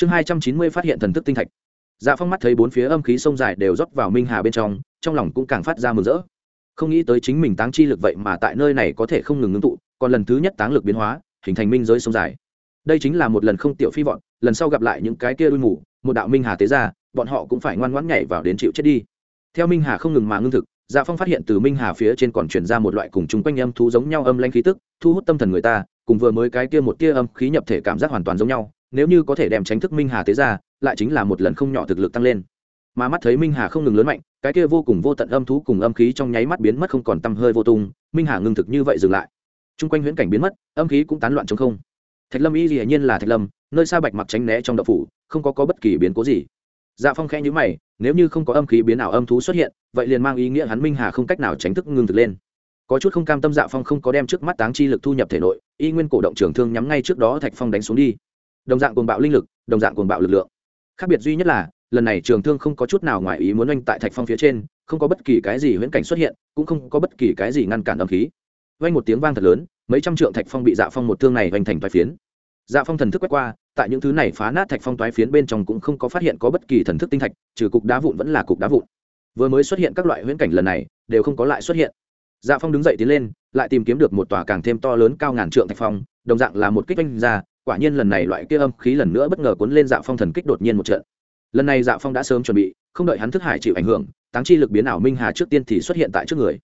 chương hai trăm chín mươi phát hiện thần thức tinh thạch. Dạ phong mắt thấy bốn phía âm khí sông dài đều rót vào minh hà bên trong trong lòng cũng càng phát ra mừng rỡ. Không nghĩ tới chính mình táng chi lực vậy mà tại nơi này có thể không ngừng ngưng tụ, còn lần thứ nhất táng lực biến hóa, hình thành minh giới sông dài. Đây chính là một lần không tiểu phi vọn lần sau gặp lại những cái kia đuôi mù, một đạo minh hà tế ra, bọn họ cũng phải ngoan ngoãn nhảy vào đến chịu chết đi. Theo minh hà không ngừng mà ngưng thực dạ phong phát hiện từ minh hà phía trên còn chuyển ra một loại cùng chung quanh âm thú giống nhau âm lanh khí tức, thu hút tâm thần người ta, cùng vừa mới cái kia một tia âm khí nhập thể cảm giác hoàn toàn giống nhau nếu như có thể đem tránh thức minh hà tế ra lại chính là một lần không nhỏ thực lực tăng lên. Mà mắt thấy minh hà không ngừng lớn mạnh cái kia vô cùng vô tận âm thú cùng âm khí trong nháy mắt biến mất không còn tăm hơi vô tung minh hà ngưng thực như vậy dừng lại. T r u n g quanh huyễn cảnh biến mất âm khí cũng tán loạn chống không. Thạch lâm y dĩ nhiên là thạch lâm nơi xa bạch mặc tránh né trong đậu phủ không có, có bất kỳ biến cố gì. Dạ phong khẽ nhữ mày nếu như không có âm khí biến ảo âm thú xuất hiện vậy liền mang ý nghĩa hắn minh hà không cách nào tránh thức ngưng thực lên. Có chút không cam tâm dạ phong không có đem trước mắt táng chi lực thu nhập thể nội y nguyên cổ động trường thương nhắm ngay trước đó thạch phong đánh xuống đi đồng dạng cuồng bạo linh lực, đồng dạng cuồng bạo lực lượng. Khác biệt duy nhất là, lần này trường thương không có chút nào ngoài ý muốn oanh tại thạch phong phía trên, không có bất kỳ cái gì huyễn cảnh xuất hiện, cũng không có bất kỳ cái gì ngăn cản âm khí. Oanh một tiếng vang thật lớn, mấy trăm trượng thạch phong bị dạ phong một thương này oanh thành toái phiến. Dạ phong thần thức quét qua, tại những thứ này phá nát thạch phong toái phiến bên trong cũng không có phát hiện có bất kỳ thần thức tinh thạch, trừ cục đá vụn vẫn là cục đá vụn. Vừa mới xuất hiện các loại huyễn cảnh lần này, đều không có lại xuất hiện. Dạ phong đứng dậy tiến lên, lại tìm kiếm được một tòa càng thêm to lớn cao ngàn trượng thạch phong, đồng dạng là một kích oanh ra quả nhiên lần này loại kia âm khí lần nữa bất ngờ cuốn lên dạ phong thần kích đột nhiên một trận. Lần này dạ phong đã sớm chuẩn bị, không đợi hắn thức hải chịu ảnh hưởng, táng chi lực biến ảo minh hà trước tiên thì xuất hiện tại trước người.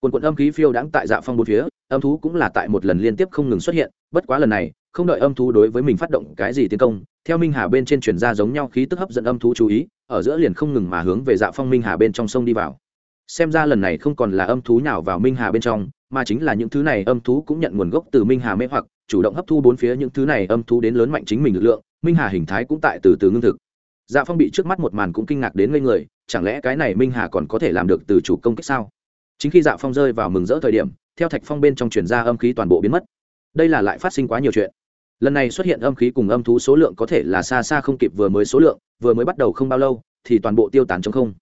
Quần quận âm khí phiêu đãng tại dạ phong bốn phía, âm thú cũng là tại một lần liên tiếp không ngừng xuất hiện, bất quá lần này, không đợi âm thú đối với mình phát động cái gì tiến công, theo minh hà bên trên chuyển ra giống nhau khí tức hấp dẫn âm thú chú ý, ở giữa liền không ngừng mà hướng về dạ phong minh hà bên trong sông đi vào. Xem ra lần này không còn là âm thú nào vào minh hà bên trong, mà chính là những thứ này âm thú cũng nhận nguồn gốc từ minh hà mê hoặc chủ động hấp thu bốn phía những thứ này âm thú đến lớn mạnh chính mình lực lượng, minh hà hình thái cũng tại từ từ ngưng thực. Dạ phong bị trước mắt một màn cũng kinh ngạc đến ngây người, chẳng lẽ cái này minh hà còn có thể làm được từ chủ công kích sao? Chính khi dạ phong rơi vào mừng rỡ thời điểm, theo thạch phong bên trong chuyển ra âm khí toàn bộ biến mất. Đây là lại phát sinh quá nhiều chuyện. Lần này xuất hiện âm khí cùng âm thú số lượng có thể là xa xa không kịp vừa mới số lượng, vừa mới bắt đầu không bao lâu, thì toàn bộ tiêu tán trong không.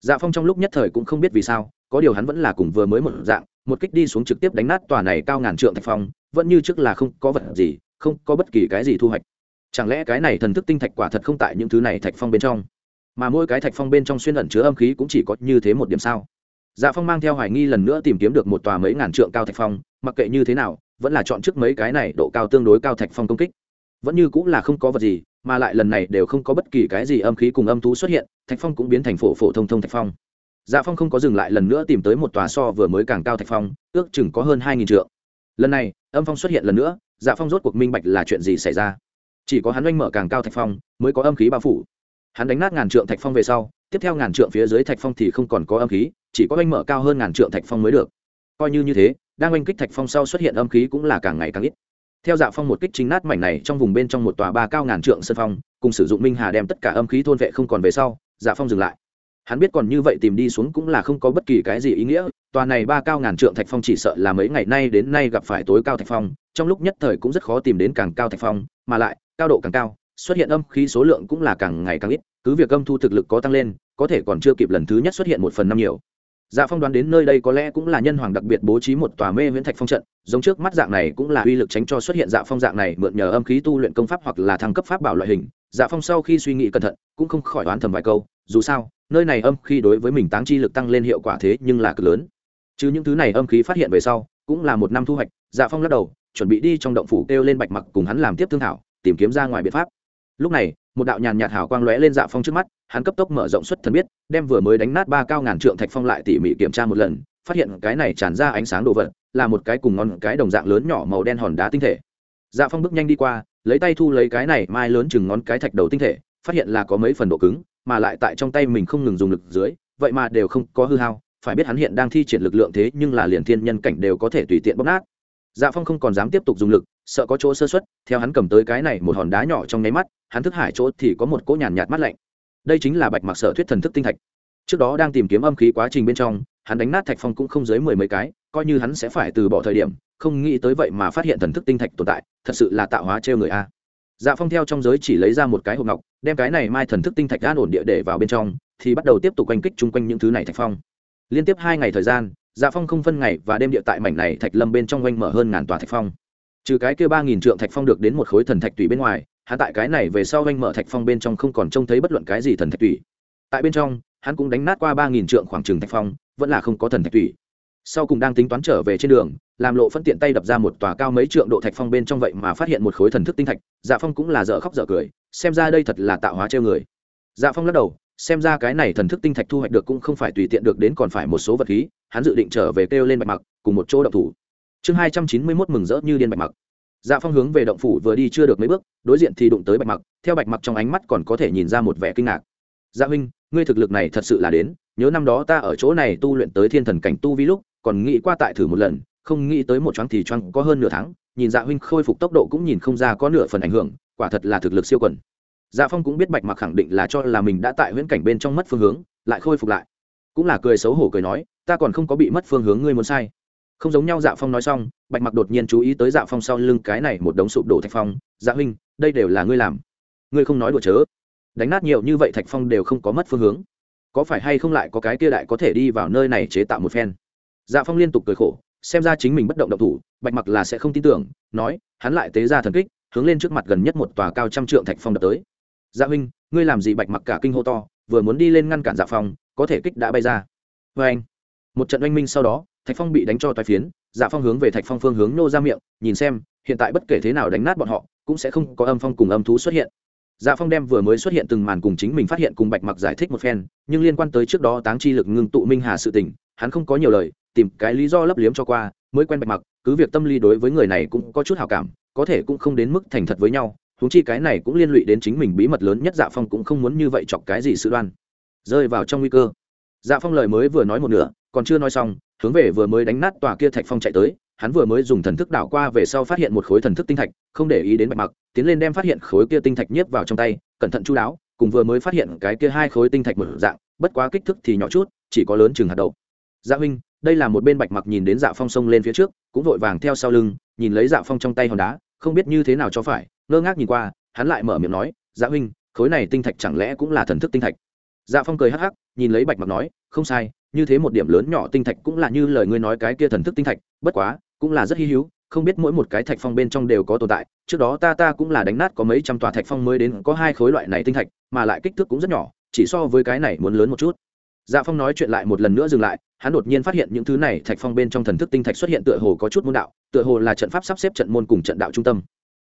Dạ phong trong lúc nhất thời cũng không biết vì sao, có điều hắn vẫn là cùng vừa mới một dạng một kích đi xuống trực tiếp đánh nát tòa này cao ngàn trượng thạch phong, vẫn như trước là không có vật gì, không có bất kỳ cái gì thu hoạch. Chẳng lẽ cái này thần thức tinh thạch quả thật không tại những thứ này thạch phong bên trong? Mà mỗi cái thạch phong bên trong xuyên ẩn chứa âm khí cũng chỉ có như thế một điểm sao? Dạ phong mang theo hoài nghi lần nữa tìm kiếm được một tòa mấy ngàn trượng cao thạch phong, mặc kệ như thế nào, vẫn là chọn trước mấy cái này độ cao tương đối cao thạch phong công kích. Vẫn như cũng là không có vật gì, mà lại lần này đều không có bất kỳ cái gì âm khí cùng âm thú xuất hiện, thạch phong cũng biến thành phổ phổ thông thông thạch phong dạ phong không có dừng lại lần nữa tìm tới một tòa so vừa mới càng cao thạch phong, ước chừng có hơn hai nghìn trượng. Lần này, âm phong xuất hiện lần nữa dạ phong rốt cuộc minh bạch là chuyện gì xảy ra. Chỉ có hắn oanh mở càng cao thạch phong, mới có âm khí bao phủ. Hắn đánh nát ngàn trượng thạch phong về sau, tiếp theo ngàn trượng phía dưới thạch phong thì không còn có âm khí, chỉ có oanh mở cao hơn ngàn trượng thạch phong mới được. Coi như như thế, đang oanh kích thạch phong sau xuất hiện âm khí cũng là càng ngày càng ít. Theo dạ phong một kích chính nát mảnh này trong vùng bên trong một tòa ba cao ngàn trượng sân phong, cùng sử dụng minh hà đem tất cả âm khí thôn vệ không còn về sau dạ phong dừng lại hắn biết còn như vậy tìm đi xuống cũng là không có bất kỳ cái gì ý nghĩa, tòa này ba cao ngàn trượng thạch phong chỉ sợ là mấy ngày nay đến nay gặp phải tối cao thạch phong, trong lúc nhất thời cũng rất khó tìm đến càng cao thạch phong, mà lại, cao độ càng cao, xuất hiện âm khí số lượng cũng là càng ngày càng ít, cứ việc âm thu thực lực có tăng lên, có thể còn chưa kịp lần thứ nhất xuất hiện một phần năm nhiều. Dạ phong đoán đến nơi đây có lẽ cũng là nhân hoàng đặc biệt bố trí một tòa mê viễn thạch phong trận, giống trước mắt dạng này cũng là uy lực tránh cho xuất hiện dạ phong dạng này mượn nhờ âm khí tu luyện công pháp hoặc là thăng cấp pháp bảo loại hình. Dạ phong sau khi suy nghĩ cẩn thận, cũng không khỏi đoán thầm vài câu, dù sao nơi này âm khí đối với mình táng chi lực tăng lên hiệu quả thế nhưng là cực lớn. Chứ những thứ này âm khí phát hiện về sau, cũng là một năm thu hoạch dạ phong lắc đầu, chuẩn bị đi trong động phủ kêu lên bạch mặc cùng hắn làm tiếp thương thảo, tìm kiếm ra ngoài biện pháp. Lúc này, một đạo nhàn nhạt hào quang lóe lên dạ phong trước mắt, hắn cấp tốc mở rộng xuất thần biết, đem vừa mới đánh nát ba cao ngàn trượng thạch phong lại tỉ mỉ kiểm tra một lần, phát hiện cái này tràn ra ánh sáng đồ vật, là một cái cùng ngon cái đồng dạng lớn nhỏ màu đen hòn đá tinh thể. Dạ phong bước nhanh đi qua, lấy tay thu lấy cái này mai lớn chừng ngón cái thạch đầu tinh thể, phát hiện là có mấy phần độ cứng mà lại tại trong tay mình không ngừng dùng lực dưới, vậy mà đều không có hư hao, phải biết hắn hiện đang thi triển lực lượng thế nhưng là liền thiên nhân cảnh đều có thể tùy tiện bóc nát. Dạ phong không còn dám tiếp tục dùng lực, sợ có chỗ sơ xuất theo hắn cầm tới cái này một hòn đá nhỏ trong nháy mắt, hắn thức hải chỗ thì có một cỗ nhàn nhạt mắt lạnh. Đây chính là bạch mặc sở thuyết thần thức tinh thạch. Trước đó đang tìm kiếm âm khí quá trình bên trong, hắn đánh nát thạch phong cũng không dưới mười mấy cái, coi như hắn sẽ phải từ bỏ thời điểm, không nghĩ tới vậy mà phát hiện thần thức tinh thạch tồn tại, thật sự là tạo hóa trêu người a dạ phong theo trong giới chỉ lấy ra một cái hộp ngọc, đem cái này mai thần thức tinh thạch an ổn địa để vào bên trong, thì bắt đầu tiếp tục oanh kích chung quanh những thứ này thạch phong. Liên tiếp hai ngày thời gian dạ phong không phân ngày và đêm địa tại mảnh này thạch lâm bên trong oanh mở hơn ngàn tòa thạch phong. Trừ cái kia ba nghìn trượng thạch phong được đến một khối thần thạch tùy bên ngoài, hắn tại cái này về sau anh mở thạch phong bên trong không còn trông thấy bất luận cái gì thần thạch tủy tại bên trong, hắn cũng đánh nát qua ba nghìn trượng khoảng trừng thạch phong, vẫn là không có thần thạch tủy sau cùng đang tính toán trở về trên đường, làm lộ phân tiện tay đập ra một tòa cao mấy trượng độ thạch phong bên trong vậy mà phát hiện một khối thần thức tinh thạch dạ phong cũng là dở khóc dở cười, xem ra đây thật là tạo hóa treo người. Dạ phong lắc đầu, xem ra cái này thần thức tinh thạch thu hoạch được cũng không phải tùy tiện được đến còn phải một số vật khí, hắn dự định trở về kêu lên bạch mặc, cùng một chỗ động thủ. Chương hai trăm chín mươi mốt mừng rỡ như điên bạch mặc. Dạ phong hướng về động phủ vừa đi chưa được mấy bước, đối diện thì đụng tới bạch mặc, theo bạch mặc trong ánh mắt còn có thể nhìn ra một vẻ kinh ngạc. Dạ huynh, ngươi thực lực này thật sự là đến, nhớ năm đó ta ở chỗ này tu luyện tới thiên thần cảnh tu vi lúc còn nghĩ qua tại thử một lần, không nghĩ tới một chóng thì choáng có hơn nửa tháng, nhìn dạ huynh khôi phục tốc độ cũng nhìn không ra có nửa phần ảnh hưởng, quả thật là thực lực siêu quần. Dạ phong cũng biết bạch mặc khẳng định là cho là mình đã tại huyễn cảnh bên trong mất phương hướng, lại khôi phục lại. Cũng là cười xấu hổ cười nói, ta còn không có bị mất phương hướng ngươi muốn sai. Không giống nhau dạ phong nói xong, bạch mặc đột nhiên chú ý tới dạ phong sau lưng cái này một đống sụp đổ thạch phong dạ huynh, đây đều là ngươi làm. Ngươi không nói đùa chớ. Đánh nát nhiều như vậy thạch phong đều không có mất phương hướng. Có phải hay không lại có cái kia đại có thể đi vào nơi này chế tạo một phen? Dạ phong liên tục cười khổ, xem ra chính mình bất động động thủ, bạch mặc là sẽ không tin tưởng, nói, hắn lại tế ra thần kích, hướng lên trước mặt gần nhất một tòa cao trăm trượng thạch phong đập tới. Dạ huynh, ngươi làm gì bạch mặc cả kinh hô to, vừa muốn đi lên ngăn cản dạ phong, có thể kích đã bay ra. Vê anh, một trận oanh minh sau đó, thạch phong bị đánh cho toái phiến dạ phong hướng về thạch phong phương hướng nô ra miệng, nhìn xem, hiện tại bất kể thế nào đánh nát bọn họ, cũng sẽ không có âm phong cùng âm thú xuất hiện. Dạ phong đem vừa mới xuất hiện từng màn cùng chính mình phát hiện cùng bạch mặc giải thích một phen, nhưng liên quan tới trước đó táng chi lực ngưng tụ minh hà sự tình, hắn không có nhiều lời tìm cái lý do lấp liếm cho qua, mới quen bạch mặc, cứ việc tâm lý đối với người này cũng có chút hào cảm, có thể cũng không đến mức thành thật với nhau, huống chi cái này cũng liên lụy đến chính mình bí mật lớn nhất dạ phong cũng không muốn như vậy chọc cái gì sự đoan. Rơi vào trong nguy cơ. Dạ phong lời mới vừa nói một nửa, còn chưa nói xong, hướng về vừa mới đánh nát tòa kia thạch phong chạy tới, hắn vừa mới dùng thần thức đảo qua về sau phát hiện một khối thần thức tinh thạch, không để ý đến bạch mặc, tiến lên đem phát hiện khối kia tinh thạch nhiếp vào trong tay, cẩn thận chú đáo, cùng vừa mới phát hiện cái kia hai khối tinh thạch một dạng, bất quá kích thước thì nhỏ chút, chỉ có lớn chừng hạt đậu. Dạ huynh đây là một bên bạch mặc nhìn đến dạ phong sông lên phía trước, cũng vội vàng theo sau lưng, nhìn lấy dạ phong trong tay hòn đá, không biết như thế nào cho phải, ngơ ngác nhìn qua, hắn lại mở miệng nói dạ huynh, khối này tinh thạch chẳng lẽ cũng là thần thức tinh thạch? Dạ phong cười hắc hắc, nhìn lấy bạch mặc nói, không sai, như thế một điểm lớn nhỏ tinh thạch cũng là như lời ngươi nói cái kia thần thức tinh thạch, bất quá, cũng là rất hy hữu, không biết mỗi một cái thạch phong bên trong đều có tồn tại, trước đó ta ta cũng là đánh nát có mấy trăm tòa thạch phong mới đến có hai khối loại này tinh thạch, mà lại kích thước cũng rất nhỏ, chỉ so với cái này muốn lớn một chút dạ phong nói chuyện lại một lần nữa dừng lại, hắn đột nhiên phát hiện những thứ này thạch phong bên trong thần thức tinh thạch xuất hiện tựa hồ có chút môn đạo, tựa hồ là trận pháp sắp xếp trận môn cùng trận đạo trung tâm.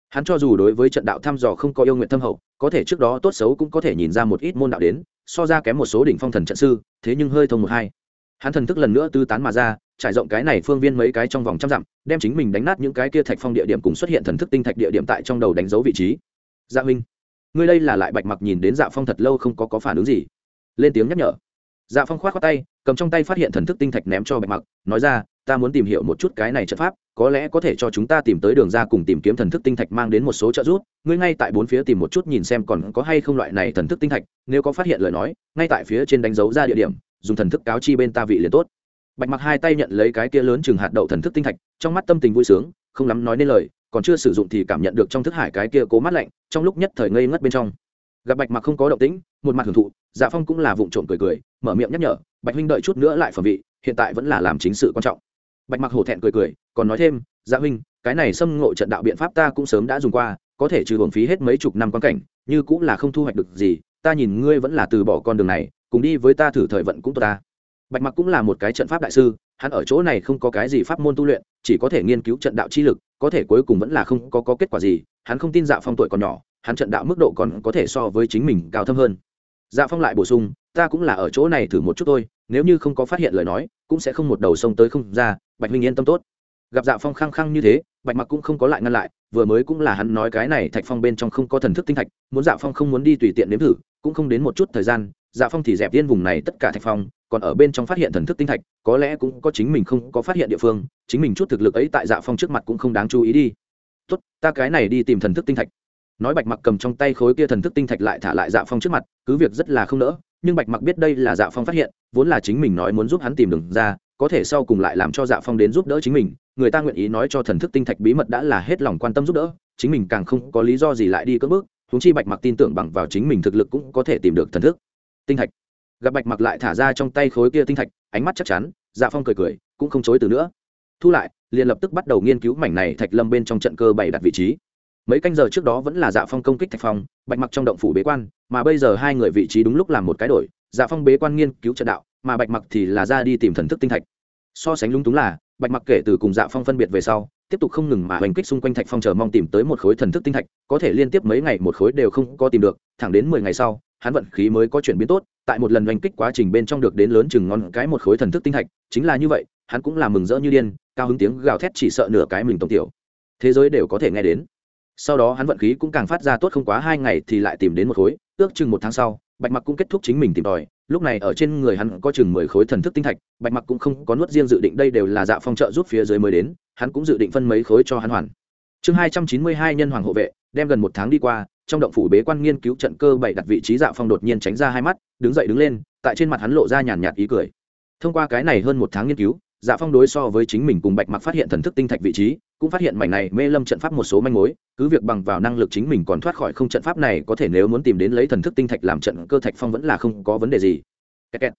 Hắn cho dù đối với trận đạo thăm dò không có yêu nguyện thâm hậu, có thể trước đó tốt xấu cũng có thể nhìn ra một ít môn đạo đến, so ra kém một số đỉnh phong thần trận sư, thế nhưng hơi thông một hai. Hắn thần thức lần nữa tư tán mà ra, trải rộng cái này phương viên mấy cái trong vòng trăm dặm, đem chính mình đánh nát những cái kia thạch phong địa điểm cùng xuất hiện thần thức tinh thạch địa điểm tại trong đầu đánh dấu vị trí. Dạ huynh, ngươi đây là lại bạch mặc nhìn đến dạ phong thật lâu không có có phản ứng gì. Lên tiếng nhắc nhở dạ phong khoát khoát tay, cầm trong tay phát hiện thần thức tinh thạch ném cho bạch mặc, nói ra, ta muốn tìm hiểu một chút cái này trận pháp, có lẽ có thể cho chúng ta tìm tới đường ra cùng tìm kiếm thần thức tinh thạch mang đến một số trợ giúp. Ngươi ngay tại bốn phía tìm một chút nhìn xem còn có hay không loại này thần thức tinh thạch, nếu có phát hiện lời nói, ngay tại phía trên đánh dấu ra địa điểm, dùng thần thức cáo chi bên ta vị liền tốt. Bạch mặc hai tay nhận lấy cái kia lớn chừng hạt đậu thần thức tinh thạch, trong mắt tâm tình vui sướng, không lắm nói nên lời, còn chưa sử dụng thì cảm nhận được trong thức hải cái kia cố mắt lạnh, trong lúc nhất thời ngây ngất bên trong gặp bạch mặc không có động tĩnh một mặt hưởng thụ dạ phong cũng là vụng trộm cười cười mở miệng nhắc nhở bạch huynh đợi chút nữa lại phẩm vị hiện tại vẫn là làm chính sự quan trọng. Bạch mặc hổ thẹn cười cười còn nói thêm dạ huynh cái này xâm ngộ trận đạo biện pháp ta cũng sớm đã dùng qua có thể trừ hưởng phí hết mấy chục năm quan cảnh như cũng là không thu hoạch được gì ta nhìn ngươi vẫn là từ bỏ con đường này cùng đi với ta thử thời vận cũng tốt ta. Bạch mặc cũng là một cái trận pháp đại sư hắn ở chỗ này không có cái gì pháp môn tu luyện chỉ có thể nghiên cứu trận đạo chi lực có thể cuối cùng vẫn là không có, có kết quả gì hắn không tin dạ phong tuổi còn nhỏ hắn trận đạo mức độ còn có thể so với chính mình cao thâm hơn. Dạ phong lại bổ sung, ta cũng là ở chỗ này thử một chút thôi, nếu như không có phát hiện lời nói, cũng sẽ không một đầu sông tới không ra, bạch minh yên tâm tốt. Gặp dạ phong khăng khăng như thế, bạch mặc cũng không có lại ngăn lại, vừa mới cũng là hắn nói cái này thạch phong bên trong không có thần thức tinh thạch, muốn dạ phong không muốn đi tùy tiện nếm thử, cũng không đến một chút thời gian dạ phong thì dẹp tiên vùng này tất cả thạch phong, còn ở bên trong phát hiện thần thức tinh thạch, có lẽ cũng có chính mình không có phát hiện địa phương, chính mình chút thực lực ấy tại dạ phong trước mặt cũng không đáng chú ý đi. Tốt, ta cái này đi tìm thần thức tinh thạch nói bạch mặc cầm trong tay khối kia thần thức tinh thạch lại thả lại dạ phong trước mặt, cứ việc rất là không nỡ, nhưng bạch mặc biết đây là dạ phong phát hiện, vốn là chính mình nói muốn giúp hắn tìm đường ra, có thể sau cùng lại làm cho dạ phong đến giúp đỡ chính mình, người ta nguyện ý nói cho thần thức tinh thạch bí mật đã là hết lòng quan tâm giúp đỡ, chính mình càng không có lý do gì lại đi cất bước húng chi bạch mặc tin tưởng bằng vào chính mình thực lực cũng có thể tìm được thần thức tinh thạch. Gặp bạch mặc lại thả ra trong tay khối kia tinh thạch, ánh mắt chắc chắn dạ phong cười cười, cũng không chối từ nữa. Thu lại, liền lập tức bắt đầu nghiên cứu mảnh này thạch lâm bên trong trận cơ bày đặt vị trí mấy canh giờ trước đó vẫn là dạ phong công kích thạch phong, bạch mặc trong động phủ bế quan, mà bây giờ hai người vị trí đúng lúc làm một cái đổi dạ phong bế quan nghiên cứu trận đạo, mà bạch mặc thì là ra đi tìm thần thức tinh thạch. So sánh lung túng là, bạch mặc kể từ cùng dạ phong phân biệt về sau, tiếp tục không ngừng mà hành kích xung quanh thạch phong chờ mong tìm tới một khối thần thức tinh thạch, có thể liên tiếp mấy ngày một khối đều không có tìm được, thẳng đến mười ngày sau, hắn vận khí mới có chuyển biến tốt, tại một lần hành kích quá trình bên trong được đến lớn chừng ngon cái một khối thần thức tinh thạch, chính là như vậy, hắn cũng là mừng rỡ như điên, cao hứng tiếng gào thét chỉ sợ nửa cái mình tổng tiểu. Thế giới đều có thể nghe đến sau đó hắn vận khí cũng càng phát ra tốt không quá hai ngày thì lại tìm đến một khối, ước chừng một tháng sau, bạch mặc cũng kết thúc chính mình tìm tòi. Lúc này ở trên người hắn có chừng mười khối thần thức tinh thạch, bạch mặc cũng không có nuốt riêng dự định đây đều là dạ phong trợ giúp phía dưới mới đến, hắn cũng dự định phân mấy khối cho hắn hoàn. Chương hai trăm chín mươi hai nhân hoàng hộ vệ, đem gần một tháng đi qua, trong động phủ bế quan nghiên cứu trận cơ bảy đặt vị trí dạ phong đột nhiên tránh ra hai mắt, đứng dậy đứng lên, tại trên mặt hắn lộ ra nhàn nhạt ý cười. Thông qua cái này hơn một tháng nghiên cứu dạ phong đối so với chính mình cùng bạch mặc phát hiện thần thức tinh thạch vị trí cũng phát hiện mảnh này mê lâm trận pháp một số manh mối, cứ việc bằng vào năng lực chính mình còn thoát khỏi không trận pháp này, có thể nếu muốn tìm đến lấy thần thức tinh thạch làm trận cơ thạch phong vẫn là không có vấn đề gì. Kẹt kẹt.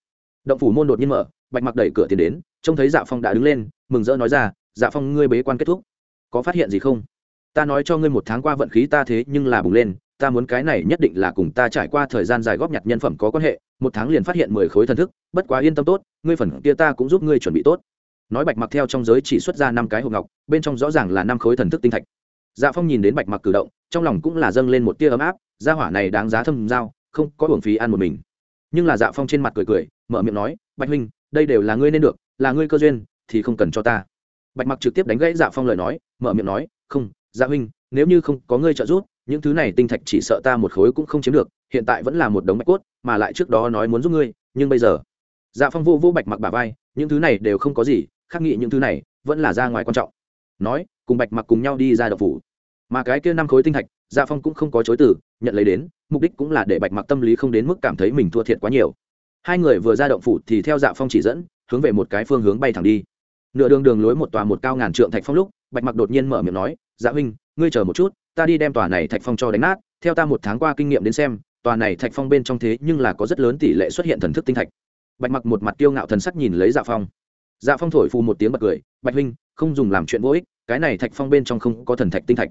động phủ môn đột nhiên mở, bạch mặc đẩy cửa tiến đến, trông thấy dạ phong đã đứng lên, mừng rỡ nói ra dạ phong, ngươi bế quan kết thúc. Có phát hiện gì không? Ta nói cho ngươi một tháng qua vận khí ta thế nhưng là bùng lên, ta muốn cái này nhất định là cùng ta trải qua thời gian dài góp nhặt nhân phẩm có quan hệ, một tháng liền phát hiện mười khối thần thức, bất quá yên tâm tốt, ngươi phần kia ta cũng giúp ngươi chuẩn bị tốt nói bạch mặc theo trong giới chỉ xuất ra năm cái hộp ngọc, bên trong rõ ràng là năm khối thần thức tinh thạch. Dạ phong nhìn đến bạch mặc cử động, trong lòng cũng là dâng lên một tia ấm áp, gia hỏa này đáng giá thâm giao, không có hưởng phí ăn một mình. Nhưng là dạ phong trên mặt cười cười, mở miệng nói, bạch huynh, đây đều là ngươi nên được, là ngươi cơ duyên, thì không cần cho ta. Bạch mặc trực tiếp đánh gãy dạ phong lời nói, mở miệng nói, không dạ huynh, nếu như không có ngươi trợ giúp, những thứ này tinh thạch chỉ sợ ta một khối cũng không chiếm được, hiện tại vẫn là một đống bạch cốt, mà lại trước đó nói muốn giúp ngươi, nhưng bây giờ dạ phong vô vô bạch mặc bà vai, những thứ này đều không có gì khắc nghị những thứ này vẫn là ra ngoài quan trọng. Nói, cùng bạch mặc cùng nhau đi ra động phủ. Mà cái kia năm khối tinh thạch gia phong cũng không có chối từ, nhận lấy đến, mục đích cũng là để bạch mặc tâm lý không đến mức cảm thấy mình thua thiệt quá nhiều. Hai người vừa ra động phủ thì theo dạ phong chỉ dẫn, hướng về một cái phương hướng bay thẳng đi. Nửa đường đường lối một tòa một cao ngàn trượng thạch phong lúc, bạch mặc đột nhiên mở miệng nói dạ huynh, ngươi chờ một chút, ta đi đem tòa này thạch phong cho đánh nát, theo ta một tháng qua kinh nghiệm đến xem, tòa này thạch phong bên trong thế nhưng là có rất lớn tỷ lệ xuất hiện thần thức tinh thạch. Bạch mặc một mặt kiêu ngạo thần sắc nhìn lấy dạ phong dạ phong thổi phù một tiếng bật cười, bạch huynh, không dùng làm chuyện vô ích, cái này thạch phong bên trong không có thần thạch tinh thạch.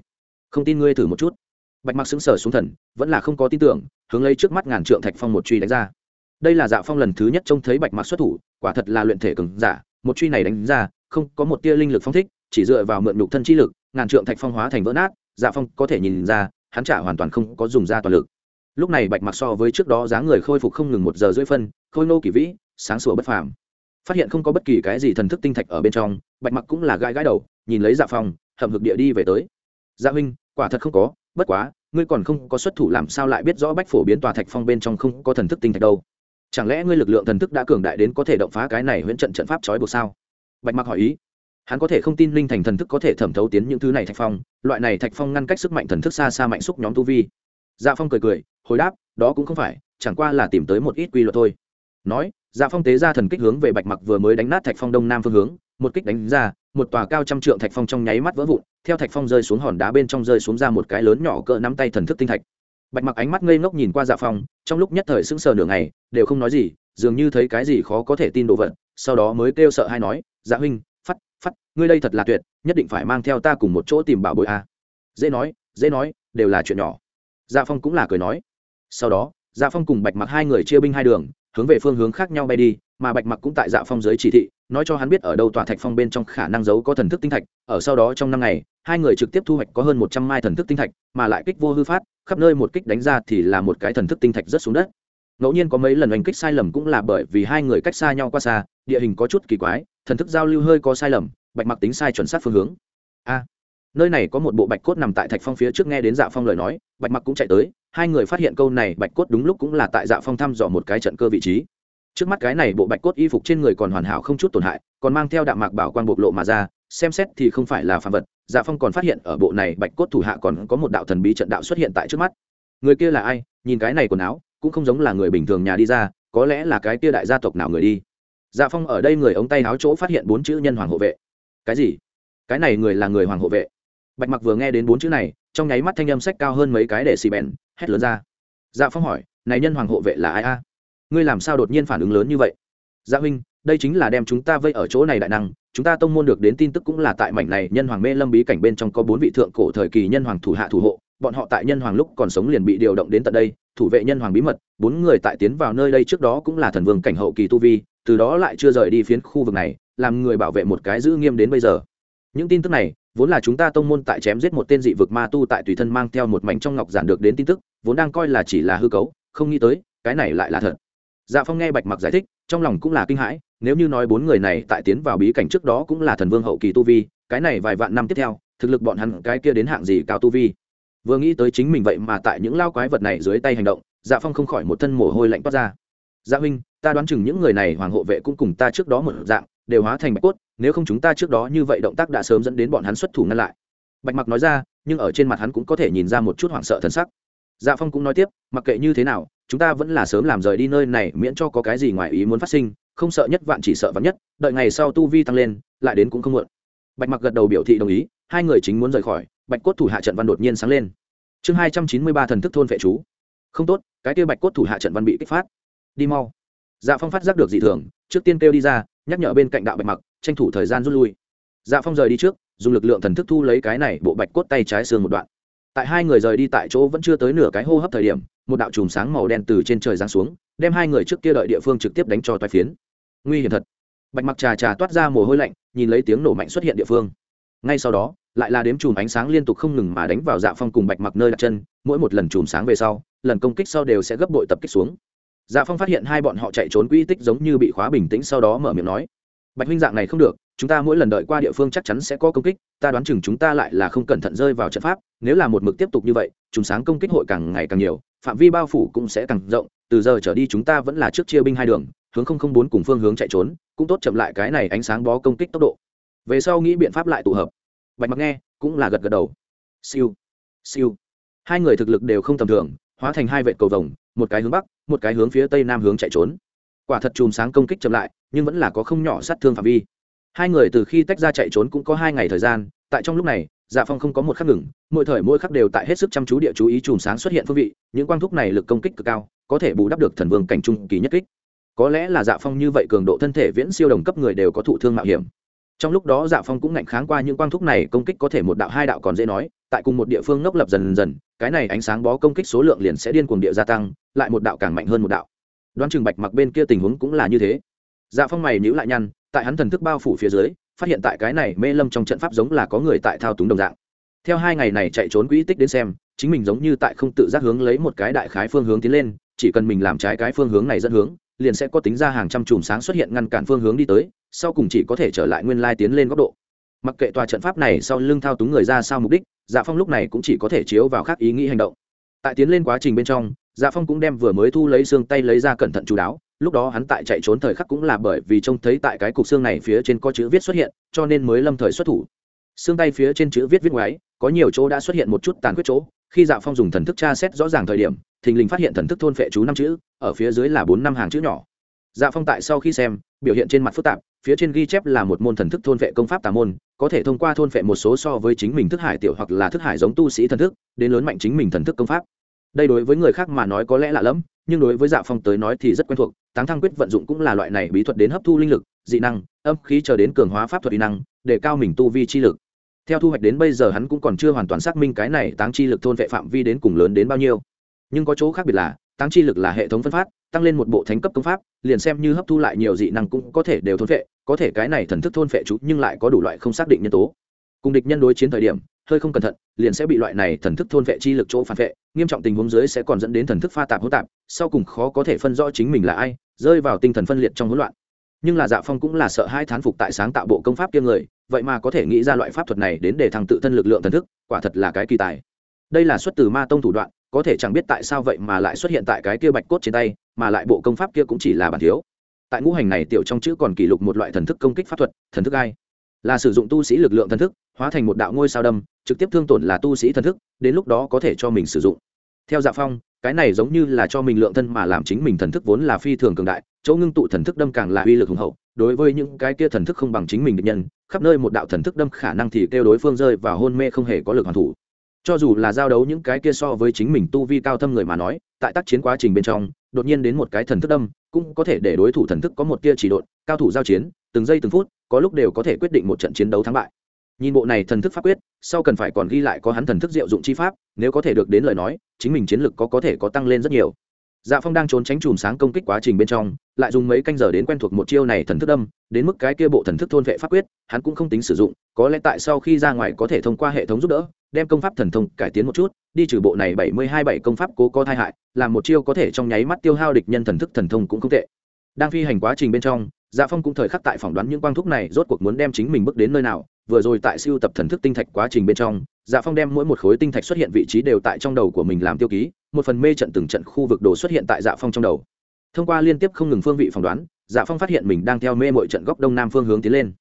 Không tin ngươi thử một chút. Bạch mặc xứng sở xuống thần, vẫn là không có tin tưởng, hướng lấy trước mắt ngàn trượng thạch phong một truy đánh ra. Đây là dạ phong lần thứ nhất trông thấy bạch mặc xuất thủ, quả thật là luyện thể cường giả, một truy này đánh ra, không có một tia linh lực phong thích, chỉ dựa vào mượn nhục thân chi lực, ngàn trượng thạch phong hóa thành vỡ nát dạ phong có thể nhìn ra, hắn trả hoàn toàn không có dùng ra toàn lực. Lúc này bạch mặc so với trước đó dáng người khôi phục không ngừng một giờ rưỡi phân, khôi nô kỳ vĩ, sáng sủa bất phàm phát hiện không có bất kỳ cái gì thần thức tinh thạch ở bên trong, bạch mặc cũng là gai gãi đầu, nhìn lấy dạ phong hầm hực địa đi về tới. Dạ huynh, quả thật không có, bất quá, ngươi còn không có xuất thủ làm sao lại biết rõ bách phổ biến tòa thạch phong bên trong không có thần thức tinh thạch đâu? Chẳng lẽ ngươi lực lượng thần thức đã cường đại đến có thể động phá cái này huyễn trận trận pháp trói buộc sao? Bạch mặc hỏi ý. Hắn có thể không tin linh thành thần thức có thể thẩm thấu tiến những thứ này thạch phong, loại này thạch phong ngăn cách sức mạnh thần thức xa xa mạnh xúc nhóm tu vi. Dạ phong cười cười, hồi đáp, đó cũng không phải, chẳng qua là tìm tới một ít quy luật thôi. Nói dạ phong tế ra thần kích hướng về bạch mặc vừa mới đánh nát thạch phong đông nam phương hướng, một kích đánh ra, một tòa cao trăm trượng thạch phong trong nháy mắt vỡ vụn, theo thạch phong rơi xuống hòn đá bên trong rơi xuống ra một cái lớn nhỏ cỡ nắm tay thần thức tinh thạch. Bạch mặc ánh mắt ngây ngốc nhìn qua dạ phong, trong lúc nhất thời sững sờ nửa ngày, đều không nói gì, dường như thấy cái gì khó có thể tin đồ vật, sau đó mới kêu sợ hay nói dạ huynh, phắt phắt, ngươi đây thật là tuyệt, nhất định phải mang theo ta cùng một chỗ tìm bảo bội a. À. dễ nói dễ nói, đều là chuyện nhỏ. Dạ phong cũng là cười nói. Sau đó dạ phong cùng bạch mặc hai người chia binh hai đường hướng về phương hướng khác nhau bay đi, mà bạch mặc cũng tại dạ phong dưới chỉ thị, nói cho hắn biết ở đâu tòa thạch phong bên trong khả năng giấu có thần thức tinh thạch, ở sau đó trong năm ngày, hai người trực tiếp thu hoạch có hơn một trăm mai thần thức tinh thạch, mà lại kích vô hư phát, khắp nơi một kích đánh ra thì là một cái thần thức tinh thạch rất xuống đất. Ngẫu nhiên có mấy lần oanh kích sai lầm cũng là bởi vì hai người cách xa nhau qua xa, địa hình có chút kỳ quái, thần thức giao lưu hơi có sai lầm, bạch mặc tính sai chuẩn xác phương hướng. A! Nơi này có một bộ bạch cốt nằm tại thạch phong phía trước nghe đến dạ phong lời nói, bạch mặc cũng chạy tới hai người phát hiện câu này bạch cốt đúng lúc cũng là tại dạ phong thăm dò một cái trận cơ vị trí. Trước mắt cái này bộ bạch cốt y phục trên người còn hoàn hảo không chút tổn hại, còn mang theo đạm mạc bảo quan bộc lộ mà ra, xem xét thì không phải là phàm vật. Dạ phong còn phát hiện ở bộ này bạch cốt thủ hạ còn có một đạo thần bí trận đạo xuất hiện tại trước mắt. Người kia là ai? Nhìn cái này quần áo, cũng không giống là người bình thường nhà đi ra, có lẽ là cái kia đại gia tộc nào người đi. Dạ phong ở đây người ống tay áo chỗ phát hiện bốn chữ nhân hoàng hộ vệ. Cái gì? Cái này người là người hoàng hộ vệ. Bạch mặc vừa nghe đến bốn chữ này, trong nháy mắt thanh âm sách cao hơn mấy cái để xì bèn hét lớn ra. Dạ phong hỏi, này nhân hoàng hộ vệ là ai a? Ngươi làm sao đột nhiên phản ứng lớn như vậy? Dạ huynh, đây chính là đem chúng ta vây ở chỗ này đại năng, chúng ta tông môn được đến tin tức cũng là tại mảnh này nhân hoàng mê lâm bí cảnh bên trong có bốn vị thượng cổ thời kỳ nhân hoàng thủ hạ thủ hộ, bọn họ tại nhân hoàng lúc còn sống liền bị điều động đến tận đây, thủ vệ nhân hoàng bí mật, bốn người tại tiến vào nơi đây trước đó cũng là thần vương cảnh hậu kỳ tu vi, từ đó lại chưa rời đi phiến khu vực này, làm người bảo vệ một cái giữ nghiêm đến bây giờ. Những tin tức này, vốn là chúng ta tông môn tại chém giết một tên dị vực ma tu tại tùy thân mang theo một mảnh trong ngọc giản được đến tin tức vốn đang coi là chỉ là hư cấu, không nghĩ tới, cái này lại là thật. Dạ phong nghe bạch mặc giải thích, trong lòng cũng là kinh hãi, nếu như nói bốn người này tại tiến vào bí cảnh trước đó cũng là thần vương hậu kỳ tu vi, cái này vài vạn năm tiếp theo, thực lực bọn hắn cái kia đến hạng gì cao tu vi. Vừa nghĩ tới chính mình vậy mà tại những lao quái vật này dưới tay hành động dạ phong không khỏi một thân mồ hôi lạnh toát ra. Dạ huynh, ta đoán chừng những người này hoàng hộ vệ cũng cùng ta trước đó một dạng, đều hóa thành bạch cốt, nếu không chúng ta trước đó như vậy động tác đã sớm dẫn đến bọn hắn xuất thủ ngăn lại. Bạch mặc nói ra, nhưng ở trên mặt hắn cũng có thể nhìn ra một chút hoảng sợ thân sắc dạ phong cũng nói tiếp, mặc kệ như thế nào, chúng ta vẫn là sớm làm rời đi nơi này, miễn cho có cái gì ngoài ý muốn phát sinh, không sợ nhất vạn chỉ sợ vắn nhất, đợi ngày sau tu vi tăng lên, lại đến cũng không muộn. Bạch mặc gật đầu biểu thị đồng ý, hai người chính muốn rời khỏi, bạch cốt thủ hạ trận văn đột nhiên sáng lên. Chương hai trăm chín mươi ba thần thức thôn vệ chú. Không tốt, cái kia bạch cốt thủ hạ trận văn bị kích phát. Đi mau. Dạ phong phát giác được dị thường, trước tiên kêu đi ra, nhắc nhở bên cạnh đạo bạch mặc, tranh thủ thời gian rút lui. Dạ phong rời đi trước, dùng lực lượng thần thức thu lấy cái này, bộ bạch cốt tay trái xương một đoạn tại hai người rời đi tại chỗ vẫn chưa tới nửa cái hô hấp thời điểm, một đạo chùm sáng màu đen từ trên trời giáng xuống, đem hai người trước kia đợi địa phương trực tiếp đánh cho toai phiến. Nguy hiểm thật. Bạch mặc trà trà toát ra mồ hôi lạnh, nhìn lấy tiếng nổ mạnh xuất hiện địa phương. Ngay sau đó, lại là đếm chùm ánh sáng liên tục không ngừng mà đánh vào dạ phong cùng bạch mặc nơi đặt chân, mỗi một lần chùm sáng về sau, lần công kích sau đều sẽ gấp bội tập kích xuống. Dạ phong phát hiện hai bọn họ chạy trốn quỹ tích giống như bị khóa bình tĩnh sau đó mở miệng nói, bạch huynh dạng này không được chúng ta mỗi lần đợi qua địa phương chắc chắn sẽ có công kích, ta đoán chừng chúng ta lại là không cẩn thận rơi vào trận pháp, nếu là một mực tiếp tục như vậy chúng sáng công kích hội càng ngày càng nhiều, phạm vi bao phủ cũng sẽ càng rộng, từ giờ trở đi chúng ta vẫn là trước chia binh hai đường, hướng không không bốn cùng phương hướng chạy trốn, cũng tốt chậm lại cái này ánh sáng bó công kích tốc độ. Về sau nghĩ biện pháp lại tụ hợp. Bạch mặc nghe, cũng là gật gật đầu. Siêu siêu. Hai người thực lực đều không tầm thường, hóa thành hai vệ cầu vồng, một cái hướng bắc, một cái hướng phía tây nam hướng chạy trốn. Quả thật chùm sáng công kích chậm lại, nhưng vẫn là có không nhỏ sát thương phạm vi hai người từ khi tách ra chạy trốn cũng có hai ngày thời gian, tại trong lúc này dạ phong không có một khắc ngừng, mỗi thời mỗi khắc đều tại hết sức chăm chú địa chú ý chùm sáng xuất hiện phương vị, những quang thúc này lực công kích cực cao, có thể bù đắp được thần vương cảnh trung kỳ nhất kích. Có lẽ là dạ phong như vậy cường độ thân thể viễn siêu đồng cấp người đều có thụ thương mạo hiểm. Trong lúc đó dạ phong cũng ngạnh kháng qua những quang thúc này công kích có thể một đạo hai đạo còn dễ nói, tại cùng một địa phương ngốc lập dần dần, cái này ánh sáng bó công kích số lượng liền sẽ điên cuồng địa gia tăng, lại một đạo càng mạnh hơn một đạo. Đoán chừng bạch mặc bên kia tình huống cũng là như thế dạ phong mày nhữ lại nhăn, tại hắn thần thức bao phủ phía dưới, phát hiện tại cái này mê lâm trong trận pháp giống là có người tại thao túng đồng dạng. Theo hai ngày này chạy trốn quỹ tích đến xem, chính mình giống như tại không tự giác hướng lấy một cái đại khái phương hướng tiến lên, chỉ cần mình làm trái cái phương hướng này dẫn hướng, liền sẽ có tính ra hàng trăm chùm sáng xuất hiện ngăn cản phương hướng đi tới, sau cùng chỉ có thể trở lại nguyên lai tiến lên góc độ. Mặc kệ tòa trận pháp này sau lưng thao túng người ra sao mục đích dạ phong lúc này cũng chỉ có thể chiếu vào khác ý nghĩ hành động. Tại tiến lên quá trình bên trong dạ phong cũng đem vừa mới thu lấy xương tay lấy ra cẩn thận chú đáo lúc đó hắn tại chạy trốn thời khắc cũng là bởi vì trông thấy tại cái cục xương này phía trên có chữ viết xuất hiện, cho nên mới lâm thời xuất thủ. Xương tay phía trên chữ viết viết ngoái có nhiều chỗ đã xuất hiện một chút tàn khuyết chỗ, khi dạ phong dùng thần thức tra xét rõ ràng thời điểm, thình lình phát hiện thần thức thôn phệ chú năm chữ, ở phía dưới là bốn năm hàng chữ nhỏ. Dạ phong tại sau khi xem, biểu hiện trên mặt phức tạp, phía trên ghi chép là một môn thần thức thôn vệ công pháp tà môn, có thể thông qua thôn vệ một số so với chính mình thức hải tiểu hoặc là thức hải giống tu sĩ thần thức, đến lớn mạnh chính mình thần thức công pháp đây đối với người khác mà nói có lẽ lạ lẫm, nhưng đối với dạ phong tới nói thì rất quen thuộc, táng thăng quyết vận dụng cũng là loại này bí thuật đến hấp thu linh lực, dị năng, âm khí chờ đến cường hóa pháp thuật y năng, để cao mình tu vi chi lực. Theo thu hoạch đến bây giờ hắn cũng còn chưa hoàn toàn xác minh cái này táng chi lực thôn vệ phạm vi đến cùng lớn đến bao nhiêu. Nhưng có chỗ khác biệt là, táng chi lực là hệ thống phân phát, tăng lên một bộ thánh cấp công pháp, liền xem như hấp thu lại nhiều dị năng cũng có thể đều thôn vệ, có thể cái này thần thức thôn vệ chú nhưng lại có đủ loại không xác định nhân tố. Cùng địch nhân đối chiến thời điểm hơi không cẩn thận, liền sẽ bị loại này thần thức thôn vệ chi lực chỗ phản vệ, nghiêm trọng tình huống dưới sẽ còn dẫn đến thần thức pha tạp hỗn tạp, sau cùng khó có thể phân rõ chính mình là ai, rơi vào tinh thần phân liệt trong hỗn loạn. Nhưng là dạ phong cũng là sợ hai thán phục tại sáng tạo bộ công pháp kiêng người, vậy mà có thể nghĩ ra loại pháp thuật này đến để thằng tự thân lực lượng thần thức, quả thật là cái kỳ tài. Đây là xuất từ ma tông thủ đoạn, có thể chẳng biết tại sao vậy mà lại xuất hiện tại cái kia bạch cốt trên tay, mà lại bộ công pháp kia cũng chỉ là bản thiếu. Tại ngũ hành này tiểu trong chữ còn kỷ lục một loại thần thức công kích pháp thuật, thần thức ai? Là sử dụng tu sĩ lực lượng thần thức, hóa thành một đạo ngôi sao đâm, trực tiếp thương tổn là tu sĩ thần thức, đến lúc đó có thể cho mình sử dụng. Theo dạ phong, cái này giống như là cho mình lượng thân mà làm chính mình thần thức vốn là phi thường cường đại, chỗ ngưng tụ thần thức đâm càng là uy lực hùng hậu, đối với những cái kia thần thức không bằng chính mình được nhân, khắp nơi một đạo thần thức đâm khả năng thì kêu đối phương rơi và hôn mê không hề có lực hoàn thủ. Cho dù là giao đấu những cái kia so với chính mình tu vi cao thâm người mà nói, tại tác chiến quá trình bên trong, đột nhiên đến một cái thần thức đâm, cũng có thể để đối thủ thần thức có một tia chỉ độn, cao thủ giao chiến, từng giây từng phút có lúc đều có thể quyết định một trận chiến đấu thắng bại. Nhìn bộ này thần thức pháp quyết, sau cần phải còn ghi lại có hắn thần thức diệu dụng chi pháp, nếu có thể được đến lời nói, chính mình chiến lực có có thể có tăng lên rất nhiều. Dạ phong đang trốn tránh chùm sáng công kích quá trình bên trong, lại dùng mấy canh giờ đến quen thuộc một chiêu này thần thức đâm, đến mức cái kia bộ thần thức thôn vệ pháp quyết, hắn cũng không tính sử dụng, có lẽ tại sau khi ra ngoài có thể thông qua hệ thống giúp đỡ, đem công pháp thần thông cải tiến một chút, đi trừ bộ này bảy mươi hai bảy công pháp cố có thai hại, làm một chiêu có thể trong nháy mắt tiêu hao địch nhân thần thức thần thông cũng không tệ. Đang phi hành quá trình bên trong dạ phong cũng thời khắc tại phỏng đoán những quang thúc này rốt cuộc muốn đem chính mình bước đến nơi nào, vừa rồi tại siêu tập thần thức tinh thạch quá trình bên trong dạ phong đem mỗi một khối tinh thạch xuất hiện vị trí đều tại trong đầu của mình làm tiêu ký, một phần mê trận từng trận khu vực đồ xuất hiện tại dạ phong trong đầu. Thông qua liên tiếp không ngừng phương vị phỏng đoán dạ phong phát hiện mình đang theo mê mọi trận góc đông nam phương hướng tiến lên.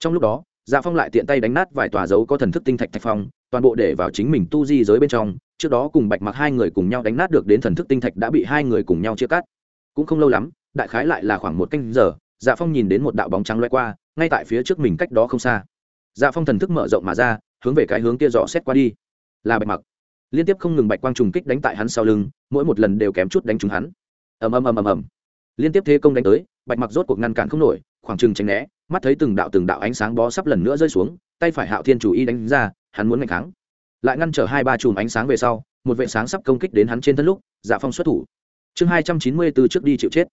Trong lúc đó dạ phong lại tiện tay đánh nát vài tòa dấu có thần thức tinh thạch thạch phong, toàn bộ để vào chính mình tu di giới bên trong, trước đó cùng bạch mặc hai người cùng nhau đánh nát được đến thần thức tinh thạch đã bị hai người cùng nhau chia cắt. Cũng không lâu lắm, đại khái lại là khoảng một canh giờ dạ phong nhìn đến một đạo bóng trắng loay qua, ngay tại phía trước mình cách đó không xa. Dạ phong thần thức mở rộng mà ra, hướng về cái hướng kia dò xét qua đi. Là bạch mặc. Liên tiếp không ngừng bạch quang trùng kích đánh tại hắn sau lưng, mỗi một lần đều kém chút đánh trúng hắn. Ầm ầm ầm ầm ầm. Liên tiếp thế công đánh tới, bạch mặc rốt cuộc ngăn cản không nổi, khoảng trừng tránh né, mắt thấy từng đạo từng đạo ánh sáng bó sắp lần nữa rơi xuống, tay phải hạo thiên chủ y đánh ra, hắn muốn ngày kháng. Lại ngăn trở hai ba chùm ánh sáng về sau, một vệ sáng sắp công kích đến hắn trên thân lúc dạ phong xuất thủ. Chương hai trăm chín mươi từ trước đi chịu chết.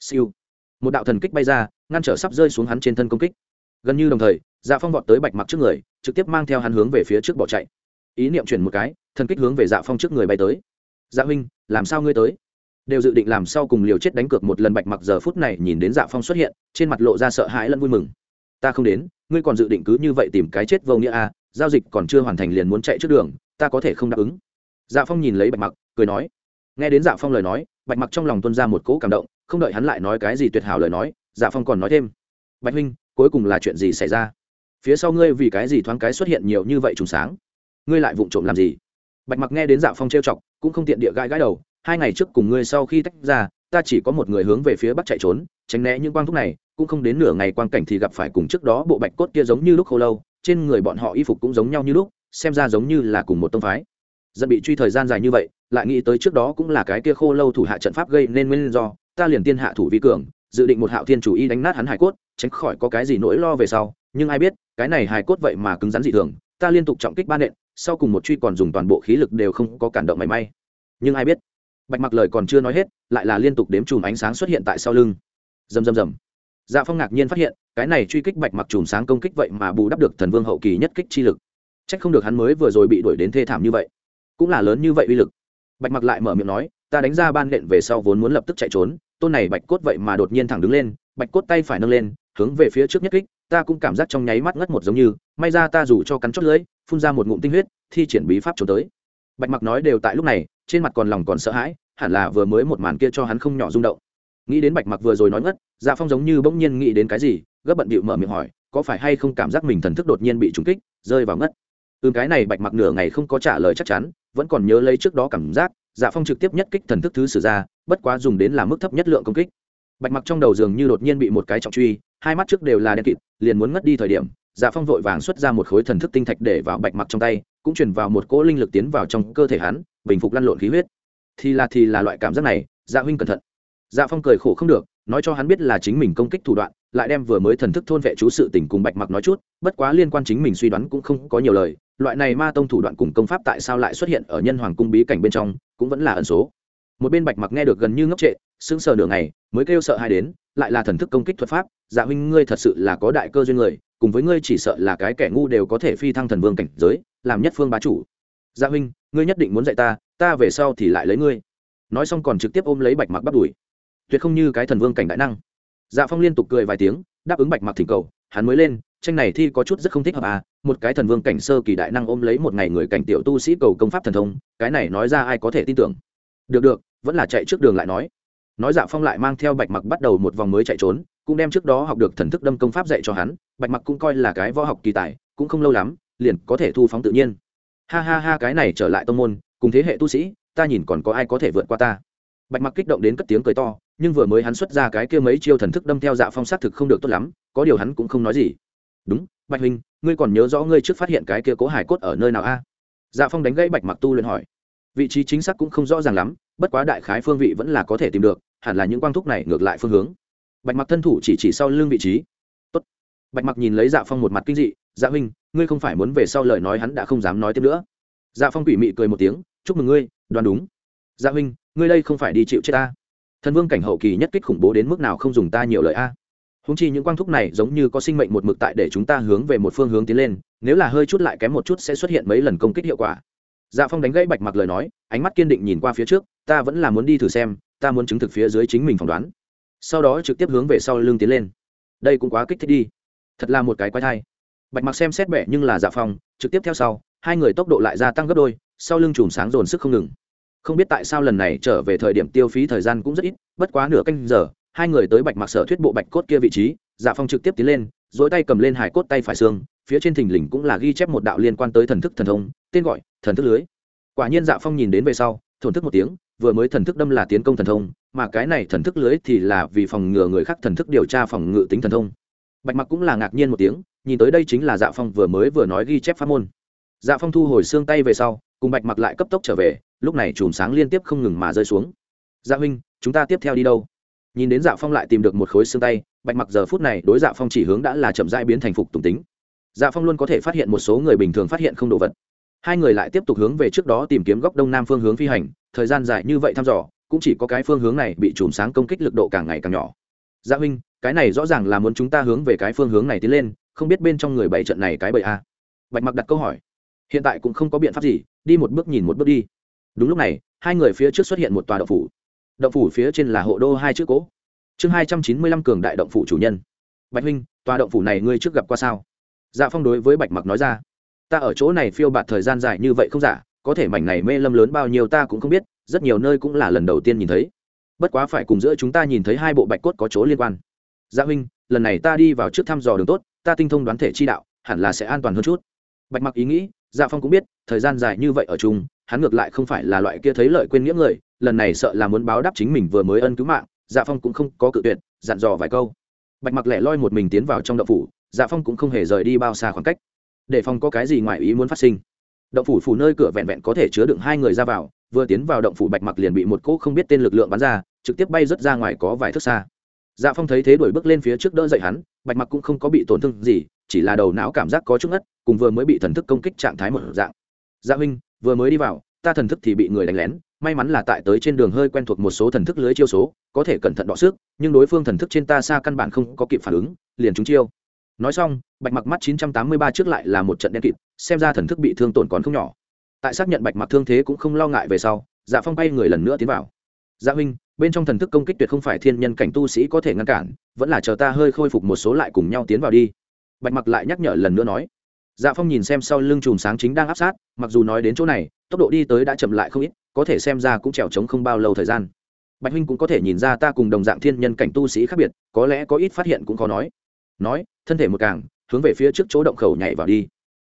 Siêu một đạo thần kích bay ra, ngăn trở sắp rơi xuống hắn trên thân công kích. Gần như đồng thời dạ phong vọt tới bạch mặc trước người, trực tiếp mang theo hắn hướng về phía trước bỏ chạy. Ý niệm chuyển một cái, thần kích hướng về dạ phong trước người bay tới. Dạ huynh, làm sao ngươi tới? Đều dự định làm sao cùng liều chết đánh cược một lần bạch mặc giờ phút này nhìn đến dạ phong xuất hiện, trên mặt lộ ra sợ hãi lẫn vui mừng. Ta không đến, ngươi còn dự định cứ như vậy tìm cái chết vô nghĩa à giao dịch còn chưa hoàn thành liền muốn chạy trước đường, ta có thể không đáp ứng. Dạ phong nhìn lấy bạch mặc, cười nói. Nghe đến dạ phong lời nói, bạch mặc trong lòng tuân ra một cỗ cảm động không đợi hắn lại nói cái gì tuyệt hảo lời nói dạ phong còn nói thêm, bạch huynh, cuối cùng là chuyện gì xảy ra? Phía sau ngươi vì cái gì thoáng cái xuất hiện nhiều như vậy trùng sáng? Ngươi lại vụng trộm làm gì? Bạch mặc nghe đến dạ phong trêu chọc, cũng không tiện địa gãi gãi đầu, hai ngày trước cùng ngươi sau khi tách ra, ta chỉ có một người hướng về phía bắc chạy trốn, tránh né những quang thúc này, cũng không đến nửa ngày quang cảnh thì gặp phải cùng trước đó bộ bạch cốt kia giống như lúc khô lâu, trên người bọn họ y phục cũng giống nhau như lúc, xem ra giống như là cùng một tông phái. Dân bị truy thời gian dài như vậy, lại nghĩ tới trước đó cũng là cái kia khô lâu thủ hạ trận pháp gây nên nguyên do ta liền tiên hạ thủ vi cường, dự định một hạo thiên chủ y đánh nát hắn hải cốt, tránh khỏi có cái gì nỗi lo về sau. Nhưng ai biết, cái này hải cốt vậy mà cứng rắn dị thường, ta liên tục trọng kích ba nện, sau cùng một truy còn dùng toàn bộ khí lực đều không có cản động mảy may. Nhưng ai biết, bạch mặc lời còn chưa nói hết, lại là liên tục đếm chùm ánh sáng xuất hiện tại sau lưng. Rầm rầm rầm. Dạ phong ngạc nhiên phát hiện, cái này truy kích bạch mặc chùm sáng công kích vậy mà bù đắp được thần vương hậu kỳ nhất kích chi lực. C h ắ c không được hắn mới vừa rồi bị đuổi đến thê thảm như vậy. Cũng là lớn như vậy uy lực. Bạch mặc lại mở miệng nói ta đánh ra ban nện về sau vốn muốn lập tức chạy trốn, tôn này bạch cốt vậy mà đột nhiên thẳng đứng lên, bạch cốt tay phải nâng lên, hướng về phía trước nhất kích, ta cũng cảm giác trong nháy mắt ngất một giống như, may ra ta dù cho cắn chót lưỡi, phun ra một ngụm tinh huyết, thi triển bí pháp trốn tới. Bạch mặc nói đều tại lúc này, trên mặt còn lòng còn sợ hãi, hẳn là vừa mới một màn kia cho hắn không nhỏ rung động. Nghĩ đến bạch mặc vừa rồi nói ngất dạ phong giống như bỗng nhiên nghĩ đến cái gì, gấp bận bịu mở miệng hỏi, có phải hay không cảm giác mình thần thức đột nhiên bị trúng kích, rơi vào ngất. Ừm, cái này bạch mặc nửa ngày không có trả lời chắc chắn, vẫn còn nhớ lấy trước đó cảm giác dạ phong trực tiếp nhất kích thần thức thứ sử ra, bất quá dùng đến là mức thấp nhất lượng công kích. Bạch mặc trong đầu giường như đột nhiên bị một cái trọng truy, hai mắt trước đều là đen kịt, liền muốn ngất đi thời điểm dạ phong vội vàng xuất ra một khối thần thức tinh thạch để vào bạch mặc trong tay, cũng chuyển vào một cỗ linh lực tiến vào trong cơ thể hắn, bình phục lăn lộn khí huyết. Thì là thì là loại cảm giác này dạ huynh cẩn thận. Dạ phong cười khổ không được, nói cho hắn biết là chính mình công kích thủ đoạn, lại đem vừa mới thần thức thôn vệ chú sự tình cùng bạch mặc nói chút, bất quá liên quan chính mình suy đoán cũng không có nhiều lời loại này ma tông thủ đoạn cùng công pháp tại sao lại xuất hiện ở nhân hoàng cung bí cảnh bên trong, cũng vẫn là ẩn số. Một bên bạch mặc nghe được gần như ngốc trệ, sững sờ nửa ngày, mới kêu sợ hai đến, lại là thần thức công kích thuật pháp dạ huynh, ngươi thật sự là có đại cơ duyên người, cùng với ngươi chỉ sợ là cái kẻ ngu đều có thể phi thăng thần vương cảnh giới, làm nhất phương bá chủ. Dạ huynh, ngươi nhất định muốn dạy ta ta về sau thì lại lấy ngươi. Nói xong còn trực tiếp ôm lấy bạch mặc bắt đuổi tuyệt không như cái thần vương cảnh đại năng. Dạ phong liên tục cười vài tiếng, đáp ứng bạch mặc thỉnh cầu, hắn mới lên tranh này thi có chút rất không thích hợp à một cái thần vương cảnh sơ kỳ đại năng ôm lấy một ngày người cảnh tiểu tu sĩ cầu công pháp thần thông, cái này nói ra ai có thể tin tưởng. Được được, vẫn là chạy trước đường lại nói. Nói dạ phong lại mang theo bạch mặc bắt đầu một vòng mới chạy trốn, cũng đem trước đó học được thần thức đâm công pháp dạy cho hắn, bạch mặc cũng coi là cái võ học kỳ tài, cũng không lâu lắm, liền có thể thu phóng tự nhiên. Ha ha ha, cái này trở lại tông môn, cùng thế hệ tu sĩ, ta nhìn còn có ai có thể vượt qua ta. Bạch mặc kích động đến cất tiếng cười to, nhưng vừa mới hắn xuất ra cái kia mấy chiêu thần thức đâm theo dạ phong sát thực không được tốt lắm, có điều hắn cũng không nói gì đúng, bạch huynh, ngươi còn nhớ rõ ngươi trước phát hiện cái kia cố hải cốt ở nơi nào a? Dạ phong đánh gãy bạch mặc tu luyện hỏi. Vị trí chính xác cũng không rõ ràng lắm, bất quá đại khái phương vị vẫn là có thể tìm được, hẳn là những quang thúc này ngược lại phương hướng. Bạch mặc thân thủ chỉ chỉ sau lưng vị trí. Tốt. bạch mặc nhìn lấy dạ phong một mặt kinh dị dạ huynh, ngươi không phải muốn về sau lời nói hắn đã không dám nói tiếp nữa. Dạ phong quỷ mị cười một tiếng, chúc mừng ngươi, đoán đúng. Dạ huynh, ngươi đây không phải đi chịu chết ta. Thần vương cảnh hậu kỳ nhất kích khủng bố đến mức nào không dùng ta nhiều lời a? Húng chi những quang thúc này giống như có sinh mệnh một mực tại để chúng ta hướng về một phương hướng tiến lên, nếu là hơi chút lại kém một chút sẽ xuất hiện mấy lần công kích hiệu quả. Dạ phong đánh gãy bạch mặc lời nói, ánh mắt kiên định nhìn qua phía trước, ta vẫn là muốn đi thử xem, ta muốn chứng thực phía dưới chính mình phỏng đoán. Sau đó trực tiếp hướng về sau lưng tiến lên. Đây cũng quá kích thích đi. Thật là một cái quái thai. Bạch mặc xem xét bẻ nhưng là dạ phong, trực tiếp theo sau, hai người tốc độ lại gia tăng gấp đôi, sau lưng chùm sáng dồn sức không ngừng. Không biết tại sao lần này trở về thời điểm tiêu phí thời gian cũng rất ít, bất quá nửa canh giờ hai người tới bạch mặc sở thuyết bộ bạch cốt kia vị trí dạ phong trực tiếp tiến lên dỗi tay cầm lên hải cốt tay phải xương, phía trên thình lình cũng là ghi chép một đạo liên quan tới thần thức thần thông, tên gọi, thần thức lưới. Quả nhiên dạ phong nhìn đến về sau, thổn thức một tiếng, vừa mới thần thức đâm là tiến công thần thông, mà cái này thần thức lưới thì là vì phòng ngừa người khác thần thức điều tra phòng ngự tính thần thông. Bạch mặc cũng là ngạc nhiên một tiếng, nhìn tới đây chính là dạ phong vừa mới vừa nói ghi chép pháp môn. Dạ phong thu hồi xương tay về sau, cùng bạch mặc lại cấp tốc trở về, lúc này chùm sáng liên tiếp không ngừng mà rơi xuống. Dạ huynh, chúng ta tiếp theo đi đâu? Nhìn đến dạ phong lại tìm được một khối xương tay, bạch mặc giờ phút này đối dạ phong chỉ hướng đã là chậm rãi biến thành phục tùng tính. Dạ phong luôn có thể phát hiện một số người bình thường phát hiện không đồ vật. Hai người lại tiếp tục hướng về trước đó tìm kiếm góc đông nam phương hướng phi hành, thời gian dài như vậy thăm dò, cũng chỉ có cái phương hướng này bị chùm sáng công kích lực độ càng ngày càng nhỏ. Dạ huynh, cái này rõ ràng là muốn chúng ta hướng về cái phương hướng này tiến lên, không biết bên trong người bảy trận này cái bậy a. Bạch mặc đặt câu hỏi. Hiện tại cũng không có biện pháp gì, đi một bước nhìn một bước đi. Đúng lúc này, hai người phía trước xuất hiện một tòa đậu phủ động phủ phía trên là hộ đô hai chữ cố. Chương hai trăm chín mươi lăm cường đại động phủ chủ nhân. Bạch huynh, tòa động phủ này ngươi trước gặp qua sao? Dạ phong đối với bạch mặc nói ra. Ta ở chỗ này phiêu bạt thời gian dài như vậy không giả, có thể mảnh này mê lâm lớn bao nhiêu ta cũng không biết, rất nhiều nơi cũng là lần đầu tiên nhìn thấy. Bất quá phải cùng giữa chúng ta nhìn thấy hai bộ bạch cốt có chỗ liên quan. Dạ huynh, lần này ta đi vào trước thăm dò đường tốt, ta tinh thông đoán thể chi đạo, hẳn là sẽ an toàn hơn chút. Bạch mặc ý nghĩ dạ phong cũng biết, thời gian dài như vậy ở chung, hắn ngược lại không phải là loại kia thấy lợi quên nghĩa người lần này sợ là muốn báo đáp chính mình vừa mới ân cứu mạng dạ phong cũng không có cự tuyệt, dặn dò vài câu. Bạch mặc lẻ loi một mình tiến vào trong động phủ dạ phong cũng không hề rời đi bao xa khoảng cách. Để phong có cái gì ngoài ý muốn phát sinh. Động phủ phủ nơi cửa vẹn vẹn có thể chứa đựng hai người ra vào, vừa tiến vào động phủ bạch mặc liền bị một cỗ không biết tên lực lượng bắn ra, trực tiếp bay rớt ra ngoài có vài thước xa. Dạ phong thấy thế đuổi bước lên phía trước đỡ dậy hắn, bạch mặc cũng không có bị tổn thương gì, chỉ là đầu não cảm giác có chút ngất, cùng vừa mới bị thần thức công kích trạng thái một dạng. Dạ huynh, vừa mới đi vào, ta thần thức thì bị người đánh lén may mắn là tại tới trên đường hơi quen thuộc một số thần thức lưới chiêu số, có thể cẩn thận đọ sức, nhưng đối phương thần thức trên ta xa căn bản không có kịp phản ứng, liền trúng chiêu. Nói xong, bạch mặc mắt 983 trước lại là một trận đen kịt, xem ra thần thức bị thương tổn còn không nhỏ. Tại xác nhận bạch mặc thương thế cũng không lo ngại về sau dạ phong bay người lần nữa tiến vào. Dạ huynh, bên trong thần thức công kích tuyệt không phải thiên nhân cảnh tu sĩ có thể ngăn cản, vẫn là chờ ta hơi khôi phục một số lại cùng nhau tiến vào đi. Bạch mặc lại nhắc nhở lần nữa nói dạ phong nhìn xem sau lưng chùm sáng chính đang áp sát, mặc dù nói đến chỗ này, tốc độ đi tới đã chậm lại không ít, có thể xem ra cũng trèo trống không bao lâu thời gian. Bạch huynh cũng có thể nhìn ra ta cùng đồng dạng thiên nhân cảnh tu sĩ khác biệt, có lẽ có ít phát hiện cũng khó nói. Nói, thân thể một càng, hướng về phía trước chỗ động khẩu nhảy vào đi.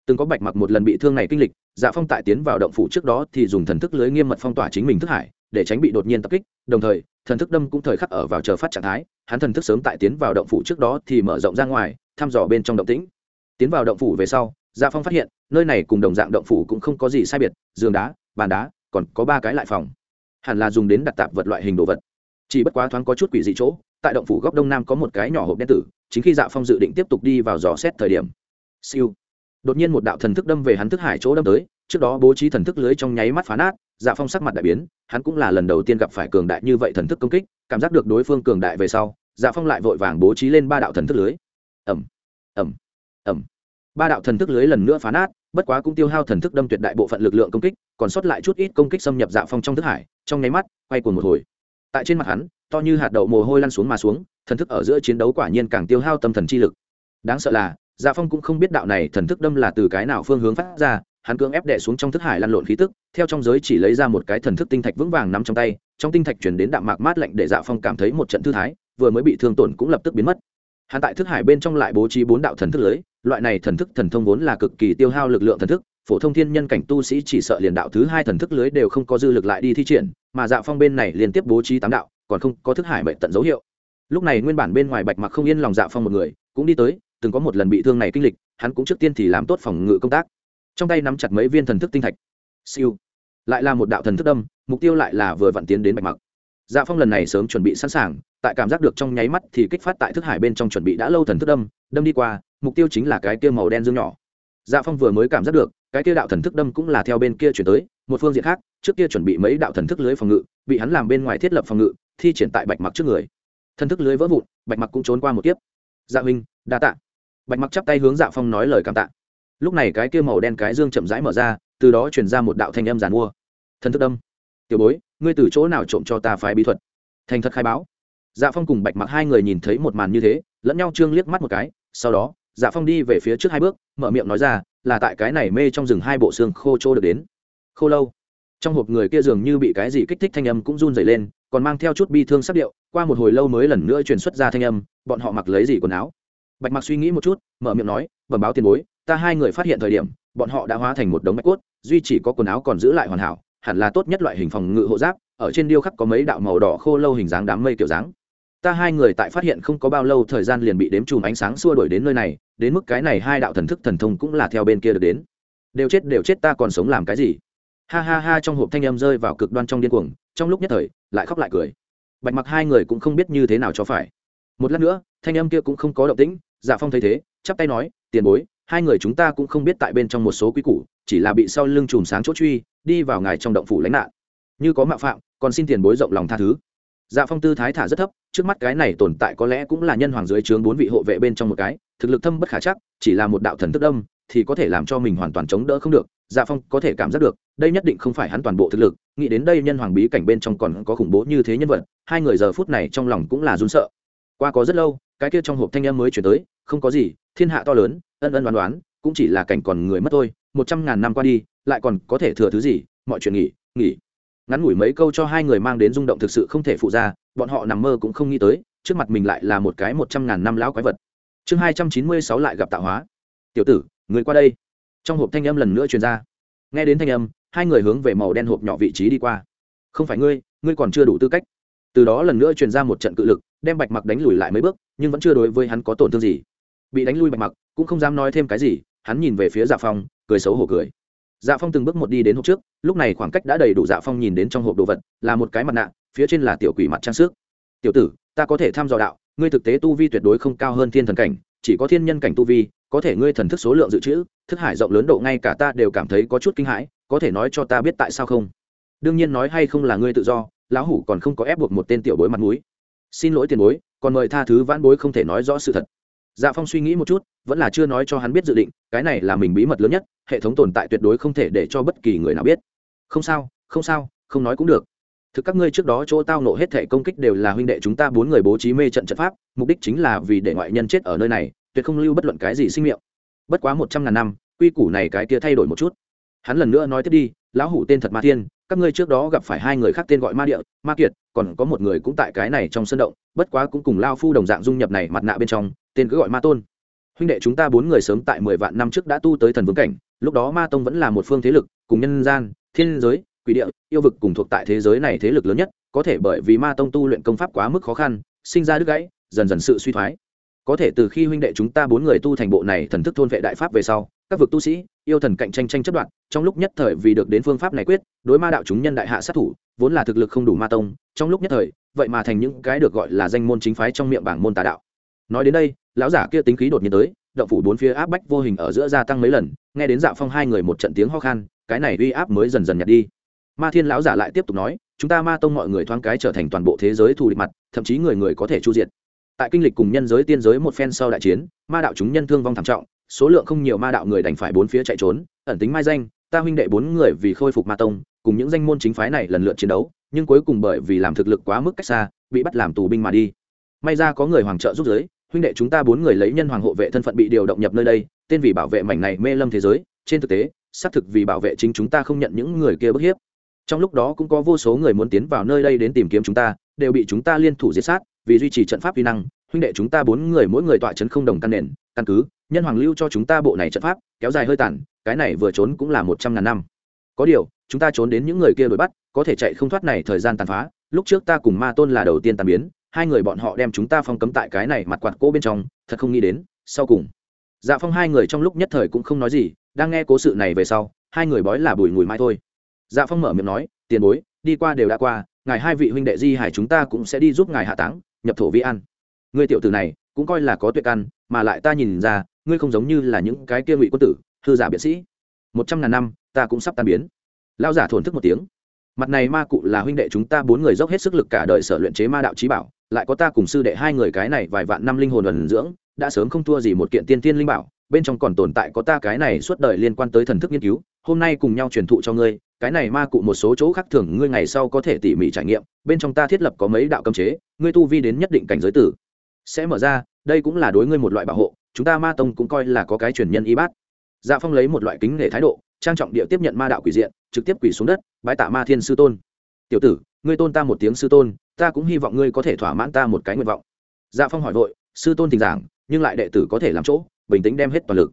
Từng có bạch mặc một lần bị thương này kinh lịch dạ phong tại tiến vào động phủ trước đó thì dùng thần thức lưới nghiêm mật phong tỏa chính mình thức hải, để tránh bị đột nhiên tập kích, đồng thời, thần thức đâm cũng thời khắc ở vào chờ phát trạng thái, hắn thần thức sớm tại tiến vào động phủ trước đó thì mở rộng ra ngoài, thăm dò bên trong động tĩnh tiến vào động phủ về sau dạ phong phát hiện, nơi này cùng đồng dạng động phủ cũng không có gì sai biệt, giường đá, bàn đá, còn có ba cái lại phòng. Hẳn là dùng đến đặt tạp vật loại hình đồ vật. Chỉ bất quá thoáng có chút quỷ dị chỗ, tại động phủ góc đông nam có một cái nhỏ hộp đen tử, chính khi dạ phong dự định tiếp tục đi vào dò xét thời điểm. Siêu. Đột nhiên một đạo thần thức đâm về hắn thức hải chỗ đâm tới, trước đó bố trí thần thức lưới trong nháy mắt phá nát dạ phong sắc mặt đại biến, hắn cũng là lần đầu tiên gặp phải cường đại như vậy thần thức công kích, cảm giác được đối phương cường đại về sau dạ phong lại vội vàng bố trí lên ba đạo thần thức lưới. Ẩm ẩm ẩm. Ba đạo thần thức lưới lần nữa phá nát, bất quá cũng tiêu hao thần thức đâm tuyệt đại bộ phận lực lượng công kích, còn sót lại chút ít công kích xâm nhập dạ phong trong thức hải, trong nháy mắt, quay cuồng một hồi. Tại trên mặt hắn, to như hạt đậu mồ hôi lăn xuống mà xuống, thần thức ở giữa chiến đấu quả nhiên càng tiêu hao tâm thần chi lực. Đáng sợ là dạ phong cũng không biết đạo này thần thức đâm là từ cái nào phương hướng phát ra, hắn cưỡng ép đệ xuống trong thức hải lăn lộn khí tức, theo trong giới chỉ lấy ra một cái thần thức tinh thạch vững vàng nắm trong tay, trong tinh thạch chuyển đến đạm mạc mát lạnh để dạ phong cảm thấy một trận thư thái, vừa mới bị thương tổn cũng lập tức biến mất. Hắn tại thức hải bên trong lại bố trí bốn đạo thần thức lưới loại này thần thức thần thông vốn là cực kỳ tiêu hao lực lượng thần thức, phổ thông thiên nhân cảnh tu sĩ chỉ sợ liền đạo thứ hai thần thức lưới đều không có dư lực lại đi thi triển, mà dạ phong bên này liên tiếp bố trí tám đạo, còn không có thức hải mệnh tận dấu hiệu. Lúc này nguyên bản bên ngoài bạch mặc không yên lòng dạ phong một người, cũng đi tới, từng có một lần bị thương này kinh lịch, hắn cũng trước tiên thì làm tốt phòng ngự công tác. Trong tay nắm chặt mấy viên thần thức tinh thạch. Siêu. Lại là một đạo thần thức đâm, mục tiêu lại là vừa vặn tiến đến bạch mặc. Dạ phong lần này sớm chuẩn bị sẵn sàng, tại cảm giác được trong nháy mắt thì kích phát tại thức hải bên trong chuẩn bị đã lâu thần thức đâm đâm đi qua mục tiêu chính là cái kia màu đen dương nhỏ. Dạ phong vừa mới cảm giác được, cái kia đạo thần thức đâm cũng là theo bên kia chuyển tới, một phương diện khác, trước kia chuẩn bị mấy đạo thần thức lưới phòng ngự, bị hắn làm bên ngoài thiết lập phòng ngự, thi triển tại bạch mặc trước người. Thần thức lưới vỡ vụn, bạch mặc cũng trốn qua một kiếp. Dạ huynh, đa tạ. Bạch mặc chắp tay hướng dạ phong nói lời cảm tạ. Lúc này cái kia màu đen cái dương chậm rãi mở ra, từ đó chuyển ra một đạo thanh âm giàn mua. Thần thức đâm. Tiểu bối, ngươi từ chỗ nào trộm cho ta phái bí thuật? Thành thật khai báo. Dạ phong cùng bạch mặc hai người nhìn thấy một màn như thế, lẫn nhau trương liếc mắt một cái, sau đó dạ phong đi về phía trước hai bước, mở miệng nói ra, là tại cái này mê trong rừng hai bộ xương khô trô được đến. Khô lâu? Trong hộp người kia dường như bị cái gì kích thích thanh âm cũng run dày lên, còn mang theo chút bi thương sắc điệu, qua một hồi lâu mới lần nữa truyền xuất ra thanh âm, bọn họ mặc lấy gì quần áo. Bạch mặc suy nghĩ một chút, mở miệng nói, bẩm báo tiền bối, ta hai người phát hiện thời điểm, bọn họ đã hóa thành một đống bạch cốt, duy chỉ có quần áo còn giữ lại hoàn hảo, hẳn là tốt nhất loại hình phòng ngự hộ giáp, ở trên điêu khắc có mấy đạo màu đỏ khô lâu hình dáng đám mây kiểu dáng ta hai người tại phát hiện không có bao lâu thời gian liền bị đếm chùm ánh sáng xua đuổi đến nơi này, đến mức cái này hai đạo thần thức thần thông cũng là theo bên kia được đến. Đều chết đều chết, ta còn sống làm cái gì? Ha ha ha, trong hộp thanh âm rơi vào cực đoan trong điên cuồng, trong lúc nhất thời, lại khóc lại cười. Bạch mặc hai người cũng không biết như thế nào cho phải. Một lát nữa, thanh âm kia cũng không có động tĩnh dạ phong thấy thế, chắp tay nói, tiền bối, hai người chúng ta cũng không biết tại bên trong một số quý củ, chỉ là bị sau lưng chùm sáng chỗ truy, đi vào ngài trong động phủ lánh nạn. Như có mạo phạm, còn xin tiền bối rộng lòng tha thứ dạ phong tư thái thả rất thấp, trước mắt cái này tồn tại có lẽ cũng là nhân hoàng dưới trướng bốn vị hộ vệ bên trong một cái, thực lực thâm bất khả chắc, chỉ là một đạo thần tức đông thì có thể làm cho mình hoàn toàn chống đỡ không được. Dạ phong có thể cảm giác được, đây nhất định không phải hắn toàn bộ thực lực, nghĩ đến đây nhân hoàng bí cảnh bên trong còn có khủng bố như thế nhân vật, hai người giờ phút này trong lòng cũng là run sợ. Qua có rất lâu, cái kia trong hộp thanh em mới chuyển tới, không có gì, thiên hạ to lớn, ân ân đoán đoán cũng chỉ là cảnh còn người mất thôi, một trăm ngàn năm qua đi, lại còn có thể thừa thứ gì, mọi chuyện nghỉ nghỉ ngắn ngủi mấy câu cho hai người mang đến rung động thực sự không thể phụ ra, bọn họ nằm mơ cũng không nghĩ tới, trước mặt mình lại là một cái một trăm ngàn năm lão quái vật. Chương hai trăm chín mươi sáu lại gặp tạo hóa. Tiểu tử, người qua đây. Trong hộp thanh âm lần nữa truyền ra. Nghe đến thanh âm, hai người hướng về màu đen hộp nhỏ vị trí đi qua. Không phải ngươi ngươi còn chưa đủ tư cách. Từ đó lần nữa truyền ra một trận cự lực, đem bạch mặc đánh lùi lại mấy bước, nhưng vẫn chưa đối với hắn có tổn thương gì. Bị đánh lui bạch mặc, cũng không dám nói thêm cái gì, hắn nhìn về phía dạ phong, cười xấu hổ cười dạ phong từng bước một đi đến hộp trước, lúc này khoảng cách đã đầy đủ dạ phong nhìn đến trong hộp đồ vật, là một cái mặt nạ, phía trên là tiểu quỷ mặt trang sức. Tiểu tử, ta có thể tham dò đạo, ngươi thực tế tu vi tuyệt đối không cao hơn thiên thần cảnh, chỉ có thiên nhân cảnh tu vi, có thể ngươi thần thức số lượng dự trữ, thức hải rộng lớn độ ngay cả ta đều cảm thấy có chút kinh hãi, có thể nói cho ta biết tại sao không? Đương nhiên nói hay không là ngươi tự do, lão hủ còn không có ép buộc một tên tiểu bối mặt mũi. Xin lỗi tiền bối, còn mời tha thứ vãn bối không thể nói rõ sự thật dạ phong suy nghĩ một chút, vẫn là chưa nói cho hắn biết dự định, cái này là mình bí mật lớn nhất, hệ thống tồn tại tuyệt đối không thể để cho bất kỳ người nào biết. Không sao không sao, không nói cũng được. Thực các ngươi trước đó chỗ tao nộ hết thể công kích đều là huynh đệ chúng ta bốn người bố trí mê trận trận pháp, mục đích chính là vì để ngoại nhân chết ở nơi này, tuyệt không lưu bất luận cái gì sinh miệng. Bất quá một trăm ngàn năm, quy củ này cái kia thay đổi một chút. Hắn lần nữa nói tiếp đi, lão hủ tên thật ma thiên, các ngươi trước đó gặp phải hai người khác tên gọi ma địa, ma kiệt, còn có một người cũng tại cái này trong sân động, bất quá cũng cùng lao phu đồng dạng dung nhập này mặt nạ bên trong tên cứ gọi ma tôn. Huynh đệ chúng ta bốn người sớm tại mười vạn năm trước đã tu tới thần vương cảnh, lúc đó ma tông vẫn là một phương thế lực, cùng nhân gian, thiên giới, quỷ địa, yêu vực cùng thuộc tại thế giới này thế lực lớn nhất, có thể bởi vì ma tông tu luyện công pháp quá mức khó khăn, sinh ra đứt gãy, dần dần sự suy thoái. Có thể từ khi huynh đệ chúng ta bốn người tu thành bộ này thần thức thôn vệ đại pháp về sau, các vực tu sĩ, yêu thần cạnh tranh tranh chấp đoạn trong lúc nhất thời vì được đến phương pháp này quyết, đối ma đạo chúng nhân đại hạ sát thủ, vốn là thực lực không đủ ma tông, trong lúc nhất thời, vậy mà thành những cái được gọi là danh môn chính phái trong miệng bảng môn tà đạo nói đến đây, lão giả kia tính khí đột nhiên tới, động phủ bốn phía áp bách vô hình ở giữa gia tăng mấy lần, nghe đến dạ phong hai người một trận tiếng ho khan, cái này uy áp mới dần dần nhạt đi. Ma thiên lão giả lại tiếp tục nói, chúng ta ma tông mọi người thoáng cái trở thành toàn bộ thế giới thù địch mặt, thậm chí người người có thể chu diệt. Tại kinh lịch cùng nhân giới tiên giới một phen sau đại chiến, ma đạo chúng nhân thương vong thảm trọng, số lượng không nhiều ma đạo người đành phải bốn phía chạy trốn, ẩn tính mai danh, ta huynh đệ bốn người vì khôi phục ma tông, cùng những danh môn chính phái này lần lượt chiến đấu, nhưng cuối cùng bởi vì làm thực lực quá mức cách xa, bị bắt làm tù binh mà đi. May ra có người hoàng trợ giúp giới huynh đệ chúng ta bốn người lấy nhân hoàng hộ vệ thân phận bị điều động nhập nơi đây, tên vì bảo vệ mảnh này mê lâm thế giới, trên thực tế, xác thực vì bảo vệ chính chúng ta không nhận những người kia bức hiếp. Trong lúc đó cũng có vô số người muốn tiến vào nơi đây đến tìm kiếm chúng ta, đều bị chúng ta liên thủ giết sát, vì duy trì trận pháp vi năng, huynh đệ chúng ta bốn người mỗi người tọa chấn không đồng căn nền, căn cứ, nhân hoàng lưu cho chúng ta bộ này trận pháp, kéo dài hơi tàn, cái này vừa trốn cũng là một trăm ngàn năm. Có điều, chúng ta trốn đến những người kia đuổi bắt, có thể chạy không thoát này thời gian tàn phá, lúc trước ta cùng ma tôn là đầu tiên tàn biến hai người bọn họ đem chúng ta phong cấm tại cái này mặt quạt cỗ bên trong, thật không nghĩ đến, sau cùng. Dạ phong hai người trong lúc nhất thời cũng không nói gì, đang nghe cố sự này về sau, hai người bói là bùi ngùi mai thôi. Dạ phong mở miệng nói, tiền bối, đi qua đều đã qua, ngài hai vị huynh đệ di hải chúng ta cũng sẽ đi giúp ngài hạ táng, nhập thổ vi ăn ngươi tiểu tử này, cũng coi là có tuyệt ăn mà lại ta nhìn ra, ngươi không giống như là những cái kia ngụy quân tử, hư giả biện sĩ. Một trăm ngàn năm, ta cũng sắp tan biến. Lao giả thổn thức một tiếng mặt này ma cụ là huynh đệ chúng ta bốn người dốc hết sức lực cả đời sở luyện chế ma đạo trí bảo, lại có ta cùng sư đệ hai người cái này vài vạn năm linh hồn ẩn dưỡng, đã sớm không thua gì một kiện tiên tiên linh bảo, bên trong còn tồn tại có ta cái này suốt đời liên quan tới thần thức nghiên cứu, hôm nay cùng nhau truyền thụ cho ngươi, cái này ma cụ một số chỗ khác thường ngươi ngày sau có thể tỉ mỉ trải nghiệm, bên trong ta thiết lập có mấy đạo cấm chế, ngươi tu vi đến nhất định cảnh giới tử. Sẽ mở ra, đây cũng là đối ngươi một loại bảo hộ, chúng ta ma tông cũng coi là có cái truyền nhân y bát dạ phong lấy một loại kính nể thái độ, trang trọng địa tiếp nhận ma đạo quỷ diện, trực tiếp quỷ xuống đất, bái tạ ma thiên sư tôn. Tiểu tử, ngươi tôn ta một tiếng sư tôn, ta cũng hy vọng ngươi có thể thỏa mãn ta một cái nguyện vọng. Dạ phong hỏi vội, sư tôn tình giảng, nhưng lại đệ tử có thể làm chỗ, bình tĩnh đem hết toàn lực.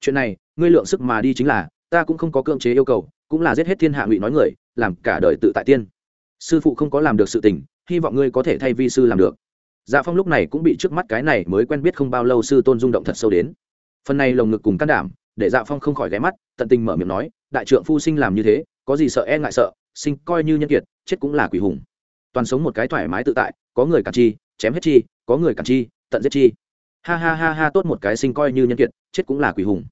Chuyện này, ngươi lượng sức mà đi chính là, ta cũng không có cưỡng chế yêu cầu, cũng là giết hết thiên hạ ngụy nói người, làm cả đời tự tại tiên. Sư phụ không có làm được sự tình, hy vọng ngươi có thể thay vi sư làm được. Dạ phong lúc này cũng bị trước mắt cái này mới quen biết không bao lâu sư tôn rung động thật sâu đến. Phần này lồng ngực cùng can đảm để dạ phong không khỏi ghé mắt, tận tình mở miệng nói, đại trượng phu sinh làm như thế, có gì sợ e ngại sợ, sinh coi như nhân kiệt, chết cũng là quỷ hùng. Toàn sống một cái thoải mái tự tại, có người cản chi, chém hết chi, có người cản chi, tận giết chi. Ha ha ha ha, tốt một cái sinh coi như nhân kiệt, chết cũng là quỷ hùng.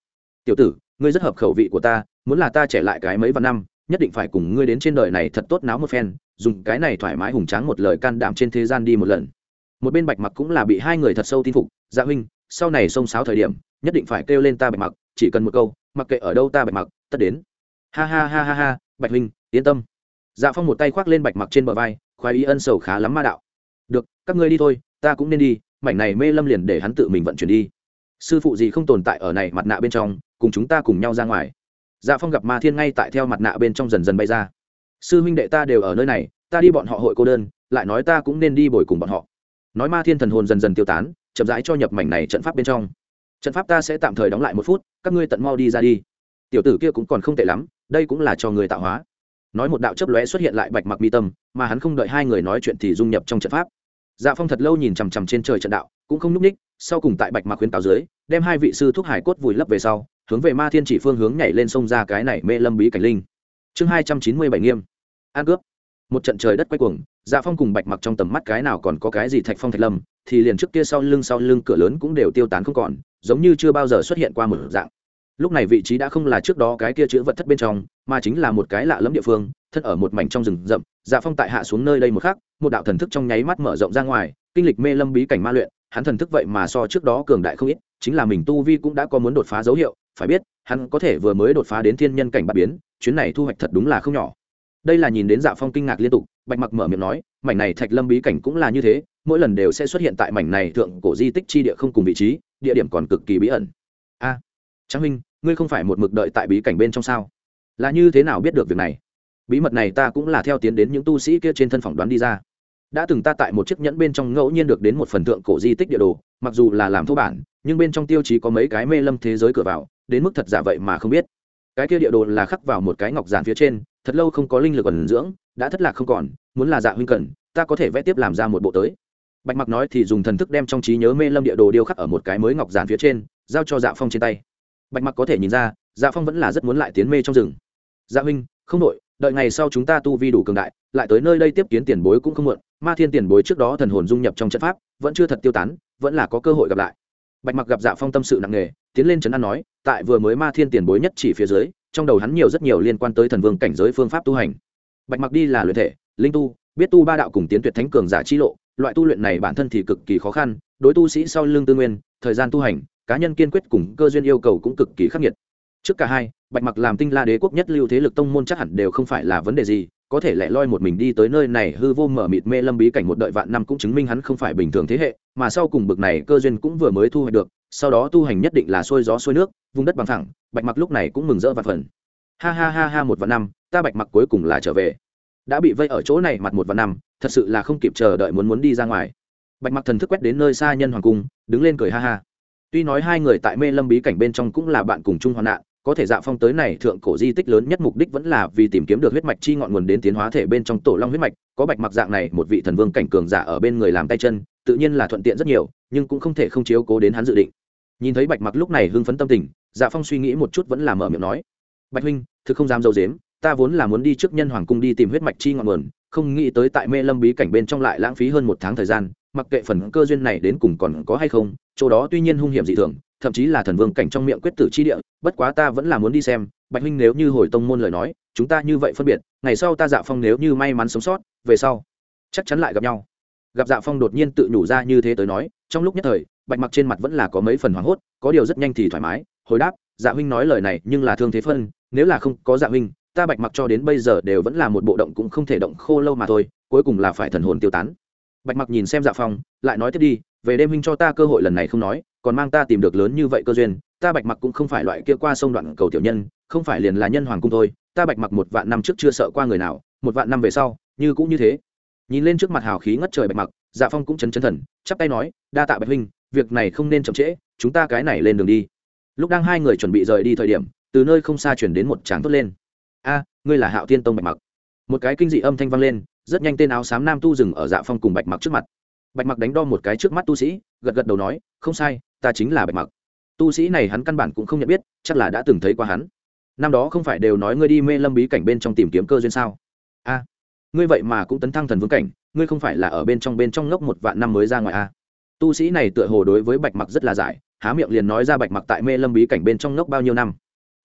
Tiểu tử, ngươi rất hợp khẩu vị của ta, muốn là ta trẻ lại cái mấy vạn năm, nhất định phải cùng ngươi đến trên đời này thật tốt náo một phen, dùng cái này thoải mái hùng tráng một lời can đảm trên thế gian đi một lần. Một bên bạch mặc cũng là bị hai người thật sâu tin phục dạ huynh, sau này xông sáo thời điểm, nhất định phải kêu lên ta bạch mặc chỉ cần một câu, mặc kệ ở đâu ta bạch mặc, tất đến. Ha ha ha ha ha, bạch huynh, yên tâm. Dạ phong một tay khoác lên bạch mặc trên bờ vai, khoái ý ân sầu khá lắm ma đạo. Được, các ngươi đi thôi, ta cũng nên đi, mảnh này mê lâm liền để hắn tự mình vận chuyển đi. Sư phụ gì không tồn tại ở này mặt nạ bên trong, cùng chúng ta cùng nhau ra ngoài. Dạ phong gặp ma thiên ngay tại theo mặt nạ bên trong dần dần bay ra. Sư huynh đệ ta đều ở nơi này, ta đi bọn họ hội cô đơn, lại nói ta cũng nên đi bồi cùng bọn họ. Nói ma thiên thần hồn dần dần tiêu tán, chậm rãi cho nhập mảnh này trận pháp bên trong trận pháp ta sẽ tạm thời đóng lại một phút, các ngươi tận mau đi ra đi. Tiểu tử kia cũng còn không tệ lắm, đây cũng là cho người tạo hóa. Nói một đạo chấp lóe xuất hiện lại bạch mặc mi tâm, mà hắn không đợi hai người nói chuyện thì dung nhập trong trận pháp. Dạ phong thật lâu nhìn chằm chằm trên trời trận đạo, cũng không n ú c ních, sau cùng tại bạch mặc khuyến cáo dưới, đem hai vị sư thuốc hải cốt vùi lấp về sau, hướng về ma thiên chỉ phương hướng nhảy lên sông ra cái này mê lâm bí cảnh linh. Chương hai trăm chín mươi bảy nghiêm. An cướp. Một trận trời đất quay cuồng dạ phong cùng bạch mặc trong tầm mắt cái nào còn có cái gì thạch phong thạch lâm thì liền trước kia sau lưng sau lưng cửa lớn cũng đều tiêu tán không còn, giống như chưa bao giờ xuất hiện qua một dạng. Lúc này vị trí đã không là trước đó cái kia chữ vật thất bên trong, mà chính là một cái lạ lẫm địa phương, thân ở một mảnh trong rừng rậm dạ phong tại hạ xuống nơi đây một khắc, một đạo thần thức trong nháy mắt mở rộng ra ngoài, kinh lịch mê lâm bí cảnh ma luyện, hắn thần thức vậy mà so trước đó cường đại không ít, chính là mình tu vi cũng đã có muốn đột phá dấu hiệu, phải biết, hắn có thể vừa mới đột phá đến thiên nhân cảnh bạc biến, chuyến này thu hoạch thật đúng là không nhỏ. Đây là nhìn đến dạ phong kinh ngạc liên tục, bạch mặc mở miệng nói, mảnh này thạch lâm bí cảnh cũng là như thế mỗi lần đều sẽ xuất hiện tại mảnh này thượng cổ di tích chi địa không cùng vị trí địa điểm còn cực kỳ bí ẩn. A à, trang huynh ngươi không phải một mực đợi tại bí cảnh bên trong sao? Là như thế nào biết được việc này? Bí mật này ta cũng là theo tiến đến những tu sĩ kia trên thân phỏng đoán đi ra. Đã từng ta tại một chiếc nhẫn bên trong ngẫu nhiên được đến một phần thượng cổ di tích địa đồ mặc dù là làm thô bản nhưng bên trong tiêu chí có mấy cái mê lâm thế giới cửa vào đến mức thật giả vậy mà không biết. Cái kia địa đồ là khắc vào một cái ngọc giản phía trên thật lâu không có linh lực ẩn dưỡng đã thất lạc không còn muốn là dạ huynh cần ta có thể vẽ tiếp làm ra một bộ tới bạch mặc nói thì dùng thần thức đem trong trí nhớ mê lâm địa đồ điêu khắc ở một cái mới ngọc giản phía trên, giao cho dạ phong trên tay. Bạch mặc có thể nhìn ra dạ phong vẫn là rất muốn lại tiến mê trong rừng. Dạ huynh, không đội đợi ngày sau chúng ta tu vi đủ cường đại, lại tới nơi đây tiếp kiến tiền bối cũng không muộn, ma thiên tiền bối trước đó thần hồn dung nhập trong trận pháp, vẫn chưa thật tiêu tán, vẫn là có cơ hội gặp lại. Bạch mặc gặp dạ phong tâm sự nặng nề, tiến lên trấn an nói, tại vừa mới ma thiên tiền bối nhất chỉ phía dưới, trong đầu hắn nhiều rất nhiều liên quan tới thần vương cảnh giới phương pháp tu hành. Bạch mặc đi là luyện thể, linh tu, biết tu ba đạo cùng tiến tuyệt thánh cường giả chi lộ loại tu luyện này bản thân thì cực kỳ khó khăn, đối tu sĩ sau lưng tư nguyên, thời gian tu hành, cá nhân kiên quyết cùng cơ duyên yêu cầu cũng cực kỳ khắc nghiệt. Trước cả hai, bạch mặc làm tinh la đế quốc nhất lưu thế lực tông môn chắc hẳn đều không phải là vấn đề gì, có thể lẻ loi một mình đi tới nơi này hư vô mở mịt mê lâm bí cảnh một đợi vạn năm cũng chứng minh hắn không phải bình thường thế hệ, mà sau cùng bực này cơ duyên cũng vừa mới thu hoạch được, sau đó tu hành nhất định là xuôi gió xuôi nước, vùng đất bằng thẳng bạch mặc lúc này cũng mừng rỡ và phần. Ha ha ha ha một vạn năm, ta bạch mặc cuối cùng là trở về đã bị vây ở chỗ này mặt một và năm, thật sự là không kịp chờ đợi muốn muốn đi ra ngoài. Bạch mặc thần thức quét đến nơi xa nhân hoàng cung, đứng lên cười ha ha. Tuy nói hai người tại mê lâm bí cảnh bên trong cũng là bạn cùng chung hoạn nạn, có thể dạ phong tới này thượng cổ di tích lớn nhất mục đích vẫn là vì tìm kiếm được huyết mạch chi ngọn nguồn đến tiến hóa thể bên trong tổ long huyết mạch, có bạch mặc dạng này một vị thần vương cảnh cường giả ở bên người làm tay chân, tự nhiên là thuận tiện rất nhiều, nhưng cũng không thể không chiếu cố đến hắn dự định. Nhìn thấy bạch mặc lúc này hưng phấn tâm tình dạ phong suy nghĩ một chút vẫn là mở miệng nói. Bạch huynh, thực không dám dâu dếm ta vốn là muốn đi trước nhân hoàng cung đi tìm huyết mạch chi ngọn nguồn, không nghĩ tới tại mê lâm bí cảnh bên trong lại lãng phí hơn một tháng thời gian, mặc kệ phần cơ duyên này đến cùng còn có hay không, chỗ đó tuy nhiên hung hiểm dị thường, thậm chí là thần vương cảnh trong miệng quyết tử chi địa, bất quá ta vẫn là muốn đi xem, bạch huynh nếu như hồi tông môn lời nói, chúng ta như vậy phân biệt, ngày sau ta dạ phong nếu như may mắn sống sót, về sau, chắc chắn lại gặp nhau. Gặp dạ phong đột nhiên tự nhủ ra như thế tới nói, trong lúc nhất thời, bạch mặc trên mặt vẫn là có mấy phần hoảng hốt, có điều rất nhanh thì thoải mái, hồi đáp dạ huynh nói lời này nhưng là thương thế phân, nếu là không có dạ huynh ta bạch mặc cho đến bây giờ đều vẫn là một bộ động cũng không thể động khô lâu mà thôi, cuối cùng là phải thần hồn tiêu tán. Bạch mặc nhìn xem dạ phong, lại nói tiếp đi, về đêm huynh cho ta cơ hội lần này không nói, còn mang ta tìm được lớn như vậy cơ duyên, ta bạch mặc cũng không phải loại kia qua sông đoạn cầu tiểu nhân, không phải liền là nhân hoàng cung thôi, ta bạch mặc một vạn năm trước chưa sợ qua người nào, một vạn năm về sau, như cũng như thế. Nhìn lên trước mặt hào khí ngất trời bạch mặc dạ phong cũng chấn chấn thần, chắp tay nói, đa tạ bạch huynh, việc này không nên chậm trễ, chúng ta cái này lên đường đi. Lúc đang hai người chuẩn bị rời đi thời điểm, từ nơi không xa chuyển đến một tráng tốt lên a, ngươi là hạo Thiên tông bạch mặc. Một cái kinh dị âm thanh vang lên, rất nhanh tên áo xám nam tu dừng ở dạ phong cùng bạch mặc trước mặt. Bạch mặc đánh đo một cái trước mắt tu sĩ, gật gật đầu nói, không sai, ta chính là bạch mặc. Tu sĩ này hắn căn bản cũng không nhận biết, chắc là đã từng thấy qua hắn. Năm đó không phải đều nói ngươi đi mê lâm bí cảnh bên trong tìm kiếm cơ duyên sao? A, ngươi vậy mà cũng tấn thăng thần vương cảnh, ngươi không phải là ở bên trong bên trong ngốc một vạn năm mới ra ngoài a. Tu sĩ này tựa hồ đối với bạch mặc rất là giải, há miệng liền nói ra bạch mặc tại mê lâm bí cảnh bên trong ngốc bao nhiêu năm.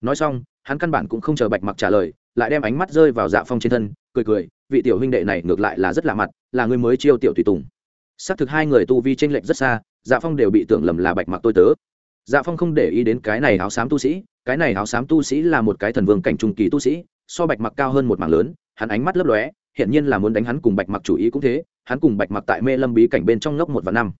Nói xong hắn căn bản cũng không chờ bạch mặc trả lời, lại đem ánh mắt rơi vào dạ phong trên thân, cười cười, vị tiểu huynh đệ này ngược lại là rất lạ mặt, là người mới chiêu tiểu tùy tùng. Xác thực hai người tu vi tranh lệch rất xa dạ phong đều bị tưởng lầm là bạch mặc tôi tớ. Dạ phong không để ý đến cái này áo xám tu sĩ, cái này áo xám tu sĩ là một cái thần vương cảnh trung kỳ tu sĩ, so bạch mặc cao hơn một mảng lớn, hắn ánh mắt lấp lóe hiện nhiên là muốn đánh hắn cùng bạch mặc chủ ý cũng thế, hắn cùng bạch mặc tại mê lâm bí cảnh bên trong ngốc một và năm.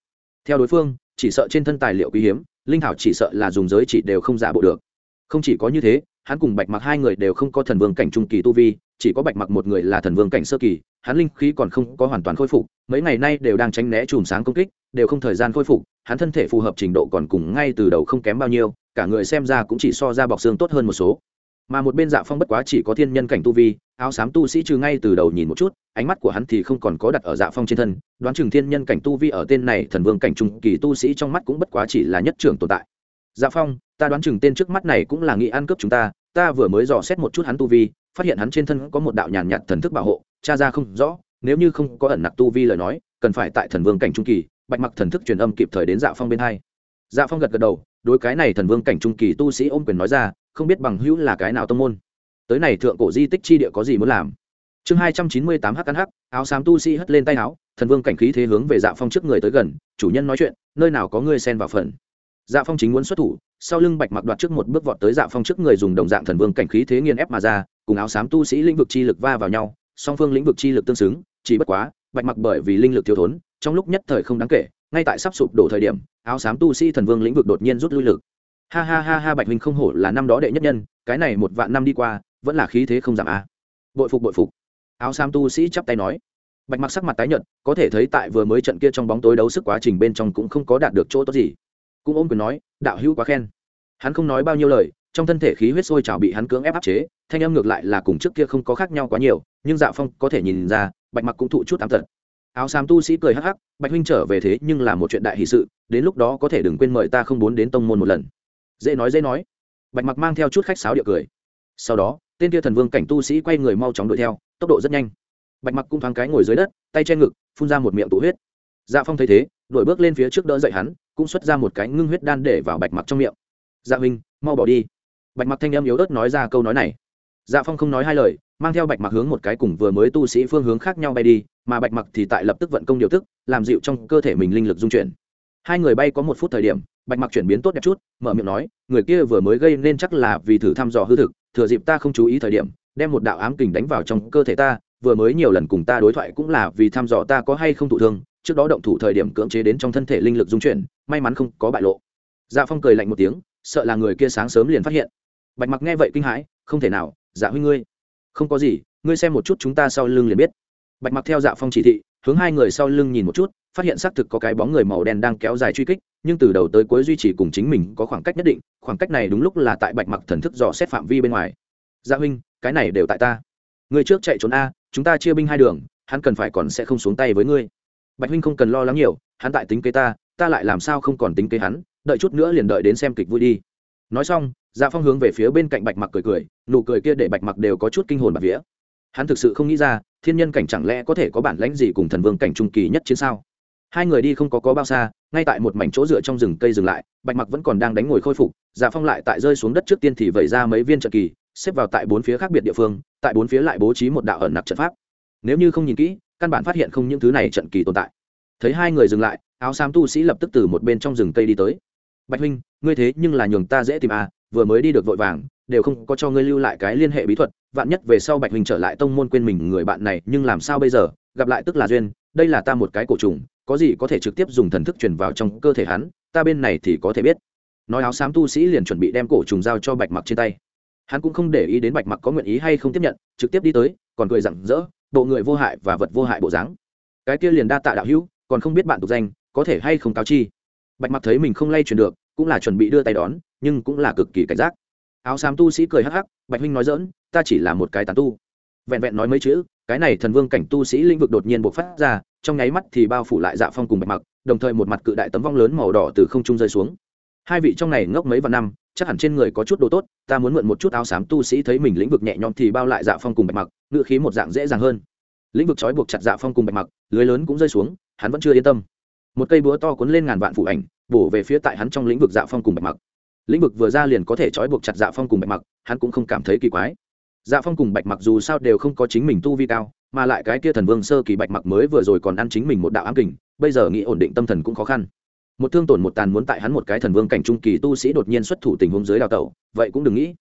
Theo đối phương, chỉ sợ trên thân tài liệu quý hiếm, linh thảo chỉ sợ là dùng giới chỉ đều không giả bộ được. Không chỉ có như thế hắn cùng bạch mặc hai người đều không có thần vương cảnh trung kỳ tu vi, chỉ có bạch mặc một người là thần vương cảnh sơ kỳ, hắn linh khí còn không có hoàn toàn khôi phục, mấy ngày nay đều đang tránh né chùm sáng công kích, đều không thời gian khôi phục, hắn thân thể phù hợp trình độ còn cùng ngay từ đầu không kém bao nhiêu, cả người xem ra cũng chỉ so ra bọc xương tốt hơn một số. Mà một bên dạ phong bất quá chỉ có thiên nhân cảnh tu vi, áo xám tu sĩ trừ ngay từ đầu nhìn một chút, ánh mắt của hắn thì không còn có đặt ở dạ phong trên thân, đoán chừng thiên nhân cảnh tu vi ở tên này thần vương cảnh trung kỳ tu sĩ trong mắt cũng bất quá chỉ là nhất trưởng tồn tại. Dạ phong, ta đoán chừng tên trước mắt này cũng là nghị ăn cướp chúng ta ta vừa mới dò xét một chút hắn tu vi, phát hiện hắn trên thân có một đạo nhàn nhạt thần thức bảo hộ cha ra không rõ, nếu như không có ẩn nặc tu vi lời nói, cần phải tại thần vương cảnh trung kỳ, bạch mặc thần thức truyền âm kịp thời đến dạ phong bên hai. Dạ phong gật gật đầu, đối cái này thần vương cảnh trung kỳ tu sĩ ôm quyền nói ra, không biết bằng hữu là cái nào tông môn. Tới này thượng cổ di tích chi địa có gì muốn làm? Chương hai trăm chín mươi tám h hắc, áo xám tu sĩ hất lên tay áo, thần vương cảnh khí thế hướng về dạ phong trước người tới gần, chủ nhân nói chuyện, nơi nào có ngươi xen vào phần. Dạ phong chính muốn xuất thủ sau lưng bạch mặc đoạt trước một bước vọt tới dạ phong trước người dùng đồng dạng thần vương cảnh khí thế nghiên ép mà ra, cùng áo xám tu sĩ lĩnh vực chi lực va vào nhau, song phương lĩnh vực chi lực tương xứng, chỉ bất quá, bạch mặc bởi vì linh lực thiếu thốn, trong lúc nhất thời không đáng kể, ngay tại sắp sụp đổ thời điểm, áo xám tu sĩ thần vương lĩnh vực đột nhiên rút lui lực. Ha ha ha ha, bạch huynh không hổ là năm đó đệ nhất nhân, cái này một vạn năm đi qua, vẫn là khí thế không giảm à. bội phục bội phục. Áo xám tu sĩ chắp tay nói. Bạch mặc sắc mặt tái nhợt, có thể thấy tại vừa mới trận kia trong bóng tối đấu sức quá trình bên trong cũng không có đạt được chỗ tốt gì cũng ôm quyền nói, đạo hữu quá khen. Hắn không nói bao nhiêu lời, trong thân thể khí huyết sôi trào bị hắn cưỡng ép áp chế, thanh âm ngược lại là cùng trước kia không có khác nhau quá nhiều, nhưng dạ phong có thể nhìn ra, bạch mặc cũng thụ chút ám tật. Áo xám tu sĩ cười hắc hắc, bạch huynh trở về thế nhưng là một chuyện đại hỷ sự, đến lúc đó có thể đừng quên mời ta không muốn đến tông môn một lần. Dễ nói dễ nói. Bạch mặc mang theo chút khách sáo địa cười. Sau đó, tên kia thần vương cảnh tu sĩ quay người mau chóng đuổi theo, tốc độ rất nhanh. Bạch mặc cũng thoáng cái ngồi dưới đất, tay che ngực, phun ra một miệng tụ huyết dạ phong thấy thế đổi bước lên phía trước đỡ dậy hắn, cũng xuất ra một cái ngưng huyết đan để vào bạch mặc trong miệng. Dạ huynh, mau bỏ đi. Bạch mặc thanh em yếu ớt nói ra câu nói này. Dạ phong không nói hai lời, mang theo bạch mặc hướng một cái cùng vừa mới tu sĩ phương hướng khác nhau bay đi, mà bạch mặc thì tại lập tức vận công điều tức làm dịu trong cơ thể mình linh lực dung chuyển. Hai người bay có một phút thời điểm, bạch mặc chuyển biến tốt đẹp chút, mở miệng nói, người kia vừa mới gây nên chắc là vì thử thăm dò hư thực, thừa dịp ta không chú ý thời điểm, đem một đạo ám kình đánh vào trong cơ thể ta, vừa mới nhiều lần cùng ta đối thoại cũng là vì thăm dò ta có hay không thụ thương trước đó động thủ thời điểm cưỡng chế đến trong thân thể linh lực dung chuyển, may mắn không có bại lộ. Dạ phong cười lạnh một tiếng, sợ là người kia sáng sớm liền phát hiện. Bạch mặc nghe vậy kinh hãi, không thể nào dạ huy ngươi. Không có gì, ngươi xem một chút chúng ta sau lưng liền biết. Bạch mặc theo dạ phong chỉ thị, hướng hai người sau lưng nhìn một chút, phát hiện xác thực có cái bóng người màu đen đang kéo dài truy kích, nhưng từ đầu tới cuối duy trì cùng chính mình có khoảng cách nhất định, khoảng cách này đúng lúc là tại bạch mặc thần thức dò xét phạm vi bên ngoài. Dạ huynh, cái này đều tại ta. Người trước chạy trốn a, chúng ta chia binh hai đường, hắn cần phải còn sẽ không xuống tay với ngươi bạch huynh không cần lo lắng nhiều, hắn tại tính kế ta ta lại làm sao không còn tính kế hắn, đợi chút nữa liền đợi đến xem kịch vui đi. Nói xong dạ phong hướng về phía bên cạnh bạch mặc cười cười, nụ cười kia để bạch mặc đều có chút kinh hồn bạc vía. Hắn thực sự không nghĩ ra, thiên nhân cảnh chẳng lẽ có thể có bản lãnh gì cùng thần vương cảnh trung kỳ nhất chiến sao? Hai người đi không có có bao xa, ngay tại một mảnh chỗ dựa trong rừng cây dừng lại, bạch mặc vẫn còn đang đánh ngồi khôi phục dạ phong lại tại rơi xuống đất trước tiên thì vẩy ra mấy viên trận kỳ, xếp vào tại bốn phía khác biệt địa phương, tại bốn phía lại bố trí một đạo ẩn nặc trận pháp. Nếu như không nhìn kỹ căn bản phát hiện không những thứ này trận kỳ tồn tại. Thấy hai người dừng lại, áo xám tu sĩ lập tức từ một bên trong rừng cây đi tới. Bạch huynh, ngươi thế nhưng là nhường ta dễ tìm à vừa mới đi được vội vàng, đều không có cho ngươi lưu lại cái liên hệ bí thuật, vạn nhất về sau bạch huynh trở lại tông môn quên mình người bạn này, nhưng làm sao bây giờ, gặp lại tức là duyên, đây là ta một cái cổ trùng, có gì có thể trực tiếp dùng thần thức truyền vào trong cơ thể hắn, ta bên này thì có thể biết. Nói áo xám tu sĩ liền chuẩn bị đem cổ trùng giao cho bạch mặc trên tay. Hắn cũng không để ý đến bạch mặc có nguyện ý hay không tiếp nhận, trực tiếp đi tới, còn cười rặng rỡ bộ người vô hại và vật vô hại bộ dáng. Cái kia liền đa tạ đạo hữu, còn không biết bạn tục danh, có thể hay không cáo chi? Bạch mặc thấy mình không lay chuyển được, cũng là chuẩn bị đưa tay đón, nhưng cũng là cực kỳ cảnh giác. Áo xám tu sĩ cười hắc hắc, bạch huynh nói dỡn ta chỉ là một cái tán tu. Vẹn vẹn nói mấy chữ, cái này thần vương cảnh tu sĩ lĩnh vực đột nhiên bộc phát ra, trong nháy mắt thì bao phủ lại dạ phong cùng bạch mặc, đồng thời một mặt cự đại tấm vong lớn màu đỏ từ không trung rơi xuống. Hai vị trong này ngốc mấy vạn năm chắc hẳn trên người có chút đồ tốt, ta muốn mượn một chút áo xám tu sĩ thấy mình lĩnh vực nhẹ nhõm thì bao lại dạ phong cùng bạch mặc ngựa khí một dạng dễ dàng hơn. Lĩnh vực trói buộc chặt dạ phong cùng bạch mặc, lưới lớn cũng rơi xuống, hắn vẫn chưa yên tâm. Một cây búa to cuốn lên ngàn vạn phụ ảnh, bổ về phía tại hắn trong lĩnh vực dạ phong cùng bạch mặc. Lĩnh vực vừa ra liền có thể trói buộc chặt dạ phong cùng bạch mặc, hắn cũng không cảm thấy kỳ quái. Dạ phong cùng bạch mặc dù sao đều không có chính mình tu vi cao, mà lại cái kia thần vương sơ kỳ bạch mặc mới vừa rồi còn ăn chính mình một đạo ám kình, bây giờ nghĩ ổn định tâm thần cũng khó khăn một thương tổn một tàn muốn tại hắn một cái thần vương cảnh trung kỳ tu sĩ đột nhiên xuất thủ tình huống dưới đào tẩu, vậy cũng đừng nghĩ.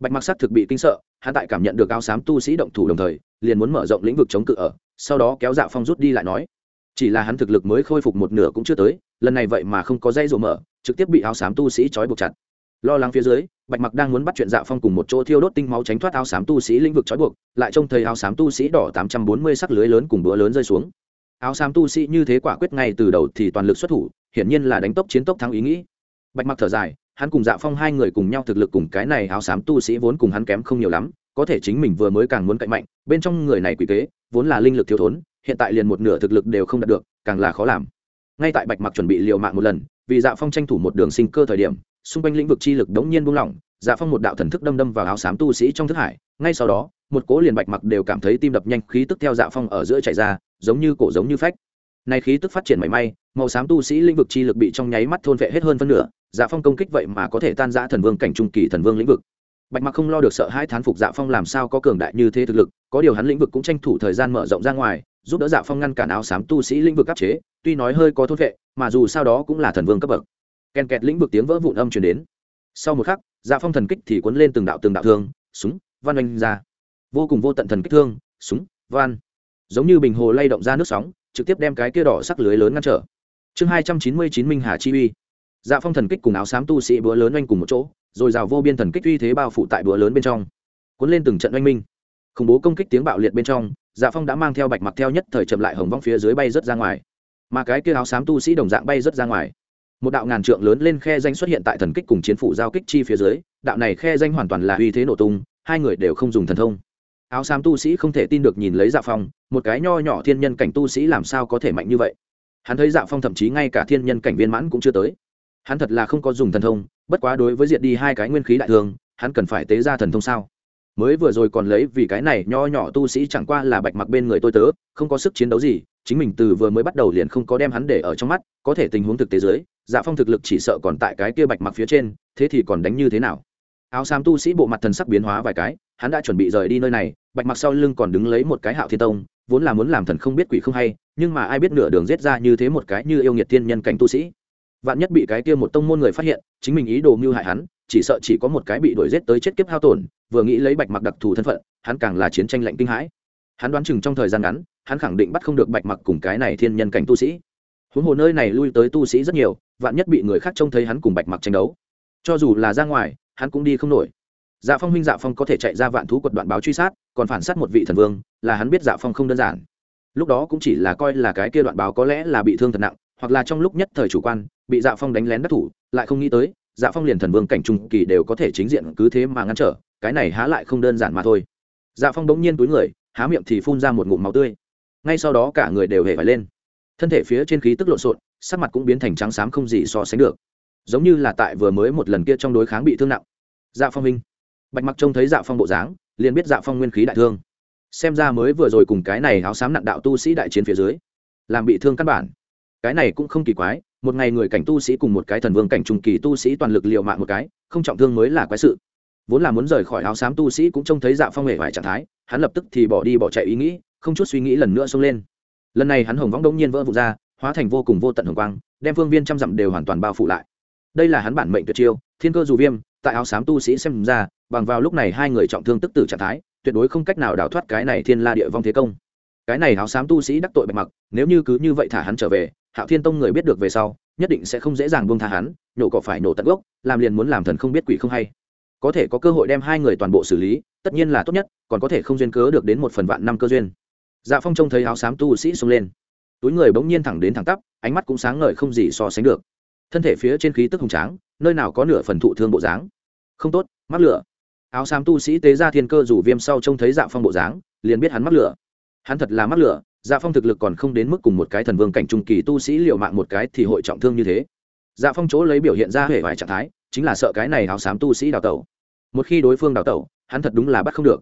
Bạch mặc sắc thực bị kinh sợ, hắn tại cảm nhận được áo xám tu sĩ động thủ đồng thời, liền muốn mở rộng lĩnh vực chống cự ở, sau đó kéo dạ phong rút đi lại nói. Chỉ là hắn thực lực mới khôi phục một nửa cũng chưa tới, lần này vậy mà không có dây rộ mở, trực tiếp bị áo xám tu sĩ trói buộc chặt. Lo lắng phía dưới, bạch mặc đang muốn bắt chuyện dạ phong cùng một chỗ thiêu đốt tinh máu tránh thoát áo xám tu sĩ lĩnh vực trói buộc, lại trông thấy áo xám tu sĩ đỏ tám trăm bốn mươi sắc lưới lớn cùng bữa lớn rơi xuống áo xám tu sĩ như thế quả quyết ngay từ đầu thì toàn lực xuất thủ, hiển nhiên là đánh tốc chiến tốc thắng ý nghĩ. Bạch mặc thở dài, hắn cùng dạ phong hai người cùng nhau thực lực cùng cái này áo xám tu sĩ vốn cùng hắn kém không nhiều lắm, có thể chính mình vừa mới càng muốn cạnh mạnh, bên trong người này quỷ kế, vốn là linh lực thiếu thốn, hiện tại liền một nửa thực lực đều không đạt được, càng là khó làm. Ngay tại bạch mặc chuẩn bị liều mạng một lần, vì dạ phong tranh thủ một đường sinh cơ thời điểm, xung quanh lĩnh vực chi lực đống nhiên buông lỏng dạ phong một đạo thần thức đâm đâm vào áo xám tu sĩ trong thức hải, ngay sau đó, một cố liền bạch mặc đều cảm thấy tim đập nhanh, khí tức theo dạ phong ở giữa chạy ra giống như cổ giống như phách. Này khí tức phát triển mảy may, màu xám tu sĩ lĩnh vực chi lực bị trong nháy mắt thôn vệ hết hơn phân nửa dạ phong công kích vậy mà có thể tan giã thần vương cảnh trung kỳ thần vương lĩnh vực. Bạch mặc không lo được sợ hai thán phục dạ phong làm sao có cường đại như thế thực lực, có điều hắn lĩnh vực cũng tranh thủ thời gian mở rộng ra ngoài, giúp đỡ dạ phong ngăn cản áo xám tu sĩ lĩnh vực áp chế, tuy nói hơi có thôn vệ, mà dù sao đó cũng là thần vương cấp bậc. Kèn kẹt lĩnh vực tiếng vỡ vụn âm truyền đến. Sau một khắc dạ phong thần kích thì cuốn lên từng đạo từng đạo thương, súng văn oanh ra. Vô cùng vô tận thần kích thương, súng van giống như bình hồ lay động ra nước sóng, trực tiếp đem cái kia đỏ sắc lưới lớn ngăn trở. Chương hai trăm chín mươi chín minh hà chi uy. Dạ phong thần kích cùng áo xám tu sĩ búa lớn oanh cùng một chỗ, rồi rào vô biên thần kích uy thế bao phủ tại búa lớn bên trong. Cuốn lên từng trận oanh minh. Khủng bố công kích tiếng bạo liệt bên trong dạ phong đã mang theo bạch mặc theo nhất thời chậm lại hồng vong phía dưới bay rớt ra ngoài. Mà cái kia áo xám tu sĩ đồng dạng bay rớt ra ngoài. Một đạo ngàn trượng lớn lên khe danh xuất hiện tại thần kích cùng chiến phủ giao kích chi phía dưới, đạo này khe danh hoàn toàn là uy thế nổ tung, hai người đều không dùng thần thông áo xám tu sĩ không thể tin được nhìn lấy dạ phong, một cái nho nhỏ thiên nhân cảnh tu sĩ làm sao có thể mạnh như vậy? Hắn thấy dạ phong thậm chí ngay cả thiên nhân cảnh viên mãn cũng chưa tới. Hắn thật là không có dùng thần thông, bất quá đối với diện đi hai cái nguyên khí đại thương, hắn cần phải tế ra thần thông sao? Mới vừa rồi còn lấy vì cái này nho nhỏ tu sĩ chẳng qua là bạch mặc bên người tôi tớ, không có sức chiến đấu gì, chính mình từ vừa mới bắt đầu liền không có đem hắn để ở trong mắt, có thể tình huống thực tế dưới dạ phong thực lực chỉ sợ còn tại cái kia bạch mặc phía trên, thế thì còn đánh như thế nào? Áo xám tu sĩ bộ mặt thần sắc biến hóa vài cái hắn đã chuẩn bị rời đi nơi này, bạch mặc sau lưng còn đứng lấy một cái hạo thiên tông, vốn là muốn làm thần không biết quỷ không hay, nhưng mà ai biết nửa đường giết ra như thế một cái như yêu nghiệt thiên nhân cảnh tu sĩ. Vạn nhất bị cái kia một tông môn người phát hiện, chính mình ý đồ mưu hại hắn, chỉ sợ chỉ có một cái bị đuổi giết tới chết kiếp hao tổn, vừa nghĩ lấy bạch mặc đặc thù thân phận, hắn càng là chiến tranh lạnh kinh hãi. Hắn đoán chừng trong thời gian ngắn, hắn khẳng định bắt không được bạch mặc cùng cái này thiên nhân cảnh tu sĩ. Huống hồ nơi này lui tới tu sĩ rất nhiều, vạn nhất bị người khác trông thấy hắn cùng bạch mặc tranh đấu. Cho dù là ra ngoài, hắn cũng đi không nổi dạ phong huynh dạ phong có thể chạy ra vạn thú quật đoạn báo truy sát, còn phản sát một vị thần vương, là hắn biết dạ phong không đơn giản. Lúc đó cũng chỉ là coi là cái kia đoạn báo có lẽ là bị thương thật nặng, hoặc là trong lúc nhất thời chủ quan, bị dạ phong đánh lén đắc thủ, lại không nghĩ tới dạ phong liền thần vương cảnh trung kỳ đều có thể chính diện cứ thế mà ngăn trở, cái này há lại không đơn giản mà thôi. Dạ phong bỗng nhiên túi người, há miệng thì phun ra một ngụm máu tươi. Ngay sau đó cả người đều hề phải lên. Thân thể phía trên khí tức lộn xộn, sắc mặt cũng biến thành trắng xám không gì so sánh được. Giống như là tại vừa mới một lần kia trong đối kháng bị thương nặng. Dạ phong minh bạch mặc trông thấy dạ phong bộ dáng, liền biết dạ phong nguyên khí đại thương. Xem ra mới vừa rồi cùng cái này áo xám nặng đạo tu sĩ đại chiến phía dưới, làm bị thương căn bản. Cái này cũng không kỳ quái, một ngày người cảnh tu sĩ cùng một cái thần vương cảnh trùng kỳ tu sĩ toàn lực liệu mạng một cái, không trọng thương mới là quái sự. Vốn là muốn rời khỏi áo xám tu sĩ cũng trông thấy dạ phong hề vải trạng thái, hắn lập tức thì bỏ đi bỏ chạy ý nghĩ, không chút suy nghĩ lần nữa xông lên. Lần này hắn hồng võng đông nhiên vỡ vụt ra, hóa thành vô cùng vô tận hồng quang, đem phương viên trăm dặm đều hoàn toàn bao phủ lại. Đây là hắn bản mệnh tuyệt chiêu, thiên cơ dù viêm, tại áo xám tu sĩ xem ra bằng vào lúc này hai người trọng thương tức tử trạng thái, tuyệt đối không cách nào đào thoát cái này thiên la địa vong thế công. Cái này háo xám tu sĩ đắc tội bạch mặc, nếu như cứ như vậy thả hắn trở về, hạo thiên tông người biết được về sau, nhất định sẽ không dễ dàng buông tha hắn, nhổ cỏ phải nổ tận gốc, làm liền muốn làm thần không biết quỷ không hay. Có thể có cơ hội đem hai người toàn bộ xử lý, tất nhiên là tốt nhất, còn có thể không duyên cớ được đến một phần vạn năm cơ duyên. Dạ phong trông thấy áo xám tu sĩ xông lên. Túi người bỗng nhiên thẳng đến thẳng tắp, ánh mắt cũng sáng ngời không gì so sánh được. Thân thể phía trên khí tức hùng tráng, nơi nào có nửa phần thụ thương bộ dáng. Không tốt, mắc lửa áo xám tu sĩ tế ra thiên cơ rủ viêm sau trông thấy dạ phong bộ dáng, liền biết hắn mắc lửa. Hắn thật là mắc lửa dạ phong thực lực còn không đến mức cùng một cái thần vương cảnh trung kỳ tu sĩ liệu mạng một cái thì hội trọng thương như thế. Dạ phong chỗ lấy biểu hiện ra hệ vài trạng thái, chính là sợ cái này áo xám tu sĩ đào tẩu. Một khi đối phương đào tẩu, hắn thật đúng là bắt không được.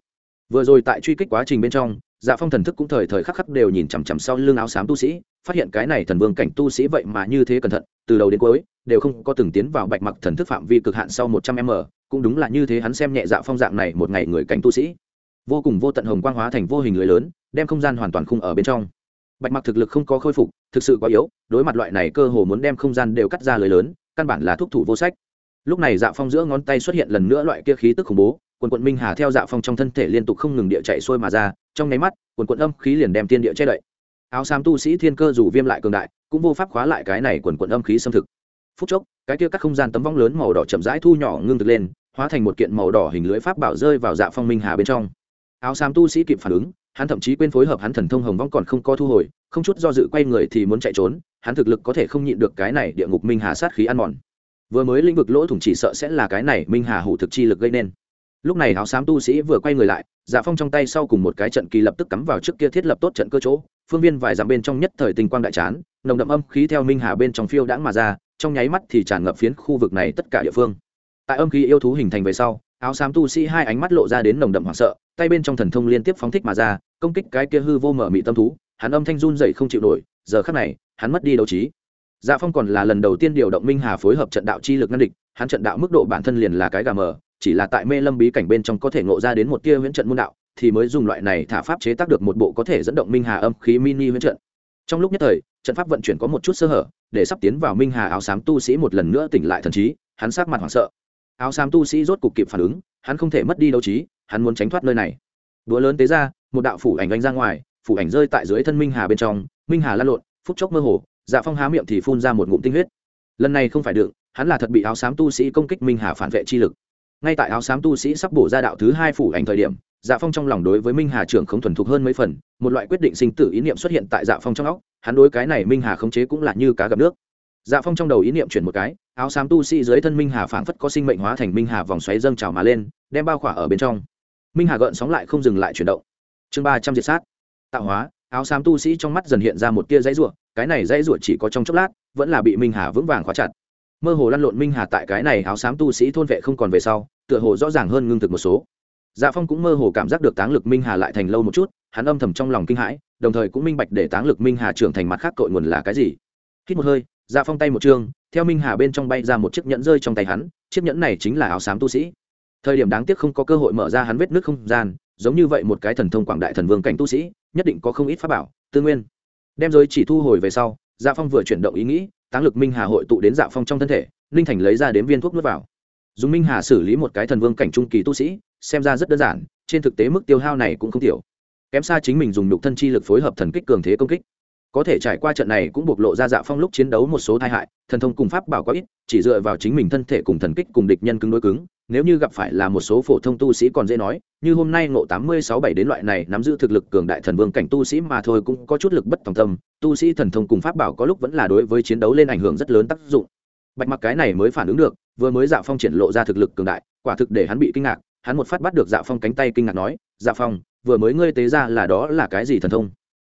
Vừa rồi tại truy kích quá trình bên trong dạ phong thần thức cũng thời thời khắc khắc đều nhìn chằm chằm sau lưng áo xám tu sĩ, phát hiện cái này thần vương cảnh tu sĩ vậy mà như thế cẩn thận, từ đầu đến cuối, đều không có từng tiến vào bạch mặc thần thức phạm vi cực hạn sau một trăm m cũng đúng là như thế hắn xem nhẹ dạ phong dạng này một ngày người cảnh tu sĩ. Vô cùng vô tận hồng quang hóa thành vô hình lưới lớn, đem không gian hoàn toàn khung ở bên trong. Bạch mặc thực lực không có khôi phục, thực sự quá yếu, đối mặt loại này cơ hồ muốn đem không gian đều cắt ra lưới lớn, căn bản là thúc thủ vô sách. Lúc này dạ phong giữa ngón tay xuất hiện lần nữa loại kia khí tức khủng bố, quần quận minh hà theo dạ phong trong thân thể liên tục không ngừng địa chạy sôi mà ra, trong nháy mắt, quần quận âm khí liền đem tiên địa che đậy. Áo xám tu sĩ thiên cơ dù viêm lại cường đại, cũng vô pháp khóa lại cái này quần quận âm khí xâm thực. Phút chốc, cái kia các không gian tấm vong lớn màu đỏ chậm rãi thu nhỏ ngưng thực lên hóa thành một kiện màu đỏ hình lưới pháp bảo rơi vào dạ phong minh hà bên trong. Áo xám tu sĩ kịp phản ứng, hắn thậm chí quên phối hợp hắn thần thông hồng vong còn không có thu hồi, không chút do dự quay người thì muốn chạy trốn, hắn thực lực có thể không nhịn được cái này địa ngục minh hà sát khí ăn mòn. Vừa mới lĩnh vực lỗ thủng chỉ sợ sẽ là cái này minh hà hủ thực chi lực gây nên. Lúc này áo xám tu sĩ vừa quay người lại dạ phong trong tay sau cùng một cái trận kỳ lập tức cắm vào trước kia thiết lập tốt trận cơ chỗ, phương viên vài dặm bên trong nhất thời tình quang đại chán, nồng đậm âm khí theo minh hà bên trong phiêu đãng mà ra, trong nháy mắt thì tràn ngập phiến khu vực này tất cả địa phương tại âm khí yêu thú hình thành về sau, áo xám tu sĩ hai ánh mắt lộ ra đến nồng đậm hoảng sợ, tay bên trong thần thông liên tiếp phóng thích mà ra, công kích cái kia hư vô mở mị tâm thú, hắn âm thanh run dậy không chịu nổi, giờ khắc này, hắn mất đi đấu trí. Dạ phong còn là lần đầu tiên điều động minh hà phối hợp trận đạo chi lực ngăn địch, hắn trận đạo mức độ bản thân liền là cái gà mờ, chỉ là tại mê lâm bí cảnh bên trong có thể ngộ ra đến một tia huyễn trận môn đạo, thì mới dùng loại này thả pháp chế tác được một bộ có thể dẫn động minh hà âm khí mini huyễn trận. Trong lúc nhất thời, trận pháp vận chuyển có một chút sơ hở, để sắp tiến vào minh hà áo xám tu sĩ một lần nữa tỉnh lại thần trí, hắn sát mặt hoảng sợ áo xám tu sĩ rốt cục kịp phản ứng, hắn không thể mất đi đấu trí, hắn muốn tránh thoát nơi này. Đũa lớn tế ra, một đạo phủ ảnh đánh ra ngoài, phủ ảnh rơi tại dưới thân minh hà bên trong, minh hà lăn lộn, phút chốc mơ hồ dạ phong há miệng thì phun ra một ngụm tinh huyết. Lần này không phải đựng, hắn là thật bị áo xám tu sĩ công kích minh hà phản vệ chi lực. Ngay tại áo xám tu sĩ sắp bổ ra đạo thứ hai phủ ảnh thời điểm dạ phong trong lòng đối với minh hà trưởng không thuần thục hơn mấy phần, một loại quyết định sinh tử ý niệm xuất hiện tại dạ phong trong óc, hắn đối cái này minh hà khống chế cũng là như cá gặp nước. Dạ phong trong đầu ý niệm chuyển một cái áo xám tu sĩ dưới thân minh hà phảng phất có sinh mệnh hóa thành minh hà vòng xoáy dâng trào mà lên, đem bao khỏa ở bên trong. Minh hà gợn sóng lại không dừng lại chuyển động. Chương ba trăm diệt sát. Tạo hóa, áo xám tu sĩ trong mắt dần hiện ra một tia dãy ruộng cái này dãy ruộng chỉ có trong chốc lát, vẫn là bị minh hà vững vàng khóa chặt. Mơ hồ lăn lộn minh hà tại cái này áo xám tu sĩ thôn vệ không còn về sau, tựa hồ rõ ràng hơn ngưng thực một số. Dạ phong cũng mơ hồ cảm giác được táng lực minh hà lại thành lâu một chút, hắn âm thầm trong lòng kinh hãi, đồng thời cũng minh bạch để táng lực minh hà trưởng thành mặt khác cội nguồn là cái gì. Hít một hơi dạ phong tay một chương theo minh hà bên trong bay ra một chiếc nhẫn rơi trong tay hắn, chiếc nhẫn này chính là áo xám tu sĩ. Thời điểm đáng tiếc không có cơ hội mở ra hắn vết nước không gian, giống như vậy một cái thần thông quảng đại thần vương cảnh tu sĩ, nhất định có không ít pháp bảo, tư nguyên. Đem giới chỉ thu hồi về sau dạ phong vừa chuyển động ý nghĩ, táng lực minh hà hội tụ đến dạ phong trong thân thể, ninh thành lấy ra đến viên thuốc nuốt vào. Dùng minh hà xử lý một cái thần vương cảnh trung kỳ tu sĩ, xem ra rất đơn giản, trên thực tế mức tiêu hao này cũng không thiểu kém xa chính mình dùng nhục thân chi lực phối hợp thần kích cường thế công kích có thể trải qua trận này cũng bộc lộ ra dạ phong lúc chiến đấu một số tai hại, thần thông cùng pháp bảo có ít, chỉ dựa vào chính mình thân thể cùng thần kích cùng địch nhân cứng đối cứng, nếu như gặp phải là một số phổ thông tu sĩ còn dễ nói, như hôm nay ngộ tám mươi sáu bảy đến loại này nắm giữ thực lực cường đại thần vương cảnh tu sĩ mà thôi cũng có chút lực bất tòng tâm, tu sĩ thần thông cùng pháp bảo có lúc vẫn là đối với chiến đấu lên ảnh hưởng rất lớn tác dụng. Bạch mặc cái này mới phản ứng được, vừa mới dạ phong triển lộ ra thực lực cường đại, quả thực để hắn bị kinh ngạc, hắn một phát bắt được dạ phong cánh tay kinh ngạc nói dạ phong, vừa mới ngươi tế ra là đó là cái gì thần thông?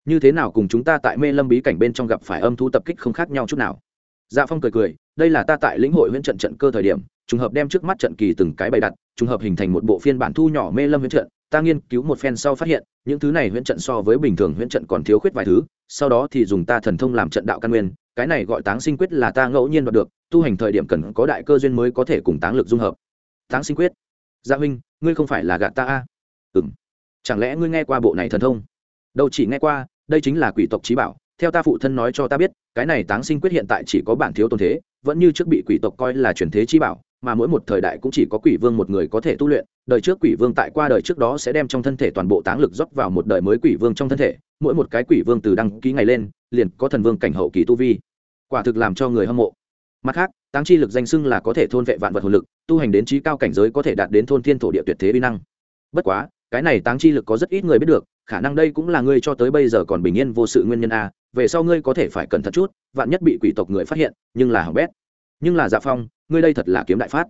Như thế nào cùng chúng ta tại mê lâm bí cảnh bên trong gặp phải âm thu tập kích không khác nhau chút nào. Dạ phong cười cười, đây là ta tại lĩnh hội huyện trận trận cơ thời điểm, trùng hợp đem trước mắt trận kỳ từng cái bày đặt, trùng hợp hình thành một bộ phiên bản thu nhỏ mê lâm huyễn trận, ta nghiên cứu một phen sau phát hiện, những thứ này huyễn trận so với bình thường huyễn trận còn thiếu khuyết vài thứ, sau đó thì dùng ta thần thông làm trận đạo căn nguyên, cái này gọi táng sinh quyết là ta ngẫu nhiên đoạt được, tu hành thời điểm cần có đại cơ duyên mới có thể cùng táng lực dung hợp. Táng sinh quyết gia dạ huynh, ngươi không phải là gạt ta a? À? ừ m chẳng lẽ ngươi nghe qua bộ này thần thông? Đâu chỉ nghe qua đây chính là quỷ tộc trí bảo, theo ta phụ thân nói cho ta biết, cái này táng sinh quyết hiện tại chỉ có bản thiếu tôn thế, vẫn như trước bị quỷ tộc coi là truyền thế trí bảo, mà mỗi một thời đại cũng chỉ có quỷ vương một người có thể tu luyện, đời trước quỷ vương tại qua đời trước đó sẽ đem trong thân thể toàn bộ táng lực dốc vào một đời mới quỷ vương trong thân thể, mỗi một cái quỷ vương từ đăng ký ngày lên, liền có thần vương cảnh hậu kỳ tu vi. Quả thực làm cho người hâm mộ. Mặt khác, táng chi lực danh xưng là có thể thôn vệ vạn vật hồn lực, tu hành đến trí cao cảnh giới có thể đạt đến thôn thiên thổ địa tuyệt thế vi năng. Bất quá, cái này táng chi lực có rất ít người biết được khả năng đây cũng là ngươi cho tới bây giờ còn bình yên vô sự nguyên nhân a, về sau ngươi có thể phải cẩn thận chút, vạn nhất bị quỷ tộc người phát hiện, nhưng là hỏng bét. Nhưng là dạ phong, ngươi đây thật là kiếm đại phát.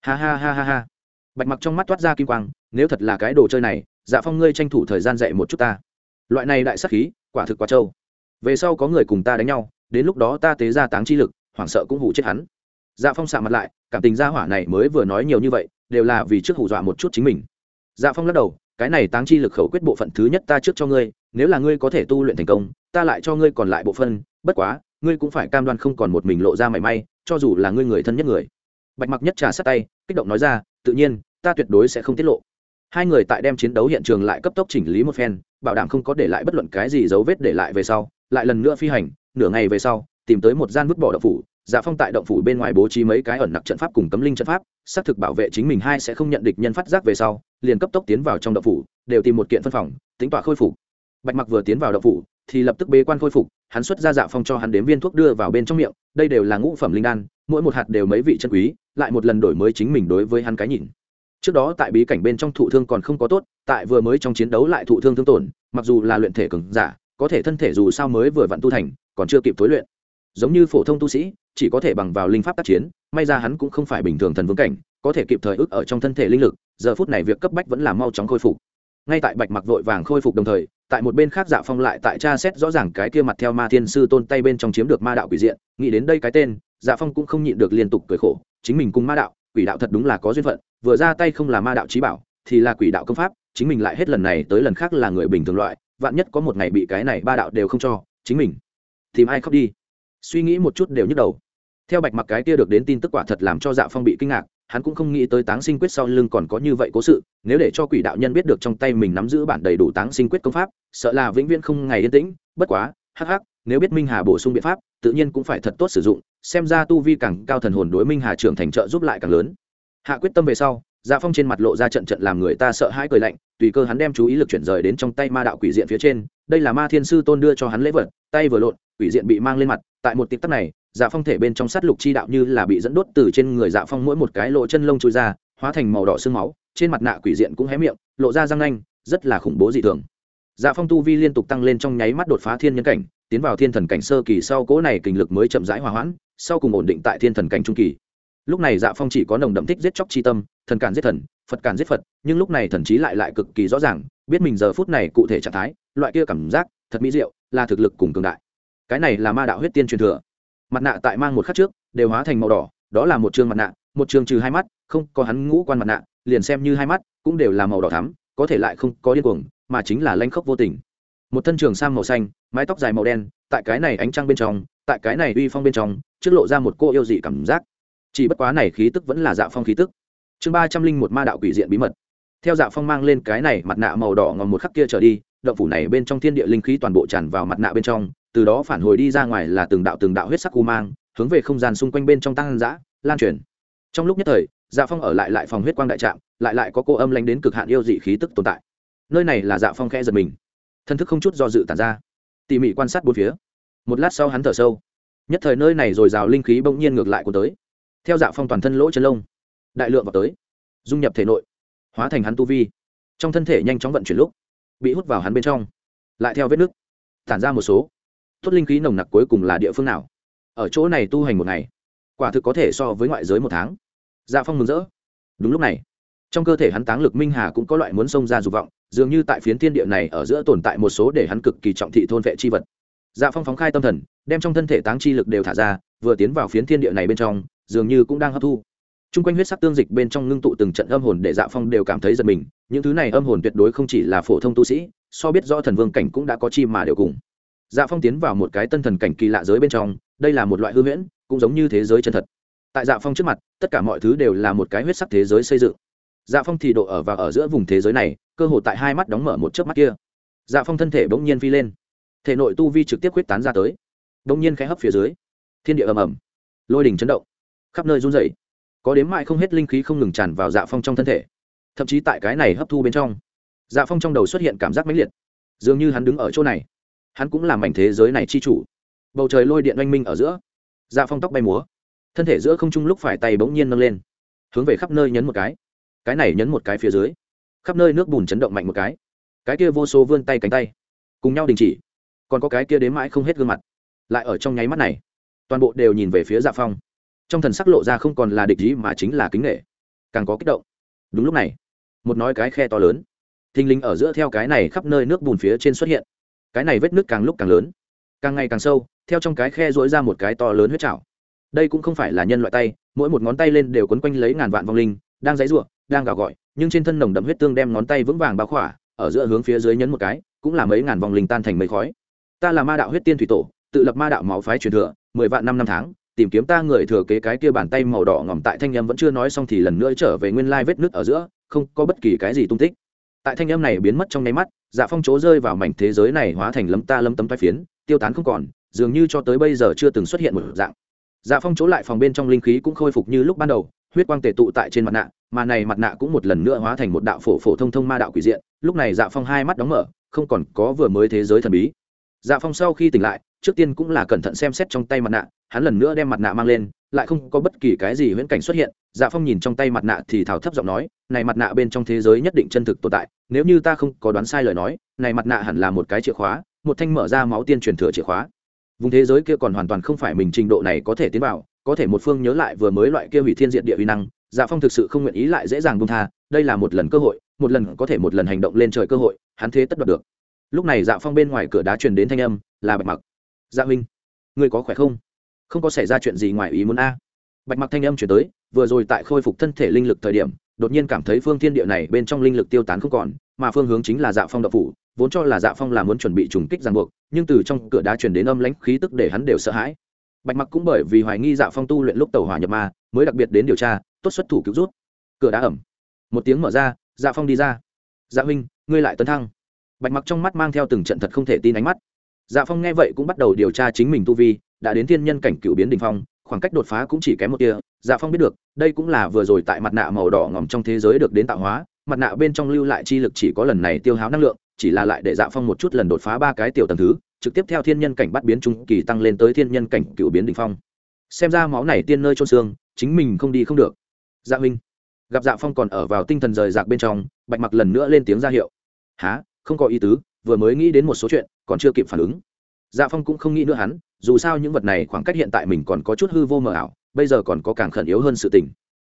Ha ha ha ha ha. Bạch mặc trong mắt toát ra kim quang, nếu thật là cái đồ chơi này dạ phong ngươi tranh thủ thời gian dạy một chút ta. Loại này đại sắc khí, quả thực quá trâu. Về sau có người cùng ta đánh nhau, đến lúc đó ta tế ra táng chi lực, hoảng sợ cũng hủ chết hắn. Dạ phong sạ mặt lại, cảm tình gia hỏa này mới vừa nói nhiều như vậy, đều là vì trước hù dọa một chút chính mình. Dạ phong lắc đầu cái này táng chi lực khẩu quyết bộ phận thứ nhất ta trước cho ngươi, nếu là ngươi có thể tu luyện thành công, ta lại cho ngươi còn lại bộ phân, bất quá, ngươi cũng phải cam đoan không còn một mình lộ ra mảy may, cho dù là ngươi người thân nhất người. Bạch mặc nhất trà sát tay, kích động nói ra, tự nhiên, ta tuyệt đối sẽ không tiết lộ. Hai người tại đem chiến đấu hiện trường lại cấp tốc chỉnh lý một phen, bảo đảm không có để lại bất luận cái gì dấu vết để lại về sau, lại lần nữa phi hành, nửa ngày về sau, tìm tới một gian vứt bỏ đạo phủ dạ phong tại động phủ bên ngoài bố trí mấy cái ẩn nặc trận pháp cùng cấm linh trận pháp, xác thực bảo vệ chính mình hai sẽ không nhận địch nhân phát giác về sau, liền cấp tốc tiến vào trong động phủ, đều tìm một kiện phân phòng tính tỏa khôi phục. Bạch mặc vừa tiến vào động phủ, thì lập tức bế quan khôi phục, hắn xuất ra dạ phong cho hắn đếm viên thuốc đưa vào bên trong miệng, đây đều là ngũ phẩm linh đan, mỗi một hạt đều mấy vị chân quý, lại một lần đổi mới chính mình đối với hắn cái nhìn. Trước đó tại bí cảnh bên trong thụ thương còn không có tốt, tại vừa mới trong chiến đấu lại thụ thương thương tổn, mặc dù là luyện thể cường giả, có thể thân thể dù sao mới vừa vặn tu thành, còn chưa kịp tối luyện giống như phổ thông tu sĩ, chỉ có thể bằng vào linh pháp tác chiến, may ra hắn cũng không phải bình thường thần vương cảnh, có thể kịp thời ức ở trong thân thể linh lực, giờ phút này việc cấp bách vẫn là mau chóng khôi phục. Ngay tại bạch mặc vội vàng khôi phục đồng thời, tại một bên khác dạ phong lại tại tra xét rõ ràng cái kia mặt theo ma thiên sư tôn tay bên trong chiếm được ma đạo quỷ diện, nghĩ đến đây cái tên dạ phong cũng không nhịn được liên tục cười khổ, chính mình cùng ma đạo, quỷ đạo thật đúng là có duyên phận, vừa ra tay không là ma đạo trí bảo, thì là quỷ đạo công pháp, chính mình lại hết lần này tới lần khác là người bình thường loại, vạn nhất có một ngày bị cái này ba đạo đều không cho, chính mình tìm ai khóc đi? Suy nghĩ một chút đều nhức đầu. Theo bạch mặc cái kia được đến tin tức quả thật làm cho dạ phong bị kinh ngạc, hắn cũng không nghĩ tới táng sinh quyết sau lưng còn có như vậy cố sự, nếu để cho quỷ đạo nhân biết được trong tay mình nắm giữ bản đầy đủ táng sinh quyết công pháp, sợ là vĩnh viễn không ngày yên tĩnh, bất quá, hắc hắc, nếu biết minh hà bổ sung biện pháp, tự nhiên cũng phải thật tốt sử dụng, xem ra tu vi càng cao thần hồn đối minh hà trưởng thành trợ giúp lại càng lớn. Hạ quyết tâm về sau dạ phong trên mặt lộ ra trận trận làm người ta sợ hãi cười lạnh, tùy cơ hắn đem chú ý lực chuyển rời đến trong tay ma đạo quỷ diện phía trên, đây là ma thiên sư tôn đưa cho hắn lễ vật, tay vừa lộn quỷ diện bị mang lên mặt, tại một tịp tắc này dạ phong thể bên trong sát lục chi đạo như là bị dẫn đốt từ trên người dạ phong mỗi một cái lỗ chân lông trôi ra, hóa thành màu đỏ sương máu, trên mặt nạ quỷ diện cũng hé miệng, lộ ra răng nanh, rất là khủng bố dị thường. Dạ phong tu vi liên tục tăng lên trong nháy mắt đột phá thiên nhân cảnh, tiến vào thiên thần cảnh sơ kỳ sau cỗ này kình lực mới chậm rãi hòa hoãn, sau cùng ổn định tại thiên thần cảnh trung kỳ. Lúc này dạ phong chỉ có nồng đậm thích giết chóc chi tâm, thần cản giết thần, phật cản giết phật, nhưng lúc này thần trí lại lại cực kỳ rõ ràng, biết mình giờ phút này cụ thể trạng thái, loại kia cảm giác, thật mỹ diệu, là thực lực cùng cường đại cái này là ma đạo huyết tiên truyền thừa. Mặt nạ tại mang một khắc trước, đều hóa thành màu đỏ, đó là một chương mặt nạ, một chương trừ hai mắt, không có hắn ngũ quan mặt nạ, liền xem như hai mắt, cũng đều là màu đỏ thắm, có thể lại không có điên cuồng, mà chính là lanh khốc vô tình. Một thân trường sang màu xanh, mái tóc dài màu đen, tại cái này ánh trăng bên trong, tại cái này uy phong bên trong, trước lộ ra một cô yêu dị cảm giác. Chỉ bất quá này khí tức vẫn là dạ phong khí tức. Chương ba trăm linh một ma đạo quỷ diện bí mật. Theo dạ phong mang lên cái này mặt nạ màu đỏ ngòm một khắc kia trở đi, động phủ này bên trong thiên địa linh khí toàn bộ tràn vào mặt nạ bên trong từ đó phản hồi đi ra ngoài là từng đạo từng đạo huyết sắc u mang, hướng về không gian xung quanh bên trong tăng dã, lan truyền. Trong lúc nhất thời dạ phong ở lại lại phòng huyết quang đại trạm, lại lại có cô âm lanh đến cực hạn yêu dị khí tức tồn tại. Nơi này là dạ phong khẽ giật mình. Thân thức không chút do dự tàn ra. Tỉ mỉ quan sát bốn phía. Một lát sau hắn thở sâu. Nhất thời nơi này rồi rào linh khí bỗng nhiên ngược lại của tới. Theo dạ phong toàn thân lỗ chân lông, đại lượng vào tới, dung nhập thể nội, hóa thành hắn tu vi. Trong thân thể nhanh chóng vận chuyển lúc, bị hút vào hắn bên trong. Lại theo vết nước tản ra một số tốt linh khí nồng nặc cuối cùng là địa phương nào? Ở chỗ này tu hành một ngày, quả thực có thể so với ngoại giới một tháng. Dạ phong mừng rỡ. Đúng lúc này, trong cơ thể hắn táng lực minh hà cũng có loại muốn xông ra dục vọng, dường như tại phiến thiên địa này ở giữa tồn tại một số để hắn cực kỳ trọng thị thôn vệ chi vật. Dạ phong phóng khai tâm thần, đem trong thân thể táng chi lực đều thả ra, vừa tiến vào phiến thiên địa này bên trong, dường như cũng đang hấp thu. T r u n g quanh huyết sắc tương dịch bên trong ngưng tụ từng trận âm hồn để dạ phong đều cảm thấy giật mình, những thứ này âm hồn tuyệt đối không chỉ là phổ thông tu sĩ, so biết rõ thần vương cảnh cũng đã có chi mà đều cùng dạ phong tiến vào một cái tân thần cảnh kỳ lạ giới bên trong, đây là một loại hư huyễn, cũng giống như thế giới chân thật. Tại dạ phong trước mặt, tất cả mọi thứ đều là một cái huyết sắc thế giới xây dựng. Dạ phong thì độ ở và ở giữa vùng thế giới này, cơ hồ tại hai mắt đóng mở một chớp mắt kia. Dạ phong thân thể bỗng nhiên phi lên. Thể nội tu vi trực tiếp huyết tán ra tới. Bỗng nhiên khẽ hấp phía dưới. Thiên địa ầm ầm. Lôi đình chấn động. Khắp nơi run rẩy. Có đếm mại không hết linh khí không ngừng tràn vào dạ phong trong thân thể. Thậm chí tại cái này hấp thu bên trong dạ phong trong đầu xuất hiện cảm giác mãnh liệt. Dường như hắn đứng ở chỗ này hắn cũng làm mảnh thế giới này chi chủ. Bầu trời lôi điện oanh minh ở giữa. Dạ phong tóc bay múa. Thân thể giữa không trung lúc phải tay bỗng nhiên nâng lên. Hướng về khắp nơi nhấn một cái. Cái này nhấn một cái phía dưới. Khắp nơi nước bùn chấn động mạnh một cái. Cái kia vô số vươn tay cánh tay. Cùng nhau đình chỉ. Còn có cái kia đến mãi không hết gương mặt. Lại ở trong nháy mắt này, toàn bộ đều nhìn về phía dạ phong. Trong thần sắc lộ ra không còn là địch ý mà chính là kính nghệ càng có kích động. Đúng lúc này, một nói cái khe to lớn. Thình lình ở giữa theo cái này khắp nơi nước bùn phía trên xuất hiện cái này vết nước càng lúc càng lớn, càng ngày càng sâu, theo trong cái khe dỗi ra một cái to lớn huyết trào đây cũng không phải là nhân loại tay, mỗi một ngón tay lên đều quấn quanh lấy ngàn vạn vong linh, đang dãy ruộng đang gào gọi, nhưng trên thân nồng đậm huyết tương đem ngón tay vững vàng bao khỏa, ở giữa hướng phía dưới nhấn một cái, cũng là mấy ngàn vòng linh tan thành mấy khói. Ta là ma đạo huyết tiên thủy tổ, tự lập ma đạo máu phái truyền thừa, mười vạn năm năm tháng, tìm kiếm ta người thừa kế cái kia bàn tay màu đỏ ngỏm tại thanh em vẫn chưa nói xong thì lần nữa trở về nguyên lai vết nứt ở giữa, không có bất kỳ cái gì tung tích tại thanh âm này biến mất trong nháy mắt dạ phong chỗ rơi vào mảnh thế giới này hóa thành lấm ta lấm tấm tai phiến, tiêu tán không còn, dường như cho tới bây giờ chưa từng xuất hiện một dạng. Dạ phong chỗ lại phòng bên trong linh khí cũng khôi phục như lúc ban đầu, huyết quang tề tụ tại trên mặt nạ, mà này mặt nạ cũng một lần nữa hóa thành một đạo phổ phổ thông thông ma đạo quỷ diện, lúc này dạ phong hai mắt đóng mở, không còn có vừa mới thế giới thần bí. Dạ phong sau khi tỉnh lại, trước tiên cũng là cẩn thận xem xét trong tay mặt nạ, hắn lần nữa đem mặt nạ mang lên lại không có bất kỳ cái gì huyễn cảnh xuất hiện. Dạ phong nhìn trong tay mặt nạ thì thảo thấp giọng nói, này mặt nạ bên trong thế giới nhất định chân thực tồn tại, nếu như ta không có đoán sai lời nói, này mặt nạ hẳn là một cái chìa khóa, một thanh mở ra máu tiên truyền thừa chìa khóa. Vùng thế giới kia còn hoàn toàn không phải mình trình độ này có thể tiến vào, có thể một phương nhớ lại vừa mới loại kia hủy thiên diện địa uy năng dạ phong thực sự không nguyện ý lại dễ dàng buông tha, đây là một lần cơ hội, một lần có thể một lần hành động lên trời cơ hội, hắn thế tất đoạt được. Lúc này dạ phong bên ngoài cửa đá truyền đến thanh âm, là bạch mặc. Dạ huynh, ngươi có khỏe không? Không có xảy ra chuyện gì ngoài ý muốn a. Bạch mặc thanh âm chuyển tới, vừa rồi tại khôi phục thân thể linh lực thời điểm, đột nhiên cảm thấy phương thiên địa này bên trong linh lực tiêu tán không còn, mà phương hướng chính là dạ phong đập phủ, vốn cho là dạ phong là muốn chuẩn bị trùng kích ràng buộc, nhưng từ trong cửa đá chuyển đến âm lãnh khí tức để hắn đều sợ hãi. Bạch mặc cũng bởi vì hoài nghi dạ phong tu luyện lúc tàu hỏa nhập ma, mới đặc biệt đến điều tra, tốt xuất thủ cứu rút. Cửa đá ẩm. Một tiếng mở ra dạ phong đi ra. Dạ huynh, ngươi lại tấn thăng. Bạch mặc trong mắt mang theo từng trận thật không thể tin ánh mắt. Dạ phong nghe vậy cũng bắt đầu điều tra chính mình tu vi đã đến thiên nhân cảnh cựu biến đình phong, khoảng cách đột phá cũng chỉ kém một tia. Dạ phong biết được, đây cũng là vừa rồi tại mặt nạ màu đỏ ngỏm trong thế giới được đến tạo hóa, mặt nạ bên trong lưu lại chi lực chỉ có lần này tiêu háo năng lượng, chỉ là lại để dạ phong một chút lần đột phá ba cái tiểu tầng thứ, trực tiếp theo thiên nhân cảnh bắt biến trung kỳ tăng lên tới thiên nhân cảnh cựu biến đình phong. Xem ra máu này tiên nơi trôn xương, chính mình không đi không được. Dạ huynh, gặp dạ phong còn ở vào tinh thần rời rạc bên trong, bạch mặc lần nữa lên tiếng ra hiệu. Há không có ý tứ, vừa mới nghĩ đến một số chuyện, còn chưa kịp phản ứng dạ phong cũng không nghĩ nữa hắn, dù sao những vật này khoảng cách hiện tại mình còn có chút hư vô mờ ảo, bây giờ còn có càng khẩn yếu hơn sự tình.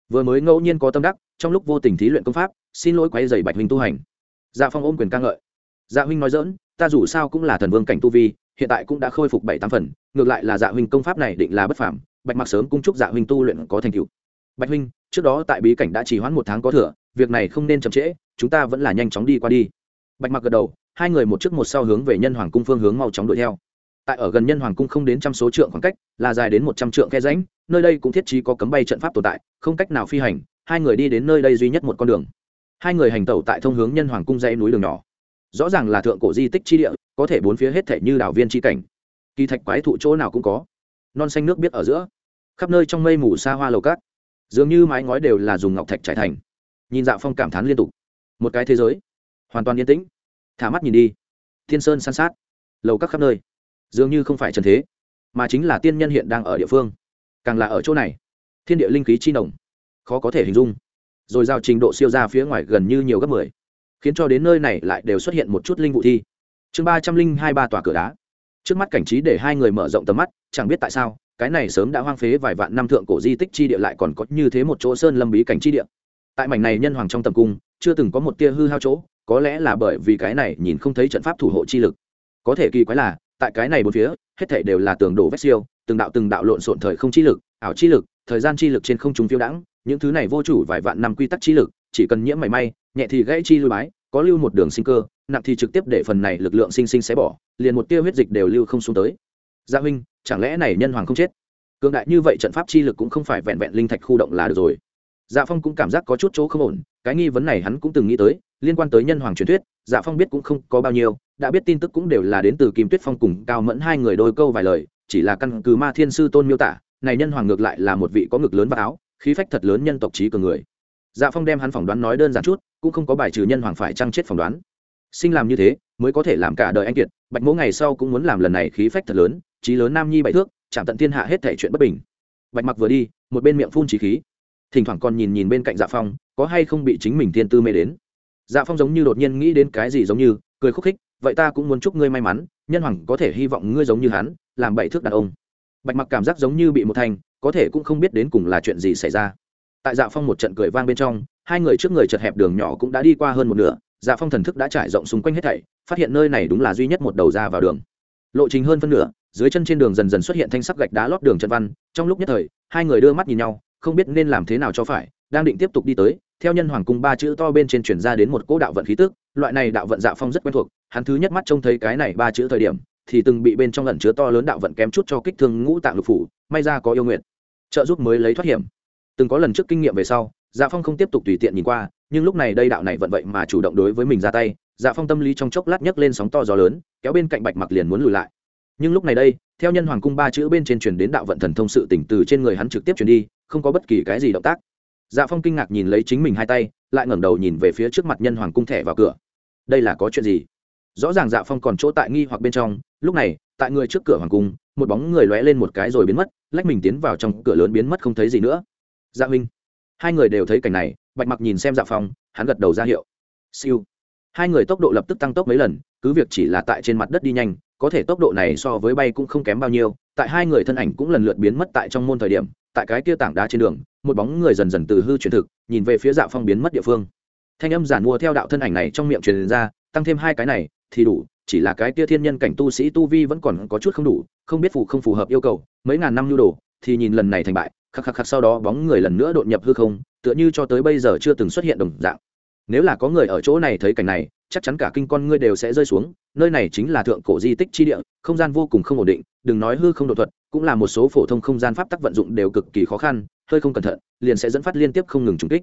Vừa mới ngẫu nhiên có tâm đắc, trong lúc vô tình thí luyện công pháp, xin lỗi quay dày bạch huynh tu hành. Dạ phong ôm quyền ca ngợi. Dạ huynh nói dỡn ta dù sao cũng là thần vương cảnh tu vi, hiện tại cũng đã khôi phục bảy tám phần, ngược lại là dạ huynh công pháp này định là bất phảm bạch mặc sớm cung chúc dạ huynh tu luyện có thành tựu. Bạch huynh, trước đó tại bí cảnh đã chỉ hoãn một tháng có thừa, việc này không nên chậm trễ, chúng ta vẫn là nhanh chóng đi qua đi bạch mặc gật đầu, hai người một trước một sau hướng về nhân hoàng cung phương hướng mau chóng đuổi theo. Tại ở gần nhân hoàng cung không đến trăm số trượng khoảng cách, là dài đến một trăm trượng khe ránh nơi đây cũng thiết trí có cấm bay trận pháp tồn tại, không cách nào phi hành, hai người đi đến nơi đây duy nhất một con đường. Hai người hành tẩu tại thông hướng nhân hoàng cung dãy núi đường nhỏ. Rõ ràng là thượng cổ di tích chi địa, có thể bốn phía hết thể như đảo viên chi cảnh. Kỳ thạch quái thụ chỗ nào cũng có. Non xanh nước biết ở giữa. Khắp nơi trong mây mù xa hoa lầu cát. Dường như mái ngói đều là dùng ngọc thạch trải thành. Nhìn dạo phong cảm thán liên tục. Một cái thế giới. Hoàn toàn yên tĩnh thả mắt nhìn đi. Thiên sơn san sát. Lầu các khắp nơi. Dường như không phải trần thế, mà chính là tiên nhân hiện đang ở địa phương. Càng là ở chỗ này, thiên địa linh khí chi nồng, khó có thể hình dung. Rồi giao trình độ siêu ra phía ngoài gần như nhiều gấp mười, khiến cho đến nơi này lại đều xuất hiện một chút linh vụ thi. Chương ba trăm linh hai ba tòa cửa đá. Trước mắt cảnh trí để hai người mở rộng tầm mắt, chẳng biết tại sao, cái này sớm đã hoang phế vài vạn năm thượng cổ di tích chi địa lại còn có như thế một chỗ sơn lâm bí cảnh chi địa. Tại mảnh này nhân hoàng trong tầm cung, chưa từng có một tia hư hao chỗ có lẽ là bởi vì cái này nhìn không thấy trận pháp thủ hộ chi lực. Có thể kỳ quái là, tại cái này bốn phía, hết thảy đều là tường đổ vết siêu, từng đạo từng đạo lộn xộn thời không chi lực, ảo chi lực, thời gian chi lực trên không trung phiêu đãng, những thứ này vô chủ vài vạn năm quy tắc chi lực, chỉ cần nhiễm mảy may, nhẹ thì gãy chi lưu bái, có lưu một đường sinh cơ, nặng thì trực tiếp để phần này lực lượng sinh sinh xé bỏ, liền một tia huyết dịch đều lưu không xuống tới. Gia huynh, chẳng lẽ này nhân hoàng không chết? Cường đại như vậy trận pháp chi lực cũng không phải vẹn vẹn linh thạch khu động là được rồi. Dạ phong cũng cảm giác có chút chỗ không ổn, cái nghi vấn này hắn cũng từng nghĩ tới liên quan tới nhân hoàng truyền thuyết dạ phong biết cũng không có bao nhiêu, đã biết tin tức cũng đều là đến từ kim tuyết phong cùng cao mẫn hai người đôi câu vài lời, chỉ là căn cứ ma thiên sư tôn miêu tả, này nhân hoàng ngược lại là một vị có ngực lớn và áo, khí phách thật lớn nhân tộc trí cường người. Dạ phong đem hắn phỏng đoán nói đơn giản chút, cũng không có bài trừ nhân hoàng phải trăng chết phỏng đoán. Sinh làm như thế, mới có thể làm cả đời anh kiệt, bạch mỗ ngày sau cũng muốn làm lần này khí phách thật lớn, trí lớn nam nhi bảy thước, chạm tận thiên hạ hết thể chuyện bất bình. Bạch mặc vừa đi, một bên miệng phun trí khí. Thỉnh thoảng còn nhìn nhìn bên cạnh dạ phong, có hay không bị chính mình thiên tư mê đến dạ phong giống như đột nhiên nghĩ đến cái gì giống như, cười khúc khích, vậy ta cũng muốn chúc ngươi may mắn, nhân hoàng có thể hy vọng ngươi giống như hắn, làm bảy thước đàn ông. Bạch mặc cảm giác giống như bị một thành, có thể cũng không biết đến cùng là chuyện gì xảy ra. Tại dạ phong một trận cười vang bên trong, hai người trước người chật hẹp đường nhỏ cũng đã đi qua hơn một nửa dạ phong thần thức đã trải rộng xung quanh hết thảy, phát hiện nơi này đúng là duy nhất một đầu ra vào đường. Lộ trình hơn phân nửa, dưới chân trên đường dần dần xuất hiện thanh sắc gạch đá lót đường chân văn, trong lúc nhất thời, hai người đưa mắt nhìn nhau, không biết nên làm thế nào cho phải đang định tiếp tục đi tới, theo nhân hoàng cung ba chữ to bên trên chuyển ra đến một cỗ đạo vận khí tức, loại này đạo vận dạ phong rất quen thuộc, hắn thứ nhất mắt trông thấy cái này ba chữ thời điểm, thì từng bị bên trong lẩn chứa to lớn đạo vận kém chút cho kích thương ngũ tạng lục phủ, may ra có yêu nguyện. Trợ giúp mới lấy thoát hiểm. Từng có lần trước kinh nghiệm về sau dạ phong không tiếp tục tùy tiện nhìn qua, nhưng lúc này đây đạo này vận vậy mà chủ động đối với mình ra tay dạ phong tâm lý trong chốc lát nhấc lên sóng to gió lớn, kéo bên cạnh bạch mặc liền muốn lùi lại. Nhưng lúc này đây, theo nhân hoàng cung ba chữ bên trên truyền đến đạo vận thần thông sự tỉnh từ trên người hắn trực tiếp truyền đi, không có bất kỳ cái gì động tác dạ phong kinh ngạc nhìn lấy chính mình hai tay, lại ngẩng đầu nhìn về phía trước mặt nhân hoàng cung thẻ vào cửa. Đây là có chuyện gì? Rõ ràng dạ phong còn chỗ tại nghi hoặc bên trong, lúc này, tại người trước cửa hoàng cung, một bóng người lóe lên một cái rồi biến mất, lách mình tiến vào trong cửa lớn biến mất không thấy gì nữa. Dạ huynh hai người đều thấy cảnh này, bạch mặc nhìn xem dạ phong, hắn gật đầu ra hiệu. Siêu. Hai người tốc độ lập tức tăng tốc mấy lần, cứ việc chỉ là tại trên mặt đất đi nhanh, có thể tốc độ này so với bay cũng không kém bao nhiêu, tại hai người thân ảnh cũng lần lượt biến mất tại trong môn thời điểm, tại cái kia tảng đá trên đường một bóng người dần dần từ hư chuyển thực, nhìn về phía dạ phong biến mất địa phương. Thanh âm giản mua theo đạo thân ảnh này trong miệng truyền ra, tăng thêm hai cái này, thì đủ, chỉ là cái kia thiên nhân cảnh tu sĩ tu vi vẫn còn có chút không đủ, không biết phù không phù hợp yêu cầu, mấy ngàn năm nhu đồ, thì nhìn lần này thành bại, khắc khắc khắc sau đó bóng người lần nữa đột nhập hư không, tựa như cho tới bây giờ chưa từng xuất hiện đồng dạng. Nếu là có người ở chỗ này thấy cảnh này, chắc chắn cả kinh con ngươi đều sẽ rơi xuống, nơi này chính là thượng cổ di tích chi địa, không gian vô cùng không ổn định, đừng nói hư không đột thuật, cũng là một số phổ thông không gian pháp tắc vận dụng đều cực kỳ khó khăn hơi không cẩn thận, liền sẽ dẫn phát liên tiếp không ngừng trùng kích.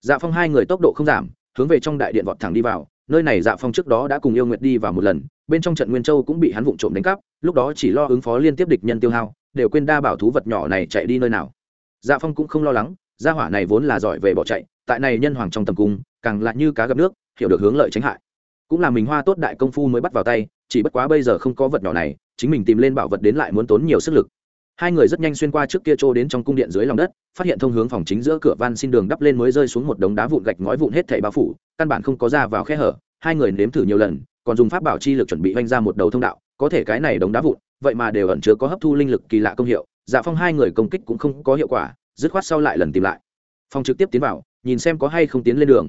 Dạ phong hai người tốc độ không giảm, hướng về trong đại điện vọt thẳng đi vào, nơi này dạ phong trước đó đã cùng yêu nguyệt đi vào một lần, bên trong trận nguyên châu cũng bị hắn vụng trộm đánh cắp, lúc đó chỉ lo ứng phó liên tiếp địch nhân tiêu hao, đều quên đa bảo thú vật nhỏ này chạy đi nơi nào. Dạ phong cũng không lo lắng, gia hỏa này vốn là giỏi về bỏ chạy, tại này nhân hoàng trong tầm cung, càng lạ như cá gặp nước, hiểu được hướng lợi tránh hại. Cũng là mình hoa tốt đại công phu mới bắt vào tay, chỉ bất quá bây giờ không có vật nhỏ này, chính mình tìm lên bảo vật đến lại muốn tốn nhiều sức lực hai người rất nhanh xuyên qua trước kia trô đến trong cung điện dưới lòng đất, phát hiện thông hướng phòng chính giữa cửa van xin đường đắp lên mới rơi xuống một đống đá vụn gạch ngói vụn hết thảy bao phủ, căn bản không có ra vào khe hở, hai người nếm thử nhiều lần, còn dùng pháp bảo chi lực chuẩn bị vanh ra một đầu thông đạo, có thể cái này đống đá vụn, vậy mà đều ẩn chứa có hấp thu linh lực kỳ lạ công hiệu dạ phong hai người công kích cũng không có hiệu quả, dứt khoát sau lại lần tìm lại. Phòng trực tiếp tiến vào, nhìn xem có hay không tiến lên đường.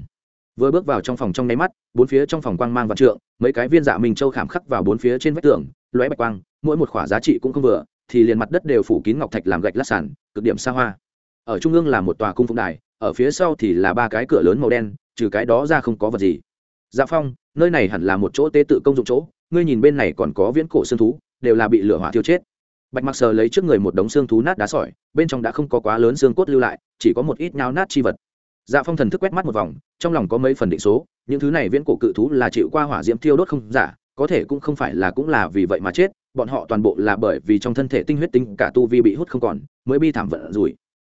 Vừa bước vào trong phòng trong nháy mắt, bốn phía trong phòng quang mang vạn trượng, mấy cái viên dạ minh châu khảm khắc vào bốn phía trên vách tường, lóe bạch quang, mỗi một khỏa giá trị cũng không vừa thì liền mặt đất đều phủ kín ngọc thạch làm gạch lát sàn, cực điểm xa hoa. Ở trung ương là một tòa cung phụng đài, ở phía sau thì là ba cái cửa lớn màu đen, trừ cái đó ra không có vật gì. Dạ phong, nơi này hẳn là một chỗ tế tự công dụng chỗ, ngươi nhìn bên này còn có viễn cổ xương thú, đều là bị lửa hỏa thiêu chết. Bạch mặc sờ lấy trước người một đống xương thú nát đá sỏi, bên trong đã không có quá lớn xương cốt lưu lại, chỉ có một ít nhao nát chi vật. Dạ phong thần thức quét mắt một vòng, trong lòng có mấy phần định số, những thứ này viễn cổ cự thú là chịu qua hỏa diễm thiêu đốt không giả có thể cũng không phải là cũng là vì vậy mà chết, bọn họ toàn bộ là bởi vì trong thân thể tinh huyết tinh cả tu vi bị hút không còn, mới bi thảm vận rủi.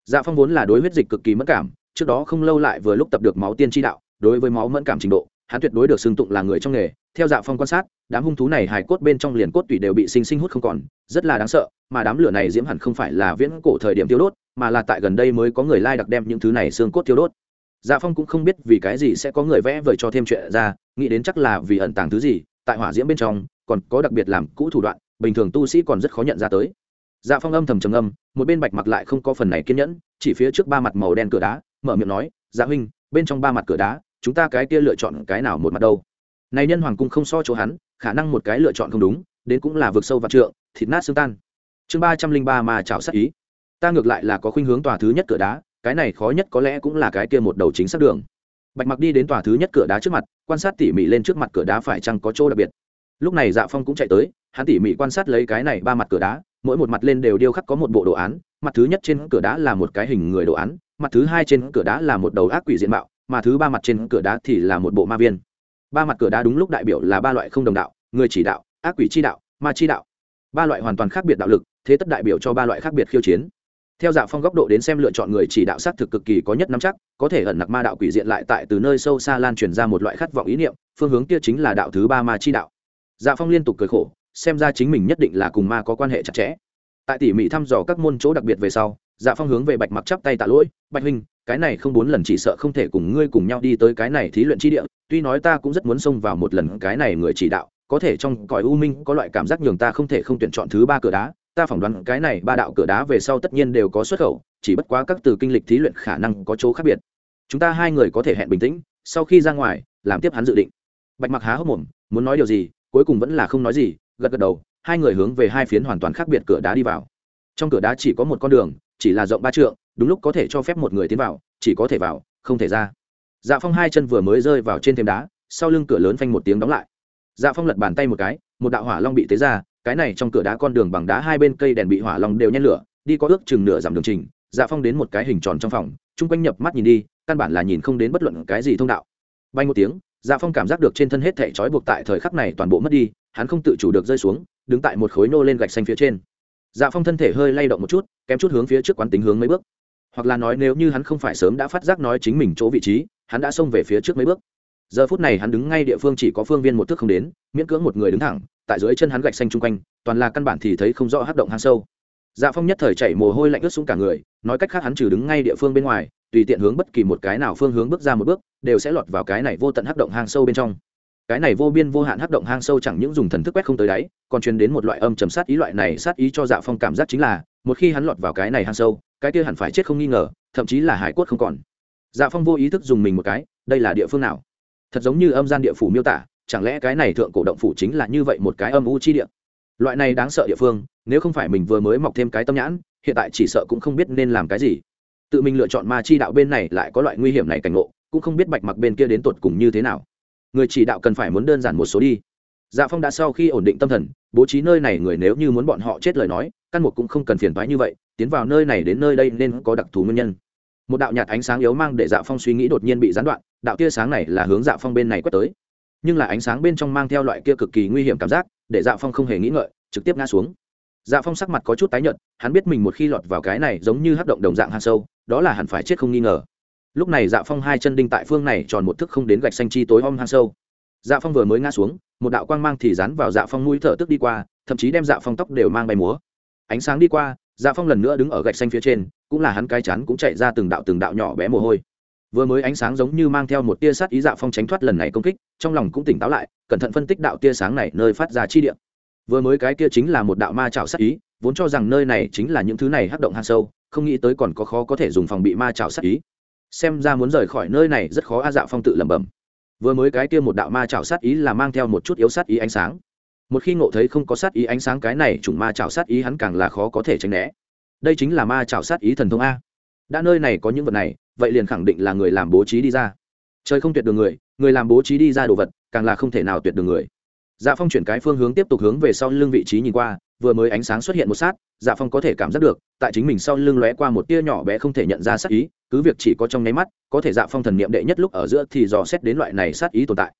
Dạ phong vốn là đối huyết dịch cực kỳ mất cảm, trước đó không lâu lại vừa lúc tập được máu tiên tri đạo, đối với máu mẫn cảm trình độ, hắn tuyệt đối được xưng tụng là người trong nghề. Theo dạ phong quan sát, đám hung thú này hài cốt bên trong liền cốt tủy đều bị sinh sinh hút không còn, rất là đáng sợ, mà đám lửa này diễm hẳn không phải là viễn cổ thời điểm tiêu đốt, mà là tại gần đây mới có người lai đặc đem những thứ này xương cốt tiêu đốt. Dạ phong cũng không biết vì cái gì sẽ có người vẽ vời cho thêm chuyện ra, nghĩ đến chắc là vì ẩn tàng thứ gì tại hỏa diễm bên trong, còn có đặc biệt làm cũ thủ đoạn, bình thường tu sĩ còn rất khó nhận ra tới. Dạ phong âm thầm trầm âm một bên bạch mặc lại không có phần này kiên nhẫn, chỉ phía trước ba mặt màu đen cửa đá, mở miệng nói dạ huynh, bên trong ba mặt cửa đá, chúng ta cái kia lựa chọn cái nào một mặt đâu? Này nhân hoàng cung không so chỗ hắn, khả năng một cái lựa chọn không đúng, đến cũng là vực sâu và trượng, thịt nát xương tan. Chương ba trăm linh ba mà chảo sát ý. Ta ngược lại là có khuynh hướng tòa thứ nhất cửa đá, cái này khó nhất có lẽ cũng là cái kia một đầu chính xác đường bạch mặc đi đến tòa thứ nhất cửa đá trước mặt, quan sát tỉ mỉ lên trước mặt cửa đá phải chăng có chỗ đặc biệt. Lúc này dạ phong cũng chạy tới, hắn tỉ mỉ quan sát lấy cái này ba mặt cửa đá, mỗi một mặt lên đều điêu khắc có một bộ đồ án, mặt thứ nhất trên cửa đá là một cái hình người đồ án, mặt thứ hai trên cửa đá là một đầu ác quỷ diện mạo, mà thứ ba mặt trên cửa đá thì là một bộ ma viên. Ba mặt cửa đá đúng lúc đại biểu là ba loại không đồng đạo, người chỉ đạo, ác quỷ chi đạo, ma chi đạo. Ba loại hoàn toàn khác biệt đạo lực, thế tất đại biểu cho ba loại khác biệt khiêu chiến theo dạ phong góc độ đến xem lựa chọn người chỉ đạo xác thực cực kỳ có nhất nắm chắc, có thể ẩn nặc ma đạo quỷ diện lại tại từ nơi sâu xa lan truyền ra một loại khát vọng ý niệm, phương hướng kia chính là đạo thứ ba ma chi đạo. Dạ phong liên tục cười khổ, xem ra chính mình nhất định là cùng ma có quan hệ chặt chẽ. Tại tỉ mỉ thăm dò các môn chỗ đặc biệt về sau dạ phong hướng về bạch mặc chắp tay tạ lỗi, bạch huynh, cái này không bốn lần chỉ sợ không thể cùng ngươi cùng nhau đi tới cái này thí luyện chi địa, tuy nói ta cũng rất muốn xông vào một lần cái này người chỉ đạo, có thể trong cõi u minh có loại cảm giác nhường ta không thể không tuyển chọn thứ ba cửa đá ta phỏng đoán cái này ba đạo cửa đá về sau tất nhiên đều có xuất khẩu, chỉ bất quá các từ kinh lịch thí luyện khả năng có chỗ khác biệt. Chúng ta hai người có thể hẹn bình tĩnh, sau khi ra ngoài, làm tiếp hắn dự định. Bạch mặc há hốc mồm, muốn nói điều gì, cuối cùng vẫn là không nói gì. Gật gật đầu, hai người hướng về hai phiến hoàn toàn khác biệt cửa đá đi vào. Trong cửa đá chỉ có một con đường, chỉ là rộng ba trượng, đúng lúc có thể cho phép một người tiến vào, chỉ có thể vào, không thể ra. Dạ phong hai chân vừa mới rơi vào trên thềm đá, sau lưng cửa lớn phanh một tiếng đóng lại. Dạ phong lật bàn tay một cái, một đạo hỏa long bị tế ra cái này trong cửa đá con đường bằng đá hai bên cây đèn bị hỏa long đều nhen lửa, đi có ước chừng nửa giảm đường trình dạ phong đến một cái hình tròn trong phòng, chung quanh nhập mắt nhìn đi, căn bản là nhìn không đến bất luận cái gì thông đạo. Bay một tiếng dạ phong cảm giác được trên thân hết thể trói buộc tại thời khắc này toàn bộ mất đi, hắn không tự chủ được rơi xuống, đứng tại một khối nô lên gạch xanh phía trên. Dạ phong thân thể hơi lay động một chút, kém chút hướng phía trước quán tính hướng mấy bước. Hoặc là nói nếu như hắn không phải sớm đã phát giác nói chính mình chỗ vị trí, hắn đã xông về phía trước mấy bước. Giờ phút này hắn đứng ngay địa phương chỉ có phương viên một thước không đến, miễn cưỡng một người đứng thẳng tại dưới chân hắn gạch xanh chung quanh, toàn là căn bản thì thấy không rõ hát động hang sâu. Dạ phong nhất thời chảy mồ hôi lạnh ướt xuống cả người, nói cách khác hắn trừ đứng ngay địa phương bên ngoài, tùy tiện hướng bất kỳ một cái nào phương hướng bước ra một bước, đều sẽ lọt vào cái này vô tận hắc động hang sâu bên trong. Cái này vô biên vô hạn hắc động hang sâu chẳng những dùng thần thức quét không tới đáy, còn truyền đến một loại âm trầm sát ý loại này sát ý cho dạ phong cảm giác chính là, một khi hắn lọt vào cái này hang sâu, cái kia hẳn phải chết không nghi ngờ, thậm chí là hải quất không còn. Dạ phong vô ý thức dùng mình một cái, đây là địa phương nào? Thật giống như âm gian địa phủ miêu tả chẳng lẽ cái này thượng cổ động phủ chính là như vậy một cái âm u chi địa? Loại này đáng sợ địa phương, nếu không phải mình vừa mới mọc thêm cái tâm nhãn, hiện tại chỉ sợ cũng không biết nên làm cái gì. Tự mình lựa chọn ma chi đạo bên này lại có loại nguy hiểm này cảnh ngộ, cũng không biết bạch mặc bên kia đến tột cùng như thế nào. Người chỉ đạo cần phải muốn đơn giản một số đi. Dạ phong đã sau khi ổn định tâm thần, bố trí nơi này người nếu như muốn bọn họ chết lời nói, căn một cũng không cần phiền thoái như vậy, tiến vào nơi này đến nơi đây nên có đặc thù nguyên nhân. Một đạo nhạt ánh sáng yếu mang để dạ phong suy nghĩ đột nhiên bị gián đoạn, đạo tia sáng này là hướng dạ phong bên này quét tới nhưng là ánh sáng bên trong mang theo loại kia cực kỳ nguy hiểm cảm giác, để dạ phong không hề nghĩ ngợi, trực tiếp ngã xuống. Dạ phong sắc mặt có chút tái nhợt, hắn biết mình một khi lọt vào cái này giống như hấp động đồng dạng hang sâu, đó là hẳn phải chết không nghi ngờ. Lúc này dạ phong hai chân đinh tại phương này tròn một thức không đến gạch xanh chi tối om hang sâu. Dạ phong vừa mới ngã xuống, một đạo quang mang thì dán vào dạ phong mũi thở tức đi qua, thậm chí đem dạ phong tóc đều mang bay múa. Ánh sáng đi qua dạ phong lần nữa đứng ở gạch xanh phía trên, cũng là hắn cái chắn cũng chạy ra từng đạo từng đạo nhỏ bé mồ hôi vừa mới ánh sáng giống như mang theo một tia sát ý dạ phong tránh thoát lần này công kích, trong lòng cũng tỉnh táo lại, cẩn thận phân tích đạo tia sáng này nơi phát ra chi điện vừa mới cái kia chính là một đạo ma trào sát ý, vốn cho rằng nơi này chính là những thứ này hắc động hang sâu, không nghĩ tới còn có khó có thể dùng phòng bị ma trào sát ý. Xem ra muốn rời khỏi nơi này rất khó a dạ phong tự lẩm bẩm. Vừa mới cái kia một đạo ma trào sát ý là mang theo một chút yếu sát ý ánh sáng. Một khi ngộ thấy không có sát ý ánh sáng cái này chủng ma trào sát ý hắn càng là khó có thể tránh né. Đây chính là ma trào sát ý thần thông a đã nơi này có những vật này, vậy liền khẳng định là người làm bố trí đi ra. Trời không tuyệt đường người người làm bố trí đi ra đồ vật, càng là không thể nào tuyệt đường người. Dạ phong chuyển cái phương hướng tiếp tục hướng về sau lưng vị trí nhìn qua, vừa mới ánh sáng xuất hiện một sát dạ phong có thể cảm giác được, tại chính mình sau lưng lóe qua một tia nhỏ bé không thể nhận ra sát ý, cứ việc chỉ có trong nháy mắt, có thể dạ phong thần niệm đệ nhất lúc ở giữa thì dò xét đến loại này sát ý tồn tại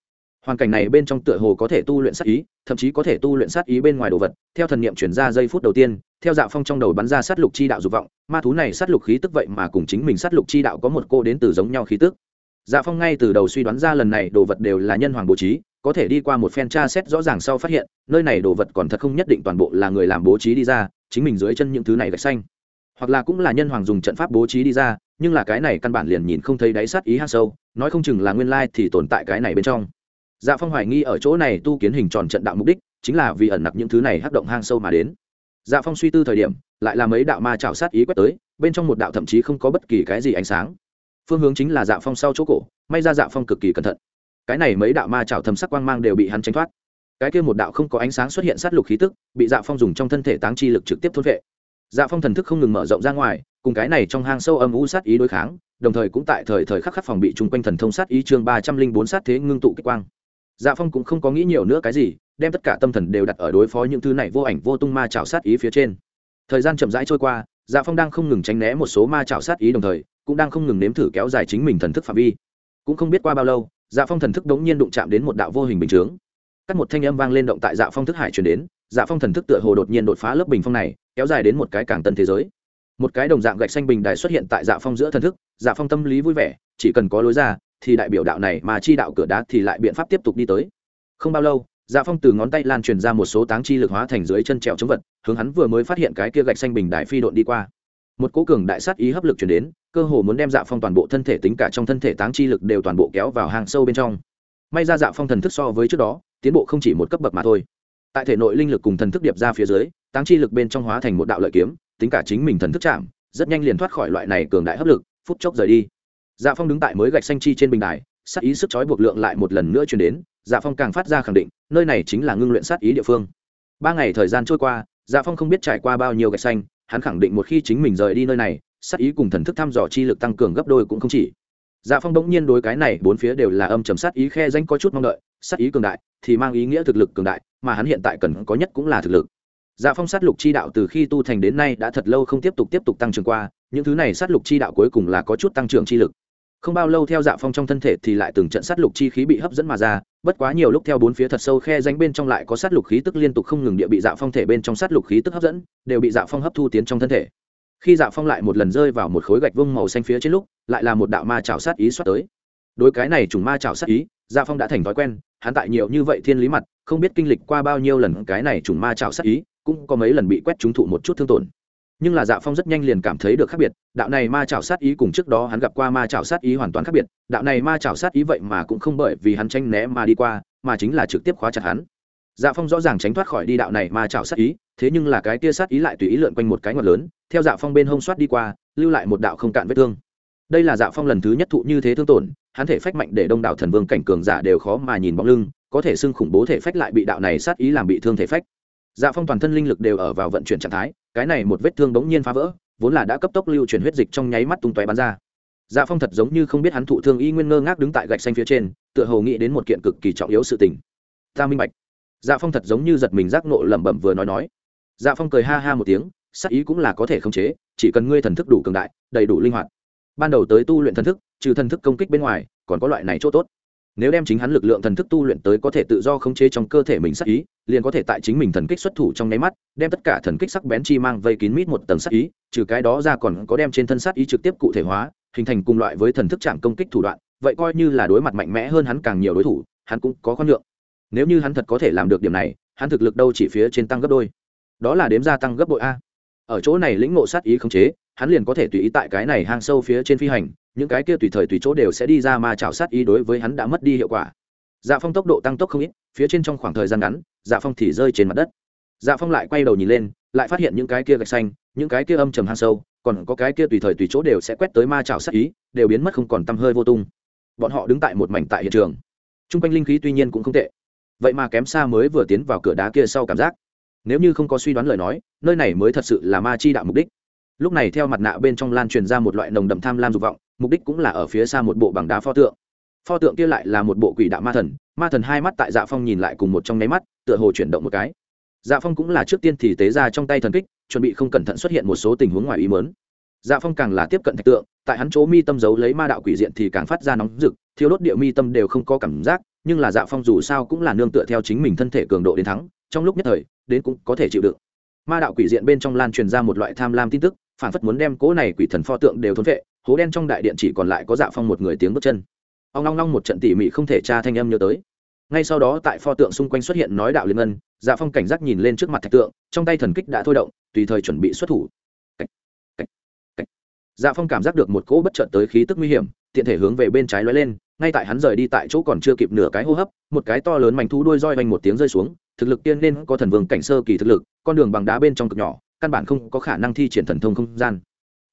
hoàn cảnh này bên trong tựa hồ có thể tu luyện sát ý, thậm chí có thể tu luyện sát ý bên ngoài đồ vật. Theo thần niệm chuyển ra giây phút đầu tiên, theo dạ phong trong đầu bắn ra sát lục chi đạo dục vọng, ma thú này sát lục khí tức vậy mà cùng chính mình sát lục chi đạo có một cô đến từ giống nhau khí tức. Dạ phong ngay từ đầu suy đoán ra lần này đồ vật đều là nhân hoàng bố trí, có thể đi qua một phen tra xét rõ ràng sau phát hiện, nơi này đồ vật còn thật không nhất định toàn bộ là người làm bố trí đi ra, chính mình dưới chân những thứ này gạch xanh. Hoặc là cũng là nhân hoàng dùng trận pháp bố trí đi ra, nhưng là cái này căn bản liền nhìn không thấy đáy sát ý hang sâu, nói không chừng là nguyên lai thì tồn tại cái này bên trong dạ phong hoài nghi ở chỗ này tu kiến hình tròn trận đạo mục đích, chính là vì ẩn nặc những thứ này hắc động hang sâu mà đến. Dạ phong suy tư thời điểm, lại là mấy đạo ma chảo sát ý quét tới, bên trong một đạo thậm chí không có bất kỳ cái gì ánh sáng. Phương hướng chính là dạ phong sau chỗ cổ, may ra dạ phong cực kỳ cẩn thận. Cái này mấy đạo ma chảo thầm sắc quang mang đều bị hắn tránh thoát. Cái kia một đạo không có ánh sáng xuất hiện sát lục khí tức, bị dạ phong dùng trong thân thể táng chi lực trực tiếp thôn vệ. Dạ phong thần thức không ngừng mở rộng ra ngoài, cùng cái này trong hang sâu âm u sát ý đối kháng, đồng thời cũng tại thời thời khắc khắc phòng bị chung quanh thần thông sát ý chương ba trăm linh bốn sát thế ngưng tụ kích quang dạ phong cũng không có nghĩ nhiều nữa cái gì, đem tất cả tâm thần đều đặt ở đối phó những thứ này vô ảnh vô tung ma chảo sát ý phía trên. Thời gian chậm rãi trôi qua dạ phong đang không ngừng tránh né một số ma chảo sát ý đồng thời, cũng đang không ngừng nếm thử kéo dài chính mình thần thức phạm vi. Cũng không biết qua bao lâu dạ phong thần thức đống nhiên đụng chạm đến một đạo vô hình bình chướng. Cắt một thanh âm vang lên động tại dạ phong thức hải truyền đến dạ phong thần thức tựa hồ đột nhiên đột phá lớp bình phong này, kéo dài đến một cái càng tân thế giới. Một cái đồng dạng gạch xanh bình đài xuất hiện tại dạ phong giữa thần thức dạ phong tâm lý vui vẻ, chỉ cần có lối ra thì đại biểu đạo này mà chi đạo cửa đá thì lại biện pháp tiếp tục đi tới. Không bao lâu dạ phong từ ngón tay lan truyền ra một số táng chi lực hóa thành dưới chân trèo chống vật, hướng hắn vừa mới phát hiện cái kia gạch xanh bình đại phi độn đi qua. Một cố cường đại sát ý hấp lực chuyển đến, cơ hồ muốn đem dạ phong toàn bộ thân thể tính cả trong thân thể táng chi lực đều toàn bộ kéo vào hàng sâu bên trong. May ra dạ phong thần thức so với trước đó, tiến bộ không chỉ một cấp bậc mà thôi. Tại thể nội linh lực cùng thần thức điệp ra phía dưới, táng chi lực bên trong hóa thành một đạo lợi kiếm, tính cả chính mình thần thức chạm, rất nhanh liền thoát khỏi loại này cường đại hấp lực, phút chốc rời đi dạ phong đứng tại mới gạch xanh chi trên bình đài, sát ý sức chói buộc lượng lại một lần nữa chuyển đến dạ phong càng phát ra khẳng định, nơi này chính là ngưng luyện sát ý địa phương. Ba ngày thời gian trôi qua dạ phong không biết trải qua bao nhiêu gạch xanh, hắn khẳng định một khi chính mình rời đi nơi này, sát ý cùng thần thức thăm dò chi lực tăng cường gấp đôi cũng không chỉ. Dạ phong bỗng nhiên đối cái này bốn phía đều là âm trầm sát ý khe danh có chút mong đợi, sát ý cường đại thì mang ý nghĩa thực lực cường đại, mà hắn hiện tại cần có nhất cũng là thực lực. Dạ phong sát lục chi đạo từ khi tu thành đến nay đã thật lâu không tiếp tục tiếp tục tăng trưởng qua, những thứ này sát lục chi đạo cuối cùng là có chút tăng trưởng chi lực không bao lâu theo dạ phong trong thân thể thì lại từng trận sát lục chi khí bị hấp dẫn mà ra, bất quá nhiều lúc theo bốn phía thật sâu khe danh bên trong lại có sát lục khí tức liên tục không ngừng địa bị dạ phong thể bên trong sát lục khí tức hấp dẫn, đều bị dạ phong hấp thu tiến trong thân thể. Khi dạ phong lại một lần rơi vào một khối gạch vông màu xanh phía trên lúc, lại là một đạo ma chảo sát ý xoát tới. Đối cái này chủng ma chảo sát ý dạ phong đã thành thói quen, hắn tại nhiều như vậy thiên lý mặt, không biết kinh lịch qua bao nhiêu lần cái này chủng ma chảo sát ý, cũng có mấy lần bị quét trúng thụ một chút thương tổn nhưng là dạ phong rất nhanh liền cảm thấy được khác biệt, đạo này ma chảo sát ý cùng trước đó hắn gặp qua ma chảo sát ý hoàn toàn khác biệt, đạo này ma chảo sát ý vậy mà cũng không bởi vì hắn tranh né mà đi qua, mà chính là trực tiếp khóa chặt hắn. Dạ phong rõ ràng tránh thoát khỏi đi đạo này ma chảo sát ý, thế nhưng là cái tia sát ý lại tùy ý lượn quanh một cái ngọt lớn, theo dạ phong bên hông soát đi qua, lưu lại một đạo không cạn vết thương. Đây là dạ phong lần thứ nhất thụ như thế thương tổn, hắn thể phách mạnh để đông đảo thần vương cảnh cường giả đều khó mà nhìn bóng lưng, có thể xưng khủng bố thể phách lại bị đạo này sát ý làm bị thương thể phách. Dạ phong toàn thân linh lực đều ở vào vận chuyển trạng thái cái này một vết thương bỗng nhiên phá vỡ, vốn là đã cấp tốc lưu chuyển huyết dịch trong nháy mắt tung tóe bắn ra. Dạ phong thật giống như không biết hắn thụ thương y nguyên ngơ ngác đứng tại gạch xanh phía trên, tựa hồ nghĩ đến một kiện cực kỳ trọng yếu sự tình. Ta minh bạch. Dạ phong thật giống như giật mình giác nộ lẩm bẩm vừa nói nói. Dạ phong cười ha ha một tiếng, sắc ý cũng là có thể khống chế, chỉ cần ngươi thần thức đủ cường đại, đầy đủ linh hoạt. Ban đầu tới tu luyện thần thức, trừ thần thức công kích bên ngoài, còn có loại này chỗ tốt. Nếu đem chính hắn lực lượng thần thức tu luyện tới có thể tự do khống chế trong cơ thể mình sắc ý liền có thể tại chính mình thần kích xuất thủ trong nháy mắt, đem tất cả thần kích sắc bén chi mang vây kín mít một tầng sát ý, trừ cái đó ra còn có đem trên thân sát ý trực tiếp cụ thể hóa, hình thành cùng loại với thần thức chạm công kích thủ đoạn, vậy coi như là đối mặt mạnh mẽ hơn hắn càng nhiều đối thủ, hắn cũng có khoan lượng nếu như hắn thật có thể làm được điểm này, hắn thực lực đâu chỉ phía trên tăng gấp đôi. Đó là đếm gia tăng gấp bội a. Ở chỗ này lĩnh ngộ sát ý khống chế, hắn liền có thể tùy ý tại cái này hang sâu phía trên phi hành, những cái kia tùy thời tùy chỗ đều sẽ đi ra mà chảo sát ý đối với hắn đã mất đi hiệu quả dạ phong tốc độ tăng tốc không ít, phía trên trong khoảng thời gian ngắn dạ phong thì rơi trên mặt đất. Dạ phong lại quay đầu nhìn lên, lại phát hiện những cái kia gạch xanh, những cái kia âm trầm hang sâu, còn có cái kia tùy thời tùy chỗ đều sẽ quét tới ma chảo sát ý, đều biến mất không còn tăm hơi vô tung. Bọn họ đứng tại một mảnh tại hiện trường. T r u n g quanh linh khí tuy nhiên cũng không tệ. Vậy mà kém xa mới vừa tiến vào cửa đá kia sau cảm giác. Nếu như không có suy đoán lời nói, nơi này mới thật sự là ma chi đạo mục đích. Lúc này theo mặt nạ bên trong lan truyền ra một loại nồng đậm tham lam dục vọng, mục đích cũng là ở phía xa một bộ bằng đá pho tượng pho tượng kia lại là một bộ quỷ đạo ma thần ma thần hai mắt tại dạ phong nhìn lại cùng một trong nháy mắt, tựa hồ chuyển động một cái. Dạ phong cũng là trước tiên thì tế ra trong tay thần kích, chuẩn bị không cẩn thận xuất hiện một số tình huống ngoài ý mớn dạ phong càng là tiếp cận thạch tượng, tại hắn chỗ mi tâm giấu lấy ma đạo quỷ diện thì càng phát ra nóng rực thiếu đốt địa mi tâm đều không có cảm giác, nhưng là dạ phong dù sao cũng là nương tựa theo chính mình thân thể cường độ đến thắng, trong lúc nhất thời, đến cũng có thể chịu đựng. Ma đạo quỷ diện bên trong lan truyền ra một loại tham lam tin tức, phản phất muốn đem cỗ này quỷ thần pho tượng đều thốn vệ hố đen trong đại điện chỉ còn lại có dạ phong một người tiếng bước chân ông long long một trận tỉ mỉ không thể tra thanh âm nhớ tới. Ngay sau đó tại pho tượng xung quanh xuất hiện nói đạo liên ngân dạ phong cảnh giác nhìn lên trước mặt thạch tượng trong tay thần kích đã thôi động tùy thời chuẩn bị xuất thủ. Cách, cách, cách. dạ phong cảm giác được một cỗ bất chợt tới khí tức nguy hiểm tiện thể hướng về bên trái lóe lên ngay tại hắn rời đi tại chỗ còn chưa kịp nửa cái hô hấp một cái to lớn mảnh thú đuôi roi vanh một tiếng rơi xuống thực lực tiên nên có thần vương cảnh sơ kỳ thực lực con đường bằng đá bên trong cực nhỏ căn bản không có khả năng thi triển thần thông không gian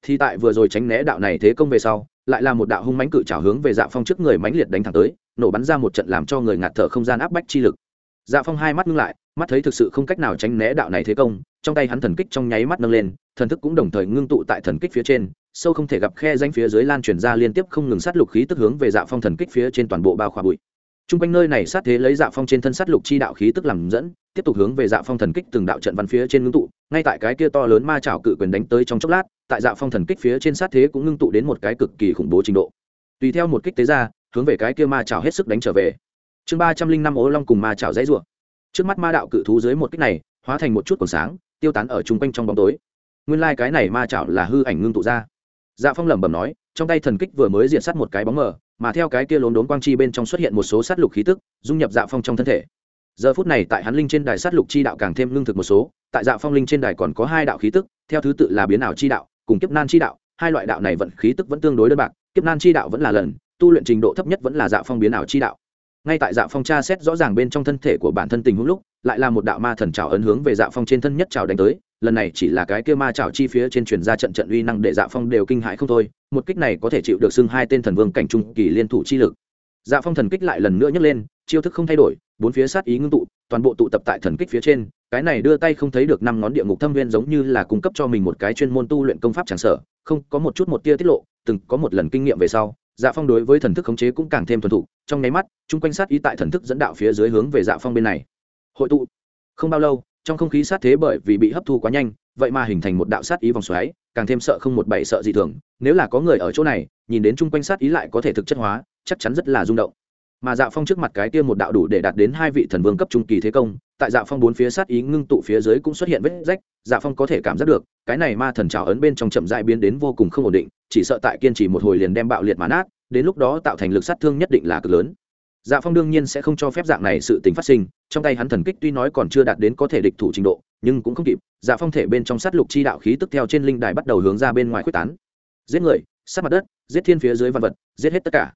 thì tại vừa rồi tránh né đạo này thế công về sau, lại là một đạo hung mãnh cự trào hướng về dạ phong trước người mãnh liệt đánh thẳng tới, nổ bắn ra một trận làm cho người ngạt thở không gian áp bách chi lực. Dạ phong hai mắt ngưng lại, mắt thấy thực sự không cách nào tránh né đạo này thế công, trong tay hắn thần kích trong nháy mắt nâng lên, thần thức cũng đồng thời ngưng tụ tại thần kích phía trên, sâu không thể gặp khe danh phía dưới lan truyền ra liên tiếp không ngừng sát lục khí tức hướng về dạ phong thần kích phía trên toàn bộ bao khoa bụi. Trung quanh nơi này sát thế lấy dạ phong trên thân sát lục chi đạo khí tức làm dẫn, tiếp tục hướng về dạ phong thần kích từng đạo trận văn phía trên ngưng tụ, ngay tại cái kia to lớn ma chảo cự quyền đánh tới trong chốc lát, tại dạ phong thần kích phía trên sát thế cũng ngưng tụ đến một cái cực kỳ khủng bố trình độ. Tùy theo một kích tế ra, hướng về cái kia ma chảo hết sức đánh trở về. Chương ba trăm linh năm ố long cùng ma chảo dãy rủa. Trước mắt ma đạo cự thú dưới một kích này, hóa thành một chút còn sáng, tiêu tán ở Trung quanh trong bóng tối. Nguyên lai cái này ma chảo là hư ảnh ngưng tụ ra. Dạ phong lẩm bẩm nói, trong tay thần kích vừa mới diện sát một cái bóng mờ mà theo cái kia lốm đốn quang chi bên trong xuất hiện một số sát lục khí tức, dung nhập dạ phong trong thân thể. Giờ phút này tại hắn linh trên đài sát lục chi đạo càng thêm lương thực một số, tại dạ phong linh trên đài còn có hai đạo khí tức, theo thứ tự là biến ảo chi đạo cùng kiếp nan chi đạo, hai loại đạo này vận khí tức vẫn tương đối đơn bạc, kiếp nan chi đạo vẫn là lần, tu luyện trình độ thấp nhất vẫn là dạ phong biến ảo chi đạo. Ngay tại dạ phong tra xét rõ ràng bên trong thân thể của bản thân tình huống lúc, lại là một đạo ma thần trào ấn hướng về dạ phong trên thân nhất trào đánh tới lần này chỉ là cái kia ma chảo chi phía trên truyền ra trận trận uy năng để dạ phong đều kinh hãi không thôi, một kích này có thể chịu được xưng hai tên thần vương cảnh trung kỳ liên thủ chi lực. Dạ phong thần kích lại lần nữa nhấc lên, chiêu thức không thay đổi, bốn phía sát ý ngưng tụ, toàn bộ tụ tập tại thần kích phía trên, cái này đưa tay không thấy được năm ngón địa ngục thâm viên giống như là cung cấp cho mình một cái chuyên môn tu luyện công pháp chẳng sở không, có một chút một tia tiết lộ, từng có một lần kinh nghiệm về sau dạ phong đối với thần thức khống chế cũng càng thêm thuần thục, trong nháy mắt, chung quanh sát ý tại thần thức dẫn đạo phía dưới hướng về dạ phong bên này. Hội tụ, không bao lâu trong không khí sát thế bởi vì bị hấp thu quá nhanh, vậy mà hình thành một đạo sát ý vòng xoáy, càng thêm sợ không một bảy sợ gì thường, nếu là có người ở chỗ này, nhìn đến chung quanh sát ý lại có thể thực chất hóa, chắc chắn rất là rung động. Mà dạ phong trước mặt cái kia một đạo đủ để đạt đến hai vị thần vương cấp trung kỳ thế công, tại dạ phong bốn phía sát ý ngưng tụ phía dưới cũng xuất hiện vết rách dạ phong có thể cảm giác được, cái này ma thần trào ấn bên trong chậm dại biến đến vô cùng không ổn định, chỉ sợ tại kiên trì một hồi liền đem bạo liệt mán át đến lúc đó tạo thành lực sát thương nhất định là cực lớn dạ phong đương nhiên sẽ không cho phép dạng này sự tính phát sinh, trong tay hắn thần kích tuy nói còn chưa đạt đến có thể địch thủ trình độ, nhưng cũng không kịp dạ phong thể bên trong sát lục chi đạo khí tức theo trên linh đài bắt đầu hướng ra bên ngoài quyết tán. Giết người, sát mặt đất, giết thiên phía dưới vạn vật, giết hết tất cả.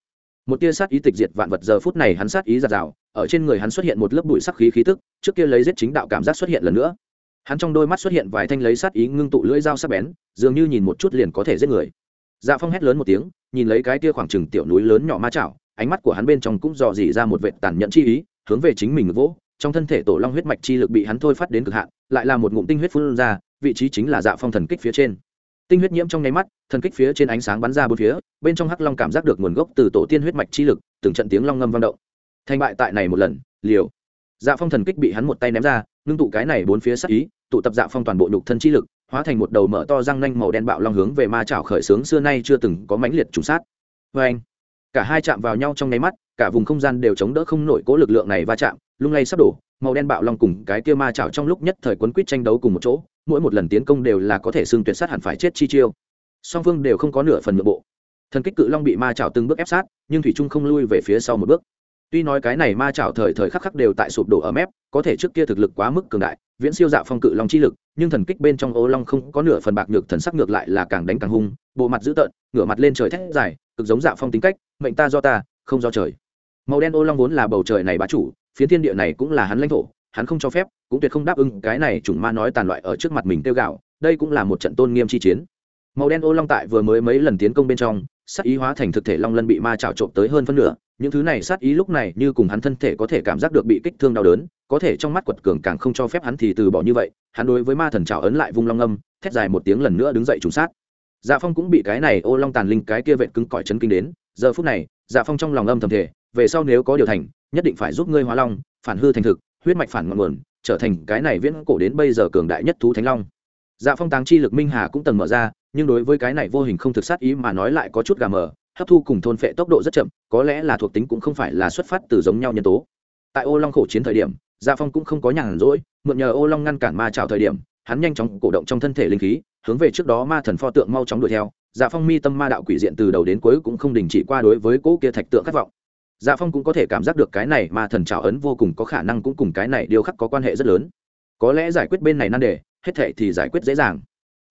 Một tia sát ý tịch diệt vạn vật giờ phút này hắn sát ý giạt rào, ở trên người hắn xuất hiện một lớp bụi sắc khí khí tức, trước kia lấy giết chính đạo cảm giác xuất hiện lần nữa. Hắn trong đôi mắt xuất hiện vài thanh lấy sát ý ngưng tụ lưỡi dao sắc bén, dường như nhìn một chút liền có thể giết người. Dạ phong hét lớn một tiếng, nhìn lấy cái tia khoảng chừng tiểu núi lớn nhỏ ma chảo ánh mắt của hắn bên trong cũng dò dỉ ra một vệ tàn nhẫn chi ý, hướng về chính mình vỗ. Trong thân thể tổ long huyết mạch chi lực bị hắn thôi phát đến cực hạn, lại là một ngụm tinh huyết phun ra, vị trí chính là dạ phong thần kích phía trên. Tinh huyết nhiễm trong nháy mắt, thần kích phía trên ánh sáng bắn ra bốn phía, bên trong hắc long cảm giác được nguồn gốc từ tổ tiên huyết mạch chi lực, từng trận tiếng long ngâm vang động. Thành bại tại này một lần, liều. Dạ phong thần kích bị hắn một tay ném ra, ngưng tụ cái này bốn phía sắc ý, tụ tập dạ phong toàn bộ nhục thân chi lực, hóa thành một đầu mở to răng nanh màu đen bạo long hướng về ma chảo khởi sướng xưa nay chưa từng có mãnh liệt trùng sát. Vê anh cả hai chạm vào nhau trong nháy mắt, cả vùng không gian đều chống đỡ không nổi cố lực lượng này va chạm, lung lay sắp đổ, màu đen bạo long cùng cái kia ma chảo trong lúc nhất thời quấn quýt tranh đấu cùng một chỗ, mỗi một lần tiến công đều là có thể xương tuyệt sát hẳn phải chết chi chiêu. Song phương đều không có nửa phần nội bộ. Thần kích cự long bị ma chảo từng bước ép sát, nhưng thủy trung không lui về phía sau một bước. Tuy nói cái này ma chảo thời thời khắc khắc đều tại sụp đổ ở mép, có thể trước kia thực lực quá mức cường đại, viễn siêu dạ phong cự long chi lực, nhưng thần kích bên trong ô long không có nửa phần bạc nhược, thần sắc ngược lại là càng đánh càng hung, bộ mặt dữ tợn, ngửa mặt lên trời thét dài, cực giống dạ phong tính cách mệnh ta do ta, không do trời. Màu đen ô long vốn là bầu trời này bá chủ, phiến thiên địa này cũng là hắn lãnh thổ, hắn không cho phép, cũng tuyệt không đáp ứng cái này chủng ma nói tàn loại ở trước mặt mình tiêu gạo, đây cũng là một trận tôn nghiêm chi chiến. Màu đen ô long tại vừa mới mấy lần tiến công bên trong, sát ý hóa thành thực thể long lân bị ma trào trộm tới hơn phân nửa, những thứ này sát ý lúc này như cùng hắn thân thể có thể cảm giác được bị kích thương đau đớn, có thể trong mắt quật cường càng không cho phép hắn thì từ bỏ như vậy, hắn đối với ma thần trào ấn lại vung long âm, thét dài một tiếng lần nữa đứng dậy trùng sát dạ phong cũng bị cái này ô long tàn linh cái kia vệt cứng cỏi chấn kinh đến, giờ phút này dạ phong trong lòng âm thầm thể về sau nếu có điều thành, nhất định phải giúp ngươi hóa long, phản hư thành thực, huyết mạch phản ngọn nguồn, trở thành cái này viễn cổ đến bây giờ cường đại nhất thú thánh long. Dạ phong táng chi lực minh hà cũng tầng mở ra, nhưng đối với cái này vô hình không thực sát ý mà nói lại có chút gà mờ, hấp thu cùng thôn phệ tốc độ rất chậm, có lẽ là thuộc tính cũng không phải là xuất phát từ giống nhau nhân tố. Tại ô long khổ chiến thời điểm dạ phong cũng không có nhàn rỗi, mượn nhờ ô long ngăn cản ma trào thời điểm, hắn nhanh chóng cổ động trong thân thể linh khí hướng về trước đó ma thần pho tượng mau chóng đuổi theo. Dạ phong mi tâm ma đạo quỷ diện từ đầu đến cuối cũng không đình chỉ qua đối với cỗ kia thạch tượng khát vọng. Dạ phong cũng có thể cảm giác được cái này ma thần trào ấn vô cùng có khả năng cũng cùng cái này điều khắc có quan hệ rất lớn. Có lẽ giải quyết bên này nan đề, hết thệ thì giải quyết dễ dàng.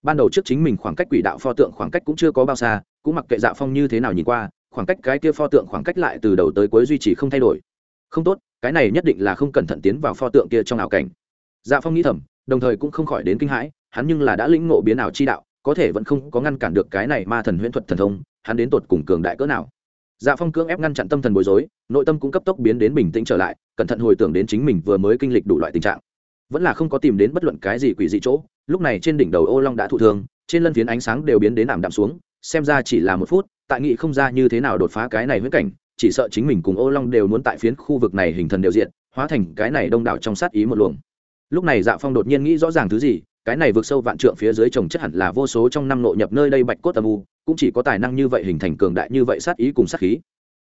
Ban đầu trước chính mình khoảng cách quỷ đạo pho tượng khoảng cách cũng chưa có bao xa, cũng mặc kệ dạ phong như thế nào nhìn qua, khoảng cách cái kia pho tượng khoảng cách lại từ đầu tới cuối duy trì không thay đổi. Không tốt, cái này nhất định là không cẩn thận tiến vào pho tượng kia trong ảo cảnh. Dạ phong nghĩ thầm, đồng thời cũng không khỏi đến kinh hãi hắn nhưng là đã lĩnh ngộ biến ảo chi đạo, có thể vẫn không có ngăn cản được cái này ma thần huyễn thuật thần thông, hắn đến tột cùng cường đại cỡ nào. Dạ phong cưỡng ép ngăn chặn tâm thần bối rối, nội tâm cũng cấp tốc biến đến bình tĩnh trở lại, cẩn thận hồi tưởng đến chính mình vừa mới kinh lịch đủ loại tình trạng. Vẫn là không có tìm đến bất luận cái gì quỷ dị chỗ, lúc này trên đỉnh đầu ô long đã thụ thương, trên lân phiến ánh sáng đều biến đến ảm đạm xuống, xem ra chỉ là một phút, tại nghị không ra như thế nào đột phá cái này huyết cảnh, chỉ sợ chính mình cùng ô long đều muốn tại phiến khu vực này hình thần đều diện hóa thành cái này đông đảo trong sát ý một luồng. Lúc này dạ phong đột nhiên nghĩ rõ ràng thứ gì cái này vượt sâu vạn trượng phía dưới trồng chất hẳn là vô số trong năm nội nhập nơi đây bạch cốt âm u, cũng chỉ có tài năng như vậy hình thành cường đại như vậy sát ý cùng sát khí.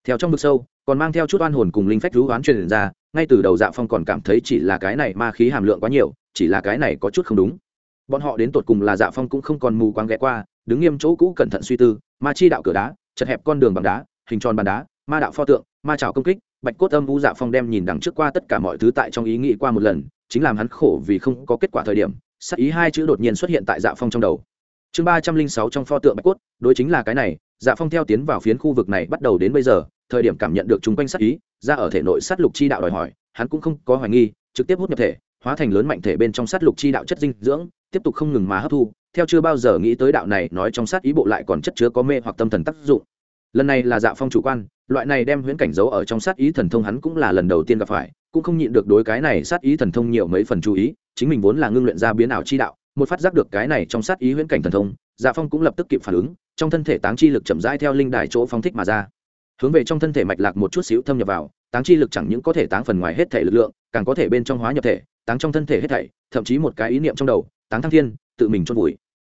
Theo trong vực sâu, còn mang theo chút oan hồn cùng linh phách rú oán truyền ra, ngay từ đầu dạ phong còn cảm thấy chỉ là cái này ma khí hàm lượng quá nhiều, chỉ là cái này có chút không đúng. Bọn họ đến tột cùng là dạ phong cũng không còn mù quáng ghé qua, đứng nghiêm chỗ cũ cẩn thận suy tư, ma chi đạo cửa đá, chật hẹp con đường bằng đá, hình tròn bàn đá, ma đạo pho tượng, ma trào công kích, bạch cốt âm u dạ phong đem nhìn đằng trước qua tất cả mọi thứ tại trong ý nghĩ qua một lần, chính làm hắn khổ vì không có kết quả thời điểm sắc ý hai chữ đột nhiên xuất hiện tại dạ phong trong đầu. Chương ba trăm linh sáu trong pho tượng bạch cốt, đối chính là cái này dạ phong theo tiến vào phiến khu vực này bắt đầu đến bây giờ, thời điểm cảm nhận được chung quanh sắc ý, ra ở thể nội sát lục chi đạo đòi hỏi, hắn cũng không có hoài nghi, trực tiếp hút nhập thể, hóa thành lớn mạnh thể bên trong sát lục chi đạo chất dinh dưỡng, tiếp tục không ngừng mà hấp thu, theo chưa bao giờ nghĩ tới đạo này, nói trong sát ý bộ lại còn chất chứa có mê hoặc tâm thần tác dụng lần này là dạ phong chủ quan, loại này đem huyễn cảnh giấu ở trong sát ý thần thông hắn cũng là lần đầu tiên gặp phải, cũng không nhịn được đối cái này sát ý thần thông nhiều mấy phần chú ý, chính mình vốn là ngưng luyện ra biến ảo chi đạo, một phát giác được cái này trong sát ý huyễn cảnh thần thông dạ phong cũng lập tức kịp phản ứng, trong thân thể táng chi lực chậm rãi theo linh đài chỗ phong thích mà ra. Hướng về trong thân thể mạch lạc một chút xíu thâm nhập vào, táng chi lực chẳng những có thể táng phần ngoài hết thể lực lượng, càng có thể bên trong hóa nhập thể, táng trong thân thể hết thảy, thậm chí một cái ý niệm trong đầu, táng thăng thiên, tự mình chôn vùi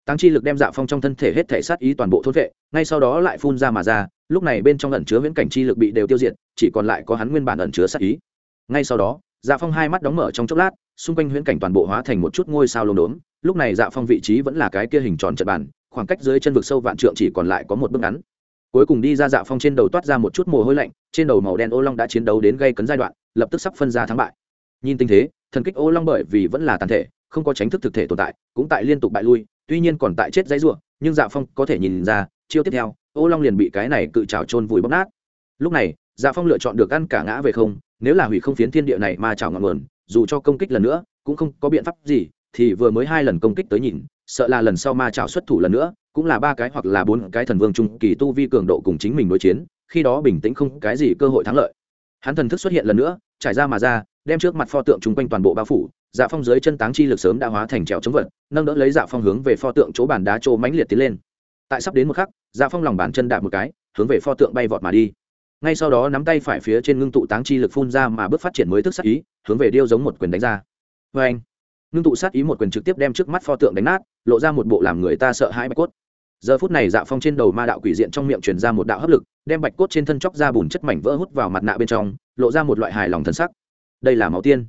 táng chi lực đem dạ phong trong thân thể hết thể sát ý toàn bộ thôn vệ, ngay sau đó lại phun ra mà ra, lúc này bên trong ẩn chứa viễn cảnh chi lực bị đều tiêu diệt, chỉ còn lại có hắn nguyên bản ẩn chứa sát ý. Ngay sau đó dạ phong hai mắt đóng mở trong chốc lát, xung quanh huyễn cảnh toàn bộ hóa thành một chút ngôi sao lông đốm, lúc này dạ phong vị trí vẫn là cái kia hình tròn trận bàn, khoảng cách dưới chân vực sâu vạn trượng chỉ còn lại có một bước ngắn. Cuối cùng đi ra dạ phong trên đầu toát ra một chút mồ hôi lạnh, trên đầu màu đen ô long đã chiến đấu đến gây cấn giai đoạn, lập tức sắp phân ra thắng bại. Nhìn tình thế, thần kích ô long bởi vì vẫn là tàn thể, không có tránh thức thực thể tồn tại, cũng tại liên tục bại lui tuy nhiên còn tại chết dãy ruộng nhưng dạ phong có thể nhìn ra, chiêu tiếp theo, ô long liền bị cái này cự trào trôn vùi bóc nát. Lúc này dạ phong lựa chọn được ăn cả ngã về không, nếu là hủy không phiến thiên địa này mà trào ngọn nguồn, dù cho công kích lần nữa, cũng không có biện pháp gì, thì vừa mới hai lần công kích tới nhìn, sợ là lần sau ma trào xuất thủ lần nữa, cũng là ba cái hoặc là bốn cái thần vương trung kỳ tu vi cường độ cùng chính mình đối chiến, khi đó bình tĩnh không cái gì cơ hội thắng lợi. Hắn thần thức xuất hiện lần nữa, trải ra mà ra, đem trước mặt pho tượng chung quanh toàn bộ bao phủ dạ phong dưới chân táng chi lực sớm đã hóa thành trèo chống vật nâng đỡ lấy dạ phong hướng về pho tượng chỗ bàn đá chỗ mãnh liệt tiến lên. Tại sắp đến một khắc dạ phong lòng bàn chân đạp một cái, hướng về pho tượng bay vọt mà đi. Ngay sau đó nắm tay phải phía trên ngưng tụ táng chi lực phun ra mà bước phát triển mới thức sát ý, hướng về điêu giống một quyền đánh ra. Vê anh, ngưng tụ sát ý một quyền trực tiếp đem trước mắt pho tượng đánh nát, lộ ra một bộ làm người ta sợ hãi bạch cốt. Giờ phút này dạ phong trên đầu ma đạo quỷ diện trong miệng truyền ra một đạo hấp lực, đem bạch cốt trên thân chóc ra bùn chất mảnh vỡ hút vào mặt nạ bên trong, lộ ra một loại hài lòng thân sắc. Đây là máu tiên.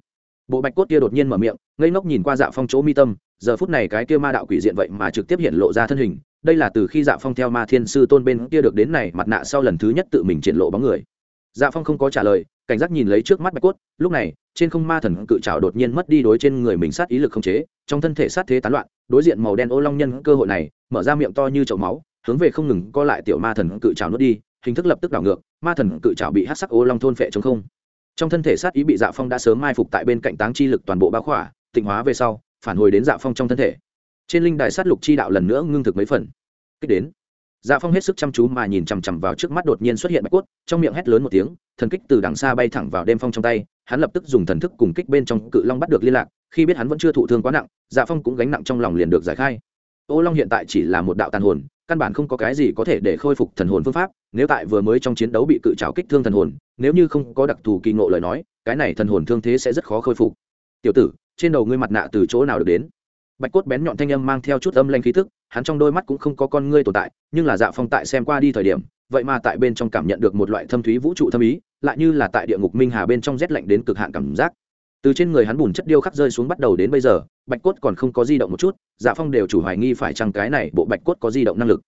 Bộ bạch cốt kia đột nhiên mở miệng, ngây ngốc nhìn qua dạ phong chỗ mi tâm giờ phút này cái kia ma đạo quỷ diện vậy mà trực tiếp hiện lộ ra thân hình, đây là từ khi dạ phong theo ma thiên sư tôn bên kia được đến này, mặt nạ sau lần thứ nhất tự mình triển lộ bóng người. Dạ phong không có trả lời, cảnh giác nhìn lấy trước mắt bạch cốt, lúc này, trên không ma thần cự trào đột nhiên mất đi đối trên người mình sát ý lực không chế, trong thân thể sát thế tán loạn, đối diện màu đen ô long nhân cơ hội này, mở ra miệng to như chậu máu, hướng về không ngừng co lại tiểu ma thần cự trào nuốt đi, hình thức lập tức đảo ngược, ma thần cự trào bị hát sắc ô long thôn phệ chống không. Trong thân thể sát ý bị dạ phong đã sớm mai phục tại bên cạnh táng chi lực toàn bộ bá khỏa, tịnh hóa về sau phản hồi đến dạ phong trong thân thể. Trên linh đài sát lục chi đạo lần nữa ngưng thực mấy phần. Kích đến. Dạ phong hết sức chăm chú mà nhìn chằm chằm vào trước mắt đột nhiên xuất hiện bạch cốt, trong miệng hét lớn một tiếng, thần kích từ đằng xa bay thẳng vào đêm phong trong tay, hắn lập tức dùng thần thức cùng kích bên trong cự long bắt được liên lạc, khi biết hắn vẫn chưa thụ thương quá nặng dạ phong cũng gánh nặng trong lòng liền được giải khai. Ô long hiện tại chỉ là một đạo tàn hồn, căn bản không có cái gì có thể để khôi phục thần hồn phương pháp, nếu tại vừa mới trong chiến đấu bị cự trào kích thương thần hồn, nếu như không có đặc thù kỳ ngộ lời nói, cái này thần hồn thương thế sẽ rất khó khôi phục. Tiểu tử trên đầu ngươi mặt nạ từ chỗ nào được đến? Bạch cốt bén nhọn thanh âm mang theo chút âm lanh khí thức hắn trong đôi mắt cũng không có con ngươi tồn tại, nhưng là dạ phong tại xem qua đi thời điểm, vậy mà tại bên trong cảm nhận được một loại thâm thúy vũ trụ thâm ý, lại như là tại địa ngục minh hà bên trong rét lạnh đến cực hạn cảm giác. Từ trên người hắn bùn chất điêu khắc rơi xuống bắt đầu đến bây giờ, bạch cốt còn không có di động một chút dạ phong đều chủ hoài nghi phải chăng cái này bộ bạch cốt có di động năng lực.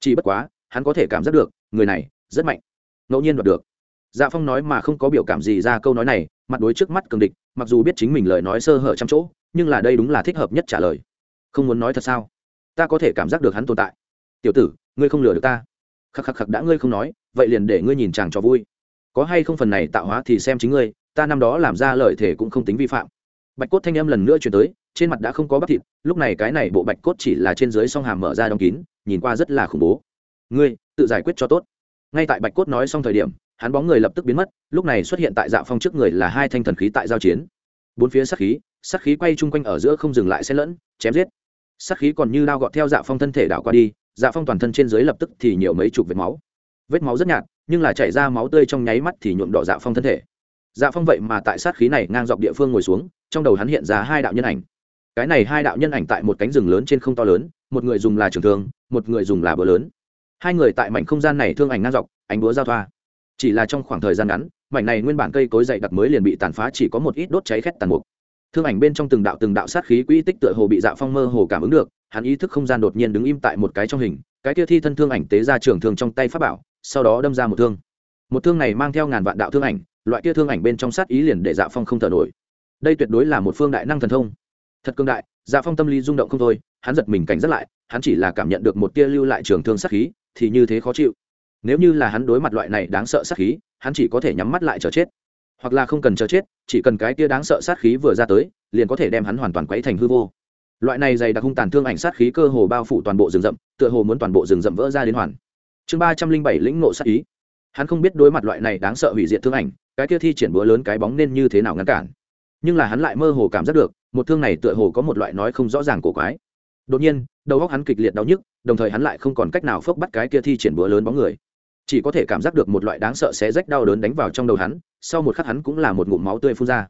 Chỉ bất quá, hắn có thể cảm giác được, người này rất mạnh. Ngẫu nhiên đoạt được dạ phong nói mà không có biểu cảm gì ra câu nói này, mặt đối trước mắt cường địch, mặc dù biết chính mình lời nói sơ hở trăm chỗ, nhưng là đây đúng là thích hợp nhất trả lời. Không muốn nói thật sao? Ta có thể cảm giác được hắn tồn tại. Tiểu tử, ngươi không lừa được ta. Khắc khắc khắc đã ngươi không nói, vậy liền để ngươi nhìn chàng cho vui. Có hay không phần này tạo hóa thì xem chính ngươi, ta năm đó làm ra lời thể cũng không tính vi phạm. Bạch cốt thanh âm lần nữa chuyển tới, trên mặt đã không có bắp thịt, lúc này cái này bộ bạch cốt chỉ là trên dưới song hàm mở ra đóng kín, nhìn qua rất là khủng bố. Ngươi, tự giải quyết cho tốt. Ngay tại bạch cốt nói xong thời điểm hắn bóng người lập tức biến mất, lúc này xuất hiện tại dạ phong trước người là hai thanh thần khí tại giao chiến. Bốn phía sát khí sát khí quay chung quanh ở giữa không dừng lại xen lẫn, chém giết. Sát khí còn như lao gọt theo dạ phong thân thể đảo qua đi dạ phong toàn thân trên dưới lập tức thì nhiều mấy chục vết máu. Vết máu rất nhạt, nhưng là chảy ra máu tươi trong nháy mắt thì nhuộm đỏ dạ phong thân thể. Dạ phong vậy mà tại sát khí này ngang dọc địa phương ngồi xuống, trong đầu hắn hiện ra hai đạo nhân ảnh. Cái này hai đạo nhân ảnh tại một cánh rừng lớn trên không to lớn, một người dùng là trường thương, một người dùng là bờ lớn. Hai người tại mảnh không gian này thương ảnh ngang dọc, ánh búa giao thoa chỉ là trong khoảng thời gian ngắn, mảnh này nguyên bản cây cối dày đặc mới liền bị tàn phá, chỉ có một ít đốt cháy khét tàn mục. Thương ảnh bên trong từng đạo từng đạo sát khí quỹ tích tựa hồ bị dạ phong mơ hồ cảm ứng được, hắn ý thức không gian đột nhiên đứng im tại một cái trong hình, cái kia thi thân thương ảnh tế ra trường thương trong tay pháp bảo, sau đó đâm ra một thương. Một thương này mang theo ngàn vạn đạo thương ảnh, loại kia thương ảnh bên trong sát ý liền để dạ phong không thở nổi. Đây tuyệt đối là một phương đại năng thần thông. Thật cương đại dạ phong tâm lý rung động không thôi, hắn giật mình cảnh giác lại, hắn chỉ là cảm nhận được một tia lưu lại trường thương sát khí, thì như thế khó chịu nếu như là hắn đối mặt loại này đáng sợ sát khí, hắn chỉ có thể nhắm mắt lại chờ chết. Hoặc là không cần chờ chết, chỉ cần cái tia đáng sợ sát khí vừa ra tới, liền có thể đem hắn hoàn toàn quấy thành hư vô. Loại này dày đặc hung tàn thương ảnh sát khí cơ hồ bao phủ toàn bộ rừng rậm, tựa hồ muốn toàn bộ rừng rậm vỡ ra đến hoàn. Chương ba trăm linh bảy lĩnh nộ sát ý. Hắn không biết đối mặt loại này đáng sợ hủy diệt thương ảnh, cái kia thi triển búa lớn cái bóng nên như thế nào ngăn cản. Nhưng là hắn lại mơ hồ cảm giác được, một thương này tựa hồ có một loại nói không rõ ràng cổ quái. Đột nhiên, đầu óc hắn kịch liệt đau nhức, đồng thời hắn lại không còn cách nào phốc bắt cái kia thi triển búa lớn bóng người chỉ có thể cảm giác được một loại đáng sợ xé rách đau đớn đánh vào trong đầu hắn, sau một khắc hắn cũng là một ngụm máu tươi phun ra.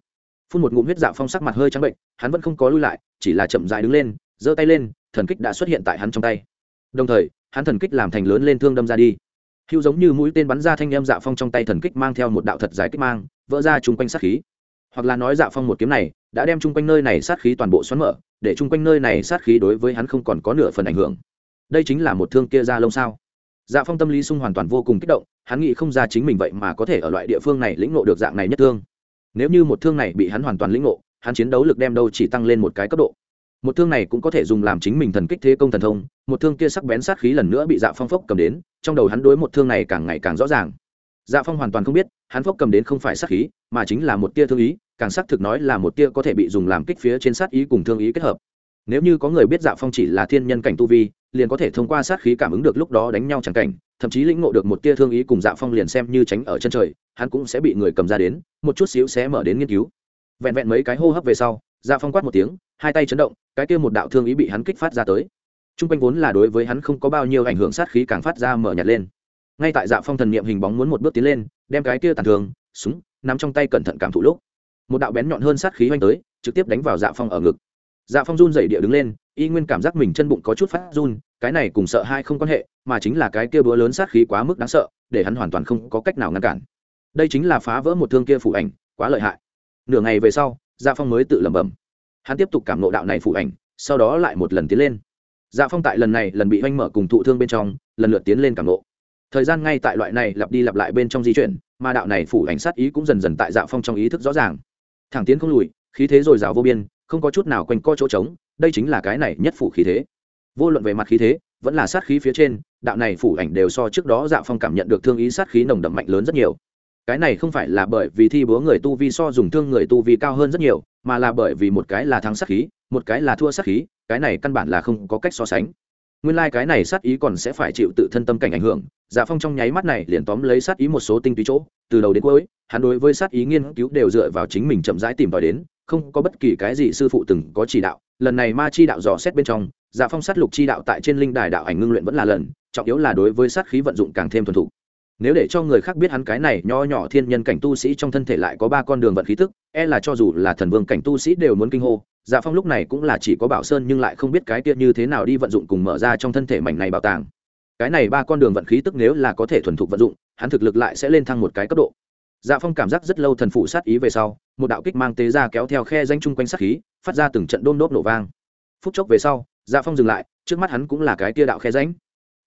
Phun một ngụm huyết dạ phong sắc mặt hơi trắng bệnh, hắn vẫn không có lui lại, chỉ là chậm dại đứng lên, giơ tay lên, thần kích đã xuất hiện tại hắn trong tay. Đồng thời, hắn thần kích làm thành lớn lên thương đâm ra đi. Hữu giống như mũi tên bắn ra thanh em dạ phong trong tay thần kích mang theo một đạo thật dài kích mang, vỡ ra chung quanh sát khí. Hoặc là nói dạ phong một kiếm này, đã đem chung quanh nơi này sát khí toàn bộ xoắn mở, để chung quanh nơi này sát khí đối với hắn không còn có nửa phần ảnh hưởng. Đây chính là một thương kia ra lông sao? Dạ phong tâm lý sung hoàn toàn vô cùng kích động, hắn nghĩ không ra chính mình vậy mà có thể ở loại địa phương này lĩnh ngộ được dạng này nhất thương. Nếu như một thương này bị hắn hoàn toàn lĩnh ngộ, hắn chiến đấu lực đem đâu chỉ tăng lên một cái cấp độ. Một thương này cũng có thể dùng làm chính mình thần kích thế công thần thông, một thương kia sắc bén sát khí lần nữa bị dạ phong phốc cầm đến, trong đầu hắn đối một thương này càng ngày càng rõ ràng. Dạ phong hoàn toàn không biết, hắn phốc cầm đến không phải sát khí, mà chính là một tia thương ý, càng xác thực nói là một tia có thể bị dùng làm kích phía trên sát ý cùng thương ý kết hợp nếu như có người biết dạ phong chỉ là thiên nhân cảnh tu vi, liền có thể thông qua sát khí cảm ứng được lúc đó đánh nhau chẳng cảnh, thậm chí lĩnh ngộ được một tia thương ý cùng dạ phong liền xem như tránh ở chân trời, hắn cũng sẽ bị người cầm ra đến, một chút xíu sẽ mở đến nghiên cứu. Vẹn vẹn mấy cái hô hấp về sau dạ phong quát một tiếng, hai tay chấn động, cái kia một đạo thương ý bị hắn kích phát ra tới. T r u n g quanh vốn là đối với hắn không có bao nhiêu ảnh hưởng, sát khí càng phát ra mở nhặt lên. Ngay tại dạ phong thần niệm hình bóng muốn một bước tiến lên, đem cái kia tàn thương, súng, nắm trong tay cẩn thận cảm thụ lúc, một đạo bén nhọn hơn sát khí oanh tới, trực tiếp đánh vào dạ phong ở ngực dạ phong run dậy địa đứng lên, y nguyên cảm giác mình chân bụng có chút phát run, cái này cùng sợ hai không quan hệ, mà chính là cái kia búa lớn sát khí quá mức đáng sợ, để hắn hoàn toàn không có cách nào ngăn cản. Đây chính là phá vỡ một thương kia phủ ảnh, quá lợi hại. Nửa ngày về sau dạ phong mới tự lẩm bẩm. Hắn tiếp tục cảm nộ đạo này phủ ảnh, sau đó lại một lần tiến lên. Dạ phong tại lần này lần bị oanh mở cùng thụ thương bên trong, lần lượt tiến lên cảm nộ thời gian ngay tại loại này lặp đi lặp lại bên trong di chuyển, mà đạo này phủ ảnh sát ý cũng dần dần tại dạ phong trong ý thức rõ ràng. Thẳng tiến không lùi, khí thế dồi dào vô biên không có chút nào quanh co chỗ trống, đây chính là cái này nhất phủ khí thế. Vô luận về mặt khí thế, vẫn là sát khí phía trên, đạo này phủ ảnh đều so trước đó dạ phong cảm nhận được thương ý sát khí nồng đậm mạnh lớn rất nhiều. Cái này không phải là bởi vì thi búa người tu vi so dùng thương người tu vi cao hơn rất nhiều, mà là bởi vì một cái là thắng sát khí, một cái là thua sát khí, cái này căn bản là không có cách so sánh. Nguyên lai、like、cái này sát ý còn sẽ phải chịu tự thân tâm cảnh ảnh hưởng giả phong trong nháy mắt này liền tóm lấy sát ý một số tinh túy chỗ, từ đầu đến cuối, hắn đối với sát ý nghiên cứu đều dựa vào chính mình chậm rãi tìm tòi đến không có bất kỳ cái gì sư phụ từng có chỉ đạo, lần này ma chi đạo dò xét bên trong giả phong sát lục chi đạo tại trên linh đài đạo ảnh ngưng luyện vẫn là lần, trọng yếu là đối với sát khí vận dụng càng thêm thuần thục. Nếu để cho người khác biết hắn cái này nho nhỏ thiên nhân cảnh tu sĩ trong thân thể lại có ba con đường vận khí tức e là cho dù là thần vương cảnh tu sĩ đều muốn kinh hô dạ phong lúc này cũng là chỉ có bảo sơn nhưng lại không biết cái tiết như thế nào đi vận dụng cùng mở ra trong thân thể mảnh này bảo tàng. Cái này ba con đường vận khí tức nếu là có thể thuần thục vận dụng, hắn thực lực lại sẽ lên thăng một cái cấp độ dạ phong cảm giác rất lâu thần phụ sát ý về sau, một đạo kích mang tế ra kéo theo khe danh chung quanh sát khí, phát ra từng trận đôm đốp nổ vang. Phút chốc về sau dạ phong dừng lại, trước mắt hắn cũng là cái tia đạo khe danh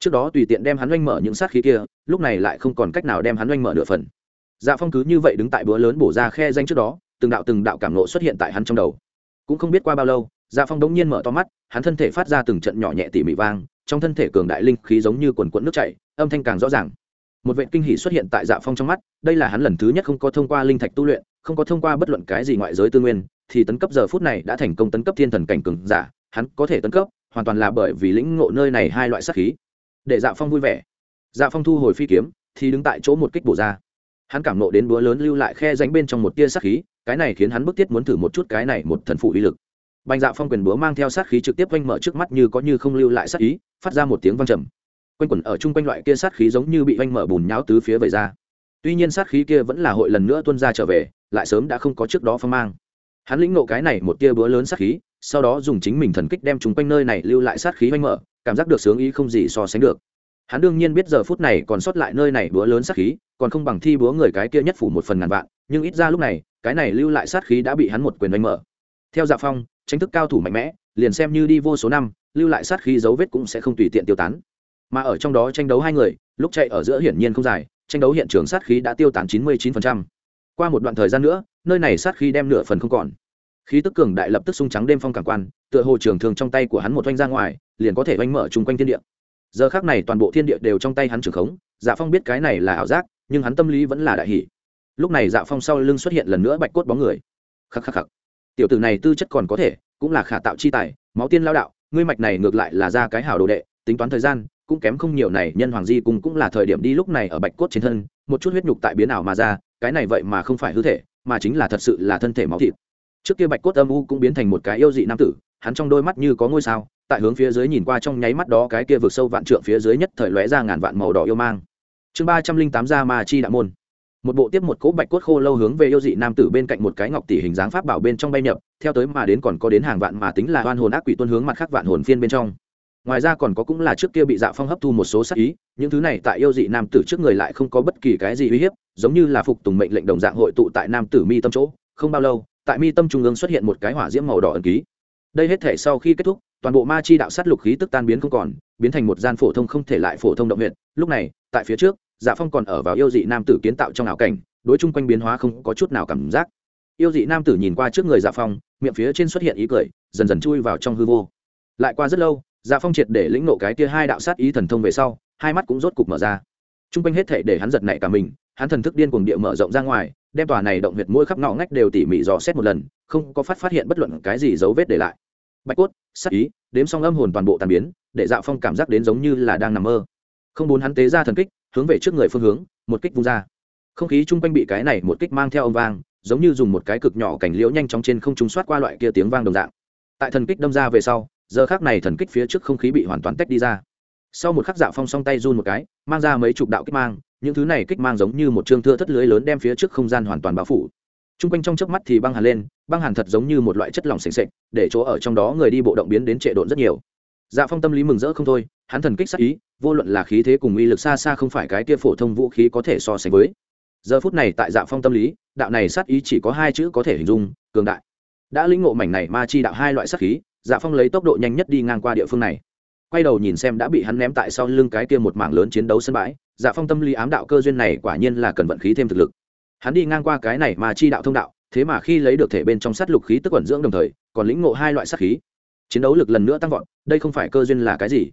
trước đó tùy tiện đem hắn oanh mở những sát khí kia, lúc này lại không còn cách nào đem hắn oanh mở nửa phần. Dạ phong cứ như vậy đứng tại bữa lớn bổ ra khe danh trước đó, từng đạo từng đạo cảm nộ xuất hiện tại hắn trong đầu. Cũng không biết qua bao lâu dạ phong đống nhiên mở to mắt, hắn thân thể phát ra từng trận nhỏ nhẹ tỉ mỉ vang, trong thân thể cường đại linh khí giống như quần quẫn nước chảy, âm thanh càng rõ ràng một vệ kinh hỉ xuất hiện tại dạ phong trong mắt, đây là hắn lần thứ nhất không có thông qua linh thạch tu luyện, không có thông qua bất luận cái gì ngoại giới tư nguyên, thì tấn cấp giờ phút này đã thành công tấn cấp thiên thần cảnh cường giả, hắn có thể tấn cấp, hoàn toàn là bởi vì lĩnh ngộ nơi này hai loại sát khí. Để dạ phong vui vẻ. Dạ phong thu hồi phi kiếm, thì đứng tại chỗ một kích bổ ra. Hắn cảm nộ đến búa lớn lưu lại khe ránh bên trong một tia sát khí, cái này khiến hắn bức thiết muốn thử một chút cái này một thần phụ uy lực. Bành dạ phong quyền búa mang theo sát khí trực tiếp quanh mở trước mắt như có như không lưu lại sát ý, phát ra một tiếng vang trầm quanh quẩn ở chung quanh loại kia sát khí giống như bị oanh mở bùn nháo tứ phía về ra. Tuy nhiên sát khí kia vẫn là hội lần nữa tuân ra trở về, lại sớm đã không có trước đó phong mang. Hắn lĩnh nộ cái này một tia búa lớn sát khí, sau đó dùng chính mình thần kích đem chúng quanh nơi này lưu lại sát khí oanh mở, cảm giác được sướng ý không gì so sánh được. Hắn đương nhiên biết giờ phút này còn sót lại nơi này búa lớn sát khí, còn không bằng thi búa người cái kia nhất phủ một phần ngàn vạn, nhưng ít ra lúc này, cái này lưu lại sát khí đã bị hắn một quyền oanh mở. Theo dạ phong, tranh thức cao thủ mạnh mẽ, liền xem như đi vô số năm, lưu lại sát khí dấu vết cũng sẽ không tùy tiện tiêu tán mà ở trong đó tranh đấu hai người, lúc chạy ở giữa hiển nhiên không dài, tranh đấu hiện trường sát khí đã tiêu tán chín mươi chín qua một đoạn thời gian nữa, nơi này sát khí đem nửa phần không còn. Khí tức cường đại lập tức sung trắng đêm phong cảm quan, tựa hồ trường thường trong tay của hắn một oanh ra ngoài, liền có thể oanh mở chung quanh thiên địa. Giờ khác này toàn bộ thiên địa đều trong tay hắn trường khống dạ phong biết cái này là ảo giác, nhưng hắn tâm lý vẫn là đại hỷ lúc này dạ phong sau lưng xuất hiện lần nữa bạch cốt bóng người. Khắc khắc khắc. Tiểu tử này tư chất còn có thể, cũng là khả tạo chi tài, máu tiên lao đạo, ngươi mạch này ngược lại là ra cái hảo đồ đệ, tính toán thời gian cũng kém không nhiều này, nhân hoàng di cùng cũng là thời điểm đi lúc này ở bạch cốt trên thân, một chút huyết nhục tại biến ảo mà ra, cái này vậy mà không phải hư thể, mà chính là thật sự là thân thể máu thịt. Trước kia bạch cốt âm u cũng biến thành một cái yêu dị nam tử, hắn trong đôi mắt như có ngôi sao, tại hướng phía dưới nhìn qua trong nháy mắt đó cái kia vượt sâu vạn trượng phía dưới nhất thời lóe ra ngàn vạn màu đỏ yêu mang. Chương ba trăm linh tám gia ma chi đạo môn. Một bộ tiếp một cỗ bạch cốt khô lâu hướng về yêu dị nam tử bên cạnh một cái ngọc tỷ hình dáng pháp bảo bên trong bay nhập, theo tới mà đến còn có đến hàng vạn mà tính là oan hồn ác quỷ tuân hướng mặt khác vạn hồn phiên bên trong ngoài ra còn có cũng là trước kia bị dạ phong hấp thu một số sắc ý, những thứ này tại yêu dị nam tử trước người lại không có bất kỳ cái gì uy hiếp, giống như là phục tùng mệnh lệnh đồng dạng hội tụ tại nam tử mi tâm chỗ, không bao lâu, tại mi tâm trung ương xuất hiện một cái hỏa diễm màu đỏ ẩn ký. Đây hết thể sau khi kết thúc, toàn bộ ma chi đạo sát lục khí tức tan biến không còn, biến thành một gian phổ thông không thể lại phổ thông động huyện lúc này, tại phía trước dạ phong còn ở vào yêu dị nam tử kiến tạo trong ảo cảnh, đối chung quanh biến hóa không có chút nào cảm giác. Yêu dị nam tử nhìn qua trước người dạ phong, miệng phía trên xuất hiện ý cười, dần dần chui vào trong hư vô. Lại qua rất lâu dạ phong triệt để lĩnh nộ cái kia hai đạo sát ý thần thông về sau, hai mắt cũng rốt cục mở ra. T r u n g quanh hết thể để hắn giật nảy cả mình, hắn thần thức điên cuồng địa mở rộng ra ngoài, đem tòa này động huyệt mỗi khắp ngõ ngách đều tỉ mỉ dò xét một lần, không có phát phát hiện bất luận cái gì dấu vết để lại. Bạch cốt, sát ý, đếm xong âm hồn toàn bộ tàn biến, để dạ phong cảm giác đến giống như là đang nằm mơ. Không muốn hắn tế ra thần kích, hướng về trước người phương hướng, một kích vung ra. Không khí chung quanh bị cái này một kích mang theo âm vang, giống như dùng một cái cực nhỏ cảnh liễu nhanh chóng trên không trung soát qua loại kia tiếng vang đồng dạng. Tại thần kích đâm ra về sau giờ khác này thần kích phía trước không khí bị hoàn toàn tách đi ra. Sau một khắc dạ phong song tay run một cái, mang ra mấy chục đạo kích mang, những thứ này kích mang giống như một trương thưa thất lưới lớn đem phía trước không gian hoàn toàn bao phủ. T r u n g quanh trong chớp mắt thì băng hàn lên, băng hàn thật giống như một loại chất lỏng s ề n s ệ c để chỗ ở trong đó người đi bộ động biến đến trệ độn rất nhiều. Dạ phong tâm lý mừng rỡ không thôi, hắn thần kích sắc ý, vô luận là khí thế cùng uy lực xa xa không phải cái kia phổ thông vũ khí có thể so sánh với. Giờ phút này tại dạ phong tâm lý, đạo này sát ý chỉ có hai chữ có thể hình dung, cường đại. Đã lĩnh ngộ mảnh này ma chi đạo hai loại sát khí dạ phong lấy tốc độ nhanh nhất đi ngang qua địa phương này. Quay đầu nhìn xem đã bị hắn ném tại sau lưng cái kia một mảng lớn chiến đấu sân bãi dạ phong tâm lý ám đạo cơ duyên này quả nhiên là cần vận khí thêm thực lực. Hắn đi ngang qua cái này mà chi đạo thông đạo, thế mà khi lấy được thể bên trong sát lục khí tức quẩn dưỡng đồng thời, còn lĩnh ngộ hai loại sát khí. Chiến đấu lực lần nữa tăng vọt, đây không phải cơ duyên là cái gì?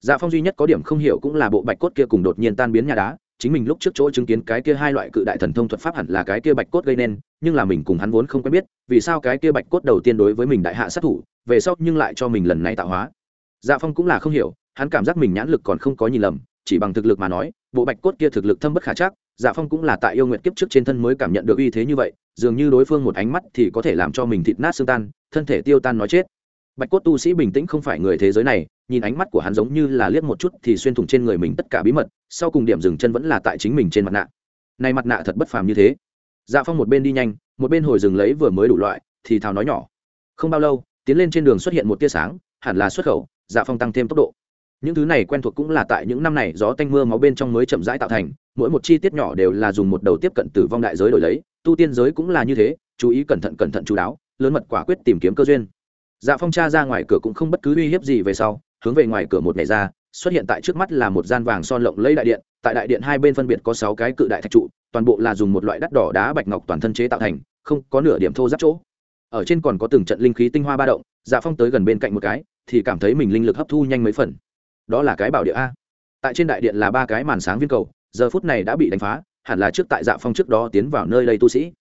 Dạ phong duy nhất có điểm không hiểu cũng là bộ bạch cốt kia cùng đột nhiên tan biến nhà đá, chính mình lúc trước chỗ chứng kiến cái kia hai loại cự đại thần thông thuật pháp hẳn là cái kia bạch cốt gây nên nhưng là mình cùng hắn vốn không quen biết, vì sao cái kia bạch cốt đầu tiên đối với mình đại hạ sát thủ, về sau nhưng lại cho mình lần này tạo hóa? Dạ phong cũng là không hiểu, hắn cảm giác mình nhãn lực còn không có nhìn lầm, chỉ bằng thực lực mà nói, bộ bạch cốt kia thực lực thâm bất khả chắc dạ phong cũng là tại yêu nguyện kiếp trước trên thân mới cảm nhận được uy thế như vậy, dường như đối phương một ánh mắt thì có thể làm cho mình thịt nát xương tan, thân thể tiêu tan nói chết. Bạch cốt tu sĩ bình tĩnh không phải người thế giới này, nhìn ánh mắt của hắn giống như là liếc một chút thì xuyên thủng trên người mình tất cả bí mật, sau cùng điểm dừng chân vẫn là tại chính mình trên mặt nạ. Này mặt nạ thật bất phàm như thế dạ phong một bên đi nhanh, một bên hồi dừng lấy vừa mới đủ loại, thì thào nói nhỏ. Không bao lâu, tiến lên trên đường xuất hiện một tia sáng, hẳn là xuất khẩu dạ phong tăng thêm tốc độ. Những thứ này quen thuộc cũng là tại những năm này gió tanh mưa máu bên trong mới chậm rãi tạo thành, mỗi một chi tiết nhỏ đều là dùng một đầu tiếp cận tử vong đại giới đổi lấy, tu tiên giới cũng là như thế, chú ý cẩn thận cẩn thận chú đáo, lớn mật quả quyết tìm kiếm cơ duyên. Dạ phong cha ra ngoài cửa cũng không bất cứ uy hiếp gì về sau, hướng về ngoài cửa một ngày ra xuất hiện tại trước mắt là một gian vàng son lộng lẫy đại điện, tại đại điện hai bên phân biệt có sáu cái cự đại thạch trụ, toàn bộ là dùng một loại đắt đỏ đá bạch ngọc toàn thân chế tạo thành, không có nửa điểm thô giáp chỗ. Ở trên còn có từng trận linh khí tinh hoa ba động dạ phong tới gần bên cạnh một cái, thì cảm thấy mình linh lực hấp thu nhanh mấy phần. Đó là cái bảo địa a. Tại trên đại điện là ba cái màn sáng viên cầu, giờ phút này đã bị đánh phá, hẳn là trước tại dạ phong trước đó tiến vào nơi đây tu sĩ.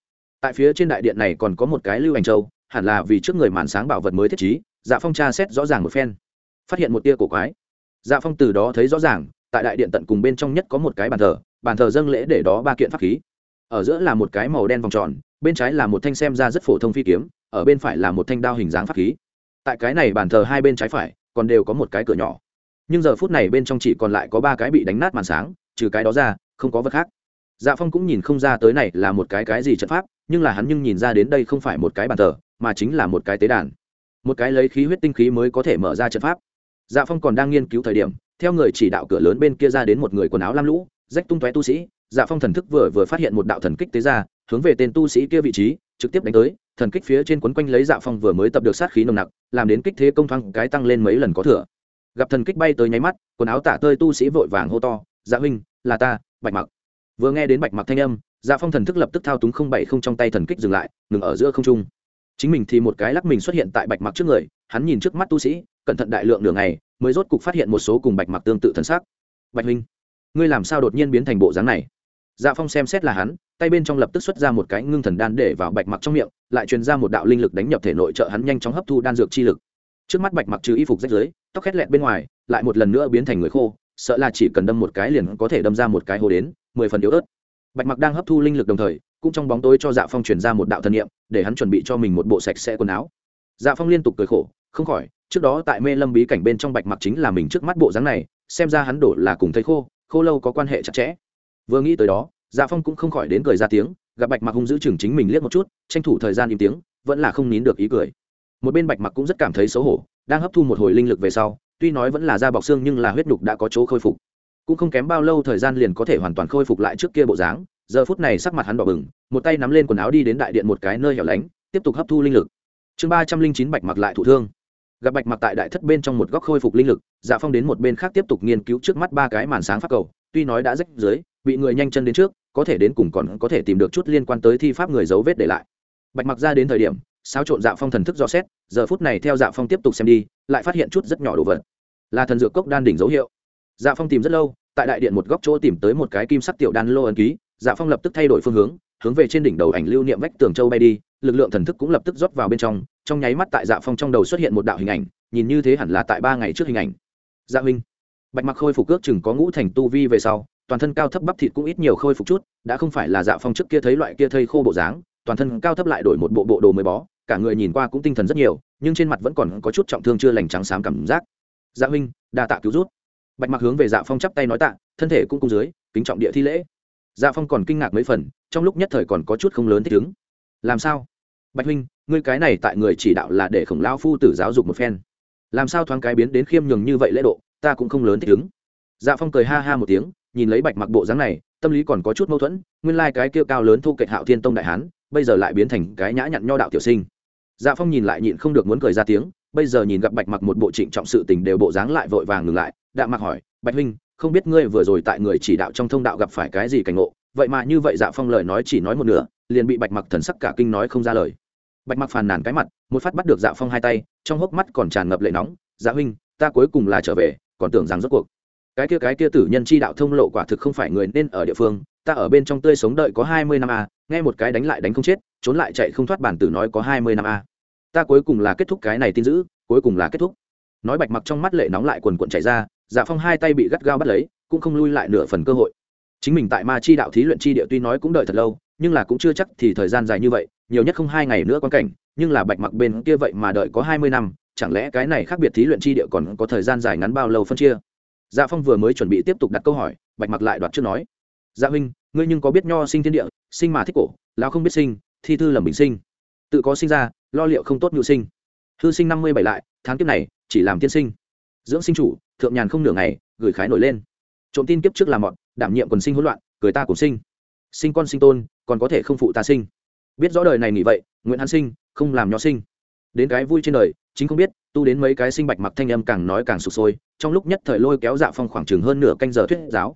Tại phía trên đại điện này còn có một cái lưu ảnh châu, hẳn là vì trước người màn sáng bảo vật mới thiết trí dạ phong tra xét rõ ràng một phen. Phát hiện một tia cổ quái dạ phong từ đó thấy rõ ràng, tại đại điện tận cùng bên trong nhất có một cái bàn thờ bàn thờ dâng lễ để đó ba kiện pháp khí. Ở giữa là một cái màu đen vòng tròn, bên trái là một thanh xem ra rất phổ thông phi kiếm, ở bên phải là một thanh đao hình dáng pháp khí. Tại cái này bàn thờ hai bên trái phải, còn đều có một cái cửa nhỏ. Nhưng giờ phút này bên trong chỉ còn lại có ba cái bị đánh nát màn sáng, trừ cái đó ra, không có vật khác. Dạ phong cũng nhìn không ra tới này là một cái cái gì trận pháp, nhưng là hắn nhưng nhìn ra đến đây không phải một cái bàn thờ, mà chính là một cái tế đàn. Một cái lấy khí huyết tinh khí mới có thể mở ra trận pháp dạ phong còn đang nghiên cứu thời điểm, theo người chỉ đạo cửa lớn bên kia ra đến một người quần áo lam lũ, rách tung tóe tu sĩ. Dạ phong thần thức vừa vừa phát hiện một đạo thần kích tế ra, hướng về tên tu sĩ kia vị trí, trực tiếp đánh tới. Thần kích phía trên quấn quanh lấy dạ phong vừa mới tập được sát khí nồng nặc, làm đến kích thế công thoáng cái tăng lên mấy lần có thừa. Gặp thần kích bay tới nháy mắt, quần áo tả tơi tu sĩ vội vàng hô to dạ huynh, là ta, bạch mặc. Vừa nghe đến bạch mặc thanh âm dạ phong thần thức lập tức thao túng không bảy không trong tay thần kích dừng lại, ngừng ở giữa không trung. Chính mình thì một cái lắc mình xuất hiện tại bạch mặc trước người, hắn nhìn trước mắt tu sĩ cẩn thận đại lượng đường này mới rốt cục phát hiện một số cùng bạch mặc tương tự thần sắc bạch huynh, ngươi làm sao đột nhiên biến thành bộ dáng này? Dạ phong xem xét là hắn, tay bên trong lập tức xuất ra một cái ngưng thần đan để vào bạch mặc trong miệng, lại truyền ra một đạo linh lực đánh nhập thể nội trợ hắn nhanh chóng hấp thu đan dược chi lực. Trước mắt bạch mặc trừ y phục rách dưới tóc khét lẹt bên ngoài, lại một lần nữa biến thành người khô, sợ là chỉ cần đâm một cái liền có thể đâm ra một cái hồ đến, mười phần yếu ớt. Bạch mặc đang hấp thu linh lực đồng thời, cũng trong bóng tối cho dạ phong truyền ra một đạo thần niệm, để hắn chuẩn bị cho mình một bộ sạch sẽ quần áo. Dạ phong liên tục cười khổ, không khỏi trước đó tại mê lâm bí cảnh bên trong bạch mặc chính là mình trước mắt bộ dáng này, xem ra hắn đổ là cùng thấy khô khô lâu có quan hệ chặt chẽ. Vừa nghĩ tới đó dạ phong cũng không khỏi đến cười ra tiếng, gặp bạch mặc hung giữ chừng chính mình liếc một chút, tranh thủ thời gian im tiếng, vẫn là không nín được ý cười. Một bên bạch mặc cũng rất cảm thấy xấu hổ, đang hấp thu một hồi linh lực về sau, tuy nói vẫn là da bọc xương nhưng là huyết nhục đã có chỗ khôi phục. Cũng không kém bao lâu thời gian liền có thể hoàn toàn khôi phục lại trước kia bộ dáng, giờ phút này sắc mặt hắn đỏ bừng, một tay nắm lên quần áo đi đến đại điện một cái nơi hẻo lánh, tiếp tục hấp thu linh lực. Chương ba trăm linh chín bạch mặc lại thụ thương gặp bạch mặc tại đại thất bên trong một góc khôi phục linh lực dạ phong đến một bên khác tiếp tục nghiên cứu trước mắt ba cái màn sáng pháp cầu, tuy nói đã rách dưới, bị người nhanh chân đến trước, có thể đến cùng còn có thể tìm được chút liên quan tới thi pháp người dấu vết để lại. Bạch mặc ra đến thời điểm, xáo trộn dạ phong thần thức do xét, giờ phút này theo dạ phong tiếp tục xem đi, lại phát hiện chút rất nhỏ đồ vật. Là thần dược cốc đan đỉnh dấu hiệu. Dạ phong tìm rất lâu, tại đại điện một góc chỗ tìm tới một cái kim sắc tiểu đan lô ấn ký dạ phong lập tức thay đổi phương hướng hướng về trên đỉnh đầu ảnh lưu niệm vách tường châu bay đi, lực lượng thần thức cũng lập tức rót vào bên trong trong nháy mắt tại dạ phong trong đầu xuất hiện một đạo hình ảnh, nhìn như thế hẳn là tại ba ngày trước hình ảnh. Dạ huynh, bạch mặc khôi phục ước chừng có ngũ thành tu vi về sau, toàn thân cao thấp bắp thịt cũng ít nhiều khôi phục chút, đã không phải là dạ phong trước kia thấy loại kia thây khô bộ dáng, toàn thân cao thấp lại đổi một bộ bộ đồ mới bó, cả người nhìn qua cũng tinh thần rất nhiều, nhưng trên mặt vẫn còn có chút trọng thương chưa lành trắng xám cảm giác. Dạ huynh, đa tạ cứu rút bạch mặc hướng về dạ phong chắp tay nói tạ, thân thể cũng cung dưới, kính trọng địa thi lễ. Dạ phong còn kinh ngạc mấy phần, trong lúc nhất thời còn có chút không lớn thích ứng. Làm sao? Bạch huynh, ngươi cái này tại người chỉ đạo là để khổng lao phu tử giáo dục một phen. Làm sao thoáng cái biến đến khiêm nhường như vậy lễ độ, ta cũng không lớn thích ứng. Dạ phong cười ha ha một tiếng, nhìn lấy bạch mặc bộ dáng này, tâm lý còn có chút mâu thuẫn, nguyên lai、like、cái kia cao lớn thu kệ hạo thiên tông đại hán, bây giờ lại biến thành cái nhã nhặn nho đạo tiểu sinh. Dạ phong nhìn lại nhịn không được muốn cười ra tiếng, bây giờ nhìn gặp bạch mặc một bộ trịnh trọng sự tình đều bộ dáng lại vội vàng ngừng lại, đạ mặc hỏi, bạch huynh, không biết ngươi vừa rồi tại người chỉ đạo trong thông đạo gặp phải cái gì cảnh ngộ? Vậy mà như vậy dạ phong lời nói chỉ nói một nửa liền bị bạch mặc thần sắc cả kinh nói không ra lời. Bạch mặc phàn nàn cái mặt, một phát bắt được dạ phong hai tay, trong hốc mắt còn tràn ngập lệ nóng dạ huynh, ta cuối cùng là trở về, còn tưởng rằng rốt cuộc cái kia cái kia tử nhân chi đạo thông lộ quả thực không phải người nên ở địa phương, ta ở bên trong tươi sống đợi có hai mươi năm a, nghe một cái đánh lại đánh không chết, trốn lại chạy không thoát bản tử nói có hai mươi năm a. Ta cuối cùng là kết thúc cái này tin giữ, cuối cùng là kết thúc. Nói bạch mặc trong mắt lệ nóng lại quần quận chạy ra dạ phong hai tay bị gắt gao bắt lấy, cũng không lui lại nửa phần cơ hội. Chính mình tại ma chi đạo thí luyện chi địa tuy nói cũng đợi thật lâu nhưng là cũng chưa chắc thì thời gian dài như vậy, nhiều nhất không hai ngày nữa quan cảnh, nhưng là bạch mặc bên kia vậy mà đợi có hai mươi năm, chẳng lẽ cái này khác biệt thí luyện chi địa còn có thời gian dài ngắn bao lâu phân chia? Dạ phong vừa mới chuẩn bị tiếp tục đặt câu hỏi, bạch mặc lại đoạt trước nói dạ huynh, ngươi nhưng có biết nho sinh thiên địa, sinh mà thích cổ, lão không biết sinh, thi thư lầm bình sinh. Tự có sinh ra, lo liệu không tốt nhu sinh. Hư sinh năm mươi bảy lại, tháng kiếp này, chỉ làm tiên sinh. Dưỡng sinh chủ, thượng nhàn không nửa ngày, gửi khái nổi lên. Trộm tin kiếp trước làm mọn, đảm nhiệm quần sinh hỗn loạn, cười ta cùng sinh. Sinh con sinh tôn còn có thể không phụ ta sinh. Biết rõ đời này nghỉ vậy nguyễn hắn sinh, không làm nho sinh. Đến cái vui trên đời, chính không biết, tu đến mấy cái sinh bạch mặc thanh âm càng nói càng sụp sôi, trong lúc nhất thời lôi kéo dạ phong khoảng chừng hơn nửa canh giờ thuyết giáo.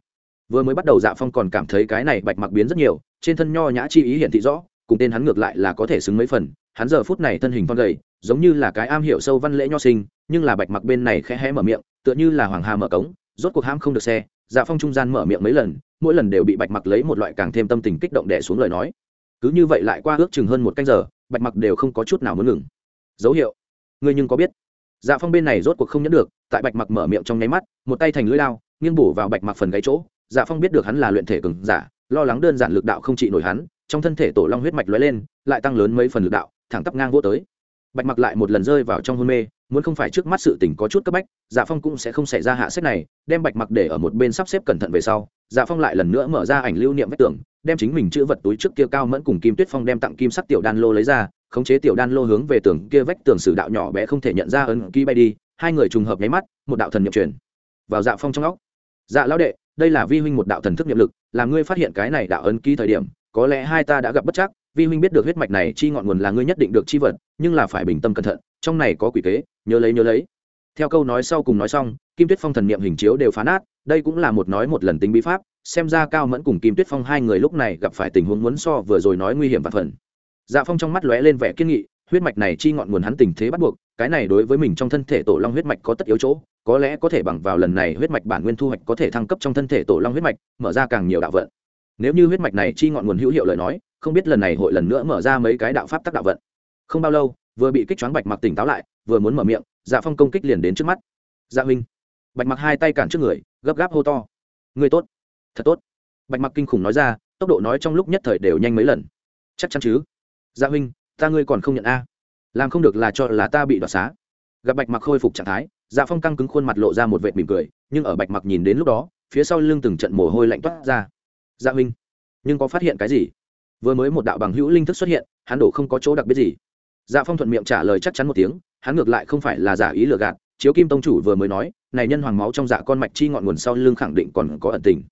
Vừa mới bắt đầu dạ phong còn cảm thấy cái này bạch mặc biến rất nhiều, trên thân nho nhã chi ý hiện thị rõ, cùng tên hắn ngược lại là có thể xứng mấy phần, hắn giờ phút này thân hình con gầy, giống như là cái am hiểu sâu văn lễ nho sinh, nhưng là bạch mặc bên này khẽ hé mở miệng, tựa như là hoàng hà mở cống, rốt cuộc ham không được xe dạ phong trung gian mở miệng mấy lần, mỗi lần đều bị bạch mặc lấy một loại càng thêm tâm tình kích động đẻ xuống lời nói. Cứ như vậy lại qua ước chừng hơn một canh giờ, bạch mặc đều không có chút nào muốn ngừng. Dấu hiệu? Ngươi nhưng có biết. Dạ phong bên này rốt cuộc không nhẫn được, tại bạch mặc mở miệng trong nháy mắt, một tay thành lưỡi lao, nghiêng bổ vào bạch mặc phần gáy chỗ. Dạ phong biết được hắn là luyện thể cường giả, lo lắng đơn giản lực đạo không trị nổi hắn, trong thân thể tổ long huyết mạch lóe lên, lại tăng lớn mấy phần lực đạo, thẳng tắp ngang vô tới. Bạch mặc lại một lần rơi vào trong hôn mê muốn không phải trước mắt sự tình có chút cấp bách dạ phong cũng sẽ không xảy ra hạ sách này, đem bạch mặc để ở một bên sắp xếp cẩn thận về sau dạ phong lại lần nữa mở ra ảnh lưu niệm vách tường, đem chính mình chữ vật túi trước kia cao mẫn cùng kim tuyết phong đem tặng kim sắc tiểu đan lô lấy ra, khống chế tiểu đan lô hướng về tường kia vách tường sử đạo nhỏ bé không thể nhận ra ấn ký bay đi, hai người trùng hợp nháy mắt, một đạo thần nhập truyền vào dạ phong trong óc. Dạ lão đệ, đây là vi huynh một đạo thần thức nhiệm lực, làm ngươi phát hiện cái này đạo ấn ký thời điểm, có lẽ hai ta đã gặp bất chắc, vi huynh biết được huyết mạch này chi ngọn nguồn là ngươi nhất định được chi vật, nhưng là phải bình tâm cẩn thận trong này có quỷ kế, nhớ lấy nhớ lấy. Theo câu nói sau cùng nói xong, kim tuyết phong thần niệm hình chiếu đều phá nát, đây cũng là một nói một lần tính bí pháp, xem ra cao mẫn cùng kim tuyết phong hai người lúc này gặp phải tình huống muốn so vừa rồi nói nguy hiểm và phần. Dạ phong trong mắt lóe lên vẻ kiên nghị, huyết mạch này chi ngọn nguồn hắn tình thế bắt buộc, cái này đối với mình trong thân thể tổ long huyết mạch có tất yếu chỗ, có lẽ có thể bằng vào lần này huyết mạch bản nguyên thu hoạch có thể thăng cấp trong thân thể tổ long huyết mạch, mở ra càng nhiều đạo vận. Nếu như huyết mạch này chi ngọn nguồn hữu hiệu lời nói, không biết lần này hội lần nữa mở ra mấy cái đạo pháp tác đạo vận. Không bao lâu vừa bị kích choáng bạch mặc tỉnh táo lại, vừa muốn mở miệng dạ phong công kích liền đến trước mắt. Dạ huynh, bạch mặc hai tay cản trước người, gấp gáp hô to. Người tốt, thật tốt. Bạch mặc kinh khủng nói ra, tốc độ nói trong lúc nhất thời đều nhanh mấy lần. Chắc chắn chứ? Dạ huynh, ta ngươi còn không nhận a. Làm không được là cho là ta bị đoạt xá. Gặp bạch mặc khôi phục trạng thái dạ phong căng cứng khuôn mặt lộ ra một vệt mỉm cười, nhưng ở bạch mặc nhìn đến lúc đó, phía sau lưng từng trận mồ hôi lạnh toát ra. Dạ huynh, nhưng có phát hiện cái gì? Vừa mới một đạo bằng hữu linh thức xuất hiện, hắn đổ không có chỗ đặc biệt gì dạ phong thuận miệng trả lời chắc chắn một tiếng, hắn ngược lại không phải là giả ý lừa gạt, chiếu kim tông chủ vừa mới nói, này nhân hoàng máu trong dạ con mạch chi ngọn nguồn sau lưng khẳng định còn có ẩn tình.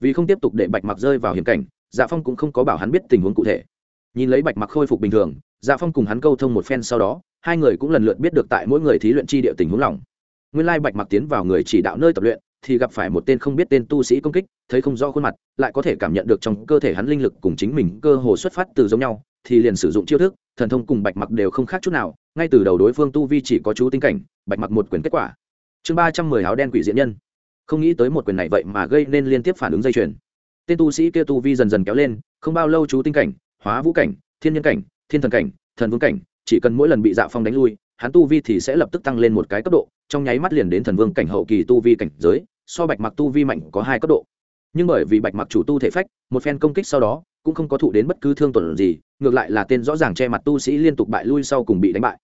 Vì không tiếp tục để bạch mặc rơi vào hiểm cảnh dạ phong cũng không có bảo hắn biết tình huống cụ thể. Nhìn lấy bạch mặc khôi phục bình thường dạ phong cùng hắn câu thông một phen sau đó, hai người cũng lần lượt biết được tại mỗi người thí luyện chi địa tình huống lòng. Nguyên lai bạch mặc tiến vào người chỉ đạo nơi tập luyện, thì gặp phải một tên không biết tên tu sĩ công kích, thấy không rõ khuôn mặt, lại có thể cảm nhận được trong cơ thể hắn linh lực cùng chính mình cơ hồ xuất phát từ giống nhau thì liền sử dụng chiêu thức, thần thông cùng bạch mặc đều không khác chút nào, ngay từ đầu đối phương tu vi chỉ có chú tinh cảnh, bạch mặc một quyền kết quả. Chương ba trăm mười áo đen quỷ diễn nhân. Không nghĩ tới một quyền này vậy mà gây nên liên tiếp phản ứng dây chuyền. Tên tu sĩ kia tu vi dần dần kéo lên, không bao lâu chú tinh cảnh, hóa vũ cảnh, thiên nhân cảnh, thiên thần cảnh, thần vương cảnh, chỉ cần mỗi lần bị dạ phong đánh lui, hắn tu vi thì sẽ lập tức tăng lên một cái cấp độ, trong nháy mắt liền đến thần vương cảnh hậu kỳ tu vi cảnh giới, so bạch mặc tu vi mạnh có hai cấp độ nhưng bởi vì bạch mặc chủ tu thể phách, một phen công kích sau đó, cũng không có thụ đến bất cứ thương tổn gì, ngược lại là tên rõ ràng che mặt tu sĩ liên tục bại lui sau cùng bị đánh bại.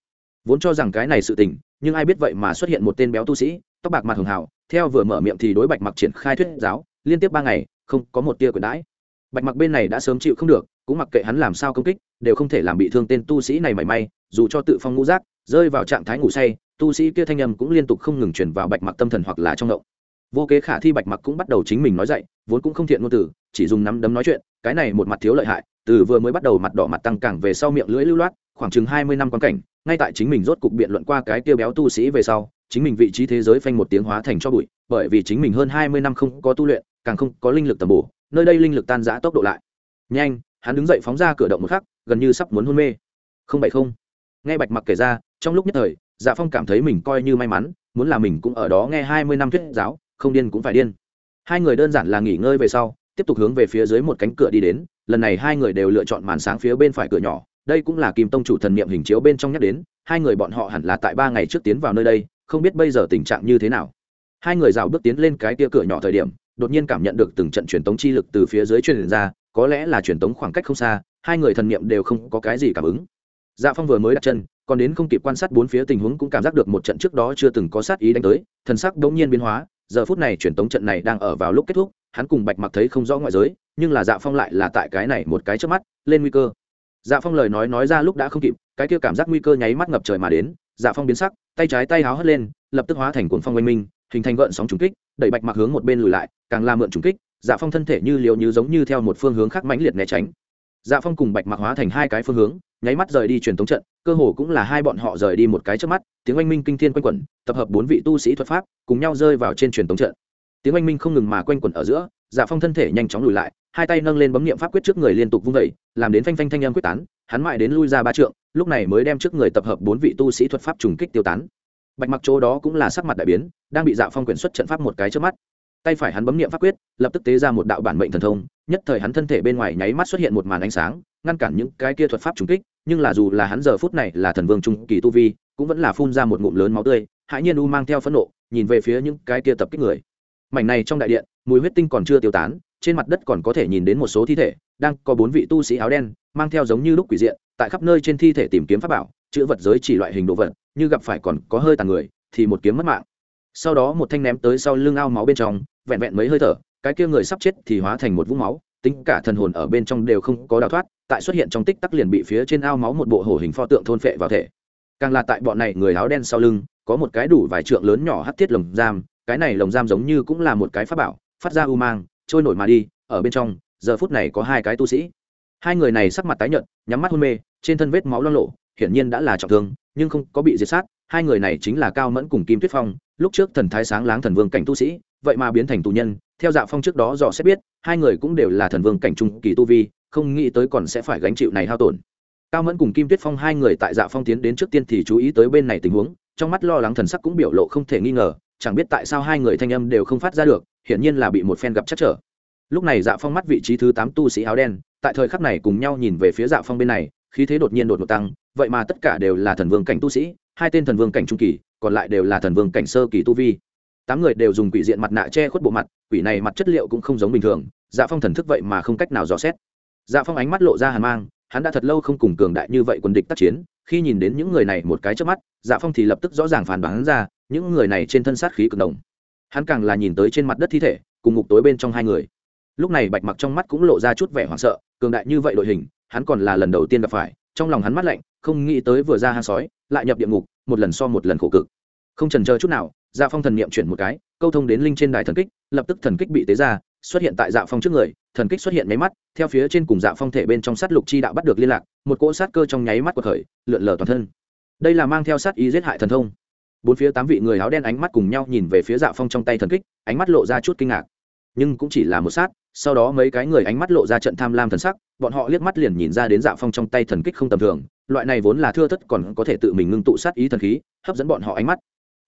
Vốn cho rằng cái này sự tình, nhưng ai biết vậy mà xuất hiện một tên béo tu sĩ, tóc bạc mặt hường hào, theo vừa mở miệng thì đối bạch mặc triển khai thuyết giáo, liên tiếp ba ngày, không có một tia quyền đãi. Bạch mặc bên này đã sớm chịu không được, cũng mặc kệ hắn làm sao công kích, đều không thể làm bị thương tên tu sĩ này mảy may, dù cho tự phong ngũ giác, rơi vào trạng thái ngủ say, tu sĩ kia thanh âm cũng liên tục không ngừng chuyển vào bạch mặc tâm thần hoặc là trong động vô kế khả thi bạch mặc cũng bắt đầu chính mình nói dậy, vốn cũng không thiện ngôn từ, chỉ dùng nắm đấm nói chuyện, cái này một mặt thiếu lợi hại, từ vừa mới bắt đầu mặt đỏ mặt tăng càng về sau miệng lưỡi lưu loát, khoảng chừng hai mươi năm quan cảnh, ngay tại chính mình rốt cục biện luận qua cái tiêu béo tu sĩ về sau, chính mình vị trí thế giới phanh một tiếng hóa thành cho bụi, bởi vì chính mình hơn hai mươi năm không có tu luyện, càng không có linh lực tầm bổ, nơi đây linh lực tan giã tốc độ lại. Nhanh, hắn đứng dậy phóng ra cửa động một khắc, gần như sắp muốn hôn mê. Không bảy không. Nghe bạch mặc kể ra, trong lúc nhất thời dạ phong cảm thấy mình coi như may mắn, muốn là mình cũng ở đó nghe hai mươi năm thuyết giáo không điên cũng phải điên. Hai người đơn giản là nghỉ ngơi về sau, tiếp tục hướng về phía dưới một cánh cửa đi đến, lần này hai người đều lựa chọn màn sáng phía bên phải cửa nhỏ, đây cũng là kim tông chủ thần niệm hình chiếu bên trong nhắc đến, hai người bọn họ hẳn là tại ba ngày trước tiến vào nơi đây, không biết bây giờ tình trạng như thế nào. Hai người rào bước tiến lên cái tia cửa nhỏ thời điểm, đột nhiên cảm nhận được từng trận truyền tống chi lực từ phía dưới truyền ra, có lẽ là truyền tống khoảng cách không xa, hai người thần niệm đều không có cái gì cảm ứng. Dạ phong vừa mới đặt chân, còn đến không kịp quan sát bốn phía tình huống cũng cảm giác được một trận trước đó chưa từng có sát ý đánh tới, thần sắc đ n g nhiên biến hóa giờ phút này truyền tống trận này đang ở vào lúc kết thúc, hắn cùng bạch mặc thấy không rõ ngoại giới, nhưng là dạ phong lại là tại cái này một cái trước mắt, lên nguy cơ. Dạ phong lời nói nói ra lúc đã không kịp, cái kia cảm giác nguy cơ nháy mắt ngập trời mà đến dạ phong biến sắc, tay trái tay háo hất lên, lập tức hóa thành cuốn phong oanh minh, hình thành gợn sóng trùng kích, đẩy bạch mặc hướng một bên lùi lại, càng làm mượn trùng kích dạ phong thân thể như liều như giống như theo một phương hướng khác mãnh liệt né tránh. Dạ phong cùng bạch mặc hóa thành hai cái phương hướng nháy mắt rời đi truyền thống trận, cơ hồ cũng là hai bọn họ rời đi một cái trước mắt, tiếng oanh minh kinh thiên quanh quẩn, tập hợp bốn vị tu sĩ thuật pháp, cùng nhau rơi vào trên truyền thống trận. Tiếng oanh minh không ngừng mà quanh quẩn ở giữa dạ phong thân thể nhanh chóng lùi lại, hai tay nâng lên bấm nghiệm pháp quyết trước người liên tục vung vẩy làm đến phanh phanh thanh âm quyết tán, hắn mãi đến lui ra ba trượng, lúc này mới đem trước người tập hợp bốn vị tu sĩ thuật pháp trùng kích tiêu tán. Bạch mặc chỗ đó cũng là sắc mặt đại biến, đang bị dạ phong quyển xuất trận pháp một cái trước mắt. Tay phải hắn bấm nghiệm pháp quyết, lập tức tế ra một đạo bản mệnh thần thông, nhất thời hắn thân thể bên ngoài nháy mắt xuất hiện một màn ánh sáng, ngăn cản những cái kia thuật pháp trùng kích nhưng là dù là hắn giờ phút này là thần vương trung kỳ tu vi, cũng vẫn là phun ra một ngụm lớn máu tươi hãi nhiên u mang theo phẫn nộ, nhìn về phía những cái kia tập kích người. Mảnh này trong đại điện, mùi huyết tinh còn chưa tiêu tán, trên mặt đất còn có thể nhìn đến một số thi thể, đang có bốn vị tu sĩ áo đen, mang theo giống như lúc quỷ diện, tại khắp nơi trên thi thể tìm kiếm pháp bảo, chữ vật giới chỉ loại hình đồ vật, như gặp phải còn có hơi tàn người, thì một kiếm mất mạng. Sau đó một thanh ném tới sau lưng ao máu bên trong, vẹn vẹn mấy hơi thở, cái kia người sắp chết thì hóa thành một vũng máu, tính cả thần hồn ở bên trong đều không có đào thoát tại xuất hiện trong tích tắc liền bị phía trên ao máu một bộ hổ hình pho tượng thôn phệ vào thể. Càng là tại bọn này người áo đen sau lưng, có một cái đủ vài trượng lớn nhỏ hắt thiết lồng giam, cái này lồng giam giống như cũng là một cái pháp bảo, phát ra u mang, trôi nổi mà đi, ở bên trong, giờ phút này có hai cái tu sĩ. Hai người này sắc mặt tái nhợt, nhắm mắt hôn mê, trên thân vết máu lo lộ hiển nhiên đã là trọng thương, nhưng không có bị diệt sát, hai người này chính là cao mẫn cùng kim tuyết phong, lúc trước thần thái sáng láng thần vương cảnh tu sĩ, vậy mà biến thành tù nhân, theo dạ phong trước đó dò sẽ biết, hai người cũng đều là thần vương cảnh trung kỳ tu vi không nghĩ tới còn sẽ phải gánh chịu này hao tổn. Cao mẫn cùng kim tuyết phong hai người tại dạ phong tiến đến trước tiên thì chú ý tới bên này tình huống, trong mắt lo lắng thần sắc cũng biểu lộ không thể nghi ngờ, chẳng biết tại sao hai người thanh âm đều không phát ra được, hiển nhiên là bị một phen gặp chắc trở. Lúc này dạ phong mắt vị trí thứ tám tu sĩ áo đen, tại thời khắc này cùng nhau nhìn về phía dạ phong bên này, khí thế đột nhiên đột ngột tăng, vậy mà tất cả đều là thần vương cảnh tu sĩ, hai tên thần vương cảnh trung kỳ, còn lại đều là thần vương cảnh sơ kỳ tu vi. Tám người đều dùng quỷ diện mặt nạ che khuất bộ mặt, quỷ này mặt chất liệu cũng không giống bình thường dạ phong thần thức vậy mà không cách nào dò xét dạ phong ánh mắt lộ ra hàn mang, hắn đã thật lâu không cùng cường đại như vậy quân địch tác chiến, khi nhìn đến những người này một cái trước mắt dạ phong thì lập tức rõ ràng phản đoán ra, những người này trên thân sát khí cực đồng hắn càng là nhìn tới trên mặt đất thi thể, cùng ngục tối bên trong hai người. Lúc này bạch mặc trong mắt cũng lộ ra chút vẻ hoảng sợ, cường đại như vậy đội hình, hắn còn là lần đầu tiên gặp phải, trong lòng hắn mắt lạnh, không nghĩ tới vừa ra hang sói, lại nhập địa ngục, một lần so một lần khổ cực. Không trần chờ chút nào dạ phong thần niệm chuyển một cái, câu thông đến linh trên đài thần kích, lập tức thần kích bị tế ra xuất hiện tại dạ phong trước người, thần kích xuất hiện nháy mắt, theo phía trên cùng dạ phong thể bên trong sát lục chi đạo bắt được liên lạc, một cỗ sát cơ trong nháy mắt của khởi, lượn lờ toàn thân. Đây là mang theo sát ý giết hại thần thông. Bốn phía tám vị người áo đen ánh mắt cùng nhau nhìn về phía dạ phong trong tay thần kích, ánh mắt lộ ra chút kinh ngạc. Nhưng cũng chỉ là một sát, sau đó mấy cái người ánh mắt lộ ra trận tham lam thần sắc, bọn họ liếc mắt liền nhìn ra đến dạ phong trong tay thần kích không tầm thường, loại này vốn là thưa thất còn có thể tự mình ngưng tụ sát ý thần khí, hấp dẫn bọn họ ánh mắt.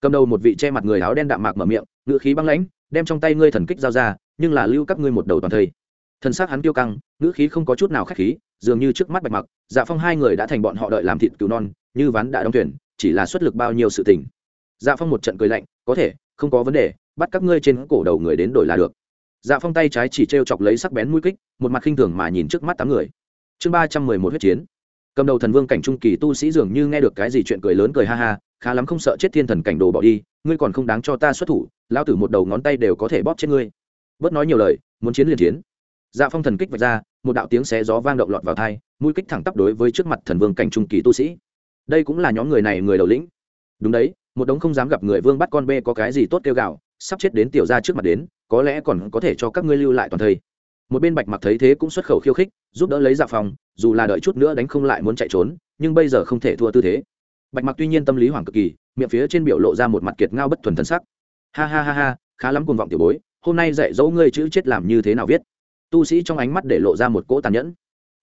Cầm đầu một vị che mặt người áo đen đạm mạc mở miệng ngự khí băng lãnh, đem trong tay ngươi thần kích giao ra nhưng là lưu các ngươi một đầu toàn thây. Thân xác hắn tiêu căng, ngữ khí không có chút nào khách khí, dường như trước mắt bạch mặc dạ phong hai người đã thành bọn họ đợi làm thịt cứu non, như ván đã đóng tuyển chỉ là xuất lực bao nhiêu sự tình. Dạ phong một trận cười lạnh, có thể, không có vấn đề, bắt các ngươi trên cổ đầu người đến đổi là được. Dạ phong tay trái chỉ t r e o chọc lấy sắc bén mũi kích, một mặt khinh thường mà nhìn trước mắt tám người. Chương ba trăm mười một huyết chiến. Cầm đầu thần vương cảnh trung kỳ tu sĩ dường như nghe được cái gì chuyện cười lớn cười ha ha, khá lắm không sợ chết thiên thần cảnh đồ bỏ đi, ngươi còn không đáng cho ta xuất thủ lao tử một đầu ngón tay đều có thể bóp chết ngươi bớt nói nhiều lời, muốn chiến liền chiến. Dạ phong thần kích vạch ra, một đạo tiếng xé gió vang động lọt vào thai, mũi kích thẳng tắp đối với trước mặt thần vương cảnh trung kỳ tu sĩ. Đây cũng là nhóm người này người đầu lĩnh. Đúng đấy, một đống không dám gặp người vương bắt con bê có cái gì tốt kêu gạo sắp chết đến tiểu ra trước mặt đến, có lẽ còn có thể cho các ngươi lưu lại toàn thây một bên bạch mặc thấy thế cũng xuất khẩu khiêu khích, giúp đỡ lấy dạ phòng dù là đợi chút nữa đánh không lại muốn chạy trốn, nhưng bây giờ không thể thua tư thế. Bạch mặc tuy nhiên tâm lý hoảng cực kỳ, miệng phía trên biểu lộ ra một mặt kiệt ngao bất thuần thân sắc. Ha ha ha ha, khá lắm cuồng vọng tiểu bối hôm nay dạy dỗ ngươi chữ chết làm như thế nào viết. Tu sĩ trong ánh mắt để lộ ra một cỗ tàn nhẫn.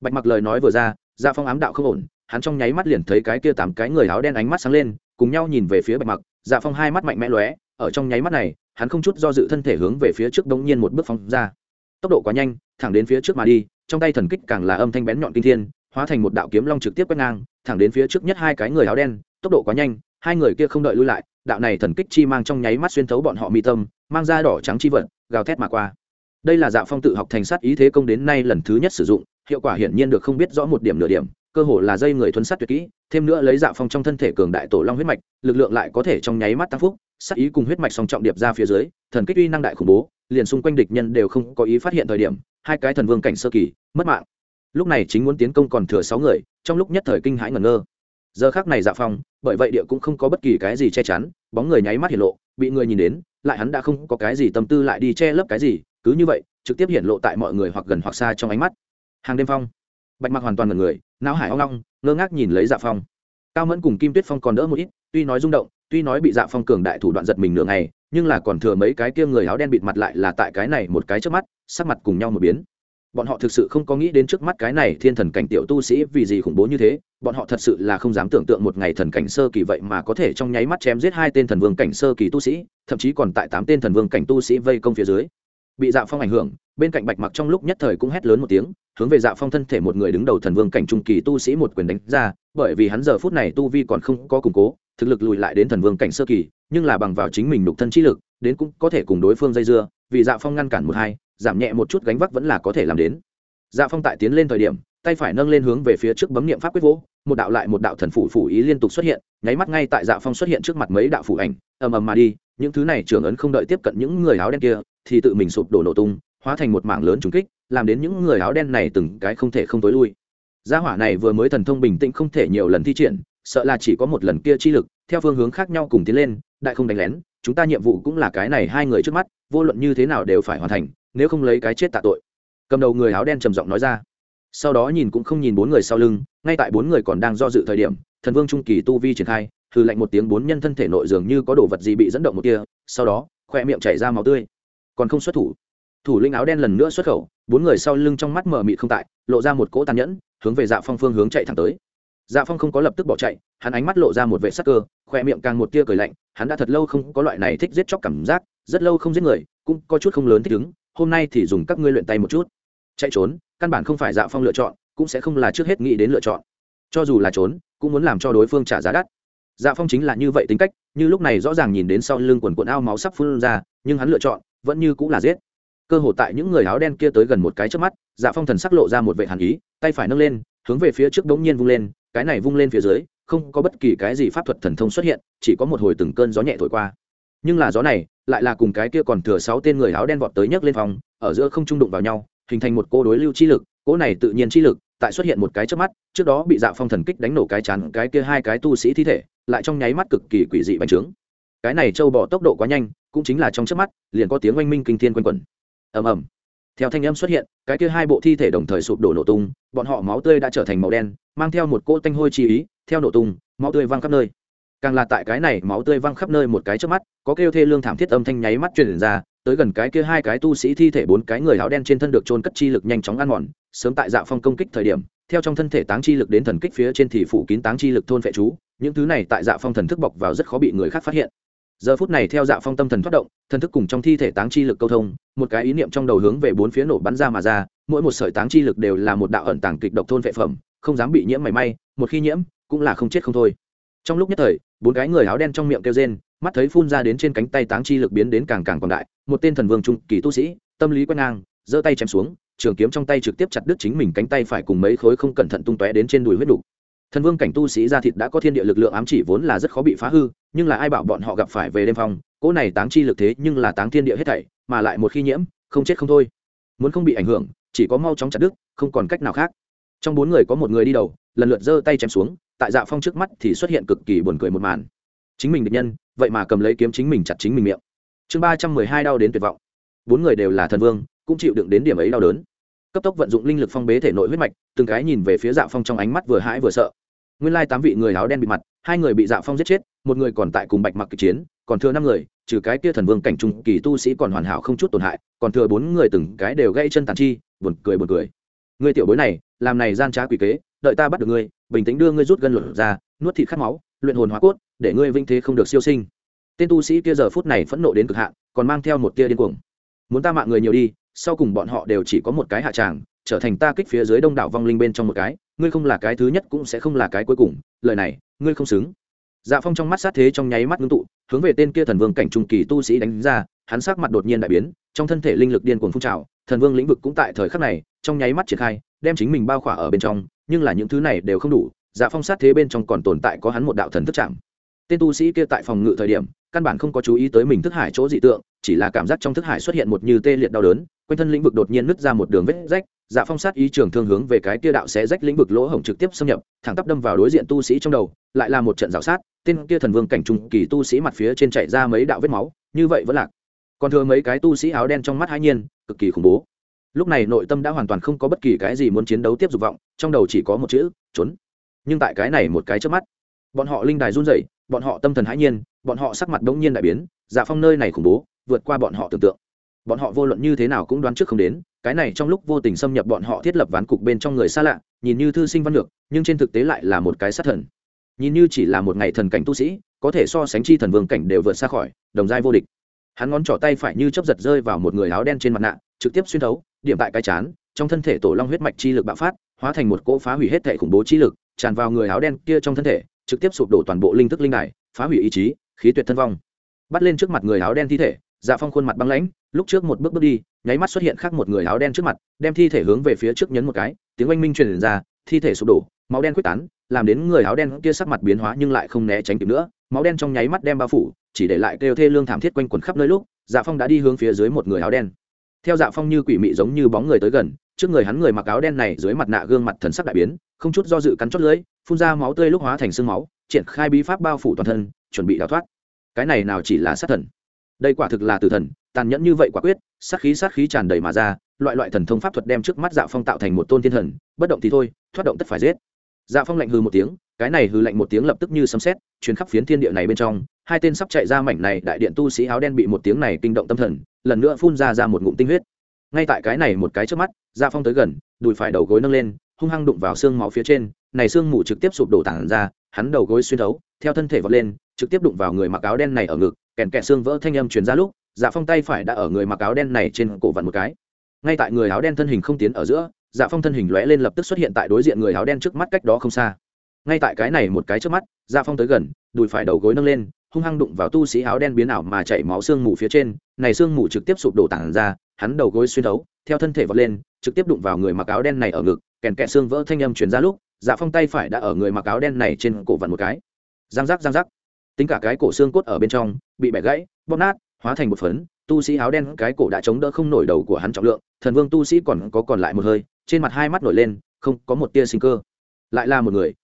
Bạch mặc lời nói vừa ra dạ phong ám đạo không ổn, hắn trong nháy mắt liền thấy cái kia tám cái người áo đen ánh mắt sáng lên, cùng nhau nhìn về phía bạch mặc. Dạ phong hai mắt mạnh mẽ lóe, ở trong nháy mắt này, hắn không chút do dự thân thể hướng về phía trước đống nhiên một bước phóng ra. Tốc độ quá nhanh, thẳng đến phía trước mà đi, trong tay thần kích càng là âm thanh bén nhọn kinh thiên, hóa thành một đạo kiếm long trực tiếp quét ngang, thẳng đến phía trước nhất hai cái người áo đen, tốc độ quá nhanh hai người kia không đợi lui lại, đạo này thần kích chi mang trong nháy mắt xuyên thấu bọn họ mi tâm, mang ra đỏ trắng chi vật, gào thét mà qua. Đây là dạ phong tự học thành sát ý thế công đến nay lần thứ nhất sử dụng, hiệu quả hiển nhiên được không biết rõ một điểm nửa điểm, cơ hồ là dây người thuấn sát tuyệt kỹ, thêm nữa lấy dạ phong trong thân thể cường đại tổ long huyết mạch, lực lượng lại có thể trong nháy mắt tăng phúc, sát ý cùng huyết mạch song trọng điệp ra phía dưới, thần kích uy năng đại khủng bố, liền xung quanh địch nhân đều không có ý phát hiện thời điểm, hai cái thần vương cảnh sơ kỳ, mất mạng. Lúc này chính muốn tiến công còn thừa sáu người, trong lúc nhất thời kinh hãi ngẩn ngơ giờ khác này dạ phong, bởi vậy địa cũng không có bất kỳ cái gì che chắn, bóng người nháy mắt hiện lộ, bị người nhìn đến, lại hắn đã không có cái gì tâm tư lại đi che lấp cái gì, cứ như vậy, trực tiếp hiện lộ tại mọi người hoặc gần hoặc xa trong ánh mắt. Hàng đêm phong, bạch mặc hoàn toàn ngần người, não hải ong long ngơ ngác nhìn lấy dạ phong. Cao mẫn cùng kim tuyết phong còn đỡ một ít, tuy nói rung động, tuy nói bị dạ phong cường đại thủ đoạn giật mình nửa ngày, nhưng là còn thừa mấy cái kia người áo đen bịt mặt lại là tại cái này một cái trước mắt, sắc mặt cùng nhau một biến bọn họ thực sự không có nghĩ đến trước mắt cái này thiên thần cảnh tiểu tu sĩ vì gì khủng bố như thế, bọn họ thật sự là không dám tưởng tượng một ngày thần cảnh sơ kỳ vậy mà có thể trong nháy mắt chém giết hai tên thần vương cảnh sơ kỳ tu sĩ, thậm chí còn tại tám tên thần vương cảnh tu sĩ vây công phía dưới. Bị dạ phong ảnh hưởng, bên cạnh bạch mặc trong lúc nhất thời cũng hét lớn một tiếng, hướng về dạ phong thân thể một người đứng đầu thần vương cảnh trung kỳ tu sĩ một quyền đánh ra, bởi vì hắn giờ phút này tu vi còn không có củng cố, thực lực lùi lại đến thần vương cảnh sơ kỳ, nhưng là bằng vào chính mình nục thân trí lực, đến cũng có thể cùng đối phương dây dưa, vì dạ phong ngăn cản một hai giảm nhẹ một chút gánh vác vẫn là có thể làm đến. Dạ phong tại tiến lên thời điểm, tay phải nâng lên hướng về phía trước bấm niệm pháp quyết vỗ, một đạo lại một đạo thần phủ phủ ý liên tục xuất hiện, nháy mắt ngay tại dạ phong xuất hiện trước mặt mấy đạo phủ ảnh, ầm ầm mà đi, những thứ này trưởng ấn không đợi tiếp cận những người áo đen kia, thì tự mình sụp đổ nổ tung, hóa thành một mảng lớn trùng kích, làm đến những người áo đen này từng cái không thể không tối lui. Gia hỏa này vừa mới thần thông bình tĩnh không thể nhiều lần thi triển, sợ là chỉ có một lần kia chi lực, theo phương hướng khác nhau cùng tiến lên, đại không đánh lén, chúng ta nhiệm vụ cũng là cái này hai người trước mắt, vô luận như thế nào đều phải hoàn thành nếu không lấy cái chết tạ tội. Cầm đầu người áo đen trầm giọng nói ra. Sau đó nhìn cũng không nhìn bốn người sau lưng, ngay tại bốn người còn đang do dự thời điểm, thần vương trung kỳ tu vi triển khai hư lạnh một tiếng bốn nhân thân thể nội dường như có đồ vật gì bị dẫn động một kia, sau đó khoe miệng chảy ra máu tươi. Còn không xuất thủ. Thủ linh áo đen lần nữa xuất khẩu, bốn người sau lưng trong mắt mờ mịt không tại, lộ ra một cỗ tàn nhẫn, hướng về dạ phong phương hướng chạy thẳng tới. Dạ phong không có lập tức bỏ chạy, hắn ánh mắt lộ ra một vệ sắc cơ khoe miệng càng một tia cười lạnh, hắn đã thật lâu không có loại này thích giết chóc cảm giác, rất lâu không giết người, cũng có chút không lớn thích ứng hôm nay thì dùng các ngươi luyện tay một chút. Chạy trốn, căn bản không phải dạ phong lựa chọn, cũng sẽ không là trước hết nghĩ đến lựa chọn. Cho dù là trốn, cũng muốn làm cho đối phương trả giá đắt. Dạ phong chính là như vậy tính cách, như lúc này rõ ràng nhìn đến sau lưng quần quần ao máu sắp phun ra, nhưng hắn lựa chọn, vẫn như cũng là giết. Cơ hồ tại những người áo đen kia tới gần một cái trước mắt dạ phong thần sắc lộ ra một vệ hàn ý, tay phải nâng lên, hướng về phía trước đống nhiên vung lên, cái này vung lên phía dưới, không có bất kỳ cái gì pháp thuật thần thông xuất hiện, chỉ có một hồi từng cơn gió nhẹ thổi qua nhưng là gió này lại là cùng cái kia còn thừa sáu tên người áo đen vọt tới nhấc lên phòng, ở giữa không trung đụng vào nhau, hình thành một cô đối lưu chi lực cỗ này tự nhiên chi lực tại xuất hiện một cái trước mắt, trước đó bị dạ phong thần kích đánh nổ cái chán, cái kia hai cái tu sĩ thi thể, lại trong nháy mắt cực kỳ quỷ dị bành trướng. Cái này trâu bỏ tốc độ quá nhanh, cũng chính là trong trước mắt, liền có tiếng oanh minh kinh thiên quanh quẩn. Ầm ầm. Theo thanh âm xuất hiện, cái kia hai bộ thi thể đồng thời sụp đổ nổ tung, bọn họ máu tươi đã trở thành màu đen, mang theo một cỗ tanh hôi chi ý, theo nổ tung, máu tươi văng khắp nơi càng là tại cái này máu tươi văng khắp nơi một cái trước mắt, có kêu thê lương thảm thiết âm thanh nháy mắt truyền ra, tới gần cái kia hai cái tu sĩ thi thể bốn cái người áo đen trên thân được trôn cất chi lực nhanh chóng ăn mòn, sớm tại dạ phong công kích thời điểm, theo trong thân thể táng chi lực đến thần kích phía trên thì phủ kín táng chi lực thôn vệ chú, những thứ này tại dạ phong thần thức bọc vào rất khó bị người khác phát hiện. Giờ phút này theo dạ phong tâm thần thoát động, thần thức cùng trong thi thể táng chi lực câu thông, một cái ý niệm trong đầu hướng về bốn phía nổ bắn ra mà ra, mỗi một sợi táng chi lực đều là một đạo ẩn tàng kịch độc thôn vệ phẩm, không dám bị nhiễm mảy may, một khi nhiễm, cũng là không chết không thôi trong lúc nhất thời bốn cái người áo đen trong miệng kêu rên mắt thấy phun ra đến trên cánh tay táng chi lực biến đến càng càng còn đại một tên thần vương trung kỳ tu sĩ tâm lý quét ngang giơ tay chém xuống trường kiếm trong tay trực tiếp chặt đứt chính mình cánh tay phải cùng mấy khối không cẩn thận tung tóe đến trên đùi huyết đủ. Thần vương cảnh tu sĩ ra thịt đã có thiên địa lực lượng ám chỉ vốn là rất khó bị phá hư, nhưng là ai bảo bọn họ gặp phải về đêm phong, cỗ này táng chi lực thế nhưng là táng thiên địa hết thảy, mà lại một khi nhiễm, không chết không thôi. Muốn không bị ảnh hưởng, chỉ có mau chóng chặt đứt, không còn cách nào khác. Trong bốn người có một người đi đầu, lần lượt giơ tay chém xuống, tại Dạ Phong trước mắt thì xuất hiện cực kỳ buồn cười một màn. Chính mình địch nhân, vậy mà cầm lấy kiếm chính mình chặt chính mình miệng. Chương ba trăm mười hai đau đến tuyệt vọng. Bốn người đều là thần vương, cũng chịu đựng đến điểm ấy đau đớn cấp tốc vận dụng linh lực phong bế thể nội huyết mạch từng cái nhìn về phía dạ phong trong ánh mắt vừa hãi vừa sợ nguyên lai tám vị người áo đen bị mặt hai người bị dạ phong giết chết một người còn tại cùng bạch mặc kịch chiến còn thừa năm người trừ cái kia thần vương cảnh trung kỳ tu sĩ còn hoàn hảo không chút tổn hại còn thừa bốn người từng cái đều gây chân tàn chi buồn cười buồn cười người tiểu bối này làm này gian trá quỷ kế đợi ta bắt được ngươi, bình tĩnh đưa ngươi rút gân luận ra, nuốt thịt khát máu, luyện hồn hóa cốt, để ngươi vinh thế không được siêu sinh. Tên tu sĩ kia giờ phút này phẫn nộ đến cực hạn, còn mang theo một tia điên cuồng. Muốn ta mạng người nhiều đi, sau cùng bọn họ đều chỉ có một cái hạ tràng, trở thành ta kích phía dưới đông đảo vong linh bên trong một cái, ngươi không là cái thứ nhất cũng sẽ không là cái cuối cùng, lời này, ngươi không xứng. Dạ phong trong mắt sát thế trong nháy mắt ngưng tụ, hướng về tên kia thần vương cảnh trung kỳ tu sĩ đánh ra, hắn sắc mặt đột nhiên đại biến, trong thân thể linh lực điên cuồng phun trào, thần vương lĩnh vực cũng tại thời khắc này, trong nháy mắt triển khai, đem chính mình bao khỏa ở bên trong nhưng là những thứ này đều không đủ dạ phong sát thế bên trong còn tồn tại có hắn một đạo thần thức chạm. Tên tu sĩ kia tại phòng ngự thời điểm, căn bản không có chú ý tới mình thức hải chỗ dị tượng, chỉ là cảm giác trong thức hải xuất hiện một như tê liệt đau đớn, quanh thân lĩnh vực đột nhiên nứt ra một đường vết rách dạ phong sát ý trường thương hướng về cái kia đạo sẽ rách lĩnh vực lỗ hổng trực tiếp xâm nhập, thẳng tắp đâm vào đối diện tu sĩ trong đầu, lại là một trận rào sát, tên kia thần vương cảnh trung kỳ tu sĩ mặt phía trên chạy ra mấy đạo vết máu, như vậy vẫn lạc. Còn thừa mấy cái tu sĩ áo đen trong mắt hãi nhiên, cực kỳ khủng bố lúc này nội tâm đã hoàn toàn không có bất kỳ cái gì muốn chiến đấu tiếp dục vọng, trong đầu chỉ có một chữ, trốn. Nhưng tại cái này một cái trước mắt, bọn họ linh đài run rẩy, bọn họ tâm thần hãi nhiên, bọn họ sắc mặt đống nhiên đại biến dạ phong nơi này khủng bố, vượt qua bọn họ tưởng tượng. Bọn họ vô luận như thế nào cũng đoán trước không đến, cái này trong lúc vô tình xâm nhập bọn họ thiết lập ván cục bên trong người xa lạ, nhìn như thư sinh văn lược, nhưng trên thực tế lại là một cái sát thần. Nhìn như chỉ là một ngày thần cảnh tu sĩ, có thể so sánh chi thần vương cảnh đều vượt xa khỏi, đồng giai vô địch hắn ngón trỏ tay phải như chấp giật rơi vào một người áo đen trên mặt nạ, trực tiếp xuyên thấu, điểm tại cái chán, trong thân thể tổ long huyết mạch chi lực bạo phát, hóa thành một cỗ phá hủy hết thể khủng bố chi lực, tràn vào người áo đen kia trong thân thể, trực tiếp sụp đổ toàn bộ linh thức linh đài, phá hủy ý chí, khí tuyệt thân vong. Bắt lên trước mặt người áo đen thi thể dạ phong khuôn mặt băng lãnh, lúc trước một bước bước đi, nháy mắt xuất hiện khác một người áo đen trước mặt, đem thi thể hướng về phía trước nhấn một cái, tiếng oanh minh truyền ra, thi thể sụp đổ, máu đen quyết tán, làm đến người áo đen kia sắc mặt biến hóa nhưng lại không né tránh kịp nữa máu đen trong nháy mắt đem bao phủ, chỉ để lại kêu thê lương thảm thiết quanh quẩn khắp nơi lúc dạ phong đã đi hướng phía dưới một người áo đen. Theo dạ phong như quỷ mị giống như bóng người tới gần, trước người hắn người mặc áo đen này dưới mặt nạ gương mặt thần sắc đại biến, không chút do dự cắn chót lưỡi, phun ra máu tươi lúc hóa thành sương máu, triển khai bí pháp bao phủ toàn thân, chuẩn bị đào thoát. Cái này nào chỉ là sát thần? Đây quả thực là tử thần, tàn nhẫn như vậy quả quyết, sát khí sát khí tràn đầy mà ra, loại loại thần thông pháp thuật đem trước mắt dạ phong tạo thành một tôn thiên thần, bất động thì thôi, thoát động tất phải giết. Dạ phong lạnh hư một tiếng cái này hư lạnh một tiếng lập tức như sấm sét chuyến khắp phiến thiên địa này bên trong. Hai tên sắp chạy ra mảnh này, đại điện tu sĩ áo đen bị một tiếng này kinh động tâm thần, lần nữa phun ra ra một ngụm tinh huyết. Ngay tại cái này một cái trước mắt dạ phong tới gần, đùi phải đầu gối nâng lên, hung hăng đụng vào xương máu phía trên. Này xương mù trực tiếp sụp đổ tản ra, hắn đầu gối xuyên thấu, theo thân thể vọt lên, trực tiếp đụng vào người mặc áo đen này ở ngực. Kèn kẹt xương vỡ thanh âm truyền ra lúc dạ phong tay phải đã ở người mặc áo đen này trên cổ vặn một cái. Ngay tại người áo đen thân hình không tiến ở giữa dạ phong thân hình lóe lên lập tức xuất hiện tại đối diện người áo đen trước mắt cách đó không xa ngay tại cái này một cái trước mắt dạ phong tới gần, đùi phải đầu gối nâng lên, hung hăng đụng vào tu sĩ áo đen biến ảo mà chảy máu xương mù phía trên, này xương mù trực tiếp sụp đổ tản ra, hắn đầu gối xuyên thấu, theo thân thể vọt lên, trực tiếp đụng vào người mặc áo đen này ở ngực, kèn kẹt xương vỡ thanh âm chuyển ra lúc dạ phong tay phải đã ở người mặc áo đen này trên cổ vặn một cái. Giang giác giang giác. Tính cả cái cổ xương cốt ở bên trong, bị bẻ gãy, bóp nát, hóa thành một phấn, tu sĩ áo đen cái cổ đã chống đỡ không nổi đầu của hắn trọng lượng, thần vương tu sĩ còn có còn lại một hơi, trên mặt hai mắt nổi lên, không có một tia sinh cơ. Lại là một người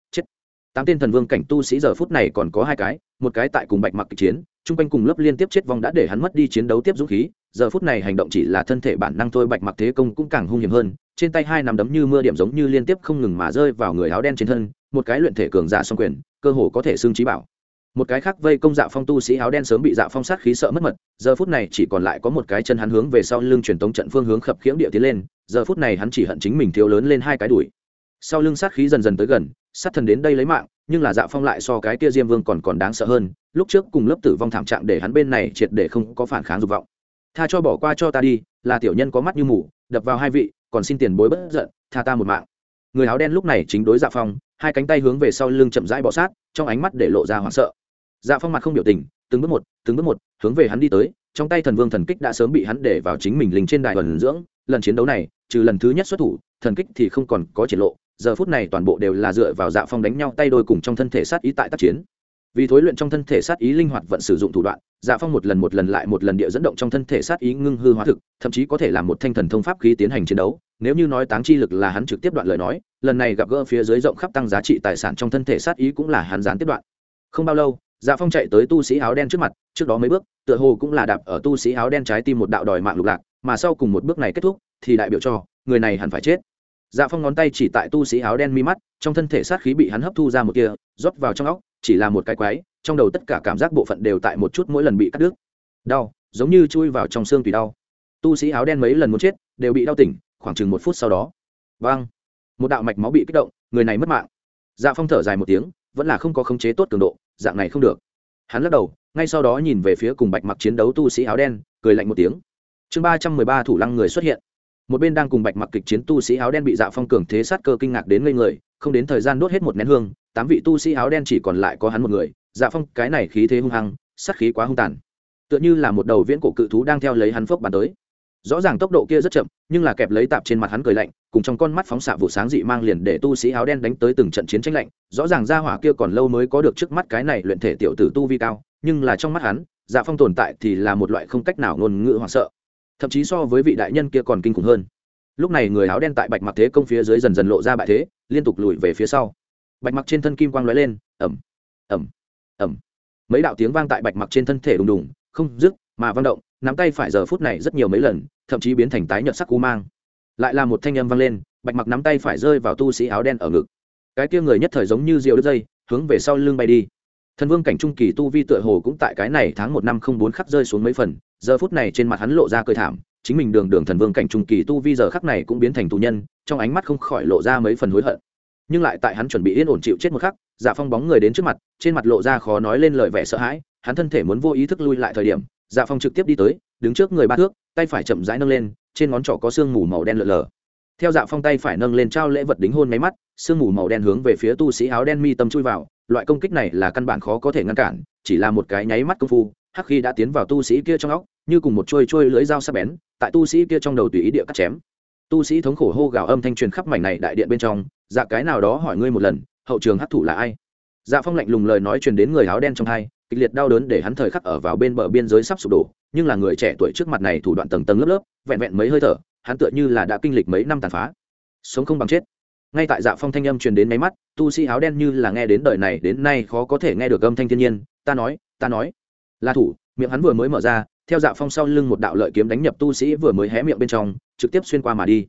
tám tên thần vương cảnh tu sĩ giờ phút này còn có hai cái, một cái tại cùng bạch mặc kịch chiến, chung quanh cùng lớp liên tiếp chết vong đã để hắn mất đi chiến đấu tiếp dũng khí, giờ phút này hành động chỉ là thân thể bản năng thôi, bạch mặc thế công cũng càng hung hiểm hơn, trên tay hai nằm đấm như mưa điểm giống như liên tiếp không ngừng mà rơi vào người áo đen trên thân, một cái luyện thể cường giả song quyền, cơ hồ có thể xương trí bảo. Một cái khác vây công dạ phong tu sĩ áo đen sớm bị dạ phong sát khí sợ mất mật, giờ phút này chỉ còn lại có một cái chân hắn hướng về sau lưng truyền tống trận phương hướng khập khiễng địa tiến lên, giờ phút này hắn chỉ hận chính mình thiếu lớn lên hai cái đuổi. Sau lưng sát khí dần dần tới gần sát thần đến đây lấy mạng, nhưng là dạ phong lại so cái kia diêm vương còn còn đáng sợ hơn, lúc trước cùng lớp tử vong thảm trạng để hắn bên này triệt để không có phản kháng dục vọng. Tha cho bỏ qua cho ta đi, là tiểu nhân có mắt như mù, đập vào hai vị, còn xin tiền bối bất giận, tha ta một mạng. Người áo đen lúc này chính đối dạ phong, hai cánh tay hướng về sau lưng chậm rãi bọ sát, trong ánh mắt để lộ ra hoảng sợ. Dạ phong mặt không biểu tình từng bước một, từng bước một, hướng về hắn đi tới. Trong tay thần vương thần kích đã sớm bị hắn để vào chính mình linh trên đài ẩn dưỡng. Lần chiến đấu này, trừ lần thứ nhất xuất thủ, thần kích thì không còn có triển lộ. Giờ phút này toàn bộ đều là dựa vào dạ phong đánh nhau tay đôi cùng trong thân thể sát ý tại tác chiến. Vì thối luyện trong thân thể sát ý linh hoạt vận sử dụng thủ đoạn dạ phong một lần một lần lại một lần địa dẫn động trong thân thể sát ý ngưng hư hóa thực, thậm chí có thể làm một thanh thần thông pháp khí tiến hành chiến đấu. Nếu như nói táng chi lực là hắn trực tiếp đoạn lời nói, lần này gặp gỡ phía dưới rộng khắp tăng giá trị tài sản trong thân thể sát ý cũng là hắn gián tiếp đoạn. Không bao lâu dạ phong chạy tới tu sĩ áo đen trước mặt, trước đó mấy bước, tựa hồ cũng là đạp ở tu sĩ áo đen trái tim một đạo đòi mạng lục lạc, mà sau cùng một bước này kết thúc, thì đại biểu cho, người này hẳn phải chết. Dạ phong ngón tay chỉ tại tu sĩ áo đen mi mắt, trong thân thể sát khí bị hắn hấp thu ra một kia rót vào trong óc, chỉ là một cái quái, trong đầu tất cả cảm giác bộ phận đều tại một chút mỗi lần bị cắt đứt. Đau, giống như chui vào trong xương tùy đau. Tu sĩ áo đen mấy lần muốn chết, đều bị đau tỉnh, khoảng chừng một phút sau đó. Vang một đạo mạch máu bị kích động, người này mất mạng. Dạ phong thở dài một tiếng vẫn là không có khống chế tốt cường độ, dạng này không được. Hắn lắc đầu, ngay sau đó nhìn về phía cùng bạch mặc chiến đấu tu sĩ áo đen, cười lạnh một tiếng. Chương ba trăm mười ba thủ lăng người xuất hiện. Một bên đang cùng bạch mặc kịch chiến tu sĩ áo đen bị dạ phong cường thế sát cơ kinh ngạc đến ngây người, không đến thời gian đốt hết một nén hương, tám vị tu sĩ áo đen chỉ còn lại có hắn một người. Dạ phong, cái này khí thế hung hăng, sát khí quá hung tàn. Tựa như là một đầu viễn cổ cự thú đang theo lấy hắn phốc bàn tới rõ ràng tốc độ kia rất chậm, nhưng là kẹp lấy tạp trên mặt hắn cười lạnh, cùng trong con mắt phóng xạ vụ sáng dị mang liền để tu sĩ áo đen đánh tới từng trận chiến tranh lạnh. Rõ ràng ra hỏa kia còn lâu mới có được trước mắt cái này luyện thể tiểu tử tu vi cao, nhưng là trong mắt hắn dạ phong tồn tại thì là một loại không cách nào ngôn ngữ hoảng sợ. Thậm chí so với vị đại nhân kia còn kinh khủng hơn. Lúc này người áo đen tại bạch mặc thế công phía dưới dần dần lộ ra bại thế, liên tục lùi về phía sau. Bạch mặc trên thân kim quang lóe lên ẩm ẩm ẩm mấy đạo tiếng vang tại bạch mặc trên thân thể đùng đùng, không dứt, mà vang động, nắm tay phải giờ phút này rất nhiều mấy lần thậm chí biến thành tái nhợt sắc cú mang. Lại là một thanh âm vang lên, bạch mặc nắm tay phải rơi vào tu sĩ áo đen ở ngực. Cái kia người nhất thời giống như rượu đứt dây, hướng về sau lưng bay đi. Thần vương cảnh trung kỳ tu vi tựa hồ cũng tại cái này tháng một năm không bốn khắc rơi xuống mấy phần, giờ phút này trên mặt hắn lộ ra cười thảm, chính mình đường đường thần vương cảnh trung kỳ tu vi giờ khắc này cũng biến thành tù nhân, trong ánh mắt không khỏi lộ ra mấy phần hối hận. Nhưng lại tại hắn chuẩn bị yên ổn chịu chết một khắc giả phong bóng người đến trước mặt, trên mặt lộ ra khó nói lên lời vẻ sợ hãi, hắn thân thể muốn vô ý thức lui lại thời điểm dạ phong trực tiếp đi tới đứng trước người ba thước, tay phải chậm rãi nâng lên, trên ngón trỏ có sương mù màu đen lợn lờ. Theo dạ phong tay phải nâng lên trao lễ vật đính hôn máy mắt, sương mù màu đen hướng về phía tu sĩ áo đen mi tâm chui vào, loại công kích này là căn bản khó có thể ngăn cản, chỉ là một cái nháy mắt công phu, hắc khi đã tiến vào tu sĩ kia trong óc, như cùng một trôi trôi lưỡi dao sắc bén, tại tu sĩ kia trong đầu tùy ý địa cắt chém. Tu sĩ thống khổ hô gào âm thanh truyền khắp mảnh này đại điện bên trong dạ cái nào đó hỏi ngươi một lần, hậu trường hắc thủ là ai? Dạ phong lạnh lùng lời nói truyền đến người áo đen trong hai kịch liệt đau đớn để hắn thời khắc ở vào bên bờ biên giới sắp sụp đổ, nhưng là người trẻ tuổi trước mặt này thủ đoạn tầng tầng lớp lớp, vẹn vẹn mấy hơi thở, hắn tựa như là đã kinh lịch mấy năm tàn phá. Sống không bằng chết. Ngay tại dạ phong thanh âm truyền đến máy mắt, tu sĩ áo đen như là nghe đến đời này, đến nay khó có thể nghe được âm thanh thiên nhiên, ta nói ta nói. Là thủ, miệng hắn vừa mới mở ra, theo dạ phong sau lưng một đạo lợi kiếm đánh nhập tu sĩ vừa mới hé miệng bên trong, trực tiếp xuyên qua mà đi.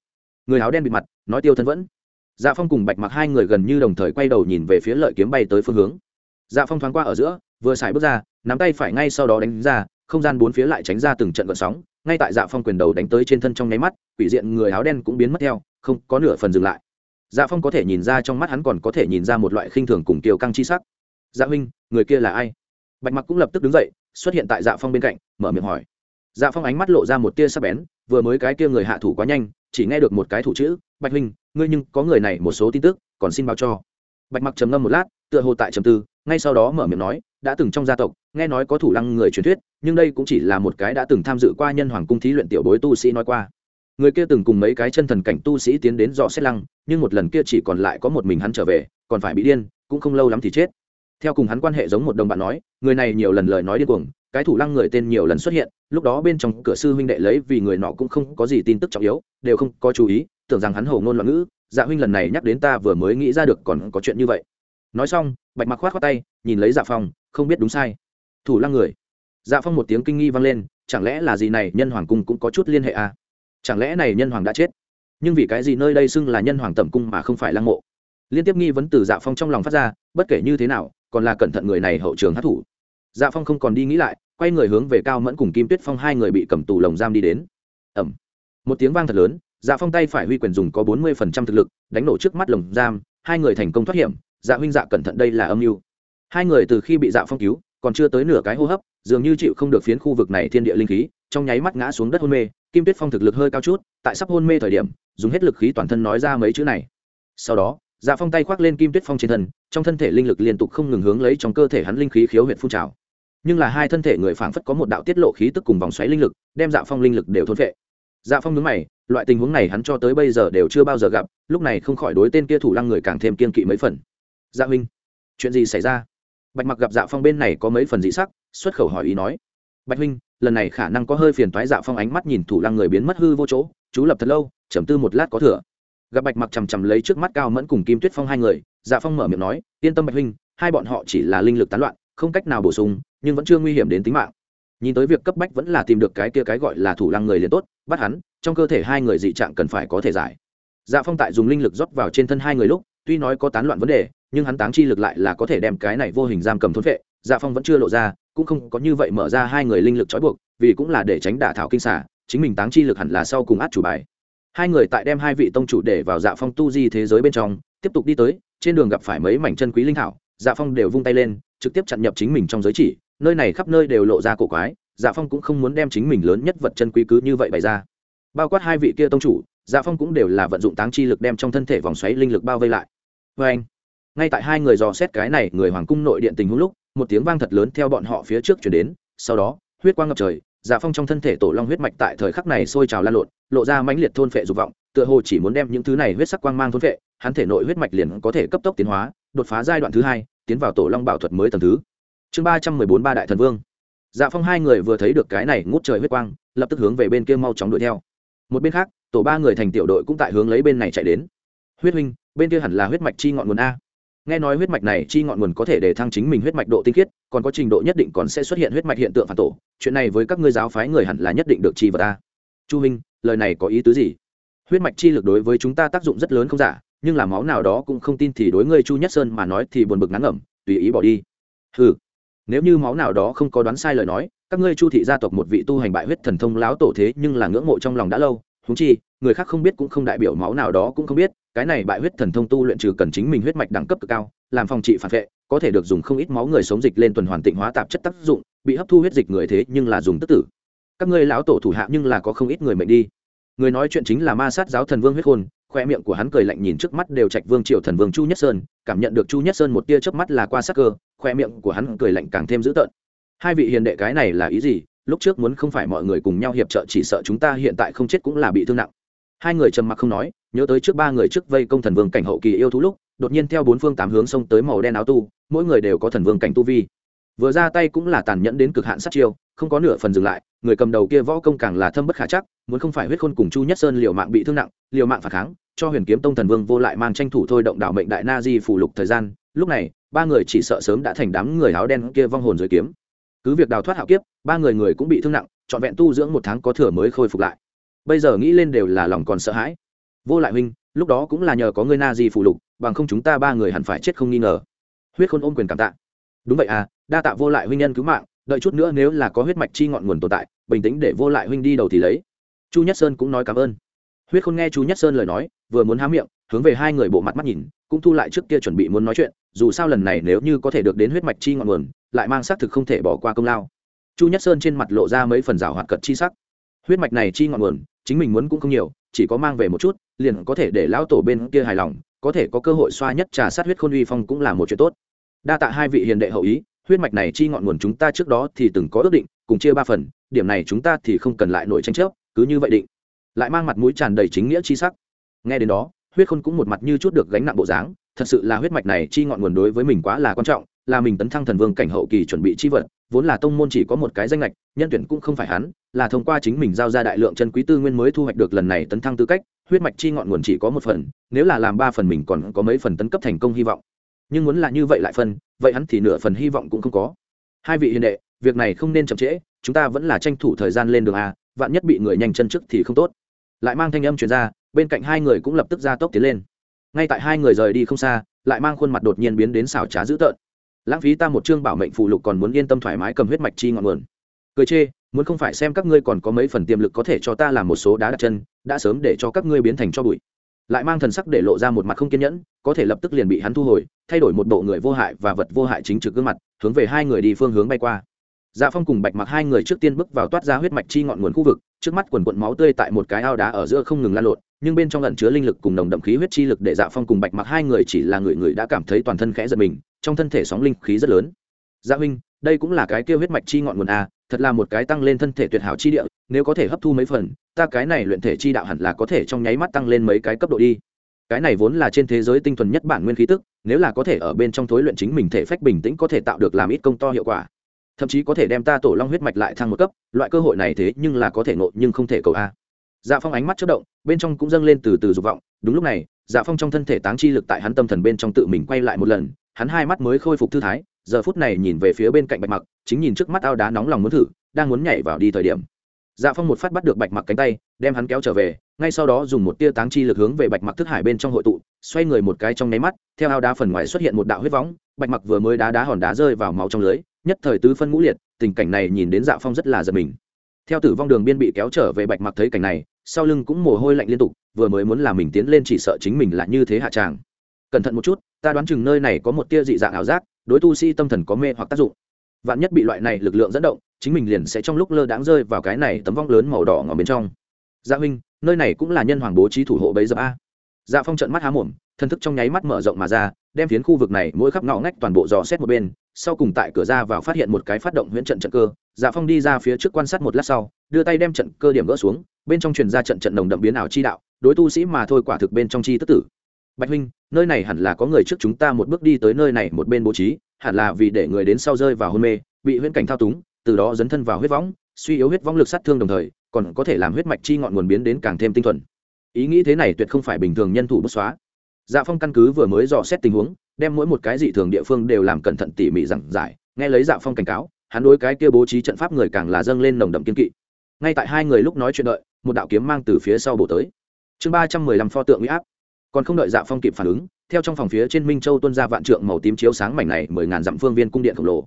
Người áo đen bị mặt, nói tiêu thân vẫn. Dạ phong cùng bạch mặc hai người gần như đồng thời quay đầu nhìn về phía lợi kiếm bay tới phương hướng. Dạ phong thoáng qua ở giữa vừa xài bước ra, nắm tay phải ngay sau đó đánh ra, không gian bốn phía lại tránh ra từng trận gợn sóng, ngay tại dạ phong quyền đầu đánh tới trên thân trong nháy mắt, quỷ diện người áo đen cũng biến mất theo, không có nửa phần dừng lại. Dạ phong có thể nhìn ra trong mắt hắn còn có thể nhìn ra một loại khinh thường cùng kiều căng chi sắc. Dạ huynh, người kia là ai? Bạch mặc cũng lập tức đứng dậy, xuất hiện tại dạ phong bên cạnh, mở miệng hỏi. Dạ phong ánh mắt lộ ra một tia sắc bén, vừa mới cái kia người hạ thủ quá nhanh, chỉ nghe được một cái thủ chữ, bạch huynh, ngươi nhưng có người này một số tin tức, còn xin báo cho. Bạch mặc trầm ngâm một lát, tựa hồ tại trầm tư ngay sau đó mở miệng nói, đã từng trong gia tộc, nghe nói có thủ lăng người truyền thuyết, nhưng đây cũng chỉ là một cái đã từng tham dự qua nhân hoàng cung thí luyện tiểu bối tu sĩ nói qua. Người kia từng cùng mấy cái chân thần cảnh tu sĩ tiến đến dò xét lăng, nhưng một lần kia chỉ còn lại có một mình hắn trở về, còn phải bị điên, cũng không lâu lắm thì chết. Theo cùng hắn quan hệ giống một đồng bạn nói, người này nhiều lần lời nói điên cuồng, cái thủ lăng người tên nhiều lần xuất hiện, lúc đó bên trong cửa sư huynh đệ lấy vì người nọ cũng không có gì tin tức trọng yếu, đều không có chú ý, tưởng rằng hắn hầu ngôn loạn ngữ dạ huynh lần này nhắc đến ta vừa mới nghĩ ra được còn có chuyện như vậy nói xong, bạch mặc khoát khoát tay, nhìn lấy dạ phong, không biết đúng sai. Thủ lăng người. Dạ phong một tiếng kinh nghi vang lên, chẳng lẽ là gì này, nhân hoàng cung cũng có chút liên hệ à? chẳng lẽ này nhân hoàng đã chết? Nhưng vì cái gì nơi đây xưng là nhân hoàng tẩm cung mà không phải lăng mộ? Liên tiếp nghi vấn từ dạ phong trong lòng phát ra, bất kể như thế nào, còn là cẩn thận người này hậu trường hát thủ dạ phong không còn đi nghĩ lại, quay người hướng về cao mẫn cùng kim tuyết phong hai người bị cầm tù lồng giam đi đến. Ẩm một tiếng vang thật lớn dạ phong tay phải huy quyền dùng có bốn mươi phần trăm thực lực, đánh nổ trước mắt lồng giam, hai người thành công thoát hiểm dạ huynh dạ cẩn thận đây là âm mưu. Hai người từ khi bị dạ phong cứu, còn chưa tới nửa cái hô hấp, dường như chịu không được phiến khu vực này thiên địa linh khí, trong nháy mắt ngã xuống đất hôn mê, kim tuyết phong thực lực hơi cao chút, tại sắp hôn mê thời điểm, dùng hết lực khí toàn thân nói ra mấy chữ này. Sau đó dạ phong tay khoác lên kim tuyết phong trên thân, trong thân thể linh lực liên tục không ngừng hướng lấy trong cơ thể hắn linh khí khiếu huyện phun trào. Nhưng là hai thân thể người phảng phất có một đạo tiết lộ khí tức cùng vòng xoáy linh lực, đem dạ phong linh lực đều thôn vệ dạ phong nhớ mày, loại tình huống này hắn cho tới bây giờ đều chưa bao giờ gặp, lúc này không khỏi đối tên kia thủ lăng người càng thêm kiên kỵ mấy phần dạ huynh, chuyện gì xảy ra? Bạch mặc gặp dạ phong bên này có mấy phần dị sắc, xuất khẩu hỏi ý nói. Bạch huynh, lần này khả năng có hơi phiền toái dạ phong ánh mắt nhìn thủ lăng người biến mất hư vô chỗ, chú lập thật lâu trầm tư một lát có thừa. Gặp bạch mặc chằm chằm lấy trước mắt cao mẫn cùng kim tuyết phong hai người dạ phong mở miệng nói, yên tâm bạch huynh, hai bọn họ chỉ là linh lực tán loạn, không cách nào bổ sung, nhưng vẫn chưa nguy hiểm đến tính mạng. Nhìn tới việc cấp bách vẫn là tìm được cái kia cái gọi là thủ lăng người liền tốt, bắt hắn, trong cơ thể hai người dị trạng cần phải có thể giải. Dạ phong tại dùng linh lực rót vào trên thân hai người lúc, tuy nói có tán loạn vấn đề nhưng hắn táng chi lực lại là có thể đem cái này vô hình giam cầm thốn vệ dạ phong vẫn chưa lộ ra, cũng không có như vậy mở ra hai người linh lực trói buộc, vì cũng là để tránh đả thảo kinh xả, chính mình táng chi lực hẳn là sau cùng át chủ bài. Hai người tại đem hai vị tông chủ để vào dạ phong tu di thế giới bên trong, tiếp tục đi tới, trên đường gặp phải mấy mảnh chân quý linh thảo dạ phong đều vung tay lên, trực tiếp chặn nhập chính mình trong giới chỉ, nơi này khắp nơi đều lộ ra cổ quái dạ phong cũng không muốn đem chính mình lớn nhất vật chân quý cứ như vậy bày ra. Bao quát hai vị kia tông chủ dạ phong cũng đều là vận dụng táng chi lực đem trong thân thể vòng xoáy linh lực bao vây lại. Vê anh ngay tại hai người dò xét cái này người hoàng cung nội điện tình huống lúc, một tiếng vang thật lớn theo bọn họ phía trước chuyển đến, sau đó, huyết quang ngập trời dạ phong trong thân thể tổ long huyết mạch tại thời khắc này sôi trào lan lộn, lộ ra mãnh liệt thôn phệ dục vọng, tựa hồ chỉ muốn đem những thứ này huyết sắc quang mang thôn phệ, hắn thể nội huyết mạch liền có thể cấp tốc tiến hóa, đột phá giai đoạn thứ hai, tiến vào tổ long bảo thuật mới tầng thứ. Chương ba trăm mười bốn ba đại thần vương. Dạ phong hai người vừa thấy được cái này ngút trời huyết quang, lập tức hướng về bên kia mau chóng đuổi theo. Một bên khác, tổ ba người thành tiểu đội cũng tại hướng lấy bên này chạy đến. Huyết huynh, bên kia hẳn là huyết mạch chi ngọn nguồn a nghe nói huyết mạch này chi ngọn nguồn có thể để thăng chính mình huyết mạch độ tinh khiết còn có trình độ nhất định còn sẽ xuất hiện huyết mạch hiện tượng phản tổ. Chuyện này với các ngươi giáo phái người hẳn là nhất định được chi vật ta chu Minh, lời này có ý tứ gì? Huyết mạch chi lực đối với chúng ta tác dụng rất lớn không giả nhưng là máu nào đó cũng không tin thì đối ngươi chu nhất sơn mà nói thì buồn bực ngắn ngẩm tùy ý bỏ đi. Ừ nếu như máu nào đó không có đoán sai lời nói các ngươi chu thị gia tộc một vị tu hành bại huyết thần thông láo tổ thế nhưng là ngưỡng mộ trong lòng đã lâu húng chi, người khác không biết cũng không đại biểu máu nào đó cũng không biết, cái này bại huyết thần thông tu luyện trừ cần chính mình huyết mạch đẳng cấp cực cao, làm phòng trị phản vệ, có thể được dùng không ít máu người sống dịch lên tuần hoàn tịnh hóa tạp chất tác dụng, bị hấp thu huyết dịch người thế nhưng là dùng tức tử. Các ngươi lão tổ thủ hạ nhưng là có không ít người mệnh đi. Người nói chuyện chính là ma sát giáo thần vương huyết khôn khoe miệng của hắn cười lạnh nhìn trước mắt đều trạch vương triệu thần vương chu nhất sơn, cảm nhận được chu nhất sơn một tia chớp mắt là qua sắc cơ, khoe miệng của hắn cười lạnh càng thêm dữ tợn. Hai vị hiền đệ cái này là ý gì? Lúc trước muốn không phải mọi người cùng nhau hiệp trợ, chỉ sợ chúng ta hiện tại không chết cũng là bị thương nặng. Hai người trầm mặc không nói, nhớ tới trước ba người trước vây công thần vương cảnh hậu kỳ yêu thú lúc, đột nhiên theo bốn phương tám hướng xông tới màu đen áo tu, mỗi người đều có thần vương cảnh tu vi. Vừa ra tay cũng là tàn nhẫn đến cực hạn sát chiêu, không có nửa phần dừng lại, người cầm đầu kia võ công càng là thâm bất khả chắc, muốn không phải huyết khôn cùng chu nhất sơn liều mạng bị thương nặng, liều mạng phản kháng, cho huyền kiếm tông thần vương vô lại mang tranh thủ thôi động đạo mệnh đại na di phủ lục thời gian, lúc này, ba người chỉ sợ sớm đã thành đám người áo đen kia vong hồn dưới kiếm cứ việc đào thoát hạo kiếp, ba người người cũng bị thương nặng, trọn vẹn tu dưỡng một tháng có thừa mới khôi phục lại. Bây giờ nghĩ lên đều là lòng còn sợ hãi. Vô lại huynh, lúc đó cũng là nhờ có người na di phụ lục, bằng không chúng ta ba người hẳn phải chết không nghi ngờ. Huyết khôn ôm quyền cảm tạ. Đúng vậy à đa tạ vô lại huynh nhân cứu mạng, đợi chút nữa nếu là có huyết mạch chi ngọn nguồn tồn tại, bình tĩnh để vô lại huynh đi đầu thì lấy. Chu nhất sơn cũng nói cảm ơn. Huyết khôn nghe chu nhất sơn lời nói, vừa muốn há miệng, hướng về hai người bộ mặt mắt nhìn, cũng thu lại trước kia chuẩn bị muốn nói chuyện, dù sao lần này nếu như có thể được đến huyết mạch chi ngọn nguồn lại mang xác thực không thể bỏ qua công lao. Chu nhất sơn trên mặt lộ ra mấy phần rào hoạt cật chi sắc. Huyết mạch này chi ngọn nguồn, chính mình muốn cũng không nhiều, chỉ có mang về một chút, liền có thể để lão tổ bên kia hài lòng, có thể có cơ hội xoa nhất trà sát huyết khôn uy phong cũng là một chuyện tốt. Đa tạ hai vị hiền đệ hậu ý, huyết mạch này chi ngọn nguồn chúng ta trước đó thì từng có ước định, cùng chia ba phần, điểm này chúng ta thì không cần lại nổi tranh chấp, cứ như vậy định. Lại mang mặt mũi tràn đầy chính nghĩa chi sắc. Nghe đến đó, huyết khôn cũng một mặt như chút được gánh nặng bộ dáng, thật sự là huyết mạch này chi ngọn nguồn đối với mình quá là quan trọng là mình tấn thăng thần vương cảnh hậu kỳ chuẩn bị chi vật, vốn là tông môn chỉ có một cái danh lệch nhân tuyển cũng không phải hắn, là thông qua chính mình giao ra đại lượng chân quý tư nguyên mới thu hoạch được lần này tấn thăng tư cách, huyết mạch chi ngọn nguồn chỉ có một phần, nếu là làm ba phần mình còn có mấy phần tấn cấp thành công hy vọng. Nhưng muốn là như vậy lại phân, vậy hắn thì nửa phần hy vọng cũng không có. Hai vị hiền đệ, việc này không nên chậm trễ, chúng ta vẫn là tranh thủ thời gian lên đường a, vạn nhất bị người nhanh chân trước thì không tốt. Lại mang thanh âm truyền ra, bên cạnh hai người cũng lập tức ra tốc tiến lên. Ngay tại hai người rời đi không xa, lại mang khuôn mặt đột nhiên biến đến xảo trá dữ tợn lãng phí ta một chương bảo mệnh phụ lục còn muốn yên tâm thoải mái cầm huyết mạch chi ngọn nguồn. Cười chê, muốn không phải xem các ngươi còn có mấy phần tiềm lực có thể cho ta làm một số đá đặt chân, đã sớm để cho các ngươi biến thành cho bụi. Lại mang thần sắc để lộ ra một mặt không kiên nhẫn, có thể lập tức liền bị hắn thu hồi, thay đổi một bộ người vô hại và vật vô hại chính trực gương mặt, hướng về hai người đi phương hướng bay qua. Dạ phong cùng bạch mặc hai người trước tiên bước vào toát ra huyết mạch chi ngọn nguồn khu vực, trước mắt quần quận máu tươi tại một cái ao đá ở giữa không ngừng lan lộn, nhưng bên trong lẩn chứa linh lực cùng nồng đậm khí huyết chi lực để dạ phong cùng bạch mặc hai người chỉ là người người đã cảm thấy toàn thân khẽ giật mình trong thân thể sóng linh khí rất lớn. Dạ huynh, đây cũng là cái kêu huyết mạch chi ngọn nguồn a, thật là một cái tăng lên thân thể tuyệt hảo chi địa, nếu có thể hấp thu mấy phần, ta cái này luyện thể chi đạo hẳn là có thể trong nháy mắt tăng lên mấy cái cấp độ đi. Cái này vốn là trên thế giới tinh thuần nhất bản nguyên khí tức, nếu là có thể ở bên trong thối luyện chính mình thể phách bình tĩnh có thể tạo được làm ít công to hiệu quả. Thậm chí có thể đem ta tổ long huyết mạch lại thăng một cấp, loại cơ hội này thế nhưng là có thể ngộ nhưng không thể cầu a. Dạ phong ánh mắt chất động, bên trong cũng dâng lên từ từ dục vọng. Đúng lúc này dạ phong trong thân thể táng chi lực tại hắn tâm thần bên trong tự mình quay lại một lần hắn hai mắt mới khôi phục thư thái, giờ phút này nhìn về phía bên cạnh bạch mặc, chính nhìn trước mắt ao đá nóng lòng muốn thử, đang muốn nhảy vào đi thời điểm. Dạ phong một phát bắt được bạch mặc cánh tay, đem hắn kéo trở về, ngay sau đó dùng một tia táng chi lực hướng về bạch mặc thức hải bên trong hội tụ, xoay người một cái trong nháy mắt, theo ao đá phần ngoài xuất hiện một đạo huyết võng, bạch mặc vừa mới đá đá hòn đá rơi vào máu trong lưới, nhất thời tứ phân ngũ liệt, tình cảnh này nhìn đến dạ phong rất là giật mình. Theo tử vong đường biên bị kéo trở về bạch mặc thấy cảnh này, sau lưng cũng mồ hôi lạnh liên tục, vừa mới muốn làm mình tiến lên chỉ sợ chính mình là như thế hạ tràng. Cẩn thận một chút ta đoán chừng nơi này có một tia dị dạng ảo giác, đối tu sĩ tâm thần có mê hoặc tác dụng. Vạn nhất bị loại này lực lượng dẫn động, chính mình liền sẽ trong lúc lơ đãng rơi vào cái này tấm vong lớn màu đỏ ngỏ bên trong. Dạ huynh, nơi này cũng là nhân hoàng bố trí thủ hộ bấy giờ a. Dạ phong trận mắt há mồm thân thức trong nháy mắt mở rộng mà ra, đem phiến khu vực này mỗi khắp ngõ ngách toàn bộ dò xét một bên, sau cùng tại cửa ra vào phát hiện một cái phát động huyễn trận trận cơ. Dạ phong đi ra phía trước quan sát một lát sau, đưa tay đem trận cơ điểm gỡ xuống, bên trong truyền ra trận trận đồng đậm biến ảo chi đạo, đối tu sĩ mà thôi quả thực bên trong chi tức tử bạch huynh, nơi này hẳn là có người trước chúng ta một bước đi tới nơi này một bên bố trí, hẳn là vì để người đến sau rơi vào hôn mê, bị huyễn cảnh thao túng, từ đó dấn thân vào huyết võng, suy yếu huyết võng lực sát thương đồng thời, còn có thể làm huyết mạch chi ngọn nguồn biến đến càng thêm tinh thuần. Ý nghĩ thế này tuyệt không phải bình thường nhân thủ bút xóa. Dạ phong căn cứ vừa mới dò xét tình huống, đem mỗi một cái dị thường địa phương đều làm cẩn thận tỉ mỉ giảng giải, nghe lấy dạ phong cảnh cáo, hắn đối cái kia bố trí trận pháp người càng là dâng lên nồng đậm kiên kỵ. Ngay tại hai người lúc nói chuyện đợi, một đạo kiếm mang từ phía sau bổ tới. Chương ba trăm mười lăm pho tượng huy áp còn không đợi dạ phong kịp phản ứng, theo trong phòng phía trên minh châu tuân ra vạn trượng màu tím chiếu sáng mảnh này mười ngàn dặm phương viên cung điện khổng lồ.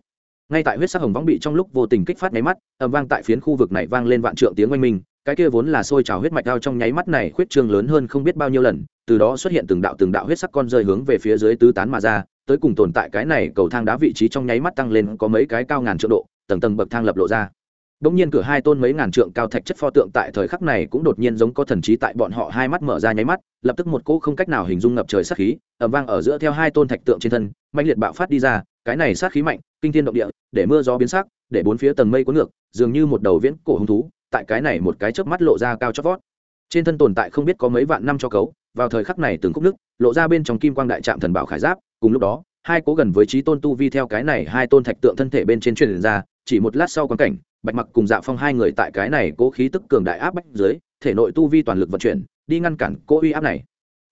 Ngay tại huyết sắc hồng võng bị trong lúc vô tình kích phát nháy mắt, ầm vang tại phiến khu vực này vang lên vạn trượng tiếng oanh minh, cái kia vốn là sôi trào huyết mạch đao trong nháy mắt này khuyết trương lớn hơn không biết bao nhiêu lần, từ đó xuất hiện từng đạo từng đạo huyết sắc con rơi hướng về phía dưới tứ tán mà ra, tới cùng tồn tại cái này cầu thang đá vị trí trong nháy mắt tăng lên có mấy cái cao ngàn trượng độ, tầng tầng bậc thang lập lộ ra. Đống nhiên cửa hai tôn mấy ngàn trượng cao thạch chất pho tượng tại thời khắc này cũng đột nhiên giống có thần trí tại bọn họ hai mắt mở ra nháy mắt, lập tức một cỗ không cách nào hình dung ngập trời sát khí, ầm vang ở giữa theo hai tôn thạch tượng trên thân, mãnh liệt bạo phát đi ra, cái này sát khí mạnh, kinh thiên động địa, để mưa gió biến sắc, để bốn phía tầng mây cuốn ngược, dường như một đầu viễn cổ hung thú, tại cái này một cái chớp mắt lộ ra cao chót vót. Trên thân tồn tại không biết có mấy vạn năm cho cấu, vào thời khắc này từng khúc nước, lộ ra bên trong kim quang đại trạm thần bảo khải giáp, cùng lúc đó, hai cố gần với trí tôn tu vi theo cái này hai tôn thạch tượng thân thể bên trên truyền ra, chỉ một lát sau quan cảnh bạch mặc cùng dạ phong hai người tại cái này cố khí tức cường đại áp bách dưới, thể nội tu vi toàn lực vận chuyển, đi ngăn cản cố uy áp này.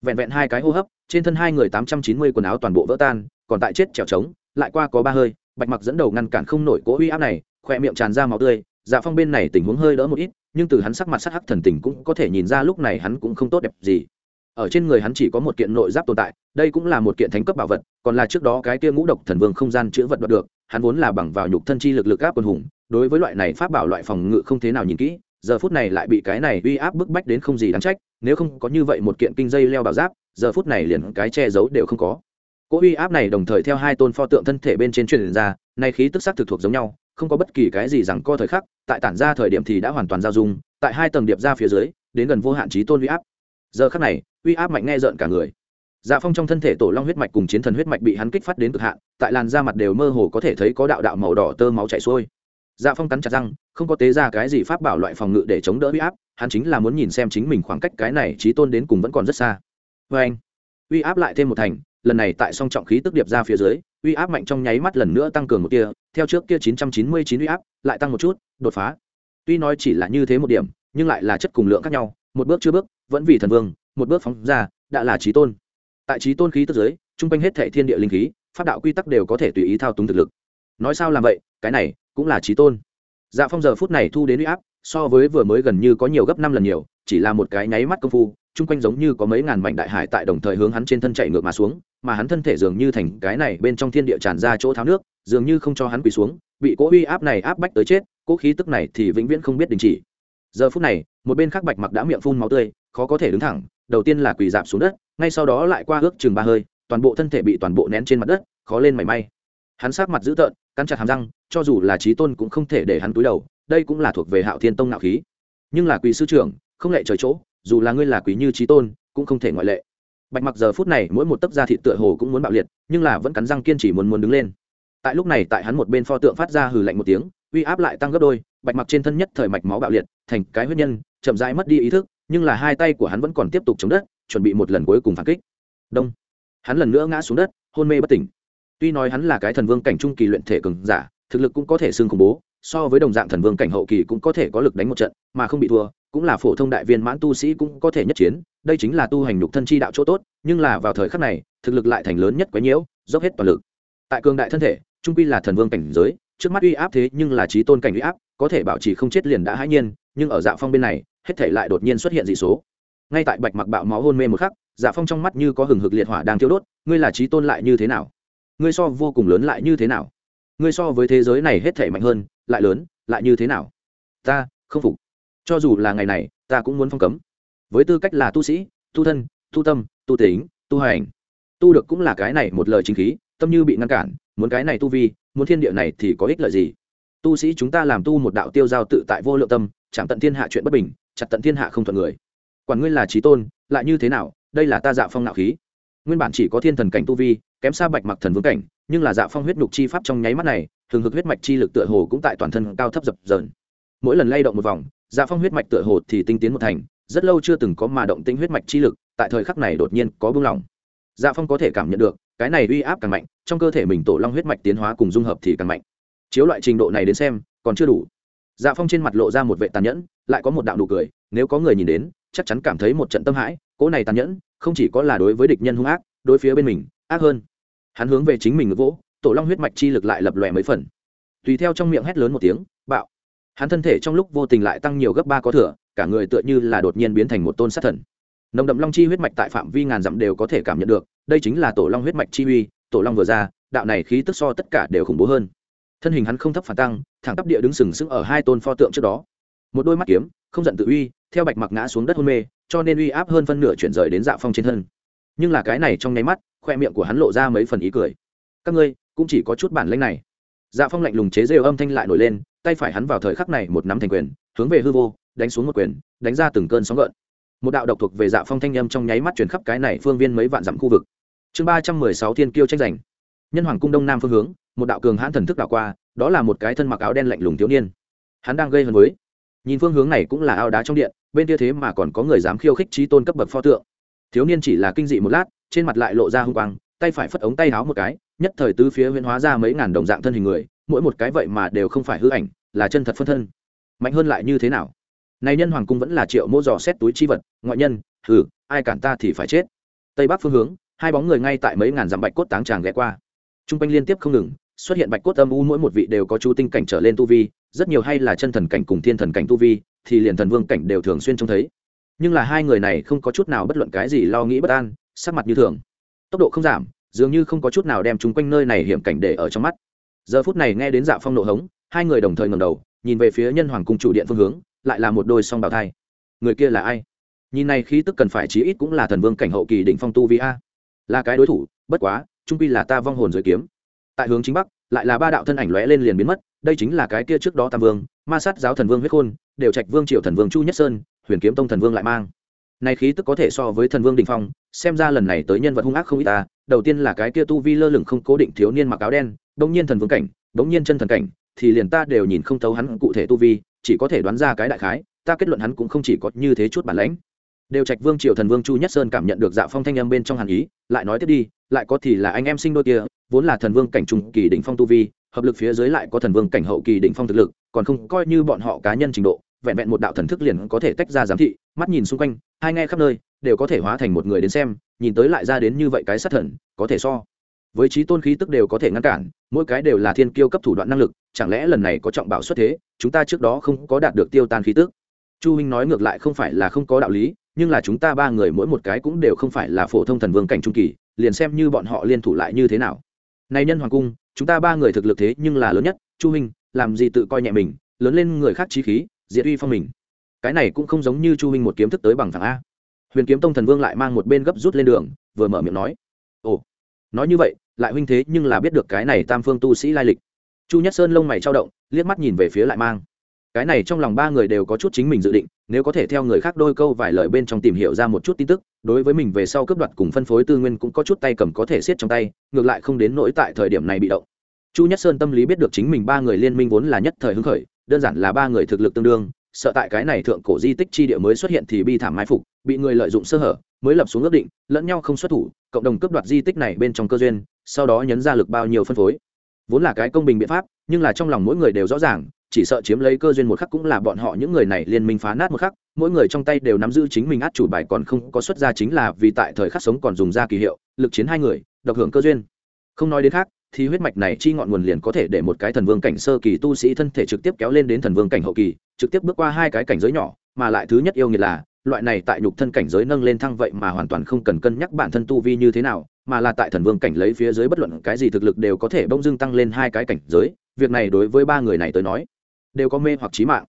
Vẹn vẹn hai cái hô hấp, trên thân hai người tám trăm chín mươi quần áo toàn bộ vỡ tan, còn tại chết trèo trống, lại qua có ba hơi, bạch mặc dẫn đầu ngăn cản không nổi cố uy áp này, khỏe miệng tràn ra máu tươi dạ phong bên này tình huống hơi đỡ một ít, nhưng từ hắn sắc mặt sắc hắc thần tình cũng có thể nhìn ra lúc này hắn cũng không tốt đẹp gì. Ở trên người hắn chỉ có một kiện nội giáp tồn tại, đây cũng là một kiện thánh cấp bảo vật, còn là trước đó cái kia ngũ độc thần vương không gian chữa vật đoạt được hắn vốn là bằng vào nhục thân chi lực lực áp quân hùng, đối với loại này pháp bảo loại phòng ngự không thế nào nhìn kỹ, giờ phút này lại bị cái này uy áp bức bách đến không gì đáng trách, nếu không có như vậy một kiện kinh dây leo bảo giáp, giờ phút này liền cái che giấu đều không có. Cỗ uy áp này đồng thời theo hai tôn pho tượng thân thể bên trên truyền ra, nay khí tức sắc thực thuộc giống nhau, không có bất kỳ cái gì rằng co thời khắc, tại tản ra thời điểm thì đã hoàn toàn giao dung, tại hai tầng điệp ra phía dưới, đến gần vô hạn trí tôn uy áp. Giờ khắc này, uy áp mạnh nghe rợn cả người dạ phong trong thân thể tổ long huyết mạch cùng chiến thần huyết mạch bị hắn kích phát đến cực hạn, tại làn da mặt đều mơ hồ có thể thấy có đạo đạo màu đỏ tơ máu chảy xuôi. Dạ phong cắn chặt răng, không có tế ra cái gì pháp bảo loại phòng ngự để chống đỡ uy áp, hắn chính là muốn nhìn xem chính mình khoảng cách cái này trí tôn đến cùng vẫn còn rất xa. Vê anh, uy áp lại thêm một thành, lần này tại song trọng khí tức điệp ra phía dưới, uy áp mạnh trong nháy mắt lần nữa tăng cường một kia theo trước kia chín trăm chín mươi chín uy áp, lại tăng một chút, đột phá. Tuy nói chỉ là như thế một điểm, nhưng lại là chất cùng lượng khác nhau, một bước chưa bước, vẫn vì thần vương, một bước phóng ra, đã là trí tôn tại trí tôn khí tức giới chung quanh hết thệ thiên địa linh khí, pháp đạo quy tắc đều có thể tùy ý thao túng thực lực. Nói sao làm vậy, cái này cũng là trí tôn. Dạ phong giờ phút này thu đến u y áp, so với vừa mới gần như có nhiều gấp năm lần nhiều, chỉ là một cái nháy mắt công phu chung quanh giống như có mấy ngàn mảnh đại hải tại đồng thời hướng hắn trên thân chạy ngược mà xuống, mà hắn thân thể dường như thành cái này bên trong thiên địa tràn ra chỗ tháo nước, dường như không cho hắn quỳ xuống, bị cỗ uy áp này áp bách tới chết, cỗ khí tức này thì vĩnh viễn không biết đình chỉ. Giờ phút này, một bên khác bạch mặc đã miệng phun máu tươi khó có thể đứng thẳng, đầu tiên là quỳ dạp xuống đất, ngay sau đó lại qua ước chừng ba hơi, toàn bộ thân thể bị toàn bộ nén trên mặt đất, khó lên mảy may. Hắn sát mặt dữ tợn, cắn chặt hàm răng, cho dù là trí tôn cũng không thể để hắn túi đầu, đây cũng là thuộc về hạo thiên tông nạo khí. Nhưng là quỳ sư trưởng, không lệ trời chỗ, dù là ngươi là quý như trí tôn, cũng không thể ngoại lệ. Bạch mặc giờ phút này mỗi một tấc da thịt tựa hồ cũng muốn bạo liệt, nhưng là vẫn cắn răng kiên trì muốn muốn đứng lên. Tại lúc này tại hắn một bên pho tượng phát ra hừ lạnh một tiếng, uy áp lại tăng gấp đôi, bạch mặc trên thân nhất thời mạch máu bạo liệt, thành cái huyết nhân, chậm rãi mất đi ý thức nhưng là hai tay của hắn vẫn còn tiếp tục chống đất, chuẩn bị một lần cuối cùng phản kích. Đông. Hắn lần nữa ngã xuống đất, hôn mê bất tỉnh. Tuy nói hắn là cái thần vương cảnh trung kỳ luyện thể cường giả, thực lực cũng có thể xưng khủng bố, so với đồng dạng thần vương cảnh hậu kỳ cũng có thể có lực đánh một trận, mà không bị thua, cũng là phổ thông đại viên mãn tu sĩ cũng có thể nhất chiến, đây chính là tu hành nhục thân chi đạo chỗ tốt, nhưng là vào thời khắc này, thực lực lại thành lớn nhất quấy nhiễu, dốc hết toàn lực. Tại cường đại thân thể, trung quy là thần vương cảnh giới, trước mắt uy áp thế nhưng là trí tôn cảnh uy áp, có thể bảo trì không chết liền đã hãi nhiên, nhưng ở dạ phong bên này hết thể lại đột nhiên xuất hiện dị số. Ngay tại bạch mặc bạo máu hôn mê một khắc dạ phong trong mắt như có hừng hực liệt hỏa đang thiêu đốt, ngươi là trí tôn lại như thế nào? Ngươi so vô cùng lớn lại như thế nào? Ngươi so với thế giới này hết thể mạnh hơn, lại lớn, lại như thế nào? Ta, không phục. Cho dù là ngày này, ta cũng muốn phong cấm. Với tư cách là tu sĩ, tu thân, tu tâm, tu tính, tu hành, tu được cũng là cái này một lời chính khí, tâm như bị ngăn cản, muốn cái này tu vi, muốn thiên địa này thì có ích lợi gì? Tu sĩ chúng ta làm tu một đạo tiêu giao tự tại vô lượng tâm chẳng tận thiên hạ chuyện bất bình chặt tận thiên hạ không thuận người. Quản ngươi là trí tôn, lại như thế nào, đây là ta dạ phong nạo khí. Nguyên bản chỉ có thiên thần cảnh tu vi, kém xa bạch mặc thần vương cảnh, nhưng là dạ phong huyết nhục chi pháp trong nháy mắt này, thường hực huyết mạch chi lực tựa hồ cũng tại toàn thân cao thấp dập dờn. Mỗi lần lay động một vòng dạ phong huyết mạch tựa hồ thì tinh tiến một thành, rất lâu chưa từng có mà động tinh huyết mạch chi lực, tại thời khắc này đột nhiên có buông lỏng dạ phong có thể cảm nhận được, cái này uy áp càng mạnh, trong cơ thể mình tổ long huyết mạch tiến hóa cùng dung hợp thì càng mạnh. Chiếu loại trình độ này đến xem, còn chưa đủ dạ phong trên mặt lộ ra một vệ tàn nhẫn, lại có một đạo nụ cười, nếu có người nhìn đến, chắc chắn cảm thấy một trận tâm hãi, cỗ này tàn nhẫn, không chỉ có là đối với địch nhân hung ác, đối phía bên mình, ác hơn. Hắn hướng về chính mình ngực vỗ, tổ long huyết mạch chi lực lại lập lòe mấy phần. Tùy theo trong miệng hét lớn một tiếng, bạo. Hắn thân thể trong lúc vô tình lại tăng nhiều gấp ba có thừa, cả người tựa như là đột nhiên biến thành một tôn sát thần. Nồng đậm long chi huyết mạch tại phạm vi ngàn dặm đều có thể cảm nhận được, đây chính là tổ long huyết mạch chi uy, tổ long vừa ra, đạo này khí tức so tất cả đều khủng bố hơn. Thân hình hắn không thấp phản tăng thẳng tắp địa đứng sừng sững ở hai tôn pho tượng trước đó. Một đôi mắt kiếm, không giận tự uy, theo bạch mặc ngã xuống đất hôn mê, cho nên uy áp hơn phân nửa chuyển rời đến dạ phong trên thân. Nhưng là cái này trong nháy mắt, khoe miệng của hắn lộ ra mấy phần ý cười. Các ngươi, cũng chỉ có chút bản lĩnh này. Dạ phong lạnh lùng chế rêu âm thanh lại nổi lên, tay phải hắn vào thời khắc này một nắm thành quyền, hướng về hư vô, đánh xuống một quyền, đánh ra từng cơn sóng gợn. Một đạo độc thuộc về dạ phong thanh â m trong nháy mắt chuyển khắp cái này phương viên mấy vạn dặm khu vực. Chương ba trăm mười sáu thiên kiêu tranh giành. Nhân hoàng cung đông nam phương hướng, một đạo cường hãn thần thức đạo qua đó là một cái thân mặc áo đen lạnh lùng thiếu niên. Hắn đang gây hấn với. Nhìn phương hướng này cũng là ao đá trong điện, bên kia thế mà còn có người dám khiêu khích trí tôn cấp bậc pho tượng. Thiếu niên chỉ là kinh dị một lát, trên mặt lại lộ ra hung quang, tay phải phất ống tay háo một cái, nhất thời tứ phía huyễn hóa ra mấy ngàn đồng dạng thân hình người, mỗi một cái vậy mà đều không phải hư ảnh, là chân thật phân thân. Mạnh hơn lại như thế nào? Này nhân hoàng cung vẫn là triệu mô dò xét túi chi vật, ngoại nhân, hừ, ai cản ta thì phải chết. Tây bắc phương hướng, hai bóng người ngay tại mấy ngàn dặm bạch cốt táng tràng ghé qua. T r u n g quanh liên tiếp không ngừng xuất hiện bạch cốt âm u mỗi một vị đều có chú tinh cảnh trở lên tu vi, rất nhiều hay là chân thần cảnh cùng thiên thần cảnh tu vi, thì liền thần vương cảnh đều thường xuyên trông thấy. Nhưng là hai người này không có chút nào bất luận cái gì lo nghĩ bất an, sắc mặt như thường. Tốc độ không giảm, dường như không có chút nào đem chúng quanh nơi này hiểm cảnh để ở trong mắt. Giờ phút này nghe đến dạ phong nộ hống, hai người đồng thời ngầm đầu, nhìn về phía nhân hoàng cung chủ điện phương hướng, lại là một đôi song bào thai. Người kia là ai? Nhìn này khí tức cần phải chí ít cũng là thần vương cảnh hậu kỳ đỉnh phong tu vi a. Là cái đối thủ, bất quá, trung pi là ta vong hồn dưới kiếm tại hướng chính bắc, lại là ba đạo thân ảnh lóe lên liền biến mất, đây chính là cái kia trước đó tam vương, ma sát giáo thần vương huyết khôn, đều trạch vương triệu thần vương chu nhất sơn, huyền kiếm tông thần vương lại mang. Này khí tức có thể so với thần vương đình phong, xem ra lần này tới nhân vật hung ác không ít ta, đầu tiên là cái kia tu vi lơ lửng không cố định thiếu niên mặc áo đen, bỗng nhiên thần vương cảnh, bỗng nhiên chân thần cảnh, thì liền ta đều nhìn không thấu hắn cụ thể tu vi, chỉ có thể đoán ra cái đại khái, ta kết luận hắn cũng không chỉ có như thế chút bản lãnh. Đều trạch vương triều thần vương chu nhất sơn cảm nhận được dạ phong thanh âm bên trong hàn ý, lại nói tiếp đi, lại có thì là anh em sinh đôi kia vốn là thần vương cảnh trung kỳ đỉnh phong tu vi, hợp lực phía dưới lại có thần vương cảnh hậu kỳ đỉnh phong thực lực, còn không coi như bọn họ cá nhân trình độ, vẹn vẹn một đạo thần thức liền có thể tách ra giám thị, mắt nhìn xung quanh, hai nghe khắp nơi, đều có thể hóa thành một người đến xem, nhìn tới lại ra đến như vậy cái sát thần, có thể so. Với trí tôn khí tức đều có thể ngăn cản, mỗi cái đều là thiên kiêu cấp thủ đoạn năng lực, chẳng lẽ lần này có trọng bảo xuất thế, chúng ta trước đó không có đạt được tiêu tan khí tức? Chu huynh nói ngược lại không phải là không có đạo lý, nhưng là chúng ta ba người mỗi một cái cũng đều không phải là phổ thông thần vương cảnh trung kỳ, liền xem như bọn họ liên thủ lại như thế nào này nhân hoàng cung, chúng ta ba người thực lực thế nhưng là lớn nhất, chu huynh, làm gì tự coi nhẹ mình, lớn lên người khác trí khí, diệt uy phong mình. Cái này cũng không giống như chu huynh một kiếm thức tới bằng thẳng a. Huyền kiếm tông thần vương lại mang một bên gấp rút lên đường, vừa mở miệng nói. Ồ, nói như vậy, lại huynh thế nhưng là biết được cái này tam phương tu sĩ lai lịch. Chu nhất sơn lông mày trao động, liếc mắt nhìn về phía lại mang. Cái này trong lòng ba người đều có chút chính mình dự định nếu có thể theo người khác đôi câu vài lời bên trong tìm hiểu ra một chút tin tức, đối với mình về sau cướp đoạt cùng phân phối tư nguyên cũng có chút tay cầm có thể siết trong tay, ngược lại không đến nỗi tại thời điểm này bị động. Chu nhất sơn tâm lý biết được chính mình ba người liên minh vốn là nhất thời hứng khởi, đơn giản là ba người thực lực tương đương, sợ tại cái này thượng cổ di tích chi địa mới xuất hiện thì bi thảm mai phục, bị người lợi dụng sơ hở, mới lập xuống ước định, lẫn nhau không xuất thủ, cộng đồng cướp đoạt di tích này bên trong cơ duyên, sau đó nhấn ra lực bao nhiêu phân phối. Vốn là cái công bình biện pháp, nhưng là trong lòng mỗi người đều rõ ràng chỉ sợ chiếm lấy cơ duyên một khắc cũng là bọn họ những người này liên minh phá nát một khắc, mỗi người trong tay đều nắm giữ chính mình át chủ bài còn không có xuất ra chính là vì tại thời khắc sống còn dùng ra kỳ hiệu, lực chiến hai người, độc hưởng cơ duyên. Không nói đến khác, thì huyết mạch này chi ngọn nguồn liền có thể để một cái thần vương cảnh sơ kỳ tu sĩ thân thể trực tiếp kéo lên đến thần vương cảnh hậu kỳ, trực tiếp bước qua hai cái cảnh giới nhỏ, mà lại thứ nhất yêu nghiệt là, loại này tại nhục thân cảnh giới nâng lên thăng vậy mà hoàn toàn không cần cân nhắc bản thân tu vi như thế nào, mà là tại thần vương cảnh lấy phía dưới bất luận cái gì thực lực đều có thể bỗng dưng tăng lên hai cái cảnh giới, việc này đối với ba người này tới nói đều có mê hoặc trí mạng.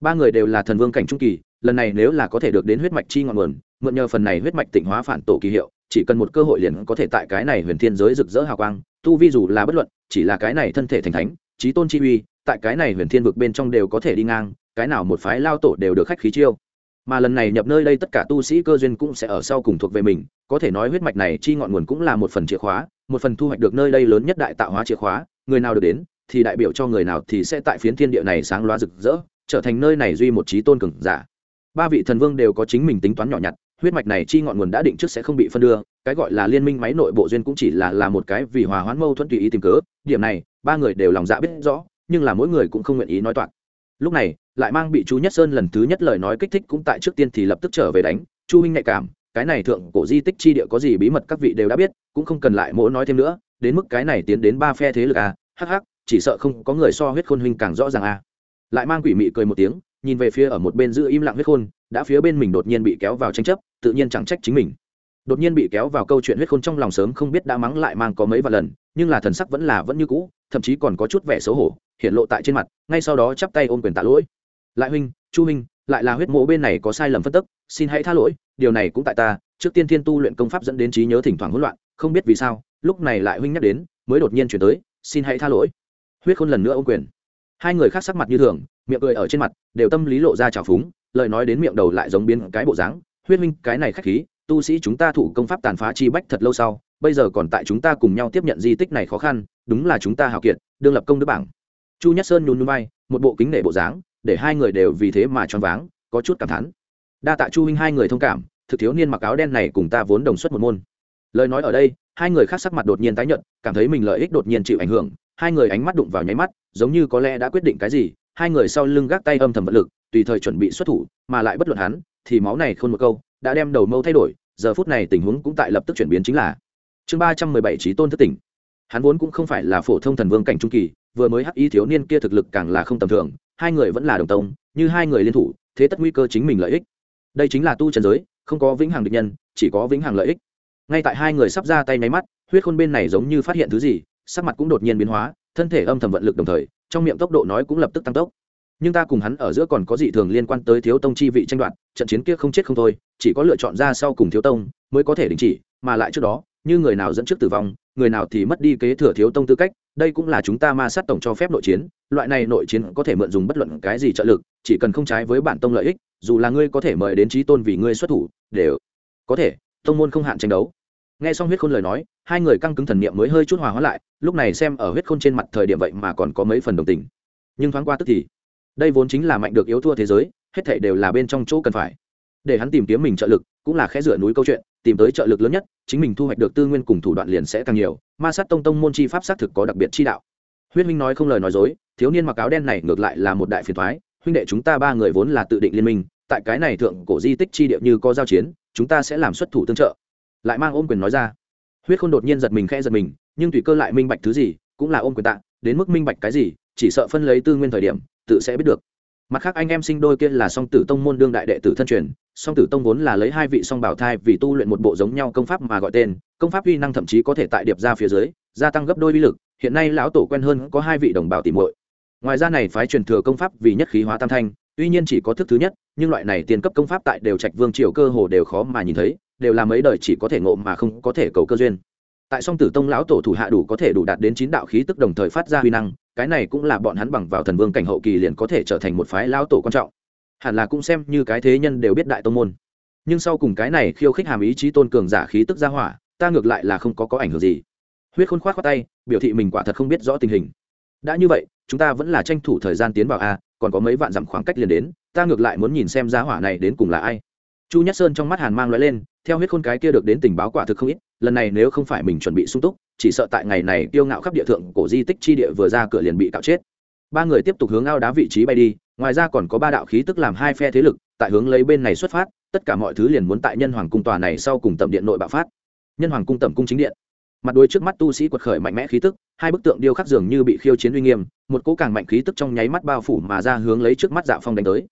Ba người đều là thần vương cảnh trung kỳ, lần này nếu là có thể được đến huyết mạch chi ngọn nguồn, mượn nhờ phần này huyết mạch tịnh hóa phản tổ kỳ hiệu, chỉ cần một cơ hội liền có thể tại cái này huyền thiên giới rực rỡ hào quang, tu vi dù là bất luận, chỉ là cái này thân thể thành thánh trí tôn chi uy, tại cái này huyền thiên vực bên trong đều có thể đi ngang, cái nào một phái lao tổ đều được khách khí chiêu. Mà lần này nhập nơi đây tất cả tu sĩ cơ duyên cũng sẽ ở sau cùng thuộc về mình, có thể nói huyết mạch này chi ngọn nguồn cũng là một phần chìa khóa, một phần thu hoạch được nơi đây lớn nhất đại tạo hóa chìa khóa, người nào được đến thì đại biểu cho người nào thì sẽ tại phiến thiên địa này sáng loá rực rỡ, trở thành nơi này duy một trí tôn cường giả. Ba vị thần vương đều có chính mình tính toán nhỏ nhặt, huyết mạch này chi ngọn nguồn đã định trước sẽ không bị phân đưa, cái gọi là liên minh máy nội bộ duyên cũng chỉ là là một cái vì hòa hoãn mâu thuẫn tùy ý tìm cớ, điểm này, ba người đều lòng dạ biết rõ, nhưng là mỗi người cũng không nguyện ý nói toạc. Lúc này, lại mang bị chú nhất sơn lần thứ nhất lời nói kích thích cũng tại trước tiên thì lập tức trở về đánh, chu huynh nhạy cảm, cái này thượng cổ di tích chi địa có gì bí mật các vị đều đã biết, cũng không cần lại mỗi nói thêm nữa, đến mức cái này tiến đến ba phe thế lực à hắc hắc chỉ sợ không có người so huyết khôn huynh càng rõ ràng à lại mang quỷ mị cười một tiếng, nhìn về phía ở một bên giữ im lặng huyết khôn, đã phía bên mình đột nhiên bị kéo vào tranh chấp, tự nhiên chẳng trách chính mình. Đột nhiên bị kéo vào câu chuyện huyết khôn trong lòng sớm không biết đã mắng lại mang có mấy vài lần, nhưng là thần sắc vẫn là vẫn như cũ, thậm chí còn có chút vẻ xấu hổ, hiện lộ tại trên mặt, ngay sau đó chắp tay ôm quyền tạ lỗi. Lại huynh, chu huynh, lại là huyết mộ bên này có sai lầm phân tức, xin hãy tha lỗi, điều này cũng tại ta, trước tiên thiên tu luyện công pháp dẫn đến trí nhớ thỉnh thoảng hỗn loạn, không biết vì sao, lúc này lại huynh nhắc đến, mới đột nhiên chuyển tới, xin hãy tha lỗi huyết khôn lần nữa ô quyền. Hai người khác sắc mặt như thường, miệng cười ở trên mặt, đều tâm lý lộ ra trào phúng, lời nói đến miệng đầu lại giống biến cái bộ dáng. Huyết minh cái này khách khí, tu sĩ chúng ta thủ công pháp tàn phá chi bách thật lâu sau, bây giờ còn tại chúng ta cùng nhau tiếp nhận di tích này khó khăn, đúng là chúng ta hào kiệt, đương lập công đức bảng. Chu nhất sơn nhún nhún bay một bộ kính nể bộ dáng, để hai người đều vì thế mà choáng váng, có chút cảm thán. Đa tạ chu huynh hai người thông cảm, thực thiếu niên mặc áo đen này cùng ta vốn đồng xuất một môn. Lời nói ở đây, hai người khác sắc mặt đột nhiên tái nhận cảm thấy mình lợi ích đột nhiên chịu ảnh hưởng hai người ánh mắt đụng vào nháy mắt, giống như có lẽ đã quyết định cái gì, hai người sau lưng gác tay âm thầm vật lực, tùy thời chuẩn bị xuất thủ, mà lại bất luận hắn, thì máu này không một câu, đã đem đầu mâu thay đổi, giờ phút này tình huống cũng tại lập tức chuyển biến chính là chương ba trăm mười bảy trí tôn thất tỉnh. Hắn vốn cũng không phải là phổ thông thần vương cảnh trung kỳ, vừa mới hắc y thiếu niên kia thực lực càng là không tầm thường, hai người vẫn là đồng tông, như hai người liên thủ, thế tất nguy cơ chính mình lợi ích. Đây chính là tu trần giới, không có vĩnh hằng địch nhân, chỉ có vĩnh hằng lợi ích. Ngay tại hai người sắp ra tay nháy mắt, huyết khôn bên này giống như phát hiện thứ gì sắc mặt cũng đột nhiên biến hóa, thân thể âm thầm vận lực đồng thời, trong miệng tốc độ nói cũng lập tức tăng tốc. Nhưng ta cùng hắn ở giữa còn có dị thường liên quan tới thiếu tông chi vị tranh đoạt, trận chiến kia không chết không thôi, chỉ có lựa chọn ra sau cùng thiếu tông mới có thể đình chỉ, mà lại trước đó, như người nào dẫn trước tử vong, người nào thì mất đi kế thừa thiếu tông tư cách, đây cũng là chúng ta ma sát tổng cho phép nội chiến, loại này nội chiến có thể mượn dùng bất luận cái gì trợ lực, chỉ cần không trái với bản tông lợi ích, dù là ngươi có thể mời đến trí tôn vì ngươi xuất thủ, đều có thể, tông môn không hạn tranh đấu nghe xong huyết khôn lời nói, hai người căng cứng thần niệm mới hơi chút hòa hóa lại, lúc này xem ở huyết khôn trên mặt thời điểm vậy mà còn có mấy phần đồng tình. Nhưng thoáng qua tức thì, đây vốn chính là mạnh được yếu thua thế giới, hết thảy đều là bên trong chỗ cần phải. Để hắn tìm kiếm mình trợ lực, cũng là khẽ rửa núi câu chuyện, tìm tới trợ lực lớn nhất, chính mình thu hoạch được tư nguyên cùng thủ đoạn liền sẽ càng nhiều, ma sát tông tông môn chi pháp xác thực có đặc biệt chi đạo. Huyết minh nói không lời nói dối, thiếu niên mặc áo đen này ngược lại là một đại phiền thoái huynh đệ chúng ta ba người vốn là tự định liên minh, tại cái này thượng cổ di tích chi địa như có giao chiến, chúng ta sẽ làm xuất thủ tương trợ lại mang ôm quyền nói ra. Huyết khôn đột nhiên giật mình khẽ giật mình, nhưng tùy cơ lại minh bạch thứ gì, cũng là ôm quyền tạ, đến mức minh bạch cái gì, chỉ sợ phân lấy tư nguyên thời điểm, tự sẽ biết được. Mặt khác anh em sinh đôi kia là song tử tông môn đương đại đệ tử thân truyền, song tử tông vốn là lấy hai vị song bảo thai vì tu luyện một bộ giống nhau công pháp mà gọi tên, công pháp uy năng thậm chí có thể tại điệp ra phía dưới, gia tăng gấp đôi uy lực, hiện nay lão tổ quen hơn có hai vị đồng bào tìm muội. Ngoài ra này phái truyền thừa công pháp vì nhất khí hóa tam thanh, tuy nhiên chỉ có thức thứ nhất, nhưng loại này tiền cấp công pháp tại đều trạch vương triều cơ hồ đều khó mà nhìn thấy đều là mấy đời chỉ có thể ngộ mà không có thể cầu cơ duyên. Tại song tử tông lão tổ thủ hạ đủ có thể đủ đạt đến chín đạo khí tức đồng thời phát ra huy năng, cái này cũng là bọn hắn bằng vào thần vương cảnh hậu kỳ liền có thể trở thành một phái lão tổ quan trọng. Hẳn là cũng xem như cái thế nhân đều biết đại tông môn. Nhưng sau cùng cái này khiêu khích hàm ý chí tôn cường giả khí tức ra hỏa, ta ngược lại là không có có ảnh hưởng gì. Huyết khôn khoát khoát tay, biểu thị mình quả thật không biết rõ tình hình. Đã như vậy, chúng ta vẫn là tranh thủ thời gian tiến vào a, còn có mấy vạn dặm khoảng cách liền đến, ta ngược lại muốn nhìn xem giá hỏa này đến cùng là ai chu nhất sơn trong mắt hàn mang l lên, theo huyết khôn cái kia được đến tình báo quả thực không ít, lần này nếu không phải mình chuẩn bị sung túc, chỉ sợ tại ngày này tiêu ngạo khắp địa thượng, cổ di tích chi địa vừa ra cửa liền bị cạo chết. Ba người tiếp tục hướng ao đá vị trí bay đi, ngoài ra còn có ba đạo khí tức làm hai phe thế lực, tại hướng lấy bên này xuất phát, tất cả mọi thứ liền muốn tại nhân hoàng cung tòa này sau cùng tầm điện nội bạo phát. Nhân hoàng cung tầm cung chính điện. Mặt đuôi trước mắt tu sĩ quật khởi mạnh mẽ khí tức, hai bức tượng điêu khắc dường như bị khiêu chiến uy nghiêm, một cỗ càng mạnh khí tức trong nháy mắt bao phủ mà ra hướng lấy trước mắt dạ phong đánh tới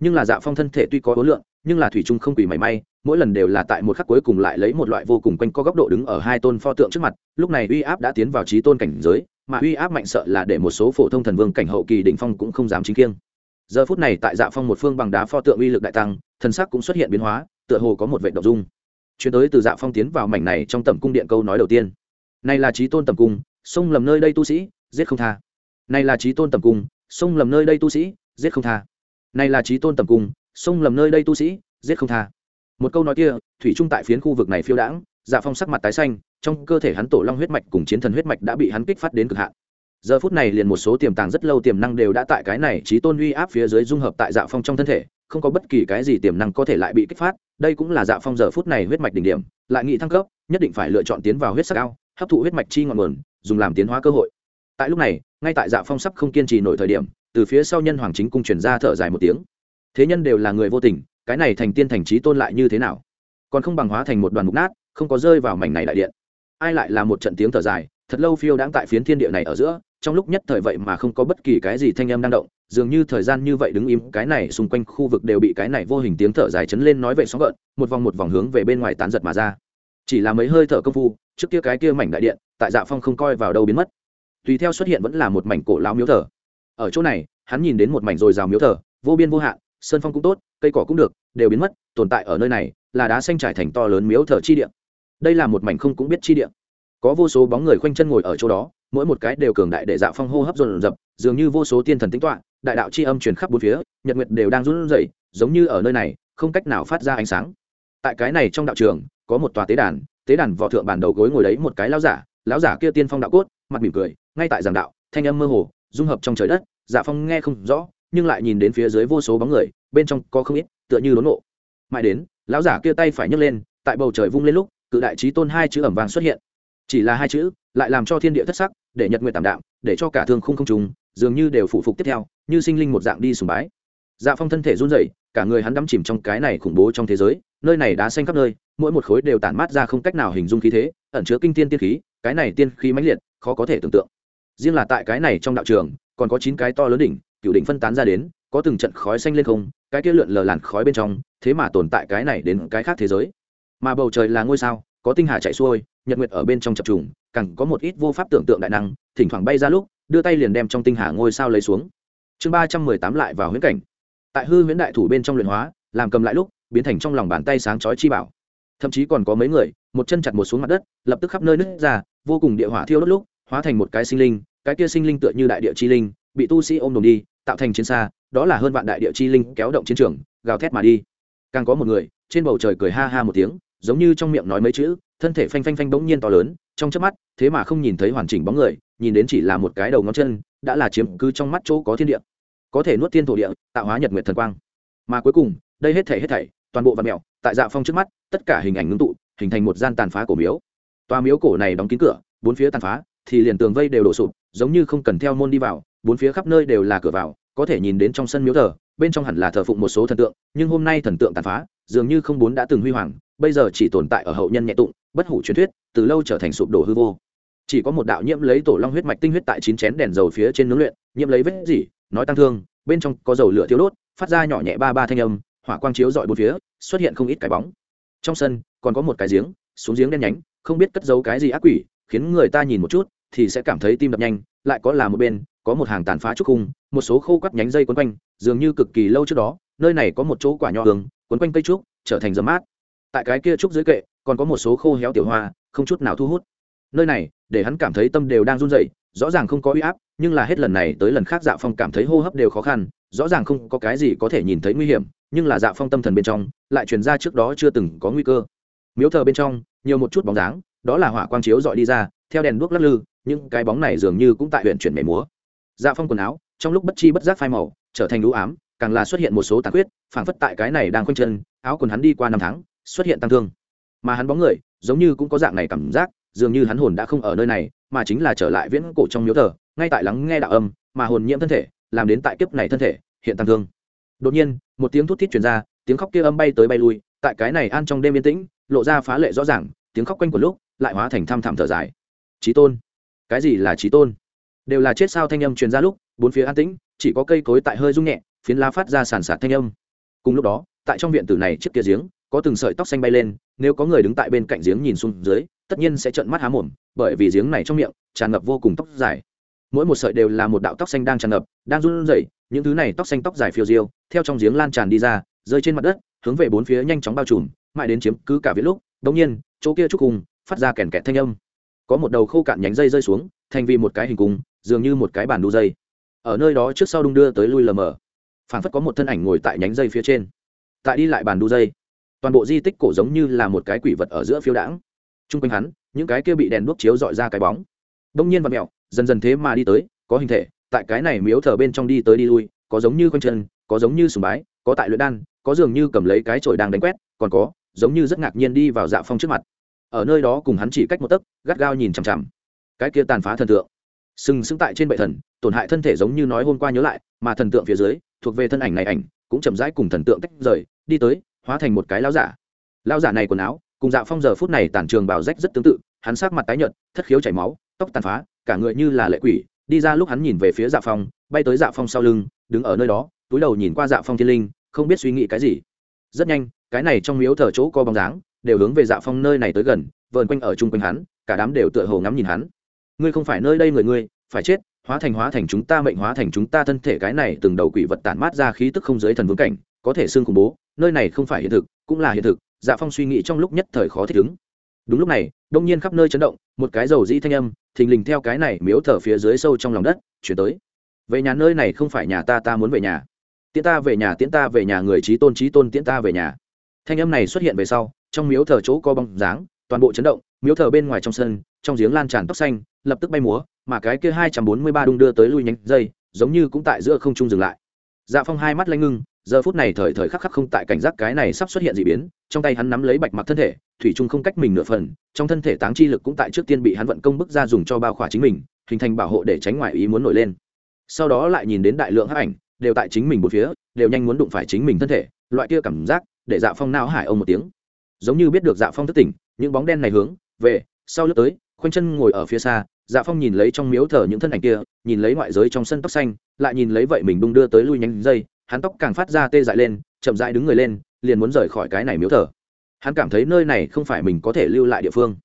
nhưng là dạ phong thân thể tuy có ố lượng, nhưng là thủy trung không quỷ mảy may, mỗi lần đều là tại một khắc cuối cùng lại lấy một loại vô cùng quanh co góc độ đứng ở hai tôn pho tượng trước mặt, lúc này uy áp đã tiến vào trí tôn cảnh giới, mà uy áp mạnh sợ là để một số phổ thông thần vương cảnh hậu kỳ đỉnh phong cũng không dám chính kiêng. Giờ phút này tại dạ phong một phương bằng đá pho tượng uy lực đại tăng, thần sắc cũng xuất hiện biến hóa, tựa hồ có một vệ động dung. Chuyển tới từ dạ phong tiến vào mảnh này trong tầm cung điện câu nói đầu tiên. Này là trí tôn tầm cung, sông lầm nơi đây tu sĩ, giết không tha. Này là trí tôn tầm cung, sông lầm nơi đây tu sĩ, giết không tha này là trí tôn tầm cung, sông lầm nơi đây tu sĩ, giết không tha. Một câu nói kia, thủy trung tại phiến khu vực này phiêu đãng dạ phong sắc mặt tái xanh, trong cơ thể hắn tổ long huyết mạch cùng chiến thần huyết mạch đã bị hắn kích phát đến cực hạn. Giờ phút này liền một số tiềm tàng rất lâu tiềm năng đều đã tại cái này trí tôn uy áp phía dưới dung hợp tại dạ phong trong thân thể, không có bất kỳ cái gì tiềm năng có thể lại bị kích phát, đây cũng là dạ phong giờ phút này huyết mạch đỉnh điểm, lại nghị thăng cấp, nhất định phải lựa chọn tiến vào huyết sắc cao hấp thụ huyết mạch chi ngọn nguồn, dùng làm tiến hóa cơ hội. Tại lúc này, ngay tại dạ phong sắp không kiên trì nổi thời điểm từ phía sau nhân hoàng chính cung truyền ra thở dài một tiếng. Thế nhân đều là người vô tình, cái này thành tiên thành trí tôn lại như thế nào? Còn không bằng hóa thành một đoàn mục nát, không có rơi vào mảnh này đại điện. Ai lại là một trận tiếng thở dài, thật lâu phiêu đãng tại phiến thiên địa này ở giữa, trong lúc nhất thời vậy mà không có bất kỳ cái gì thanh âm đang động, dường như thời gian như vậy đứng im, cái này xung quanh khu vực đều bị cái này vô hình tiếng thở dài chấn lên nói vậy sóng gợn, một vòng một vòng hướng về bên ngoài tán giật mà ra. Chỉ là mấy hơi thở công phu, trước kia cái kia mảnh đại điện, tại dạ phong không coi vào đâu biến mất. Tùy theo xuất hiện vẫn là một mảnh cổ lão miếu thở ở chỗ này hắn nhìn đến một mảnh rồi rào miếu thờ vô biên vô hạn sơn phong cũng tốt cây cỏ cũng được đều biến mất tồn tại ở nơi này là đá xanh trải thành to lớn miếu thờ chi điện. đây là một mảnh không cũng biết chi điện, có vô số bóng người khoanh chân ngồi ở chỗ đó mỗi một cái đều cường đại để dạo phong hô hấp dồn dập dường như vô số tiên thần tính toạ đại đạo c h i âm truyền khắp bốn phía nhật nguyệt đều đang run rẩy giống như ở nơi này không cách nào phát ra ánh sáng tại cái này trong đạo trường có một tòa tế đàn tế đàn võ thượng bản đầu gối ngồi đấy một cái lão giả lão giả kia tiên phong đạo cốt mặt mỉm cười ngay tại giảng đạo thanh âm mơ hồ dung hợp trong trời đất dạ phong nghe không rõ, nhưng lại nhìn đến phía dưới vô số bóng người, bên trong có không ít, tựa như đốn nộ mãi đến, lão giả kia tay phải nhấc lên, tại bầu trời vung lên lúc, cự đại trí tôn hai chữ ẩm vàng xuất hiện. Chỉ là hai chữ, lại làm cho thiên địa thất sắc, để nhật nguyện tảm đạm, để cho cả thương không không trùng, dường như đều phụ phục tiếp theo, như sinh linh một dạng đi sùng bái. Dạ phong thân thể run rẩy, cả người hắn đắm chìm trong cái này khủng bố trong thế giới, nơi này đá xanh khắp nơi, mỗi một khối đều tản mát ra không cách nào hình dung khí thế, ẩn chứa kinh tiên tiên khí, cái này tiên khí mãnh liệt, khó có thể tưởng tượng. Riêng là tại cái này trong đạo trường còn có chín cái to lớn đỉnh, cựu đỉnh phân tán ra đến, có từng trận khói xanh lên không, cái kia lượn lờ làn khói bên trong, thế mà tồn tại cái này đến cái khác thế giới. Mà bầu trời là ngôi sao, có tinh hà chạy xuôi, nhật nguyệt ở bên trong chập trùng, càng có một ít vô pháp tưởng tượng đại năng, thỉnh thoảng bay ra lúc, đưa tay liền đem trong tinh hà ngôi sao lấy xuống. Chương ba trăm mười tám lại vào huyễn cảnh. Tại hư huyễn đại thủ bên trong luyện hóa, làm cầm lại lúc, biến thành trong lòng bàn tay sáng chói chi bảo. Thậm chí còn có mấy người, một chân chặt một xuống mặt đất, lập tức khắp nơi nứt ra, vô cùng địa hỏa thiêu đốt lúc, hóa thành một cái sinh linh cái kia sinh linh tựa như đại địa chi linh, bị tu sĩ ôm đồn đi, tạo thành chiến xa, đó là hơn vạn đại địa chi linh kéo động chiến trường, gào thét mà đi. Càng có một người, trên bầu trời cười ha ha một tiếng, giống như trong miệng nói mấy chữ, thân thể phanh phanh phanh bỗng nhiên to lớn, trong chớp mắt, thế mà không nhìn thấy hoàn chỉnh bóng người, nhìn đến chỉ là một cái đầu ngón chân, đã là chiếm cứ trong mắt chỗ có thiên địa. Có thể nuốt thiên thổ địa, tạo hóa nhật nguyệt thần quang. Mà cuối cùng, đây hết thảy hết thảy, toàn bộ vật mèo, tại dạ phong trước mắt, tất cả hình ảnh ngưng tụ, hình thành một gian tàn phá cổ miếu. Toa miếu cổ này đóng kín cửa, bốn phía tàn phá, thì liền tường vây đều đổ sụp giống như không cần theo môn đi vào, bốn phía khắp nơi đều là cửa vào, có thể nhìn đến trong sân miếu thờ, bên trong hẳn là thờ phụng một số thần tượng, nhưng hôm nay thần tượng tàn phá, dường như không bốn đã từng huy hoàng, bây giờ chỉ tồn tại ở hậu nhân nhẹ tụng, bất hủ truyền thuyết, từ lâu trở thành sụp đổ hư vô. Chỉ có một đạo nhiễm lấy tổ long huyết mạch tinh huyết tại chín chén đèn dầu phía trên nướng luyện, nhiễm lấy vết gì nói tăng thương, bên trong có dầu lửa thiếu đốt, phát ra nhỏ nhẹ ba ba thanh âm, hỏa quang chiếu dọi bốn phía, xuất hiện không ít cái bóng. Trong sân, còn có một cái giếng, xuống giếng đen nhánh, không biết cất giấu cái gì ác quỷ, khiến người ta nhìn một chút thì sẽ cảm thấy tim đập nhanh, lại có là một bên, có một hàng tàn phá trúc khung, một số khô quắt nhánh dây quấn quanh, dường như cực kỳ lâu trước đó, nơi này có một chỗ quả nho hướng quấn quanh cây trúc, trở thành dấm mát. Tại cái kia trúc dưới kệ, còn có một số khô héo tiểu hoa, không chút nào thu hút. Nơi này, để hắn cảm thấy tâm đều đang run rẩy, rõ ràng không có uy áp, nhưng là hết lần này tới lần khác dạ phong cảm thấy hô hấp đều khó khăn, rõ ràng không có cái gì có thể nhìn thấy nguy hiểm, nhưng là dạ phong tâm thần bên trong, lại truyền ra trước đó chưa từng có nguy cơ. Miếu thờ bên trong, nhiều một chút bóng dáng, đó là hỏa quang chiếu dọi đi ra, theo đèn đuốc lắc lư những cái bóng này dường như cũng tại huyện chuyển mẻ múa. Dạ phong quần áo, trong lúc bất chi bất giác phai màu, trở thành lũ ám, càng là xuất hiện một số tàn huyết phảng phất tại cái này đang khoanh chân, áo quần hắn đi qua năm tháng, xuất hiện tăng thương. Mà hắn bóng người, giống như cũng có dạng này cảm giác, dường như hắn hồn đã không ở nơi này, mà chính là trở lại viễn cổ trong miếu thờ, ngay tại lắng nghe đạo âm, mà hồn nhiễm thân thể, làm đến tại kiếp này thân thể, hiện tăng thương. Đột nhiên, một tiếng thút thít truyền ra, tiếng khóc kia âm bay tới bay lui, tại cái này an trong đêm yên tĩnh, lộ ra phá lệ rõ ràng, tiếng khóc quanh của lúc, lại hóa thành thăm thẳm thở dài. Trí tôn cái gì là trí tôn? Đều là chết sao thanh âm truyền ra lúc, bốn phía an tĩnh, chỉ có cây cối tại hơi rung nhẹ, phiến lá phát ra sàn sạt thanh âm. Cùng lúc đó, tại trong viện tử này chiếc kia giếng, có từng sợi tóc xanh bay lên, nếu có người đứng tại bên cạnh giếng nhìn xuống dưới, tất nhiên sẽ trợn mắt há mồm, bởi vì giếng này trong miệng tràn ngập vô cùng tóc dài. Mỗi một sợi đều là một đạo tóc xanh đang tràn ngập, đang run rẩy, những thứ này tóc xanh tóc dài phiêu diêu, theo trong giếng lan tràn đi ra, rơi trên mặt đất, hướng về bốn phía nhanh chóng bao trùm, mãi đến chiếm cứ cả viết lúc đống nhiên, chỗ kia trúc cùng phát ra kèn kẹt thanh âm có một đầu khô cạn nhánh dây rơi xuống, thành vì một cái hình cung, dường như một cái bàn đu dây. Ở nơi đó trước sau đung đưa tới lui lờ mờ. Phản phất có một thân ảnh ngồi tại nhánh dây phía trên. Tại đi lại bàn đu dây, toàn bộ di tích cổ giống như là một cái quỷ vật ở giữa phiêu đãng. T r u n g quanh hắn, những cái kia bị đèn đuốc chiếu dọi ra cái bóng. Đông nhiên và mẹo dần dần thế mà đi tới, có hình thể, tại cái này miếu thờ bên trong đi tới đi lui, có giống như quanh chân, có giống như sùng bái, có tại luyện đan, có dường như cầm lấy cái chổi đang đánh quét, còn có, giống như rất ngạc nhiên đi vào dạ phong trước mặt ở nơi đó cùng hắn chỉ cách một tấc, gắt gao nhìn chằm chằm. Cái kia tàn phá thần tượng. Sừng sững tại trên bệ thần, tổn hại thân thể giống như nói hôm qua nhớ lại, mà thần tượng phía dưới, thuộc về thân ảnh này ảnh, cũng chậm rãi cùng thần tượng tách rời, đi tới, hóa thành một cái lao giả. Lao giả này quần áo, cùng dạ phong giờ phút này tản trường bảo rách rất tương tự, hắn sát mặt tái nhợt, thất khiếu chảy máu, tóc tàn phá, cả người như là lệ quỷ, đi ra lúc hắn nhìn về phía dạ phong, bay tới dạ phong sau lưng, đứng ở nơi đó, túi đầu nhìn qua dạ phong thiên linh, không biết suy nghĩ cái gì. Rất nhanh, cái này trong miếu thờ chỗ có bóng dáng đều hướng về dạ phong nơi này tới gần, vờn quanh ở chung quanh hắn, cả đám đều tựa hồ ngắm nhìn hắn. Ngươi không phải nơi đây người ngươi, phải chết, hóa thành hóa thành chúng ta mệnh, hóa thành chúng ta thân thể cái này từng đầu quỷ vật tản mát ra khí tức không giới thần vương cảnh, có thể xương khủng bố, nơi này không phải hiện thực, cũng là hiện thực dạ phong suy nghĩ trong lúc nhất thời khó thích ứng. Đúng lúc này, đông nhiên khắp nơi chấn động, một cái dầu dĩ thanh âm, thình lình theo cái này miếu thở phía dưới sâu trong lòng đất, chuyển tới. Về nhà nơi này không phải nhà ta ta muốn về nhà. Tiễn ta về nhà, tiễn ta về nhà, người trí tôn trí tôn tiễn ta về nhà. Thanh âm này xuất hiện về sau trong miếu thờ chỗ có bóng dáng, toàn bộ chấn động, miếu thờ bên ngoài trong sân, trong giếng lan tràn tóc xanh, lập tức bay múa, mà cái kia hai trăm bốn mươi ba đung đưa tới lui nhánh dây, giống như cũng tại giữa không trung dừng lại. Dạ phong hai mắt lanh ngưng, giờ phút này thời thời khắc khắc không tại cảnh giác cái này sắp xuất hiện d ị biến, trong tay hắn nắm lấy bạch mặc thân thể, thủy trung không cách mình nửa phần, trong thân thể táng chi lực cũng tại trước tiên bị hắn vận công bức ra dùng cho bao khỏa chính mình, hình thành bảo hộ để tránh ngoại ý muốn nổi lên. Sau đó lại nhìn đến đại lượng hắc ảnh, đều tại chính mình một phía, đều nhanh muốn đụng phải chính mình thân thể, loại kia cảm giác, để dạ phong nao hải ông một tiếng giống như biết được dạ phong thất tỉnh, những bóng đen này hướng về, sau lướt tới, khoanh chân ngồi ở phía xa dạ phong nhìn lấy trong miếu thờ những thân ảnh kia, nhìn lấy ngoại giới trong sân tóc xanh, lại nhìn lấy vậy mình đung đưa tới lui nhánh dây, hắn tóc càng phát ra tê dại lên, chậm dại đứng người lên, liền muốn rời khỏi cái này miếu thờ. Hắn cảm thấy nơi này không phải mình có thể lưu lại địa phương.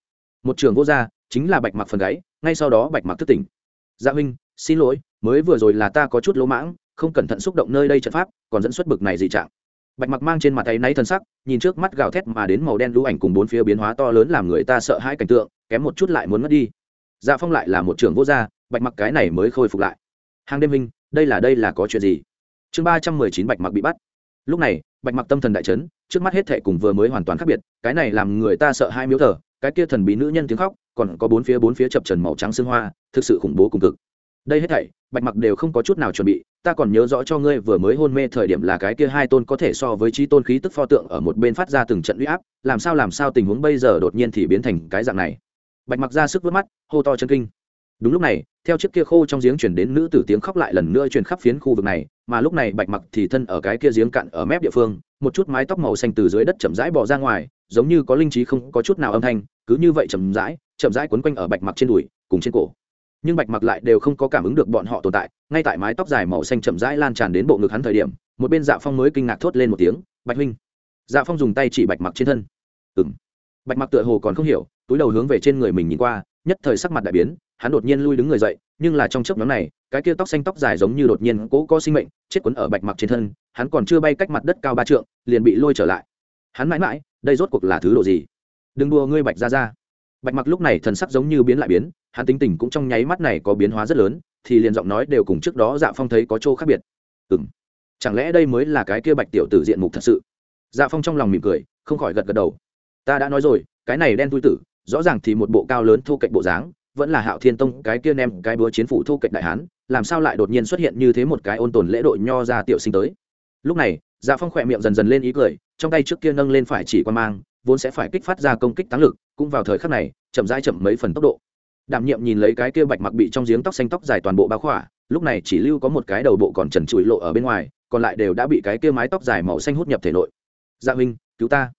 Một trường vô gia, chính là bạch mặc phần gáy, ngay sau đó bạch mặc thức tỉnh. Dạ huynh, xin lỗi, mới vừa rồi là ta có chút lỗ mãng, không cẩn thận xúc động nơi đây trận pháp, còn dẫn xuất bực này dị trạng bạch mặc mang trên mặt tay náy thân sắc, nhìn trước mắt gào thét mà đến màu đen lũ ảnh cùng bốn phía biến hóa to lớn làm người ta sợ hãi cảnh tượng, kém một chút lại muốn mất đi. Dạ phong lại là một trưởng vô gia, bạch mặc cái này mới khôi phục lại. Hàng đêm minh đây là đây là có chuyện gì? Chương ba trăm mười chín bạch mặc bị bắt. Lúc này, bạch mặc tâm thần đại chấn, trước mắt hết thệ cùng vừa mới hoàn toàn khác biệt, cái này làm người ta sợ hai miếu thờ, cái kia thần bí nữ nhân tiếng khóc, còn có bốn phía bốn phía chập trần màu trắng xương hoa, thực sự khủng bố cùng cực đây hết thảy, bạch mặc đều không có chút nào chuẩn bị, ta còn nhớ rõ cho ngươi vừa mới hôn mê thời điểm là cái kia hai tôn có thể so với trí tôn khí tức pho tượng ở một bên phát ra từng trận uy áp, làm sao làm sao tình huống bây giờ đột nhiên thì biến thành cái dạng này. Bạch mặc ra sức vớt mắt, hô to chân kinh. Đúng lúc này, theo chiếc kia khô trong giếng chuyển đến nữ tử tiếng khóc lại lần nữa truyền khắp phiến khu vực này, mà lúc này bạch mặc thì thân ở cái kia giếng cạn ở mép địa phương, một chút mái tóc màu xanh từ dưới đất chậm rãi bỏ ra ngoài, giống như có linh trí không có chút nào âm thanh, cứ như vậy chậm rãi chậm rãi quấn quanh ở bạch mặc trên đùi, cùng trên cổ nhưng bạch mặc lại đều không có cảm ứng được bọn họ tồn tại, ngay tại mái tóc dài màu xanh chậm rãi lan tràn đến bộ ngực hắn thời điểm, một bên dạ phong mới kinh ngạc thốt lên một tiếng, bạch huynh. Dạ phong dùng tay chỉ bạch mặc trên thân. Ừng bạch mặc tựa hồ còn không hiểu, túi đầu hướng về trên người mình nhìn qua, nhất thời sắc mặt đại biến, hắn đột nhiên lui đứng người dậy, nhưng là trong chớp nhóm này, cái kia tóc xanh tóc dài giống như đột nhiên cố có sinh mệnh, chết quấn ở bạch mặc trên thân, hắn còn chưa bay cách mặt đất cao ba trượng, liền bị lôi trở lại. Hắn mãi mãi, đây rốt cuộc là thứ đồ gì? Đừng đùa ngươi, bạch ra ra bạch mặc lúc này thần sắc giống như biến lại biến, hắn tính tình cũng trong nháy mắt này có biến hóa rất lớn, thì liền giọng nói đều cùng trước đó dạ phong thấy có chỗ khác biệt. Ừ m chẳng lẽ đây mới là cái kia bạch tiểu tử diện mục thật sự? Dạ phong trong lòng mỉm cười, không khỏi gật gật đầu. Ta đã nói rồi, cái này đen tui tử, rõ ràng thì một bộ cao lớn thô cạnh bộ dáng, vẫn là hạo thiên tông cái kia nem, cái búa chiến phủ thô cạnh đại hán, làm sao lại đột nhiên xuất hiện như thế một cái ôn tồn lễ đội nho ra tiểu sinh tới? Lúc này dạ phong khỏe miệng dần dần lên ý cười, trong tay trước kia nâng lên phải chỉ quan mang vốn sẽ phải kích phát ra công kích tăng lực, cũng vào thời khắc này, chậm rãi chậm mấy phần tốc độ. Đảm nhiệm nhìn lấy cái kia bạch mặc bị trong giếng tóc xanh tóc dài toàn bộ bao khỏa, lúc này chỉ lưu có một cái đầu bộ còn trần trụi lộ ở bên ngoài, còn lại đều đã bị cái kia mái tóc dài màu xanh hút nhập thể nội. Dạ huynh, cứu ta.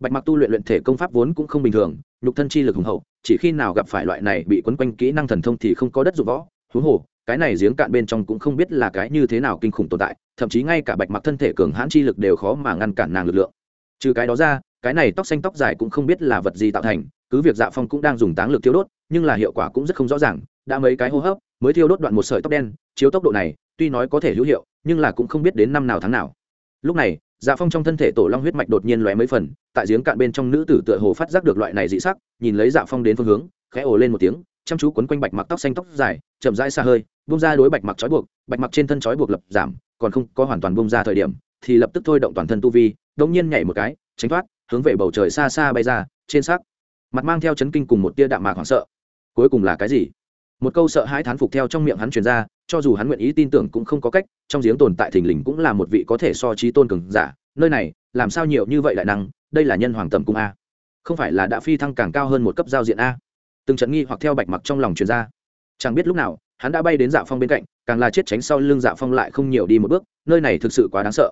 Bạch mặc tu luyện luyện thể công pháp vốn cũng không bình thường, nhục thân chi lực hùng hậu, chỉ khi nào gặp phải loại này bị quấn quanh kỹ năng thần thông thì không có đất dụng võ. Huống hồ, cái này giếng cạn bên trong cũng không biết là cái như thế nào kinh khủng tồn tại, thậm chí ngay cả bạch mặc thân thể cường hãn chi lực đều khó mà ngăn cản nàng lực lượng. Trừ cái đó ra cái này tóc xanh tóc dài cũng không biết là vật gì tạo thành, cứ việc dạ phong cũng đang dùng táng lực thiêu đốt, nhưng là hiệu quả cũng rất không rõ ràng, đã mấy cái hô hấp mới thiêu đốt đoạn một sợi tóc đen, chiếu tốc độ này, tuy nói có thể hữu hiệu, nhưng là cũng không biết đến năm nào tháng nào. Lúc này dạ phong trong thân thể tổ long huyết mạch đột nhiên lóe mấy phần, tại giếng cạn bên trong nữ tử tựa hồ phát giác được loại này dị sắc, nhìn lấy dạ phong đến phương hướng, khẽ ồ lên một tiếng, chăm chú quấn quanh bạch mặc tóc xanh tóc dài, chậm rãi xa hơi bung ra đối bạch mặc trói buộc, bạch mặc trên thân trói buộc lập giảm, còn không có hoàn toàn bung ra thời điểm, thì lập tức thôi động toàn thân tu vi đông nhiên nhảy một cái, tránh thoát hướng về bầu trời xa xa bay ra, trên sắc. Mặt mang theo chấn kinh cùng một tia đạm mạc hoảng sợ. Cuối cùng là cái gì? Một câu sợ hãi thán phục theo trong miệng hắn truyền ra, cho dù hắn nguyện ý tin tưởng cũng không có cách, trong giếng tồn tại thình lình cũng là một vị có thể so trí tôn cường giả. Nơi này, làm sao nhiều như vậy lại năng? Đây là nhân hoàng tầm cung a. Không phải là đã phi thăng càng cao hơn một cấp giao diện a. Từng trận nghi hoặc theo bạch mặc trong lòng truyền ra. Chẳng biết lúc nào, hắn đã bay đến dạ phong bên cạnh, càng là chết tránh sau lưng dạ phong lại không nhiều đi một bước. Nơi này thực sự quá đáng sợ.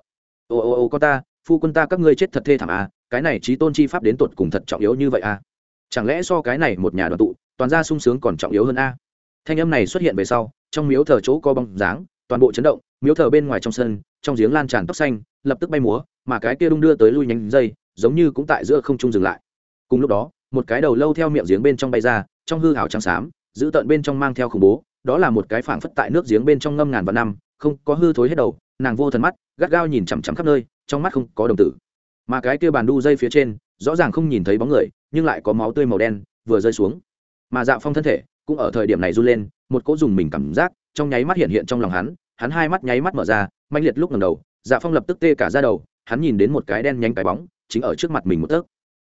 Ô ô ô có ta, phu quân ta các ngươi chết thật thê thảm à? Cái này trí tôn chi pháp đến tột cùng thật trọng yếu như vậy a chẳng lẽ so cái này một nhà đoàn tụ, toàn ra sung sướng còn trọng yếu hơn a? Thanh âm này xuất hiện về sau, trong miếu thờ chỗ có bóng dáng, toàn bộ chấn động, miếu thờ bên ngoài trong sân, trong giếng lan tràn tóc xanh, lập tức bay múa, mà cái kia đung đưa tới lui nhánh dây, giống như cũng tại giữa không trung dừng lại. Cùng lúc đó, một cái đầu lâu theo miệng giếng bên trong bay ra, trong hư hào trắng xám, giữ tận bên trong mang theo khủng bố, đó là một cái phảng phất tại nước giếng bên trong ngâm ngàn vạn năm, không có hư thối hết đầu, nàng vô thần mắt, gắt gao nhìn chằm chằm khắp nơi, trong mắt không có đồng tử mà cái kia bàn đu dây phía trên, rõ ràng không nhìn thấy bóng người, nhưng lại có máu tươi màu đen vừa rơi xuống. Mà dạ phong thân thể cũng ở thời điểm này run lên, một cỗ dùng mình cảm giác trong nháy mắt hiện hiện trong lòng hắn hắn hai mắt nháy mắt mở ra manh liệt lúc ngầm đầu dạ phong lập tức tê cả ra đầu, hắn nhìn đến một cái đen nhanh cái bóng, chính ở trước mặt mình một tấc.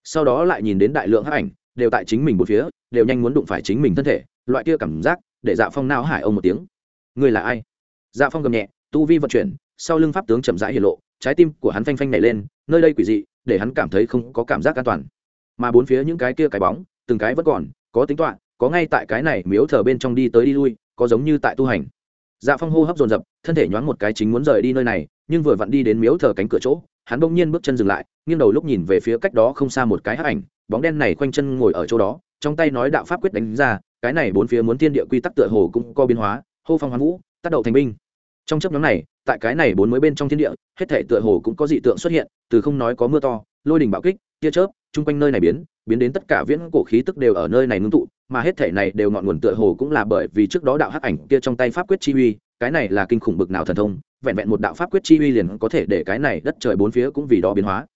Sau đó lại nhìn đến đại lượng hắc ảnh, đều tại chính mình một phía, đều nhanh muốn đụng phải chính mình thân thể, loại kia cảm giác để dạ phong nao hải ông một tiếng. Người là ai? Dạ phong gầm nhẹ, tu vi vận chuyển, sau lưng pháp tướng chậm rãi hiện lộ trái tim của hắn phanh phanh nảy lên, nơi đây quỷ dị, để hắn cảm thấy không có cảm giác an toàn. Mà bốn phía những cái kia cái bóng, từng cái vẫn còn, có tính toán, có ngay tại cái này miếu thờ bên trong đi tới đi lui, có giống như tại tu hành. Dạ phong hô hấp dồn dập, thân thể nhoáng một cái chính muốn rời đi nơi này, nhưng vừa vặn đi đến miếu thờ cánh cửa chỗ, hắn bỗng nhiên bước chân dừng lại, nghiêng đầu lúc nhìn về phía cách đó không xa một cái hắc ảnh, bóng đen này khoanh chân ngồi ở chỗ đó, trong tay nói đạo pháp quyết đánh ra, cái này bốn phía muốn thiên địa quy tắc tựa hồ cũng có biến hóa, hô phong hoán vũ, tác động thành binh. Trong chấp nhóm này tại cái này bốn mới bên trong thiên địa, hết thể tựa hồ cũng có dị tượng xuất hiện, từ không nói có mưa to, lôi đình bạo kích, tia chớp, chung quanh nơi này biến biến đến tất cả viễn cổ khí tức đều ở nơi này ngưng tụ, mà hết thể này đều ngọn nguồn tựa hồ cũng là bởi vì trước đó đạo hắc ảnh kia trong tay pháp quyết chi uy, cái này là kinh khủng bực nào thần thông, vẹn vẹn một đạo pháp quyết chi uy liền có thể để cái này đất trời bốn phía cũng vì đó biến hóa.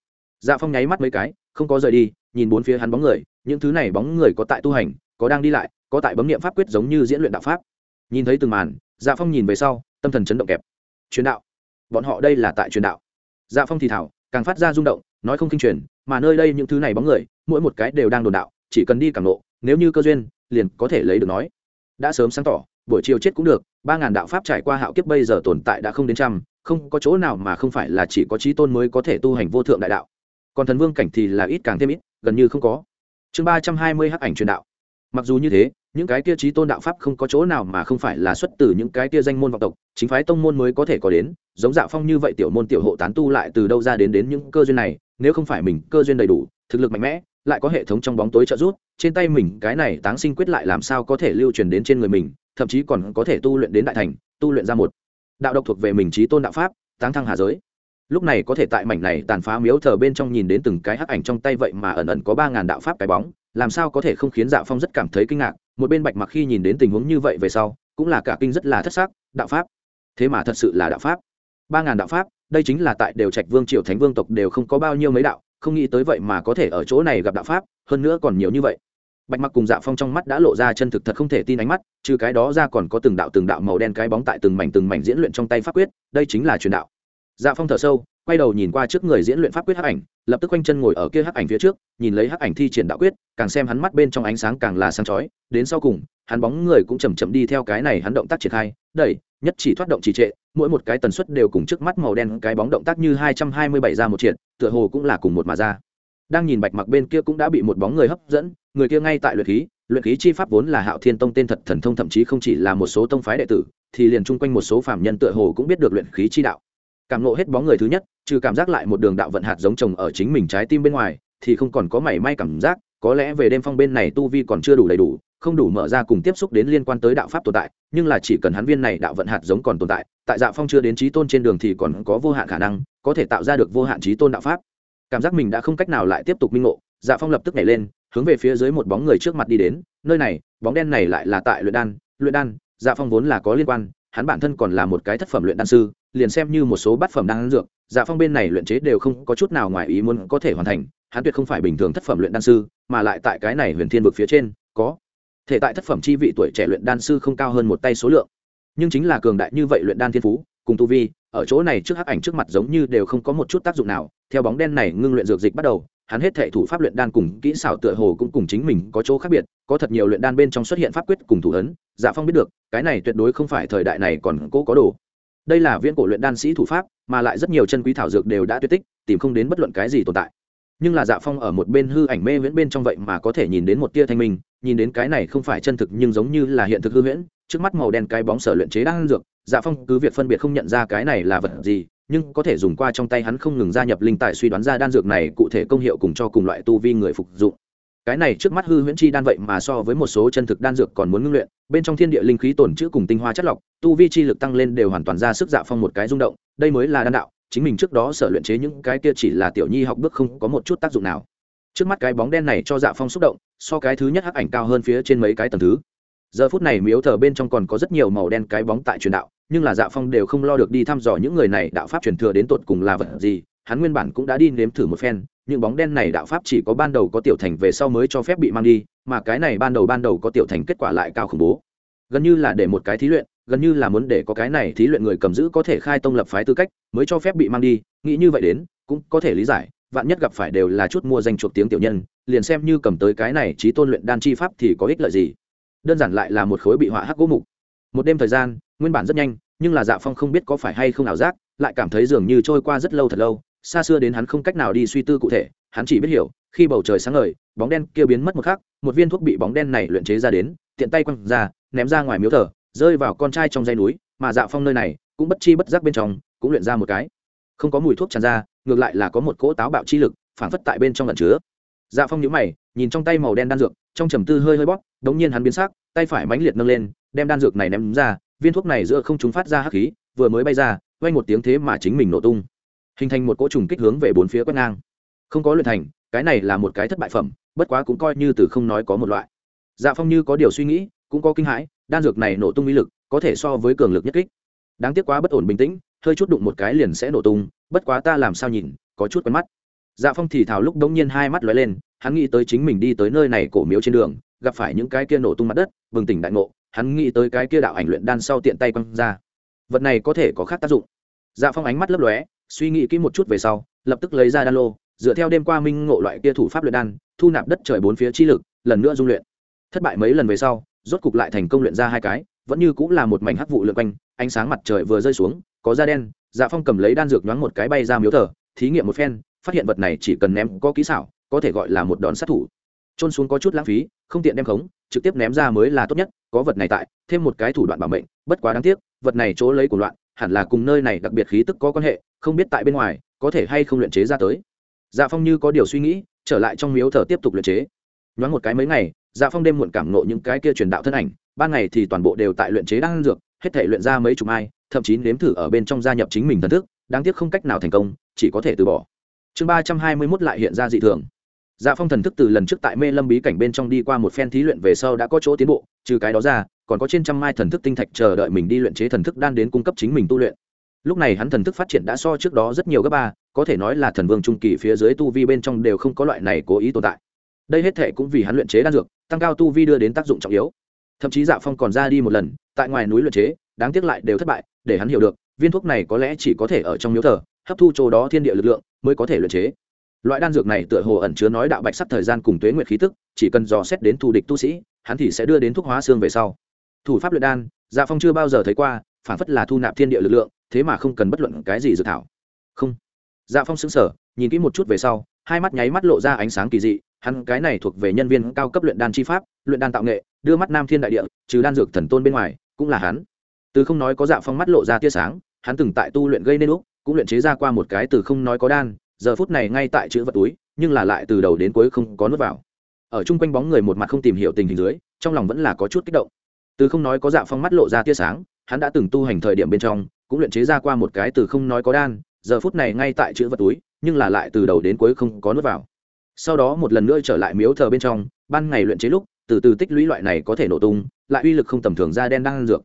Dạ phong nháy mắt mấy cái, không có rời đi, nhìn bốn phía hắn bóng người, những thứ này bóng người có tại tu hành, có đang đi lại, có tại bấm niệm pháp quyết giống như diễn luyện đạo pháp. Nhìn thấy từng màn dạ phong nhìn về sau, tâm thần chấn động kẹp truyền đạo. Bọn họ đây là tại truyền đạo. Dạ phong thì thảo, càng phát ra rung động, nói không kinh truyền, mà nơi đây những thứ này bóng người, mỗi một cái đều đang đồn đạo, chỉ cần đi càng lộ nếu như cơ duyên, liền có thể lấy được nói. Đã sớm sáng tỏ, buổi chiều chết cũng được, ba ngàn đạo pháp trải qua hạo kiếp bây giờ tồn tại đã không đến trăm, không có chỗ nào mà không phải là chỉ có trí tôn mới có thể tu hành vô thượng đại đạo. Còn thần vương cảnh thì là ít càng thêm ít, gần như không có. Chương ba trăm hai mươi hắc ảnh truyền đạo mặc dù như thế, những cái kia trí tôn đạo pháp không có chỗ nào mà không phải là xuất từ những cái kia danh môn vọng tộc, chính phái tông môn mới có thể có đến, giống dạ phong như vậy tiểu môn tiểu hộ tán tu lại từ đâu ra đến đến những cơ duyên này, nếu không phải mình cơ duyên đầy đủ, thực lực mạnh mẽ, lại có hệ thống trong bóng tối trợ giúp, trên tay mình cái này táng sinh quyết lại làm sao có thể lưu truyền đến trên người mình, thậm chí còn có thể tu luyện đến đại thành, tu luyện ra một đạo độc thuộc về mình trí tôn đạo pháp, táng thăng hà giới. Lúc này có thể tại mảnh này tàn phá miếu thờ bên trong nhìn đến từng cái hắc ảnh trong tay vậy mà ẩn ẩn có ba ngàn đạo pháp cái bóng làm sao có thể không khiến dạ phong rất cảm thấy kinh ngạc, một bên bạch mặc khi nhìn đến tình huống như vậy về sau, cũng là cả kinh rất là thất xác đạo pháp. Thế mà thật sự là đạo pháp. Ba ngàn đạo pháp, đây chính là tại đều trạch vương, triều thánh vương tộc đều không có bao nhiêu mấy đạo, không nghĩ tới vậy mà có thể ở chỗ này gặp đạo pháp, hơn nữa còn nhiều như vậy. Bạch mặc cùng dạ phong trong mắt đã lộ ra chân thực thật không thể tin ánh mắt, trừ cái đó ra còn có từng đạo từng đạo màu đen cái bóng tại từng mảnh từng mảnh diễn luyện trong tay pháp quyết, đây chính là truyền đạo dạ phong thở sâu, quay đầu nhìn qua trước người diễn luyện pháp quyết hắc ảnh, lập tức quanh chân ngồi ở kia hắc ảnh phía trước, nhìn lấy hắc ảnh thi triển đạo quyết, càng xem hắn mắt bên trong ánh sáng càng là sáng chói. Đến sau cùng, hắn bóng người cũng chầm chậm đi theo cái này hắn động tác triển khai. Đẩy, nhất chỉ thoát động trì trệ, mỗi một cái tần suất đều cùng trước mắt màu đen cái bóng động tác như hai trăm hai mươi bảy ra một triệt, tựa hồ cũng là cùng một mà ra. Đang nhìn bạch mặc bên kia cũng đã bị một bóng người hấp dẫn, người kia ngay tại luyện khí luyện khí chi pháp vốn là hạo thiên tông tên thật thần thông thậm chí không chỉ là một số tông phái đệ tử, thì liền chung quanh một số phạm nhân tựa hồ cũng biết được luyện khí chi đạo cảm nộ hết bóng người thứ nhất, trừ cảm giác lại một đường đạo vận hạt giống trồng ở chính mình trái tim bên ngoài, thì không còn có mảy may cảm giác, có lẽ về đêm phong bên này tu vi còn chưa đủ đầy đủ, không đủ mở ra cùng tiếp xúc đến liên quan tới đạo pháp tồn tại, nhưng là chỉ cần hắn viên này đạo vận hạt giống còn tồn tại tại dạ phong chưa đến trí tôn trên đường thì còn có vô hạn khả năng, có thể tạo ra được vô hạn trí tôn đạo pháp. Cảm giác mình đã không cách nào lại tiếp tục minh ngộ dạ phong lập tức nhảy lên, hướng về phía dưới một bóng người trước mặt đi đến, nơi này, bóng đen này lại là tại luyện đan luyện đan dạ phong vốn là có liên quan, hắn bản thân còn là một cái thất phẩm luyện đan sư liền xem như một số bát phẩm đan dược dạ phong bên này luyện chế đều không có chút nào ngoài ý muốn có thể hoàn thành, hắn tuyệt không phải bình thường thất phẩm luyện đan sư, mà lại tại cái này huyền thiên vực phía trên, có thể tại thất phẩm chi vị tuổi trẻ luyện đan sư không cao hơn một tay số lượng. Nhưng chính là cường đại như vậy luyện đan thiên phú, cùng tu vi, ở chỗ này trước hắc ảnh trước mặt giống như đều không có một chút tác dụng nào, theo bóng đen này ngưng luyện dược dịch bắt đầu, hắn hết thể thủ pháp luyện đan cùng kỹ xảo tựa hồ cũng cùng chính mình có chỗ khác biệt, có thật nhiều luyện đan bên trong xuất hiện pháp quyết cùng thủ ấn dạ phong biết được, cái này tuyệt đối không phải thời đại này còn cố có đồ đây là viên cổ luyện đan sĩ thủ pháp, mà lại rất nhiều chân quý thảo dược đều đã tuyệt tích, tìm không đến bất luận cái gì tồn tại. Nhưng là dạ phong ở một bên hư ảnh mê viễn bên trong vậy mà có thể nhìn đến một tia thanh minh, nhìn đến cái này không phải chân thực nhưng giống như là hiện thực hư huyễn, trước mắt màu đen cái bóng sở luyện chế đan dược dạ phong cứ việc phân biệt không nhận ra cái này là vật gì, nhưng có thể dùng qua trong tay hắn không ngừng gia nhập linh tài suy đoán ra đan dược này cụ thể công hiệu cùng cho cùng loại tu vi người phục dụng cái này trước mắt hư huyễn chi đan vậy mà so với một số chân thực đan dược còn muốn ngưng luyện, bên trong thiên địa linh khí tổn chữ cùng tinh hoa chất lọc, tu vi chi lực tăng lên đều hoàn toàn ra sức dạ phong một cái rung động, đây mới là đan đạo, chính mình trước đó sở luyện chế những cái kia chỉ là tiểu nhi học bước không có một chút tác dụng nào. Trước mắt cái bóng đen này cho dạ phong xúc động, so cái thứ nhất hắc ảnh cao hơn phía trên mấy cái tầng thứ. Giờ phút này miếu thờ bên trong còn có rất nhiều màu đen cái bóng tại truyền đạo, nhưng là dạ phong đều không lo được đi thăm dò những người này đạo pháp truyền thừa đến tột cùng là vật gì, hắn nguyên bản cũng đã đi nếm thử một phen những bóng đen này đạo pháp chỉ có ban đầu có tiểu thành về sau mới cho phép bị mang đi, mà cái này ban đầu ban đầu có tiểu thành kết quả lại cao khủng bố. Gần như là để một cái thí luyện, gần như là muốn để có cái này thí luyện người cầm giữ có thể khai tông lập phái tư cách, mới cho phép bị mang đi, nghĩ như vậy đến, cũng có thể lý giải, vạn nhất gặp phải đều là chút mua danh chuộc tiếng tiểu nhân, liền xem như cầm tới cái này trí tôn luyện đan chi pháp thì có ích lợi gì. Đơn giản lại là một khối bị họa hắc gỗ mục. Một đêm thời gian, nguyên bản rất nhanh, nhưng là dạ phong không biết có phải hay không ảo giác, lại cảm thấy dường như trôi qua rất lâu thật lâu xa xưa đến hắn không cách nào đi suy tư cụ thể, hắn chỉ biết hiểu, khi bầu trời sáng ngời, bóng đen kia biến mất một khắc, một viên thuốc bị bóng đen này luyện chế ra đến, tiện tay quăng ra, ném ra ngoài miếu thờ, rơi vào con trai trong dây núi, mà dạ phong nơi này cũng bất chi bất giác bên trong cũng luyện ra một cái. Không có mùi thuốc tràn ra, ngược lại là có một cỗ táo bạo chi lực phản phất tại bên trong lẩn chứa. Dạ phong nhíu mày, nhìn trong tay màu đen đan dược, trong trầm tư hơi hơi bóp, đống nhiên hắn biến sắc, tay phải mãnh liệt nâng lên, đem đan dược này ném ra, viên thuốc này giữa không chúng phát ra hắc khí, vừa mới bay ra, vang một tiếng thế mà chính mình nổ tung hình thành một cỗ trùng kích hướng về bốn phía quét ngang. Không có luyện thành, cái này là một cái thất bại phẩm, bất quá cũng coi như từ không nói có một loại. Dạ phong như có điều suy nghĩ, cũng có kinh hãi, đan dược này nổ tung uy lực, có thể so với cường lực nhất kích. Đáng tiếc quá bất ổn bình tĩnh, hơi chút đụng một cái liền sẽ nổ tung, bất quá ta làm sao nhìn, có chút quen mắt. Dạ phong thì thào lúc đống nhiên hai mắt lóe lên, hắn nghĩ tới chính mình đi tới nơi này cổ miếu trên đường, gặp phải những cái kia nổ tung mặt đất, bừng tỉnh đại ngộ, hắn nghĩ tới cái kia đạo ảnh luyện đan sau tiện tay quăng ra. Vật này có thể có khác tác dụng. Dạ phong ánh mắt lấp lóe suy nghĩ kỹ một chút về sau, lập tức lấy ra đan lô, dựa theo đêm qua minh ngộ loại kia thủ pháp luyện đan, thu nạp đất trời bốn phía chi lực, lần nữa dung luyện. Thất bại mấy lần về sau, rốt cục lại thành công luyện ra hai cái, vẫn như cũng là một mảnh hắc vụ lượn quanh, ánh sáng mặt trời vừa rơi xuống, có da đen dạ phong cầm lấy đan dược nhoáng một cái bay ra miếu thờ, thí nghiệm một phen, phát hiện vật này chỉ cần ném có kỹ xảo, có thể gọi là một đòn sát thủ. Trôn xuống có chút lãng phí, không tiện đem khống, trực tiếp ném ra mới là tốt nhất, có vật này tại, thêm một cái thủ đoạn bảo mệnh, bất quá đáng tiếc, vật này chỗ lấy của loạn hẳn là cùng nơi này đặc biệt khí tức có quan hệ, không biết tại bên ngoài, có thể hay không luyện chế ra tới. Dạ phong như có điều suy nghĩ, trở lại trong miếu thờ tiếp tục luyện chế. Nhoáng một cái mấy ngày dạ phong đêm muộn cảm nộ những cái kia truyền đạo thân ảnh, ban ngày thì toàn bộ đều tại luyện chế đan dược, hết thể luyện ra mấy chục ai thậm chí nếm thử ở bên trong gia nhập chính mình thần thức, đáng tiếc không cách nào thành công, chỉ có thể từ bỏ. Chương ba trăm hai mươi mốt lại hiện ra dị thường dạ phong thần thức từ lần trước tại mê lâm bí cảnh bên trong đi qua một phen thí luyện về sau đã có chỗ tiến bộ, trừ cái đó ra, còn có trên trăm mai thần thức tinh thạch chờ đợi mình đi luyện chế thần thức đan đến cung cấp chính mình tu luyện. Lúc này hắn thần thức phát triển đã so trước đó rất nhiều gấp ba, có thể nói là thần vương trung kỳ phía dưới tu vi bên trong đều không có loại này cố ý tồn tại. Đây hết thể cũng vì hắn luyện chế đan dược, tăng cao tu vi đưa đến tác dụng trọng yếu. Thậm chí dạ phong còn ra đi một lần, tại ngoài núi luyện chế, đáng tiếc lại đều thất bại, để hắn hiểu được, viên thuốc này có lẽ chỉ có thể ở trong miếu thờ, hấp thu chỗ đó thiên địa lực lượng mới có thể luyện chế loại đan dược này tựa hồ ẩn chứa nói đạo bạch sắc thời gian cùng tuế nguyệt khí tức, chỉ cần dò xét đến thù địch tu sĩ, hắn thì sẽ đưa đến thuốc hóa xương về sau. Thủ pháp luyện đan dạ phong chưa bao giờ thấy qua, phản phất là thu nạp thiên địa lực lượng, thế mà không cần bất luận cái gì dự thảo. Không. Dạ phong xứng sở nhìn kỹ một chút về sau, hai mắt nháy mắt lộ ra ánh sáng kỳ dị, hắn cái này thuộc về nhân viên cao cấp luyện đan chi pháp, luyện đan tạo nghệ, đưa mắt nam thiên đại địa, trừ đan dược thần tôn bên ngoài, cũng là hắn. Từ không nói có dạ phong mắt lộ ra tia sáng, hắn từng tại tu luyện gây nên lúc, cũng luyện chế ra qua một cái từ không nói có đan giờ phút này ngay tại chữ vật túi, nhưng là lại từ đầu đến cuối không có nuốt vào. Ở chung quanh bóng người một mặt không tìm hiểu tình hình dưới, trong lòng vẫn là có chút kích động. Từ không nói có dạ phong mắt lộ ra tia sáng, hắn đã từng tu hành thời điểm bên trong, cũng luyện chế ra qua một cái từ không nói có đan, giờ phút này ngay tại chữ vật túi, nhưng là lại từ đầu đến cuối không có nuốt vào. Sau đó một lần nữa trở lại miếu thờ bên trong, ban ngày luyện chế lúc, từ từ tích lũy loại này có thể nổ tung, lại uy lực không tầm thường ra đen đan dược.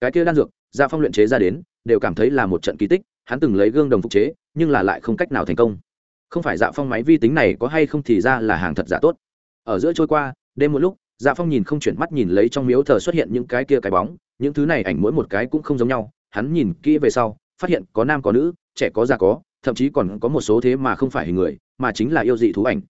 Cái kia đan dược gia phong luyện chế ra đến, đều cảm thấy là một trận kỳ tích, hắn từng lấy gương đồng phục chế nhưng là lại không cách nào thành công. Không phải dạ phong máy vi tính này có hay không thì ra là hàng thật giả tốt. Ở giữa trôi qua, đêm một lúc dạ phong nhìn không chuyển mắt nhìn lấy trong miếu thờ xuất hiện những cái kia cái bóng, những thứ này ảnh mỗi một cái cũng không giống nhau, hắn nhìn kỹ về sau, phát hiện có nam có nữ, trẻ có già có, thậm chí còn có một số thế mà không phải hình người, mà chính là yêu dị thú ảnh.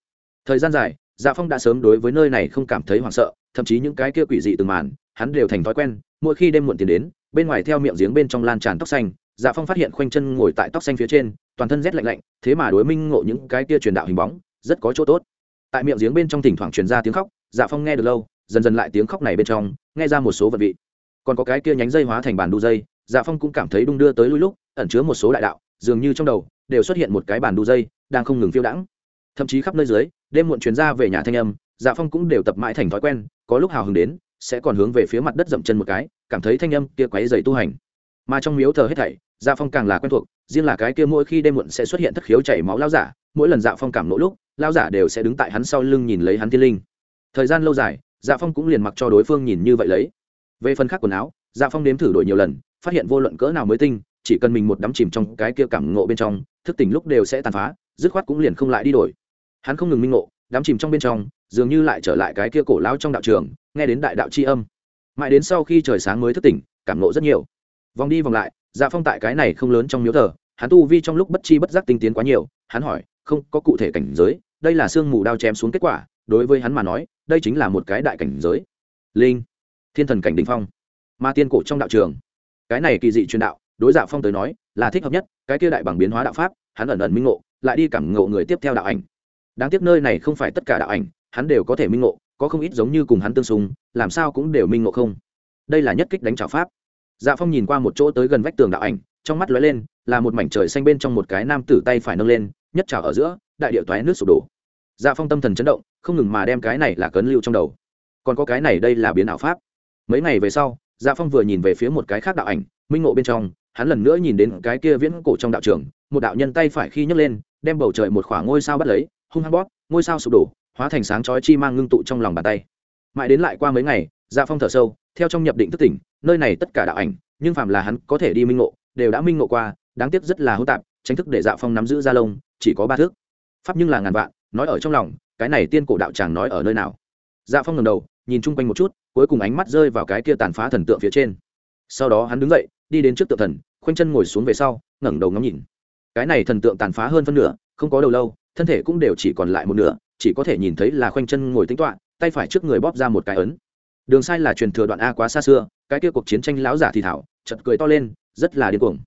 Thời gian dài dạ phong đã sớm đối với nơi này không cảm thấy hoảng sợ, thậm chí những cái kia quỷ dị từng màn, hắn đều thành thói quen, mỗi khi đêm muộn tiền đến, bên ngoài theo miệng giếng bên trong lan tràn tóc xanh dạ phong phát hiện khoanh chân ngồi tại tóc xanh phía trên toàn thân rét lạnh lạnh, thế mà đối minh ngộ những cái kia truyền đạo hình bóng, rất có chỗ tốt. Tại miệng giếng bên trong thỉnh thoảng truyền ra tiếng khóc dạ phong nghe được lâu, dần dần lại tiếng khóc này bên trong, nghe ra một số vật vị. Còn có cái kia nhánh dây hóa thành bàn đu dây dạ phong cũng cảm thấy đung đưa tới lui lúc, ẩn chứa một số đại đạo, dường như trong đầu, đều xuất hiện một cái bàn đu dây, đang không ngừng phiêu đãng. Thậm chí khắp nơi dưới, đêm muộn chuyến ra về nhà thanh âm dạ phong cũng đều tập mãi thành thói quen, có lúc hào hứng đến, sẽ còn hướng về phía mặt đất dậm chân một cái, cảm thấy thanh âm kia quấy dày tu hành. Mà trong miếu thờ hết thảy dạ phong càng là quen thuộc, riêng là cái kia mỗi khi đêm muộn sẽ xuất hiện thất khiếu chảy máu lao giả, mỗi lần dạ phong cảm nỗ lúc lao giả đều sẽ đứng tại hắn sau lưng nhìn lấy hắn thiên linh. Thời gian lâu dài dạ phong cũng liền mặc cho đối phương nhìn như vậy lấy. Về phần khác quần áo dạ phong nếm thử đổi nhiều lần, phát hiện vô luận cỡ nào mới tinh, chỉ cần mình một đắm chìm trong cái kia cảm ngộ bên trong, thức tỉnh lúc đều sẽ tàn phá, dứt khoát cũng liền không lại đi đổi. Hắn không ngừng minh ngộ, đám chìm trong bên trong, dường như lại trở lại cái kia cổ lao trong đạo trường, nghe đến đại đạo c h i âm. Mãi đến sau khi trời sáng mới thức tỉnh, cảm nộ rất nhiều vòng đi vòng lại dạ phong tại cái này không lớn trong miếu thờ, hắn tu vi trong lúc bất chi bất giác tinh tiến quá nhiều, hắn hỏi, không, có cụ thể cảnh giới, đây là sương mù đao chém xuống kết quả, đối với hắn mà nói, đây chính là một cái đại cảnh giới. Linh, thiên thần cảnh đình phong, ma tiên cổ trong đạo trường. Cái này kỳ dị truyền đạo, đối dạ phong tới nói, là thích hợp nhất, cái kia đại bằng biến hóa đạo pháp, hắn ẩn ẩn minh ngộ, lại đi cảm ngộ người tiếp theo đạo ảnh. Đáng tiếc nơi này không phải tất cả đạo ảnh, hắn đều có thể minh ngộ, có không ít giống như cùng hắn tương xung, làm sao cũng đều minh ngộ không. Đây là nhất kích đánh trào pháp dạ phong nhìn qua một chỗ tới gần vách tường đạo ảnh, trong mắt lóe lên, là một mảnh trời xanh bên trong một cái nam tử tay phải nâng lên, nhất trào ở giữa, đại địa toái nước sụp đổ. Dạ phong tâm thần chấn động, không ngừng mà đem cái này là cấn lưu trong đầu. Còn có cái này đây là biến ảo pháp. Mấy ngày về sau dạ phong vừa nhìn về phía một cái khác đạo ảnh, minh ngộ bên trong, hắn lần nữa nhìn đến cái kia viễn cổ trong đạo trường, một đạo nhân tay phải khi nhấc lên, đem bầu trời một khoảng ngôi sao bắt lấy, hung hăng bóp, ngôi sao sụp đổ, hóa thành sáng chói chi mang ngưng tụ trong lòng bàn tay. Mãi đến lại qua mấy ngày dạ phong thở sâu, theo trong nhập định thức tỉnh nơi này tất cả đạo ảnh, nhưng phàm là hắn có thể đi minh ngộ, đều đã minh ngộ qua, đáng tiếc rất là hỗn tạp tránh thức để dạ phong nắm giữ gia lông, chỉ có ba thước. Pháp nhưng là ngàn vạn, nói ở trong lòng, cái này tiên cổ đạo tràng nói ở nơi nào? Dạ phong ngầm đầu, nhìn chung quanh một chút, cuối cùng ánh mắt rơi vào cái kia tàn phá thần tượng phía trên. Sau đó hắn đứng dậy, đi đến trước tượng thần, khoanh chân ngồi xuống về sau, ngẩng đầu ngắm nhìn. Cái này thần tượng tàn phá hơn phân nửa, không có đầu lâu, thân thể cũng đều chỉ còn lại một nửa, chỉ có thể nhìn thấy là khoanh chân ngồi tính toạ tay phải trước người bóp ra một cái ấn đường sai là truyền thừa đoạn a quá xa xưa, cái kia cuộc chiến tranh lão giả thì thảo chật cười to lên, rất là điên cuồng.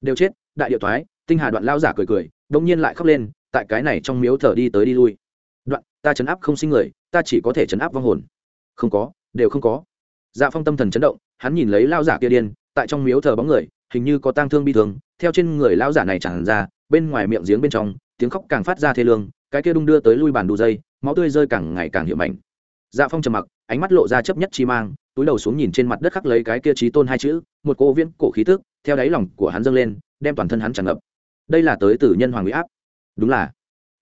Đều chết, đại điệu thoái tinh hà đoạn lão giả cười cười đông nhiên lại khóc lên, tại cái này trong miếu thở đi tới đi lui. Đoạn, ta chấn áp không sinh người, ta chỉ có thể chấn áp vong hồn. Không có, đều không có. Dạ phong tâm thần chấn động, hắn nhìn lấy lao giả kia điên, tại trong miếu thờ bóng người, hình như có tang thương bi thương, theo trên người lao giả này tràn ra, bên ngoài miệng giếng bên trong, tiếng khóc càng phát ra thê lương, cái kia đung đưa tới lui bàn đu dây, máu tươi rơi càng ngày càng hiệu mạnh dạ phong trầm mặc ánh mắt lộ ra chấp nhất chi mang, túi đầu xuống nhìn trên mặt đất khắc lấy cái kia trí tôn hai chữ, một cô viễn cổ khí tức, theo đáy lòng của hắn dâng lên, đem toàn thân hắn tràn ngập. Đây là tới từ nhân hoàng huy áp. Đúng là.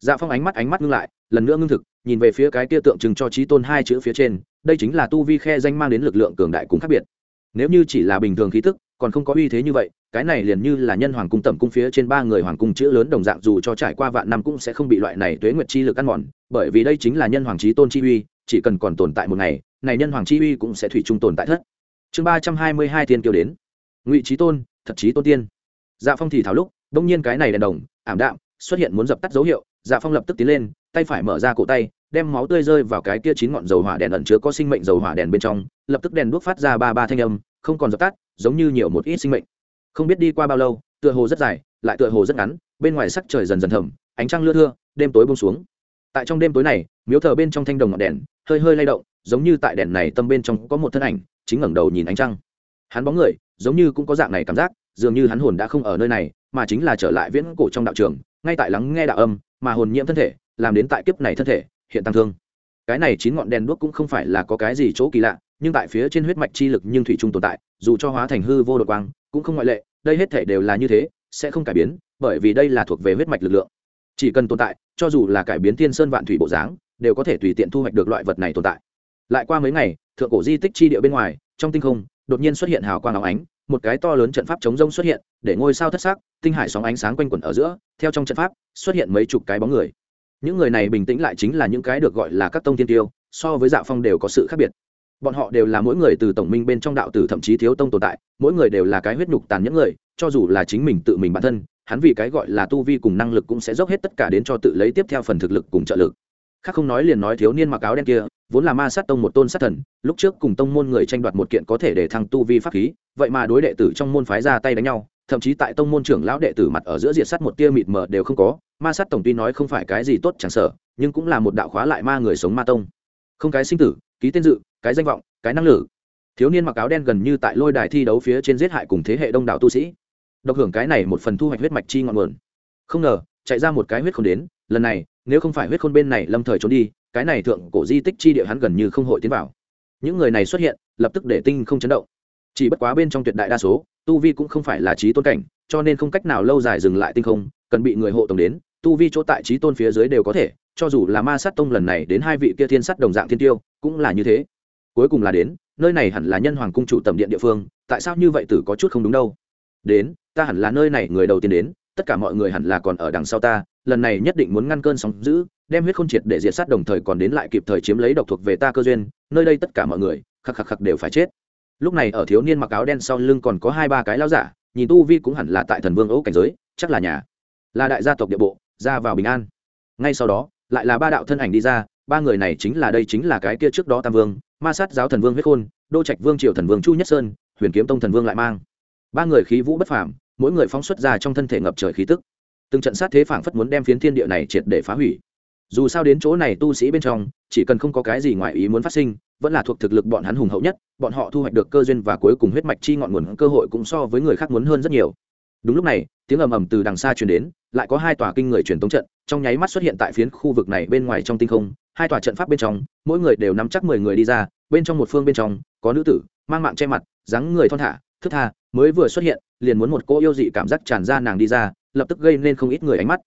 Dạ phong ánh mắt ánh mắt ngưng lại, lần nữa ngưng thực, nhìn về phía cái kia tượng trưng cho trí tôn hai chữ phía trên, đây chính là tu vi khe danh mang đến lực lượng cường đại cùng khác biệt. Nếu như chỉ là bình thường khí tức, còn không có uy thế như vậy, cái này liền như là nhân hoàng cung tẩm cung phía trên ba người hoàng cung chữ lớn đồng dạng, dù cho trải qua vạn năm cũng sẽ không bị loại này tuế nguyệt chi lực ăn mòn, bởi vì đây chính là nhân hoàng trí tôn chi uy chỉ cần còn tồn tại một ngày, này nhân hoàng chi uy cũng sẽ thủy chung tồn tại thất. Chương ba trăm hai mươi hai tiên kiều đến. Ngụy trí tôn, thật trí tôn tiên. Dạ phong thì thảo lúc, đông nhiên cái này đèn đồng, ảm đạm, xuất hiện muốn dập tắt dấu hiệu dạ phong lập tức tiến lên, tay phải mở ra cổ tay, đem máu tươi rơi vào cái kia chín ngọn dầu hỏa đèn ẩn chứa có sinh mệnh dầu hỏa đèn bên trong, lập tức đèn đuốc phát ra ba ba thanh âm, không còn dập tắt, giống như nhiều một ít sinh mệnh. Không biết đi qua bao lâu, tựa hồ rất dài, lại tựa hồ rất ngắn, bên ngoài sắc trời dần dần thầm, ánh trăng lưa thưa, đêm tối bông xuống. Tại trong đêm tối này, miếu thờ bên trong thanh đồng ngọn đèn hơi hơi lay động, giống như tại đèn này tâm bên trong có một thân ảnh, chính ngẩng đầu nhìn ánh trăng. Hắn bóng người, giống như cũng có dạng này cảm giác, dường như hắn hồn đã không ở nơi này, mà chính là trở lại viễn cổ trong đạo trường, ngay tại lắng nghe đạo âm, mà hồn nhiễm thân thể, làm đến tại kiếp này thân thể, hiện tăng thương. Cái này chín ngọn đèn đuốc cũng không phải là có cái gì chỗ kỳ lạ, nhưng tại phía trên huyết mạch chi lực nhưng thủy chung tồn tại, dù cho hóa thành hư vô đột quang, cũng không ngoại lệ, đây hết thể đều là như thế, sẽ không cải biến, bởi vì đây là thuộc về huyết mạch lực lượng. Chỉ cần tồn tại, cho dù là cải biến thiên sơn vạn thủy bộ dáng đều có thể tùy tiện thu hoạch được loại vật này tồn tại. Lại qua mấy ngày, thượng cổ di tích chi địa bên ngoài, trong tinh không, đột nhiên xuất hiện hào quang áo ánh, một cái to lớn trận pháp chống rông xuất hiện, để ngôi sao thất xác tinh hải sóng ánh sáng quanh quẩn ở giữa, theo trong trận pháp, xuất hiện mấy chục cái bóng người. Những người này bình tĩnh lại chính là những cái được gọi là các tông tiên tiêu, so với dạ phong đều có sự khác biệt. Bọn họ đều là mỗi người từ tổng minh bên trong đạo tử thậm chí thiếu tông tồn tại, mỗi người đều là cái huyết nhục tàn những người, cho dù là chính mình tự mình bản thân, hắn vì cái gọi là tu vi cùng năng lực cũng sẽ dốc hết tất cả đến cho tự lấy tiếp theo phần thực lực cùng trợ lực khác không nói liền nói thiếu niên mặc áo đen kia, vốn là ma sát tông một tôn sát thần, lúc trước cùng tông môn người tranh đoạt một kiện có thể để thăng tu vi pháp khí, vậy mà đối đệ tử trong môn phái ra tay đánh nhau, thậm chí tại tông môn trưởng lão đệ tử mặt ở giữa diệt sắt một tia mịt mờ đều không có, ma sát tổng tuy nói không phải cái gì tốt chẳng sợ, nhưng cũng là một đạo khóa lại ma người sống ma tông. Không cái sinh tử, ký tên dự, cái danh vọng, cái năng lực. Thiếu niên mặc áo đen gần như tại lôi đài thi đấu phía trên giết hại cùng thế hệ đông đảo tu sĩ. Độc hưởng cái này một phần thu hoạch huyết mạch chi ngọn nguồn. Không ngờ, chạy ra một cái huyết không đến lần này, nếu không phải huyết khôn bên này lâm thời trốn đi, cái này thượng cổ di tích chi địa hắn gần như không hội tiến vào. Những người này xuất hiện, lập tức để tinh không chấn động. Chỉ bất quá bên trong tuyệt đại đa số, tu vi cũng không phải là trí tôn cảnh, cho nên không cách nào lâu dài dừng lại tinh không, cần bị người hộ tổng đến, tu vi chỗ tại trí tôn phía dưới đều có thể, cho dù là ma sát tông lần này đến hai vị kia thiên sát đồng dạng thiên tiêu, cũng là như thế. Cuối cùng là đến, nơi này hẳn là nhân hoàng cung chủ tầm điện địa phương, tại sao như vậy tử có chút không đúng đâu? Đến, ta hẳn là nơi này người đầu tiên đến, tất cả mọi người hẳn là còn ở đằng sau ta lần này nhất định muốn ngăn cơn sóng giữ đem huyết khôn triệt để diệt sát đồng thời còn đến lại kịp thời chiếm lấy độc thuộc về ta cơ duyên, nơi đây tất cả mọi người, khắc khắc khắc đều phải chết. Lúc này ở thiếu niên mặc áo đen sau lưng còn có hai ba cái lao giả, nhìn tu vi cũng hẳn là tại thần vương ấu cảnh giới, chắc là nhà, là đại gia tộc địa bộ, ra vào bình an. Ngay sau đó, lại là ba đạo thân ảnh đi ra, ba người này chính là đây chính là cái kia trước đó tam vương, ma sát giáo thần vương huyết khôn, đô trạch vương triều thần vương chu nhất sơn, huyền kiếm tông thần vương lại mang. Ba người khí vũ bất phàm, mỗi người phóng xuất ra trong thân thể ngập trời khí tức từng trận sát thế phảng phất muốn đem phiến thiên địa này triệt để phá hủy. Dù sao đến chỗ này tu sĩ bên trong, chỉ cần không có cái gì ngoài ý muốn phát sinh, vẫn là thuộc thực lực bọn hắn hùng hậu nhất, bọn họ thu hoạch được cơ duyên và cuối cùng huyết mạch chi ngọn nguồn cơ hội cũng so với người khác muốn hơn rất nhiều. Đúng lúc này, tiếng ầm ầm từ đằng xa truyền đến, lại có hai tòa kinh người truyền tống trận, trong nháy mắt xuất hiện tại phiến khu vực này bên ngoài trong tinh không. Hai tòa trận pháp bên trong, mỗi người đều nắm chắc mười người đi ra, bên trong một phương bên trong, có nữ tử, mang mạng che mặt, dáng người thon thả, thức tha, mới vừa xuất hiện, liền muốn một cô yêu dị cảm giác tràn ra nàng đi ra lập tức gây nên không ít người ánh mắt.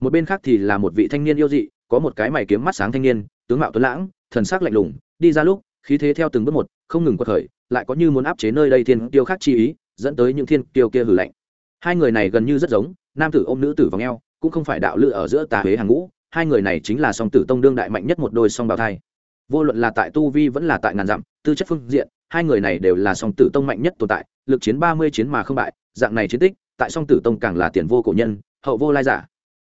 Một bên khác thì là một vị thanh niên yêu dị, có một cái mày kiếm mắt sáng thanh niên, tướng mạo tuấn lãng, thần sắc lạnh lùng, đi ra lúc, khí thế theo từng bước một, không ngừng quật khởi, lại có như muốn áp chế nơi đây thiên tiêu khác chi ý, dẫn tới những thiên tiêu kia hử lạnh. Hai người này gần như rất giống, nam tử ôm nữ tử vòng eo, cũng không phải đạo lự ở giữa tà huế hàng ngũ, hai người này chính là song tử tông đương đại mạnh nhất một đôi song bào thai. Vô luận là tại tu vi vẫn là tại ngàn dặm, tư chất phương diện, hai người này đều là song tử tông mạnh nhất tồn tại, lực chiến ba mươi chiến mà không bại, dạng này chiến tích tại song tử tông càng là tiền vô cổ nhân, hậu vô lai giả.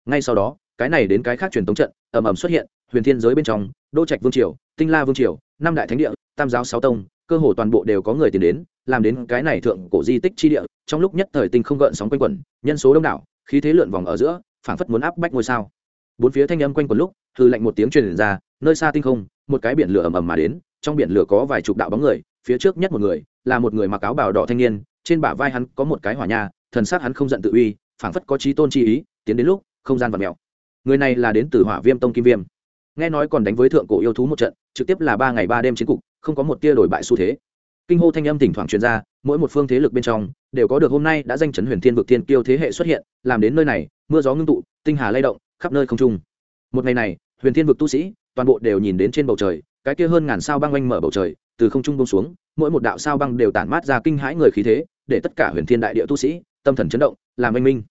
Ngay sau đó, cái này đến cái khác truyền tống trận, ầm ầm xuất hiện, huyền thiên giới bên trong, đô trạch vương triều, tinh la vương triều, năm đại thánh địa, tam giáo sáu tông, cơ hồ toàn bộ đều có người tìm đến, làm đến cái này thượng cổ di tích chi địa, trong lúc nhất thời tinh không gợn sóng quanh quẩn, nhân số đông đảo, khí thế lượn vòng ở giữa, phảng phất muốn áp bách ngôi sao. Bốn phía thanh âm quanh quẩn lúc, hư lạnh một tiếng truyền ra, nơi xa tinh không, một cái biển lửa ầm ầm mà đến, trong biển lửa có vài chục đạo bóng người, phía trước nhất một người, là một người mặc áo bào đỏ thanh niên, trên bả vai hắn có một cái hỏa nha thần sắc hắn không giận tự uy, phảng phất có trí tôn chi ý, tiến đến lúc, không gian vật mèo. Người này là đến từ hỏa viêm tông kim viêm. Nghe nói còn đánh với thượng cổ yêu thú một trận, trực tiếp là ba ngày ba đêm chiến cục, không có một tia đổi bại xu thế. Kinh hô thanh âm thỉnh thoảng truyền ra, mỗi một phương thế lực bên trong, đều có được hôm nay đã danh chấn huyền thiên vực thiên kiêu thế hệ xuất hiện, làm đến nơi này, mưa gió ngưng tụ, tinh hà lay động, khắp nơi không trung. Một ngày này, huyền thiên vực tu sĩ, toàn bộ đều nhìn đến trên bầu trời, cái kia hơn ngàn sao băng oanh mở bầu trời, từ không trung bông xuống, mỗi một đạo sao băng đều tản mát ra kinh hãi người khí thế, để tất cả huyền thiên đại địa tu sĩ tâm thần chấn động, làm anh minh.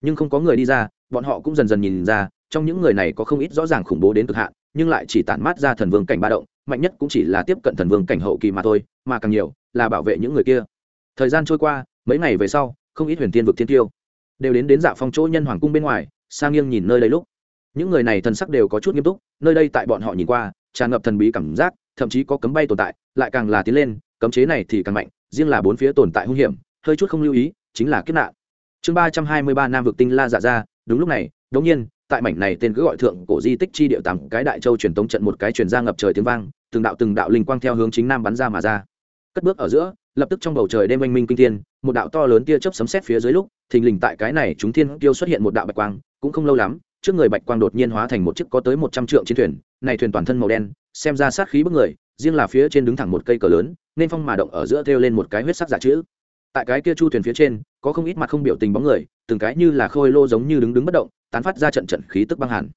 Nhưng không có người đi ra, bọn họ cũng dần dần nhìn ra, trong những người này có không ít rõ ràng khủng bố đến cực hạn, nhưng lại chỉ tản mát ra thần vương cảnh ba động, mạnh nhất cũng chỉ là tiếp cận thần vương cảnh hậu kỳ mà thôi, mà càng nhiều là bảo vệ những người kia. Thời gian trôi qua, mấy ngày về sau, không ít huyền tiên vực thiên tiêu đều đến đến dạ phong chỗ nhân hoàng cung bên ngoài, sang nghiêng nhìn nơi đây lúc. Những người này thần sắc đều có chút nghiêm túc, nơi đây tại bọn họ nhìn qua, tràn ngập thần bí cảm giác, thậm chí có cấm bay tồn tại, lại càng là tiến lên, cấm chế này thì càng mạnh, riêng là bốn phía tồn tại hung hiểm, hơi chút không lưu ý chính là kiếp nạn. Chương ba trăm hai mươi ba nam vực tinh la dạ ra đúng lúc này đống nhiên, tại mảnh này tên cứ gọi thượng cổ di tích chi địa tám cái đại châu truyền tống trận một cái truyền ra ngập trời tiếng vang, từng đạo từng đạo linh quang theo hướng chính nam bắn ra mà ra. Cất bước ở giữa, lập tức trong bầu trời đêm oanh minh kinh thiên, một đạo to lớn tia chớp sấm sét phía dưới lúc, thình lình tại cái này chúng thiên tiêu xuất hiện một đạo bạch quang, cũng không lâu lắm, trước người bạch quang đột nhiên hóa thành một chiếc có tới một trăm trượng chiến thuyền, này thuyền toàn thân màu đen, xem ra sát khí bức người, riêng là phía trên đứng thẳng một cây cờ lớn, nên phong mà động ở giữa thêu lên một cái huyết sắc giả chữ tại cái kia chu thuyền phía trên, có không ít mặt không biểu tình bóng người, từng cái như là khôi lô giống như đứng đứng bất động, tán phát ra trận trận khí tức băng hàn.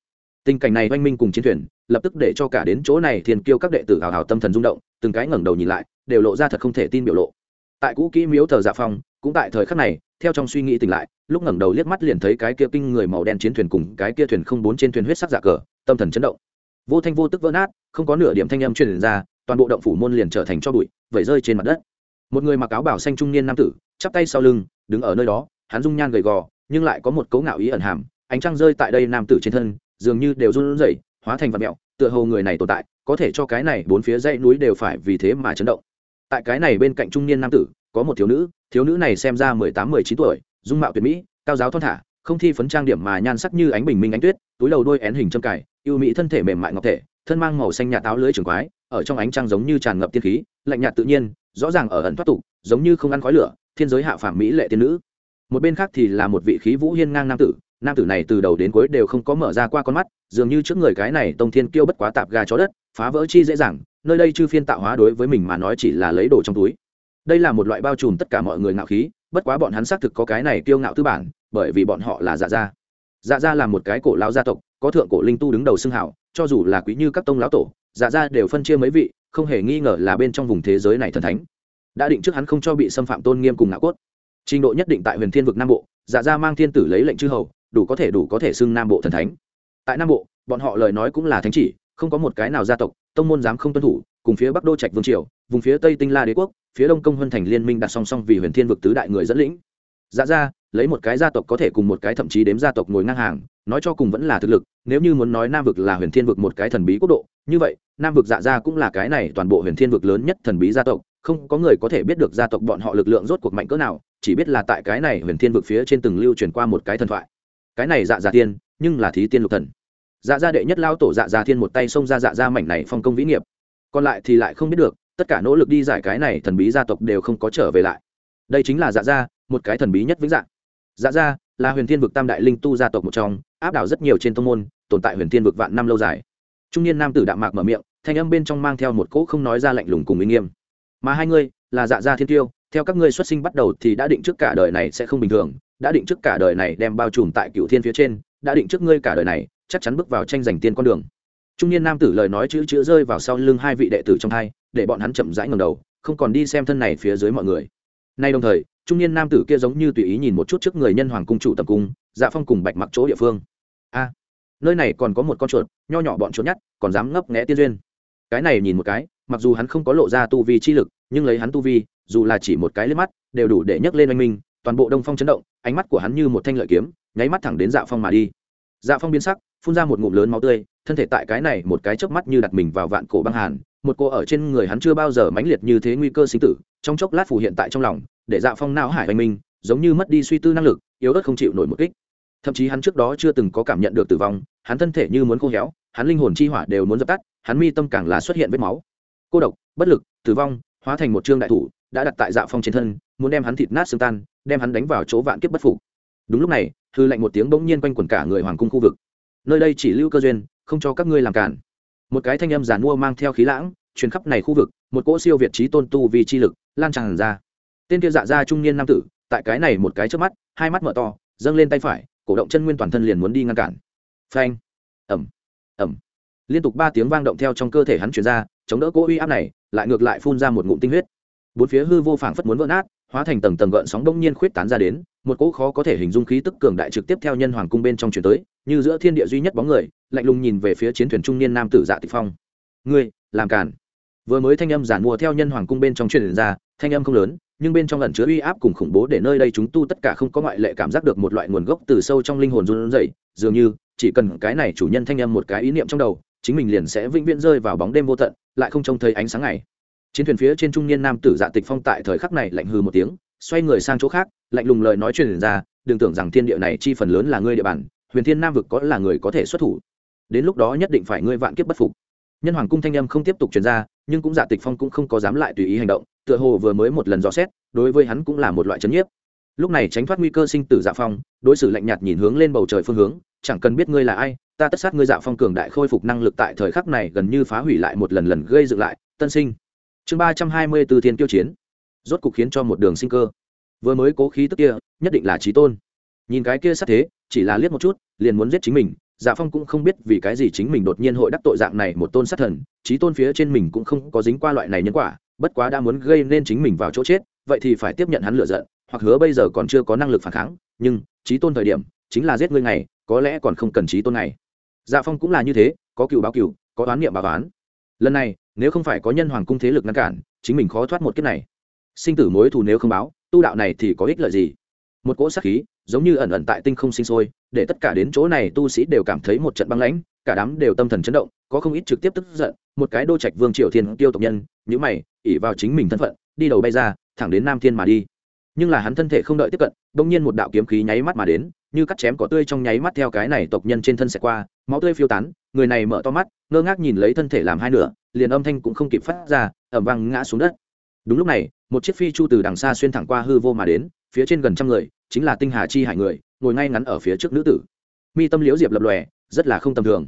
Tình cảnh này oanh minh cùng chiến thuyền, lập tức để cho cả đến chỗ này thiền kiêu các đệ tử hào hào tâm thần rung động, từng cái ngẩng đầu nhìn lại, đều lộ ra thật không thể tin biểu lộ. Tại cũ kỹ miếu thờ dạ phong cũng tại thời khắc này, theo trong suy nghĩ tỉnh lại, lúc ngẩng đầu liếc mắt liền thấy cái kia kinh người màu đen chiến thuyền cùng cái kia thuyền không bốn trên thuyền huyết sắc dạ cờ, tâm thần chấn động. Vô thanh vô tức vỡ nát, không có nửa điểm thanh âm truyền ra, toàn bộ động phủ môn liền trở thành cho bụi, vẩy rơi trên mặt đất một người mặc áo bảo xanh trung niên nam tử, chắp tay sau lưng, đứng ở nơi đó, hắn dung nhan gầy gò, nhưng lại có một cấu ngạo ý ẩn hàm, ánh trăng rơi tại đây nam tử trên thân, dường như đều run rẩy, hóa thành vật mẹo, tựa hồ người này tồn tại, có thể cho cái này bốn phía dãy núi đều phải vì thế mà chấn động. Tại cái này bên cạnh trung niên nam tử, có một thiếu nữ thiếu nữ này xem ra mười tám, mười chín tuổi, dung mạo tuyệt mỹ, cao giáo thon thả, không thi phấn trang điểm mà nhan sắc như ánh bình minh ánh tuyết, túi đầu đôi én hình châm cài, yêu mỹ thân thể mềm mại ngọc thể, thân mang màu xanh nhạt áo lưới trường quái, ở trong ánh trăng giống như tràn ngập tiên khí, lạnh nhạt tự nhiên rõ ràng ở ẩn thoát tục, giống như không ăn khói lửa, thiên giới hạ phàm mỹ lệ tiên nữ. Một bên khác thì là một vị khí vũ hiên ngang nam tử nam tử này từ đầu đến cuối đều không có mở ra qua con mắt, dường như trước người cái này tông thiên kiêu bất quá tạp gà chó đất, phá vỡ chi dễ dàng, nơi đây chư phiên tạo hóa đối với mình mà nói chỉ là lấy đồ trong túi. Đây là một loại bao trùm tất cả mọi người ngạo khí, bất quá bọn hắn xác thực có cái này kiêu ngạo tư bản, bởi vì bọn họ là dạ gia. Dạ gia là một cái cổ lao gia tộc, có thượng cổ linh tu đứng đầu xưng hảo cho dù là quý như các tông lão tổ dạ gia đều phân chia mấy vị không hề nghi ngờ là bên trong vùng thế giới này thần thánh. Đã định trước hắn không cho bị xâm phạm tôn nghiêm cùng ngã cốt. Trình độ nhất định tại huyền thiên vực nam bộ dạ gia mang thiên tử lấy lệnh chư hầu, đủ có thể đủ có thể xưng nam bộ thần thánh. Tại nam bộ, bọn họ lời nói cũng là thánh chỉ, không có một cái nào gia tộc, tông môn dám không tuân thủ, cùng phía bắc đô trạch vương triều, vùng phía tây tinh la đế quốc, phía đông công huân thành liên minh đặt song song vì huyền thiên vực tứ đại người dẫn lĩnh. Dạ ra lấy một cái gia tộc có thể cùng một cái thậm chí đếm gia tộc ngồi ngang hàng, nói cho cùng vẫn là thực lực, nếu như muốn nói nam vực là huyền thiên vực một cái thần bí quốc độ, như vậy, nam vực dạ Gia cũng là cái này toàn bộ huyền thiên vực lớn nhất thần bí gia tộc, không có người có thể biết được gia tộc bọn họ lực lượng rốt cuộc mạnh cỡ nào, chỉ biết là tại cái này huyền thiên vực phía trên từng lưu truyền qua một cái thần thoại. Cái này dạ dạ tiên, nhưng là thí tiên lục thần. Dạ gia đệ nhất lao tổ dạ gia thiên một tay xông ra dạ gia mảnh này phong công vĩ nghiệp. Còn lại thì lại không biết được, tất cả nỗ lực đi giải cái này thần bí gia tộc đều không có trở về lại. Đây chính là dạ gia, một cái thần bí nhất vĩnh dạng dạ gia là huyền thiên vực tam đại linh tu gia tộc một trong, áp đảo rất nhiều trên thông môn, tồn tại huyền thiên vực vạn năm lâu dài. Trung niên nam tử đạm mạc mở miệng, thanh âm bên trong mang theo một cỗ không nói ra lạnh lùng cùng uy nghiêm. Mà hai ngươi, là dạ gia thiên tiêu, theo các ngươi xuất sinh bắt đầu thì đã định trước cả đời này sẽ không bình thường, đã định trước cả đời này đem bao trùm tại cựu thiên phía trên, đã định trước ngươi cả đời này, chắc chắn bước vào tranh giành tiên con đường. Trung niên nam tử lời nói chữ chữ rơi vào sau lưng hai vị đệ tử trong hai, để bọn hắn chậm rãi ngầm đầu, không còn đi xem thân này phía dưới mọi người. Nay đồng thời trung niên nam tử kia giống như tùy ý nhìn một chút trước người nhân hoàng cung chủ tập cung dạ phong cùng bạch mặc chỗ địa phương. A, nơi này còn có một con chuột, nho nhỏ bọn chuột nhắt, còn dám ngấp nghẽ tiên duyên. Cái này nhìn một cái, mặc dù hắn không có lộ ra tu vi chi lực, nhưng lấy hắn tu vi, dù là chỉ một cái lên mắt, đều đủ để nhấc lên oanh minh, toàn bộ đông phong chấn động, ánh mắt của hắn như một thanh lợi kiếm, nháy mắt thẳng đến dạ phong mà đi. Dạ phong biến sắc, phun ra một ngụm lớn máu tươi, thân thể tại cái này một cái chớp mắt như đặt mình vào vạn cổ băng hàn, một cô ở trên người hắn chưa bao giờ mãnh liệt như thế nguy cơ sinh tử, trong chốc lát phủ hiện tại trong lòng để dạ phong não hải oanh minh, giống như mất đi suy tư năng lực, yếu ớt không chịu nổi một kích. Thậm chí hắn trước đó chưa từng có cảm nhận được tử vong, hắn thân thể như muốn khô héo, hắn linh hồn chi hỏa đều muốn dập tắt, hắn mi tâm càng là xuất hiện vết máu. Cô độc, bất lực, tử vong, hóa thành một trương đại thủ, đã đặt tại dạ phong trên thân, muốn đem hắn thịt nát xương tan, đem hắn đánh vào chỗ vạn kiếp bất phục. Đúng lúc này, hư lệnh một tiếng bỗng nhiên quanh quẩn cả người hoàng cung khu vực. Nơi đây chỉ lưu cơ duyên, không cho các ngươi làm cản. Một cái thanh âm giàn mua mang theo khí lãng, truyền khắp này khu vực, một cỗ siêu việt trí tôn tu vì chi lực, lan tràn ra tên kia dạ ra trung niên nam tử, tại cái này một cái trước mắt, hai mắt mở to, dâng lên tay phải, cổ động chân nguyên toàn thân liền muốn đi ngăn cản. Phanh! Ẩm ẩm liên tục ba tiếng vang động theo trong cơ thể hắn chuyển ra, chống đỡ cỗ uy áp này, lại ngược lại phun ra một ngụm tinh huyết. Bốn phía hư vô phảng phất muốn vỡ nát, hóa thành tầng tầng gợn sóng đông nhiên khuyết tán ra đến, một cỗ khó có thể hình dung khí tức cường đại trực tiếp theo nhân hoàng cung bên trong chuyển tới, như giữa thiên địa duy nhất bóng người, lạnh lùng nhìn về phía chiến thuyền trung niên nam tử dạ tịch phong. Ngươi, làm cản vừa mới thanh âm giản mua theo nhân hoàng cung bên trong truyền ra, thanh âm không lớn nhưng bên trong lần chứa uy áp cùng khủng bố để nơi đây chúng tu tất cả không có ngoại lệ cảm giác được một loại nguồn gốc từ sâu trong linh hồn run rẩy. Dường như, chỉ cần cái này chủ nhân thanh âm một cái ý niệm trong đầu, chính mình liền sẽ vĩnh viễn rơi vào bóng đêm vô tận, lại không trông thấy ánh sáng ngày. Chiến thuyền phía trên trung niên nam tử dạ tịch phong tại thời khắc này lạnh hừ một tiếng, xoay người sang chỗ khác, lạnh lùng lời nói truyền ra, đừng tưởng rằng thiên địa này chi phần lớn là ngươi địa bàn, huyền thiên nam vực có là người có thể xuất thủ. Đến lúc đó nhất định phải ngươi vạn kiếp bất phục. Nhân hoàng cung thanh âm không tiếp tục truyền ra, nhưng cũng dạ tịch phong cũng không có dám lại tùy ý hành động tựa hồ vừa mới một lần dò xét, đối với hắn cũng là một loại chấn nhiếp. Lúc này tránh thoát nguy cơ sinh tử dạ phong, đối xử lạnh nhạt nhìn hướng lên bầu trời phương hướng, chẳng cần biết ngươi là ai, ta tất sát ngươi dạ phong cường đại khôi phục năng lực tại thời khắc này gần như phá hủy lại một lần lần gây dựng lại, tân sinh. Chương ba trăm hai mươi từ thiên kiêu chiến. Rốt cục khiến cho một đường sinh cơ. Vừa mới cố khí tức kia, nhất định là trí tôn. Nhìn cái kia sát thế, chỉ là liếc một chút, liền muốn giết chính mình dạ phong cũng không biết vì cái gì chính mình đột nhiên hội đắc tội dạng này một tôn sát thần trí tôn phía trên mình cũng không có dính qua loại này nhân quả bất quá đã muốn gây nên chính mình vào chỗ chết, vậy thì phải tiếp nhận hắn lựa giận, hoặc hứa bây giờ còn chưa có năng lực phản kháng, nhưng trí tôn thời điểm, chính là giết ngươi ngày, có lẽ còn không cần trí tôn này dạ phong cũng là như thế, có cựu báo cựu, có toán niệm báo toán lần này, nếu không phải có nhân hoàng cung thế lực ngăn cản, chính mình khó thoát một kiếp này. Sinh tử mối thù nếu không báo, tu đạo này thì có ích lợi gì? Một cỗ sát khí, giống như ẩn ẩn tại tinh không sinh sôi để tất cả đến chỗ này tu sĩ đều cảm thấy một trận băng lãnh, cả đám đều tâm thần chấn động, có không ít trực tiếp tức giận, một cái đô trạch vương triều thiên tiêu tộc nhân nhữ mày ỉ vào chính mình thân phận, đi đầu bay ra, thẳng đến nam thiên mà đi. Nhưng là hắn thân thể không đợi tiếp cận, bỗng nhiên một đạo kiếm khí nháy mắt mà đến, như cắt chém cỏ tươi trong nháy mắt theo cái này tộc nhân trên thân xẹt qua, máu tươi phiêu tán, người này mở to mắt, ngơ ngác nhìn lấy thân thể làm hai nửa, liền âm thanh cũng không kịp phát ra ẩm vang ngã xuống đất. Đúng lúc này, một chiếc phi chu từ đằng xa xuyên thẳng qua hư vô mà đến, phía trên gần trăm người, chính là tinh hà chi hải người ngồi ngay ngắn ở phía trước nữ tử. Mi tâm liễu diệp lập lòe, rất là không tầm thường.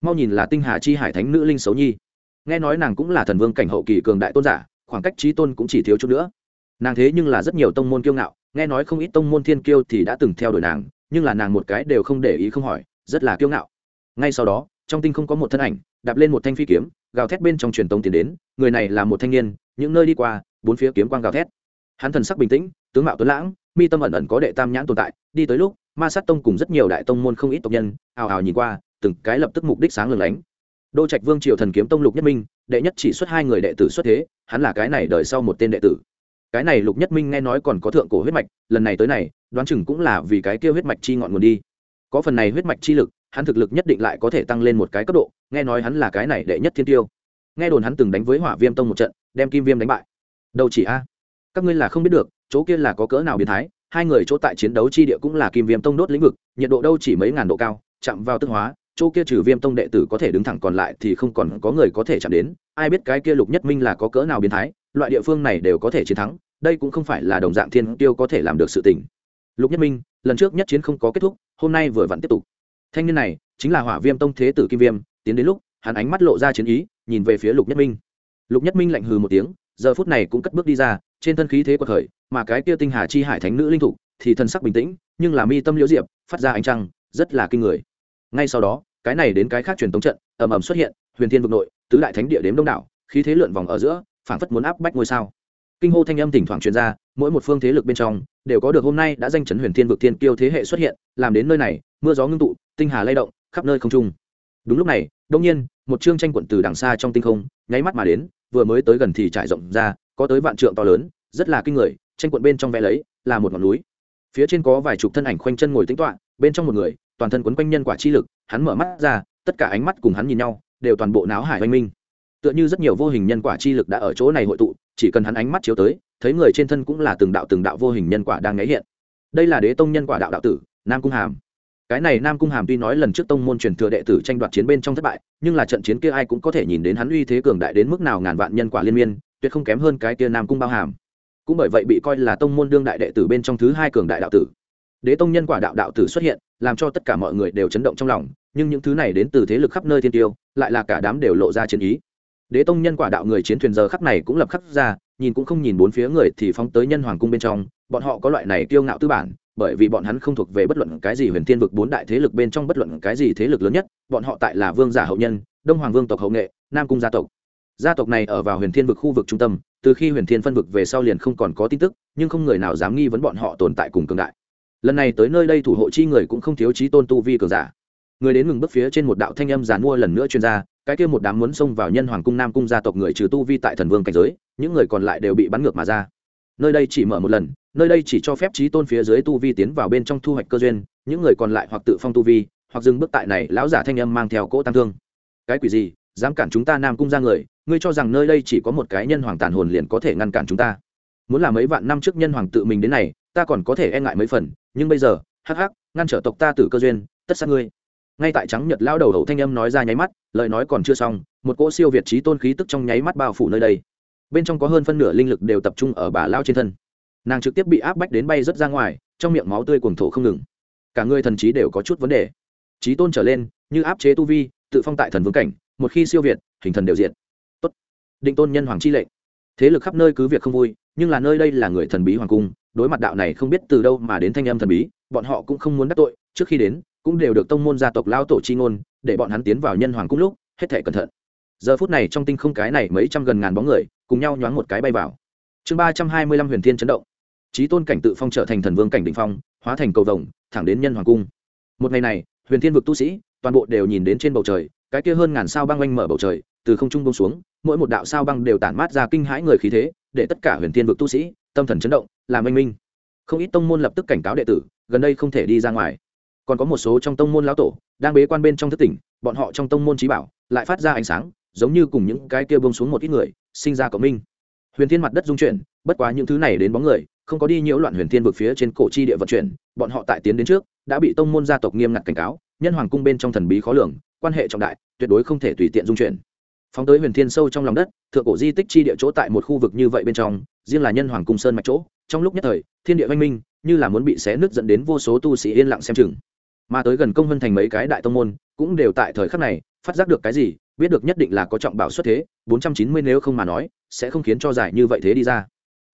Mau nhìn là tinh hà chi hải thánh nữ linh xấu nhi. Nghe nói nàng cũng là thần vương cảnh hậu kỳ cường đại tôn giả, khoảng cách trí tôn cũng chỉ thiếu chút nữa. Nàng thế nhưng là rất nhiều tông môn kiêu ngạo, nghe nói không ít tông môn thiên kiêu thì đã từng theo đuổi nàng, nhưng là nàng một cái đều không để ý không hỏi, rất là kiêu ngạo. Ngay sau đó, trong tinh không có một thân ảnh, đạp lên một thanh phi kiếm, gào thét bên trong truyền tông tiến đến, người này là một thanh niên, những nơi đi qua, bốn phía kiếm quang gào thét. Hắn thần sắc bình tĩnh, tướng mạo tuấn lãng mi tâm ẩn ẩn có đệ tam nhãn tồn tại, đi tới lúc, ma sát tông cùng rất nhiều đại tông môn không ít tộc nhân, ào ào nhìn qua, từng cái lập tức mục đích sáng lừng lánh. Đô trạch vương triều thần kiếm tông lục nhất minh, đệ nhất chỉ xuất hai người đệ tử xuất thế, hắn là cái này đợi sau một tên đệ tử. Cái này lục nhất minh nghe nói còn có thượng cổ huyết mạch, lần này tới này, đoán chừng cũng là vì cái kia huyết mạch chi ngọn nguồn đi. Có phần này huyết mạch chi lực, hắn thực lực nhất định lại có thể tăng lên một cái cấp độ, nghe nói hắn là cái này đệ nhất thiên tiêu. Nghe đồn hắn từng đánh với hỏa viêm tông một trận, đem kim viêm đánh bại. Đâu chỉ a. Các ngươi là không biết được chỗ kia là có cỡ nào biến thái, hai người chỗ tại chiến đấu chi địa cũng là kim viêm tông đốt lĩnh vực, nhiệt độ đâu chỉ mấy ngàn độ cao, chạm vào tức hóa, chỗ kia trừ viêm tông đệ tử có thể đứng thẳng còn lại thì không còn có người có thể chạm đến, ai biết cái kia lục nhất minh là có cỡ nào biến thái, loại địa phương này đều có thể chiến thắng, đây cũng không phải là đồng dạng thiên tiêu có thể làm được sự tình. Lục nhất minh, lần trước nhất chiến không có kết thúc, hôm nay vừa vặn tiếp tục. Thanh niên này, chính là hỏa viêm tông thế tử kim viêm, tiến đến lúc, hắn ánh mắt lộ ra chiến ý, nhìn về phía lục nhất minh. Lục nhất minh lạnh hừ một tiếng, giờ phút này cũng cất bước đi ra trên thân khí thế quật khởi, mà cái kia tinh hà chi hải thánh nữ linh thủ thì thân sắc bình tĩnh, nhưng là mi tâm liễu diệp, phát ra ánh trăng, rất là kinh người. Ngay sau đó, cái này đến cái khác truyền tống trận, ầm ầm xuất hiện, huyền thiên vực nội, tứ đại thánh địa đếm đông đảo, khí thế lượn vòng ở giữa, phảng phất muốn áp bách ngôi sao. Kinh hô thanh âm thỉnh thoảng truyền ra, mỗi một phương thế lực bên trong, đều có được hôm nay đã danh chấn huyền thiên vực thiên kiêu thế hệ xuất hiện, làm đến nơi này, mưa gió ngưng tụ, tinh hà lay động, khắp nơi không trung. Đúng lúc này đông nhiên, một chương tranh quận từ đằng xa trong tinh không, nháy mắt mà đến, vừa mới tới gần thì trải rộng ra có tới vạn trượng to lớn, rất là kinh người, tranh quận bên trong vẽ lấy, là một ngọn núi. Phía trên có vài chục thân ảnh khoanh chân ngồi tính toạ bên trong một người, toàn thân quấn quanh nhân quả chi lực, hắn mở mắt ra, tất cả ánh mắt cùng hắn nhìn nhau, đều toàn bộ náo hải oanh minh. Tựa như rất nhiều vô hình nhân quả chi lực đã ở chỗ này hội tụ, chỉ cần hắn ánh mắt chiếu tới, thấy người trên thân cũng là từng đạo từng đạo vô hình nhân quả đang ngáy hiện. Đây là đế tông nhân quả đạo đạo tử, nam cung hàm. Cái này nam cung hàm tuy nói lần trước tông môn truyền thừa đệ tử tranh đoạt chiến bên trong thất bại, nhưng là trận chiến kia ai cũng có thể nhìn đến hắn uy thế cường đại đến mức nào ngàn vạn nhân quả liên miên tuyệt không kém hơn cái kia nam cung bao hàm. Cũng bởi vậy bị coi là tông môn đương đại đệ tử bên trong thứ hai cường đại đạo tử. Đế tông nhân quả đạo đạo tử xuất hiện, làm cho tất cả mọi người đều chấn động trong lòng, nhưng những thứ này đến từ thế lực khắp nơi thiên tiêu, lại là cả đám đều lộ ra chiến ý. Đế tông nhân quả đạo người chiến thuyền giờ khắp này cũng lập khắp ra, nhìn cũng không nhìn bốn phía người thì phóng tới nhân hoàng cung bên trong, bọn họ có loại này kiêu ngạo tư bản, bởi vì bọn hắn không thuộc về bất luận cái gì huyền thiên vực bốn đại thế lực bên trong bất luận cái gì thế lực lớn nhất, bọn họ tại là vương giả hậu nhân, đông hoàng vương tộc hậu nghệ, nam cung gia tộc gia tộc này ở vào huyền thiên vực khu vực trung tâm, từ khi huyền thiên phân vực về sau liền không còn có tin tức, nhưng không người nào dám nghi vấn bọn họ tồn tại cùng cường đại. Lần này tới nơi đây thủ hộ chi người cũng không thiếu trí tôn tu vi cường giả. Người đến ngừng bước phía trên một đạo thanh âm giàn mua lần nữa chuyên gia cái kia một đám muốn xông vào nhân hoàng cung nam cung gia tộc người trừ tu vi tại thần vương cảnh giới, những người còn lại đều bị bắn ngược mà ra. Nơi đây chỉ mở một lần, nơi đây chỉ cho phép trí tôn phía dưới tu vi tiến vào bên trong thu hoạch cơ duyên, những người còn lại hoặc tự phong tu vi, hoặc dừng bước tại này, lão giả thanh âm mang theo cỗ tăng thương. Cái quỷ gì? Dám cản chúng ta nam cung ra người, ngươi cho rằng nơi đây chỉ có một cái nhân hoàng tàn hồn liền có thể ngăn cản chúng ta? Muốn là mấy vạn năm trước nhân hoàng tự mình đến này, ta còn có thể e ngại mấy phần, nhưng bây giờ, hắc hắc, ngăn trở tộc ta tử cơ duyên, tất sát ngươi. Ngay tại trắng nhật lao đầu hậu thanh âm nói ra nháy mắt, lời nói còn chưa xong, một cỗ siêu việt trí tôn khí tức trong nháy mắt bao phủ nơi đây. Bên trong có hơn phân nửa linh lực đều tập trung ở bà lao trên thân. Nàng trực tiếp bị áp bách đến bay rất ra ngoài, trong miệng máu tươi cuồng thổ không ngừng. Cả người thần trí đều có chút vấn đề. Trí tôn trở lên, như áp chế tu vi, tự phong tại thần vương cảnh một khi siêu việt, hình thần đều diện tốt. Định tôn nhân hoàng chi lệnh. Thế lực khắp nơi cứ việc không vui, nhưng là nơi đây là người thần bí hoàng cung, đối mặt đạo này không biết từ đâu mà đến thanh âm thần bí, bọn họ cũng không muốn đắc tội, trước khi đến, cũng đều được tông môn gia tộc lao tổ chi ngôn, để bọn hắn tiến vào nhân hoàng cung lúc, hết thể cẩn thận. Giờ phút này trong tinh không cái này mấy trăm gần ngàn bóng người, cùng nhau nhoáng một cái bay vào. Chương ba trăm hai mươi lăm huyền thiên chấn động. Trí tôn cảnh tự phong trở thành thần vương cảnh đ ỉ n h phong, hóa thành cầu vồng, thẳng đến nhân hoàng cung. Một ngày này, huyền thiên vực tu sĩ, toàn bộ đều nhìn đến trên bầu trời cái kia hơn ngàn sao băng oanh mở bầu trời, từ không trung bông xuống, mỗi một đạo sao băng đều tản mát ra kinh hãi người khí thế, để tất cả huyền thiên vực tu sĩ, tâm thần chấn động, làm anh minh. Không ít tông môn lập tức cảnh cáo đệ tử, gần đây không thể đi ra ngoài. Còn có một số trong tông môn lão tổ, đang bế quan bên trong thất tỉnh, bọn họ trong tông môn trí bảo, lại phát ra ánh sáng, giống như cùng những cái kia bông xuống một ít người, sinh ra cộng minh. Huyền thiên mặt đất dung chuyển, bất quá những thứ này đến bóng người, không có đi nhiễu loạn huyền thiên vực phía trên cổ chi địa vận chuyển, bọn họ tại tiến đến trước, đã bị tông môn gia tộc nghiêm ngặt cảnh cáo, nhân hoàng cung bên trong thần bí khó lường quan hệ trọng đại, tuyệt đối không thể tùy tiện dung chuyển. Phóng tới huyền thiên sâu trong lòng đất, thượng cổ di tích chi địa chỗ tại một khu vực như vậy bên trong, riêng là nhân hoàng cung sơn mạch chỗ, trong lúc nhất thời, thiên địa văn minh, như là muốn bị xé nứt dẫn đến vô số tu sĩ yên lặng xem chừng. Mà tới gần công vân thành mấy cái đại tông môn, cũng đều tại thời khắc này, phát giác được cái gì, biết được nhất định là có trọng bảo xuất thế, bốn trăm chín mươi nếu không mà nói, sẽ không khiến cho giải như vậy thế đi ra.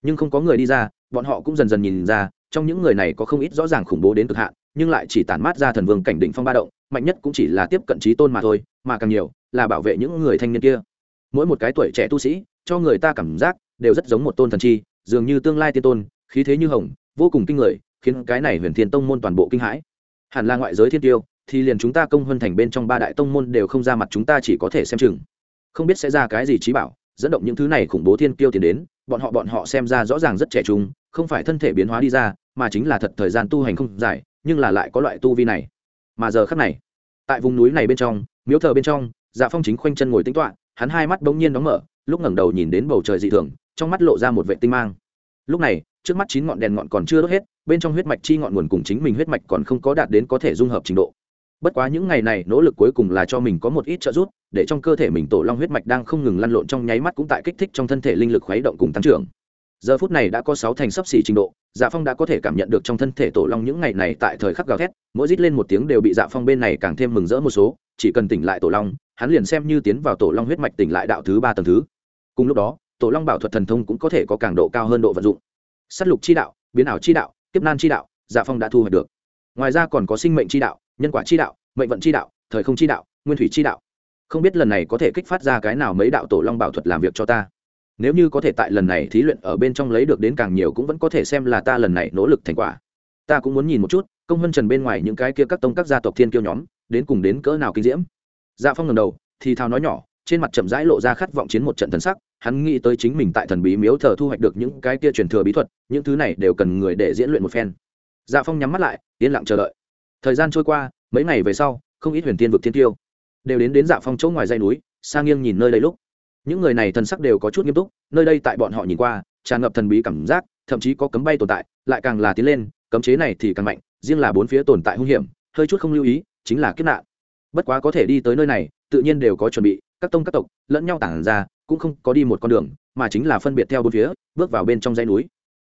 Nhưng không có người đi ra, bọn họ cũng dần dần nhìn ra, trong những người này có không ít rõ ràng khủng bố đến cực hạn, nhưng lại chỉ tản mát ra thần vương cảnh đỉnh phong ba động mạnh nhất cũng chỉ là tiếp cận trí tôn mà thôi, mà càng nhiều là bảo vệ những người thanh niên kia. Mỗi một cái tuổi trẻ tu sĩ, cho người ta cảm giác đều rất giống một tôn thần chi, dường như tương lai tiên tôn, khí thế như hồng, vô cùng kinh người, khiến cái này huyền thiên tông môn toàn bộ kinh hãi. Hẳn là ngoại giới thiên tiêu, thì liền chúng ta công hơn thành bên trong ba đại tông môn đều không ra mặt chúng ta chỉ có thể xem chừng. Không biết sẽ ra cái gì trí bảo, dẫn động những thứ này khủng bố thiên tiêu tiền đến, bọn họ bọn họ xem ra rõ ràng rất trẻ trung, không phải thân thể biến hóa đi ra, mà chính là thật thời gian tu hành không dài, nhưng là lại có loại tu vi này mà giờ khắc này, tại vùng núi này bên trong, miếu thờ bên trong dạ phong chính khoanh chân ngồi tính toạ hắn hai mắt bỗng nhiên đóng mở, lúc ngẩng đầu nhìn đến bầu trời dị thường, trong mắt lộ ra một vệ tinh mang. Lúc này, trước mắt chín ngọn đèn ngọn còn chưa đốt hết, bên trong huyết mạch chi ngọn nguồn cùng chính mình huyết mạch còn không có đạt đến có thể dung hợp trình độ. Bất quá những ngày này, nỗ lực cuối cùng là cho mình có một ít trợ giúp, để trong cơ thể mình tổ long huyết mạch đang không ngừng lăn lộn trong nháy mắt cũng tại kích thích trong thân thể linh lực khuấy động cùng tăng trưởng giờ phút này đã có sáu thành sấp xỉ trình độ dạ phong đã có thể cảm nhận được trong thân thể tổ long những ngày này tại thời khắc gào thét, mỗi rít lên một tiếng đều bị dạ phong bên này càng thêm mừng rỡ một số, chỉ cần tỉnh lại tổ long, hắn liền xem như tiến vào tổ long huyết mạch tỉnh lại đạo thứ ba tầng thứ. Cùng lúc đó, tổ long bảo thuật thần thông cũng có thể có càng độ cao hơn độ vận dụng. S á t lục chi đạo, biến ảo chi đạo, kiếp nan chi đạo dạ phong đã thu hoạch được. Ngoài ra còn có sinh mệnh chi đạo, nhân quả chi đạo, mệnh vận chi đạo, thời không chi đạo, nguyên thủy chi đạo. Không biết lần này có thể kích phát ra cái nào mấy đạo tổ long bảo thuật làm việc cho ta nếu như có thể tại lần này thí luyện ở bên trong lấy được đến càng nhiều cũng vẫn có thể xem là ta lần này nỗ lực thành quả. Ta cũng muốn nhìn một chút, công vân trần bên ngoài những cái kia các tông các gia tộc thiên kiêu nhóm, đến cùng đến cỡ nào kinh diễm. Dạ phong ngầm đầu, thì thao nói nhỏ, trên mặt chậm rãi lộ ra khát vọng chiến một trận thần sắc, hắn nghĩ tới chính mình tại thần bí miếu thờ thu hoạch được những cái kia truyền thừa bí thuật, những thứ này đều cần người để diễn luyện một phen. Dạ phong nhắm mắt lại, yên lặng chờ đợi. Thời gian trôi qua, mấy ngày về sau, không ít huyền tiên vực thiên tiêu đều đến đến dạ phong chỗ ngoài dây núi, sang nghiêng nhìn nơi đây lúc những người này thần sắc đều có chút nghiêm túc, nơi đây tại bọn họ nhìn qua, tràn ngập thần bí cảm giác, thậm chí có cấm bay tồn tại, lại càng là tiến lên, cấm chế này thì càng mạnh, riêng là bốn phía tồn tại hung hiểm, hơi chút không lưu ý, chính là kiếp nạn. Bất quá có thể đi tới nơi này, tự nhiên đều có chuẩn bị, các tông các tộc lẫn nhau tản ra, cũng không có đi một con đường, mà chính là phân biệt theo bốn phía, bước vào bên trong dãy núi.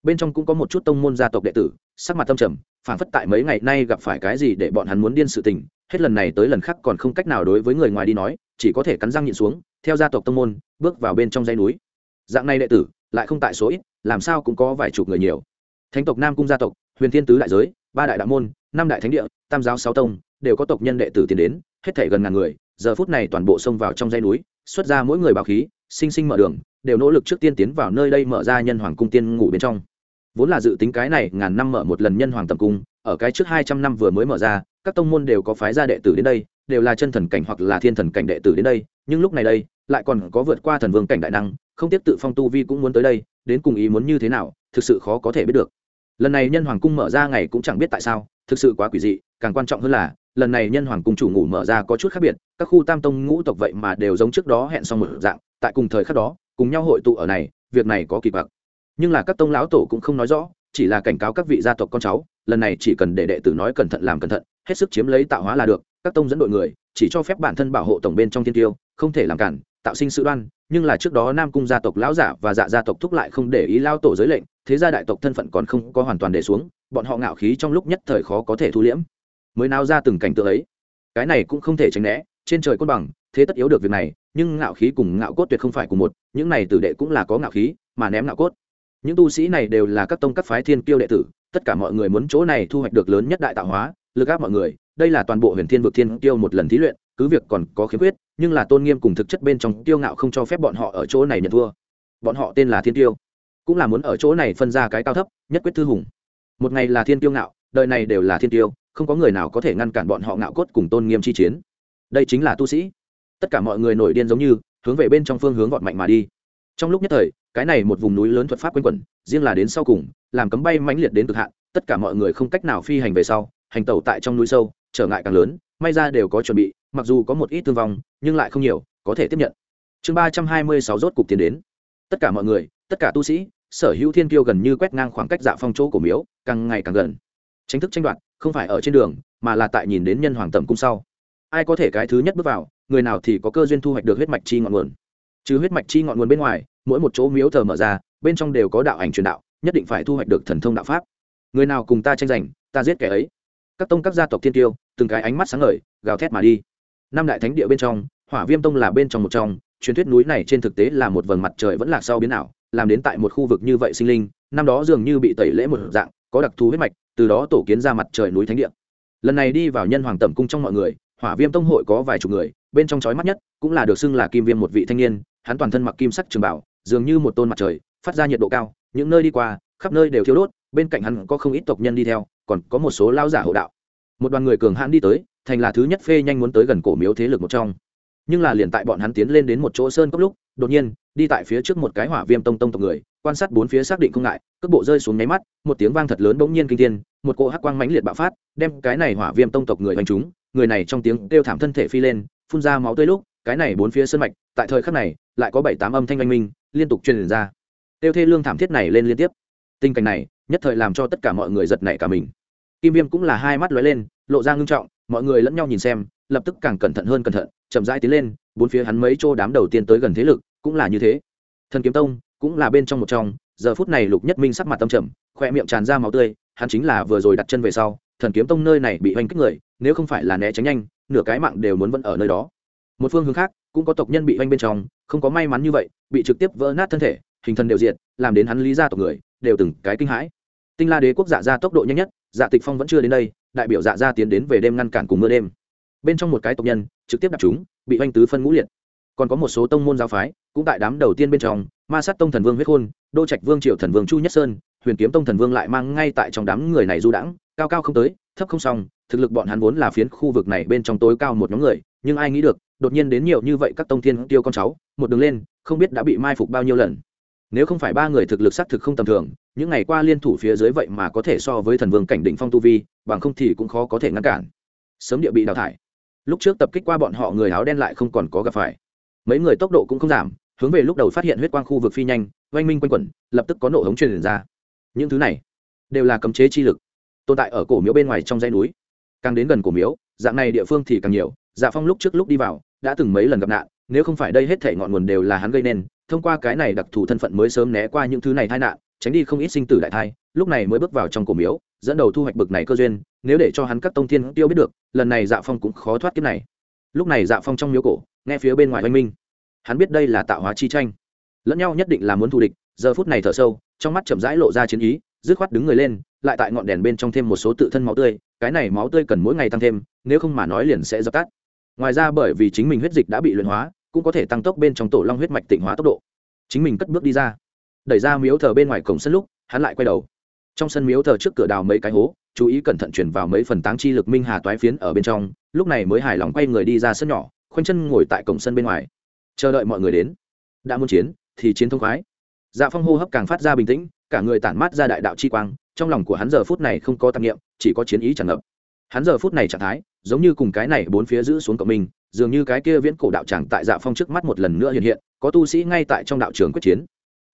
Bên trong cũng có một chút tông môn gia tộc đệ tử, sắc mặt tâm trầm, phản phất tại mấy ngày nay gặp phải cái gì để bọn hắn muốn điên sự tình, hết lần này tới lần khác còn không cách nào đối với người ngoài đi nói, chỉ có thể cắn răng nhịn xuống theo gia tộc tông môn, bước vào bên trong dãy núi. Dạng này đệ tử, lại không tại số ít, làm sao cũng có vài chục người nhiều. Thánh tộc nam cung gia tộc, huyền thiên tứ đại giới, ba đại đạo môn, năm đại thánh địa, tam giáo sáu tông, đều có tộc nhân đệ tử tiến đến, hết thể gần ngàn người, giờ phút này toàn bộ xông vào trong dãy núi, xuất ra mỗi người bảo khí, sinh sinh mở đường, đều nỗ lực trước tiên tiến vào nơi đây mở ra nhân hoàng cung tiên ngủ bên trong. Vốn là dự tính cái này ngàn năm mở một lần nhân hoàng tầm cung, ở cái trước hai trăm năm vừa mới mở ra, các tông môn đều có phái gia đệ tử đến đây, đều là chân thần cảnh hoặc là thiên thần cảnh đệ tử đến đây nhưng lúc này đây, lại còn có vượt qua thần vương cảnh đại năng, không tiếp tự phong tu vi cũng muốn tới đây, đến cùng ý muốn như thế nào, thực sự khó có thể biết được. Lần này nhân hoàng cung mở ra ngày cũng chẳng biết tại sao, thực sự quá quỷ dị, càng quan trọng hơn là, lần này nhân hoàng cung chủ ngủ mở ra có chút khác biệt, các khu tam tông ngũ tộc vậy mà đều giống trước đó hẹn xong một dạng, tại cùng thời khắc đó, cùng nhau hội tụ ở này, việc này có kỳ bạc nhưng là các tông lão tổ cũng không nói rõ, chỉ là cảnh cáo các vị gia tộc con cháu lần này chỉ cần để đệ tử nói cẩn thận làm cẩn thận, hết sức chiếm lấy tạo hóa là được, các tông dẫn đội người, chỉ cho phép bản thân bảo hộ tổng bên trong thiên tiêu, không thể làm cản, tạo sinh sự đoan, nhưng là trước đó nam cung gia tộc lão giả và dạ gia tộc thúc lại không để ý lao tổ giới lệnh, thế gia đại tộc thân phận còn không có hoàn toàn để xuống, bọn họ ngạo khí trong lúc nhất thời khó có thể thu liễm. Mới nao ra từng cảnh tượng ấy. Cái này cũng không thể tránh né, trên trời côn bằng, thế tất yếu được việc này, nhưng ngạo khí cùng ngạo cốt tuyệt không phải cùng một, những này tử đệ cũng là có ngạo khí, mà ném ngạo cốt. Những tu sĩ này đều là các tông các phái thiên kiêu đệ tử tất cả mọi người muốn chỗ này thu hoạch được lớn nhất đại tạo hóa lực áp mọi người đây là toàn bộ huyền thiên vực thiên tiêu một lần thí luyện cứ việc còn có khiếm khuyết nhưng là tôn nghiêm cùng thực chất bên trong tiêu ngạo không cho phép bọn họ ở chỗ này nhận thua. Bọn họ tên là thiên tiêu, cũng là muốn ở chỗ này phân ra cái cao thấp nhất quyết thư hùng. Một ngày là thiên tiêu ngạo đời này đều là thiên tiêu, không có người nào có thể ngăn cản bọn họ ngạo cốt cùng tôn nghiêm chi chiến. Đây chính là tu sĩ. Tất cả mọi người nổi điên giống như hướng về bên trong phương hướng vọt mạnh mà đi. Trong lúc nhất thời cái này một vùng núi lớn thuật pháp quanh quẩn riêng là đến sau cùng làm cấm bay mãnh liệt đến cực hạn, tất cả mọi người không cách nào phi hành về sau, hành tẩu tại trong núi sâu, trở ngại càng lớn, may ra đều có chuẩn bị, mặc dù có một ít thương vong, nhưng lại không nhiều, có thể tiếp nhận. Chương ba trăm hai mươi sáu rốt cục tiến đến. Tất cả mọi người, tất cả tu sĩ, sở hữu thiên kiêu gần như quét ngang khoảng cách dạ phong chỗ của miếu, càng ngày càng gần. Tranh thức tranh đoạt, không phải ở trên đường, mà là tại nhìn đến nhân hoàng tầm cung sau. Ai có thể cái thứ nhất bước vào, người nào thì có cơ duyên thu hoạch được huyết mạch chi ngọn nguồn. Chứ huyết mạch chi ngọn nguồn bên ngoài, mỗi một chỗ miếu thờ mở ra, bên trong đều có đạo ảnh truyền đạo nhất định phải thu hoạch được thần thông đạo pháp. Người nào cùng ta tranh giành, ta giết kẻ ấy. Các tông các gia tộc thiên tiêu, từng cái ánh mắt sáng ngời, gào thét mà đi. Năm đại thánh địa bên trong, hỏa viêm tông là bên trong một trong, truyền thuyết núi này trên thực tế là một vầng mặt trời vẫn lạc sau biến ảo, làm đến tại một khu vực như vậy sinh linh, năm đó dường như bị tẩy lễ một dạng, có đặc thù huyết mạch, từ đó tổ kiến ra mặt trời núi thánh địa. Lần này đi vào nhân hoàng tẩm cung trong mọi người, hỏa viêm tông hội có vài chục người, bên trong chói mắt nhất cũng là được xưng là kim viêm một vị thanh niên, hắn toàn thân mặc kim sắc trường bảo, dường như một tôn mặt trời, phát ra nhiệt độ cao những nơi đi qua, khắp nơi đều thiếu đốt, bên cạnh hắn có không ít tộc nhân đi theo, còn có một số lao giả hộ đạo. Một đoàn người cường hãn đi tới, thành là thứ nhất phê nhanh muốn tới gần cổ miếu thế lực một trong. Nhưng là liền tại bọn hắn tiến lên đến một chỗ sơn cốc lúc, đột nhiên, đi tại phía trước một cái hỏa viêm tông tông tộc người, quan sát bốn phía xác định không ngại, cước bộ rơi xuống nháy mắt, một tiếng vang thật lớn bỗng nhiên kinh thiên, một cỗ hắc quang mãnh liệt bạo phát, đem cái này hỏa viêm tông tộc người hành chúng, người này trong tiếng kêu thảm thân thể phi lên, phun ra máu tươi lúc, cái này bốn phía sơn mạch, tại thời khắc này, lại có bảy tám âm thanh oanh minh, liên tục truyền ra tiêu thê lương thảm thiết này lên liên tiếp. Tình cảnh này, nhất thời làm cho tất cả mọi người giật nảy cả mình. Kim viêm cũng là hai mắt lóe lên, lộ ra ngưng trọng, mọi người lẫn nhau nhìn xem, lập tức càng cẩn thận hơn cẩn thận, chậm rãi tiến lên, bốn phía hắn mấy chỗ đám đầu tiên tới gần thế lực, cũng là như thế. Thần kiếm tông cũng là bên trong một trong, giờ phút này lục nhất minh sắc mặt tâm trầm khoe miệng tràn ra máu tươi, hắn chính là vừa rồi đặt chân về sau, thần kiếm tông nơi này bị hoành kích người, nếu không phải là né tránh nhanh, nửa cái mạng đều muốn vẫn ở nơi đó. Một phương hướng khác, cũng có tộc nhân bị hoành bên trong, không có may mắn như vậy, bị trực tiếp vỡ nát thân thể hình thần đều diệt làm đến hắn lý gia tộc người đều từng cái kinh hãi. Tinh la đế quốc dạ ra tốc độ nhanh nhất dạ tịch phong vẫn chưa đến đây đại biểu dạ ra tiến đến về đêm ngăn cản cùng mưa đêm. Bên trong một cái tộc nhân trực tiếp đập chúng bị oanh tứ phân ngũ liệt. Còn có một số tông môn giáo phái cũng tại đám đầu tiên bên trong ma sát tông thần vương huyết hôn, đô trạch vương triệu thần vương chu nhất sơn huyền kiếm tông thần vương lại mang ngay tại trong đám người này du đãng cao cao không tới thấp không xong thực lực bọn hắn vốn là phiến khu vực này bên trong tối cao một nhóm người nhưng ai nghĩ được đột nhiên đến nhiều như vậy các tông thiên tiêu con cháu một đường lên không biết đã bị mai phục bao nhiêu lần nếu không phải ba người thực lực xác thực không tầm thường, những ngày qua liên thủ phía dưới vậy mà có thể so với thần vương cảnh định phong tu vi, bằng không thì cũng khó có thể ngăn cản. Sớm địa bị đào thải. Lúc trước tập kích qua bọn họ người áo đen lại không còn có gặp phải. Mấy người tốc độ cũng không giảm, hướng về lúc đầu phát hiện huyết quang khu vực phi nhanh, oanh minh quanh quẩn, lập tức có nổ hống truyền ra. Những thứ này đều là cấm chế chi lực, tồn tại ở cổ miếu bên ngoài trong dãy núi. Càng đến gần cổ miếu, dạng này địa phương thì càng nhiều. Dạ phong lúc trước lúc đi vào, đã từng mấy lần gặp nạn, nếu không phải đây hết thể ngọn nguồn đều là hắn gây nên thông qua cái này đặc thù thân phận mới sớm né qua những thứ này tai nạn, tránh đi không ít sinh tử đại thai, lúc này mới bước vào trong cổ miếu, dẫn đầu thu hoạch bực này cơ duyên, nếu để cho hắn các tông thiên tiêu biết được, lần này dạ phong cũng khó thoát kiếp này. Lúc này dạ phong trong miếu cổ, nghe phía bên ngoài oanh minh. Hắn biết đây là tạo hóa chi tranh. Lẫn nhau nhất định là muốn thù địch, giờ phút này thở sâu, trong mắt chậm rãi lộ ra chiến ý, dứt khoát đứng người lên, lại tại ngọn đèn bên trong thêm một số tự thân máu tươi, cái này máu tươi cần mỗi ngày tăng thêm, nếu không mà nói liền sẽ dập tắt. Ngoài ra bởi vì chính mình huyết dịch đã bị luyện hóa cũng có thể tăng tốc bên trong tổ long huyết mạch tịnh hóa tốc độ. Chính mình cất bước đi ra. Đẩy ra miếu thờ bên ngoài cổng sân lúc, hắn lại quay đầu. Trong sân miếu thờ trước cửa đào mấy cái hố, chú ý cẩn thận chuyển vào mấy phần táng chi lực minh hà toái phiến ở bên trong, lúc này mới hài lòng quay người đi ra sân nhỏ, khoanh chân ngồi tại cổng sân bên ngoài. Chờ đợi mọi người đến. Đã muốn chiến, thì chiến thông khoái. Dạ phong hô hấp càng phát ra bình tĩnh, cả người tản mát ra đại đạo chi quang, trong lòng của hắn giờ phút này không có tạp nghiệm chỉ có chiến ý tràn ngập. Hắn giờ phút này trạng thái, giống như cùng cái này bốn phía giữ xuống cộng mình dường như cái kia viễn cổ đạo tràng tại dạ phong trước mắt một lần nữa hiện hiện, có tu sĩ ngay tại trong đạo trường quyết chiến.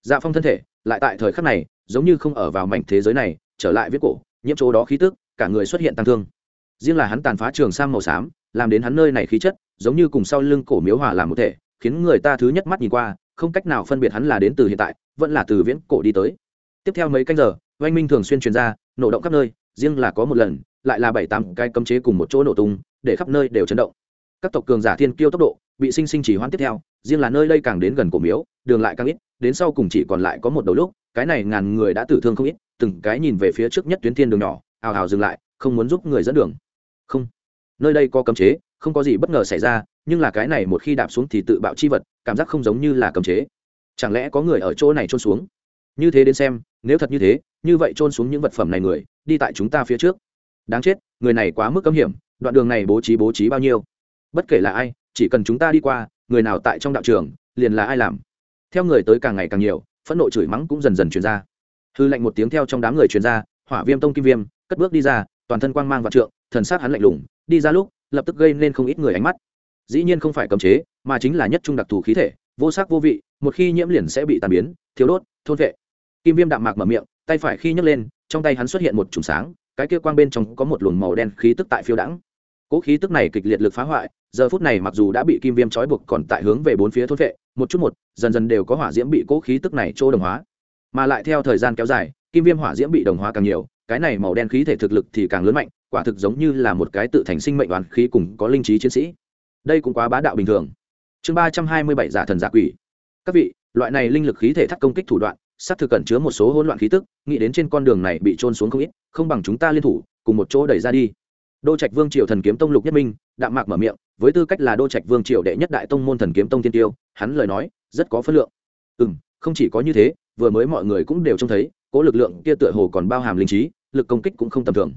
Dạ phong thân thể lại tại thời khắc này giống như không ở vào mảnh thế giới này, trở lại viễn cổ, nhiễm chỗ đó khí tức, cả người xuất hiện tăng thương. Riêng là hắn tàn phá trường sang màu xám, làm đến hắn nơi này khí chất, giống như cùng sau lưng cổ miếu hòa làm một thể, khiến người ta thứ nhất mắt nhìn qua, không cách nào phân biệt hắn là đến từ hiện tại, vẫn là từ viễn cổ đi tới. Tiếp theo mấy canh giờ, oanh minh thường xuyên truyền ra, nổ động khắp nơi, riêng là có một lần, lại là bảy tám cái cấm chế cùng một chỗ nổ tung, để khắp nơi đều chấn động các tộc cường giả thiên kiêu tốc độ, bị sinh sinh chỉ hoãn tiếp theo, riêng là nơi đây càng đến gần cổ miếu, đường lại càng ít, đến sau cùng chỉ còn lại có một đầu lúc, cái này ngàn người đã tử thương không ít, từng cái nhìn về phía trước nhất tuyến thiên đường nhỏ, ào ào dừng lại, không muốn giúp người dẫn đường. Không. Nơi đây có cấm chế, không có gì bất ngờ xảy ra, nhưng là cái này một khi đạp xuống thì tự bạo chi vật, cảm giác không giống như là cấm chế. Chẳng lẽ có người ở chỗ này trôn xuống? Như thế đến xem, nếu thật như thế, như vậy trôn xuống những vật phẩm này người, đi tại chúng ta phía trước. Đáng chết, người này quá mức cấm hiểm, đoạn đường này bố trí bố trí bao nhiêu? Bất kể là ai, chỉ cần chúng ta đi qua, người nào tại trong đạo trường, liền là ai làm. Theo người tới càng ngày càng nhiều, phẫn nộ chửi mắng cũng dần dần truyền ra. Hư lệnh một tiếng theo trong đám người truyền ra, hỏa viêm tông kim viêm, cất bước đi ra, toàn thân quang mang và trượng, thần sát hắn lạnh lùng, đi ra lúc, lập tức gây nên không ít người ánh mắt. Dĩ nhiên không phải cấm chế, mà chính là nhất trung đặc thù khí thể, vô sắc vô vị, một khi nhiễm liền sẽ bị tàn biến thiếu đốt, thôn vệ. Kim viêm đạm mạc mở miệng, tay phải khi nhấc lên, trong tay hắn xuất hiện một chùm sáng, cái kia quang bên trong có một luồng màu đen khí tức tại phiêu đãng. Cỗ khí tức này kịch liệt lực phá hoại giờ phút này mặc dù đã bị kim viêm trói buộc còn tại hướng về bốn phía thôn vệ, một chút một, dần dần đều có hỏa diễm bị cỗ khí tức này chỗ đồng hóa. Mà lại theo thời gian kéo dài, kim viêm hỏa diễm bị đồng hóa càng nhiều, cái này màu đen khí thể thực lực thì càng lớn mạnh, quả thực giống như là một cái tự thành sinh mệnh đoàn khí cùng có linh trí chiến sĩ. Đây cũng quá bá đạo bình thường. Chương ba trăm hai mươi bảy giả thần giả quỷ. Các vị, loại này linh lực khí thể thắt công kích thủ đoạn, xác thực cẩn chứa một số hỗn loạn khí tức, nghĩ đến trên con đường này bị trôn xuống không ít, không bằng chúng ta liên thủ, cùng một chỗ đẩy ra đi. Đô trạch vương triều thần kiếm tông lục nhất minh, đạm mạc mở miệng với tư cách là đô trạch vương triều đệ nhất đại tông môn thần kiếm tông tiên tiêu, hắn lời nói rất có phân lượng. Ừ m không chỉ có như thế, vừa mới mọi người cũng đều trông thấy cỗ lực lượng kia tựa hồ còn bao hàm linh trí, lực công kích cũng không tầm thường.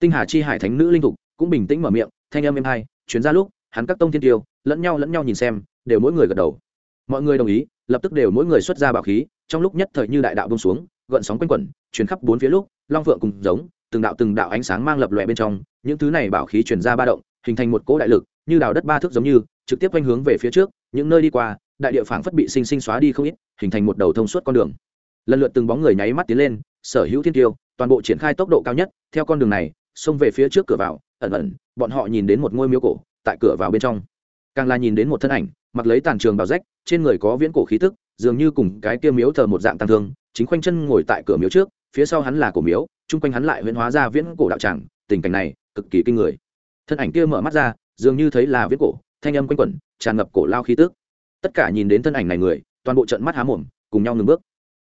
Tinh hà chi hải thánh nữ linh thục cũng bình tĩnh mở miệng, thanh âm êm hai, chuyến ra lúc, hắn các tông thiên tiêu, lẫn nhau lẫn nhau nhìn xem, đều mỗi người gật đầu. Mọi người đồng ý, lập tức đều mỗi người xuất ra bảo khí, trong lúc nhất thời như đại đạo bông xuống, gợn sóng quanh quẩn chuyến khắp bốn phía lúc, long phượng cùng giống, từng đạo từng đạo ánh sáng mang lập lòe bên trong, những thứ này bảo khí chuyển ra ba động, hình thành một cỗ đại lực như đào đất ba thước giống như, trực tiếp quanh hướng về phía trước, những nơi đi qua, đại địa phảng phất bị sinh sinh xóa đi không ít, hình thành một đầu thông suốt con đường. Lần lượt từng bóng người nháy mắt tiến lên, sở hữu thiên tiêu, toàn bộ triển khai tốc độ cao nhất, theo con đường này, xông về phía trước cửa vào, ẩn ẩn, bọn họ nhìn đến một ngôi miếu cổ, tại cửa vào bên trong. Càng là nhìn đến một thân ảnh, mặc lấy tàn trường bào rách, trên người có viễn cổ khí tức, dường như cùng cái kia miếu thờ một dạng tăng thương, chính khoanh chân ngồi tại cửa miếu trước, phía sau hắn là cổ miếu, chung quanh hắn lại huyễn hóa ra viễn cổ đạo tràng, tình cảnh này cực kỳ kinh người. Thân ảnh kia mở mắt ra dường như thấy là viết cổ, thanh âm quanh quẩn, tràn ngập cổ lao khí tức. Tất cả nhìn đến thân ảnh này người, toàn bộ trận mắt há mồm, cùng nhau ngừng bước.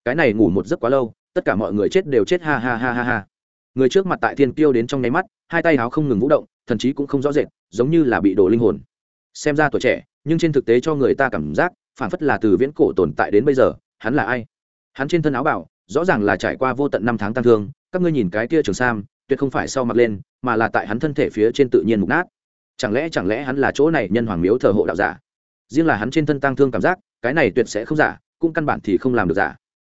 Cái này ngủ một giấc quá lâu, tất cả mọi người chết đều chết ha ha ha ha ha. Người trước mặt tại thiên tiêu đến trong nháy mắt, hai tay háo không ngừng vũ động, thần chí cũng không rõ rệt, giống như là bị đổ linh hồn. Xem ra tuổi trẻ, nhưng trên thực tế cho người ta cảm giác, phản phất là từ viễn cổ tồn tại đến bây giờ, hắn là ai? Hắn trên thân áo bảo, rõ ràng là trải qua vô tận năm tháng tăng thương, các ngươi nhìn cái kia trường sam, tuyệt không phải sau mặt lên, mà là tại hắn thân thể phía trên tự nhiên mục nát chẳng lẽ chẳng lẽ hắn là chỗ này nhân hoàng miếu thờ hộ đạo giả? Riêng là hắn trên thân tăng thương cảm giác, cái này tuyệt sẽ không giả, cũng căn bản thì không làm được giả.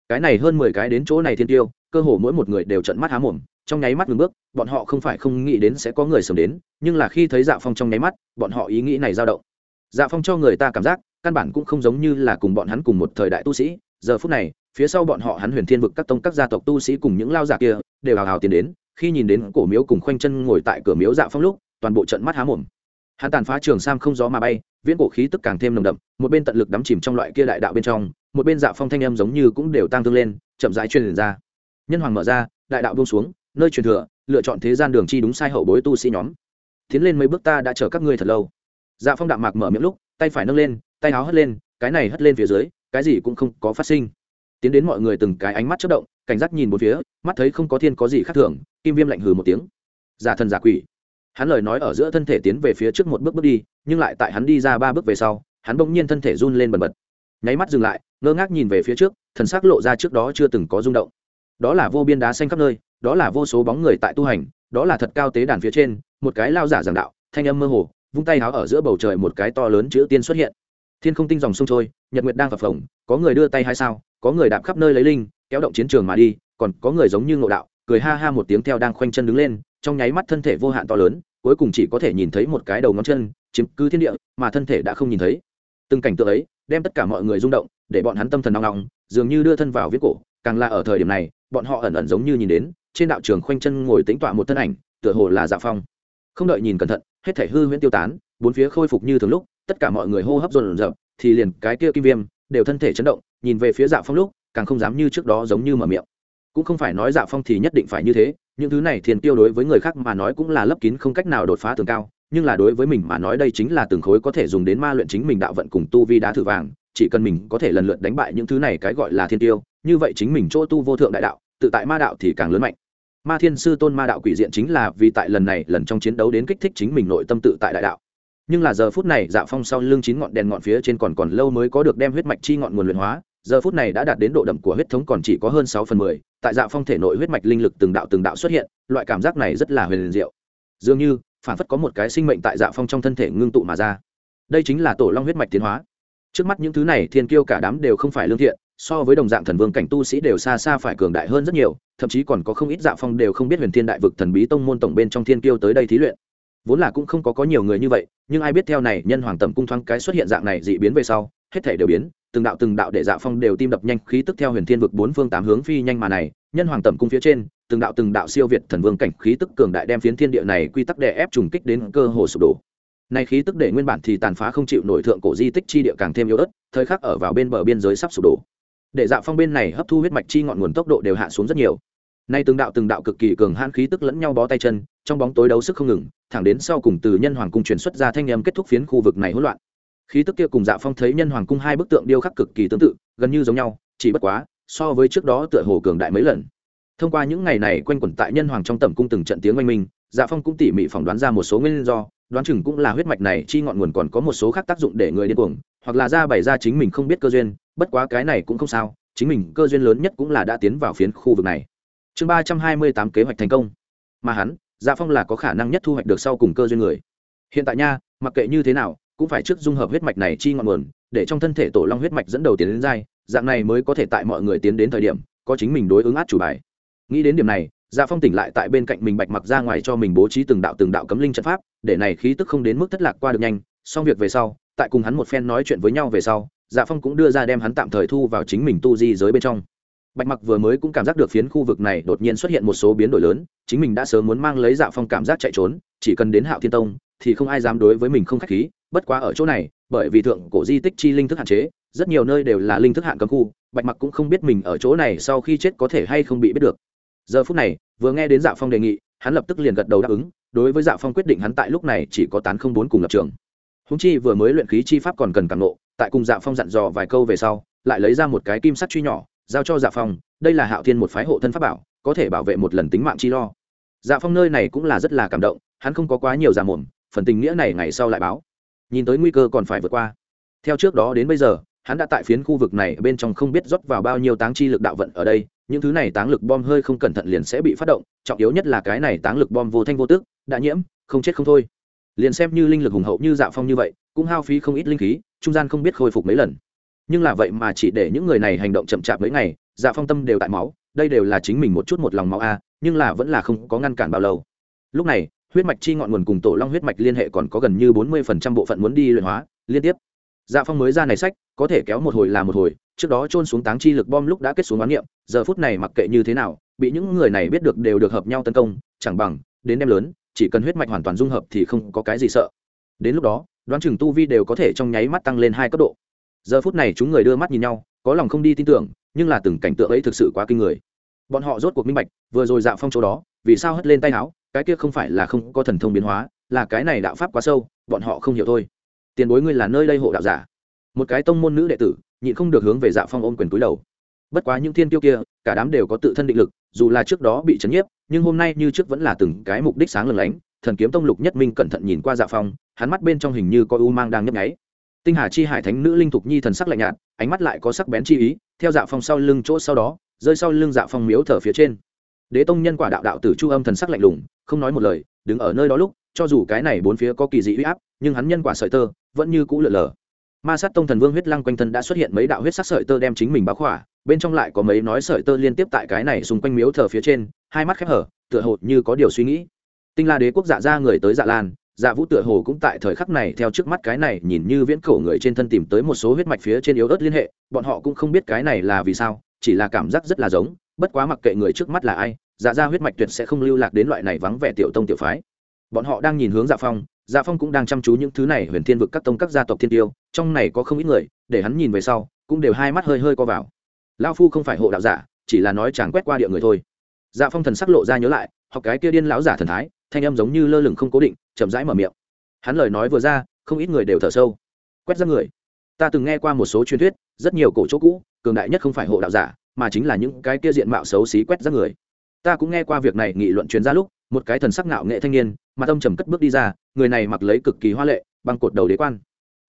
Cái này hơn mười cái đến chỗ này thiên tiêu, cơ hồ mỗi một người đều trận mắt há mồm, trong nháy mắt ngừng bước, bọn họ không phải không nghĩ đến sẽ có người sớm đến, nhưng là khi thấy dạ phong trong nháy mắt, bọn họ ý nghĩ này dao động. Dạ phong cho người ta cảm giác, căn bản cũng không giống như là cùng bọn hắn cùng một thời đại tu sĩ. Giờ phút này, phía sau bọn họ hắn huyền thiên vực các tông các gia tộc tu sĩ cùng những lao giả kia, đều hào hào tiến đến, khi nhìn đến cổ miếu cùng khoanh chân ngồi tại cửa miếu dạ phong lúc toàn bộ trận mắt há mồm. Hắn tàn phá trường sam không gió mà bay, viễn cổ khí tức càng thêm nồng đậm, một bên tận lực đắm chìm trong loại kia đại đạo bên trong, một bên dạ phong thanh âm giống như cũng đều tăng thương lên, chậm rãi truyền ra. Nhân hoàng mở ra, đại đạo buông xuống, nơi truyền thừa, lựa chọn thế gian đường chi đúng sai hậu bối tu sĩ nhóm. Tiến lên mấy bước ta đã chờ các ngươi thật lâu. Dạ phong đạm mạc mở miệng lúc, tay phải nâng lên, tay áo hất lên, cái này hất lên phía dưới, cái gì cũng không có phát sinh. Tiến đến mọi người từng cái ánh mắt chất động, cảnh giác nhìn một phía, mắt thấy không có thiên có gì khác thường, kim viêm lạnh hừ một tiếng. Giả thần giả quỷ hắn lời nói ở giữa thân thể tiến về phía trước một bước bước đi, nhưng lại tại hắn đi ra ba bước về sau, hắn bỗng nhiên thân thể run lên bần bật. Nháy mắt dừng lại, ngơ ngác nhìn về phía trước, thần sắc lộ ra trước đó chưa từng có rung động. Đó là vô biên đá xanh khắp nơi, đó là vô số bóng người tại tu hành, đó là thật cao tế đàn phía trên, một cái lao giả giảng đạo, thanh âm mơ hồ, vung tay háo ở giữa bầu trời một cái to lớn chữ tiên xuất hiện. Thiên không tinh dòng sông trôi, nhật nguyệt đang phập phồng, có người đưa tay hai sao, có người đạp khắp nơi lấy linh, kéo động chiến trường mà đi, còn có người giống như ngộ đạo, cười ha ha một tiếng theo đang khoanh chân đứng lên, trong nháy mắt thân thể vô hạn to lớn cuối cùng chỉ có thể nhìn thấy một cái đầu ngón chân, chiếm cứ thiên địa, mà thân thể đã không nhìn thấy. Từng cảnh tượng ấy, đem tất cả mọi người rung động, để bọn hắn tâm thần nong nong dường như đưa thân vào viết cổ. Càng là ở thời điểm này, bọn họ ẩn ẩn giống như nhìn đến, trên đạo trường khoanh chân ngồi tính tọa một thân ảnh, tựa hồ là dạ phong. Không đợi nhìn cẩn thận, hết thể hư huyễn tiêu tán, bốn phía khôi phục như thường lúc, tất cả mọi người hô hấp dồn dập, thì liền cái kia kim viêm, đều thân thể chấn động, nhìn về phía dạ phong lúc, càng không dám như trước đó giống như mở miệng cũng không phải nói dạ phong thì nhất định phải như thế, những thứ này thiền tiêu đối với người khác mà nói cũng là lấp kín không cách nào đột phá tường cao, nhưng là đối với mình mà nói đây chính là từng khối có thể dùng đến ma luyện chính mình đạo vận cùng tu vi đá thử vàng, chỉ cần mình có thể lần lượt đánh bại những thứ này cái gọi là thiên tiêu, như vậy chính mình chỗ tu vô thượng đại đạo, tự tại ma đạo thì càng lớn mạnh. Ma thiên sư tôn ma đạo quỷ diện chính là vì tại lần này, lần trong chiến đấu đến kích thích chính mình nội tâm tự tại đại đạo. Nhưng là giờ phút này dạ phong sau lưng chín ngọn đèn ngọn phía trên còn còn lâu mới có được đem huyết mạch chi ngọn nguồn luyện hóa, giờ phút này đã đạt đến độ đậm của huyết thống còn chỉ có hơn sáu phần mười tại dạ phong thể nội huyết mạch linh lực từng đạo từng đạo xuất hiện, loại cảm giác này rất là huyền diệu. Dường như, phản phất có một cái sinh mệnh tại dạ phong trong thân thể ngưng tụ mà ra. Đây chính là tổ long huyết mạch tiến hóa. Trước mắt những thứ này, thiên kiêu cả đám đều không phải lương thiện, so với đồng dạng thần vương cảnh tu sĩ đều xa xa phải cường đại hơn rất nhiều, thậm chí còn có không ít dạ phong đều không biết huyền thiên đại vực thần bí tông môn tổng bên trong thiên kiêu tới đây thí luyện. Vốn là cũng không có có nhiều người như vậy, nhưng ai biết theo này nhân hoàng tầm cung thoáng cái xuất hiện dạng này dị biến về sau hết thể đều biến, từng đạo từng đạo để dạ phong đều tim đập nhanh, khí tức theo huyền thiên vực bốn phương tám hướng phi nhanh mà này, nhân hoàng tầm cung phía trên, từng đạo từng đạo siêu việt thần vương cảnh khí tức cường đại đem phiến thiên địa này quy tắc đè ép trùng kích đến cơ hồ sụp đổ. Này khí tức để nguyên bản thì tàn phá không chịu nổi thượng cổ di tích chi địa càng thêm yếu ớt, thời khắc ở vào bên bờ biên giới sắp sụp đổ. Để dạ phong bên này hấp thu huyết mạch chi ngọn nguồn tốc độ đều hạ xuống rất nhiều. Nay từng đạo từng đạo cực kỳ cường hãn khí tức lẫn nhau bó tay chân, trong bóng tối đấu sức không ngừng, thẳng đến sau cùng từ nhân hoàng cung truyền xuất ra thanh âm kết thúc phiến khu vực này hỗn loạn khí tức kia cùng dạ phong thấy nhân hoàng cung hai bức tượng điêu khắc cực kỳ tương tự, gần như giống nhau, chỉ bất quá, so với trước đó tựa hồ cường đại mấy lần. Thông qua những ngày này quanh quẩn tại nhân hoàng trong tầm cung từng trận tiếng oanh minh dạ phong cũng tỉ mỉ phỏng đoán ra một số nguyên do, đoán chừng cũng là huyết mạch này chi ngọn nguồn còn có một số khác tác dụng để người điên cuồng, hoặc là ra bày ra chính mình không biết cơ duyên, bất quá cái này cũng không sao, chính mình cơ duyên lớn nhất cũng là đã tiến vào phiến khu vực này. Chương ba trăm hai mươi tám kế hoạch thành công. Mà hắn dạ phong là có khả năng nhất thu hoạch được sau cùng cơ duyên người. Hiện tại nha, mặc kệ như thế nào cũng phải trước dung hợp huyết mạch này chi ngọn nguồn, để trong thân thể tổ long huyết mạch dẫn đầu tiến đến giai, dạng này mới có thể tại mọi người tiến đến thời điểm, có chính mình đối ứng át chủ bài. Nghĩ đến điểm này dạ phong tỉnh lại tại bên cạnh mình bạch mặc ra ngoài cho mình bố trí từng đạo từng đạo cấm linh trận pháp, để này khí tức không đến mức thất lạc qua được nhanh. Xong việc về sau, tại cùng hắn một phen nói chuyện với nhau về sau dạ phong cũng đưa ra đem hắn tạm thời thu vào chính mình tu di giới bên trong. Bạch mặc vừa mới cũng cảm giác được phiến khu vực này đột nhiên xuất hiện một số biến đổi lớn, chính mình đã sớm muốn mang lấy dạ phong cảm giác chạy trốn, chỉ cần đến hạo thiên tông thì không ai dám đối với mình không khách khí, bất quá ở chỗ này, bởi vì thượng cổ di tích chi linh thức hạn chế, rất nhiều nơi đều là linh thức hạn cấm khu, bạch mặc cũng không biết mình ở chỗ này sau khi chết có thể hay không bị biết được. Giờ phút này, vừa nghe đến dạ phong đề nghị, hắn lập tức liền gật đầu đáp ứng, đối với dạ phong quyết định hắn tại lúc này chỉ có tán không bốn cùng lập trường. Húng chi vừa mới luyện khí chi pháp còn cần càng nộ, tại cùng dạ phong dặn dò vài câu về sau, lại lấy ra một cái kim sắt truy nhỏ, giao cho dạ phong, đây là hạo thiên một phái hộ thân pháp bảo, có thể bảo vệ một lần tính mạng chi lo. Dạ phong nơi này cũng là rất là cảm động, hắn không có quá nhiều già mồm phần tình nghĩa này ngày sau lại báo. Nhìn tới nguy cơ còn phải vượt qua. Theo trước đó đến bây giờ, hắn đã tại phiến khu vực này bên trong không biết rót vào bao nhiêu táng chi lực đạo vận ở đây, những thứ này táng lực bom hơi không cẩn thận liền sẽ bị phát động, trọng yếu nhất là cái này táng lực bom vô thanh vô tức, đã nhiễm, không chết không thôi. Liền xem như linh lực hùng hậu như dạ phong như vậy, cũng hao phí không ít linh khí, trung gian không biết khôi phục mấy lần. Nhưng là vậy mà chỉ để những người này hành động chậm chạp mấy ngày dạ phong tâm đều tại máu, đây đều là chính mình một chút một lòng máu a, nhưng là vẫn là không có ngăn cản bao lâu. Lúc này huyết mạch chi ngọn nguồn cùng tổ long huyết mạch liên hệ còn có gần như bốn mươi phần trăm bộ phận muốn đi luyện hóa, liên tiếp. Dạ phong mới ra này sách, có thể kéo một hồi là một hồi, trước đó trôn xuống táng chi lực bom lúc đã kết xuống oán niệm, giờ phút này mặc kệ như thế nào, bị những người này biết được đều được hợp nhau tấn công, chẳng bằng, đến đem lớn, chỉ cần huyết mạch hoàn toàn dung hợp thì không có cái gì sợ. Đến lúc đó, đoán chừng tu vi đều có thể trong nháy mắt tăng lên hai cấp độ. Giờ phút này chúng người đưa mắt nhìn nhau, có lòng không đi tin tưởng, nhưng là từng cảnh tượng ấy thực sự quá kinh người. Bọn họ rốt cuộc minh bạch, vừa rồi dạ phong chỗ đó, vì sao hất lên tay áo cái kia không phải là không có thần thông biến hóa, là cái này đạo pháp quá sâu, bọn họ không hiểu thôi. Tiền bối ngươi là nơi đây hộ đạo giả? Một cái tông môn nữ đệ tử, nhịn không được hướng về dạ phong ôm quyền túi đầu. Bất quá những thiên tiêu kia, cả đám đều có tự thân định lực, dù là trước đó bị chấn nhiếp, nhưng hôm nay như trước vẫn là từng cái mục đích sáng lừng lánh. Thần kiếm tông lục nhất minh cẩn thận nhìn qua dạ phong, hắn mắt bên trong hình như có u mang đang nhấp nháy. Tinh hà chi hải thánh nữ linh thục nhi thần sắc lạnh nhạt, ánh mắt lại có sắc bén chi ý, theo dạ phong sau lưng chỗ sau đó, rơi sau lưng dạ phong miếu thở phía trên đế tông nhân quả đạo đạo tử chu âm thần sắc lạnh lùng, không nói một lời, đứng ở nơi đó lúc, cho dù cái này bốn phía có kỳ dị huy áp, nhưng hắn nhân quả sợi tơ vẫn như cũ lượn lờ. Ma sát tông thần vương huyết lăng quanh thân đã xuất hiện mấy đạo huyết sắc sợi tơ đem chính mình báo khỏa, bên trong lại có mấy nói sợi tơ liên tiếp tại cái này xung quanh miếu thờ phía trên, hai mắt khép hở, tựa hồ như có điều suy nghĩ. Tinh la đế quốc dạ ra người tới dạ lan dạ vũ tựa hồ cũng tại thời khắc này theo trước mắt cái này nhìn như viễn cổ người trên thân tìm tới một số huyết mạch phía trên yếu ớt liên hệ, bọn họ cũng không biết cái này là vì sao chỉ là cảm giác rất là giống, bất quá mặc kệ người trước mắt là ai dạ ra huyết mạch tuyệt sẽ không lưu lạc đến loại này vắng vẻ tiểu tông tiểu phái. Bọn họ đang nhìn hướng dạ phong dạ phong cũng đang chăm chú những thứ này, huyền thiên vực các tông các gia tộc thiên tiêu, trong này có không ít người, để hắn nhìn về sau, cũng đều hai mắt hơi hơi co vào. Lao phu không phải hộ đạo giả, chỉ là nói chàng quét qua địa người thôi. Dạ phong thần sắc lộ ra nhớ lại, học cái kia điên lão giả thần thái, thanh âm giống như lơ lửng không cố định, chậm rãi mở miệng. Hắn lời nói vừa ra, không ít người đều thở sâu. Quét ra người ta từng nghe qua một số truyền thuyết, rất nhiều cổ chỗ cũ, cường đại nhất không phải hộ đạo giả, mà chính là những cái kia diện mạo xấu xí quét ra người. Ta cũng nghe qua việc này nghị luận chuyên gia lúc, một cái thần sắc ngạo nghệ thanh niên, mà tâm trầm cất bước đi ra, người này mặc lấy cực kỳ hoa lệ, băng cột đầu đế quan.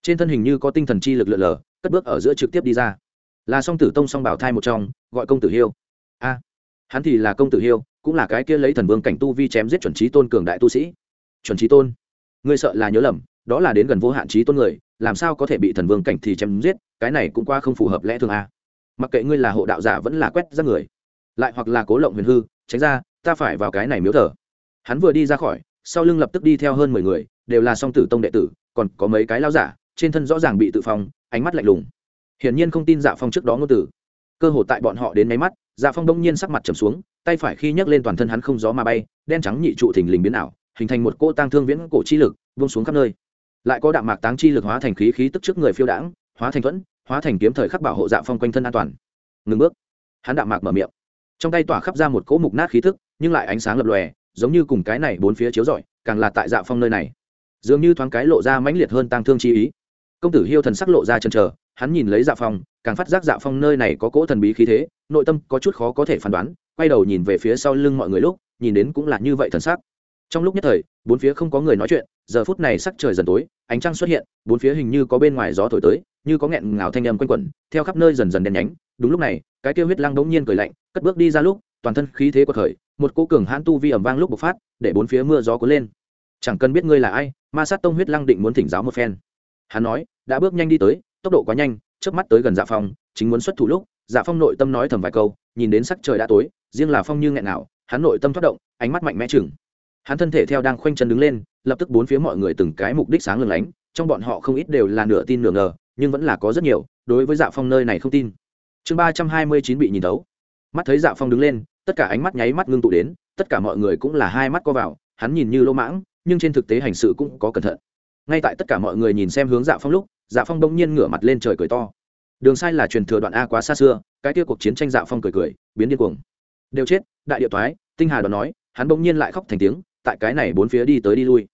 Trên thân hình như có tinh thần chi lực lượn lờ, cất bước ở giữa trực tiếp đi ra. Là song tử tông song bảo thai một trong, gọi công tử hiêu. A, hắn thì là công tử hiêu, cũng là cái kia lấy thần vương cảnh tu vi chém giết chuẩn trí tôn cường đại tu sĩ. Chuẩn trí tôn, ngươi sợ là nhớ lầm, đó là đến gần vô hạn trí tôn người làm sao có thể bị thần vương cảnh thì chém giết, cái này cũng qua không phù hợp lẽ thường a mặc kệ ngươi là hộ đạo giả vẫn là quét ra người, lại hoặc là cố lộng huyền hư, tránh ra, ta phải vào cái này miếu thờ. Hắn vừa đi ra khỏi, sau lưng lập tức đi theo hơn mười người, đều là song tử tông đệ tử, còn có mấy cái lao giả, trên thân rõ ràng bị tự phong, ánh mắt lạnh lùng. Hiển nhiên không tin dạ phong trước đó ngôn tử cơ hội tại bọn họ đến máy mắt dạ phong đông nhiên sắc mặt trầm xuống, tay phải khi nhấc lên toàn thân hắn không gió mà bay, đen trắng nhị trụ thình lình biến ảo, hình thành một cỗ tang thương viễn cổ chi lực vung xuống khắp nơi lại có đạm mạc táng chi lực hóa thành khí khí tức trước người phiêu đãng, hóa thành thuẫn, hóa thành kiếm thời khắc bảo hộ dạ phong quanh thân an toàn. Ngừng bước. Hắn đạm mạc mở miệng. Trong tay tỏa khắp ra một cỗ mục nát khí thức nhưng lại ánh sáng lập lòe, giống như cùng cái này bốn phía chiếu rọi, càng là tại dạ phong nơi này. Dường như thoáng cái lộ ra mãnh liệt hơn tăng thương chi ý. Công tử hiêu thần sắc lộ ra chân chờ, hắn nhìn lấy dạ phong, càng phát giác dạ phong nơi này có cỗ thần bí khí thế, nội tâm có chút khó có thể phán đoán, quay đầu nhìn về phía sau lưng mọi người lúc, nhìn đến cũng là như vậy thần sắc. Trong lúc nhất thời, bốn phía không có người nói chuyện giờ phút này sắc trời dần tối, ánh trăng xuất hiện, bốn phía hình như có bên ngoài gió thổi tới, như có nghẹn ngào thanh âm quanh quẩn, theo khắp nơi dần dần đen nhánh. Đúng lúc này, cái tiêu huyết lăng đống nhiên cười lạnh, cất bước đi ra lúc, toàn thân khí thế quật khởi, một cỗ cường hãn tu vi ẩm vang lúc bộc phát, để bốn phía mưa gió cuốn lên. Chẳng cần biết ngươi là ai, ma sát tông huyết lăng định muốn thỉnh giáo một phen. Hắn nói, đã bước nhanh đi tới, tốc độ quá nhanh trước mắt tới gần dạ phong, chính muốn xuất thủ lúc dạ phong nội tâm nói thầm vài câu, nhìn đến sắc trời đã tối, riêng là phong như nghẹn nào hắn nội tâm thoát động, ánh mắt mạnh mẽ chừng. Hắn thân thể theo đang khoanh chân đứng lên lập tức bốn phía mọi người từng cái mục đích sáng lừng lánh trong bọn họ không ít đều là nửa tin nửa ngờ nhưng vẫn là có rất nhiều đối với dạ phong nơi này không tin. Chương ba trăm hai mươi chín bị nhìn thấu. Mắt thấy dạ phong đứng lên tất cả ánh mắt nháy mắt ngưng tụ đến tất cả mọi người cũng là hai mắt co vào hắn nhìn như lỗ mãng nhưng trên thực tế hành sự cũng có cẩn thận. Ngay tại tất cả mọi người nhìn xem hướng dạ phong lúc dạ phong bỗng nhiên ngửa mặt lên trời cười to. Đường sai là truyền thừa đoạn a quá xa xưa cái kia cuộc chiến tranh dạ phong cười cười biến điên cuồng. Đều chết đại địa toái, tinh hà đoàn nói hắn bỗng nhiên lại khóc thành tiếng tại cái này bốn phía đi tới đi lui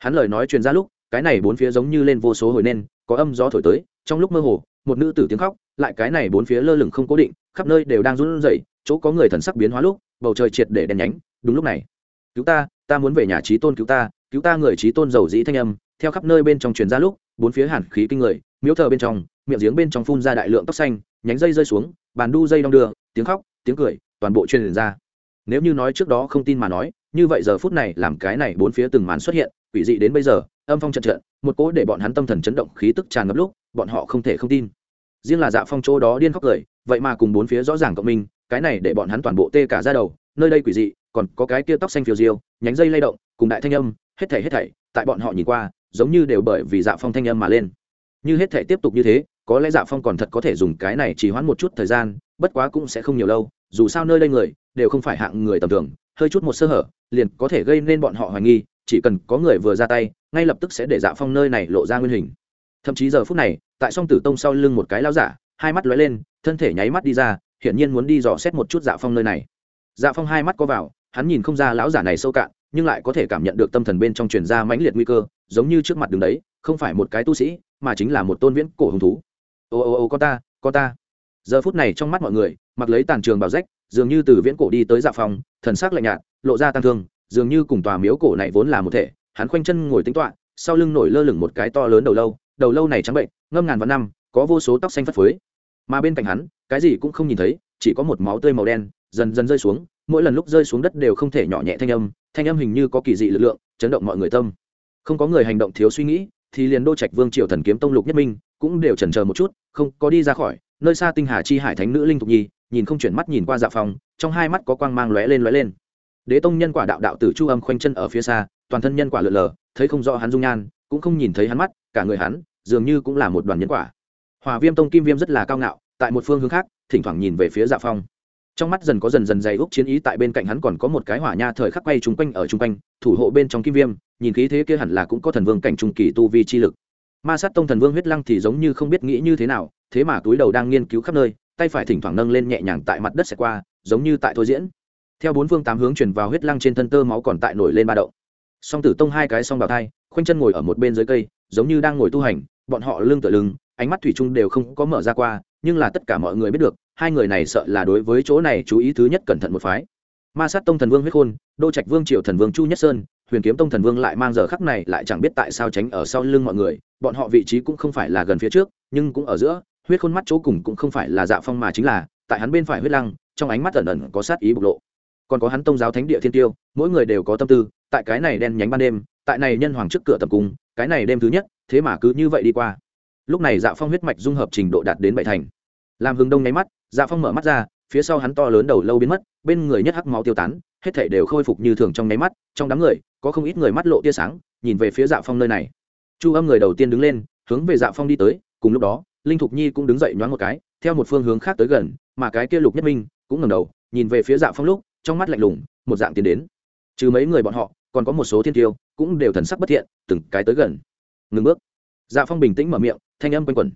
hắn lời nói truyền ra lúc, cái này bốn phía giống như lên vô số hồi nên có âm gió thổi tới, trong lúc mơ hồ, một nữ tử tiếng khóc, lại cái này bốn phía lơ lửng không cố định, khắp nơi đều đang run rẩy, chỗ có người thần sắc biến hóa lúc, bầu trời triệt để đèn nhánh, đúng lúc này. Cứu ta ta muốn về nhà trí tôn cứu ta cứu ta người trí tôn giàu dĩ thanh âm. Theo khắp nơi bên trong truyền ra lúc, bốn phía hàn khí kinh người, miếu thờ bên trong, miệng giếng bên trong phun ra đại lượng tóc xanh, nhánh dây rơi xuống, bàn đu dây đong đưa, tiếng khóc, tiếng cười, toàn bộ truyền ra. Nếu như nói trước đó không tin mà nói, như vậy giờ phút này làm cái này bốn phía từng màn xuất hiện quỷ dị đến bây giờ, âm phong trận trận, một cỗ để bọn hắn tâm thần chấn động khí tức tràn ngập lúc, bọn họ không thể không tin. Riêng là dạ phong chỗ đó điên khóc cười, vậy mà cùng bốn phía rõ ràng cộng minh, cái này để bọn hắn toàn bộ tê cả ra đầu, nơi đây quỷ dị, còn có cái kia tóc xanh phiêu diêu, nhánh dây lay động, cùng đại thanh âm, hết thảy hết thảy, tại bọn họ nhìn qua, giống như đều bởi vì dạ phong thanh âm mà lên. Như hết thảy tiếp tục như thế, có lẽ dạ phong còn thật có thể dùng cái này chỉ hoãn một chút thời gian, bất quá cũng sẽ không nhiều lâu, dù sao nơi đây người, đều không phải hạng người tầm thường, hơi chút một sơ hở, liền có thể gây nên bọn họ hoài nghi chỉ cần có người vừa ra tay, ngay lập tức sẽ để dạ phong nơi này lộ ra nguyên hình. Thậm chí giờ phút này, tại song tử tông sau lưng một cái lao giả, hai mắt lóe lên, thân thể nháy mắt đi ra, hiển nhiên muốn đi dò xét một chút dạ phong nơi này. Dạ phong hai mắt có vào, hắn nhìn không ra lão giả này sâu cạn, nhưng lại có thể cảm nhận được tâm thần bên trong truyền ra mãnh liệt nguy cơ, giống như trước mặt đường đấy, không phải một cái tu sĩ, mà chính là một tôn viễn cổ hứng thú. Ô ô ô, con ta con ta. Giờ phút này trong mắt mọi người, mặc lấy tàn trường bảo rách, dường như từ viễn cổ đi tới dạ phong, thần sắc lạnh nhạt, lộ ra tăng thương dường như cùng tòa miếu cổ này vốn là một thể, hắn khoanh chân ngồi tính toạ sau lưng nổi lơ lửng một cái to lớn đầu lâu đầu lâu này trắng bệnh, ngâm ngàn vạn năm, có vô số tóc xanh phất phới. Mà bên cạnh hắn, cái gì cũng không nhìn thấy, chỉ có một máu tươi màu đen, dần dần rơi xuống, mỗi lần lúc rơi xuống đất đều không thể nhỏ nhẹ thanh âm thanh âm hình như có kỳ dị lực lượng, chấn động mọi người tâm. Không có người hành động thiếu suy nghĩ, thì liền đô trạch vương triều thần kiếm tông lục nhất minh, cũng đều chần chờ một chút, không có đi ra khỏi, nơi xa tinh hà chi hải thánh nữ linh thục nhi, nhìn không chuyển mắt nhìn qua dạ phòng, trong hai mắt có quang mang lóe lên lóe lên đế tông nhân quả đạo đạo tử chu âm khoanh chân ở phía xa, toàn thân nhân quả lượn lờ, thấy không rõ hắn dung nhan, cũng không nhìn thấy hắn mắt, cả người hắn dường như cũng là một đoàn nhân quả. Hòa viêm tông kim viêm rất là cao ngạo, tại một phương hướng khác, thỉnh thoảng nhìn về phía dạ phong. Trong mắt dần có dần dần dày úc chiến ý, tại bên cạnh hắn còn có một cái hỏa nha thời khắc quay chung quanh ở chung quanh, thủ hộ bên trong kim viêm, nhìn khí thế kia hẳn là cũng có thần vương cảnh trung kỳ tu vi chi lực. Ma sát tông thần vương huyết lăng thì giống như không biết nghĩ như thế nào, thế mà túi đầu đang nghiên cứu khắp nơi, tay phải thỉnh thoảng nâng lên nhẹ nhàng tại mặt đất xẹt qua, giống như tại thôi diễn theo bốn phương tám hướng chuyển vào huyết lăng trên thân tơ máu còn tại nổi lên ba động. Song tử tông hai cái song bào thai, khoanh chân ngồi ở một bên dưới cây, giống như đang ngồi tu hành, bọn họ lưng tựa lưng, ánh mắt thủy chung đều không có mở ra qua, nhưng là tất cả mọi người biết được, hai người này sợ là đối với chỗ này chú ý thứ nhất cẩn thận một phái. Ma sát tông thần vương huyết khôn, đô trạch vương triều thần vương chu nhất sơn, huyền kiếm tông thần vương lại mang giờ khắc này lại chẳng biết tại sao tránh ở sau lưng mọi người, bọn họ vị trí cũng không phải là gần phía trước, nhưng cũng ở giữa, huyết khôn mắt chỗ cùng cũng không phải là dạ phong mà chính là, tại hắn bên phải huyết lăng, trong ánh mắt ẩn ẩn có sát ý bộc lộ còn có hắn tông giáo thánh địa thiên tiêu, mỗi người đều có tâm tư, tại cái này đen nhánh ban đêm, tại này nhân hoàng trước cửa tập cung, cái này đêm thứ nhất, thế mà cứ như vậy đi qua. Lúc này dạ phong huyết mạch dung hợp trình độ đạt đến bảy thành. Làm hừng đông nháy mắt dạ phong mở mắt ra, phía sau hắn to lớn đầu lâu biến mất, bên người nhất hắc máu tiêu tán, hết thể đều khôi phục như thường trong nháy mắt, trong đám người, có không ít người mắt lộ tia sáng, nhìn về phía dạ phong nơi này. Chu âm người đầu tiên đứng lên, hướng về dạ phong đi tới, cùng lúc đó, linh thục nhi cũng đứng dậy nhoáng một cái, theo một phương hướng khác tới gần, mà cái kia lục nhất minh, cũng ngẩng đầu, nhìn về phía dạ phong lúc trong mắt lạnh lùng, một dạng tiến đến. Trừ mấy người bọn họ, còn có một số thiên tiêu cũng đều thần sắc bất thiện, từng cái tới gần. Ngừng bước. Dạ phong bình tĩnh mở miệng, thanh âm quanh quẩn.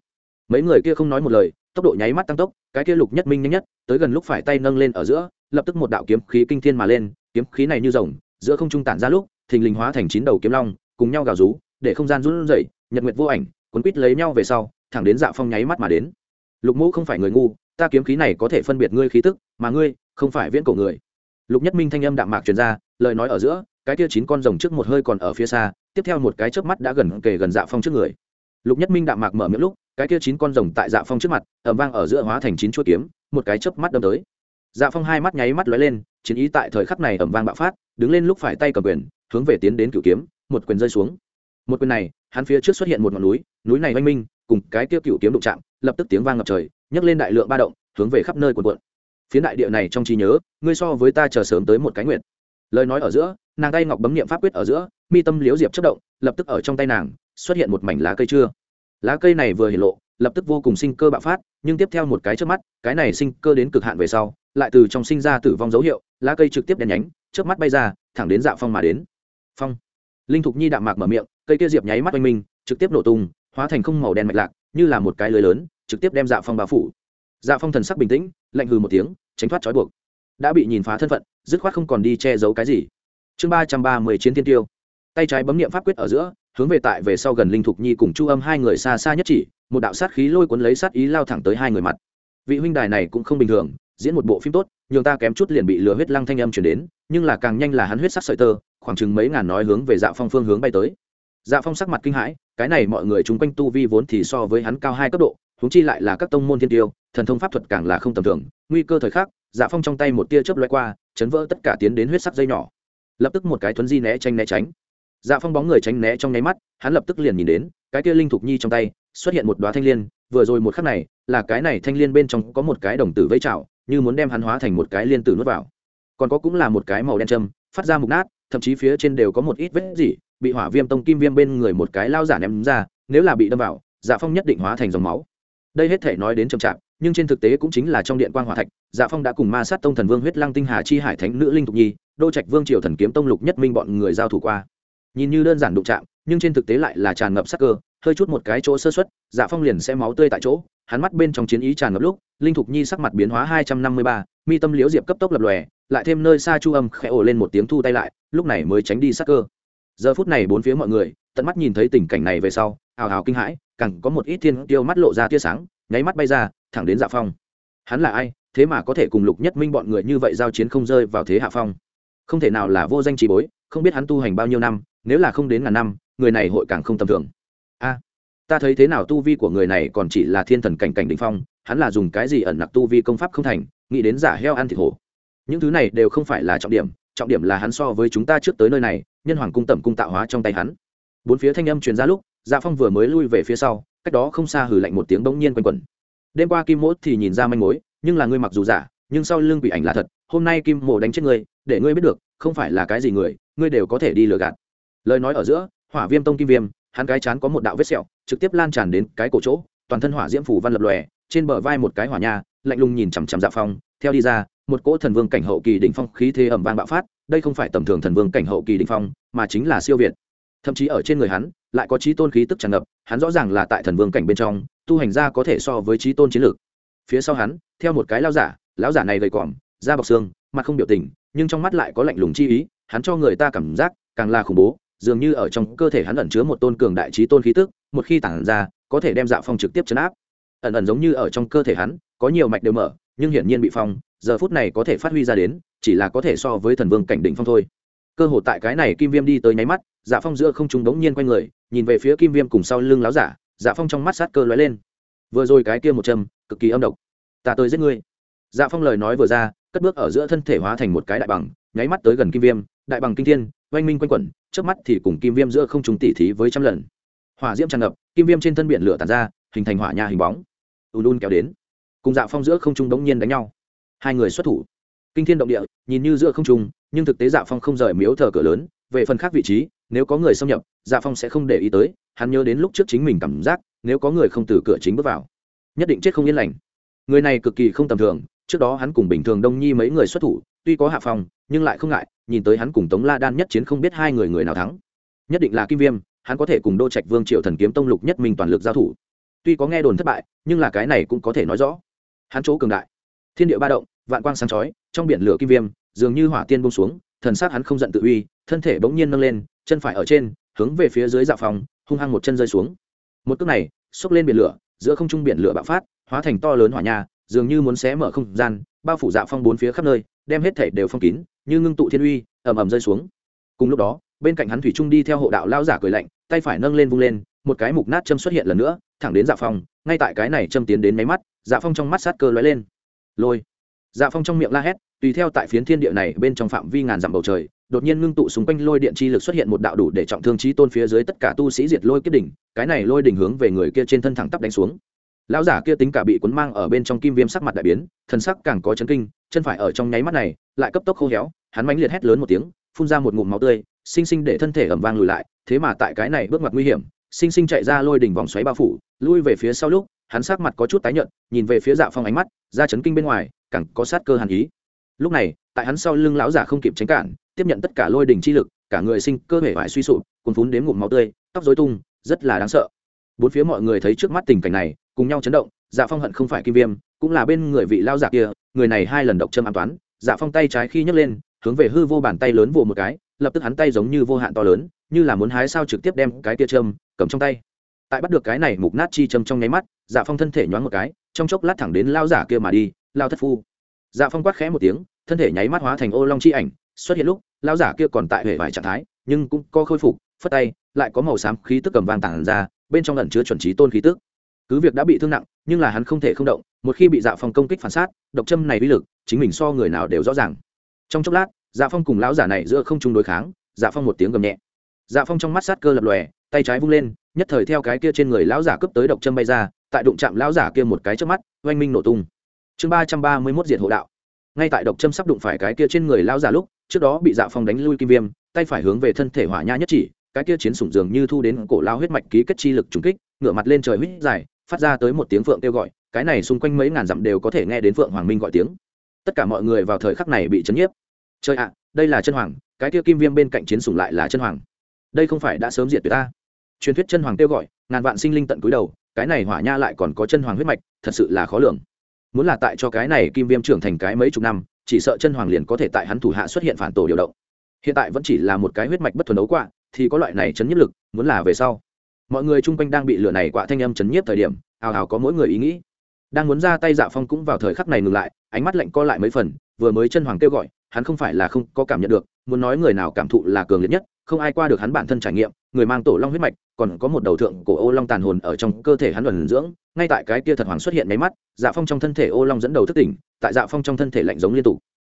Mấy người kia không nói một lời, tốc độ nháy mắt tăng tốc, cái kia lục nhất minh nhanh nhất, tới gần lúc phải tay nâng lên ở giữa, lập tức một đạo kiếm khí kinh thiên mà lên, kiếm khí này như rồng, giữa không trung tản ra lúc, thình lình hóa thành chín đầu kiếm long, cùng nhau gào rú, để không gian run rẩy, nhật nguyệt vô ảnh, cuốn quít lấy nhau về sau, thẳng đến dạ phong nháy mắt mà đến. Lục mũ không phải người ngu, ta kiếm khí này có thể phân biệt ngươi khí tức, mà ngươi không phải viễn cổ người lục nhất minh thanh âm đạm mạc truyền ra, lời nói ở giữa, cái kia chín con rồng trước một hơi còn ở phía xa, tiếp theo một cái chớp mắt đã gần kề gần dạ phong trước người. Lục nhất minh đạm mạc mở miệng lúc, cái kia chín con rồng tại dạ phong trước mặt ẩm vang ở giữa hóa thành chín chuỗi kiếm, một cái chớp mắt đâm tới. Dạ phong hai mắt nháy mắt lóe lên, chiến ý tại thời khắc này ẩm vang bạo phát, đứng lên lúc phải tay cầm quyền, hướng về tiến đến cựu kiếm, một quyền rơi xuống. Một quyền này, hắn phía trước xuất hiện một ngọn núi núi này oanh minh, cùng cái kia cựu kiếm đụng chạm, lập tức tiếng vang ngập trời, nhấc lên đại lượng ba động, hướng về khắp nơi quần quận phía đại địa này trong trí nhớ, ngươi so với ta chờ sớm tới một cái nguyện lời nói ở giữa, nàng tay ngọc bấm niệm pháp quyết ở giữa, mi tâm liếu diệp chất động, lập tức ở trong tay nàng, xuất hiện một mảnh lá cây chưa lá cây này vừa hiện lộ, lập tức vô cùng sinh cơ bạo phát, nhưng tiếp theo một cái trước mắt, cái này sinh cơ đến cực hạn về sau, lại từ trong sinh ra tử vong dấu hiệu, lá cây trực tiếp đen nhánh trước mắt bay ra, thẳng đến dạo phong mà đến. Phong. Linh thục nhi đạm mạc mở miệng, cây kia diệp nháy mắt oanh minh, trực tiếp nổ tung, hóa thành không màu đen mạch lạc, như là một cái lưới lớn, trực tiếp đem dạo phong bao phủ dạ phong thần sắc bình tĩnh, lạnh hừ một tiếng, tránh thoát trói buộc. Đã bị nhìn phá thân phận, dứt khoát không còn đi che giấu cái gì. Chương ba trăm ba mươi chiến tiên tiêu. Tay trái bấm niệm pháp quyết ở giữa, hướng về tại về sau gần linh thục nhi cùng chu âm hai người xa xa nhất chỉ, một đạo sát khí lôi cuốn lấy sát ý lao thẳng tới hai người mặt. Vị huynh đài này cũng không bình thường, diễn một bộ phim tốt, nhường ta kém chút liền bị lừa huyết lăng thanh âm chuyển đến, nhưng là càng nhanh là hắn huyết sắc sợi tơ, khoảng chừng mấy ngàn nói hướng về dạ phong phương hướng bay tới. Dạ phong sắc mặt kinh hãi, cái này mọi người chung quanh tu vi vốn thì so với hắn cao hai cấp độ huống chi lại là các tông môn thiên tiêu, thần thông pháp thuật càng là không tầm thường, nguy cơ thời khắc dạ phong trong tay một tia chớp loay qua, chấn vỡ tất cả tiến đến huyết sắc dây nhỏ. Lập tức một cái thuấn di né tranh né tránh. Dạ phong bóng người tránh né trong nháy mắt, hắn lập tức liền nhìn đến, cái tia linh thục nhi trong tay, xuất hiện một đoá thanh l i ê n vừa rồi một khắc này, là cái này thanh l i ê n bên trong có một cái đồng tử vây trào như muốn đem hắn hóa thành một cái liên tử nuốt vào. Còn có cũng là một cái màu đen châm, phát ra mục nát, thậm chí phía trên đều có một ít vết gì bị hỏa viêm tông kim viêm bên người một cái lao giả ném ra, nếu là bị đâm vào dạ phong nhất định hóa thành dòng máu đây hết thể nói đến chậm chạp, nhưng trên thực tế cũng chính là trong điện quan hòa thạch dạ phong đã cùng ma sát tông thần vương huyết lăng tinh hà chi hải thánh nữ linh thục nhi, đô trạch vương triều thần kiếm tông lục nhất minh bọn người giao thủ qua. Nhìn như đơn giản đụng chạm, nhưng trên thực tế lại là tràn ngập sắc cơ, hơi chút một cái chỗ sơ xuất dạ phong liền sẽ máu tươi tại chỗ, hắn mắt bên trong chiến ý tràn ngập lúc, linh thục nhi sắc mặt biến hóa hai trăm năm mươi ba, mi tâm liễu diệp cấp tốc lập lòe, lại thêm nơi xa chu âm khẽ ồ lên một tiếng thu tay lại, lúc này mới tránh đi sắc cơ giờ phút này bốn phía mọi người, tận mắt nhìn thấy tình cảnh này về sau, hào hào kinh hãi, càng có một ít thiên tiêu mắt lộ ra tia sáng, nháy mắt bay ra, thẳng đến dạ phong. Hắn là ai, thế mà có thể cùng lục nhất minh bọn người như vậy giao chiến không rơi vào thế hạ phong? Không thể nào là vô danh trí bối, không biết hắn tu hành bao nhiêu năm, nếu là không đến ngàn năm, người này hội càng không tầm thường. A, ta thấy thế nào tu vi của người này còn chỉ là thiên thần cảnh cảnh đ ỉ n h phong, hắn là dùng cái gì ẩn nặc tu vi công pháp không thành, nghĩ đến giả heo ăn thịt hổ. Những thứ này đều không phải là trọng điểm trọng điểm là hắn so với chúng ta trước tới nơi này, nhân hoàng cung tẩm cung tạo hóa trong tay hắn. Bốn phía thanh âm truyền ra lúc dạ phong vừa mới lui về phía sau, cách đó không xa hử lạnh một tiếng bỗng nhiên quanh quẩn. Đêm qua kim mốt thì nhìn ra manh mối, nhưng là ngươi mặc dù giả, nhưng sau lưng bị ảnh là thật, hôm nay kim mộ đánh chết ngươi, để ngươi biết được, không phải là cái gì người, ngươi đều có thể đi lừa gạt. Lời nói ở giữa, hỏa viêm tông kim viêm, hắn cái chán có một đạo vết sẹo, trực tiếp lan tràn đến cái cổ chỗ, toàn thân hỏa diễm phủ văn lập lòe, trên bờ vai một cái hỏa nha, lạnh lùng nhìn chằm chằm dạ phong, theo đi ra một cỗ thần vương cảnh hậu kỳ đỉnh phong khí thế ẩm vang bạo phát, đây không phải tầm thường thần vương cảnh hậu kỳ đỉnh phong, mà chính là siêu việt. Thậm chí ở trên người hắn, lại có chí tôn khí tức tràn ngập, hắn rõ ràng là tại thần vương cảnh bên trong, tu hành ra có thể so với chí tôn chiến lược. Phía sau hắn, theo một cái lão giả lão giả này gầy còm, da bọc xương, mặt không biểu tình, nhưng trong mắt lại có lạnh lùng chi ý, hắn cho người ta cảm giác càng là khủng bố, dường như ở trong cơ thể hắn ẩn chứa một tôn cường đại chí tôn khí tức, một khi tản ra, có thể đem dạ phong trực tiếp chấn áp. Ẩn ẩn giống như ở trong cơ thể hắn, có nhiều mạch đều mở, nhưng hiển nhiên bị phong giờ phút này có thể phát huy ra đến, chỉ là có thể so với thần vương cảnh đỉnh phong thôi. Cơ hội tại cái này kim viêm đi tới nháy mắt dạ phong giữa không trung đống nhiên quanh người, nhìn về phía kim viêm cùng sau lưng láo giả dạ phong trong mắt sát cơ lóe lên. Vừa rồi cái kia một châm, cực kỳ âm độc. Ta tới giết ngươi. Dạ phong lời nói vừa ra, cất bước ở giữa thân thể hóa thành một cái đại bằng, nháy mắt tới gần kim viêm, đại bằng kinh thiên, oanh minh quanh quẩn trước mắt thì cùng kim viêm giữa không trung tỉ thí với trăm lần. Hỏa diễm tràn ngập, kim viêm trên thân biển lửa tàn ra, hình thành hỏa nhà hình bóng. Ùn ùn kéo đến. Cùng dạ phong giữa không trung đống nhiên đánh nhau hai người xuất thủ. Kinh thiên động địa, nhìn như giữa không trung, nhưng thực tế dạ phong không rời miếu thờ cửa lớn, về phần khác vị trí, nếu có người xâm nhập dạ phong sẽ không để ý tới, hắn nhớ đến lúc trước chính mình cảm giác, nếu có người không từ cửa chính bước vào, nhất định chết không yên lành. Người này cực kỳ không tầm thường, trước đó hắn cùng bình thường đông nhi mấy người xuất thủ, tuy có hạ phong, nhưng lại không ngại, nhìn tới hắn cùng tống la đan nhất chiến không biết hai người người nào thắng. Nhất định là kim viêm, hắn có thể cùng đô trạch vương triệu thần kiếm tông lục nhất mình toàn lực giao thủ. Tuy có nghe đồn thất bại, nhưng là cái này cũng có thể nói rõ. Hắn chỗ cường đại thiên địa ba động, vạn quang sáng chói, trong biển lửa kim viêm, dường như hỏa tiên bông xuống, thần sát hắn không giận tự uy, thân thể bỗng nhiên nâng lên, chân phải ở trên, hướng về phía dưới dạ phòng, hung hăng một chân rơi xuống. Một cước này, xốc lên biển lửa, giữa không trung biển lửa bạo phát, hóa thành to lớn hỏa nhà dường như muốn xé mở không gian, bao phủ dạ phong bốn phía khắp nơi, đem hết thể đều phong kín, như ngưng tụ thiên uy, ầm ầm rơi xuống. Cùng lúc đó, bên cạnh hắn thủy trung đi theo hộ đạo lao giả cười lạnh, tay phải nâng lên vung lên, một cái mục nát châm xuất hiện lần nữa, thẳng đến dạ phong, ngay tại cái này châm tiến đến máy mắt dạ phong trong mắt sát cơ lóe lên lôi. Dạ phong trong miệng la hét, tùy theo tại phiến thiên địa này bên trong phạm vi ngàn dặm bầu trời, đột nhiên ngưng tụ xung quanh lôi điện chi lực xuất hiện một đạo đủ để trọng thương trí tôn phía dưới tất cả tu sĩ diệt lôi kết đỉnh, cái này lôi đỉnh hướng về người kia trên thân thẳng tắp đánh xuống. Lão giả kia tính cả bị cuốn mang ở bên trong kim viêm sắc mặt đại biến thân sắc càng có chấn kinh, chân phải ở trong nháy mắt này, lại cấp tốc khô héo, hắn mãnh liệt hét lớn một tiếng, phun ra một ngụm máu tươi, sinh sinh để thân thể ẩm vang lùi lại, thế mà tại cái này bước ngoặt nguy hiểm, sinh sinh chạy ra lôi đỉnh vòng xoáy bao phủ, lui về phía sau lúc hắn sắc mặt có chút tái nhợt, nhìn về phía dạ phong ánh mắt, ra chấn kinh bên ngoài, càng có sát cơ hàn ý. Lúc này, tại hắn sau lưng lão giả không kịp tránh cản, tiếp nhận tất cả lôi đỉnh chi lực, cả người sinh cơ thể vải suy sụp, cuồn phún đến ngụm máu tươi, tóc rối tung, rất là đáng sợ. Bốn phía mọi người thấy trước mắt tình cảnh này, cùng nhau chấn động dạ phong hận không phải kim viêm, cũng là bên người vị lao giả kia, người này hai lần độc châm an toán dạ phong tay trái khi nhấc lên, hướng về hư vô bàn tay lớn vồ một cái, lập tức hắn tay giống như vô hạn to lớn, như là muốn hái sao trực tiếp đem cái tia châm cầm trong tay tại bắt được cái này mục nát chi châm trong nháy mắt dạ phong thân thể nhoáng một cái, trong chốc lát thẳng đến lao giả kia mà đi, lao thất phu. Dạ phong quát khẽ một tiếng, thân thể nháy mắt hóa thành ô long chi ảnh, xuất hiện lúc, lao giả kia còn tại hệ vài trạng thái, nhưng cũng có khôi phục, phất tay, lại có màu xám khí tức cầm vang tản ra, bên trong lần chứa chuẩn trí tôn khí tức. Cứ việc đã bị thương nặng, nhưng là hắn không thể không động, một khi bị dạ phong công kích phản sát, độc châm này uy lực, chính mình so người nào đều rõ ràng. Trong chốc lát dạ phong cùng lão giả này giữa không chung đối kháng dạ phong một tiếng gầm nhẹ. Dạ phong trong mắt sát cơ lập lòe tay trái vung lên, nhất thời theo cái kia trên người lão giả cướp tới độc châm bay ra, tại đụng chạm lão giả kia một cái trước mắt, oanh minh nổ tung. Chương ba trăm ba mươi mốt diệt hộ đạo. Ngay tại độc châm sắp đụng phải cái kia trên người lão giả lúc, trước đó bị dạ phong đánh lui kim viêm, tay phải hướng về thân thể hỏa nha nhất chỉ, cái kia chiến sủng dường như thu đến cổ lao huyết mạch ký kết chi lực trùng kích, ngửa mặt lên trời huyết dài, phát ra tới một tiếng phượng kêu gọi, cái này xung quanh mấy ngàn dặm đều có thể nghe đến phượng hoàng minh gọi tiếng. Tất cả mọi người vào thời khắc này bị chấn nhiếp. Chơi ạ, đây là chân hoàng, cái kia kim viêm bên cạnh chiến sủng lại là chân hoàng. Đây không phải đã sớm diệt tuyệt ta truyền thuyết chân hoàng kêu gọi, ngàn vạn sinh linh tận cúi đầu, cái này hỏa nha lại còn có chân hoàng huyết mạch, thật sự là khó lường. Muốn là tại cho cái này kim viêm trưởng thành cái mấy chục năm, chỉ sợ chân hoàng liền có thể tại hắn thủ hạ xuất hiện phản tổ điều động. Hiện tại vẫn chỉ là một cái huyết mạch bất thuần đấu quạ, thì có loại này chấn nhiếp lực, muốn là về sau. Mọi người chung quanh đang bị lửa này quạ thanh âm chấn nhiếp thời điểm, ào ào có mỗi người ý nghĩ. Đang muốn ra tay dạ phong cũng vào thời khắc này ngừng lại, ánh mắt lạnh co lại mấy phần, vừa mới chân hoàng kêu gọi, hắn không phải là không có cảm nhận được, muốn nói người nào cảm thụ là cường liệt nhất, không ai qua được hắn bản thân trải nghiệm người mang tổ long huyết mạch, còn có một đầu thượng cổ ô long tàn hồn ở trong cơ thể hắn luận dưỡng, ngay tại cái kia thật hoàng xuất hiện máy mắt dạ phong trong thân thể ô long dẫn đầu thức tỉnh, tại dạ phong trong thân thể lạnh giống liên tục.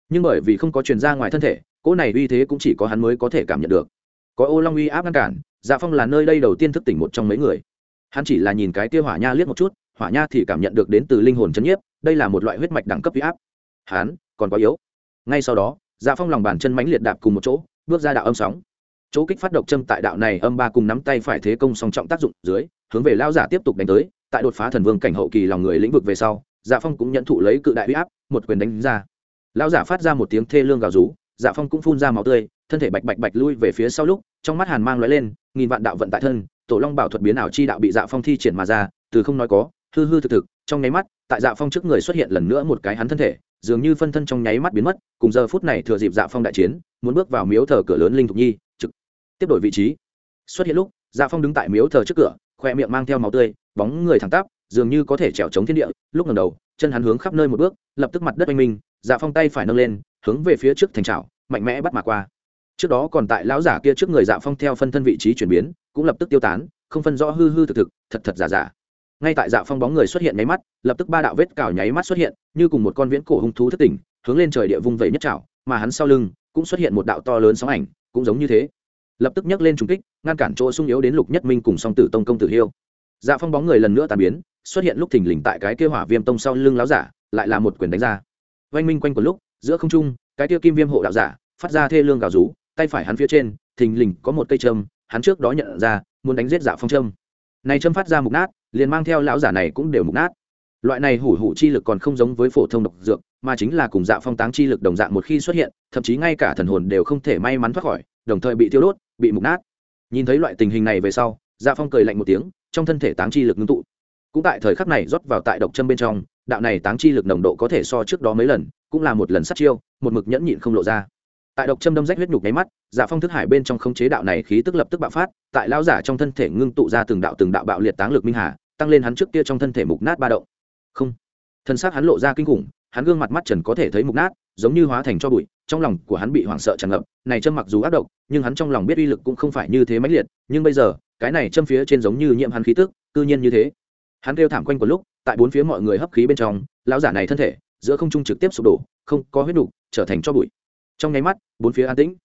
Nhưng bởi vì không có truyền ra ngoài thân thể, cỗ này uy thế cũng chỉ có hắn mới có thể cảm nhận được. Có ô long uy áp ngăn cản dạ phong là nơi đây đầu tiên thức tỉnh một trong mấy người. Hắn chỉ là nhìn cái kia hỏa nha liếc một chút, hỏa nha thì cảm nhận được đến từ linh hồn chân nhiếp, đây là một loại huyết mạch đẳng cấp uy áp. Hắn còn quá yếu. Ngay sau đó dạ phong lòng bàn chân mãnh liệt đạp cùng một chỗ, bước ra đạo âm sóng chỗ kích phát độc châm tại đạo này âm ba cùng nắm tay phải thế công song trọng tác dụng dưới, hướng về lao giả tiếp tục đánh tới, tại đột phá thần vương cảnh hậu kỳ lòng người lĩnh vực về sau dạ phong cũng nhận thụ lấy cự đại huy áp, một quyền đánh ra. Lao giả phát ra một tiếng thê lương gào rú dạ phong cũng phun ra máu tươi, thân thể bạch bạch bạch lui về phía sau lúc, trong mắt hàn mang lóe lên, nghìn vạn đạo vận tại thân, tổ long bảo thuật biến ảo chi đạo bị dạ phong thi triển mà ra, từ không nói có, hư hư thực thực, trong nháy mắt, tại dạ phong trước người xuất hiện lần nữa một cái hắn thân thể, dường như phân thân trong nháy mắt biến mất, cùng giờ phút này thừa dịp dạ phong đại chiến, muốn bước vào miếu thờ cửa lớn linh thục nhi tiếp đổi vị trí. Xuất hiện lúc dạ phong đứng tại miếu thờ trước cửa, khoe miệng mang theo máu tươi, bóng người thẳng tắp, dường như có thể trèo chống thiên địa, lúc ngầm đầu, chân hắn hướng khắp nơi một bước, lập tức mặt đất oanh minh dạ phong tay phải nâng lên, hướng về phía trước thành trào, mạnh mẽ bắt mà qua. Trước đó còn tại lão giả kia trước người dạ phong theo phân thân vị trí chuyển biến, cũng lập tức tiêu tán, không phân rõ hư hư thực thực, thật thật giả giả. Ngay tại dạ phong bóng người xuất hiện nháy mắt, lập tức ba đạo vết cào nháy mắt xuất hiện, như cùng một con viễn cổ hung thú thất tỉnh, hướng lên trời địa vung vẩy nhất trảo, mà hắn sau lưng, cũng xuất hiện một đạo to lớn sóng ảnh, cũng giống như thế lập tức nhấc lên trùng kích, ngăn cản chỗ sung yếu đến lục nhất minh cùng song tử tông công tử hiêu. Dạ phong bóng người lần nữa tàn biến, xuất hiện lúc thình lình tại cái kia hỏa viêm tông sau lưng láo giả, lại là một quyền đánh ra. Oanh minh quanh một lúc, giữa không trung, cái kia kim viêm hộ đạo giả, phát ra thê lương gào rú, tay phải hắn phía trên, thình lình có một cây châm, hắn trước đó nhận ra, muốn đánh giết dạ phong châm. Này châm phát ra mục nát, liền mang theo lão giả này cũng đều mục nát. Loại này hủ hủ chi lực còn không giống với phổ thông độc dược, mà chính là cùng dạ phong táng chi lực đồng dạng một khi xuất hiện, thậm chí ngay cả thần hồn đều không thể may mắn thoát khỏi đồng thời bị thiêu đốt, bị mục nát. Nhìn thấy loại tình hình này về sau dạ phong cười lạnh một tiếng, trong thân thể táng chi lực ngưng tụ. Cũng tại thời khắc này rót vào tại độc châm bên trong, đạo này táng chi lực nồng độ có thể so trước đó mấy lần, cũng là một lần sát chiêu, một mực nhẫn nhịn không lộ ra. Tại độc châm đâm rách huyết nhục nháy mắt giả phong thức hải bên trong không chế đạo này khí tức lập tức bạo phát, tại lao giả trong thân thể ngưng tụ ra từng đạo từng đạo bạo liệt táng lực minh hà, tăng lên hắn trước kia trong thân thể mục nát ba động. Không. Thân xác hắn lộ ra kinh khủng, hắn gương mặt mắt trần có thể thấy mục nát giống như hóa thành cho bụi, trong lòng của hắn bị hoảng sợ tràn ngập, này châm mặc dù ác độc, nhưng hắn trong lòng biết uy lực cũng không phải như thế mãnh liệt, nhưng bây giờ, cái này châm phía trên giống như nhiễm hắn khí tức tự nhiên như thế. Hắn kêu thảm quanh một lúc, tại bốn phía mọi người hấp khí bên trong, lão giả này thân thể, giữa không trung trực tiếp sụp đổ, không có huyết đục trở thành cho bụi. Trong nháy mắt, bốn phía an tĩnh.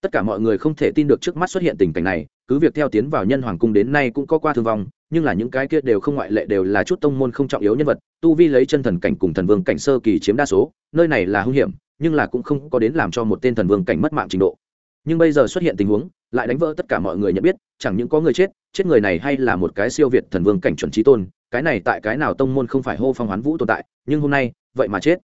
Tất cả mọi người không thể tin được trước mắt xuất hiện tình cảnh này, cứ việc theo tiến vào nhân hoàng cung đến nay cũng có qua thương vong nhưng là những cái kia đều không ngoại lệ đều là chút tông môn không trọng yếu nhân vật, tu vi lấy chân thần cảnh cùng thần vương cảnh sơ kỳ chiếm đa số, nơi này là hung hiểm, nhưng là cũng không có đến làm cho một tên thần vương cảnh mất mạng trình độ. Nhưng bây giờ xuất hiện tình huống, lại đánh vỡ tất cả mọi người nhận biết, chẳng những có người chết chết người này hay là một cái siêu việt thần vương cảnh chuẩn trí tôn, cái này tại cái nào tông môn không phải hô phong hoán vũ tồn tại, nhưng hôm nay, vậy mà chết.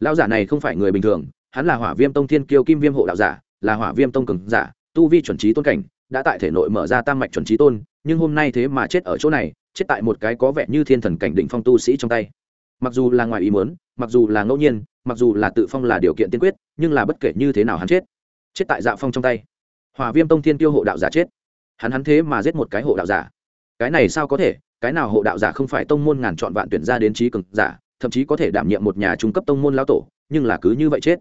Lão giả này không phải người bình thường, hắn là hỏa viêm tông thiên kiêu kim viêm hộ đạo giả, là hỏa viêm tông cường giả, tu vi chuẩn trí tôn cảnh, đã tại thể nội mở ra tam mạch chuẩn trí tôn nhưng hôm nay thế mà chết ở chỗ này, chết tại một cái có vẻ như thiên thần cảnh định phong tu sĩ trong tay. Mặc dù là ngoài ý muốn, mặc dù là ngẫu nhiên, mặc dù là tự phong là điều kiện tiên quyết, nhưng là bất kể như thế nào hắn chết. Chết tại dạ phong trong tay. Hỏa viêm tông thiên tiêu hộ đạo giả chết. Hắn hắn thế mà giết một cái hộ đạo giả. Cái này sao có thể? Cái nào hộ đạo giả không phải tông môn ngàn chọn vạn tuyển ra đến trí cực giả, thậm chí có thể đảm nhiệm một nhà trung cấp tông môn lao tổ, nhưng là cứ như vậy chết.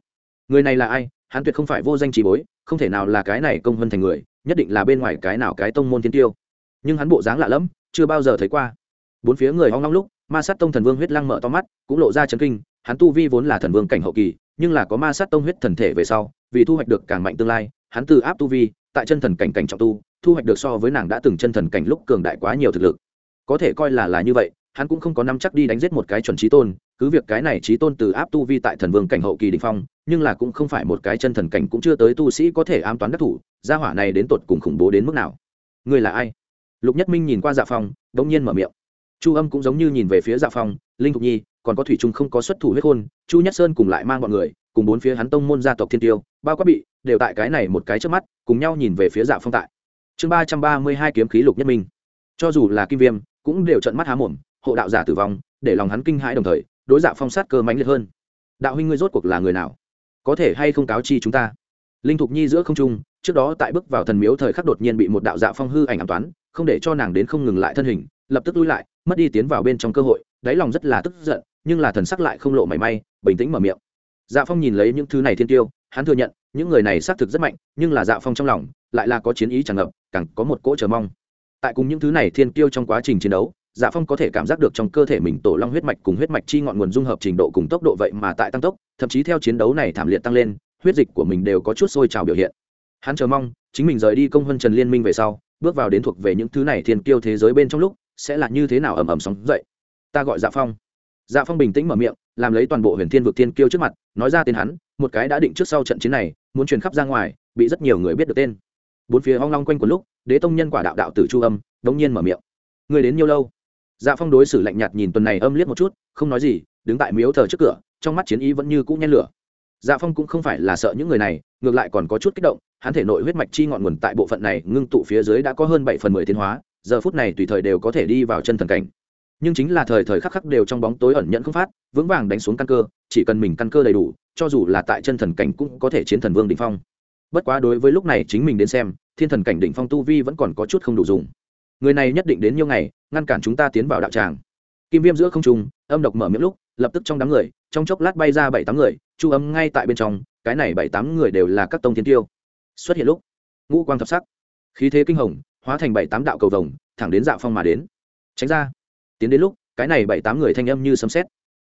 Người này là ai? Hắn tuyệt không phải vô danh trí bối, không thể nào là cái này công hơn thành người, nhất định là bên ngoài cái nào cái tông môn thiên tiêu nhưng hắn bộ dáng lạ lẫm, chưa bao giờ thấy qua. Bốn phía người hoang long lúc, ma sát tông thần vương huyết lăng mở to mắt, cũng lộ ra chấn kinh, hắn tu vi vốn là thần vương cảnh hậu kỳ, nhưng là có ma sát tông huyết thần thể về sau, vì thu hoạch được càng mạnh tương lai, hắn từ áp tu vi, tại chân thần cảnh cảnh trọng tu, thu hoạch được so với nàng đã từng chân thần cảnh lúc cường đại quá nhiều thực lực. Có thể coi là là như vậy, hắn cũng không có năm chắc đi đánh giết một cái chuẩn trí tôn, cứ việc cái này trí tôn từ áp tu vi tại thần vương cảnh hậu kỳ đình phong, nhưng là cũng không phải một cái chân thần cảnh cũng chưa tới tu sĩ có thể ám toán đắc thủ, gia hỏa này đến tột cùng khủng bố đến mức nào? Người là ai? Lục nhất minh nhìn qua dạ phong đ ỗ n g nhiên mở miệng. Chu âm cũng giống như nhìn về phía dạ phong, linh thục nhi, còn có thủy trung không có xuất thủ huyết hôn, chu nhất sơn cùng lại mang bọn người, cùng bốn phía hắn tông môn gia tộc thiên tiêu, bao quát bị, đều tại cái này một cái trước mắt, cùng nhau nhìn về phía dạ phong tại. Chương ba trăm ba mươi hai kiếm khí lục nhất minh. Cho dù là kim viêm, cũng đều trận mắt há mồm, hộ đạo giả tử vong, để lòng hắn kinh hãi đồng thời, đối dạ phong sát cơ mãnh liệt hơn. Đạo huynh ngươi rốt cuộc là người nào? Có thể hay không cáo chi chúng ta? Linh thục nhi giữa không trung trước đó tại bước vào thần miếu thời khắc đột nhiên bị một đạo dạ phong hư ảnh ám toán, không để cho nàng đến không ngừng lại thân hình, lập tức lui lại, mất đi tiến vào bên trong cơ hội, đáy lòng rất là tức giận, nhưng là thần sắc lại không lộ mảy may, bình tĩnh mở miệng. Dạ phong nhìn lấy những thứ này thiên tiêu, hắn thừa nhận, những người này xác thực rất mạnh, nhưng là dạ phong trong lòng lại là có chiến ý tràn ngập, càng có một cỗ chờ mong. Tại cùng những thứ này thiên tiêu trong quá trình chiến đấu dạ phong có thể cảm giác được trong cơ thể mình tổ long huyết mạch cùng huyết mạch chi ngọn nguồn dung hợp trình độ cùng tốc độ vậy mà tại tăng tốc, thậm chí theo chiến đấu này thảm liệt tăng lên, huyết dịch của mình đều có chút sôi trào biểu hiện hắn chờ mong, chính mình rời đi công hơn trần liên minh về sau, bước vào đến thuộc về những thứ này thiên kiêu thế giới bên trong lúc, sẽ là như thế nào ầm ầm sóng dậy? Ta gọi dạ phong. Dạ phong bình tĩnh mở miệng, làm lấy toàn bộ huyền thiên vực thiên kiêu trước mặt, nói ra tên hắn, một cái đã định trước sau trận chiến này, muốn truyền khắp ra ngoài, bị rất nhiều người biết được tên. Bốn phía hoang long quanh của lúc, đế tông nhân quả đạo đạo tử chu âm, đống nhiên mở miệng. Người đến nhiêu lâu? Dạ phong đối xử lạnh nhạt nhìn tuần này âm liếc một chút, không nói gì, đứng tại miếu thờ trước cửa, trong mắt chiến ý vẫn như cũ nhen lửa. Dạ phong cũng không phải là sợ những người này, ngược lại còn có chút kích động hắn thể nội huyết mạch chi ngọn nguồn tại bộ phận này ngưng tụ phía dưới đã có hơn bảy phần mười tiến hóa, giờ phút này tùy thời đều có thể đi vào chân thần cảnh. Nhưng chính là thời thời khắc khắc đều trong bóng tối ẩn nhận không phát, vững vàng đánh xuống căn cơ, chỉ cần mình căn cơ đầy đủ, cho dù là tại chân thần cảnh cũng có thể chiến thần vương đ ỉ n h phong. Bất quá đối với lúc này chính mình đến xem, thiên thần cảnh đ ỉ n h phong tu vi vẫn còn có chút không đủ dùng. Người này nhất định đến nhiều ngày, ngăn cản chúng ta tiến vào đạo tràng. Kim viêm giữa không trung, âm độc mở miệng lúc, lập tức trong đám người, trong chốc lát bay ra bảy tám người, chu âm ngay tại bên trong, cái này bảy tám người đều là các tông thiên tiêu xuất hiện lúc, ngũ quang thập sắc, khí thế kinh hồng, hóa thành bảy tám đạo cầu vồng, thẳng đến dạ phong mà đến. Tránh ra, tiến đến lúc, cái này bảy tám người thanh âm như sấm xét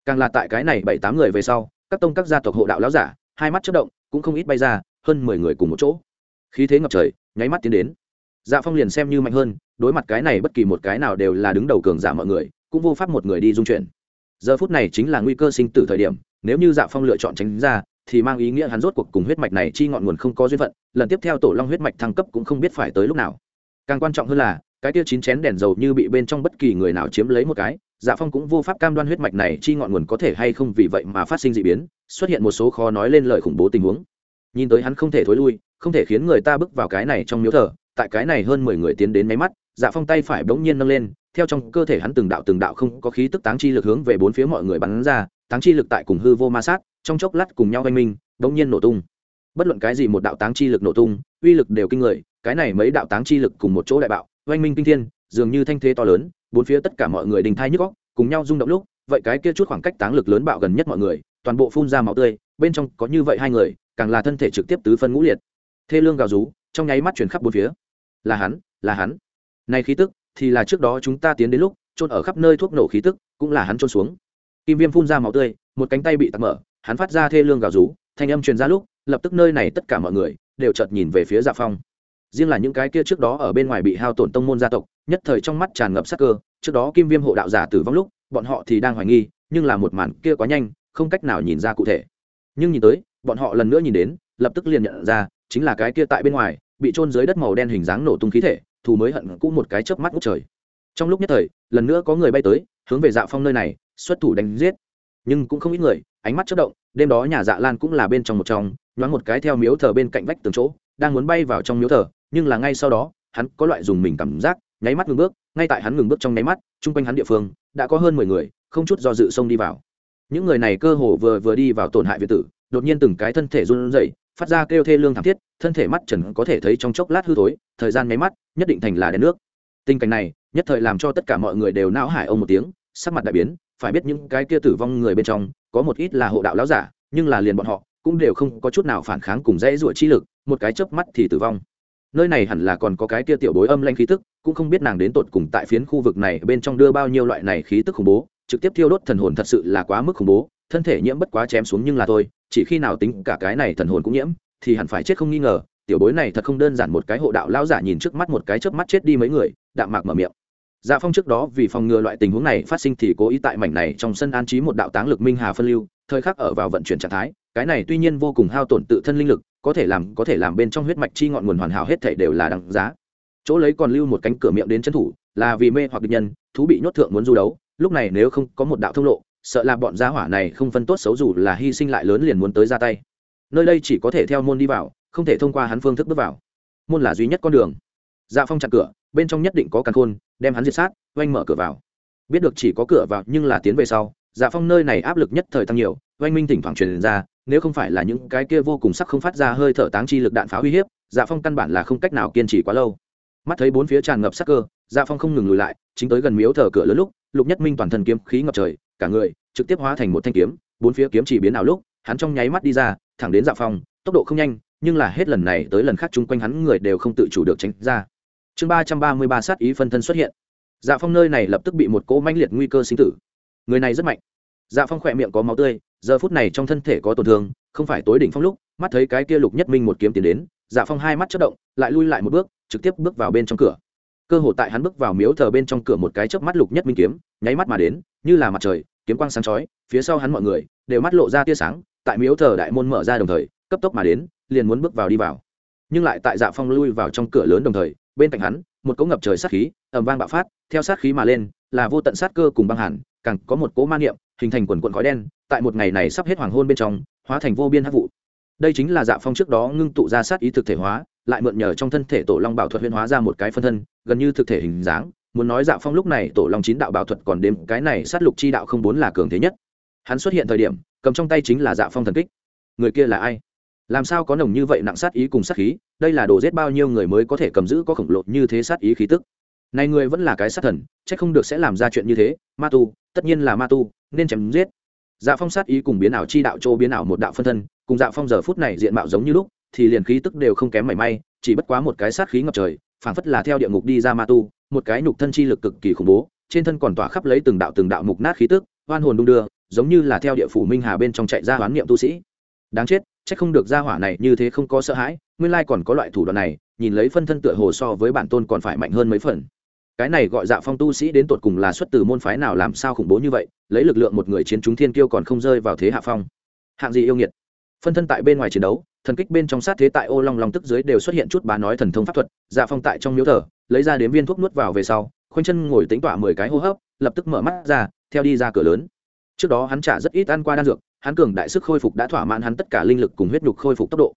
càng là tại cái này bảy tám người về sau, các tông các gia tộc hộ đạo láo giả, hai mắt chất động, cũng không ít bay ra, hơn mười người cùng một chỗ. Khí thế ngập trời, nháy mắt tiến đến. Dạ phong liền xem như mạnh hơn, đối mặt cái này bất kỳ một cái nào đều là đứng đầu cường giả mọi người, cũng vô pháp một người đi dung chuyển. Giờ phút này chính là nguy cơ sinh tử thời điểm, nếu như dạ phong lựa chọn tránh ra thì mang ý nghĩa hắn rốt cuộc cùng huyết mạch này chi ngọn nguồn không có duyên phận, lần tiếp theo tổ long huyết mạch thăng cấp cũng không biết phải tới lúc nào. Càng quan trọng hơn là, cái kia chín chén đèn dầu như bị bên trong bất kỳ người nào chiếm lấy một cái dạ phong cũng vô pháp cam đoan huyết mạch này chi ngọn nguồn có thể hay không vì vậy mà phát sinh d ị biến, xuất hiện một số khó nói lên lời khủng bố tình huống. Nhìn tới hắn không thể thối lui, không thể khiến người ta bước vào cái này trong miếu thờ, tại cái này hơn mười người tiến đến máy mắt dạ phong tay phải bỗng nhiên nâng lên, theo trong cơ thể hắn từng đạo từng đạo không có khí tức táng chi lực hướng về bốn phía mọi người bắn ra, táng chi lực tại cùng hư vô ma sát trong chốc lát cùng nhau oanh minh, bỗng nhiên nổ tung. Bất luận cái gì một đạo táng chi lực nổ tung, uy lực đều kinh người, cái này mấy đạo táng chi lực cùng một chỗ đại bạo oanh minh kinh thiên, dường như thanh thế to lớn, bốn phía tất cả mọi người đình thai nhức góc cùng nhau rung động lúc, vậy cái kia chút khoảng cách táng lực lớn bạo gần nhất mọi người, toàn bộ phun ra máu tươi, bên trong có như vậy hai người, càng là thân thể trực tiếp tứ phân ngũ liệt. Thê lương gào rú, trong nháy mắt chuyển khắp bốn phía. Là hắn là hắn. Này khí tức, thì là trước đó chúng ta tiến đến lúc trôn ở khắp nơi thuốc nổ khí tức, cũng là hắn trôn xuống. Kim viêm phun ra máu tươi, một cánh tay bị tắt mở hắn phát ra thê lương gào rú, thanh âm truyền ra lúc, lập tức nơi này tất cả mọi người đều chợt nhìn về phía dạ phong. Riêng là những cái kia trước đó ở bên ngoài bị hao tổn tông môn gia tộc, nhất thời trong mắt tràn ngập sắc cơ, trước đó kim viêm hộ đạo giả tử vong lúc, bọn họ thì đang hoài nghi, nhưng là một màn kia quá nhanh, không cách nào nhìn ra cụ thể. Nhưng nhìn tới, bọn họ lần nữa nhìn đến, lập tức liền nhận ra, chính là cái kia tại bên ngoài, bị trôn dưới đất màu đen hình dáng nổ tung khí thể, thù mới hận cũng một cái chớp mắt ngút trời. Trong lúc nhất thời, lần nữa có người bay tới, hướng về dạ phong nơi này, xuất thủ đánh giết. Nhưng cũng không ít người ánh mắt chất động, đêm đó nhà dạ lan cũng là bên trong một trong, nhoáng một cái theo miếu thờ bên cạnh vách tường chỗ, đang muốn bay vào trong miếu thờ, nhưng là ngay sau đó, hắn có loại dùng mình cảm giác, nháy mắt ngừng bước, ngay tại hắn ngừng bước trong nháy mắt, chung quanh hắn địa phương, đã có hơn mười người, không chút do dự xông đi vào. Những người này cơ hồ vừa vừa đi vào tổn hại việt tử, đột nhiên từng cái thân thể run rẩy, phát ra kêu thê lương thảm thiết, thân thể mắt trần có thể thấy trong chốc lát hư tối thời gian nháy mắt, nhất định thành là đèn nước. Tình cảnh này, nhất thời làm cho tất cả mọi người đều não hải ông một tiếng, sắc mặt đại biến phải biết những cái kia tử vong người bên trong, có một ít là hộ đạo lão giả, nhưng là liền bọn họ cũng đều không có chút nào phản kháng cùng dễ ruổi chi lực, một cái chớp mắt thì tử vong. Nơi này hẳn là còn có cái kia tiểu bối âm lanh khí tức, cũng không biết nàng đến tột cùng tại phiến khu vực này bên trong đưa bao nhiêu loại này khí tức khủng bố, trực tiếp thiêu đốt thần hồn thật sự là quá mức khủng bố, thân thể nhiễm bất quá chém xuống nhưng là thôi, chỉ khi nào tính cả cái này thần hồn cũng nhiễm, thì hẳn phải chết không nghi ngờ, tiểu bối này thật không đơn giản một cái hộ đạo lão giả nhìn trước mắt một cái chớp mắt chết đi mấy người, đạm mạc mở miệng dạ phong trước đó vì phòng ngừa loại tình huống này phát sinh thì cố ý tại mảnh này trong sân an trí một đạo táng lực minh hà phân lưu, thời khắc ở vào vận chuyển trạng thái. Cái này tuy nhiên vô cùng hao tổn tự thân linh lực, có thể làm, có thể làm bên trong huyết mạch chi ngọn nguồn hoàn hảo hết thể đều là đằng giá. Chỗ lấy còn lưu một cánh cửa miệng đến chân thủ, là vì mê hoặc địch nhân, thú bị nhốt thượng muốn du đấu. Lúc này nếu không có một đạo thông lộ, sợ là bọn gia hỏa này không phân tốt xấu dù là hy sinh lại lớn liền muốn tới ra tay. Nơi đây chỉ có thể theo môn đi vào, không thể thông qua hắn phương thức bước vào. Môn là duy nhất con đường. Dạ phong chặn cửa bên trong nhất định có căn khôn, đem hắn diệt sát, oanh mở cửa vào. Biết được chỉ có cửa vào nhưng là tiến về sau dạ phong nơi này áp lực nhất thời tăng nhiều, oanh minh thỉnh thoảng truyền ra, nếu không phải là những cái kia vô cùng sắc không phát ra hơi thở táng chi lực đạn pháo uy hiếp dạ phong căn bản là không cách nào kiên trì quá lâu. Mắt thấy bốn phía tràn ngập sắc cơ dạ phong không ngừng lùi lại, chính tới gần miếu thờ cửa lớn lúc, lục nhất minh toàn thân kiếm khí ngập trời, cả người trực tiếp hóa thành một thanh kiếm, bốn phía kiếm chỉ biến nào lúc, hắn trong nháy mắt đi ra, thẳng đến dạ phong, tốc độ không nhanh, nhưng là hết lần này tới lần khác chung quanh hắn người đều không tự chủ được tránh ra chương ba trăm ba mươi ba sát ý phân thân xuất hiện. Dạ phong nơi này lập tức bị một cỗ manh liệt nguy cơ sinh tử. Người này rất mạnh. Dạ phong khỏe miệng có máu tươi, giờ phút này trong thân thể có tổn thương, không phải tối đỉnh phong lúc, mắt thấy cái kia lục nhất minh một kiếm tiến đến dạ phong hai mắt chất động, lại lui lại một bước, trực tiếp bước vào bên trong cửa. Cơ hội tại hắn bước vào miếu thờ bên trong cửa một cái chớp mắt lục nhất minh kiếm, nháy mắt mà đến, như là mặt trời, kiếm quang sáng chói, phía sau hắn mọi người đều mắt lộ ra tia sáng, tại miếu thờ đại môn mở ra đồng thời, cấp tốc mà đến, liền muốn bước vào đi vào. Nhưng lại tại dạ phong lui vào trong cửa lớn đồng thời bên cạnh hắn, một cỗ ngập trời sát khí, ầm vang bạo phát, theo sát khí mà lên, là vô tận sát cơ cùng băng hẳn càng có một cỗ ma niệm, hình thành quần quần khói đen, tại một ngày này sắp hết hoàng hôn bên trong, hóa thành vô biên hắc vụ. Đây chính là dạ phong trước đó ngưng tụ ra sát ý thực thể hóa, lại mượn nhờ trong thân thể tổ long bảo thuật huyễn hóa ra một cái phân thân, gần như thực thể hình dáng. Muốn nói dạ phong lúc này tổ long chín đạo bảo thuật còn đêm cái này sát lục chi đạo không bốn là cường thế nhất. Hắn xuất hiện thời điểm, cầm trong tay chính là dạ phong thần kích. Người kia là ai? Làm sao có nồng như vậy nặng sát ý cùng sát khí, đây là đồ giết bao nhiêu người mới có thể cầm giữ có khổng lồ như thế sát ý khí tức. Này người vẫn là cái sát thần, chắc không được sẽ làm ra chuyện như thế, ma tu, tất nhiên là ma tu, nên chém giết. Dạ phong sát ý cùng biến ảo chi đạo chỗ biến ảo một đạo phân thân, cùng dạ phong giờ phút này diện mạo giống như lúc, thì liền khí tức đều không kém mảy may, chỉ bất quá một cái sát khí ngập trời, phảng phất là theo địa ngục đi ra ma tu, một cái nhục thân chi lực cực kỳ khủng bố, trên thân còn tỏa khắp lấy từng đạo từng đạo mục nát khí tức, oan hồn đung đưa, giống như là theo địa phủ minh hà bên trong chạy ra hoán niệm tu sĩ. Đáng chết chắc không được ra hỏa này như thế không có sợ hãi, nguyên lai còn có loại thủ đoạn này, nhìn lấy phân thân tựa hồ so với bản tôn còn phải mạnh hơn mấy phần. Cái này gọi dạ phong tu sĩ đến tột cùng là xuất từ môn phái nào làm sao khủng bố như vậy, lấy lực lượng một người chiến chúng thiên kiêu còn không rơi vào thế hạ phong. Hạng gì yêu nghiệt? Phân thân tại bên ngoài chiến đấu, thần kích bên trong sát thế tại ô long long tức dưới đều xuất hiện chút bá nói thần thông pháp thuật dạ phong tại trong miếu thờ, lấy ra đến viên thuốc nuốt vào về sau, khoanh chân ngồi tính tỏa mười cái hô hấp, lập tức mở mắt ra, theo đi ra cửa lớn. Trước đó hắn trả rất ít ăn qua đan dược hắn cường đại sức khôi phục đã thỏa mãn hắn tất cả linh lực cùng huyết nhục khôi phục tốc độ.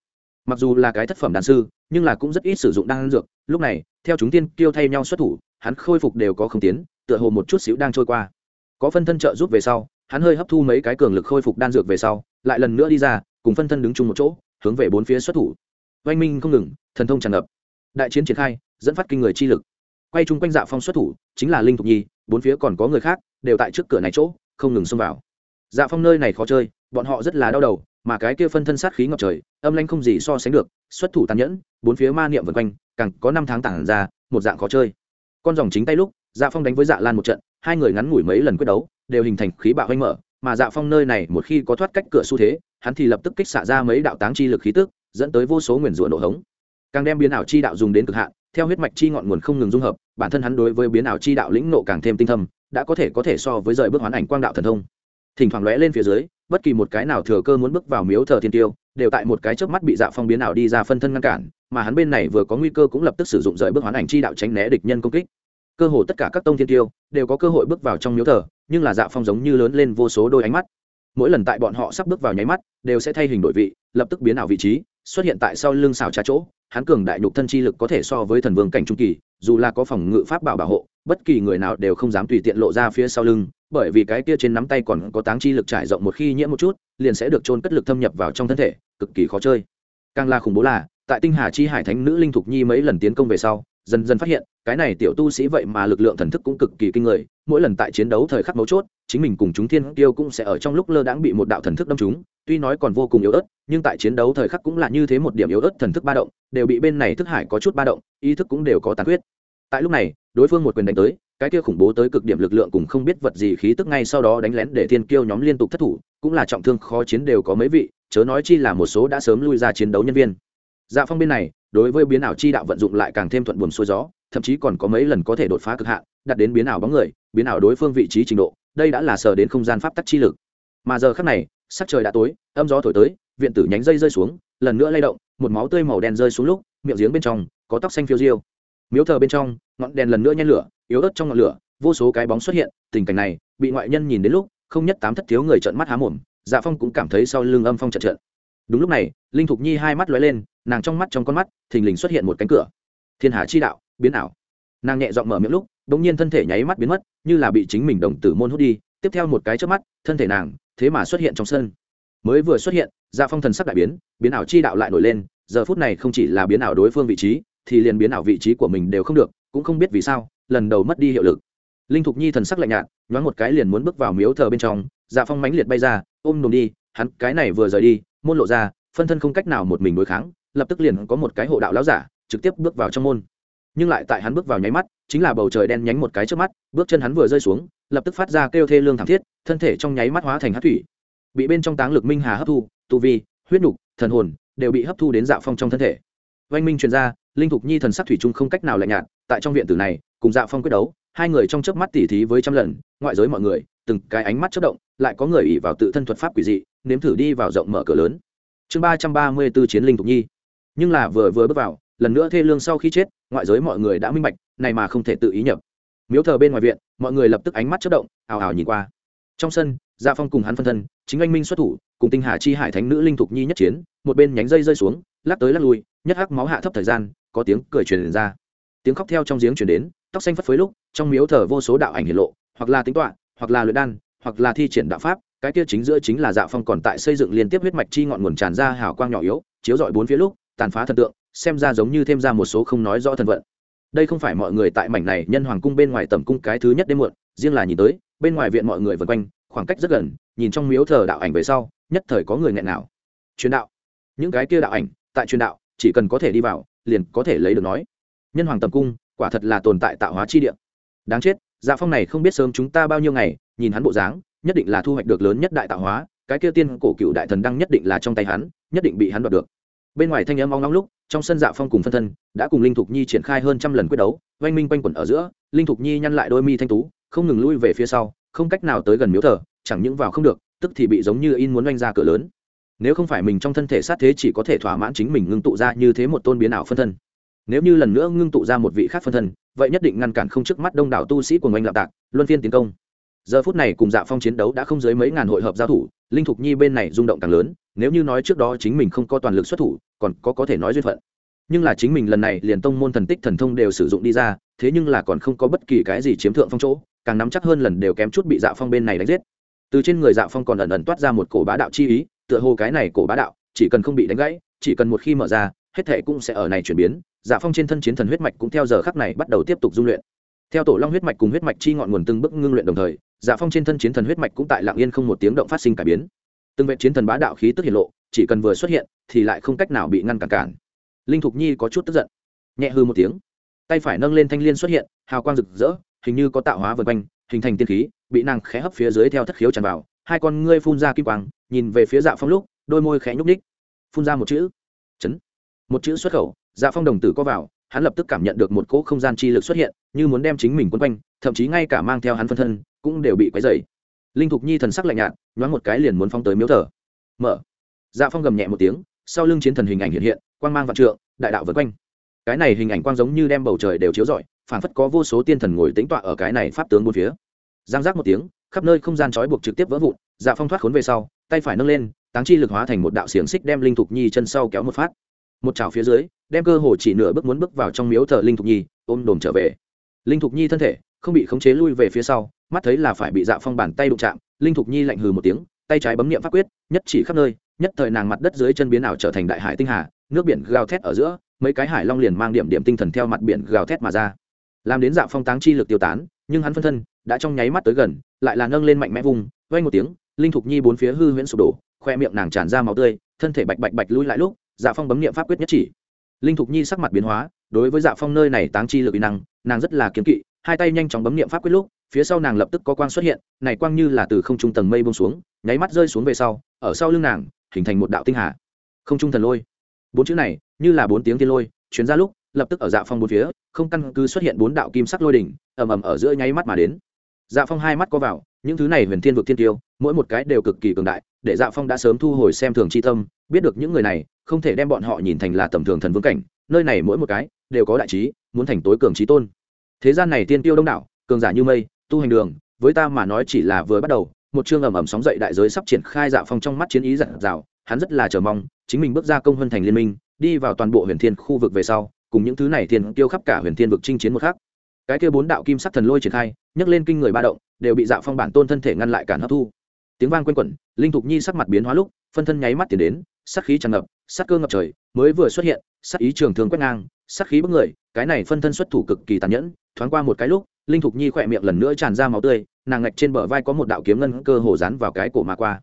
Mặc dù là cái thất phẩm đan sư, nhưng là cũng rất ít sử dụng đan dược. Lúc này, theo chúng tiên kêu thay nhau xuất thủ, hắn khôi phục đều có không tiến, tựa hồ một chút xíu đang trôi qua. Có phân thân trợ giúp về sau, hắn hơi hấp thu mấy cái cường lực khôi phục đan dược về sau, lại lần nữa đi ra, cùng phân thân đứng chung một chỗ, hướng về bốn phía xuất thủ. Oanh minh không ngừng, thần thông tràn ngập. Đại chiến triển khai, dẫn phát kinh người chi lực. Quay chung quanh dạ phong xuất thủ, chính là linh thục nhi, bốn phía còn có người khác, đều tại trước cửa này chỗ, không ngừng xông vào dạ phong nơi này khó chơi, bọn họ rất là đau đầu, mà cái kia phân thân sát khí ngập trời, âm lanh không gì so sánh được, xuất thủ tàn nhẫn, bốn phía ma niệm vần quanh, càng có năm tháng tản ra, một dạng khó chơi. Con dòng chính tay lúc dạ phong đánh với dạ lan một trận, hai người ngắn ngủi mấy lần quyết đấu, đều hình thành khí bạo hoanh mở, mà dạ phong nơi này một khi có thoát cách cửa xu thế, hắn thì lập tức kích xạ ra mấy đạo táng chi lực khí tức, dẫn tới vô số nguyền rủa nổ hống. Càng đem biến ảo chi đạo dùng đến cực hạn, theo huyết mạch chi ngọn nguồn không ngừng dung hợp, bản thân hắn đối với biến ảo chi đạo lĩnh nộ càng thêm tinh thâm, đã có thể có thể so với rời bước hoán ảnh quang đạo thần thông thỉnh thoảng lóe lên phía dưới, bất kỳ một cái nào thừa cơ muốn bước vào miếu thờ thiên tiêu, đều tại một cái chớp mắt bị dạ phong biến ảo đi ra phân thân ngăn cản, mà hắn bên này vừa có nguy cơ cũng lập tức sử dụng rời bước hoán ảnh chi đạo tránh né địch nhân công kích. Cơ hồ tất cả các tông thiên tiêu đều có cơ hội bước vào trong miếu thờ, nhưng là dạ phong giống như lớn lên vô số đôi ánh mắt. Mỗi lần tại bọn họ sắp bước vào nháy mắt, đều sẽ thay hình đổi vị, lập tức biến ảo vị trí, xuất hiện tại sau lưng xào trà chỗ, hắn cường đại nhục thân chi lực có thể so với thần vương cảnh trung kỳ, dù là có phòng ngự pháp bảo bảo hộ bất kỳ người nào đều không dám tùy tiện lộ ra phía sau lưng, bởi vì cái kia trên nắm tay còn có táng chi lực trải rộng một khi nhiễm một chút, liền sẽ được trôn cất lực thâm nhập vào trong thân thể, cực kỳ khó chơi. Càng là khủng bố là, tại tinh hà chi hải thánh nữ linh thục nhi mấy lần tiến công về sau, dần dần phát hiện, cái này tiểu tu sĩ vậy mà lực lượng thần thức cũng cực kỳ kinh người, mỗi lần tại chiến đấu thời khắc mấu chốt, chính mình cùng chúng thiên tiêu cũng sẽ ở trong lúc lơ đãng bị một đạo thần thức đâm chúng tuy nói còn vô cùng yếu ớt, nhưng tại chiến đấu thời khắc cũng là như thế một điểm yếu ớt thần thức ba động, đều bị bên này thức hải có chút ba động, ý thức cũng đều có tàn huyết tại lúc này đối phương một quyền đánh tới, cái kia khủng bố tới cực điểm lực lượng cùng không biết vật gì khí tức ngay sau đó đánh lén để thiên kiêu nhóm liên tục thất thủ, cũng là trọng thương khó chiến đều có mấy vị, chớ nói chi là một số đã sớm lui ra chiến đấu nhân viên. Dạ phong bên này, đối với biến ảo chi đạo vận dụng lại càng thêm thuận buồm xuôi gió, thậm chí còn có mấy lần có thể đột phá cực hạn đặt đến biến ảo bóng người, biến ảo đối phương vị trí trình độ, đây đã là sờ đến không gian pháp tắc chi lực. Mà giờ khắc này, sắc trời đã tối, âm gió thổi tới, viện tử nhánh dây rơi xuống, lần nữa lay động, một máu tươi màu đen rơi xuống lúc, miệng giếng bên trong, có tóc xanh phiêu diêu. Miếu thờ bên trong ngọn đèn lần nữa nhen lửa, yếu ớt trong ngọn lửa, vô số cái bóng xuất hiện, tình cảnh này, bị ngoại nhân nhìn đến lúc, không nhất tám thất thiếu người trợn mắt há mồm dạ phong cũng cảm thấy sau lưng âm phong trận trận. Đúng lúc này, linh thục nhi hai mắt lóe lên, nàng trong mắt trong con mắt, thình lình xuất hiện một cánh cửa. Thiên hà chi đạo, biến ảo. Nàng nhẹ giọng mở miệng lúc đ ỗ n g nhiên thân thể nháy mắt biến mất, như là bị chính mình đồng tử môn hút đi. Tiếp theo một cái trước mắt, thân thể nàng, thế mà xuất hiện trong sân. Mới vừa xuất hiện dạ phong thần sắc đại biến biến ảo chi đạo lại nổi lên, giờ phút này không chỉ là biến ảo đối phương vị trí, thì liền biến ảo vị trí của mình đều không được cũng không biết vì sao, lần đầu mất đi hiệu lực. Linh thục nhi thần sắc lạnh nhạt, nhoáng một cái liền muốn bước vào miếu thờ bên trong dạ phong mãnh liệt bay ra, ôm nồm đi, hắn cái này vừa rời đi, môn lộ ra, phân thân không cách nào một mình đối kháng, lập tức liền có một cái hộ đạo lão giả, trực tiếp bước vào trong môn. Nhưng lại tại hắn bước vào nháy mắt, chính là bầu trời đen nhánh một cái trước mắt, bước chân hắn vừa rơi xuống, lập tức phát ra kêu thê lương thảm thiết, thân thể trong nháy mắt hóa thành hát thủy. Bị bên trong táng lực minh hà hấp thu, tu vi, huyết nhục, thần hồn, đều bị hấp thu đến dạ phong trong thân thể. Oanh minh truyền ra linh thục nhi thần sắc thủy chung không cách nào lạnh nhạt, tại trong viện tử này, cùng dạ phong quyết đấu, hai người trong chớp mắt tỉ thí với trăm lần, ngoại giới mọi người, từng cái ánh mắt chất động, lại có người ỉ vào tự thân thuật pháp quỷ dị, nếm thử đi vào rộng mở cửa lớn. Chương ba trăm ba mươi b ố chiến linh thục nhi. Nhưng là vừa vừa bước vào, lần nữa thê lương sau khi chết, ngoại giới mọi người đã minh bạch, này mà không thể tự ý nhập. Miếu thờ bên ngoài viện, mọi người lập tức ánh mắt chất động, ào ào nhìn qua. Trong sân gia phong cùng hắn phân thân, chính anh minh xuất thủ, cùng tinh hà chi hải thánh nữ linh thục nhi nhất chiến, một bên nhánh dây rơi xuống, lắc tới lắc lui, nhất hắc máu hạ thấp thời gian có tiếng cười truyền ra. Tiếng khóc theo trong giếng truyền đến, tóc xanh phất phới lúc, trong miếu thờ vô số đạo ảnh hiển lộ, hoặc là tính toạ hoặc là luyện đan, hoặc là thi triển đạo pháp, cái kia chính giữa chính là dạ phong còn tại xây dựng liên tiếp huyết mạch chi ngọn nguồn tràn ra hào quang nhỏ yếu, chiếu rọi bốn phía lúc, tàn phá thần tượng, xem ra giống như thêm ra một số không nói rõ thần vận. Đây không phải mọi người tại mảnh này nhân hoàng cung bên ngoài tầm cung cái thứ nhất đêm muộn, riêng là nhìn tới, bên ngoài viện mọi người vần quanh, khoảng cách rất gần, nhìn trong miếu thờ đạo ảnh về sau, nhất thời có người nghẹn nào. Truyền đạo. Những cái kia đạo ảnh, tại truyền đạo, chỉ cần có thể đi vào liền có thể lấy được nói. Nhân hoàng tầm cung, quả thật là tồn tại tạo hóa chi địa. Đáng chết dạ phong này không biết sớm chúng ta bao nhiêu ngày, nhìn hắn bộ dáng, nhất định là thu hoạch được lớn nhất đại tạo hóa, cái kia tiên cổ cựu đại thần đăng nhất định là trong tay hắn, nhất định bị hắn đoạt được. Bên ngoài thanh âm ong long lúc, trong sân dạ phong cùng phân thân, đã cùng linh thục nhi triển khai hơn trăm lần quyết đấu, oanh minh quanh quẩn ở giữa, linh thục nhi nhăn lại đôi mi thanh tú, không ngừng lui về phía sau, không cách nào tới gần miếu thờ, chẳng những vào không được, tức thì bị giống như in muốn oanh ra cửa lớn nếu không phải mình trong thân thể sát thế chỉ có thể thỏa mãn chính mình ngưng tụ ra như thế một tôn biến ảo phân thân. Nếu như lần nữa ngưng tụ ra một vị khác phân thân, vậy nhất định ngăn cản không trước mắt đông đảo tu sĩ của ngành lạp tạc, luân phiên tiến công. Giờ phút này cùng dạ phong chiến đấu đã không dưới mấy ngàn hội hợp giao thủ, linh thục nhi bên này rung động càng lớn, nếu như nói trước đó chính mình không có toàn lực xuất thủ, còn có có thể nói duyên phận. Nhưng là chính mình lần này liền tông môn thần tích thần thông đều sử dụng đi ra, thế nhưng là còn không có bất kỳ cái gì chiếm thượng phong chỗ, càng nắm chắc hơn lần đều kém chút bị dạ phong bên này đánh giết. Từ trên người dạ phong còn ẩn ẩn toát ra một cổ bá đạo chi ý tựa hồ cái này cổ bá đạo, chỉ cần không bị đánh gãy, chỉ cần một khi mở ra, hết thệ cũng sẽ ở này chuyển biến. Dạ phong trên thân chiến thần huyết mạch cũng theo giờ khắc này bắt đầu tiếp tục dung luyện. Theo tổ long huyết mạch cùng huyết mạch chi ngọn nguồn từng bước ngưng luyện đồng thời dạ phong trên thân chiến thần huyết mạch cũng tại lạng yên không một tiếng động phát sinh cải biến. Từng vệ chiến thần bá đạo khí tức hiện lộ, chỉ cần vừa xuất hiện, thì lại không cách nào bị ngăn cản cản. Linh thục nhi có chút tức giận, nhẹ hư một tiếng. Tay phải nâng lên thanh l i ê n xuất hiện, hào quang rực rỡ, hình như có tạo hóa vượt quanh, hình thành tiên khí, bị nàng khẽ hấp phía dưới theo thất khiếu tràn vào hai con ngươi phun ra kim quang, nhìn về phía dạ phong lúc, đôi môi khẽ nhúc ních phun ra một chữ. Chấn. Một chữ xuất khẩu dạ phong đồng tử có vào, hắn lập tức cảm nhận được một cỗ không gian chi lực xuất hiện, như muốn đem chính mình quấn quanh, thậm chí ngay cả mang theo hắn phân thân, cũng đều bị quấy dày linh thục nhi thần sắc lạnh nhạt, nhoáng một cái liền muốn phong tới miếu thờ. Mở. Dạ phong gầm nhẹ một tiếng, sau lưng chiến thần hình ảnh hiện hiện, quang mang vạn trượng, đại đạo vượt quanh. Cái này hình ảnh quang giống như đem bầu trời đều chiếu rọi, phảng phất có vô số tiên thần ngồi tĩnh tọa ở cái này pháp tướng bốn phía. Giang giác một tiếng khắp nơi không gian trói buộc trực tiếp vỡ vụn dạ phong thoát khốn về sau, tay phải nâng lên, táng chi lực hóa thành một đạo xiềng xích đem linh thục nhi chân sau kéo một phát. Một chảo phía dưới, đem cơ hồ chỉ nửa bước muốn bước vào trong miếu thờ linh thục nhi, ôm đồm trở về. Linh thục nhi thân thể không bị khống chế lui về phía sau, mắt thấy là phải bị dạ phong bàn tay đụng chạm, linh thục nhi lạnh hừ một tiếng, tay trái bấm niệm pháp quyết, nhất chỉ khắp nơi, nhất thời nàng mặt đất dưới chân biến ảo trở thành đại hải tinh hà, nước biển gào thét ở giữa, mấy cái hải long liền mang điểm điểm tinh thần theo mặt biển gào thét mà ra làm đến dạ phong táng chi lực tiêu tán, nhưng hắn phân thân đã trong nháy mắt tới gần, lại là nâng lên mạnh mẽ vùng vay một tiếng, linh thục nhi bốn phía hư huyễn sụp đổ, khoe miệng nàng tràn ra máu tươi, thân thể bạch bạch bạch lui lại lúc dạ phong bấm niệm pháp quyết nhất chỉ. Linh thục nhi sắc mặt biến hóa, đối với dạ phong nơi này táng chi lực uy năng, nàng rất là kiếm kỵ, hai tay nhanh chóng bấm niệm pháp quyết lúc, phía sau nàng lập tức có quang xuất hiện, này quang như là từ không trung tầng mây bông xuống, nháy mắt rơi xuống về sau, ở sau lưng nàng, hình thành một đạo tinh hà. Không trung thần lôi. Bốn chữ này, như là bốn tiếng tiên lôi chuyến ra lúc lập tức ở dạ phong bốn phía không căn cứ xuất hiện bốn đạo kim sắc lôi đỉnh ầm ầm ở giữa nháy mắt mà đến. Dạ phong hai mắt có vào những thứ này huyền thiên vực thiên tiêu mỗi một cái đều cực kỳ cường đại để dạ phong đã sớm thu hồi xem thường c h i tâm biết được những người này không thể đem bọn họ nhìn thành là tầm thường thần vương cảnh nơi này mỗi một cái đều có đại trí muốn thành tối cường trí tôn. Thế gian này tiên tiêu đông đảo cường giả như mây tu hành đường với ta mà nói chỉ là vừa bắt đầu một chương ẩm ẩm sóng dậy đại giới sắp triển khai dạ phong trong mắt chiến ý giặt dào, hắn rất là chờ mong chính mình bước ra công hơn thành liên minh đi vào toàn bộ huyền thiên khu vực về sau cùng những thứ này thiên tiêu khắp cả huyền thiên vực chinh chiến một khác cái kia bốn đạo kim sắc thần lôi triển khai, nhấc lên kinh người ba động, đều bị dạo phong bản tôn thân thể ngăn lại cản hấp thu. Tiếng vang quen quẩn, linh thục nhi sắc mặt biến hóa lúc, phân thân nháy mắt tiến đến, sắc khí tràn ngập, sắc cơ ngập trời, mới vừa xuất hiện, sắc ý trường thường quét ngang, sắc khí bức người, cái này phân thân xuất thủ cực kỳ tàn nhẫn, thoáng qua một cái lúc, linh thục nhi khỏe miệng lần nữa tràn ra máu tươi, nàng ngạch trên bờ vai có một đạo kiếm ngân cơ hồ dán vào cái cổ mà qua.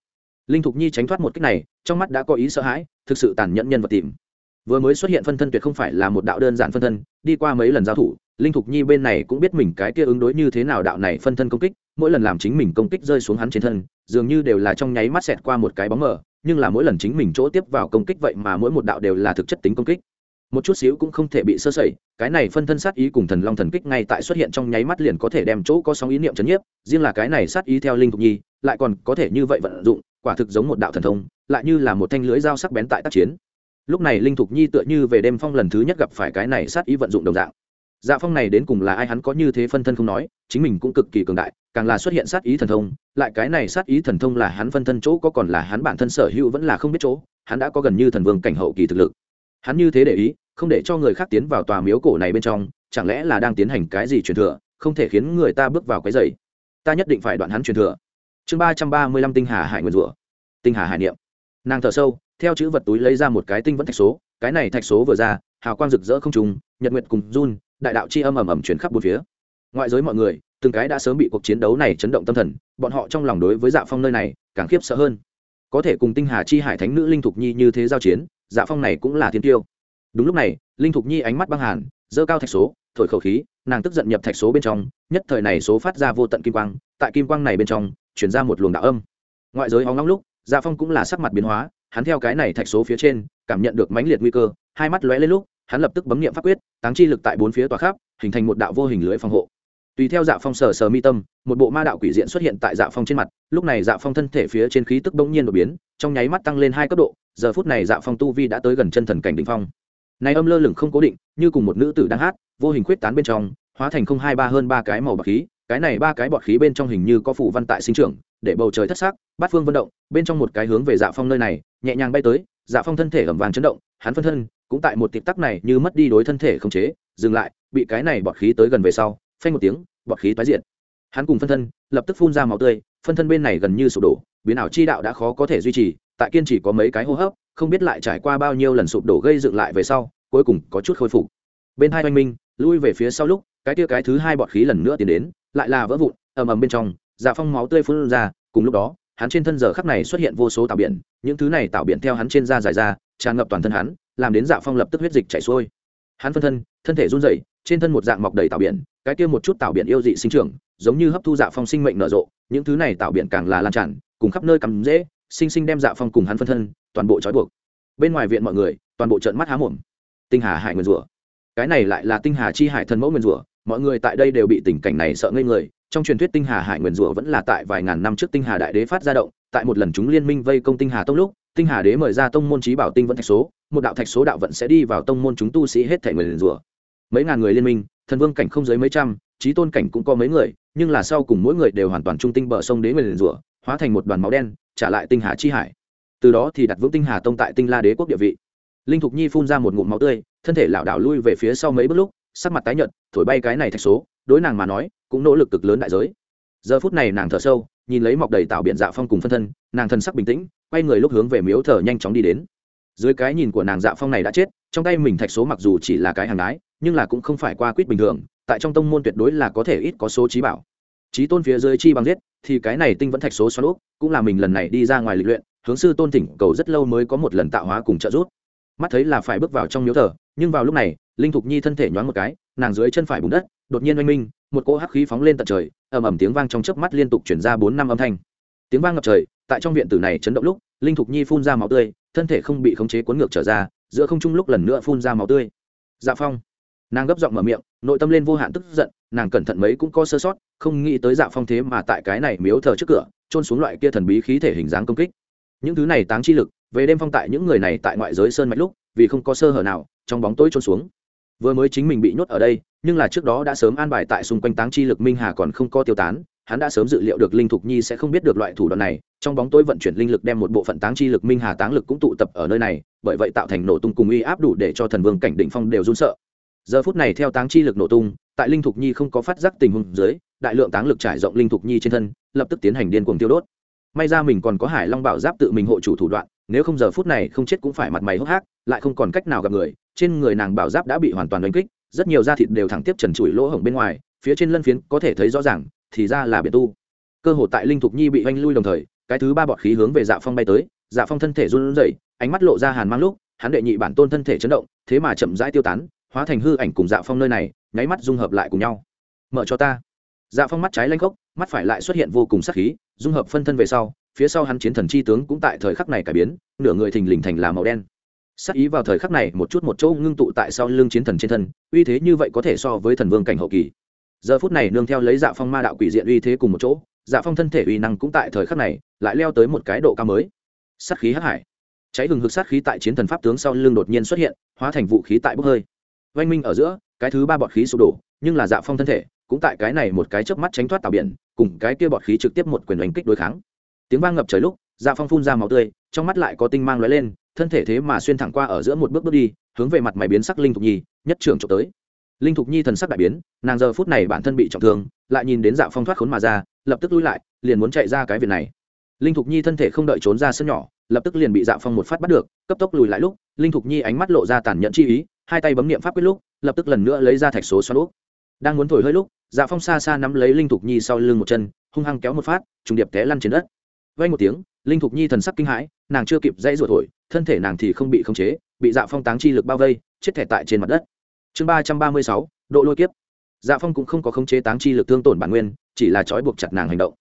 Linh thục nhi tránh thoát một cách này, trong mắt đã có ý sợ hãi, thực sự tàn nhẫn nhân vật tìm vừa mới xuất hiện phân thân tuyệt không phải là một đạo đơn giản phân thân, đi qua mấy lần giao thủ, linh thục nhi bên này cũng biết mình cái kia ứng đối như thế nào đạo này phân thân công kích, mỗi lần làm chính mình công kích rơi xuống hắn trên thân, dường như đều là trong nháy mắt xẹt qua một cái bóng mờ, nhưng là mỗi lần chính mình chỗ tiếp vào công kích vậy mà mỗi một đạo đều là thực chất tính công kích. Một chút xíu cũng không thể bị sơ sẩy, cái này phân thân sát ý cùng thần long thần kích ngay tại xuất hiện trong nháy mắt liền có thể đem chỗ có sóng ý niệm chấn nhiếp, riêng là cái này sát ý theo linh thục nhi, lại còn có thể như vậy vận dụng, quả thực giống một đạo thần thông, lại như là một thanh lưới dao sắc bén tại tác chiến lúc này linh thục nhi tựa như về đêm phong lần thứ nhất gặp phải cái này sát ý vận dụng đồng dạng. Dạ phong này đến cùng là ai hắn có như thế phân thân không nói, chính mình cũng cực kỳ cường đại, càng là xuất hiện sát ý thần thông, lại cái này sát ý thần thông là hắn phân thân chỗ có còn là hắn bản thân sở hữu vẫn là không biết chỗ, hắn đã có gần như thần vương cảnh hậu kỳ thực lực. Hắn như thế để ý, không để cho người khác tiến vào tòa miếu cổ này bên trong, chẳng lẽ là đang tiến hành cái gì truyền thừa, không thể khiến người ta bước vào cái giày? Ta nhất định phải đoạn hắn truyền thừa. Chương ba trăm ba mươi lăm tinh hà hải nguyên rủa. Tinh hà hải niệm. Nàng thở sâu theo chữ vật túi lấy ra một cái tinh vẫn thạch số, cái này thạch số vừa ra, hào quang rực rỡ không trùng nhật nguyệt cùng run, đại đạo chi âm ầm ầm chuyển khắp bốn phía. Ngoại giới mọi người, từng cái đã sớm bị cuộc chiến đấu này chấn động tâm thần, bọn họ trong lòng đối với dạ phong nơi này càng khiếp sợ hơn. Có thể cùng tinh hà chi hải thánh nữ linh thục nhi như thế giao chiến dạ phong này cũng là thiên tiêu. Đúng lúc này, linh thục nhi ánh mắt băng hàn dơ cao thạch số, thổi khẩu khí, nàng tức giận nhập thạch số bên trong, nhất thời này số phát ra vô tận kim quang, tại kim quang này bên trong, chuyển ra một luồng đạo âm. Ngoại giới hóng nóng lúc dạ phong cũng là sắc mặt biến hóa hắn theo cái này thạch số phía trên, cảm nhận được mãnh liệt nguy cơ, hai mắt lóe lên lúc, hắn lập tức bấm nghiệm pháp quyết, táng chi lực tại bốn phía tòa khắp, hình thành một đạo vô hình lưới phòng hộ. Tùy theo dạ phong sờ sờ mi tâm, một bộ ma đạo quỷ diện xuất hiện tại dạ phong trên mặt, lúc này dạ phong thân thể phía trên khí tức bỗng nhiên đột biến, trong nháy mắt tăng lên hai cấp độ, giờ phút này dạ phong tu vi đã tới gần chân thần cảnh đ ỉ n h phong. Này âm lơ lửng không cố định, như cùng một nữ tử đang hát, vô hình khuyết tán bên trong, hóa thành không hai ba hơn ba cái màu bạc khí, cái này ba cái bọt khí bên trong hình như có phủ văn tại sinh trưởng, để bầu trời thất sắc, bát phương vận động, bên trong một cái hướng về dạ phong nơi này nhẹ nhàng bay tới dạ phong thân thể ẩm vàng chấn động, hắn phân thân cũng tại một tịp tắc này như mất đi đối thân thể không chế, dừng lại, bị cái này bọt khí tới gần về sau, phanh một tiếng, bọt khí tái diện hắn cùng phân thân lập tức phun ra máu tươi, phân thân bên này gần như sụp đổ, biến ảo chi đạo đã khó có thể duy trì, tại kiên chỉ có mấy cái hô hấp, không biết lại trải qua bao nhiêu lần sụp đổ gây dựng lại về sau, cuối cùng có chút khôi phục. Bên hai oanh minh, lui về phía sau lúc, cái tia cái thứ hai bọt khí lần nữa tiến đến, lại là vỡ vụn, ầm ầm bên trong dạ phong máu tươi phun ra, cùng lúc đó hắn trên thân giờ khắc này xuất hiện vô số tạo biển, những thứ này tạo biển theo hắn trên da dài ra, tràn ngập toàn thân hắn, làm đến dạ phong lập tức huyết dịch chảy xuôi. Hắn phân thân thân thể run rẩy, trên thân một dạng mọc đầy tạo biển, cái kia một chút tạo biển yêu dị sinh trưởng, giống như hấp thu dạ phong sinh mệnh nở rộ, những thứ này tạo biển càng là lan tràn, cùng khắp nơi cắm dễ, sinh sinh đem dạ phong cùng hắn phân thân, toàn bộ trói buộc. Bên ngoài viện mọi người, toàn bộ trận mắt há mồm. Tinh hà hải nguyên rủa. Cái này lại là tinh hà chi hải thần mẫu nguyên rủa, mọi người tại đây đều bị tình cảnh này sợ ngây người trong truyền thuyết tinh hà hải nguyên rủa vẫn là tại vài ngàn năm trước tinh hà đại đế phát ra động, tại một lần chúng liên minh vây công tinh hà tông lúc, tinh hà đế mời ra tông môn trí bảo tinh vẫn thạch số, một đạo thạch số đạo vận sẽ đi vào tông môn chúng tu sĩ hết thể người rủa. Mấy ngàn người liên minh, thần vương cảnh không dưới mấy trăm trí tôn cảnh cũng có mấy người, nhưng là sau cùng mỗi người đều hoàn toàn trung tinh bờ sông đế người rủa, hóa thành một đoàn máu đen, trả lại tinh hà chi hải. Từ đó thì đặt vững tinh hà tông tại tinh la đế quốc địa vị. Linh thục nhi phun ra một ngụm máu tươi, thân thể lảo đảo lui về phía sau mấy bước lúc, sắc mặt tái nhợt, thổi bay cái này thạch số, đối nàng mà nói cũng nỗ lực cực lớn đại giới. Giờ phút này nàng thở sâu, nhìn lấy mọc đầy tạo biện dạ phong cùng phân thân, nàng thân sắc bình tĩnh, quay người lúc hướng về miếu thờ nhanh chóng đi đến. Dưới cái nhìn của nàng dạ phong này đã chết, trong tay mình thạch số mặc dù chỉ là cái hàng ái nhưng là cũng không phải qua quýt bình thường, tại trong tông môn tuyệt đối là có thể ít có số trí bảo. Trí tôn phía dưới chi bằng giết, thì cái này tinh vẫn thạch số xoắn úp, cũng là mình lần này đi ra ngoài lịch luyện, hướng sư tôn thỉnh cầu rất lâu mới có một lần tạo hóa cùng trợ giúp. Mắt thấy là phải bước vào trong miếu thờ, nhưng vào lúc này, linh thục nhi thân thể nhoáng một cái, nàng dưới chân phải bùn đất đột nhiên oanh minh, một cỗ hắc khí phóng lên tận trời, ầm ầm tiếng vang trong chớp mắt liên tục chuyển ra bốn năm âm thanh. Tiếng vang ngập trời, tại trong viện tử này chấn động lúc, linh thục nhi phun ra máu tươi, thân thể không bị khống chế cuốn ngược trở ra, giữa không trung lúc lần nữa phun ra máu tươi. Dạ phong, nàng gấp giọng mở miệng, nội tâm lên vô hạn tức giận, nàng cẩn thận mấy cũng có sơ sót, không nghĩ tới dạ phong thế mà tại cái này miếu thờ trước cửa trôn xuống loại kia thần bí khí thể hình dáng công kích. Những thứ này táng chi lực, về đêm phong tại những người này tại ngoại giới sơn mạch lúc, vì không có sơ hở nào, trong bóng tối trôn xuống vừa mới chính mình bị nhốt ở đây, nhưng là trước đó đã sớm an bài tại xung quanh táng chi lực minh hà còn không có tiêu tán, hắn đã sớm dự liệu được linh thục nhi sẽ không biết được loại thủ đoạn này, trong bóng tối vận chuyển linh lực đem một bộ phận táng chi lực minh hà táng lực cũng tụ tập ở nơi này, bởi vậy tạo thành nổ tung cùng uy áp đủ để cho thần vương cảnh định phong đều run sợ. Giờ phút này theo táng chi lực nổ tung, tại linh thục nhi không có phát giác tình huống dưới, đại lượng táng lực trải rộng linh thục nhi trên thân, lập tức tiến hành điên cuồng tiêu đốt may ra mình còn có hải long bảo giáp tự mình hộ chủ thủ đoạn, nếu không giờ phút này không chết cũng phải mặt mày hốc hác, lại không còn cách nào gặp người. Trên người nàng bảo giáp đã bị hoàn toàn đánh kích, rất nhiều da thịt đều thẳng tiếp trần trụi lỗ hổng bên ngoài, phía trên lân phiến có thể thấy rõ ràng, thì ra là biệt tu. Cơ hội tại linh thục nhi bị oanh lui đồng thời, cái thứ ba bọt khí hướng về dạ phong bay tới dạ phong thân thể run rẩy, ánh mắt lộ ra hàn mang lúc, hắn đệ nhị bản tôn thân thể chấn động, thế mà chậm rãi tiêu tán, hóa thành hư ảnh cùng dạ phong nơi này, nháy mắt dung hợp lại cùng nhau. Mở cho ta. Dạ phong mắt trái lanh khốc mắt phải lại xuất hiện vô cùng sắc khí, dung hợp phân thân về sau, phía sau hắn chiến thần chi tướng cũng tại thời khắc này cải biến, nửa người thình lình thành là màu đen. Sắc ý vào thời khắc này một chút một chỗ ngưng tụ tại sau lưng chiến thần trên thân, uy thế như vậy có thể so với thần vương cảnh hậu kỳ. Giờ phút này nương theo lấy dạ phong ma đạo quỷ diện uy thế cùng một chỗ dạ phong thân thể uy năng cũng tại thời khắc này lại leo tới một cái độ cao mới. Sát khí hắc hải. Cháy hừng hực sát khí tại chiến thần pháp tướng sau lưng đột nhiên xuất hiện, hóa thành vũ khí tại bốc hơi. Oanh minh ở giữa, cái thứ ba bọt khí sụp đổ, nhưng là dạ phong thân thể cũng tại cái này một cái chớp mắt tránh thoát tàu biển, cùng cái kia bọt khí trực tiếp một quyền đánh kích đối kháng. Tiếng vang ngập trời lúc dạ phong phun ra máu tươi, trong mắt lại có tinh mang lóe lên, thân thể thế mà xuyên thẳng qua ở giữa một bước bước đi, hướng về mặt mày biến sắc linh thục nhi, nhất trưởng trộm tới. Linh thục nhi thần sắc đại biến, nàng giờ phút này bản thân bị trọng thương, lại nhìn đến dạ phong thoát khốn mà ra, lập tức lui lại, liền muốn chạy ra cái việc này. Linh thục nhi thân thể không đợi trốn ra sân nhỏ, lập tức liền bị dạ phong một phát bắt được, cấp tốc lùi lại lúc, linh thục nhi ánh mắt lộ ra tàn nhẫn chi ý, hai tay bấm niệm pháp quyết lúc, lập tức lần nữa lấy ra thạch số xoắn úp. Đang muốn thổi hơi lúc dạ phong xa xa nắm lấy linh thục nhi sau lưng một chân, hung hăng kéo một phát, trùng điệp té lăn trên đất. Vay một tiếng, linh thục nhi thần sắc kinh hãi, nàng chưa kịp dãy ruột thổi, thân thể nàng thì không bị khống chế, bị dạ phong táng chi lực bao vây, chết thẻ tại trên mặt đất. Chương ba trăm ba mươi sáu, độ lôi kiếp. Dạ phong cũng không có khống chế táng chi lực thương tổn bản nguyên, chỉ là trói buộc chặt nàng hành động.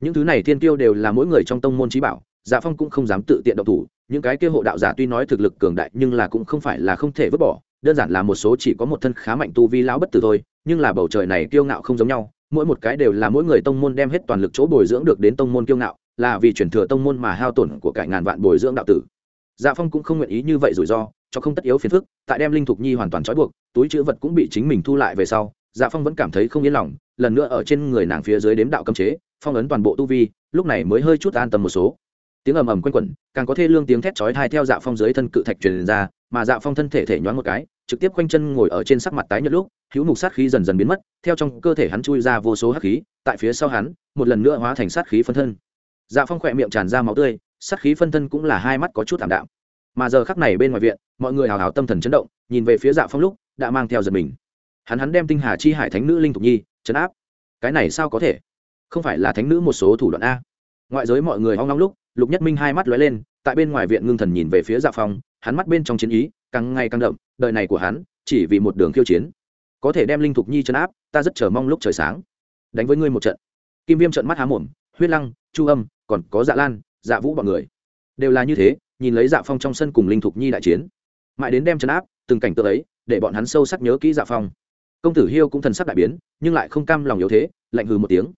Những thứ này thiên tiêu đều là mỗi người trong tông môn trí bảo dạ phong cũng không dám tự tiện động thủ, những cái kia hộ đạo giả tuy nói thực lực cường đại nhưng là cũng không phải là không thể vứt bỏ, đơn giản là một số chỉ có một thân khá mạnh tu vi lão bất tử thôi nhưng là bầu trời này kiêu ngạo không giống nhau, mỗi một cái đều là mỗi người tông môn đem hết toàn lực chỗ bồi dưỡng được đến tông môn kiêu ngạo, là vì chuyển thừa tông môn mà hao tổn của cải ngàn vạn bồi dưỡng đạo tử. Dạ phong cũng không nguyện ý như vậy rủi ro, cho không tất yếu phiền phức, tại đem linh thục nhi hoàn toàn trói buộc, túi chữ vật cũng bị chính mình thu lại về sau dạ phong vẫn cảm thấy không yên lòng, lần nữa ở trên người nàng phía dưới đếm đạo cấm chế, phong ấn toàn bộ tu vi, lúc này mới hơi chút an tâm một số. Tiếng ầm ầm quanh quẩn, càng có thê lương tiếng thét chói tai theo dạ phong dưới thân cự thạch truyền ra, mà dạ phong thân thể thể nhoáng một cái trực tiếp quanh chân ngồi ở trên sắc mặt tái nhợt lúc, hữu mục sát khí dần dần biến mất, theo trong cơ thể hắn chui ra vô số hắc khí, tại phía sau hắn, một lần nữa hóa thành sát khí phân thân. Dạ phong khỏe miệng tràn ra máu tươi, sát khí phân thân cũng là hai mắt có chút thảm đạm. Mà giờ khắc này bên ngoài viện, mọi người hào hào tâm thần chấn động, nhìn về phía dạ phong lúc, đã mang theo giật mình. Hắn hắn đem tinh hà chi hải thánh nữ linh thục nhi chấn áp. Cái này sao có thể? Không phải là thánh nữ một số thủ đoạn a. Ngoại giới mọi người hoang long lúc, lục nhất minh hai mắt lóe lên, tại bên ngoài viện ngưng thần nhìn về phía dạ phong, hắn mắt bên trong chiến ý càng ngày càng đậm, đời này của hắn, chỉ vì một đường khiêu chiến. Có thể đem linh thục nhi chấn áp, ta rất chờ mong lúc trời sáng. Đánh với ngươi một trận. Kim viêm trận mắt há mồm, huyết lăng, chu âm, còn có dạ lan dạ vũ bọn người. Đều là như thế, nhìn lấy dạ phong trong sân cùng linh thục nhi đại chiến. Mãi đến đem chấn áp, từng cảnh tượng ấy, để bọn hắn sâu sắc nhớ kỹ dạ phong. Công tử hiêu cũng thần sắc đại biến, nhưng lại không cam lòng yếu thế, lạnh hừ một tiếng.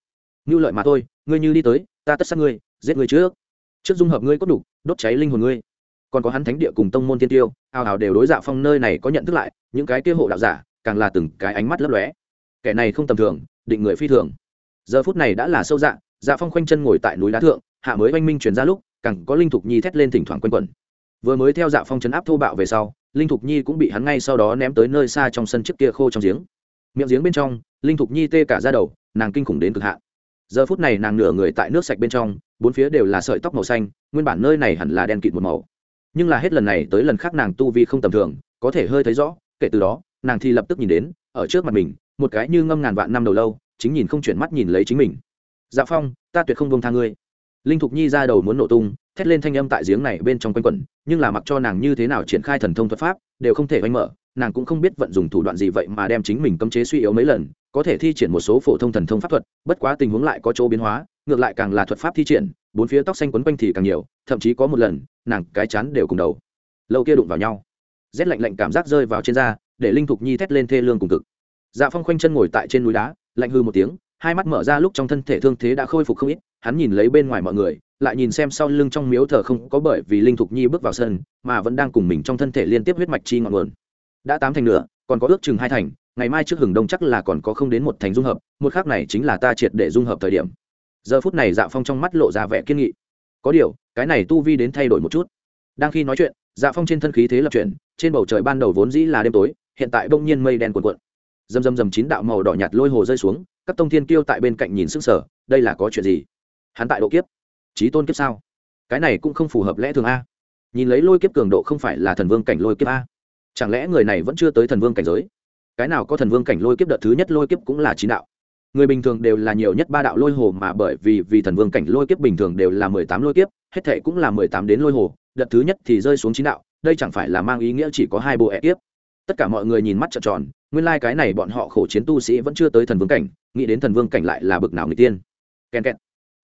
Ngưu lợi mà thôi, ngươi như đi tới, ta tất sát ngươi, giết ngươi trước. Trước dung hợp ngươi cốt đục đốt cháy linh hồn ngươi còn có hắn thánh địa cùng tông môn tiên tiêu hào ào đều đối dạ phong nơi này có nhận thức lại, những cái kia hộ đạo giả, càng là từng cái ánh mắt lấp lóe. Kẻ này không tầm thường, định người phi thường. Giờ phút này đã là sâu dạ dạ phong khoanh chân ngồi tại núi đá thượng, hạ mới oanh minh chuyển ra lúc, càng có linh thục nhi thét lên thỉnh thoảng quanh quẩn. Vừa mới theo dạ phong chấn áp thô bạo về sau, linh thục nhi cũng bị hắn ngay sau đó ném tới nơi xa trong sân trước kia khô trong giếng. Miệng giếng bên trong, linh thục nhi tê cả ra đầu, nàng kinh khủng đến cực hạn. Giờ phút này nàng nửa người tại nước sạch bên trong, bốn phía đều là sợi tóc màu xanh, nguyên bản nơi này hẳn là đen kịt một màu nhưng là hết lần này tới lần khác nàng tu vi không tầm thường, có thể hơi thấy rõ, kể từ đó, nàng thì lập tức nhìn đến, ở trước mặt mình, một cái như ngâm ngàn vạn năm đầu lâu, chính nhìn không chuyển mắt nhìn lấy chính mình. Dạ phong, ta tuyệt không bông tha ngươi. Linh thục nhi ra đầu muốn nổ tung, thét lên thanh âm tại giếng này bên trong quanh quẩn, nhưng là mặc cho nàng như thế nào triển khai thần thông thuật pháp, đều không thể oanh mở, nàng cũng không biết vận dùng thủ đoạn gì vậy mà đem chính mình cấm chế suy yếu mấy lần, có thể thi triển một số phổ thông thần thông pháp thuật, bất quá tình huống lại có chỗ biến hóa, ngược lại càng là thuật pháp thi triển bốn phía tóc xanh quấn quanh thì càng nhiều, thậm chí có một lần, nàng cái chán đều cùng đầu. Lâu kia đụng vào nhau. Rét lạnh lạnh cảm giác rơi vào trên da, để linh thục nhi thét lên thê lương cùng cực. Dạ phong khoanh chân ngồi tại trên núi đá, lạnh hư một tiếng, hai mắt mở ra lúc trong thân thể thương thế đã khôi phục không ít, hắn nhìn lấy bên ngoài mọi người, lại nhìn xem sau lưng trong miếu thờ không có bởi vì linh thục nhi bước vào sân, mà vẫn đang cùng mình trong thân thể liên tiếp huyết mạch chi ngọn nguồn. Đã tám thành nửa, còn có ước chừng hai thành, ngày mai trước hừng đông chắc là còn có không đến một thành dung hợp, một khác này chính là ta triệt để dung hợp thời điểm giờ phút này dạ phong trong mắt lộ ra vẻ kiên nghị. Có điều, cái này tu vi đến thay đổi một chút. Đang khi nói chuyện dạ phong trên thân khí thế lập chuyển, trên bầu trời ban đầu vốn dĩ là đêm tối, hiện tại bỗng nhiên mây đen cuộn cuộn. Dầm dầm dầm chín đạo màu đỏ nhạt lôi hồ rơi xuống, các tông thiên kiêu tại bên cạnh nhìn sức sở đây là có chuyện gì? Hắn tại độ kiếp? Trí tôn kiếp sao? Cái này cũng không phù hợp lẽ thường a. Nhìn lấy lôi kiếp cường độ không phải là thần vương cảnh lôi kiếp a. Chẳng lẽ người này vẫn chưa tới thần vương cảnh giới? Cái nào có thần vương cảnh lôi kiếp đợt thứ nhất lôi kiếp cũng là chín đạo? Người bình thường đều là nhiều nhất ba đạo lôi hồ mà bởi vì vì thần vương cảnh lôi kiếp bình thường đều là mười tám lôi kiếp, hết thể cũng là mười tám đến lôi hồ, đợt thứ nhất thì rơi xuống chín đạo, đây chẳng phải là mang ý nghĩa chỉ có hai bộ ẹ kiếp. Tất cả mọi người nhìn mắt trợn tròn, nguyên lai、like、cái này bọn họ khổ chiến tu sĩ vẫn chưa tới thần vương cảnh, nghĩ đến thần vương cảnh lại là bực nào người tiên. Kèn kẹt.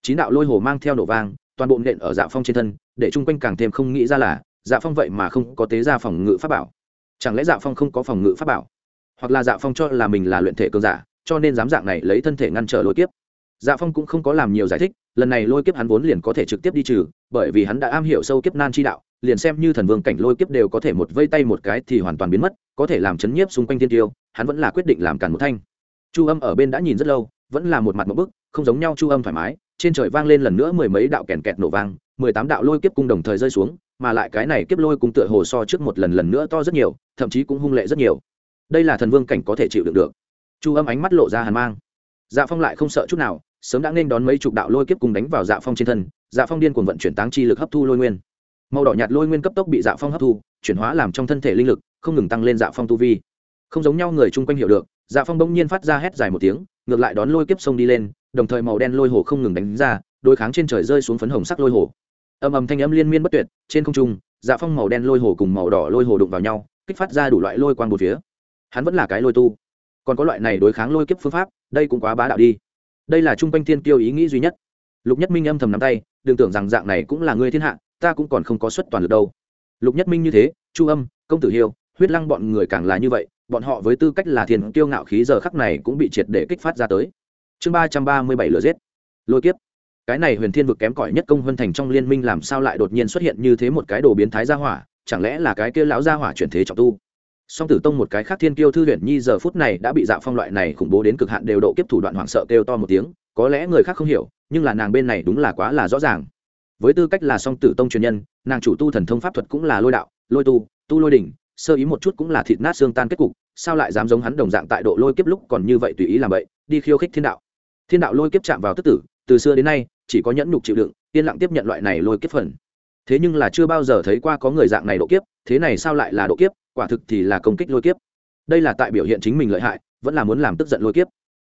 Chín đạo lôi hồ mang theo nổ vang, toàn bộ nện ở dạ phong trên thân, để chung quanh càng thêm không nghĩ ra là dạ phong vậy mà không có tế ra phòng ngự pháp bảo. Chẳng lẽ dạ phong không có phòng ngự pháp bảo? Hoặc là dạ phong cho là mình là luyện thể cơn giả cho nên dám dạng này lấy thân thể ngăn trở lôi kiếp. Dạ phong cũng không có làm nhiều giải thích, lần này lôi kiếp hắn vốn liền có thể trực tiếp đi trừ, bởi vì hắn đã am hiểu sâu kiếp nan chi đạo, liền xem như thần vương cảnh lôi kiếp đều có thể một vây tay một cái thì hoàn toàn biến mất, có thể làm chấn nhiếp xung quanh thiên tiêu, hắn vẫn là quyết định làm càn một thanh. Chu âm ở bên đã nhìn rất lâu, vẫn là một mặt một bức, không giống nhau chu âm thoải mái, trên trời vang lên lần nữa mười mấy đạo kèn kẹt nổ vang, mười tám đạo lôi kiếp cung đồng thời rơi xuống, mà lại cái này kiếp lôi cung tựa hồ so trước một lần lần nữa to rất nhiều, thậm chí cũng hung lệ rất nhiều. Đây là thần vương cảnh có thể chịu đựng được chu âm ánh mắt lộ ra hàn mang. Dạ phong lại không sợ chút nào, sớm đã nên đón mấy chục đạo lôi kiếp cùng đánh vào dạ phong trên thân dạ phong điên cuồng vận chuyển táng chi lực hấp thu lôi nguyên. Màu đỏ nhạt lôi nguyên cấp tốc bị dạ phong hấp thu, chuyển hóa làm trong thân thể linh lực, không ngừng tăng lên dạ phong tu vi. Không giống nhau người chung quanh hiểu được dạ phong bỗng nhiên phát ra hét dài một tiếng, ngược lại đón lôi kiếp sông đi lên, đồng thời màu đen lôi hồ không ngừng đánh ra, đối kháng trên trời rơi xuống phấn hồng sắc lôi hồ. Âm ầm thanh âm liên miên bất tuyệt, trên không trung dạ phong màu đen lôi hồ cùng màu đỏ lôi hồ đụng vào nhau, kích phát ra đủ loại lôi quang một phía. Hắn vẫn là cái lôi tu còn có loại này đối kháng lôi kiếp phương pháp, đây cũng quá bá đạo đi. Đây là trung quanh thiên kiêu ý nghĩ duy nhất. Lục nhất minh âm thầm nắm tay, đừng tưởng rằng dạng này cũng là người thiên hạ, ta cũng còn không có suất toàn lực đâu. Lục nhất minh như thế, chu âm, công tử hiêu, huyết lăng bọn người càng là như vậy, bọn họ với tư cách là thiên kiêu ngạo khí giờ khắc này cũng bị triệt để kích phát ra tới. Chương ba trăm ba mươi bảy lửa giết. Lôi kiếp. Cái này huyền thiên vực kém cỏi nhất công vân thành trong liên minh làm sao lại đột nhiên xuất hiện như thế một cái đồ biến thái gia hỏa, chẳng lẽ là cái kia lão gia hỏa chuyển thế trọng tu? Song tử tông một cái khác thiên kiêu thư huyện nhi giờ phút này đã bị dạ phong loại này khủng bố đến cực hạn đều độ kiếp thủ đoạn hoảng sợ kêu to một tiếng, có lẽ người khác không hiểu, nhưng là nàng bên này đúng là quá là rõ ràng. Với tư cách là song tử tông truyền nhân, nàng chủ tu thần thông pháp thuật cũng là lôi đạo, lôi tu tu lôi đỉnh, sơ ý một chút cũng là thịt nát xương tan kết cục, sao lại dám giống hắn đồng dạng tại độ lôi kiếp lúc còn như vậy tùy ý làm vậy, đi khiêu khích thiên đạo. Thiên đạo lôi kiếp chạm vào tức tử, từ xưa đến nay, chỉ có nhẫn nhục chịu đựng, yên lặng tiếp nhận loại này lôi kiếp phần. Thế nhưng là chưa bao giờ thấy qua có người dạng này độ kiếp, thế này sao lại là độ kiếp? Quả thực thì là công kích lôi kiếp. Đây là tại biểu hiện chính mình lợi hại, vẫn là muốn làm tức giận lôi kiếp.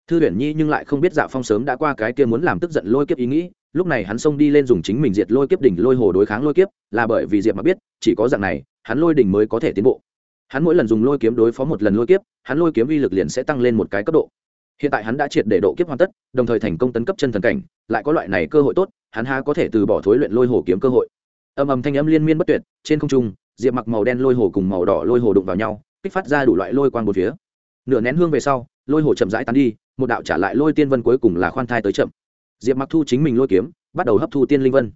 Thư huyền nhi nhưng lại không biết dạ phong sớm đã qua cái kia muốn làm tức giận lôi kiếp ý nghĩ, lúc này hắn xông đi lên dùng chính mình diệt lôi kiếp đỉnh lôi hồ đối kháng lôi kiếp, là bởi vì diệp mà biết, chỉ có dạng này, hắn lôi đỉnh mới có thể tiến bộ. Hắn mỗi lần dùng lôi kiếm đối phó một lần lôi kiếp, hắn lôi kiếm uy lực liền sẽ tăng lên một cái cấp độ. Hiện tại hắn đã triệt để độ kiếp hoàn tất, đồng thời thành công tấn cấp chân thần cảnh, lại có loại này cơ hội tốt, hắn há có thể từ bỏ thối luyện lôi hồ kiếm cơ hội. Âm ầm thanh âm liên miên bất tuyệt, trên không trung diệp mặc màu đen lôi hồ cùng màu đỏ lôi hồ đụng vào nhau, kích phát ra đủ loại lôi quang một phía. Nửa nén hương về sau, lôi hồ chậm rãi tán đi, một đạo trả lại lôi tiên vân cuối cùng là khoan thai tới chậm. Diệp mặc thu chính mình lôi kiếm, bắt đầu hấp thu tiên linh vân.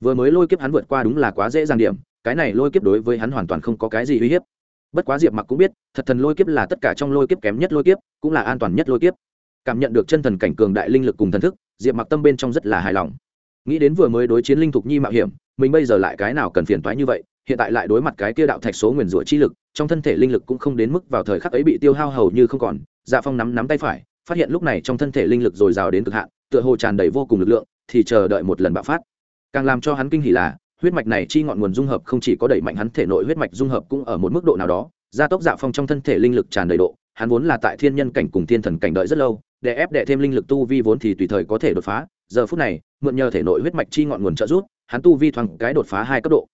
Vừa mới lôi kiếp hắn vượt qua đúng là quá dễ dàng điểm, cái này lôi kiếp đối với hắn hoàn toàn không có cái gì uy hiếp. Bất quá diệp mặc cũng biết, thật thần lôi kiếp là tất cả trong lôi kiếp kém nhất lôi kiếp, cũng là an toàn nhất lôi kiếp. Cảm nhận được chân thần cảnh cường đại linh lực cùng thần thức, diệp mặc tâm bên trong rất là hài lòng. Nghĩ đến vừa mới đối chiến linh thục nhi mạo hiểm, mình bây giờ lại cái nào cần phiền toái như vậy hiện tại lại đối mặt cái kia đạo thạch số nguyền rủa chi lực, trong thân thể linh lực cũng không đến mức vào thời khắc ấy bị tiêu hao hầu như không còn. Dạ phong nắm nắm tay phải, phát hiện lúc này trong thân thể linh lực dồi dào đến cực hạn, tựa hồ tràn đầy vô cùng lực lượng, thì chờ đợi một lần bạo phát. Càng làm cho hắn kinh hỉ là, huyết mạch này chi ngọn nguồn dung hợp không chỉ có đẩy mạnh hắn thể nội huyết mạch dung hợp cũng ở một mức độ nào đó, gia tốc dạ phong trong thân thể linh lực tràn đầy độ, hắn vốn là tại thiên nhân cảnh cùng thiên thần cảnh đợi rất lâu, để ép đệ thêm linh lực tu vi vốn thì tùy thời có thể đột phá. Giờ phút này, mượn nhờ thể nội huyết mạch chi ngọn nguồn trợ giúp, hắn tu vi thoáng cái đột phá hai cấp độ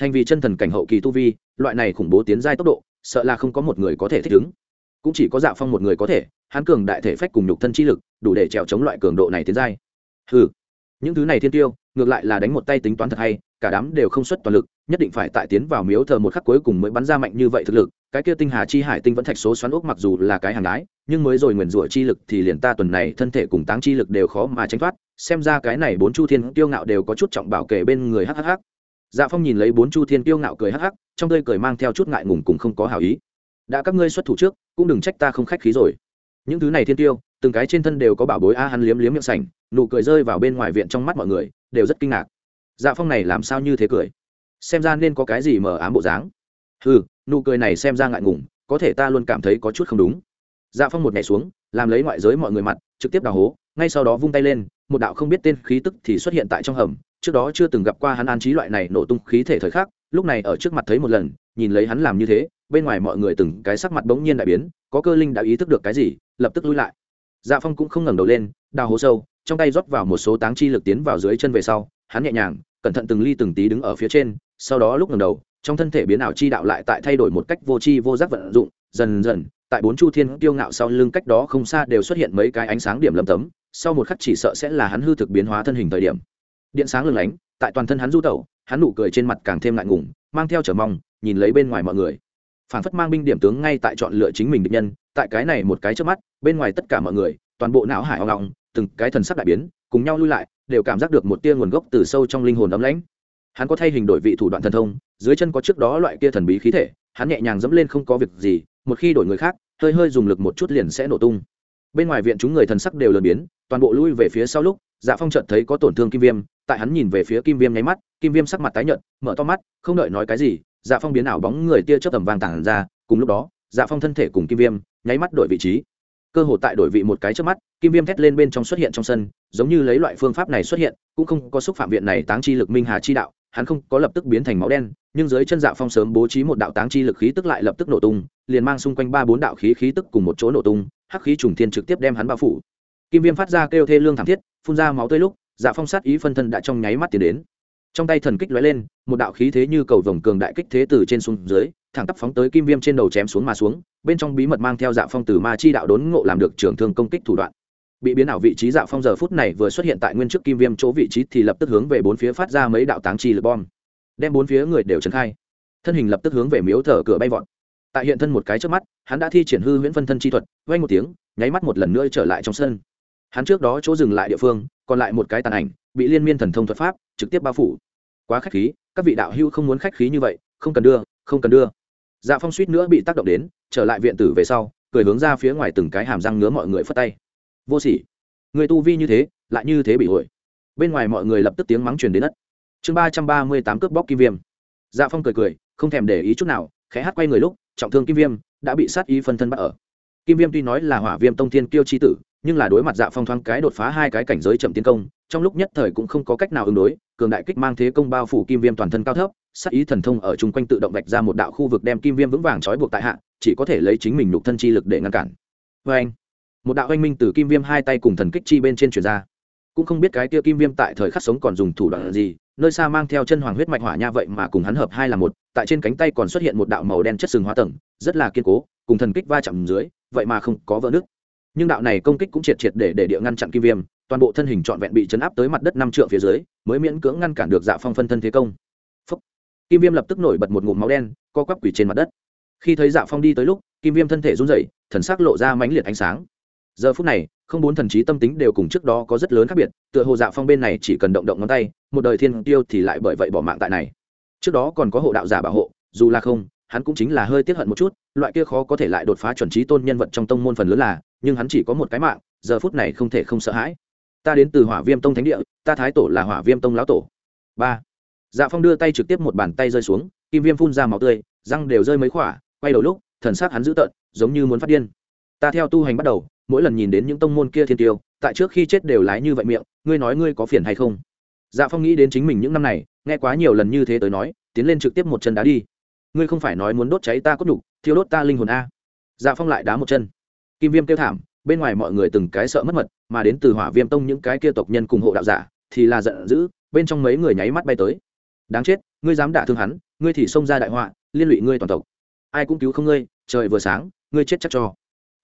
thành vì chân thần cảnh hậu kỳ tu vi, loại này khủng bố tiến giai tốc độ, sợ là không có một người có thể thích ứng. Cũng chỉ có dạ phong một người có thể, hắn cường đại thể phách cùng nhục thân chi lực, đủ để trèo chống loại cường độ này tiến giai. Ừ những thứ này thiên tiêu, ngược lại là đánh một tay tính toán thật hay, cả đám đều không xuất toàn lực, nhất định phải tại tiến vào miếu thờ một khắc cuối cùng mới bắn ra mạnh như vậy thực lực. Cái kia tinh hà chi hải tinh vẫn thạch số xoắn ốc mặc dù là cái hàng đái, nhưng mới rồi nguyền rủa chi lực thì liền ta tuần này thân thể cùng táng chi lực đều khó mà tránh thoát. Xem ra cái này bốn chu thiên tiêu ngạo đều có chút trọng bảo kể bên người hhh dạ phong nhìn lấy bốn chu thiên tiêu ngạo cười hắc hắc, trong tươi cười mang theo chút ngại ngùng cùng không có hảo ý. Đã các ngươi xuất thủ trước cũng đừng trách ta không khách khí rồi. Những thứ này thiên tiêu từng cái trên thân đều có bảo bối a hắn liếm liếm miệng sành nụ cười rơi vào bên ngoài viện trong mắt mọi người đều rất kinh ngạc. Dạ phong này làm sao như thế cười? Xem ra nên có cái gì mờ ám bộ dáng. Ừ nụ cười này xem ra ngại ngùng có thể ta luôn cảm thấy có chút không đúng. Dạ phong một nhảy xuống làm lấy ngoại giới mọi người mặt trực tiếp đào hố ngay sau đó vung tay lên một đạo không biết tên khí tức thì xuất hiện tại trong hầm trước đó chưa từng gặp qua hắn an trí loại này nổ tung khí thể thời khắc, lúc này ở trước mặt thấy một lần, nhìn lấy hắn làm như thế, bên ngoài mọi người từng cái sắc mặt bỗng nhiên đại biến, có cơ linh đã ý thức được cái gì, lập tức lui lại. Dạ phong cũng không ngẩng đầu lên, đào hố sâu, trong tay rót vào một số táng chi lực tiến vào dưới chân về sau, hắn nhẹ nhàng, cẩn thận từng ly từng tí đứng ở phía trên, sau đó lúc ngẩng đầu, trong thân thể biến ảo chi đạo lại tại thay đổi một cách vô tri vô giác vận dụng, dần dần, tại bốn chu thiên tiêu ngạo sau lưng cách đó không xa đều xuất hiện mấy cái ánh sáng điểm lầm tấm, sau một khắc chỉ sợ sẽ là hắn hư thực biến hóa thân hình thời điểm điện sáng lừng lánh, tại toàn thân hắn du tẩu, hắn nụ cười trên mặt càng thêm ngại ngùng, mang theo trở mong, nhìn lấy bên ngoài mọi người. Phản phất mang binh điểm tướng ngay tại chọn lựa chính mình định nhân, tại cái này một cái trước mắt, bên ngoài tất cả mọi người, toàn bộ não hải hoang ngọng từng cái thần sắc đại biến, cùng nhau lui lại, đều cảm giác được một tia nguồn gốc từ sâu trong linh hồn ấm lãnh. Hắn có thay hình đổi vị thủ đoạn thần thông, dưới chân có trước đó loại kia thần bí khí thể, hắn nhẹ nhàng dẫm lên không có việc gì, một khi đổi người khác, hơi hơi dùng lực một chút liền sẽ nổ tung. Bên ngoài viện chúng người thần sắc đều lờ biến, toàn bộ lui về phía sau lúc dạ phong chợt thấy có tổn thương kim viêm tại hắn nhìn về phía kim viêm nháy mắt, kim viêm sắc mặt tái nhợt, mở to mắt, không đợi nói cái gì dạ phong biến ảo bóng người tia chớp tầm vàng tản ra, cùng lúc đó dạ phong thân thể cùng kim viêm nháy mắt đổi vị trí. Cơ hội tại đổi vị một cái trước mắt, kim viêm thét lên bên trong xuất hiện trong sân, giống như lấy loại phương pháp này xuất hiện, cũng không có xúc phạm viện này táng chi lực minh hà chi đạo, hắn không có lập tức biến thành máu đen, nhưng dưới chân dạ phong sớm bố trí một đạo táng chi lực khí tức lại lập tức nổ tung, liền mang xung quanh ba bốn đạo khí khí tức cùng một chỗ nổ tung, hắc khí trùng thiên trực tiếp đem hắn bao phủ. Kim viêm phát ra kêu thê lương thảm thiết, phun ra máu tươi lúc dạ phong sát ý phân thân đã trong nháy mắt tiến đến. Trong tay thần kích lóe lên, một đạo khí thế như cầu vồng cường đại kích thế từ trên xuống dưới, thẳng tắp phóng tới kim viêm trên đầu chém xuống mà xuống, bên trong bí mật mang theo dạ phong từ ma chi đạo đốn ngộ làm được trưởng thương công kích thủ đoạn. Bị biến ảo vị trí dạ phong giờ phút này vừa xuất hiện tại nguyên trước kim viêm chỗ vị trí thì lập tức hướng về bốn phía phát ra mấy đạo táng chi lực bom. Đem bốn phía người đều trấn khai. Thân hình lập tức hướng về miếu thờ cửa bay vọt. Tại hiện thân một cái trước mắt, hắn đã thi triển hư huyễn phân thân chi thuật vay một tiếng, nháy mắt một lần nữa trở lại trong sân. Hắn trước đó chỗ dừng lại địa phương còn lại một cái tàn ảnh, bị liên miên thần thông thuật pháp, trực tiếp bao phủ. Quá khách khí, các vị đạo hưu không muốn khách khí như vậy, không cần đưa, không cần đưa. Dạ phong suýt nữa bị tác động đến, trở lại viện tử về sau, cười hướng ra phía ngoài từng cái hàm răng ngứa mọi người phất tay. Vô sỉ. Người tu vi như thế, lại như thế bị hội bên ngoài mọi người lập tức tiếng mắng truyền đến đất. Chương ba trăm ba mươi tám cướp bóc kim viêm. Dạ phong cười cười, không thèm để ý chút nào, khẽ hát quay người lúc, trọng thương kim viêm đã bị sát ý phân thân bắt ở. Kim viêm tuy nói là hỏa viêm tông thiên kiêu chi tử nhưng là đối mặt dạ phong thoáng cái đột phá hai cái cảnh giới chậm tiến công, trong lúc nhất thời cũng không có cách nào ứng đối, cường đại kích mang thế công bao phủ kim viêm toàn thân cao thấp, sát ý thần thông ở chung quanh tự động vạch ra một đạo khu vực đem kim viêm vững vàng trói buộc tại hạ, chỉ có thể lấy chính mình nhục thân chi lực để ngăn cản. Vê anh, một đạo oanh minh từ kim viêm hai tay cùng thần kích chi bên trên truyền ra. Cũng không biết cái kia kim viêm tại thời khắc sống còn dùng thủ đoạn gì, nơi xa mang theo chân hoàng huyết mạch hỏa nha vậy mà cùng hắn hợp hai là một, tại trên cánh tay còn xuất hiện một đạo màu đen chất sừng hóa tầng, rất là kiên cố, cùng thần kích va chạm dưới, vậy mà không có vỡ nước nhưng đạo này công kích cũng triệt triệt để để địa ngăn chặn kim viêm, toàn bộ thân hình trọn vẹn bị chấn áp tới mặt đất năm trượng phía dưới, mới miễn cưỡng ngăn cản được dạ phong phân thân thế công. Phúc. kim viêm lập tức nổi bật một ngụm máu đen, co quắp quỷ trên mặt đất. Khi thấy dạ phong đi tới lúc, kim viêm thân thể run rẩy, thần sắc lộ ra mãnh liệt ánh sáng. Giờ phút này, không bốn thần trí tâm tính đều cùng trước đó có rất lớn khác biệt, tựa hồ dạ phong bên này chỉ cần động động ngón tay, một đời thiên tiêu thì lại bởi vậy bỏ mạng tại này. Trước đó còn có hộ đạo giả bảo hộ, dù là không, hắn cũng chính là hơi tiếc hận một chút, loại kia khó có thể lại đột phá chuẩn trí tôn nhân vật trong tông môn phần lớn là nhưng hắn chỉ có một cái mạng, giờ phút này không thể không sợ hãi. Ta đến từ hỏa viêm tông thánh địa, ta thái tổ là hỏa viêm tông lão tổ. Ba. Dạ phong đưa tay trực tiếp một bàn tay rơi xuống, kim viêm phun ra máu tươi, răng đều rơi mấy khỏa, quay đầu lúc, thần sắc hắn dữ tợn, giống như muốn phát điên. Ta theo tu hành bắt đầu, mỗi lần nhìn đến những tông môn kia thiên tiêu, tại trước khi chết đều lái như vậy miệng, ngươi nói ngươi có phiền hay không? Dạ phong nghĩ đến chính mình những năm này, nghe quá nhiều lần như thế tới nói, tiến lên trực tiếp một chân đá đi. Ngươi không phải nói muốn đốt cháy ta cốt đục thiêu đốt ta linh hồn a. Dạ phong lại đá một chân kim viêm kêu thảm, bên ngoài mọi người từng cái sợ mất mật, mà đến từ hỏa viêm tông những cái kia tộc nhân cùng hộ đạo giả, thì là giận dữ, bên trong mấy người nháy mắt bay tới. Đáng chết, ngươi dám đả thương hắn, ngươi thì xông ra đại họa, liên lụy ngươi toàn tộc. Ai cũng cứu không ngươi, trời vừa sáng, ngươi chết chắc cho.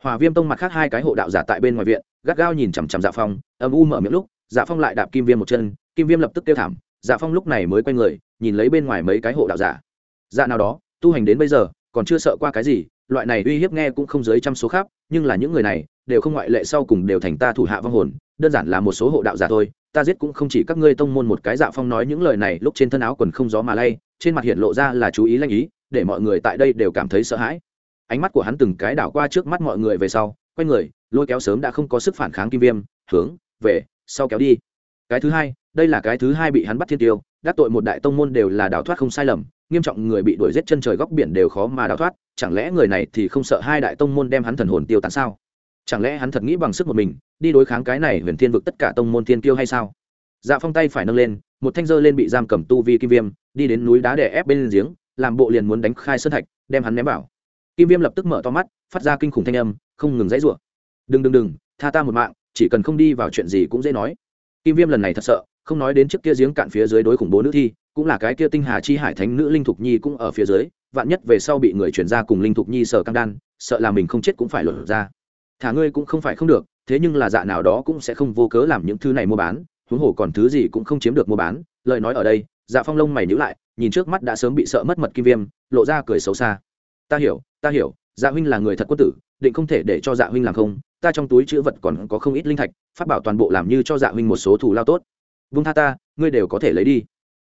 Hỏa viêm tông mặt khác hai cái hộ đạo giả tại bên ngoài viện, gắt gao nhìn chằm chằm dạ phong, âm u mở miệng lúc dạ phong lại đạp kim viêm một chân, kim viêm lập tức kêu thảm dạ phong lúc này mới quay người, nhìn lấy bên ngoài mấy cái hộ đạo giả. Dạ nào đó, tu hành đến bây giờ còn chưa sợ qua cái gì, loại này uy hiếp nghe cũng không dưới trăm số khác, nhưng là những người này, đều không ngoại lệ sau cùng đều thành ta thủ hạ vong hồn, đơn giản là một số hộ đạo giả thôi, ta giết cũng không chỉ các ngươi tông môn một cái dạ phong nói những lời này, lúc trên thân áo quần không gió mà lay, trên mặt hiện lộ ra là chú ý lanh ý, để mọi người tại đây đều cảm thấy sợ hãi. Ánh mắt của hắn từng cái đảo qua trước mắt mọi người về sau, quay người, lôi kéo sớm đã không có sức phản kháng kim viêm, hướng, về, sau kéo đi. Cái thứ hai, đây là cái thứ hai bị hắn bắt thiên tiêu, đắc tội một đại tông môn đều là đảo thoát không sai lầm nghiêm trọng người bị đuổi giết chân trời góc biển đều khó mà đào thoát, chẳng lẽ người này thì không sợ hai đại tông môn đem hắn thần hồn tiêu tán sao? Chẳng lẽ hắn thật nghĩ bằng sức một mình, đi đối kháng cái này huyền thiên vực tất cả tông môn thiên tiêu hay sao? Dạ phong tay phải nâng lên, một thanh dơ lên bị giam cầm tu vi kim viêm, đi đến núi đá đè ép bên giếng, làm bộ liền muốn đánh khai sơn thạch, đem hắn ném vào. Kim viêm lập tức mở to mắt, phát ra kinh khủng thanh âm, không ngừng dãy rủa. Đừng đừng đừng, tha ta một mạng, chỉ cần không đi vào chuyện gì cũng dễ nói. Kim viêm lần này thật sợ, không nói đến trước kia giếng cạn phía dưới đối khủng bố nữ thi cũng là cái kia tinh hà chi hải thánh nữ linh thục nhi cũng ở phía dưới, vạn nhất về sau bị người chuyển ra cùng linh thục nhi sở căng đan, sợ là mình không chết cũng phải lột ra. Thả ngươi cũng không phải không được, thế nhưng là dạ nào đó cũng sẽ không vô cớ làm những thứ này mua bán, huống hồ còn thứ gì cũng không chiếm được mua bán, lời nói ở đây dạ phong lông mày nhữ lại, nhìn trước mắt đã sớm bị sợ mất mật kim viêm, lộ ra cười xấu xa. Ta hiểu ta hiểu dạ huynh là người thật quân tử, định không thể để cho dạ huynh làm không, ta trong túi chữ vật còn có không ít linh thạch phát bảo toàn bộ làm như cho dạ huynh một số thù lao tốt. Vung tha ta, ngươi đều có thể lấy đi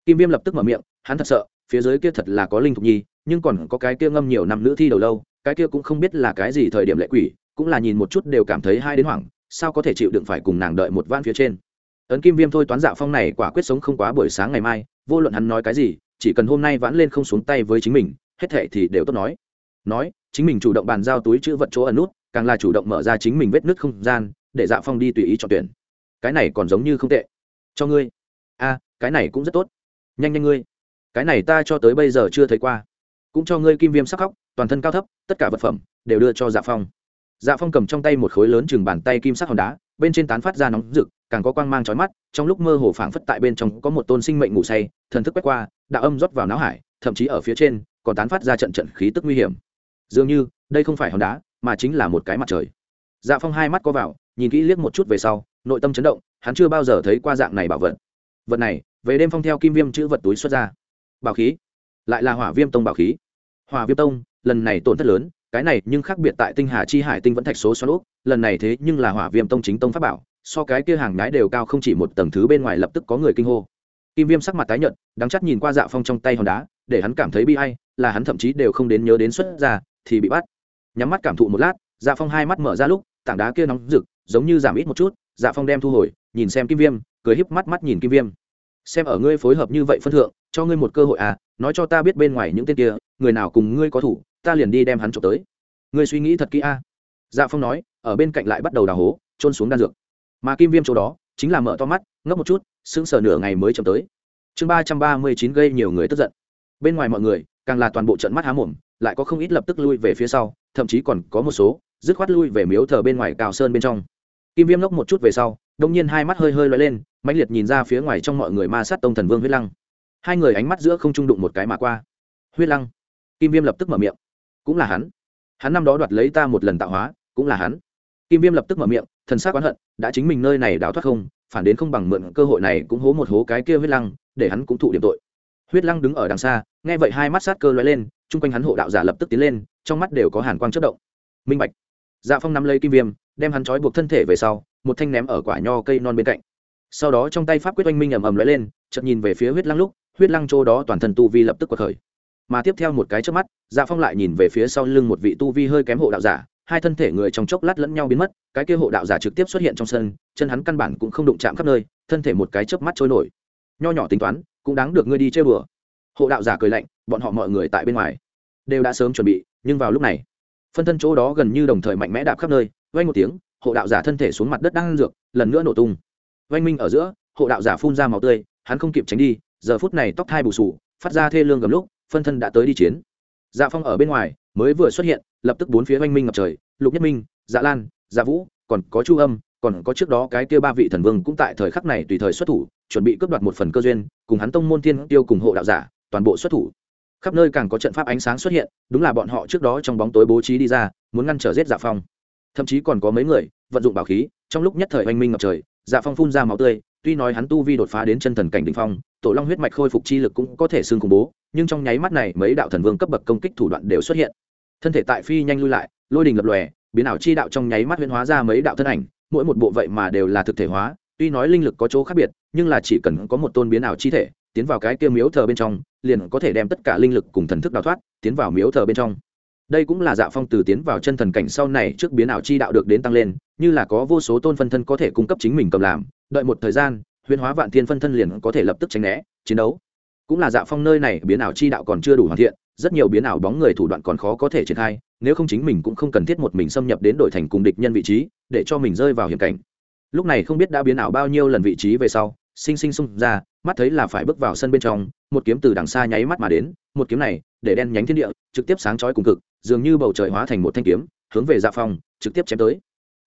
kim viêm lập tức mở miệng, hắn thật sợ, phía dưới kia thật là có linh thục nhi, nhưng còn có cái kia ngâm nhiều năm nữ thi đầu lâu, cái kia cũng không biết là cái gì thời điểm lệ quỷ, cũng là nhìn một chút đều cảm thấy hai đến hoảng, sao có thể chịu đựng phải cùng nàng đợi một van phía trên. Ấn kim viêm thôi toán dạ phong này quả quyết sống không quá buổi sáng ngày mai, vô luận hắn nói cái gì, chỉ cần hôm nay vãn lên không xuống tay với chính mình, hết thệ thì đều tốt nói. Nói, chính mình chủ động bàn giao túi chữ vật chỗ ẩn nút, càng là chủ động mở ra chính mình vết nứt không gian, để dạ phong đi tùy ý chọn tuyển. Cái này còn giống như không tệ. Cho ngươi. A, cái này cũng rất tốt nhanh nhanh ngươi. Cái này ta cho tới bây giờ chưa thấy qua. Cũng cho ngươi kim viêm sắc khóc, toàn thân cao thấp, tất cả vật phẩm đều đưa cho dạ phong. Dạ phong cầm trong tay một khối lớn chừng bàn tay kim sắc hòn đá, bên trên tán phát ra nóng rực, càng có quang mang trói mắt, trong lúc mơ hồ phảng phất tại bên trong có một tôn sinh mệnh ngủ say, thần thức quét qua, đạo âm rót vào não hải, thậm chí ở phía trên còn tán phát ra trận trận khí tức nguy hiểm. Dường như, đây không phải hòn đá, mà chính là một cái mặt trời. Dạ phong hai mắt có vào, nhìn kỹ liếc một chút về sau, nội tâm chấn động, hắn chưa bao giờ thấy qua dạng này bảo vật. Vật này về đêm phong theo kim viêm chữ vật túi xuất ra. Bảo khí. Lại là hỏa viêm tông bảo khí. Hỏa viêm tông, lần này tổn thất lớn, cái này nhưng khác biệt tại tinh hà chi hải tinh vẫn thạch số xoắn úp lần này thế nhưng là hỏa viêm tông chính tông pháp bảo, so cái kia hàng nhái đều cao không chỉ một tầng thứ bên ngoài lập tức có người kinh hô. Kim viêm sắc mặt tái nhợt đắng chắc nhìn qua dạ phong trong tay hòn đá, để hắn cảm thấy bi hay là hắn thậm chí đều không đến nhớ đến xuất ra, thì bị bắt. Nhắm mắt cảm thụ một lát dạ phong hai mắt mở ra lúc, tảng đá kia nóng rực, giống như giảm ít một chút dạ phong đem thu hồi, nhìn xem kim viêm, cười híp mắt mắt nhìn kim viêm xem ở ngươi phối hợp như vậy phân thượng, cho ngươi một cơ hội à nói cho ta biết bên ngoài những tên kia, người nào cùng ngươi có thủ, ta liền đi đem hắn trộm tới. Ngươi suy nghĩ thật kỹ a dạ phong nói, ở bên cạnh lại bắt đầu đào hố trôn xuống đan dược. Mà kim viêm chỗ đó, chính là mở to mắt ngấp một chút, sững sờ nửa ngày mới chậm tới. Chương ba trăm ba mươi chín gây nhiều người tức giận. Bên ngoài mọi người, càng là toàn bộ trận mắt há mồm, lại có không ít lập tức lui về phía sau, thậm chí còn có một số, dứt khoát lui về miếu thờ bên ngoài cào sơn bên trong. Kim viêm lốc một chút về sau, đông nhiên hai mắt hơi hơi loay lên mãnh liệt nhìn ra phía ngoài trong mọi người ma sát tông thần vương huyết lăng. Hai người ánh mắt giữa không trung đụng một cái mà qua. Huyết lăng. Kim viêm lập tức mở miệng. Cũng là hắn. Hắn năm đó đoạt lấy ta một lần tạo hóa, cũng là hắn. Kim viêm lập tức mở miệng, thần sắc oán hận, đã chính mình nơi này đào thoát không, phản đến không bằng mượn cơ hội này cũng hố một hố cái kia huyết lăng, để hắn cũng thụ điểm tội. Huyết lăng đứng ở đằng xa, nghe vậy hai mắt sát cơ lóe lên, chung quanh hắn hộ đạo giả lập tức tiến lên, trong mắt đều có hàn quang chất động. Minh bạch. Dạ phong nắm lấy kim viêm, đem hắn trói buộc thân thể về sau, một thanh ném ở quả nho cây non bên cạnh sau đó trong tay pháp quyết oanh minh ầm ầm lóe lên, chợt nhìn về phía huyết lăng lúc, huyết lăng chỗ đó toàn thân tu vi lập tức quật khởi. Mà tiếp theo một cái trước mắt dạ phong lại nhìn về phía sau lưng một vị tu vi hơi kém hộ đạo giả, hai thân thể người trong chốc lát lẫn nhau biến mất, cái kia hộ đạo giả trực tiếp xuất hiện trong sân, chân hắn căn bản cũng không đụng chạm khắp nơi, thân thể một cái chớp mắt trôi nổi. Nho nhỏ tính toán, cũng đáng được ngươi đi chơi bừa hộ đạo giả cười lạnh, bọn họ mọi người tại bên ngoài đều đã sớm chuẩn bị, nhưng vào lúc này, phân thân chỗ đó gần như đồng thời mạnh mẽ đạp khắp nơi vay một tiếng, hộ đạo giả thân thể xuống mặt đất đang dược, lần nữa nổ tung vanh minh ở giữa, hộ đạo giả phun ra máu tươi, hắn không kịp tránh đi, giờ phút này tóc thai bù sù, phát ra thê lương gầm lúc, phân thân đã tới đi chiến. Dạ phong ở bên ngoài, mới vừa xuất hiện, lập tức bốn phía oanh minh ngập trời, lục nhất minh dạ lan dạ vũ, còn có chu âm, còn có trước đó cái kia ba vị thần vương cũng tại thời khắc này tùy thời xuất thủ, chuẩn bị cướp đoạt một phần cơ duyên, cùng hắn tông môn thiên tiêu cùng hộ đạo giả, toàn bộ xuất thủ. Khắp nơi càng có trận pháp ánh sáng xuất hiện, đúng là bọn họ trước đó trong bóng tối bố trí đi ra, muốn ngăn trở giết dạ phong. Thậm chí còn có mấy người vận dụng bảo khí, trong lúc nhất thời oanh minh ngập trời dạ phong phun ra máu tươi, tuy nói hắn tu vi đột phá đến chân thần cảnh đ ỉ n h phong, tổ long huyết mạch khôi phục chi lực cũng có thể xương khủng bố, nhưng trong nháy mắt này mấy đạo thần vương cấp bậc công kích thủ đoạn đều xuất hiện. Thân thể tại phi nhanh lui lại, lôi đình lập lòe, biến ảo chi đạo trong nháy mắt huyễn hóa ra mấy đạo thân ảnh, mỗi một bộ vậy mà đều là thực thể hóa, tuy nói linh lực có chỗ khác biệt, nhưng là chỉ cần có một tôn biến ảo chi thể, tiến vào cái kia miếu thờ bên trong, liền có thể đem tất cả linh lực cùng thần thức đào thoát, tiến vào miếu thờ bên trong đây cũng là dạ phong từ tiến vào chân thần cảnh sau này trước biến ảo chi đạo được đến tăng lên, như là có vô số tôn phân thân có thể cung cấp chính mình cầm làm, đợi một thời gian huyễn hóa vạn thiên phân thân liền có thể lập tức tránh né, chiến đấu. Cũng là dạ phong nơi này biến ảo chi đạo còn chưa đủ hoàn thiện, rất nhiều biến ảo bóng người thủ đoạn còn khó có thể triển khai, nếu không chính mình cũng không cần thiết một mình xâm nhập đến đội thành cùng địch nhân vị trí, để cho mình rơi vào hiểm cảnh. Lúc này không biết đã biến ảo bao nhiêu lần vị trí về sau, sinh sinh xung ra, mắt thấy là phải bước vào sân bên trong, một kiếm từ đằng xa nháy mắt mà đến, một kiếm này, để đen nhánh thiên địa, trực tiếp sáng chói cùng cực dường như bầu trời hóa thành một thanh kiếm, hướng về dạ phong, trực tiếp chém tới.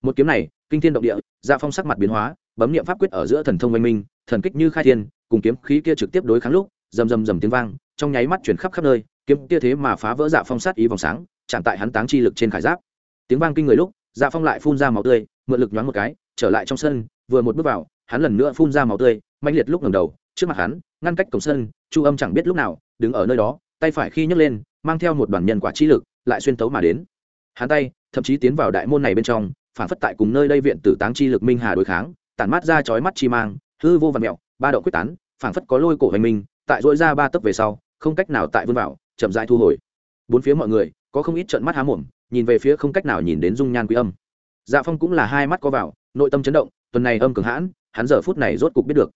Một kiếm này, kinh thiên động địa dạ phong sắc mặt biến hóa, bấm niệm pháp quyết ở giữa thần thông oanh minh, thần kích như khai thiên, cùng kiếm khí kia trực tiếp đối kháng lúc, rầm rầm rầm tiếng vang, trong nháy mắt chuyển khắp khắp nơi, kiếm kia thế mà phá vỡ dạ phong sát ý vòng sáng, chạm tại hắn táng chi lực trên khải giáp. Tiếng vang kinh người lúc dạ phong lại phun ra máu tươi, mượn lực nhoáng một cái, trở lại trong sân, vừa một bước vào, hắn lần nữa phun ra máu tươi mạnh liệt lúc ngẩng đầu, trước mặt hắn, ngăn cách cổng sân, chu âm chẳng biết lúc nào, đứng ở nơi đó, tay phải khi nhấc lên, mang theo một đoàn nhân quả trí lực lại xuyên tấu mà đến. Hắn tay, thậm chí tiến vào đại môn này bên trong, phản phất tại cùng nơi đây viện tử táng chi lực minh hà đối kháng, tản mát ra chói mắt chi mang, hư vô và mẹo, ba độ quyết tán, phản phất có lôi cổ hành minh, tại dội ra ba tấc về sau, không cách nào tại vươn vào, chậm rãi thu hồi. Bốn phía mọi người, có không ít trận mắt há mồm, nhìn về phía không cách nào nhìn đến dung nhan quý âm. Dạ phong cũng là hai mắt có vào, nội tâm chấn động, tuần này âm cường hãn, hắn giờ phút này rốt cục biết được.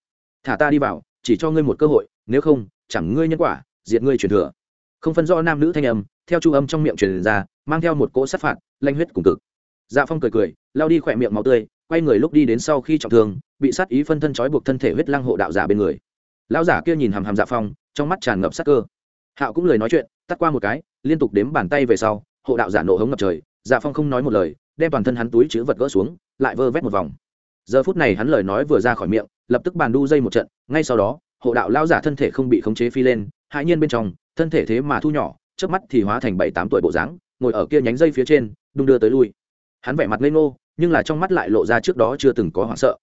Thả ta đi vào, chỉ cho ngươi một cơ hội, nếu không, chẳng ngươi nhân quả, diệt ngươi truyền thừa không phân rõ nam nữ thanh âm, theo chu âm trong miệng truyền ra, mang theo một cỗ sát phạt, lanh huyết cùng cực. Dạ phong cười cười lao đi khỏe miệng máu tươi, quay người lúc đi đến sau khi trọng thương, bị sát ý phân thân trói buộc thân thể huyết lăng hộ đạo giả bên người. Lão giả kia nhìn hàm hàm dạ phong, trong mắt tràn ngập sát cơ. Hạo cũng lời nói chuyện, tắt qua một cái, liên tục đếm bàn tay về sau, hộ đạo giả nộ hống ngập trời dạ phong không nói một lời, đem toàn thân hắn túi chữ vật gỡ xuống, lại vơ vét một vòng. Giờ phút này hắn lời nói vừa ra khỏi miệng, lập tức bàn đu dây một trận, ngay sau đó, hộ đạo lao giả thân thể không bị khống chế phi lên hãi nhiên bên trong, thân thể thế mà thu nhỏ trước mắt thì hóa thành bảy tám tuổi bộ dáng, ngồi ở kia nhánh dây phía trên, đung đưa tới lui. Hắn vẻ mặt ngây ngô, nhưng là trong mắt lại lộ ra trước đó chưa từng có hoảng sợ.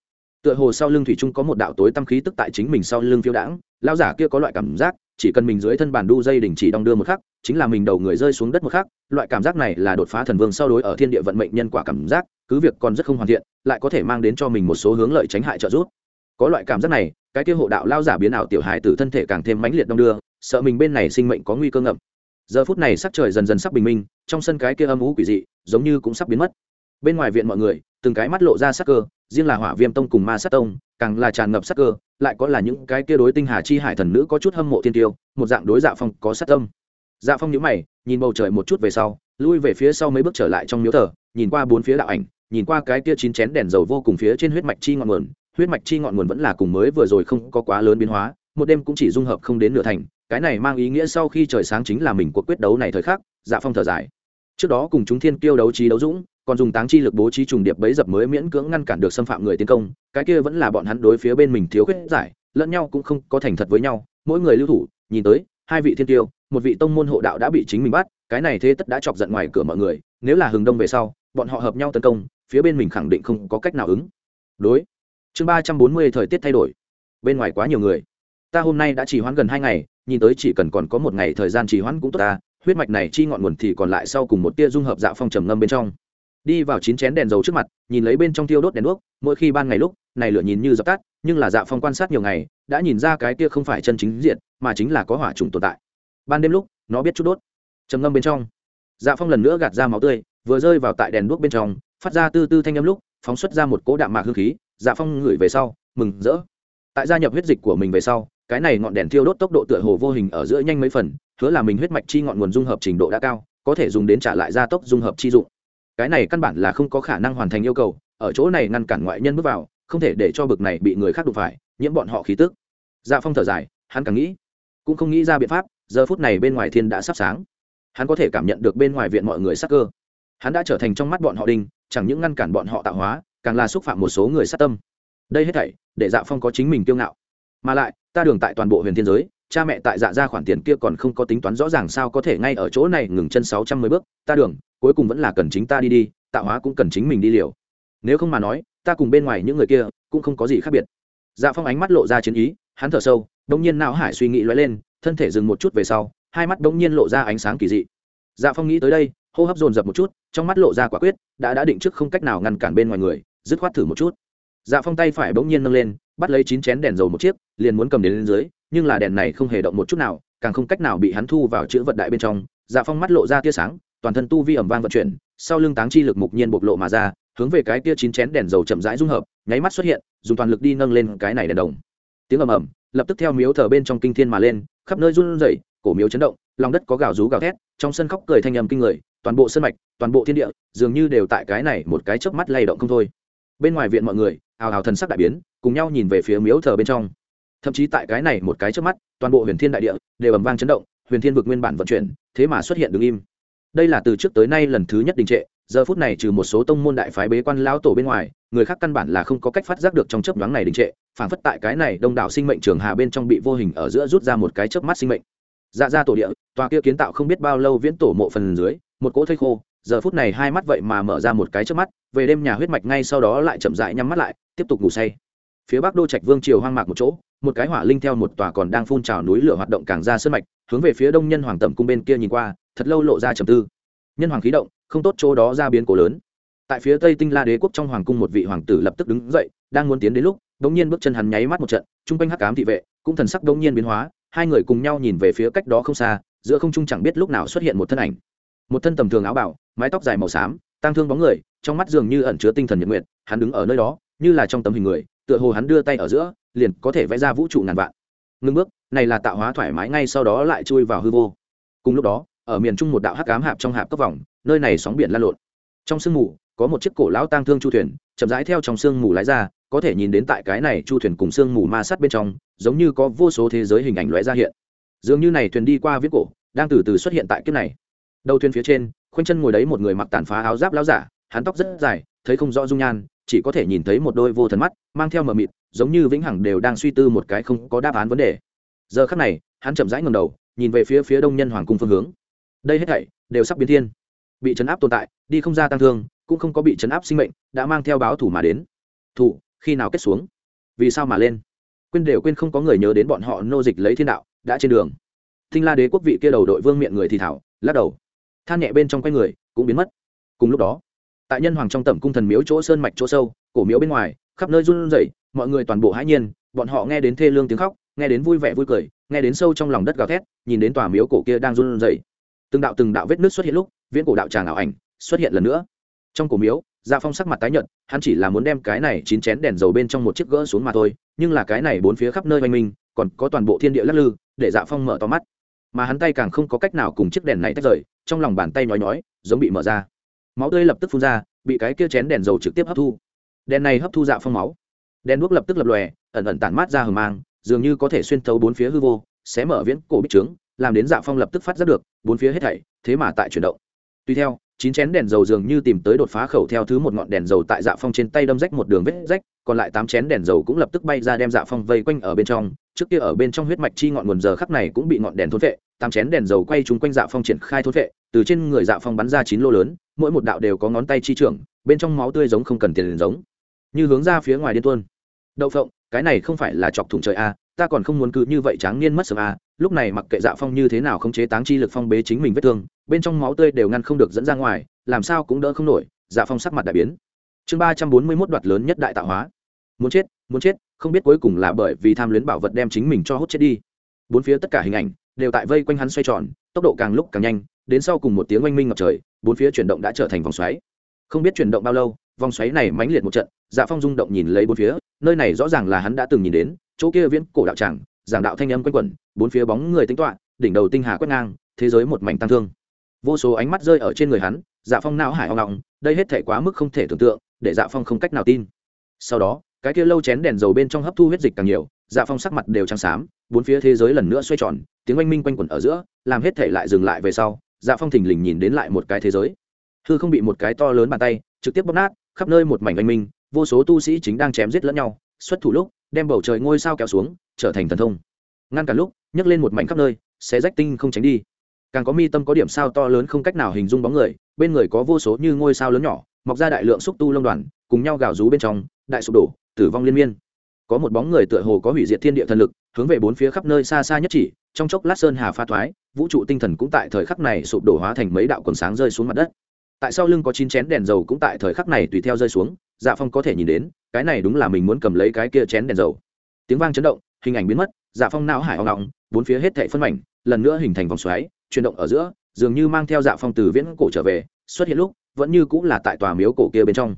Tựa hồ sau lưng thủy trung có một đạo tối tâm khí tức tại chính mình sau lưng phiêu đãng lao giả kia có loại cảm giác, chỉ cần mình dưới thân bàn đu dây đình chỉ đong đưa một khắc, chính là mình đầu người rơi xuống đất một khắc, loại cảm giác này là đột phá thần vương sau đối ở thiên địa vận mệnh nhân quả cảm giác, cứ việc còn rất không hoàn thiện, lại có thể mang đến cho mình một số hướng lợi tránh hại trợ giúp. Có loại cảm giác này, cái kia hộ đạo lao giả biến ảo tiểu hài từ thân thể càng thêm mãnh liệt đong đưa sợ mình bên này sinh mệnh có nguy cơ ngậm. Giờ phút này sắc trời dần dần sắp bình minh, trong sân cái kia âm ú quỷ dị, giống như cũng sắp biến mất. Bên ngoài viện mọi người, từng cái mắt lộ ra sắc cơ, riêng là hỏa viêm tông cùng ma sát tông, càng là tràn ngập sắc cơ, lại có là những cái kia đối tinh hà chi hải thần nữ có chút hâm mộ thiên tiêu, một dạng đối dạ phong có sát tâm. Dạ phong nhíu mày, nhìn bầu trời một chút về sau, lui về phía sau mấy bước trở lại trong miếu thờ, nhìn qua bốn phía đạo ảnh, nhìn qua cái kia chín chén đèn dầu vô cùng phía trên huyết mạch chi ngọn nguồn, huyết mạch chi ngọn nguồn vẫn là cùng mới vừa rồi không có quá lớn biến hóa, một đêm cũng chỉ dung hợp không đến nửa thành cái này mang ý nghĩa sau khi trời sáng chính là mình cuộc quyết đấu này thời khắc dạ phong thở dài. Trước đó cùng chúng thiên kiêu đấu trí đấu dũng, còn dùng táng chi lực bố trí trùng điệp bấy dập mới miễn cưỡng ngăn cản được xâm phạm người tiến công, cái kia vẫn là bọn hắn đối phía bên mình thiếu khuyết giải, lẫn nhau cũng không có thành thật với nhau, mỗi người lưu thủ, nhìn tới, hai vị thiên tiêu một vị tông môn hộ đạo đã bị chính mình bắt, cái này thế tất đã chọc giận ngoài cửa mọi người, nếu là hừng đông về sau, bọn họ hợp nhau tấn công, phía bên mình khẳng định không có cách nào ứng. Đối. Chương ba trăm bốn mươi thời tiết thay đổi. Bên ngoài quá nhiều người ta hôm nay đã chỉ hoãn gần hai ngày, nhìn tới chỉ cần còn có một ngày thời gian trì hoãn cũng tốt ta, huyết mạch này chi ngọn nguồn thì còn lại sau cùng một tia dung hợp dạ phong trầm ngâm bên trong. Đi vào chín chén đèn dầu trước mặt, nhìn lấy bên trong tiêu đốt đèn đuốc, mỗi khi ban ngày lúc, này lửa nhìn như dập tắt, nhưng là dạ phong quan sát nhiều ngày, đã nhìn ra cái kia không phải chân chính diện, mà chính là có hỏa trùng tồn tại. Ban đêm lúc, nó biết chút đốt. Trầm ngâm bên trong dạ phong lần nữa gạt ra máu tươi, vừa rơi vào tại đèn đuốc bên trong, phát ra tư tư thanh âm lúc, phóng xuất ra một cỗ đạm mạc hương khí dạ phong ngửi về sau, mừng rỡ. Tại gia nhập huyết dịch của mình về sau cái này ngọn đèn thiêu đốt tốc độ tựa hồ vô hình ở giữa nhanh mấy phần, hứa là mình huyết mạch chi ngọn nguồn dung hợp trình độ đã cao, có thể dùng đến trả lại gia tốc dung hợp chi dụng. Cái này căn bản là không có khả năng hoàn thành yêu cầu, ở chỗ này ngăn cản ngoại nhân bước vào, không thể để cho bực này bị người khác đụng phải, nhiễm bọn họ khí tức. Dạ phong thở dài, hắn càng nghĩ, cũng không nghĩ ra biện pháp, giờ phút này bên ngoài thiên đã sắp sáng. Hắn có thể cảm nhận được bên ngoài viện mọi người sắc cơ. Hắn đã trở thành trong mắt bọn họ đinh, chẳng những ngăn cản bọn họ tạo hóa, càng là xúc phạm một số người sát tâm. Đây hết thảy, để dạ phong có chính mình kiêu ngạo. Mà lại ta đường tại toàn bộ huyền thiên giới, cha mẹ tại dạ ra khoản tiền kia còn không có tính toán rõ ràng sao có thể ngay ở chỗ này ngừng chân sáu trăm mười bước, ta đường, cuối cùng vẫn là cần chính ta đi đi, tạo hóa cũng cần chính mình đi liều. Nếu không mà nói, ta cùng bên ngoài những người kia cũng không có gì khác biệt. Dạ phong ánh mắt lộ ra chiến ý, hắn thở sâu đông nhiên não hải suy nghĩ lóe lên, thân thể dừng một chút về sau, hai mắt đông nhiên lộ ra ánh sáng kỳ dị. Dạ phong nghĩ tới đây, hô hấp dồn dập một chút, trong mắt lộ ra quả quyết, đã đã định trước không cách nào ngăn cản bên ngoài người, dứt khoát thử một chút dạ phong tay phải bỗng nhiên nâng lên, bắt lấy chín chén đèn dầu một chiếc, liền muốn cầm đến lên dưới, nhưng là đèn này không hề động một chút nào, càng không cách nào bị hắn thu vào chữ vật đại bên trong. Dạ phong mắt lộ ra tia sáng, toàn thân tu vi ẩm vang vận chuyển, sau lưng táng chi lực mục nhiên bộc lộ mà ra, hướng về cái tia chín chén đèn dầu chậm rãi dung hợp, nháy mắt xuất hiện, dùng toàn lực đi nâng lên cái này đèn đồng. Tiếng ầm ầm, lập tức theo miếu thờ bên trong kinh thiên mà lên, khắp nơi run rẩy, cổ miếu chấn động, lòng đất có gào rú gào thét, trong sân khóc cười thanh âm kinh người, toàn bộ sân mạch, toàn bộ thiên địa, dường như đều tại cái này một cái chớp mắt lay động không thôi bên ngoài viện mọi người hào hào thần sắc đại biến, cùng nhau nhìn về phía miếu thờ bên trong. Thậm chí tại cái này một cái chớp mắt, toàn bộ huyền thiên đại địa đều ầm vang chấn động, huyền thiên vực nguyên bản vận chuyển, thế mà xuất hiện đứng im. Đây là từ trước tới nay lần thứ nhất đình trệ, giờ phút này trừ một số tông môn đại phái bế quan lão tổ bên ngoài, người khác căn bản là không có cách phát giác được trong chớp nhoáng này đình trệ phản phất tại cái này đông đảo sinh mệnh trường hà bên trong bị vô hình ở giữa rút ra một cái chớp mắt sinh mệnh. Dạ ra tổ địa, tòa kia kiến tạo không biết bao lâu viễn tổ mộ phần dưới, một cỗ thây khô giờ phút này hai mắt vậy mà mở ra một cái chớp mắt, về đêm nhà huyết mạch ngay sau đó lại chậm rãi nhắm mắt lại, tiếp tục ngủ say. Phía bắc đô trạch vương triều hoang mạc một chỗ, một cái hỏa linh theo một tòa còn đang phun trào núi lửa hoạt động càng ra sơn mạch, hướng về phía đông nhân hoàng tẩm cung bên kia nhìn qua, thật lâu lộ ra trầm tư. Nhân hoàng khí động, không tốt chỗ đó ra biến cố lớn. Tại phía tây tinh la đế quốc trong hoàng cung một vị hoàng tử lập tức đứng dậy, đang muốn tiến đến lúc, đống nhiên bước chân hắn nháy mắt một trận chung quanh hắc ám thị vệ, cũng thần sắc đống nhiên biến hóa, hai người cùng nhau nhìn về phía cách đó không xa, giữa không trung chẳng biết lúc nào xuất hiện một thân ảnh một thân tầm thường áo bảo, mái tóc dài màu xám tăng thương bóng người, trong mắt dường như ẩn chứa tinh thần nhật nguyện hắn đứng ở nơi đó, như là trong tấm hình người, tựa hồ hắn đưa tay ở giữa, liền có thể vẽ ra vũ trụ ngàn vạn. Ngưng bước, này là tạo hóa thoải mái ngay sau đó lại chui vào hư vô. Cùng lúc đó, ở miền trung một đạo hắc ám hạp trong hạp cấp vòng, nơi này sóng biển lan lộn. Trong sương mù, có một chiếc cổ lão tang thương chu thuyền, chậm rãi theo trong sương mù lái ra, có thể nhìn đến tại cái này chu thuyền cùng sương mù ma sát bên trong, giống như có vô số thế giới hình ảnh lóe ra hiện. Dường như này thuyền đi qua viết cổ, đang từ từ xuất hiện tại kiếp này đầu thuyền phía trên, khoanh chân ngồi đấy một người mặc tàn phá áo giáp lão giả, hắn tóc rất dài, thấy không rõ dung nhan, chỉ có thể nhìn thấy một đôi vô thần mắt, mang theo mờ mịt, giống như vĩnh hằng đều đang suy tư một cái không có đáp án vấn đề. Giờ khắc này, hắn chậm rãi ngầm đầu, nhìn về phía phía đông nhân hoàng cung phương hướng. Đây hết thảy đều sắp biến thiên. Bị chấn áp tồn tại, đi không ra tăng thương, cũng không có bị chấn áp sinh mệnh, đã mang theo báo thủ mà đến. Thủ, khi nào kết xuống? Vì sao mà lên? Quên đều quên không có người nhớ đến bọn họ nô dịch lấy thiên đạo, đã trên đường. Thinh la đế quốc vị kia đầu đội vương miệng người thì thảo, lắc đầu than nhẹ bên trong quay người, cũng biến mất. Cùng lúc đó, tại nhân hoàng trong tẩm cung thần miếu chỗ sơn mạch chỗ sâu, cổ miếu bên ngoài, khắp nơi run rẩy, mọi người toàn bộ hãi nhiên, bọn họ nghe đến thê lương tiếng khóc, nghe đến vui vẻ vui cười, nghe đến sâu trong lòng đất gào thét, nhìn đến tòa miếu cổ kia đang run rẩy. Từng đạo từng đạo vết nước xuất hiện lúc, viễn cổ đạo tràng ảo ảnh xuất hiện lần nữa. Trong cổ miếu dạ phong sắc mặt tái nhợt, hắn chỉ là muốn đem cái này chín chén đèn dầu bên trong một chiếc gỡ xuống mà thôi, nhưng là cái này bốn phía khắp nơi oanh minh, còn có toàn bộ thiên địa lắc lư, để dạ phong mở to mắt mà hắn tay càng không có cách nào cùng chiếc đèn này tách rời, trong lòng bàn tay nhói nhói, giống bị mở ra. Máu tươi lập tức phun ra, bị cái kia chén đèn dầu trực tiếp hấp thu. Đèn này hấp thu dạ phong máu. Đèn đuốc lập tức lập lòe, ẩn ẩn tản mát ra hờ mang, dường như có thể xuyên thấu bốn phía hư vô, xé mở viễn cổ bích trướng, làm đến dạ phong lập tức phát ra được, bốn phía hết thảy, thế mà tại chuyển động. Tuy theo, chín chén đèn dầu dường như tìm tới đột phá khẩu theo thứ một ngọn đèn dầu tại dạ phong trên tay đâm rách một đường vết rách, còn lại tám chén đèn dầu cũng lập tức bay ra đem dạ phong vây quanh ở bên trong trước kia ở bên trong huyết mạch chi ngọn nguồn giờ khắc này cũng bị ngọn đèn thôn vệ, tám chén đèn dầu quay chúng quanh dạ phong triển khai thôn vệ, từ trên người dạ phong bắn ra chín lô lớn, mỗi một đạo đều có ngón tay chi trưởng, bên trong máu tươi giống không cần tiền liền giống, như hướng ra phía ngoài điên tuôn. Đậu phộng, cái này không phải là chọc thủng trời a ta còn không muốn cứ như vậy tráng niên mất sớm a lúc này mặc kệ dạ phong như thế nào không chế táng chi lực phong bế chính mình vết thương, bên trong máu tươi đều ngăn không được dẫn ra ngoài, làm sao cũng đỡ không nổi dạ phong sắc mặt đại biến. Chương ba trăm bốn mươi mốt đoạt lớn nhất đại tạo hóa. Muốn chết muốn chết không biết cuối cùng là bởi vì tham luyến bảo vật đem chính mình cho hút chết đi. Bốn phía tất cả hình ảnh đều tại vây quanh hắn xoay tròn, tốc độ càng lúc càng nhanh, đến sau cùng một tiếng oanh minh ngập trời, bốn phía chuyển động đã trở thành vòng xoáy. Không biết chuyển động bao lâu, vòng xoáy này mãnh liệt một trận dạ phong rung động nhìn lấy bốn phía, nơi này rõ ràng là hắn đã từng nhìn đến, chỗ kia viễn cổ đạo tràng, giảng đạo thanh âm quanh quẩn, bốn phía bóng người tính toạ đỉnh đầu tinh hà quét ngang, thế giới một mảnh tăng thương. Vô số ánh mắt rơi ở trên người hắn dạ phong não hải hoang ngọng đây hết thể quá mức không thể tưởng tượng, để dạ phong không cách nào tin. Sau đó cái kia lâu chén đèn dầu bên trong hấp thu huyết dịch càng nhiều dạ phong sắc mặt đều trắng xám, bốn phía thế giới lần nữa xoay tròn, tiếng oanh minh quanh quẩn ở giữa, làm hết thể lại dừng lại về sau dạ phong thình lình nhìn đến lại một cái thế giới. Hư không bị một cái to lớn bàn tay, trực tiếp bóp nát, khắp nơi một mảnh oanh minh, vô số tu sĩ chính đang chém giết lẫn nhau, xuất thủ lúc, đem bầu trời ngôi sao kéo xuống, trở thành thần thông. Ngăn cả lúc, nhấc lên một mảnh khắp nơi sẽ rách tinh không tránh đi. Càng có mi tâm có điểm sao to lớn không cách nào hình dung bóng người, bên người có vô số như ngôi sao lớn nhỏ, mọc ra đại lượng xúc tu lông đoàn, cùng nhau gào rú bên trong, đại sụp đổ tử vong liên miên. Có một bóng người tựa hồ có hủy diệt thiên địa thần lực, hướng về bốn phía khắp nơi xa xa nhất chỉ, trong chốc lát sơn hà pha thoái, vũ trụ tinh thần cũng tại thời khắc này sụp đổ hóa thành mấy đạo quần sáng rơi xuống mặt đất. Tại sau lưng có chín chén đèn dầu cũng tại thời khắc này tùy theo rơi xuống dạ phong có thể nhìn đến, cái này đúng là mình muốn cầm lấy cái kia chén đèn dầu. Tiếng vang chấn động, hình ảnh biến mất dạ phong não hải hoang ngọng bốn phía hết thệ phân mảnh, lần nữa hình thành vòng xoáy, chuyển động ở giữa, dường như mang theo dạ phong từ viễn cổ trở về, xuất hiện lúc, vẫn như cũng là tại tòa miếu cổ kia bên trong.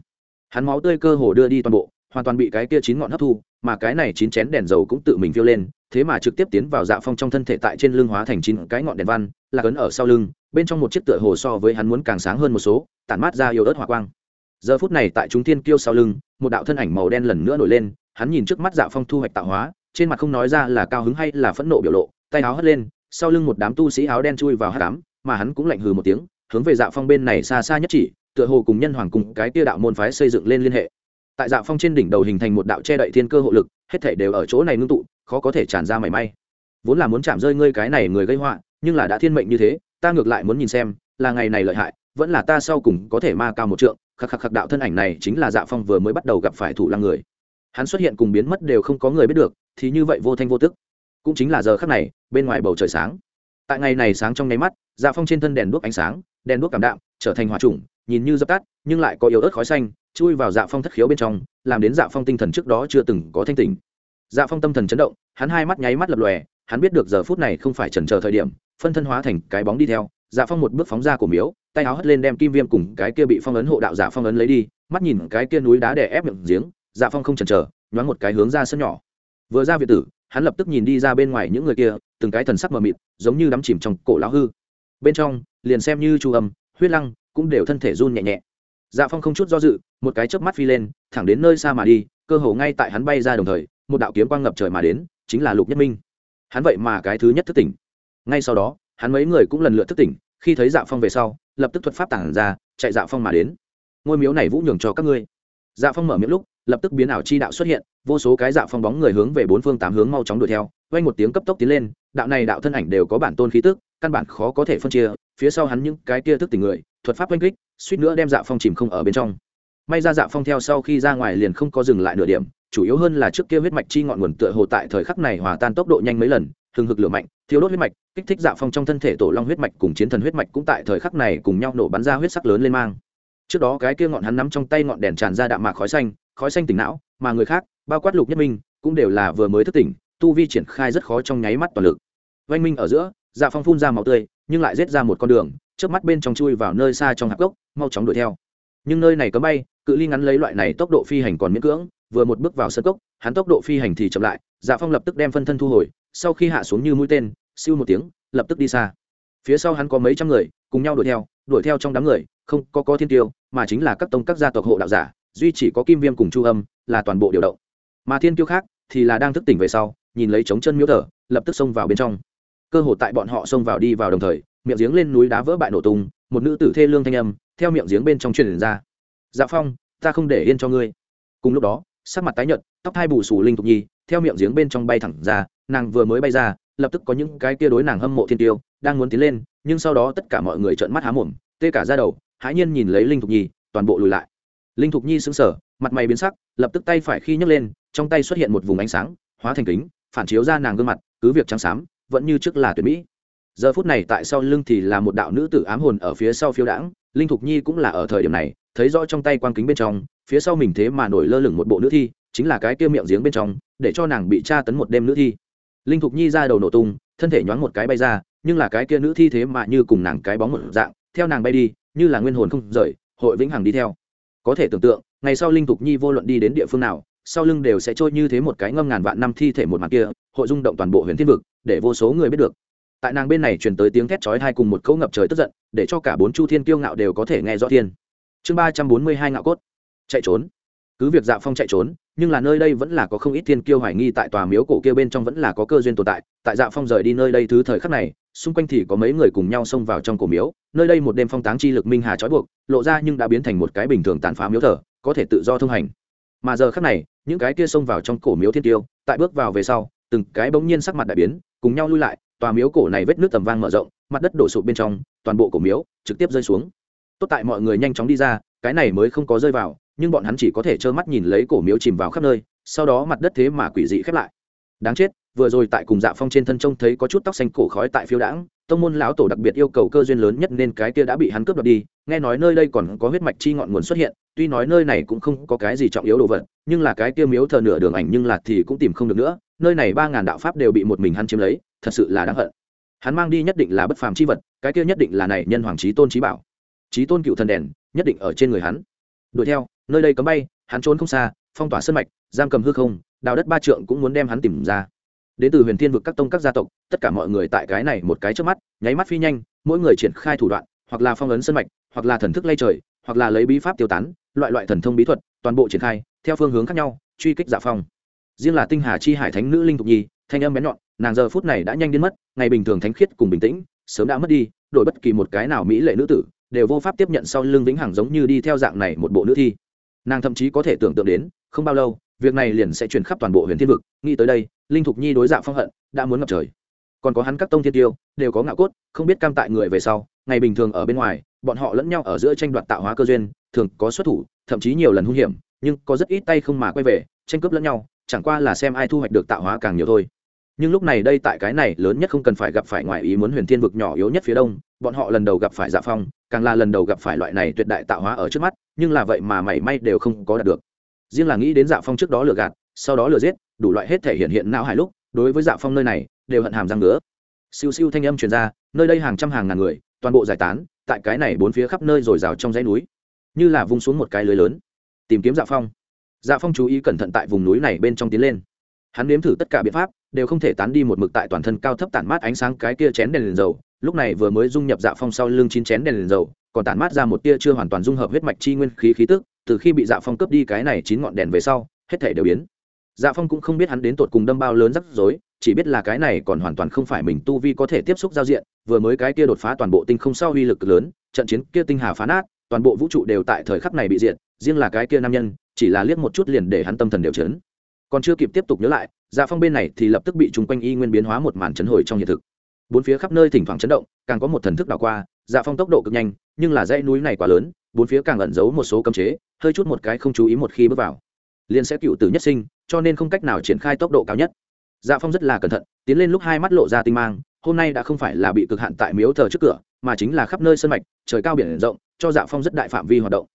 Hắn máu tươi cơ hồ đưa đi toàn bộ hoàn toàn bị cái kia chín ngọn hấp thu, mà cái này chín chén đèn dầu cũng tự mình phiêu lên, thế mà trực tiếp tiến vào dạ phong trong thân thể tại trên lưng hóa thành chín cái ngọn đèn văn, là cấn ở sau lưng, bên trong một chiếc tựa hồ so với hắn muốn càng sáng hơn một số, tản mát ra yêu ớt hỏa quang. Giờ phút này tại chúng thiên kiêu sau lưng, một đạo thân ảnh màu đen lần nữa nổi lên, hắn nhìn trước mắt dạ phong thu hoạch tạo hóa, trên mặt không nói ra là cao hứng hay là phẫn nộ biểu lộ, tay áo hất lên, sau lưng một đám tu sĩ áo đen chui vào hát đám, mà hắn cũng lạnh hừ một tiếng, hướng về dạ phong bên này xa xa nhất chỉ, tựa hồ cùng nhân hoàng cùng cái kia đạo môn phái xây dựng lên liên hệ tại dạ phong trên đỉnh đầu hình thành một đạo che đậy thiên cơ hộ lực, hết thể đều ở chỗ này ngưng tụ, khó có thể tràn ra mảy may. Vốn là muốn chạm rơi ngươi cái này người gây họa, nhưng là đã thiên mệnh như thế, ta ngược lại muốn nhìn xem, là ngày này lợi hại, vẫn là ta sau cùng có thể ma cao một trượng. Khắc khắc khắc, đạo thân ảnh này chính là dạ phong vừa mới bắt đầu gặp phải thủ lăng người. Hắn xuất hiện cùng biến mất đều không có người biết được, thì như vậy vô thanh vô tức. Cũng chính là giờ khắc này, bên ngoài bầu trời sáng. Tại ngày này sáng trong nháy mắt dạ phong trên thân đèn đuốc ánh sáng đèn đuốc cảm đạm, trở thành hòa trùng, nhìn như dập tắt, nhưng lại có yếu ớt khói xanh, chui vào dạ phong thất khiếu bên trong, làm đến dạ phong tinh thần trước đó chưa từng có thanh tỉnh. Dạ phong tâm thần chấn động, hắn hai mắt nháy mắt lập lòe, hắn biết được giờ phút này không phải chần chờ thời điểm, phân thân hóa thành cái bóng đi theo dạ phong một bước phóng ra của miếu, tay áo hất lên đem kim viêm cùng cái kia bị phong ấn hộ đạo dạ phong ấn lấy đi, mắt nhìn cái kia núi đá đè ép miệng giếng dạ phong không chần chờ, nhoáng một cái hướng ra sân nhỏ. Vừa ra việt tử, hắn lập tức nhìn đi ra bên ngoài những người kia, từng cái thần sắc mờ mịt, giống như đắm chìm trong cổ lão hư bên trong, liền xem như chu âm, huyết lăng, cũng đều thân thể run nhẹ nhẹ. Dạ phong không chút do dự, một cái chớp mắt phi lên, thẳng đến nơi xa mà đi, cơ hồ ngay tại hắn bay ra đồng thời, một đạo kiếm quang ngập trời mà đến, chính là lục nhất minh. Hắn vậy mà cái thứ nhất thức tỉnh. Ngay sau đó, hắn mấy người cũng lần lượt thức tỉnh, khi thấy dạ phong về sau, lập tức thuật pháp tản ra, chạy dạ phong mà đến. Ngôi miếu này vũ nhường cho các ngươi. Dạ phong mở miệng lúc, lập tức biến ảo chi đạo xuất hiện, vô số cái dạ phong bóng người hướng về bốn phương tám hướng mau chóng đuổi theo quanh một tiếng cấp tốc tiến lên, đạo này đạo thân ảnh đều có bản tôn khí tức, căn bản khó có thể phân chia, phía sau hắn những cái kia thức tỉnh người, thuật pháp oanh kích, suýt nữa đem dạ phong chìm không ở bên trong. May ra dạ phong theo sau khi ra ngoài liền không có dừng lại nửa điểm, chủ yếu hơn là trước kia huyết mạch chi ngọn nguồn tựa hồ tại thời khắc này hòa tan tốc độ nhanh mấy lần, hừng hực lửa mạnh thiếu đốt huyết mạch, kích thích dạ phong trong thân thể tổ long huyết mạch cùng chiến thần huyết mạch cũng tại thời khắc này cùng nhau nổ bắn ra huyết sắc lớn lên mang. Trước đó cái kia ngọn hắn nắm trong tay ngọn đèn tràn ra đạm mạc khói xanh khói xanh tỉnh não, mà người khác, bao quát lục nhất minh, cũng đều là vừa mới thức tỉnh tu vi triển khai rất khó trong nháy mắt toàn lực. Oanh minh ở giữa dạ phong phun ra máu tươi, nhưng lại rết ra một con đường trước mắt bên trong chui vào nơi xa trong hạp gốc mau chóng đuổi theo. Nhưng nơi này cấm bay, cự ly ngắn lấy loại này tốc độ phi hành còn miễn cưỡng, vừa một bước vào sân cốc, hắn tốc độ phi hành thì chậm lại dạ phong lập tức đem phân thân thu hồi, sau khi hạ xuống như mũi tên, siêu một tiếng, lập tức đi xa. Phía sau hắn có mấy trăm người, cùng nhau đuổi theo đuổi theo trong đám người, không có có thiên tiêu, mà chính là các tông các gia tộc hộ đạo giả, duy chỉ có kim viêm cùng chu âm, là toàn bộ điều động. Mà thiên tiêu khác thì là đang thức tỉnh về sau nhìn lấy trống chân miếu thở lập tức xông vào bên trong. Cơ hội tại bọn họ xông vào đi vào đồng thời, miệng giếng lên núi đá vỡ bại nổ tung, một nữ tử thê lương thanh âm, theo miệng giếng bên trong truyền ra. Dạ phong, ta không để yên cho ngươi. Cùng lúc đó, sắc mặt tái nhợt, tóc hai bù sù linh thục nhi, theo miệng giếng bên trong bay thẳng ra, nàng vừa mới bay ra, lập tức có những cái kia đối nàng hâm mộ thiên tiêu, đang muốn tiến lên, nhưng sau đó tất cả mọi người trợn mắt há mồm, tê cả ra đầu, hãi nhiên nhìn lấy linh thục nhi, toàn bộ lùi lại. Linh thục nhi sững sờ, mặt mày biến sắc, lập tức tay phải khi nhấc lên, trong tay xuất hiện một vùng ánh sáng, hóa thành kính phản chiếu ra nàng gương mặt, cứ việc trắng xám, vẫn như trước là tuyệt mỹ. Giờ phút này tại sau lưng thì là một đạo nữ tử ám hồn ở phía sau phiêu đãng, linh thục nhi cũng là ở thời điểm này, thấy rõ trong tay quang kính bên trong, phía sau mình thế mà nổi lơ lửng một bộ nữ thi, chính là cái kia miệng giếng bên trong, để cho nàng bị tra tấn một đêm nữ thi. Linh thục nhi ra đầu nổ tung, thân thể nhoáng một cái bay ra, nhưng là cái kia nữ thi thế mà như cùng nàng cái bóng một dạng, theo nàng bay đi, như là nguyên hồn không rời, hội vĩnh hằng đi theo. Có thể tưởng tượng, ngày sau linh thục nhi vô luận đi đến địa phương nào sau lưng đều sẽ trôi như thế một cái ngâm ngàn vạn năm thi thể một mặt kia, hội rung động toàn bộ huyền thiên vực, để vô số người biết được. Tại nàng bên này truyền tới tiếng thét chói hai cùng một câu ngập trời tức giận, để cho cả bốn chu thiên kiêu ngạo đều có thể nghe rõ thiên. Chương ba trăm bốn mươi hai ngạo cốt. Chạy trốn. Cứ việc dạ phong chạy trốn, nhưng là nơi đây vẫn là có không ít thiên kiêu hoài nghi tại tòa miếu cổ kia bên trong vẫn là có cơ duyên tồn tại. Tại dạ phong rời đi nơi đây thứ thời khắc này, xung quanh thì có mấy người cùng nhau xông vào trong cổ miếu. Nơi đây một đêm phong táng chi lực minh hà trói buộc, lộ ra nhưng đã biến thành một cái bình thường tàn phá miếu thờ, có thể tự do thông hành mà giờ khắc này, những cái kia xông vào trong cổ miếu thiên tiêu, tại bước vào về sau, từng cái bỗng nhiên sắc mặt đại biến, cùng nhau lui lại, tòa miếu cổ này vết nước tầm vang mở rộng, mặt đất đổ sụp bên trong, toàn bộ cổ miếu trực tiếp rơi xuống. Tốt tại mọi người nhanh chóng đi ra, cái này mới không có rơi vào, nhưng bọn hắn chỉ có thể trơ mắt nhìn lấy cổ miếu chìm vào khắp nơi, sau đó mặt đất thế mà quỷ dị khép lại. Đáng chết, vừa rồi tại cùng dạ phong trên thân trông thấy có chút tóc xanh cổ khói tại phiêu đãng tông môn lão tổ đặc biệt yêu cầu cơ duyên lớn nhất nên cái kia đã bị hắn cướp đoạt đi, nghe nói nơi đây còn có huyết mạch chi ngọn nguồn xuất hiện, tuy nói nơi này cũng không có cái gì trọng yếu đồ vật, nhưng là cái kia miếu thờ nửa đường ảnh nhưng là thì cũng tìm không được nữa, nơi này ba ngàn đạo pháp đều bị một mình hắn chiếm lấy, thật sự là đáng hận. Hắn mang đi nhất định là bất phàm chi vật, cái kia nhất định là này nhân hoàng trí tôn trí bảo, trí tôn cựu thần đèn, nhất định ở trên người hắn. Đuổi theo, nơi đây cấm bay, hắn trốn không xa, phong tỏa sân mạch, giam cầm hư không đào đất ba trượng cũng muốn đem hắn tìm ra đến từ huyền thiên vực các tông các gia tộc, tất cả mọi người tại cái này một cái trước mắt, nháy mắt phi nhanh, mỗi người triển khai thủ đoạn, hoặc là phong ấn sân mạch, hoặc là thần thức lay trời, hoặc là lấy bí pháp tiêu tán, loại loại thần thông bí thuật, toàn bộ triển khai, theo phương hướng khác nhau, truy kích giả phong. Riêng là tinh hà chi hải thánh nữ linh thục nhi, thanh âm bén nhọn, nàng giờ phút này đã nhanh đến mất, ngày bình thường thánh khiết cùng bình tĩnh, sớm đã mất đi, đổi bất kỳ một cái nào mỹ lệ nữ tử, đều vô pháp tiếp nhận sau lưng vĩnh hằng giống như đi theo dạng này một bộ nữ thi. Nàng thậm chí có thể tưởng tượng đến, không bao lâu việc này liền sẽ truyền khắp toàn bộ huyền thiên vực, nghĩ tới đây, linh thục nhi đối dạ phong hận, đã muốn ngập trời. Còn có hắn các tông thiên tiêu, đều có ngạo cốt, không biết cam tại người về sau, ngày bình thường ở bên ngoài, bọn họ lẫn nhau ở giữa tranh đoạt tạo hóa cơ duyên, thường có xuất thủ, thậm chí nhiều lần hung hiểm, nhưng có rất ít tay không mà quay về, tranh cướp lẫn nhau, chẳng qua là xem ai thu hoạch được tạo hóa càng nhiều thôi. Nhưng lúc này đây tại cái này lớn nhất không cần phải gặp phải ngoài ý muốn huyền thiên vực nhỏ yếu nhất phía đông, bọn họ lần đầu gặp phải dạ phong, càng là lần đầu gặp phải loại này tuyệt đại tạo hóa ở trước mắt, nhưng là vậy mà mảy may đều không có đạt được riêng là nghĩ đến dạ phong trước đó lừa gạt, sau đó lừa giết, đủ loại hết thể hiện hiện não hài lúc, đối với dạ phong nơi này, đều hận hàm răng nữa siêu siêu thanh âm truyền ra, nơi đây hàng trăm hàng ngàn người, toàn bộ giải tán, tại cái này bốn phía khắp nơi rồi rào trong dãy núi. Như là vung xuống một cái lưới lớn, tìm kiếm dạ phong. Dạ phong chú ý cẩn thận tại vùng núi này bên trong tiến lên. Hắn nếm thử tất cả biện pháp, đều không thể tán đi một mực tại toàn thân cao thấp tản mát ánh sáng cái kia chén đèn liền dầu, lúc này vừa mới dung nhập dạ phong sau lưng chín chén đèn liền dầu, còn tản mát ra một tia chưa hoàn toàn dung hợp huyết mạch chi nguyên khí khí tức từ khi bị dạ phong cướp đi cái này chín ngọn đèn về sau, hết thể đều biến. Dạ phong cũng không biết hắn đến tột cùng đâm bao lớn rắc rối, chỉ biết là cái này còn hoàn toàn không phải mình tu vi có thể tiếp xúc giao diện, vừa mới cái kia đột phá toàn bộ tinh không sao uy lực lớn, trận chiến kia tinh hà phá nát, toàn bộ vũ trụ đều tại thời khắc này bị diệt, riêng là cái kia nam nhân, chỉ là liếc một chút liền để hắn tâm thần đều chấn. Còn chưa kịp tiếp tục nhớ lại dạ phong bên này thì lập tức bị chung quanh y nguyên biến hóa một màn chấn hồi trong hiện thực. Bốn phía khắp nơi thỉnh thoảng chấn động, càng có một thần thức đảo qua dạ phong tốc độ cực nhanh, nhưng là dãy núi này quá lớn bốn phía càng ẩn giấu một số cấm chế, hơi chút một cái không chú ý một khi bước vào. Liền sẽ cựu tử nhất sinh, cho nên không cách nào triển khai tốc độ cao nhất. Dạ phong rất là cẩn thận, tiến lên lúc hai mắt lộ ra tinh mang, hôm nay đã không phải là bị cực hạn tại miếu thờ trước cửa, mà chính là khắp nơi sân mạch, trời cao biển rộng, cho dạ phong rất đại phạm vi hoạt động.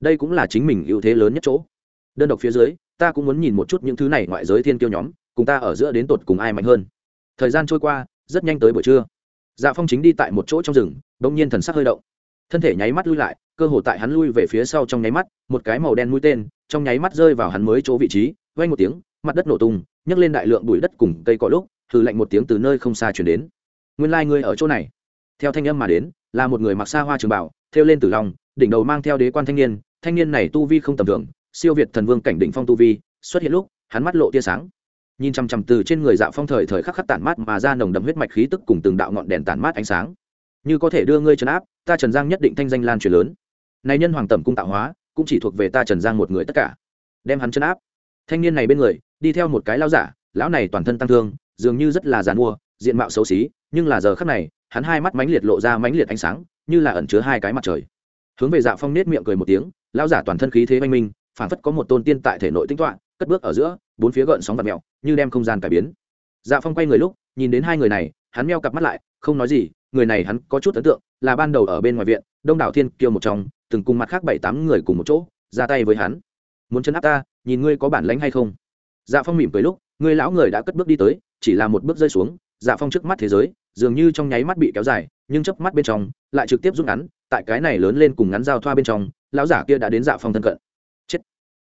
Đây cũng là chính mình ưu thế lớn nhất chỗ. Đơn độc phía dưới, ta cũng muốn nhìn một chút những thứ này ngoại giới thiên kiêu nhóm, cùng ta ở giữa đến tột cùng ai mạnh hơn. Thời gian trôi qua, rất nhanh tới buổi trưa. Dạ phong chính đi tại một chỗ trong rừng, bỗng nhiên thần sắc hơi động. Thân thể nháy mắt lui lại cơ hồ tại hắn lui về phía sau trong nháy mắt, một cái màu đen mũi tên, trong nháy mắt rơi vào hắn mới chỗ vị trí vay một tiếng, mặt đất nổ tung, nhấc lên đại lượng bụi đất cùng cây cỏ lúc thử lạnh một tiếng từ nơi không xa chuyển đến. Nguyên lai、like、ngươi ở chỗ này. Theo thanh âm mà đến, là một người mặc xa hoa trường bảo theo lên tử lòng đỉnh đầu mang theo đế quan thanh niên thanh niên này tu vi không tầm thường, siêu việt thần vương cảnh đỉnh phong tu vi, xuất hiện lúc, hắn mắt lộ tia sáng. Nhìn chằm chằm từ trên người dạ phong thời thời khắc khắc tản mát mà ra nồng đậm huyết mạch khí tức cùng từng đạo ngọn đèn tản mát ánh sáng. Như có thể đưa ngươi trấn áp, ta trần giang nhất định thanh danh lan truyền lớn này nhân hoàng tẩm cung tạo hóa, cũng chỉ thuộc về ta trần giang một người tất cả. Đem hắn chân áp. Thanh niên này bên người, đi theo một cái lão giả, lão này toàn thân tăng thương, dường như rất là giàn mua diện mạo xấu xí, nhưng là giờ khắc này, hắn hai mắt mãnh liệt lộ ra mãnh liệt ánh sáng, như là ẩn chứa hai cái mặt trời. Hướng về dạ phong nết miệng cười một tiếng, lão giả toàn thân khí thế oanh minh phản phất có một tôn tiên tại thể nội tính toạ cất bước ở giữa, bốn phía gợn sóng vật mẹo như đem không gian cải biến. Dạ phong quay người lúc, nhìn đến hai người này, hắn meo cặp mắt lại, không nói gì, người này hắn có chút ấn tượng, là ban đầu ở bên ngoài viện, đông đảo thiên kiêu một trong từng cùng mặt khác bảy tám người cùng một chỗ, ra tay với hắn. Muốn chân áp ta, nhìn ngươi có bản lánh hay không? Dạ phong mỉm cười lúc người lão người đã cất bước đi tới, chỉ là một bước rơi xuống dạ phong trước mắt thế giới, dường như trong nháy mắt bị kéo dài, nhưng chớp mắt bên trong, lại trực tiếp rút ngắn, tại cái này lớn lên cùng ngắn giao thoa bên trong, lão giả kia đã đến dạ phong thân cận. Chết!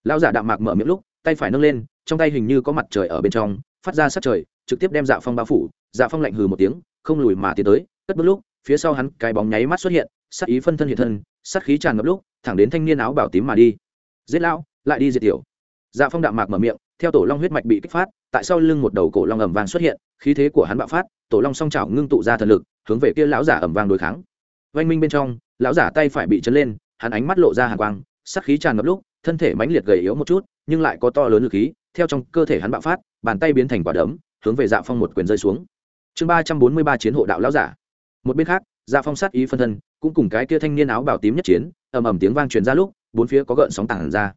Lão giả đạm mạc mở miệng lúc, tay phải nâng lên, trong tay hình như có mặt trời ở bên trong, phát ra sát trời, trực tiếp đem dạ phong bao phủ. Dạ phong lạnh hừ một tiếng, không lùi mà tiến tới, cất bước lúc, phía sau hắn cái bóng nháy mắt xuất hiện, sát ý phân thân hiện thân sát khí tràn ngập lúc, thẳng đến thanh niên áo bảo tím mà đi. Giết lão, lại đi diệt tiểu. Dạ phong đạm mạc mở miệng, theo tổ long huyết mạch bị kích phát, tại sau lưng một đầu cổ long ẩm vàng xuất hiện, khí thế của hắn bạo phát, tổ long song trào ngưng tụ ra thần lực, hướng về kia lão giả ẩm vàng đối kháng. Oanh minh bên trong, lão giả tay phải bị chấn lên, hắn ánh mắt lộ ra hàng quang sắc khí tràn ngập lúc, thân thể mãnh liệt gầy yếu một chút, nhưng lại có to lớn lực khí, theo trong cơ thể hắn bạo phát, bàn tay biến thành quả đấm, hướng về dạ phong một quyền rơi xuống. Chương ba trăm bốn mươi ba chiến hộ đạo lão giả. Một bên khác dạ phong sát ý phân thân, cũng cùng cái kia thanh niên áo bảo tím nhất chiến, ầm ầm tiếng vang truyền ra lúc, bốn phía có gợn sóng tản ra.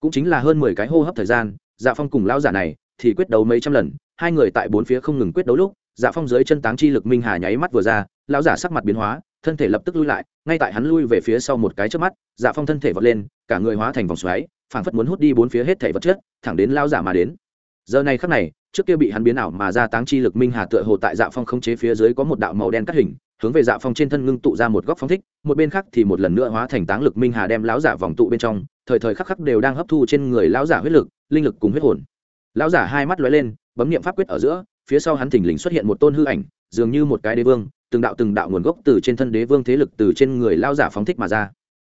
Cũng chính là hơn mười cái hô hấp thời gian dạ phong cùng lão giả này thì quyết đấu mấy trăm lần, hai người tại bốn phía không ngừng quyết đấu lúc dạ phong dưới chân táng chi lực minh hà nháy mắt vừa ra, lão giả sắc mặt biến hóa, thân thể lập tức lui lại, ngay tại hắn lui về phía sau một cái trước mắt dạ phong thân thể vọt lên, cả người hóa thành vòng xoáy, phảng phất muốn hút đi bốn phía hết thể vật chất, thẳng đến lao giả mà đến. Giờ này khắc này, trước kia bị hắn biến ảo mà ra táng chi lực minh hà tựa hồ tại dạ phong không chế phía dưới có một đạo màu đen cắt hình hướng về dạ phong trên thân ngưng tụ ra một góc phong thích, một bên khác thì một lần nữa hóa thành táng lực minh hà đem lão giả vòng tụ bên trong, thời thời khắc khắc đều đang hấp thu trên người lão giả huyết lực, linh lực cùng huyết hồn. Lão giả hai mắt lóe lên, bấm niệm pháp quyết ở giữa, phía sau hắn thình lình xuất hiện một tôn hư ảnh, dường như một cái đế vương, từng đạo từng đạo nguồn gốc từ trên thân đế vương thế lực từ trên người lão giả phóng thích mà ra.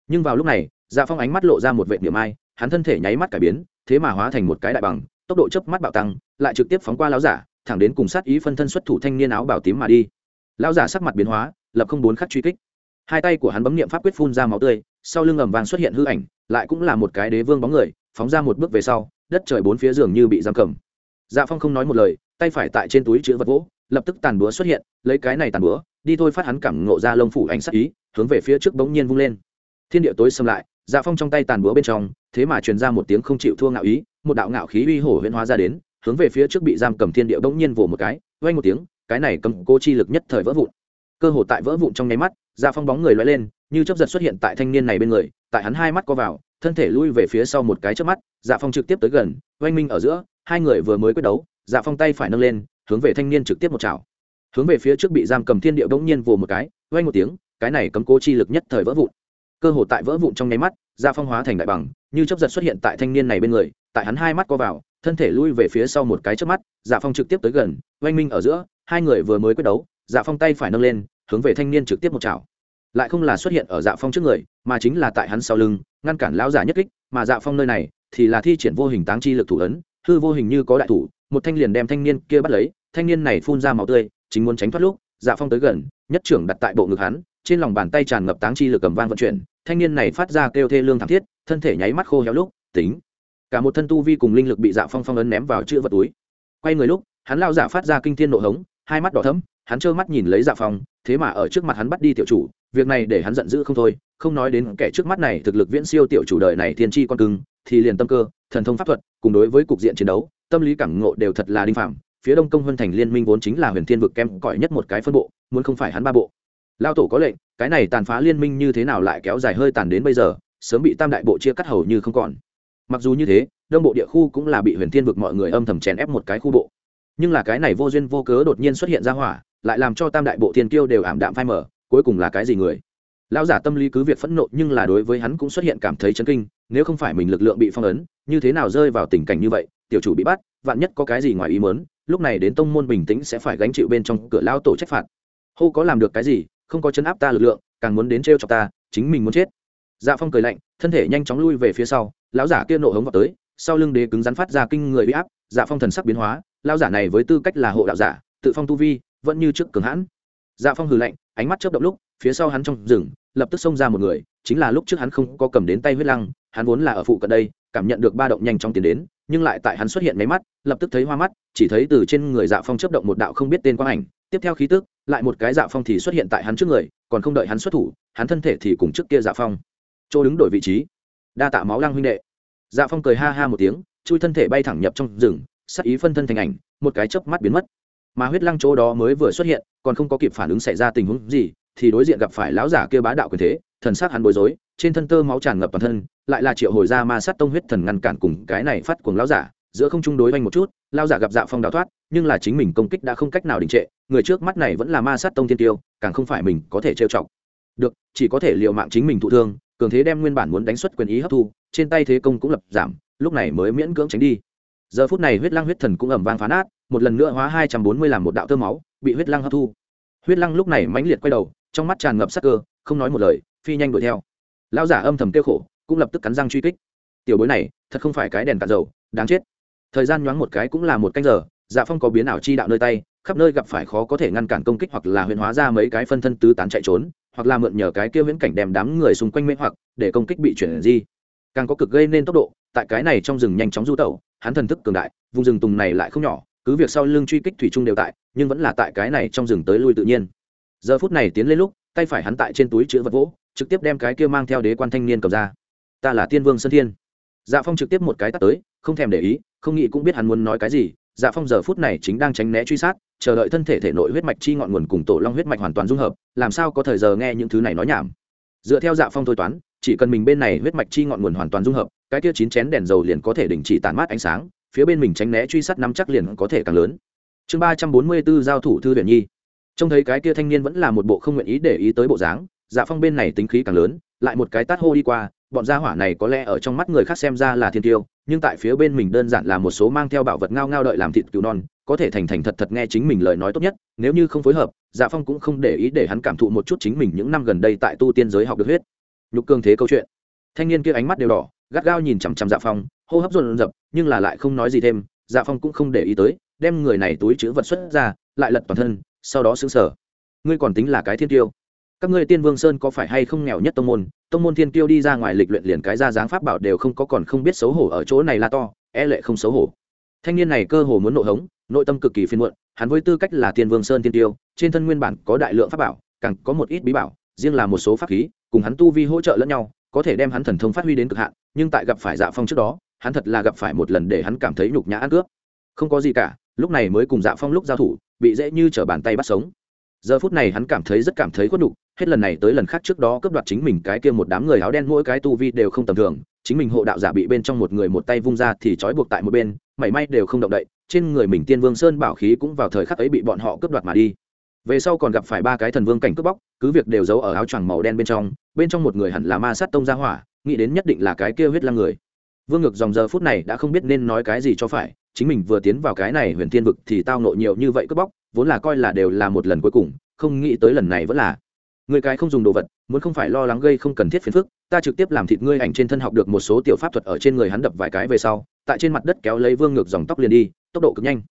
Nhưng vào lúc này dạ phong ánh mắt lộ ra một vệ niệm ai, hắn thân thể nháy mắt cải biến, thế mà hóa thành một cái đại bằng, tốc độ chớp mắt bạo tăng, lại trực tiếp phóng qua lão giả, thẳng đến cùng sát ý phân thân xuất thủ thanh niên áo bảo tím mà đi lão giả sắc mặt biến hóa, lập không bốn khắc truy kích. Hai tay của hắn bấm niệm pháp quyết phun ra máu tươi, sau lưng ầm vàng xuất hiện hư ảnh, lại cũng là một cái đế vương bóng người, phóng ra một bước về sau, đất trời bốn phía giường như bị giam cầm. Dạ phong không nói một lời, tay phải tại trên túi chữ vật gỗ, lập tức tàn búa xuất hiện, lấy cái này tàn búa, đi thôi phát hắn cảm ngộ ra lông phủ ảnh sắc ý, hướng về phía trước bỗng nhiên vung lên. Thiên địa tối xâm lại dạ phong trong tay tàn búa bên trong, thế mà truyền ra một tiếng không chịu thua ngạo ý, một đạo ngạo khí uy hổ huyễn hóa ra đến, hướng về phía trước bị giam cầm thiên địa bỗng nhiên vồ một cái vay một tiếng cái này cầm cô chi lực nhất thời vỡ vụn. Cơ hồ tại vỡ vụn trong nháy mắt dạ phong bóng người loay lên, như chấp giật xuất hiện tại thanh niên này bên người, tại hắn hai mắt co vào, thân thể lui về phía sau một cái trước mắt dạ phong trực tiếp tới gần, oanh minh ở giữa, hai người vừa mới quyết đấu dạ phong tay phải nâng lên, hướng về thanh niên trực tiếp một chảo. Hướng về phía trước bị giam cầm thiên địa bỗng nhiên vồ một cái, oanh một tiếng, cái này cấm cố chi lực nhất thời vỡ vụn. Cơ hồ tại vỡ vụn trong nháy mắt dạ phong hóa thành đại bằng, như chấp giật xuất hiện tại thanh niên này bên người, tại hắn hai mắt co vào, thân thể lui về phía sau một cái trước mắt dạ phong trực tiếp tới gần, oanh minh ở giữa hai người vừa mới quyết đấu dạ phong tay phải nâng lên, hướng về thanh niên trực tiếp một chảo. Lại không là xuất hiện ở dạ phong trước người, mà chính là tại hắn sau lưng, ngăn cản lão giả nhất kích, mà dạ phong nơi này thì là thi triển vô hình táng chi lực thủ ấn, hư vô hình như có đại thủ, một thanh liền đem thanh niên kia bắt lấy, thanh niên này phun ra máu tươi, chính muốn tránh thoát lúc dạ phong tới gần, nhất trưởng đặt tại bộ ngực hắn, trên lòng bàn tay tràn ngập táng chi lực cầm vang vận chuyển, thanh niên này phát ra kêu thê lương thảm thiết, thân thể nháy mắt khô héo lúc, tính. Cả một thân tu vi cùng linh lực bị dạ phong phong ấn ném vào chữ vật túi. Quay người lúc, hắn lao giả phát ra kinh thiên nộ hống hai mắt đỏ thẫm, hắn trơ mắt nhìn lấy dạ phong thế mà ở trước mặt hắn bắt đi tiểu chủ, việc này để hắn giận dữ không thôi, không nói đến kẻ trước mắt này thực lực viễn siêu tiểu chủ đời này thiên tri con cưng, thì liền tâm cơ, thần thông pháp thuật, cùng đối với cục diện chiến đấu, tâm lý cảm ngộ đều thật là đinh phạm, phía đông công vân thành liên minh vốn chính là huyền thiên vực kem cỏi nhất một cái phân bộ, muốn không phải hắn ba bộ. Lao tổ có lệnh, cái này tàn phá liên minh như thế nào lại kéo dài hơi tàn đến bây giờ, sớm bị tam đại bộ chia cắt hầu như không còn. Mặc dù như thế, đông bộ địa khu cũng là bị huyền thiên vực mọi người âm thầm chèn ép một cái khu bộ nhưng là cái này vô duyên vô cớ đột nhiên xuất hiện ra hỏa, lại làm cho tam đại bộ thiên kiêu đều ảm đạm phai mở cuối cùng là cái gì người? Lão giả tâm lý cứ việc phẫn nộ nhưng là đối với hắn cũng xuất hiện cảm thấy chấn kinh, nếu không phải mình lực lượng bị phong ấn, như thế nào rơi vào tình cảnh như vậy, tiểu chủ bị bắt, vạn nhất có cái gì ngoài ý mớn lúc này đến tông môn bình tĩnh sẽ phải gánh chịu bên trong cửa lao tổ trách phạt. Hô có làm được cái gì, không có chấn áp ta lực lượng, càng muốn đến t r cho ta, chính mình muốn chết. Dạ phong cười lạnh, thân thể nhanh chóng lui về phía sau, lão giả kia nộ hống vào tới, sau lưng đế cứng rắn phát ra kinh người bị áp dạ phong thần sắc biến hóa lão giả này với tư cách là hộ đạo giả, tự phong tu vi, vẫn như trước cường hãn. Dạ phong hừ lạnh, ánh mắt chớp động lúc, phía sau hắn trong rừng, lập tức xông ra một người, chính là lúc trước hắn không có cầm đến tay huyết lăng, hắn vốn là ở phụ cận đây, cảm nhận được ba động nhanh trong tiến đến, nhưng lại tại hắn xuất hiện mấy mắt, lập tức thấy hoa mắt, chỉ thấy từ trên người dạ phong chớp động một đạo không biết tên quang ảnh, tiếp theo khí tức, lại một cái dạ phong thì xuất hiện tại hắn trước người, còn không đợi hắn xuất thủ, hắn thân thể thì cùng trước kia dạ phong chỗ đứng đổi vị trí. Đa tạ máu lăng huynh đệ. Dạ phong cười ha ha một tiếng, chui thân thể bay thẳng nhập trong rừng sắc ý phân thân thành ảnh, một cái chớp mắt biến mất. Mà huyết lăng chỗ đó mới vừa xuất hiện, còn không có kịp phản ứng xảy ra tình huống gì, thì đối diện gặp phải lão giả kia bá đạo quyền thế, thần sắc hắn bối rối, trên thân tơ máu tràn ngập toàn thân, lại là triệu hồi ra ma sát tông huyết thần ngăn cản cùng cái này phát cuồng lão giả, giữa không trung đối oanh một chút, lão giả gặp dạ phong đào thoát, nhưng là chính mình công kích đã không cách nào đình trệ, người trước mắt này vẫn là ma sát tông thiên tiêu, càng không phải mình có thể trêu chọc. Được, chỉ có thể liều mạng chính mình thụ thương, cường thế đem nguyên bản muốn đánh xuất quyền ý hấp thu, trên tay thế công cũng lập giảm, lúc này mới miễn cưỡng tránh đi giờ phút này huyết lăng huyết thần cũng ẩm vang phá nát, một lần nữa hóa hai trăm bốn mươi làm một đạo tơ máu, bị huyết lăng hấp thu. Huyết lăng lúc này mãnh liệt quay đầu, trong mắt tràn ngập sắc cơ, không nói một lời, phi nhanh đuổi theo. Lão giả âm thầm kêu khổ, cũng lập tức cắn răng truy kích. Tiểu bối này, thật không phải cái đèn cạn dầu, đáng chết. Thời gian nhoáng một cái cũng là một canh giờ dạ phong có biến ảo chi đạo nơi tay, khắp nơi gặp phải khó có thể ngăn cản công kích hoặc là huyền hóa ra mấy cái phân thân tứ tán chạy trốn, hoặc là mượn nhờ cái kia viễn cảnh đem đám người xung quanh mê hoặc, để công kích bị chuyển di. Càng có cực gây nên tốc độ, tại cái này trong rừng nhanh chóng du tẩu hắn thần thức cường đại, vùng rừng tùng này lại không nhỏ, cứ việc sau lưng truy kích thủy trung đều tại, nhưng vẫn là tại cái này trong rừng tới lui tự nhiên. Giờ phút này tiến lên lúc, tay phải hắn tại trên túi chữ vật vỗ trực tiếp đem cái kia mang theo đế quan thanh niên cầm ra. Ta là tiên vương sơn thiên. Dạ phong trực tiếp một cái tắt tới, không thèm để ý, không nghĩ cũng biết hắn muốn nói cái gì. Dạ phong giờ phút này chính đang tránh né truy sát, chờ đợi thân thể thể nội huyết mạch chi ngọn nguồn cùng tổ long huyết mạch hoàn toàn dung hợp, làm sao có thời giờ nghe những thứ này nói nhảm. Dựa theo dạ phong thôi toán, chỉ cần mình bên này huyết mạch chi ngọn nguồn hoàn toàn dung hợp cái kia chín chén đèn dầu liền có thể đình chỉ tàn mát ánh sáng, phía bên mình tránh né truy sát năm chắc liền có thể càng lớn. Chương ba trăm bốn mươi b ố giao thủ thư viện nhi. Trông thấy cái kia thanh niên vẫn là một bộ không nguyện ý để ý tới bộ dáng dạ phong bên này tính khí càng lớn, lại một cái tát hô đi qua, bọn gia hỏa này có lẽ ở trong mắt người khác xem ra là thiên tiêu, nhưng tại phía bên mình đơn giản là một số mang theo bảo vật ngao ngao đợi làm thịt cứu non, có thể thành thành thật thật nghe chính mình lời nói tốt nhất, nếu như không phối hợp dạ phong cũng không để ý để hắn cảm thụ một chút chính mình những năm gần đây tại tu tiên giới học được huyết. Nhục cương thế câu chuyện. Thanh niên kia ánh mắt đều đỏ gắt gao nhìn chằm chằm dạ phong, hô hấp dồn dập, nhưng là lại không nói gì thêm dạ phong cũng không để ý tới, đem người này túi chữ vật xuất ra, lại lật toàn thân, sau đó xứng sở ngươi còn tính là cái thiên tiêu các ngươi tiên vương sơn có phải hay không nghèo nhất tông môn? Tông môn thiên tiêu đi ra ngoài lịch luyện liền cái ra dáng pháp bảo đều không có còn không biết xấu hổ ở chỗ này là to e lệ không xấu hổ. Thanh niên này cơ hồ muốn nội hống, nội tâm cực kỳ phiên muộn, hắn với tư cách là tiên vương sơn tiên tiêu trên thân nguyên bản có đại lượng pháp bảo, càng có một ít bí bảo, riêng là một số pháp khí, cùng hắn tu vi hỗ trợ lẫn nhau có thể đem hắn thần thông phát huy đến cực hạn, nhưng tại gặp phải dạ phong trước đó, hắn thật là gặp phải một lần để hắn cảm thấy nhục nhã ăn cướp. Không có gì cả, lúc này mới cùng dạ phong lúc giao thủ, bị dễ như t r ở bàn tay bắt sống. Giờ phút này hắn cảm thấy rất cảm thấy khuất đục hết lần này tới lần khác trước đó cướp đoạt chính mình cái kia một đám người áo đen mỗi cái tu vi đều không tầm thường, chính mình hộ đạo giả bị bên trong một người một tay vung ra thì trói buộc tại một bên, mảy may đều không động đậy, trên người mình tiên vương sơn bảo khí cũng vào thời khắc ấy bị bọn họ cướp đoạt mà đi về sau còn gặp phải ba cái thần vương cảnh cướp bóc, cứ việc đều giấu ở áo choàng màu đen bên trong bên trong một người hẳn là ma sát tông gia hỏa, nghĩ đến nhất định là cái kia huyết lang người. Vương ngược dòng giờ phút này đã không biết nên nói cái gì cho phải, chính mình vừa tiến vào cái này huyền thiên vực thì tao nộ nhiều như vậy cướp bóc, vốn là coi là đều là một lần cuối cùng, không nghĩ tới lần này vẫn là. Người cái không dùng đồ vật, muốn không phải lo lắng gây không cần thiết phiền phức, ta trực tiếp làm thịt ngươi ảnh trên thân học được một số tiểu pháp thuật ở trên người hắn đập vài cái về sau, tại trên mặt đất kéo lấy vương ngược dòng tóc liền đi, tốc độ cực nhanh.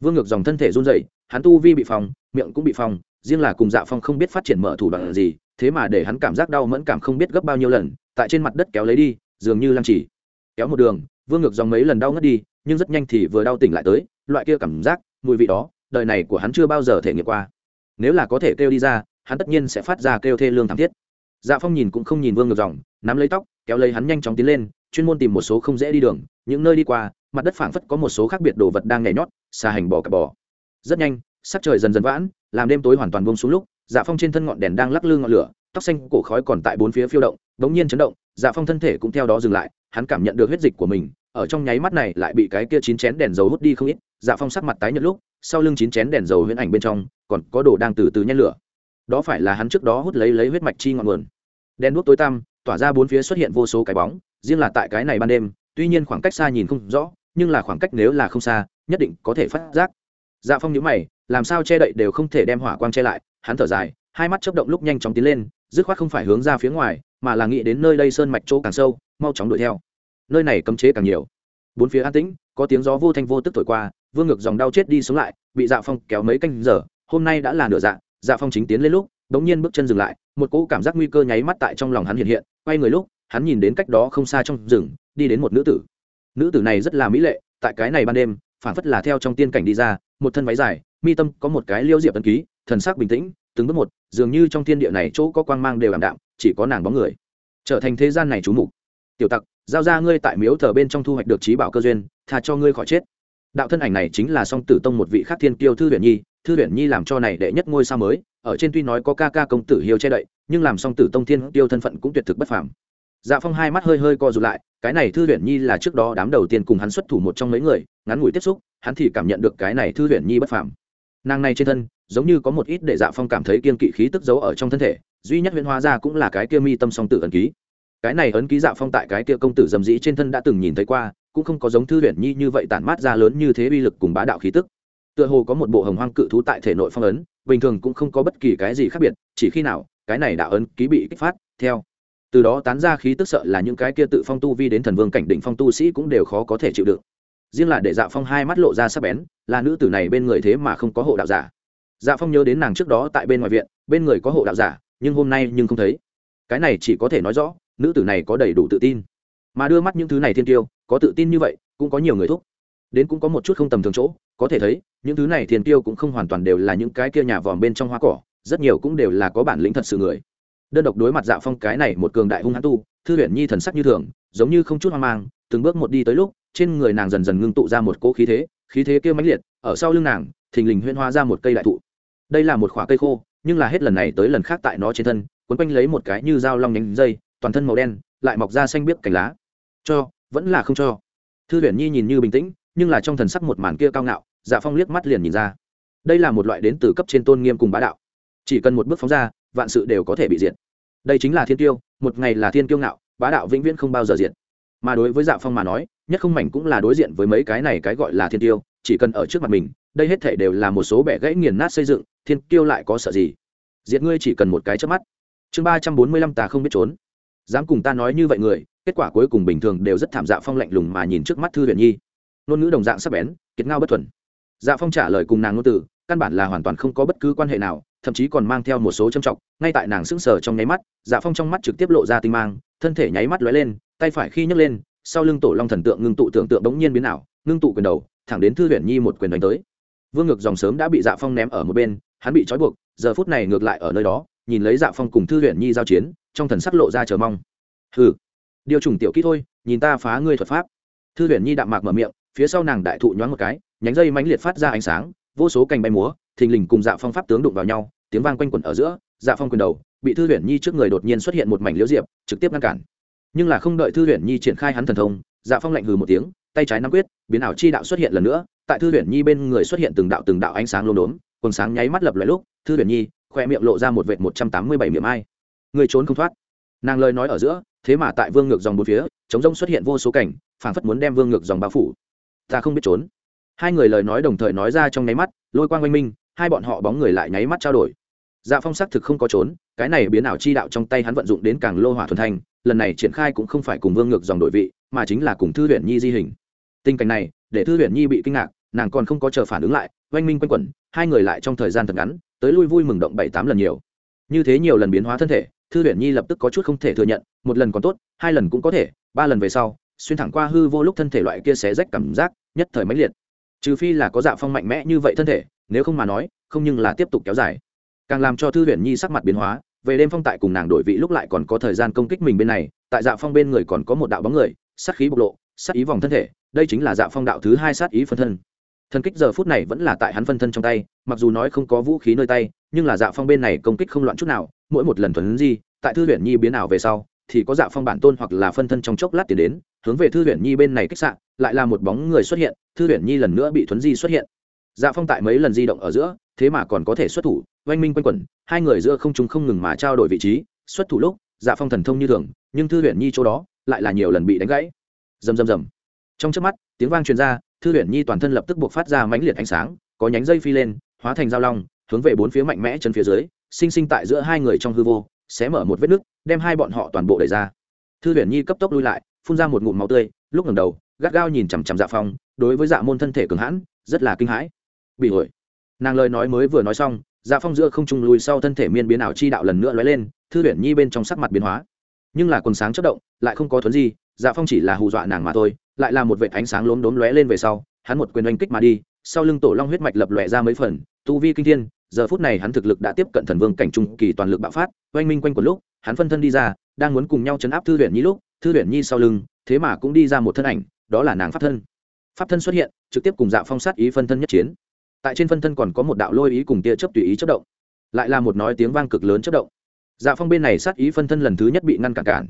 Vương ngược dòng thân thể run dậy hắn tu vi bị phòng miệng cũng bị phòng riêng là cùng dạ phong không biết phát triển mở thủ đoạn gì, thế mà để hắn cảm giác đau mẫn cảm không biết gấp bao nhiêu lần, tại trên mặt đất kéo lấy đi, dường như lăng chỉ kéo một đường, vương ngược dòng mấy lần đau ngất đi, nhưng rất nhanh thì vừa đau tỉnh lại tới, loại kia cảm giác, mùi vị đó, đời này của hắn chưa bao giờ thể nghiệm qua. Nếu là có thể kêu đi ra, hắn tất nhiên sẽ phát ra kêu thê lương thảm thiết. Dạ phong nhìn cũng không nhìn vương ngược dòng, nắm lấy tóc, kéo lấy hắn nhanh chóng tiến lên, chuyên môn tìm một số không dễ đi đường, những nơi đi qua, mặt đất phảng phất có một số khác biệt đồ vật đang nhảy nhót, xa hành bò cặp bò rất nhanh, sắc trời dần dần vãn, làm đêm tối hoàn toàn buông xuống lúc dạ phong trên thân ngọn đèn đang lắc lư ngọn lửa, tóc xanh cổ khói còn tại bốn phía phiêu động, bỗng nhiên chấn động dạ phong thân thể cũng theo đó dừng lại, hắn cảm nhận được huyết dịch của mình, ở trong nháy mắt này lại bị cái kia chín chén đèn dầu hút đi không ít dạ phong sắc mặt tái nhợt lúc, sau lưng chín chén đèn dầu huyễn ảnh bên trong, còn có đồ đang từ từ nhen lửa. Đó phải là hắn trước đó hút lấy lấy huyết mạch chi ngọn nguồn. Đèn đuốc tối tăm, tỏa ra bốn phía xuất hiện vô số cái bóng, riêng là tại cái này ban đêm, tuy nhiên khoảng cách xa nhìn không rõ, nhưng là khoảng cách nếu là không xa, nhất định có thể phát giác dạ phong nhíu mày, làm sao che đậy đều không thể đem hỏa quang che lại, hắn thở dài, hai mắt chớp động lúc nhanh chóng tiến lên, dứt khoát không phải hướng ra phía ngoài, mà là nghĩ đến nơi đây sơn mạch chỗ càng sâu, mau chóng đuổi theo. Nơi này cấm chế càng nhiều. Bốn phía an tĩnh, có tiếng gió vô thanh vô tức thổi qua, vương ngược dòng đau chết đi sống lại, bị dạ phong kéo mấy canh giờ, hôm nay đã là nửa dạ dạ phong chính tiến lên lúc, đống nhiên bước chân dừng lại, một cỗ cảm giác nguy cơ nháy mắt tại trong lòng hắn hiện hiện, quay người lúc, hắn nhìn đến cách đó không xa trong rừng, đi đến một nữ tử. Nữ tử này rất là mỹ lệ, tại cái này ban đêm phản phất là theo trong tiên cảnh đi ra một thân váy dài, mi tâm có một cái liêu diệp ấn ký, thần sắc bình tĩnh, từng bước một, dường như trong thiên địa này chỗ có quang mang đều ảm đạm, chỉ có nàng bóng người. Trở thành thế gian này chú mục. Tiểu tặc, giao ra ngươi tại miếu thờ bên trong thu hoạch được trí bảo cơ duyên, tha cho ngươi khỏi chết. Đạo thân ảnh này chính là song tử tông một vị khắc thiên kiêu thư huyện nhi. Thư huyện nhi làm cho này đệ nhất ngôi sao mới, ở trên tuy nói có ca ca công tử hiếu che đậy, nhưng làm song tử tông thiên tiêu thân phận cũng tuyệt thực bất phàm. Dạ phong hai mắt hơi hơi co rụt lại, cái này thư huyện nhi là trước đó đám đầu tiên cùng hắn xuất thủ một trong mấy người, ngắn ngủi tiếp xúc hắn thì cảm nhận được cái này thư huyền nhi bất phàm. Nàng này trên thân, giống như có một ít để dạ phong cảm thấy kiên kỵ khí tức giấu ở trong thân thể, duy nhất huyện hóa ra cũng là cái kia mi tâm song tử ấn ký. Cái này ấn ký dạ phong tại cái kia công tử dầm dĩ trên thân đã từng nhìn thấy qua, cũng không có giống thư huyền nhi như vậy tản mát ra lớn như thế uy lực cùng bá đạo khí tức. Tựa hồ có một bộ hồng hoang cự thú tại thể nội phong ấn, bình thường cũng không có bất kỳ cái gì khác biệt, chỉ khi nào, cái này đạo ấn ký bị kích phát, theo. Từ đó tán ra khí tức sợ là những cái kia tự phong tu vi đến thần vương cảnh đỉnh phong tu sĩ cũng đều khó có thể chịu đựng riêng là để dạ phong hai mắt lộ ra sắc bén, là nữ tử này bên người thế mà không có hộ đạo giả. Dạ phong nhớ đến nàng trước đó tại bên ngoài viện, bên người có hộ đạo giả, nhưng hôm nay nhưng không thấy. Cái này chỉ có thể nói rõ, nữ tử này có đầy đủ tự tin. Mà đưa mắt những thứ này thiên tiêu, có tự tin như vậy, cũng có nhiều người thúc. Đến cũng có một chút không tầm thường chỗ, có thể thấy, những thứ này thiên tiêu cũng không hoàn toàn đều là những cái kia nhà vòm bên trong hoa cỏ, rất nhiều cũng đều là có bản lĩnh thật sự người. Đơn độc đối mặt dạ phong cái này một cường đại hung hãn tu, thư huyện nhi thần sắc như thường, giống như không chút hoang mang, từng bước một đi tới lúc trên người nàng dần dần ngưng tụ ra một cỗ khí thế khí thế kia mãnh liệt, ở sau lưng nàng, thình lình huyên hoa ra một cây đại thụ. Đây là một khoả cây khô, nhưng là hết lần này tới lần khác tại nó trên thân quấn quanh lấy một cái như dao long nhánh dây, toàn thân màu đen, lại mọc ra xanh biếc cành lá. Cho, vẫn là không cho. Thư huyền nhi nhìn như bình tĩnh, nhưng là trong thần sắc một màn kia cao ngạo dạ phong liếc mắt liền nhìn ra. Đây là một loại đến từ cấp trên tôn nghiêm cùng bá đạo. Chỉ cần một bước phóng ra, vạn sự đều có thể bị diệt. Đây chính là thiên tiêu một ngày là thiên tiêu ngạo, bá đạo vĩnh viễn không bao giờ diệt mà đối với dạ phong mà nói, nhất không mảnh cũng là đối diện với mấy cái này cái gọi là thiên tiêu, chỉ cần ở trước mặt mình, đây hết thể đều là một số bẻ gãy nghiền nát xây dựng, thiên tiêu lại có sợ gì? Diệt ngươi chỉ cần một cái trước mắt. Chương ba trăm bốn mươi lăm ta không biết trốn. Dám cùng ta nói như vậy người, kết quả cuối cùng bình thường đều rất thảm dạ phong lạnh lùng mà nhìn trước mắt thư huyền nhi. Ngôn ngữ đồng dạng sắc bén, kiệt ngao bất thuần. Dạ phong trả lời cùng nàng ngôn từ, căn bản là hoàn toàn không có bất cứ quan hệ nào thậm chí còn mang theo một số châm trọng ngay tại nàng sững sờ trong nháy mắt dạ phong trong mắt trực tiếp lộ ra tinh mang, thân thể nháy mắt lóe lên, tay phải khi nhấc lên, sau lưng tổ long thần tượng ngưng tụ tưởng tượng bỗng nhiên biến ảo, ngưng tụ quyền đầu, thẳng đến thư huyền nhi một quyền đánh tới. Vương ngược dòng sớm đã bị dạ phong ném ở một bên, hắn bị trói buộc, giờ phút này ngược lại ở nơi đó, nhìn lấy dạ phong cùng thư huyền nhi giao chiến, trong thần sắc lộ ra chờ mong. Hừ, điều trùng tiểu kỹ thôi, nhìn ta phá ngươi thuật pháp. Thư huyền nhi đạm mạc mở miệng, phía sau nàng đại thụ nhoáng một cái, nhánh dây mãnh liệt phát ra ánh sáng, vô số cành bay múa thình lình cùng dạ phong pháp tướng đụng vào nhau, tiếng vang quanh quẩn ở giữa dạ phong quyền đầu, bị thư huyền nhi trước người đột nhiên xuất hiện một mảnh liễu diệp, trực tiếp ngăn cản. Nhưng là không đợi thư huyền nhi triển khai hắn thần thông dạ phong lạnh hừ một tiếng, tay trái nắm quyết, biến ảo chi đạo xuất hiện lần nữa, tại thư huyền nhi bên người xuất hiện từng đạo từng đạo ánh sáng lốm đốm, quần sáng nháy mắt lập lại lúc, thư huyền nhi khoe miệng lộ ra một vệt một trăm tám mươi bảy miệng ai. Người trốn không thoát. Nàng lời nói ở giữa, thế mà tại vương ngược dòng bốn phía, chống rông xuất hiện vô số cảnh, phảng phất muốn đem vương ngược dòng bao phủ. Ta không biết trốn. Hai người lời nói đồng thời nói ra trong nháy mắt, lôi quang oanh minh hai bọn họ bóng người lại nháy mắt trao đổi. Dạ phong xác thực không có trốn, cái này biến ảo chi đạo trong tay hắn vận dụng đến càng lô hỏa thuần thanh, lần này triển khai cũng không phải cùng vương ngược dòng đội vị, mà chính là cùng thư huyện nhi di hình. Tình cảnh này, để thư huyện nhi bị kinh ngạc, nàng còn không có chờ phản ứng lại, oanh minh quanh quẩn, hai người lại trong thời gian thật ngắn, tới lui vui mừng động bảy tám lần nhiều. Như thế nhiều lần biến hóa thân thể, thư huyện nhi lập tức có chút không thể thừa nhận, một lần còn tốt, hai lần cũng có thể, ba lần về sau, xuyên thẳng qua hư vô lúc thân thể loại kia xé rách cảm giác, nhất thời mãnh liệt. Trừ phi là có dạ phong mạnh mẽ như vậy thân thể nếu không mà nói, không nhưng là tiếp tục kéo dài. Càng làm cho thư huyền nhi sắc mặt biến hóa, về đêm phong tại cùng nàng đổi vị lúc lại còn có thời gian công kích mình bên này, tại dạ phong bên người còn có một đạo bóng người, sát khí bộc lộ, sát ý vòng thân thể, đây chính là dạ phong đạo thứ hai sát ý phân thân. Thân kích giờ phút này vẫn là tại hắn phân thân trong tay, mặc dù nói không có vũ khí nơi tay, nhưng là dạ phong bên này công kích không loạn chút nào, mỗi một lần thuần di, tại thư huyền nhi biến ảo về sau, thì có dạ phong bản tôn hoặc là phân thân trong chốc lát tiến đến, hướng về thư huyền nhi bên này kích sạn lại là một bóng người xuất hiện, thư huyền nhi lần nữa bị thuấn di xuất hiện dạ phong tại mấy lần di động ở giữa, thế mà còn có thể xuất thủ, oanh minh quanh quẩn, hai người giữa không chúng không ngừng mà trao đổi vị trí, xuất thủ lúc dạ phong thần thông như thường, nhưng thư Huyền nhi chỗ đó, lại là nhiều lần bị đánh gãy. Rầm rầm rầm. Trong trước mắt, tiếng vang truyền ra, thư Huyền nhi toàn thân lập tức buộc phát ra mãnh liệt ánh sáng, có nhánh dây phi lên, hóa thành dao long, hướng về bốn phía mạnh mẽ chân phía dưới, sinh sinh tại giữa hai người trong hư vô, xé mở một vết nứt, đem hai bọn họ toàn bộ đẩy ra. Thư Huyền nhi cấp tốc lui lại, phun ra một ngụm máu tươi, lúc ngẩng đầu, gắt gao nhìn chằm chằm dạ phong, đối với dạ môn thân thể cường hãn, rất là kinh hãi bị ổi. Nàng lời nói mới vừa nói xong dạ phong giữa không trung lùi sau thân thể miên biến ảo chi đạo lần nữa lóe lên, thư Tuyển nhi bên trong sắc mặt biến hóa. Nhưng là quần sáng chất động, lại không có thuấn gì dạ phong chỉ là hù dọa nàng mà thôi, lại là một vệ ánh sáng lốm đốm lóe lên về sau, hắn một quyền oanh kích mà đi, sau lưng tổ long huyết mạch lập lòe ra mấy phần, tu vi kinh thiên, giờ phút này hắn thực lực đã tiếp cận thần vương cảnh trung kỳ toàn lực bạo phát, oanh minh quanh quần lúc, hắn phân thân đi ra, đang muốn cùng nhau chấn áp thư Tuyển nhi lúc, thư Tuyển nhi sau lưng, thế mà cũng đi ra một thân ảnh, đó là nàng pháp thân. Pháp thân xuất hiện, trực tiếp cùng dạ phong sát ý phân thân nhất chiến tại trên phân thân còn có một đạo lôi ý cùng tia chấp tùy ý chất động, lại là một nói tiếng vang cực lớn chất động. Dạ phong bên này sát ý phân thân lần thứ nhất bị ngăn cản cản.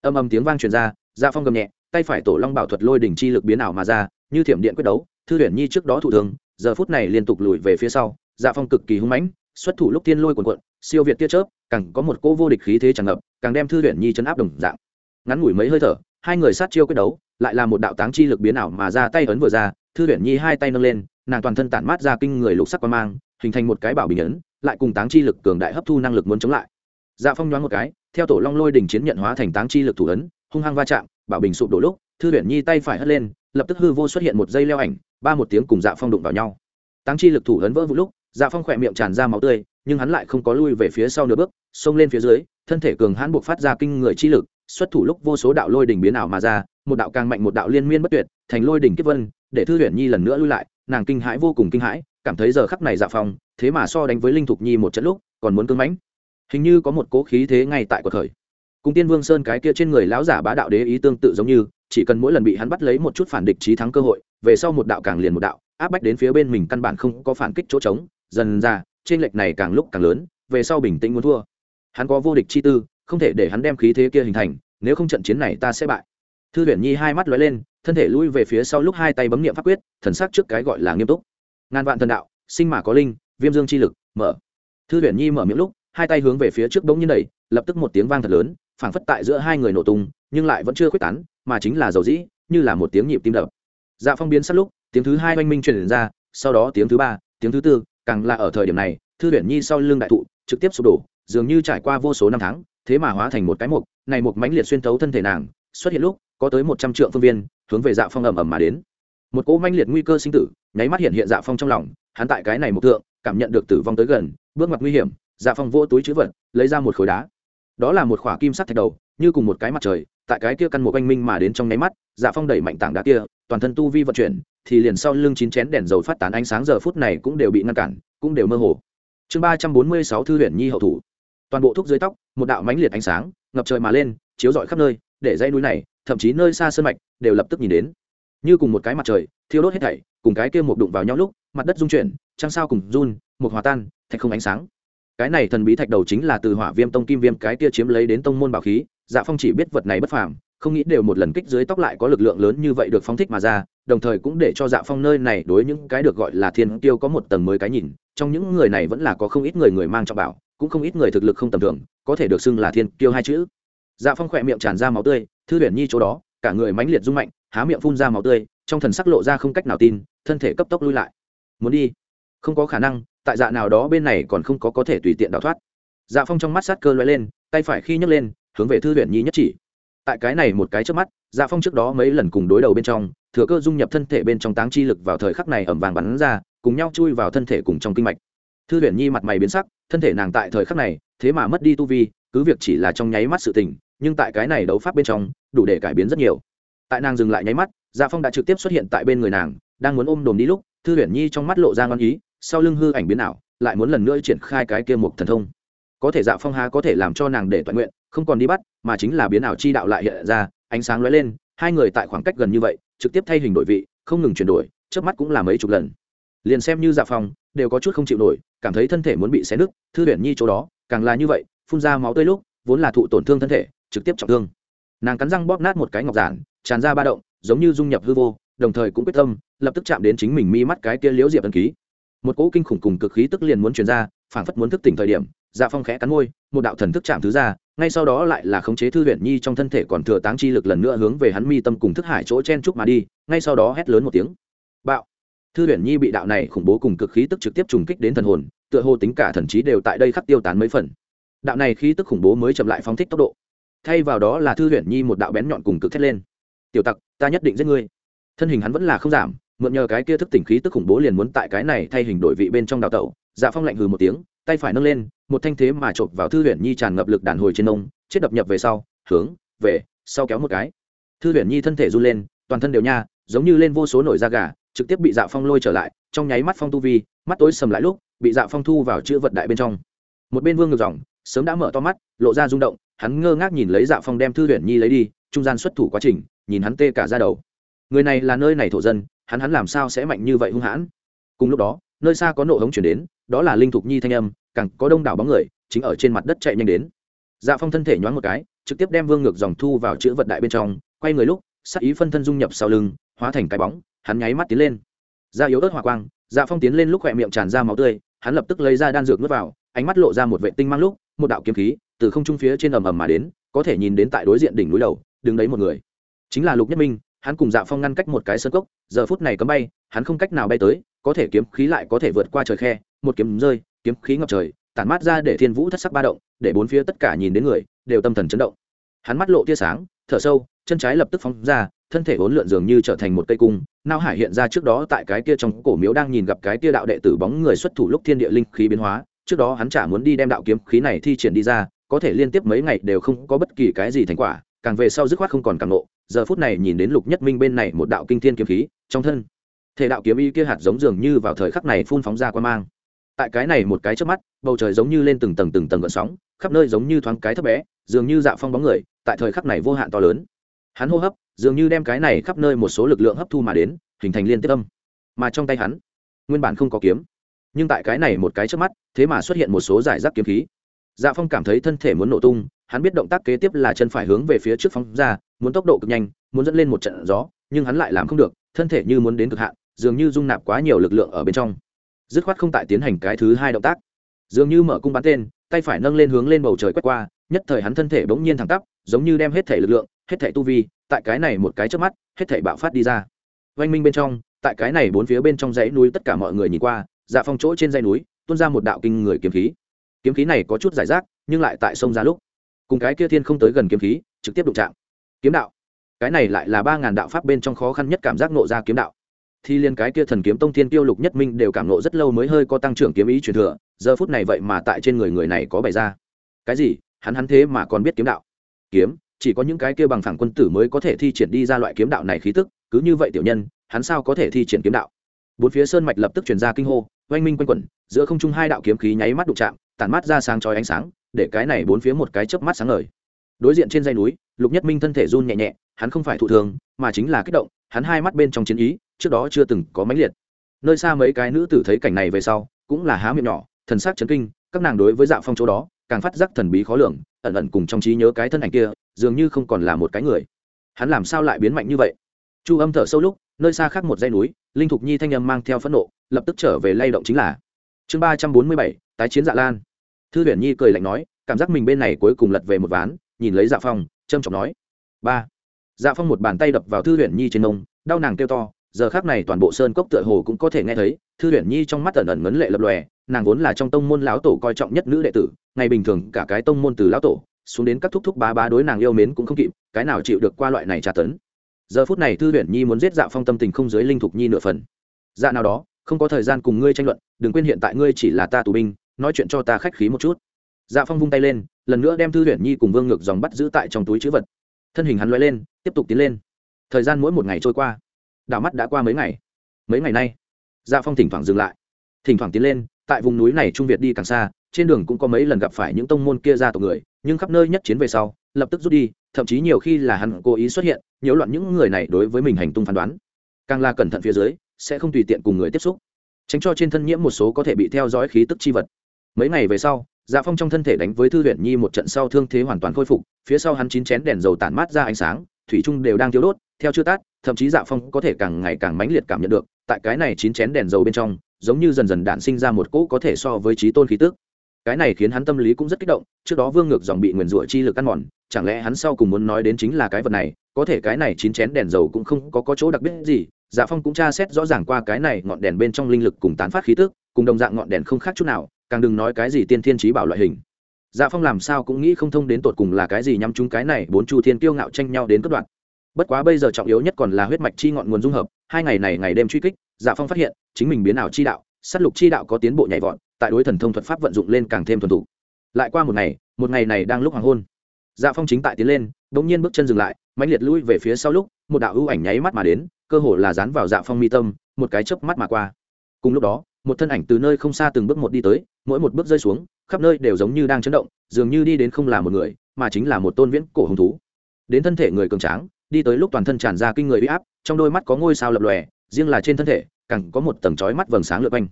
Âm âm tiếng vang truyền ra dạ phong gầm nhẹ, tay phải tổ long bảo thuật lôi đỉnh chi lực biến ảo mà ra, như thiểm điện quyết đấu, thư tuyển nhi trước đó thủ thường giờ phút này liên tục lùi về phía sau dạ phong cực kỳ hung mãnh, xuất thủ lúc tiên lôi quần quận siêu việt tia chớp, càng có một cô vô địch khí thế tràn ngập, càng đem thư tuyển nhi chấn áp đồng dạng. Ngắn ngủi mấy hơi thở, hai người sát chiêu quyết đấu, lại là một đạo táng chi lực biến ảo mà ra, tay ấn vừa ra, thư tuyển nhi hai tay nâng lên nàng toàn thân tản mát ra kinh người lục sắc quan mang, hình thành một cái bảo bình ấn, lại cùng táng chi lực cường đại hấp thu năng lực muốn chống lại. Dạ phong nhoáng một cái, theo tổ long lôi đỉnh chiến nhận hóa thành táng chi lực thủ ấn, hung hăng va chạm, bảo bình sụp đổ lúc, thư huyện nhi tay phải hất lên, lập tức hư vô xuất hiện một dây leo ảnh, ba một tiếng cùng dạ phong đụng vào nhau. Táng chi lực thủ ấn vỡ vụ lúc dạ phong khỏe miệng tràn ra máu tươi, nhưng hắn lại không có lui về phía sau nửa bước, xông lên phía dưới, thân thể cường hãn buộc phát ra kinh người chi lực, xuất thủ lúc vô số đạo lôi đỉnh biến ảo mà ra, một đạo càng mạnh một đạo liên miên bất tuyệt, thành lôi đỉnh kiếp vân, để thư huyện nhi lần nữa lui lại nàng kinh hãi vô cùng kinh hãi, cảm thấy giờ khắc này dạ phong thế mà so đánh với linh thục nhi một trận lúc, còn muốn cưng mãnh. Hình như có một cố khí thế ngay tại cuộc khởi. Cùng tiên vương sơn cái kia trên người lão giả bá đạo đế ý tương tự giống như, chỉ cần mỗi lần bị hắn bắt lấy một chút phản địch trí thắng cơ hội, về sau một đạo càng liền một đạo, áp bách đến phía bên mình căn bản không có phản kích chỗ trống, dần ra trên lệch này càng lúc càng lớn, về sau bình tĩnh muốn thua. Hắn có vô địch chi tư, không thể để hắn đem khí thế kia hình thành, nếu không trận chiến này ta sẽ bại. Thư tuyển nhi hai mắt lóe lên thân thể lui về phía sau lúc hai tay bấm nghiệm pháp quyết, thần sắc trước cái gọi là nghiêm túc. Ngàn vạn thần đạo, sinh mà có linh, viêm dương chi lực, mở. Thư tuyển nhi mở miệng lúc, hai tay hướng về phía trước bỗng nhiên đẩy, lập tức một tiếng vang thật lớn, phảng phất tại giữa hai người nổ tung, nhưng lại vẫn chưa quyết tán, mà chính là dầu dĩ, như là một tiếng nhịp tim đập. Dạ phong biến sát lúc, tiếng thứ hai oanh minh truyền ra, sau đó tiếng thứ ba, tiếng thứ tư, càng là ở thời điểm này, thư tuyển nhi sau lưng đại thụ, trực tiếp sụp đổ, dường như trải qua vô số năm tháng, thế mà hóa thành một cái mục, này một mãnh liệt xuyên thấu thân thể nàng, xuất hiện lúc, có tới một trăm triệu phương viên hướng về dạ phong ầm ầm mà đến. Một cỗ manh liệt nguy cơ sinh tử, nháy mắt hiện hiện dạ phong trong lòng, hắn tại cái này một tượng cảm nhận được tử vong tới gần, bước ngoặt nguy hiểm dạ phong vô túi chữ vật, lấy ra một khối đá. Đó là một khỏa kim sắt thạch đầu, như cùng một cái mặt trời, tại cái kia căn một oanh minh mà đến trong nháy mắt dạ phong đẩy mạnh tảng đá kia, toàn thân tu vi vận chuyển, thì liền sau lưng chín chén đèn dầu phát tán ánh sáng giờ phút này cũng đều bị ngăn cản, cũng đều mơ hồ. Chương ba trăm bốn mươi sáu thư huyện nhi hậu thủ. Toàn bộ thuốc dưới tóc, một đạo mãnh liệt ánh sáng, ngập trời mà lên, chiếu rọi khắp nơi để dãy núi này, thậm chí nơi xa sơn mạch, đều lập tức nhìn đến. Như cùng một cái mặt trời, thiêu đốt hết thảy, cùng cái kia một đụng vào nhau lúc, mặt đất rung chuyển, trăng sao cùng run, một hòa tan, thạch không ánh sáng. Cái này thần bí thạch đầu chính là từ hỏa viêm tông kim viêm cái kia chiếm lấy đến tông môn bảo khí dạ phong chỉ biết vật này bất phàm, không nghĩ đều một lần kích dưới tóc lại có lực lượng lớn như vậy được phóng thích mà ra, đồng thời cũng để cho dạ phong nơi này đối những cái được gọi là thiên tiêu có một tầng mới cái nhìn, trong những người này vẫn là có không ít người người mang trọng bảo, cũng không ít người thực lực không tầm thường, có thể được xưng là thiên tiêu hai chữ dạ phong khỏe miệng tràn ra máu tươi, thư huyền nhi chỗ đó, cả người mãnh liệt rung mạnh, há miệng phun ra máu tươi, trong thần sắc lộ ra không cách nào tin, thân thể cấp tốc lui lại. Muốn đi? Không có khả năng, tại dạ nào đó bên này còn không có có thể tùy tiện đào thoát. Dạ phong trong mắt sát cơ loay lên, tay phải khi nhấc lên, hướng về thư huyền nhi nhất chỉ. Tại cái này một cái trước mắt dạ phong trước đó mấy lần cùng đối đầu bên trong, thừa cơ dung nhập thân thể bên trong táng chi lực vào thời khắc này ẩm vàng bắn ra, cùng nhau chui vào thân thể cùng trong kinh mạch. Thư huyền nhi mặt mày biến sắc, thân thể nàng tại thời khắc này, thế mà mất đi tu vi cứ việc chỉ là trong nháy mắt sự tình, nhưng tại cái này đấu pháp bên trong, đủ để cải biến rất nhiều. Tại nàng dừng lại nháy mắt dạ phong đã trực tiếp xuất hiện tại bên người nàng, đang muốn ôm đồm đi lúc, thư huyền nhi trong mắt lộ ra ngon ý, sau lưng hư ảnh biến ảo, lại muốn lần nữa triển khai cái kia mục thần thông. Có thể dạ phong há có thể làm cho nàng để toàn nguyện, không còn đi bắt, mà chính là biến ảo chi đạo lại hiện ra, ánh sáng lóe lên, hai người tại khoảng cách gần như vậy, trực tiếp thay hình đổi vị, không ngừng chuyển đổi trước mắt cũng là mấy chục lần. Liền xem như dạ phong, đều có chút không chịu nổi, cảm thấy thân thể muốn bị xé nứt, thư huyền nhi chỗ đó, càng là như vậy phun ra máu tươi lúc, vốn là thụ tổn thương thân thể, trực tiếp trọng thương. Nàng cắn răng bóp nát một cái ngọc giản, tràn ra ba động, giống như dung nhập hư vô, đồng thời cũng quyết tâm, lập tức chạm đến chính mình mi mắt cái kia liễu diệp ân ký. Một cỗ kinh khủng cùng cực khí tức liền muốn truyền ra, phảng phất muốn thức tỉnh thời điểm dạ phong khẽ cắn môi, một đạo thần thức chạm thứ ra, ngay sau đó lại là khống chế thư huyện nhi trong thân thể còn thừa táng chi lực lần nữa hướng về hắn mi tâm cùng thức hải chỗ chen trúc mà đi, ngay sau đó hét lớn một tiếng. Bạo! Thư huyện nhi bị đạo này khủng bố cùng cực khí tức trực tiếp trùng kích đến thần hồn, tựa hồ tính cả thần trí đều tại đây khắc tiêu tán mấy phần đạo này khí tức khủng bố mới chậm lại phóng thích tốc độ. Thay vào đó là thư huyện nhi một đạo bén nhọn cùng cực thét lên. Tiểu tặc, ta nhất định giết ngươi. Thân hình hắn vẫn là không giảm, mượn nhờ cái kia thức tỉnh khí tức khủng bố liền muốn tại cái này thay hình đổi vị bên trong đào tẩu. Dạ phong lạnh hừ một tiếng, tay phải nâng lên, một thanh thế mà chộp vào thư huyện nhi tràn ngập lực đàn hồi trên nông chết đập nhập về sau, hướng về sau kéo một cái. Thư huyện nhi thân thể run lên, toàn thân đều nha, giống như lên vô số nổi da gà, trực tiếp bị dạ phong lôi trở lại, trong nháy mắt phong tu vi, mắt tối sầm lại lúc, bị dạ phong thu vào chữ vật đại bên trong. Một bên vương ngược dòng sớm đã mở to mắt, lộ ra rung động, hắn ngơ ngác nhìn lấy dạ phong đem thư viện nhi lấy đi, trung gian xuất thủ quá trình, nhìn hắn tê cả ra đầu. Người này là nơi này thổ dân, hắn hắn làm sao sẽ mạnh như vậy hung hãn? Cùng lúc đó, nơi xa có nộ hống chuyển đến, đó là linh thục nhi thanh âm, càng có đông đảo bóng người, chính ở trên mặt đất chạy nhanh đến. Dạ phong thân thể nhoáng một cái, trực tiếp đem vương ngược dòng thu vào chữ vật đại bên trong, quay người lúc sắc ý phân thân dung nhập sau lưng, hóa thành cái bóng, hắn nháy mắt tiến lên. Da yếu ớt hỏa quang dạ phong tiến lên lúc khỏe miệng tràn ra máu tươi, hắn lập tức lấy ra đan dược nuốt vào, ánh mắt lộ ra một vệ tinh mang lúc một đạo kiếm khí từ không trung phía trên ầm ầm mà đến, có thể nhìn đến tại đối diện đỉnh núi đầu, đứng đấy một người. Chính là lục nhất minh, hắn cùng dạ phong ngăn cách một cái sân cốc, giờ phút này cấm bay, hắn không cách nào bay tới, có thể kiếm khí lại có thể vượt qua trời khe, một kiếm rơi, kiếm khí ngập trời, tản mát ra để thiên vũ thất sắc ba động, để bốn phía tất cả nhìn đến người, đều tâm thần chấn động. Hắn mắt lộ tia sáng, thở sâu, chân trái lập tức phóng ra, thân thể vốn lượn dường như trở thành một cây cung, nao hải hiện ra trước đó tại cái kia trong cổ miếu đang nhìn gặp cái kia đạo đệ tử bóng người xuất thủ lúc thiên địa linh khí biến hóa trước đó hắn chả muốn đi đem đạo kiếm khí này thi triển đi ra, có thể liên tiếp mấy ngày đều không có bất kỳ cái gì thành quả, càng về sau dứt khoát không còn càng nộ. Giờ phút này nhìn đến lục nhất minh bên này một đạo kinh thiên kiếm khí trong thân. Thể đạo kiếm y kia hạt giống dường như vào thời khắc này phun phóng ra qua mang. Tại cái này một cái trước mắt, bầu trời giống như lên từng tầng từng tầng gợn sóng, khắp nơi giống như thoáng cái thấp bé, dường như dạo phong bóng người, tại thời khắc này vô hạn to lớn. Hắn hô hấp, dường như đem cái này khắp nơi một số lực lượng hấp thu mà đến, hình thành liên tiếp âm. Mà trong tay hắn, nguyên bản không có kiếm nhưng tại cái này một cái trước mắt, thế mà xuất hiện một số giải rác kiếm khí. Dạ phong cảm thấy thân thể muốn nổ tung, hắn biết động tác kế tiếp là chân phải hướng về phía trước phóng ra, muốn tốc độ cực nhanh, muốn dẫn lên một trận gió, nhưng hắn lại làm không được, thân thể như muốn đến cực hạn, dường như dung nạp quá nhiều lực lượng ở bên trong. Dứt khoát không tại tiến hành cái thứ hai động tác. Dường như mở cung bắn tên, tay phải nâng lên hướng lên bầu trời quét qua, nhất thời hắn thân thể bỗng nhiên thẳng tắp, giống như đem hết thể lực lượng, hết thể tu vi, tại cái này một cái trước mắt, hết thể bạo phát đi ra. Oanh minh bên trong, tại cái này bốn phía bên trong dãy núi tất cả mọi người nhìn qua dạ phong chỗ trên dây núi, tuôn ra một đạo kinh người kiếm khí. Kiếm khí này có chút giải rác, nhưng lại tại sông ra lúc. Cùng cái kia thiên không tới gần kiếm khí, trực tiếp đụng chạm. Kiếm đạo. Cái này lại là ba ngàn đạo pháp bên trong khó khăn nhất cảm giác nộ ra kiếm đạo. Thì liên cái kia thần kiếm tông thiên tiêu lục nhất minh đều cảm nộ rất lâu mới hơi có tăng trưởng kiếm ý truyền thừa, giờ phút này vậy mà tại trên người người này có bày ra. Cái gì? Hắn hắn thế mà còn biết kiếm đạo? Kiếm? Chỉ có những cái kia bằng phẳng quân tử mới có thể thi triển đi ra loại kiếm đạo này khí tức, cứ như vậy tiểu nhân, hắn sao có thể thi triển kiếm đạo? Bốn phía sơn mạch lập tức truyền ra kinh hô, oanh minh quanh quẩn, giữa không trung hai đạo kiếm khí nháy mắt đụng chạm, tản mắt ra sáng chói ánh sáng, để cái này bốn phía một cái chớp mắt sáng ngời. Đối diện trên dây núi, lục nhất minh thân thể run nhẹ nhẹ, hắn không phải thụ thường, mà chính là kích động, hắn hai mắt bên trong chiến ý, trước đó chưa từng có mãnh liệt. Nơi xa mấy cái nữ tử thấy cảnh này về sau, cũng là há miệng nhỏ, thần sắc chấn kinh, các nàng đối với dạ phong chỗ đó, càng phát giác thần bí khó lường, ẩn ẩn cùng trong trí nhớ cái thân ảnh kia, dường như không còn là một cái người. Hắn làm sao lại biến mạnh như vậy? Chu âm thở sâu lúc nơi xa khác một dãy núi, linh thục nhi thanh âm mang theo phẫn nộ, lập tức trở về lay động chính là. Chương ba trăm bốn mươi bảy, tái chiến dạ lan. Thư huyền nhi cười lạnh nói, cảm giác mình bên này cuối cùng lật về một ván, nhìn lấy dạ phong, trâm trọng nói. Ba. Dạ phong một bàn tay đập vào thư huyền nhi trên nông đau nàng kêu to, giờ khác này toàn bộ sơn cốc tựa hồ cũng có thể nghe thấy, thư huyền nhi trong mắt ẩn ẩn ngấn lệ lập lòe, nàng vốn là trong tông môn lão tổ coi trọng nhất nữ đệ tử, ngày bình thường cả cái tông môn từ lão tổ, xuống đến các thúc thúc bá bá đối nàng yêu mến cũng không kịp, cái nào chịu được qua loại này tra tấn giờ phút này thư viện nhi muốn giết dạ phong tâm tình không dưới linh thục nhi nửa phần. Dạ nào đó, không có thời gian cùng ngươi tranh luận, đừng quên hiện tại ngươi chỉ là ta tù binh, nói chuyện cho ta khách khí một chút. Dạ phong vung tay lên, lần nữa đem thư viện nhi cùng vương ngược dòng bắt giữ tại trong túi chữ vật. Thân hình hắn loay lên, tiếp tục tiến lên. Thời gian mỗi một ngày trôi qua, đảo mắt đã qua mấy ngày. Mấy ngày nay dạ phong thỉnh thoảng dừng lại. Thỉnh thoảng tiến lên, tại vùng núi này trung việt đi càng xa, trên đường cũng có mấy lần gặp phải những tông môn kia ra tộc người, nhưng khắp nơi nhất chiến về sau, lập tức rút đi thậm chí nhiều khi là hắn cố ý xuất hiện, nhiễu loạn những người này đối với mình hành tung phán đoán. Càng là cẩn thận phía dưới, sẽ không tùy tiện cùng người tiếp xúc. Tránh cho trên thân nhiễm một số có thể bị theo dõi khí tức chi vật. Mấy ngày về sau dạ phong trong thân thể đánh với thư huyện nhi một trận sau thương thế hoàn toàn khôi phục, phía sau hắn chín chén đèn dầu tản mát ra ánh sáng, thủy trung đều đang thiếu đốt, theo chưa tát thậm chí dạ phong có thể càng ngày càng mãnh liệt cảm nhận được, tại cái này chín chén đèn dầu bên trong, giống như dần dần đạn sinh ra một cỗ có thể so với trí tôn khí tức cái này khiến hắn tâm lý cũng rất kích động trước đó vương ngược dòng bị nguyền rủa chi lực ăn mòn chẳng lẽ hắn sau cùng muốn nói đến chính là cái vật này có thể cái này chín chén đèn dầu cũng không có, có chỗ đặc biệt gì dạ phong cũng tra xét rõ ràng qua cái này ngọn đèn bên trong linh lực cùng tán phát khí tức cùng đồng dạng ngọn đèn không khác chút nào càng đừng nói cái gì tiên thiên trí bảo loại hình. Dạ phong làm sao cũng nghĩ không thông đến tột cùng là cái gì nhắm chúng cái này bốn chu thiên kiêu ngạo tranh nhau đến cất đoạn. Bất quá bây giờ trọng yếu nhất còn là huyết mạch chi ngọn nguồn dung hợp hai ngày này ngày đêm truy kích dạ phong phát hiện chính mình biến ảo chi đạo s á t lục chi đạo có tiến bộ nhảy vọt tại đối thần thông thuật pháp vận dụng lên càng thêm thuần t lại qua một ngày một ngày này đang lúc hoàng hôn. Dạ phong chính tại tiến lên đ ỗ n g nhiên bước chân dừng lại, mãnh liệt lui về phía sau lúc, một đạo ưu ảnh nháy mắt mà đến, cơ hồ là dán vào dạ phong mi tâm, một cái chớp mắt mà qua. Cùng lúc đó, một thân ảnh từ nơi không xa từng bước một đi tới, mỗi một bước rơi xuống, khắp nơi đều giống như đang chấn động, dường như đi đến không là một người, mà chính là một tôn viễn cổ hùng thú. Đến thân thể người cường tráng, đi tới lúc toàn thân tràn ra kinh người uy áp, trong đôi mắt có ngôi sao lập lòe, riêng là trên thân thể, càng có một tầng chói mắt vầng sáng lượt quanh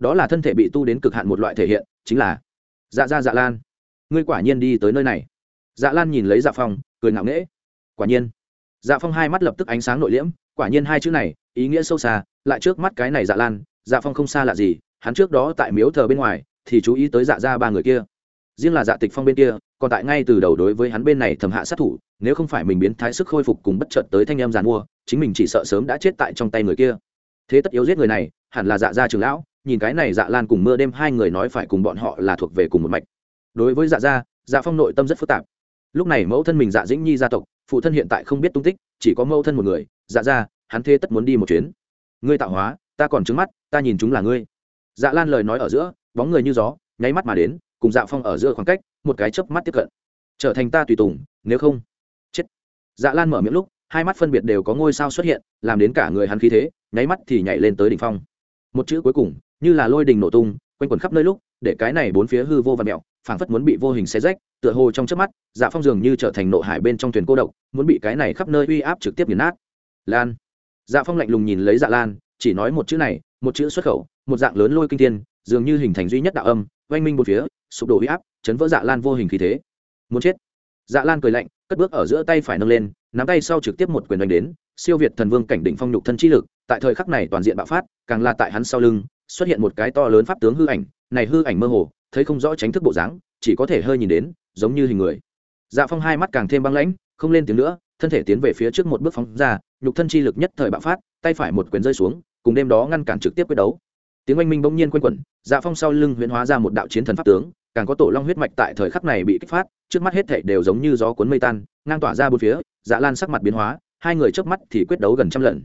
đó là thân thể bị tu đến cực hạn một loại thể hiện, chính là dạ gia dạ lan. Ngươi quả nhiên đi tới nơi này. Dạ lan nhìn lấy dạ phong, cười ngạo nghễ. Quả nhiên. Dạ phong hai mắt lập tức ánh sáng nội liễm, quả nhiên hai chữ này, ý nghĩa sâu xa, lại trước mắt cái này dạ lan dạ phong không xa lạ gì, hắn trước đó tại miếu thờ bên ngoài, thì chú ý tới dạ ra ba người kia. Riêng là dạ tịch phong bên kia, còn tại ngay từ đầu đối với hắn bên này thầm hạ sát thủ, nếu không phải mình biến thái sức khôi phục cùng bất chợt tới thanh em giàn mua, chính mình chỉ sợ sớm đã chết tại trong tay người kia. Thế tất yếu giết người này, hẳn là dạ gia trường lão nhìn cái này dạ lan cùng mưa đêm hai người nói phải cùng bọn họ là thuộc về cùng một mạch. Đối với dạ gia dạ phong nội tâm rất phức tạp. Lúc này mẫu thân mình dạ dĩnh nhi gia tộc, phụ thân hiện tại không biết tung tích, chỉ có mẫu thân một người dạ gia, hắn thế tất muốn đi một chuyến. Ngươi tạo hóa, ta còn trứng mắt, ta nhìn chúng là ngươi. Dạ lan lời nói ở giữa, bóng người như gió, nháy mắt mà đến, cùng dạ phong ở giữa khoảng cách, một cái chớp mắt tiếp cận. Trở thành ta tùy tùng, nếu không, chết. Dạ lan mở miệng lúc, hai mắt phân biệt đều có ngôi sao xuất hiện, làm đến cả người hắn khí thế, nháy mắt thì nhảy lên tới đỉnh phong. Một chữ cuối cùng như là lôi đình nổ tung, quanh quẩn khắp nơi lúc, để cái này bốn phía hư vô và mẹo, phảng phất muốn bị vô hình xé rách, tựa hồ trong trước mắt dạ phong dường như trở thành nộ hải bên trong thuyền cô độc, muốn bị cái này khắp nơi uy áp trực tiếp nghiền nát. Lan. Dạ phong lạnh lùng nhìn lấy dạ lan, chỉ nói một chữ này, một chữ xuất khẩu, một dạng lớn lôi kinh tiên dường như hình thành duy nhất đạo âm, oanh minh một phía, sụp đổ uy áp, chấn vỡ dạ lan vô hình khí thế. Muốn chết. Dạ lan cười lạnh, cất bước ở giữa tay phải nâng lên, nắm tay sau trực tiếp một quyền đánh đến, siêu việt thần vương cảnh đỉnh phong nhục thân chi lực, tại thời khắc này toàn diện bạo phát, càng là tại hắn sau lưng xuất hiện một cái to lớn pháp tướng hư ảnh, này hư ảnh mơ hồ, thấy không rõ tránh thức bộ dáng, chỉ có thể hơi nhìn đến, giống như hình người. Dạ phong hai mắt càng thêm băng lãnh, không lên tiếng nữa, thân thể tiến về phía trước một bước phóng ra, nhục thân chi lực nhất thời bạo phát, tay phải một quyền rơi xuống, cùng đêm đó ngăn cản trực tiếp quyết đấu. Tiếng oanh minh bỗng nhiên quanh quẩn dạ phong sau lưng huyễn hóa ra một đạo chiến thần pháp tướng, càng có tổ long huyết mạch tại thời khắc này bị kích phát, trước mắt hết thảy đều giống như gió cuốn mây tan, ngang tỏa ra bốn phía dạ lan sắc mặt biến hóa, hai người trước mắt thì quyết đấu gần trăm lần.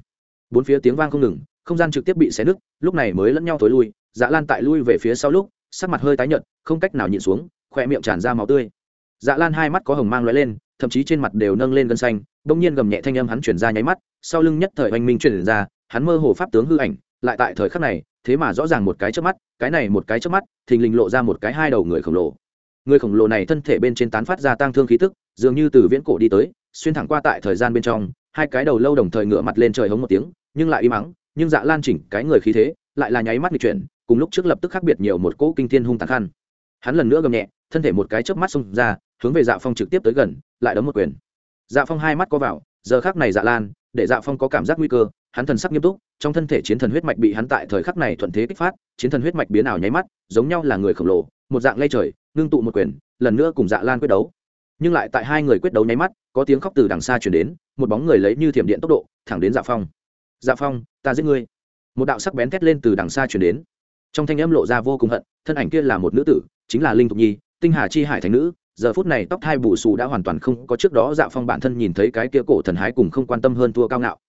Bốn phía tiếng vang không ngừng không gian trực tiếp bị xé nứt, lúc này mới lẫn nhau tối lui dạ lan tại lui về phía sau lúc, sắc mặt hơi tái nhợt, không cách nào nhịn xuống, khỏe miệng tràn ra máu tươi. Dạ lan hai mắt có hồng mang lóe lên, thậm chí trên mặt đều nâng lên gân xanh, bỗng nhiên gầm nhẹ thanh âm hắn chuyển ra nháy mắt, sau lưng nhất thời oanh minh chuyển ra, hắn mơ hồ pháp tướng hư ảnh, lại tại thời khắc này, thế mà rõ ràng một cái trước mắt, cái này một cái trước mắt, thình lình lộ ra một cái hai đầu người khổng lồ. Người khổng lồ này thân thể bên trên tán phát ra tăng thương khí tức, dường như từ viễn cổ đi tới, xuyên thẳng qua tại thời gian bên trong, hai cái đầu lâu đồng thời ngửa mặt lên trời hống một tiếng, nhưng lại im ắng nhưng dạ lan chỉnh cái người khí thế, lại là nháy mắt nghịch chuyển, cùng lúc trước lập tức khác biệt nhiều một cỗ kinh thiên hung tàn khăn. Hắn lần nữa gầm nhẹ, thân thể một cái chớp mắt xông ra, hướng về dạ phong trực tiếp tới gần, lại đấm một quyền. Dạ phong hai mắt có vào, giờ khác này dạ lan, để dạ phong có cảm giác nguy cơ, hắn thần sắc nghiêm túc, trong thân thể chiến thần huyết mạch bị hắn tại thời khắc này thuận thế kích phát, chiến thần huyết mạch biến ảo nháy mắt, giống nhau là người khổng lồ, một dạng ngay trời, ngưng tụ một quyền, lần nữa cùng dạ lan quyết đấu. Nhưng lại tại hai người quyết đấu nháy mắt, có tiếng khóc từ đằng xa chuyển đến, một bóng người lấy như thiểm điện tốc độ, thẳng đến dạ phong dạ phong ta giết ngươi một đạo sắc bén thét lên từ đằng xa chuyển đến trong thanh âm lộ ra vô cùng hận thân ảnh kia là một nữ tử chính là linh thục nhi tinh hà chi hải thành nữ giờ phút này tóc thai bù xù đã hoàn toàn không có trước đó dạ phong bản thân nhìn thấy cái kia cổ thần hái cùng không quan tâm hơn thua cao ngạo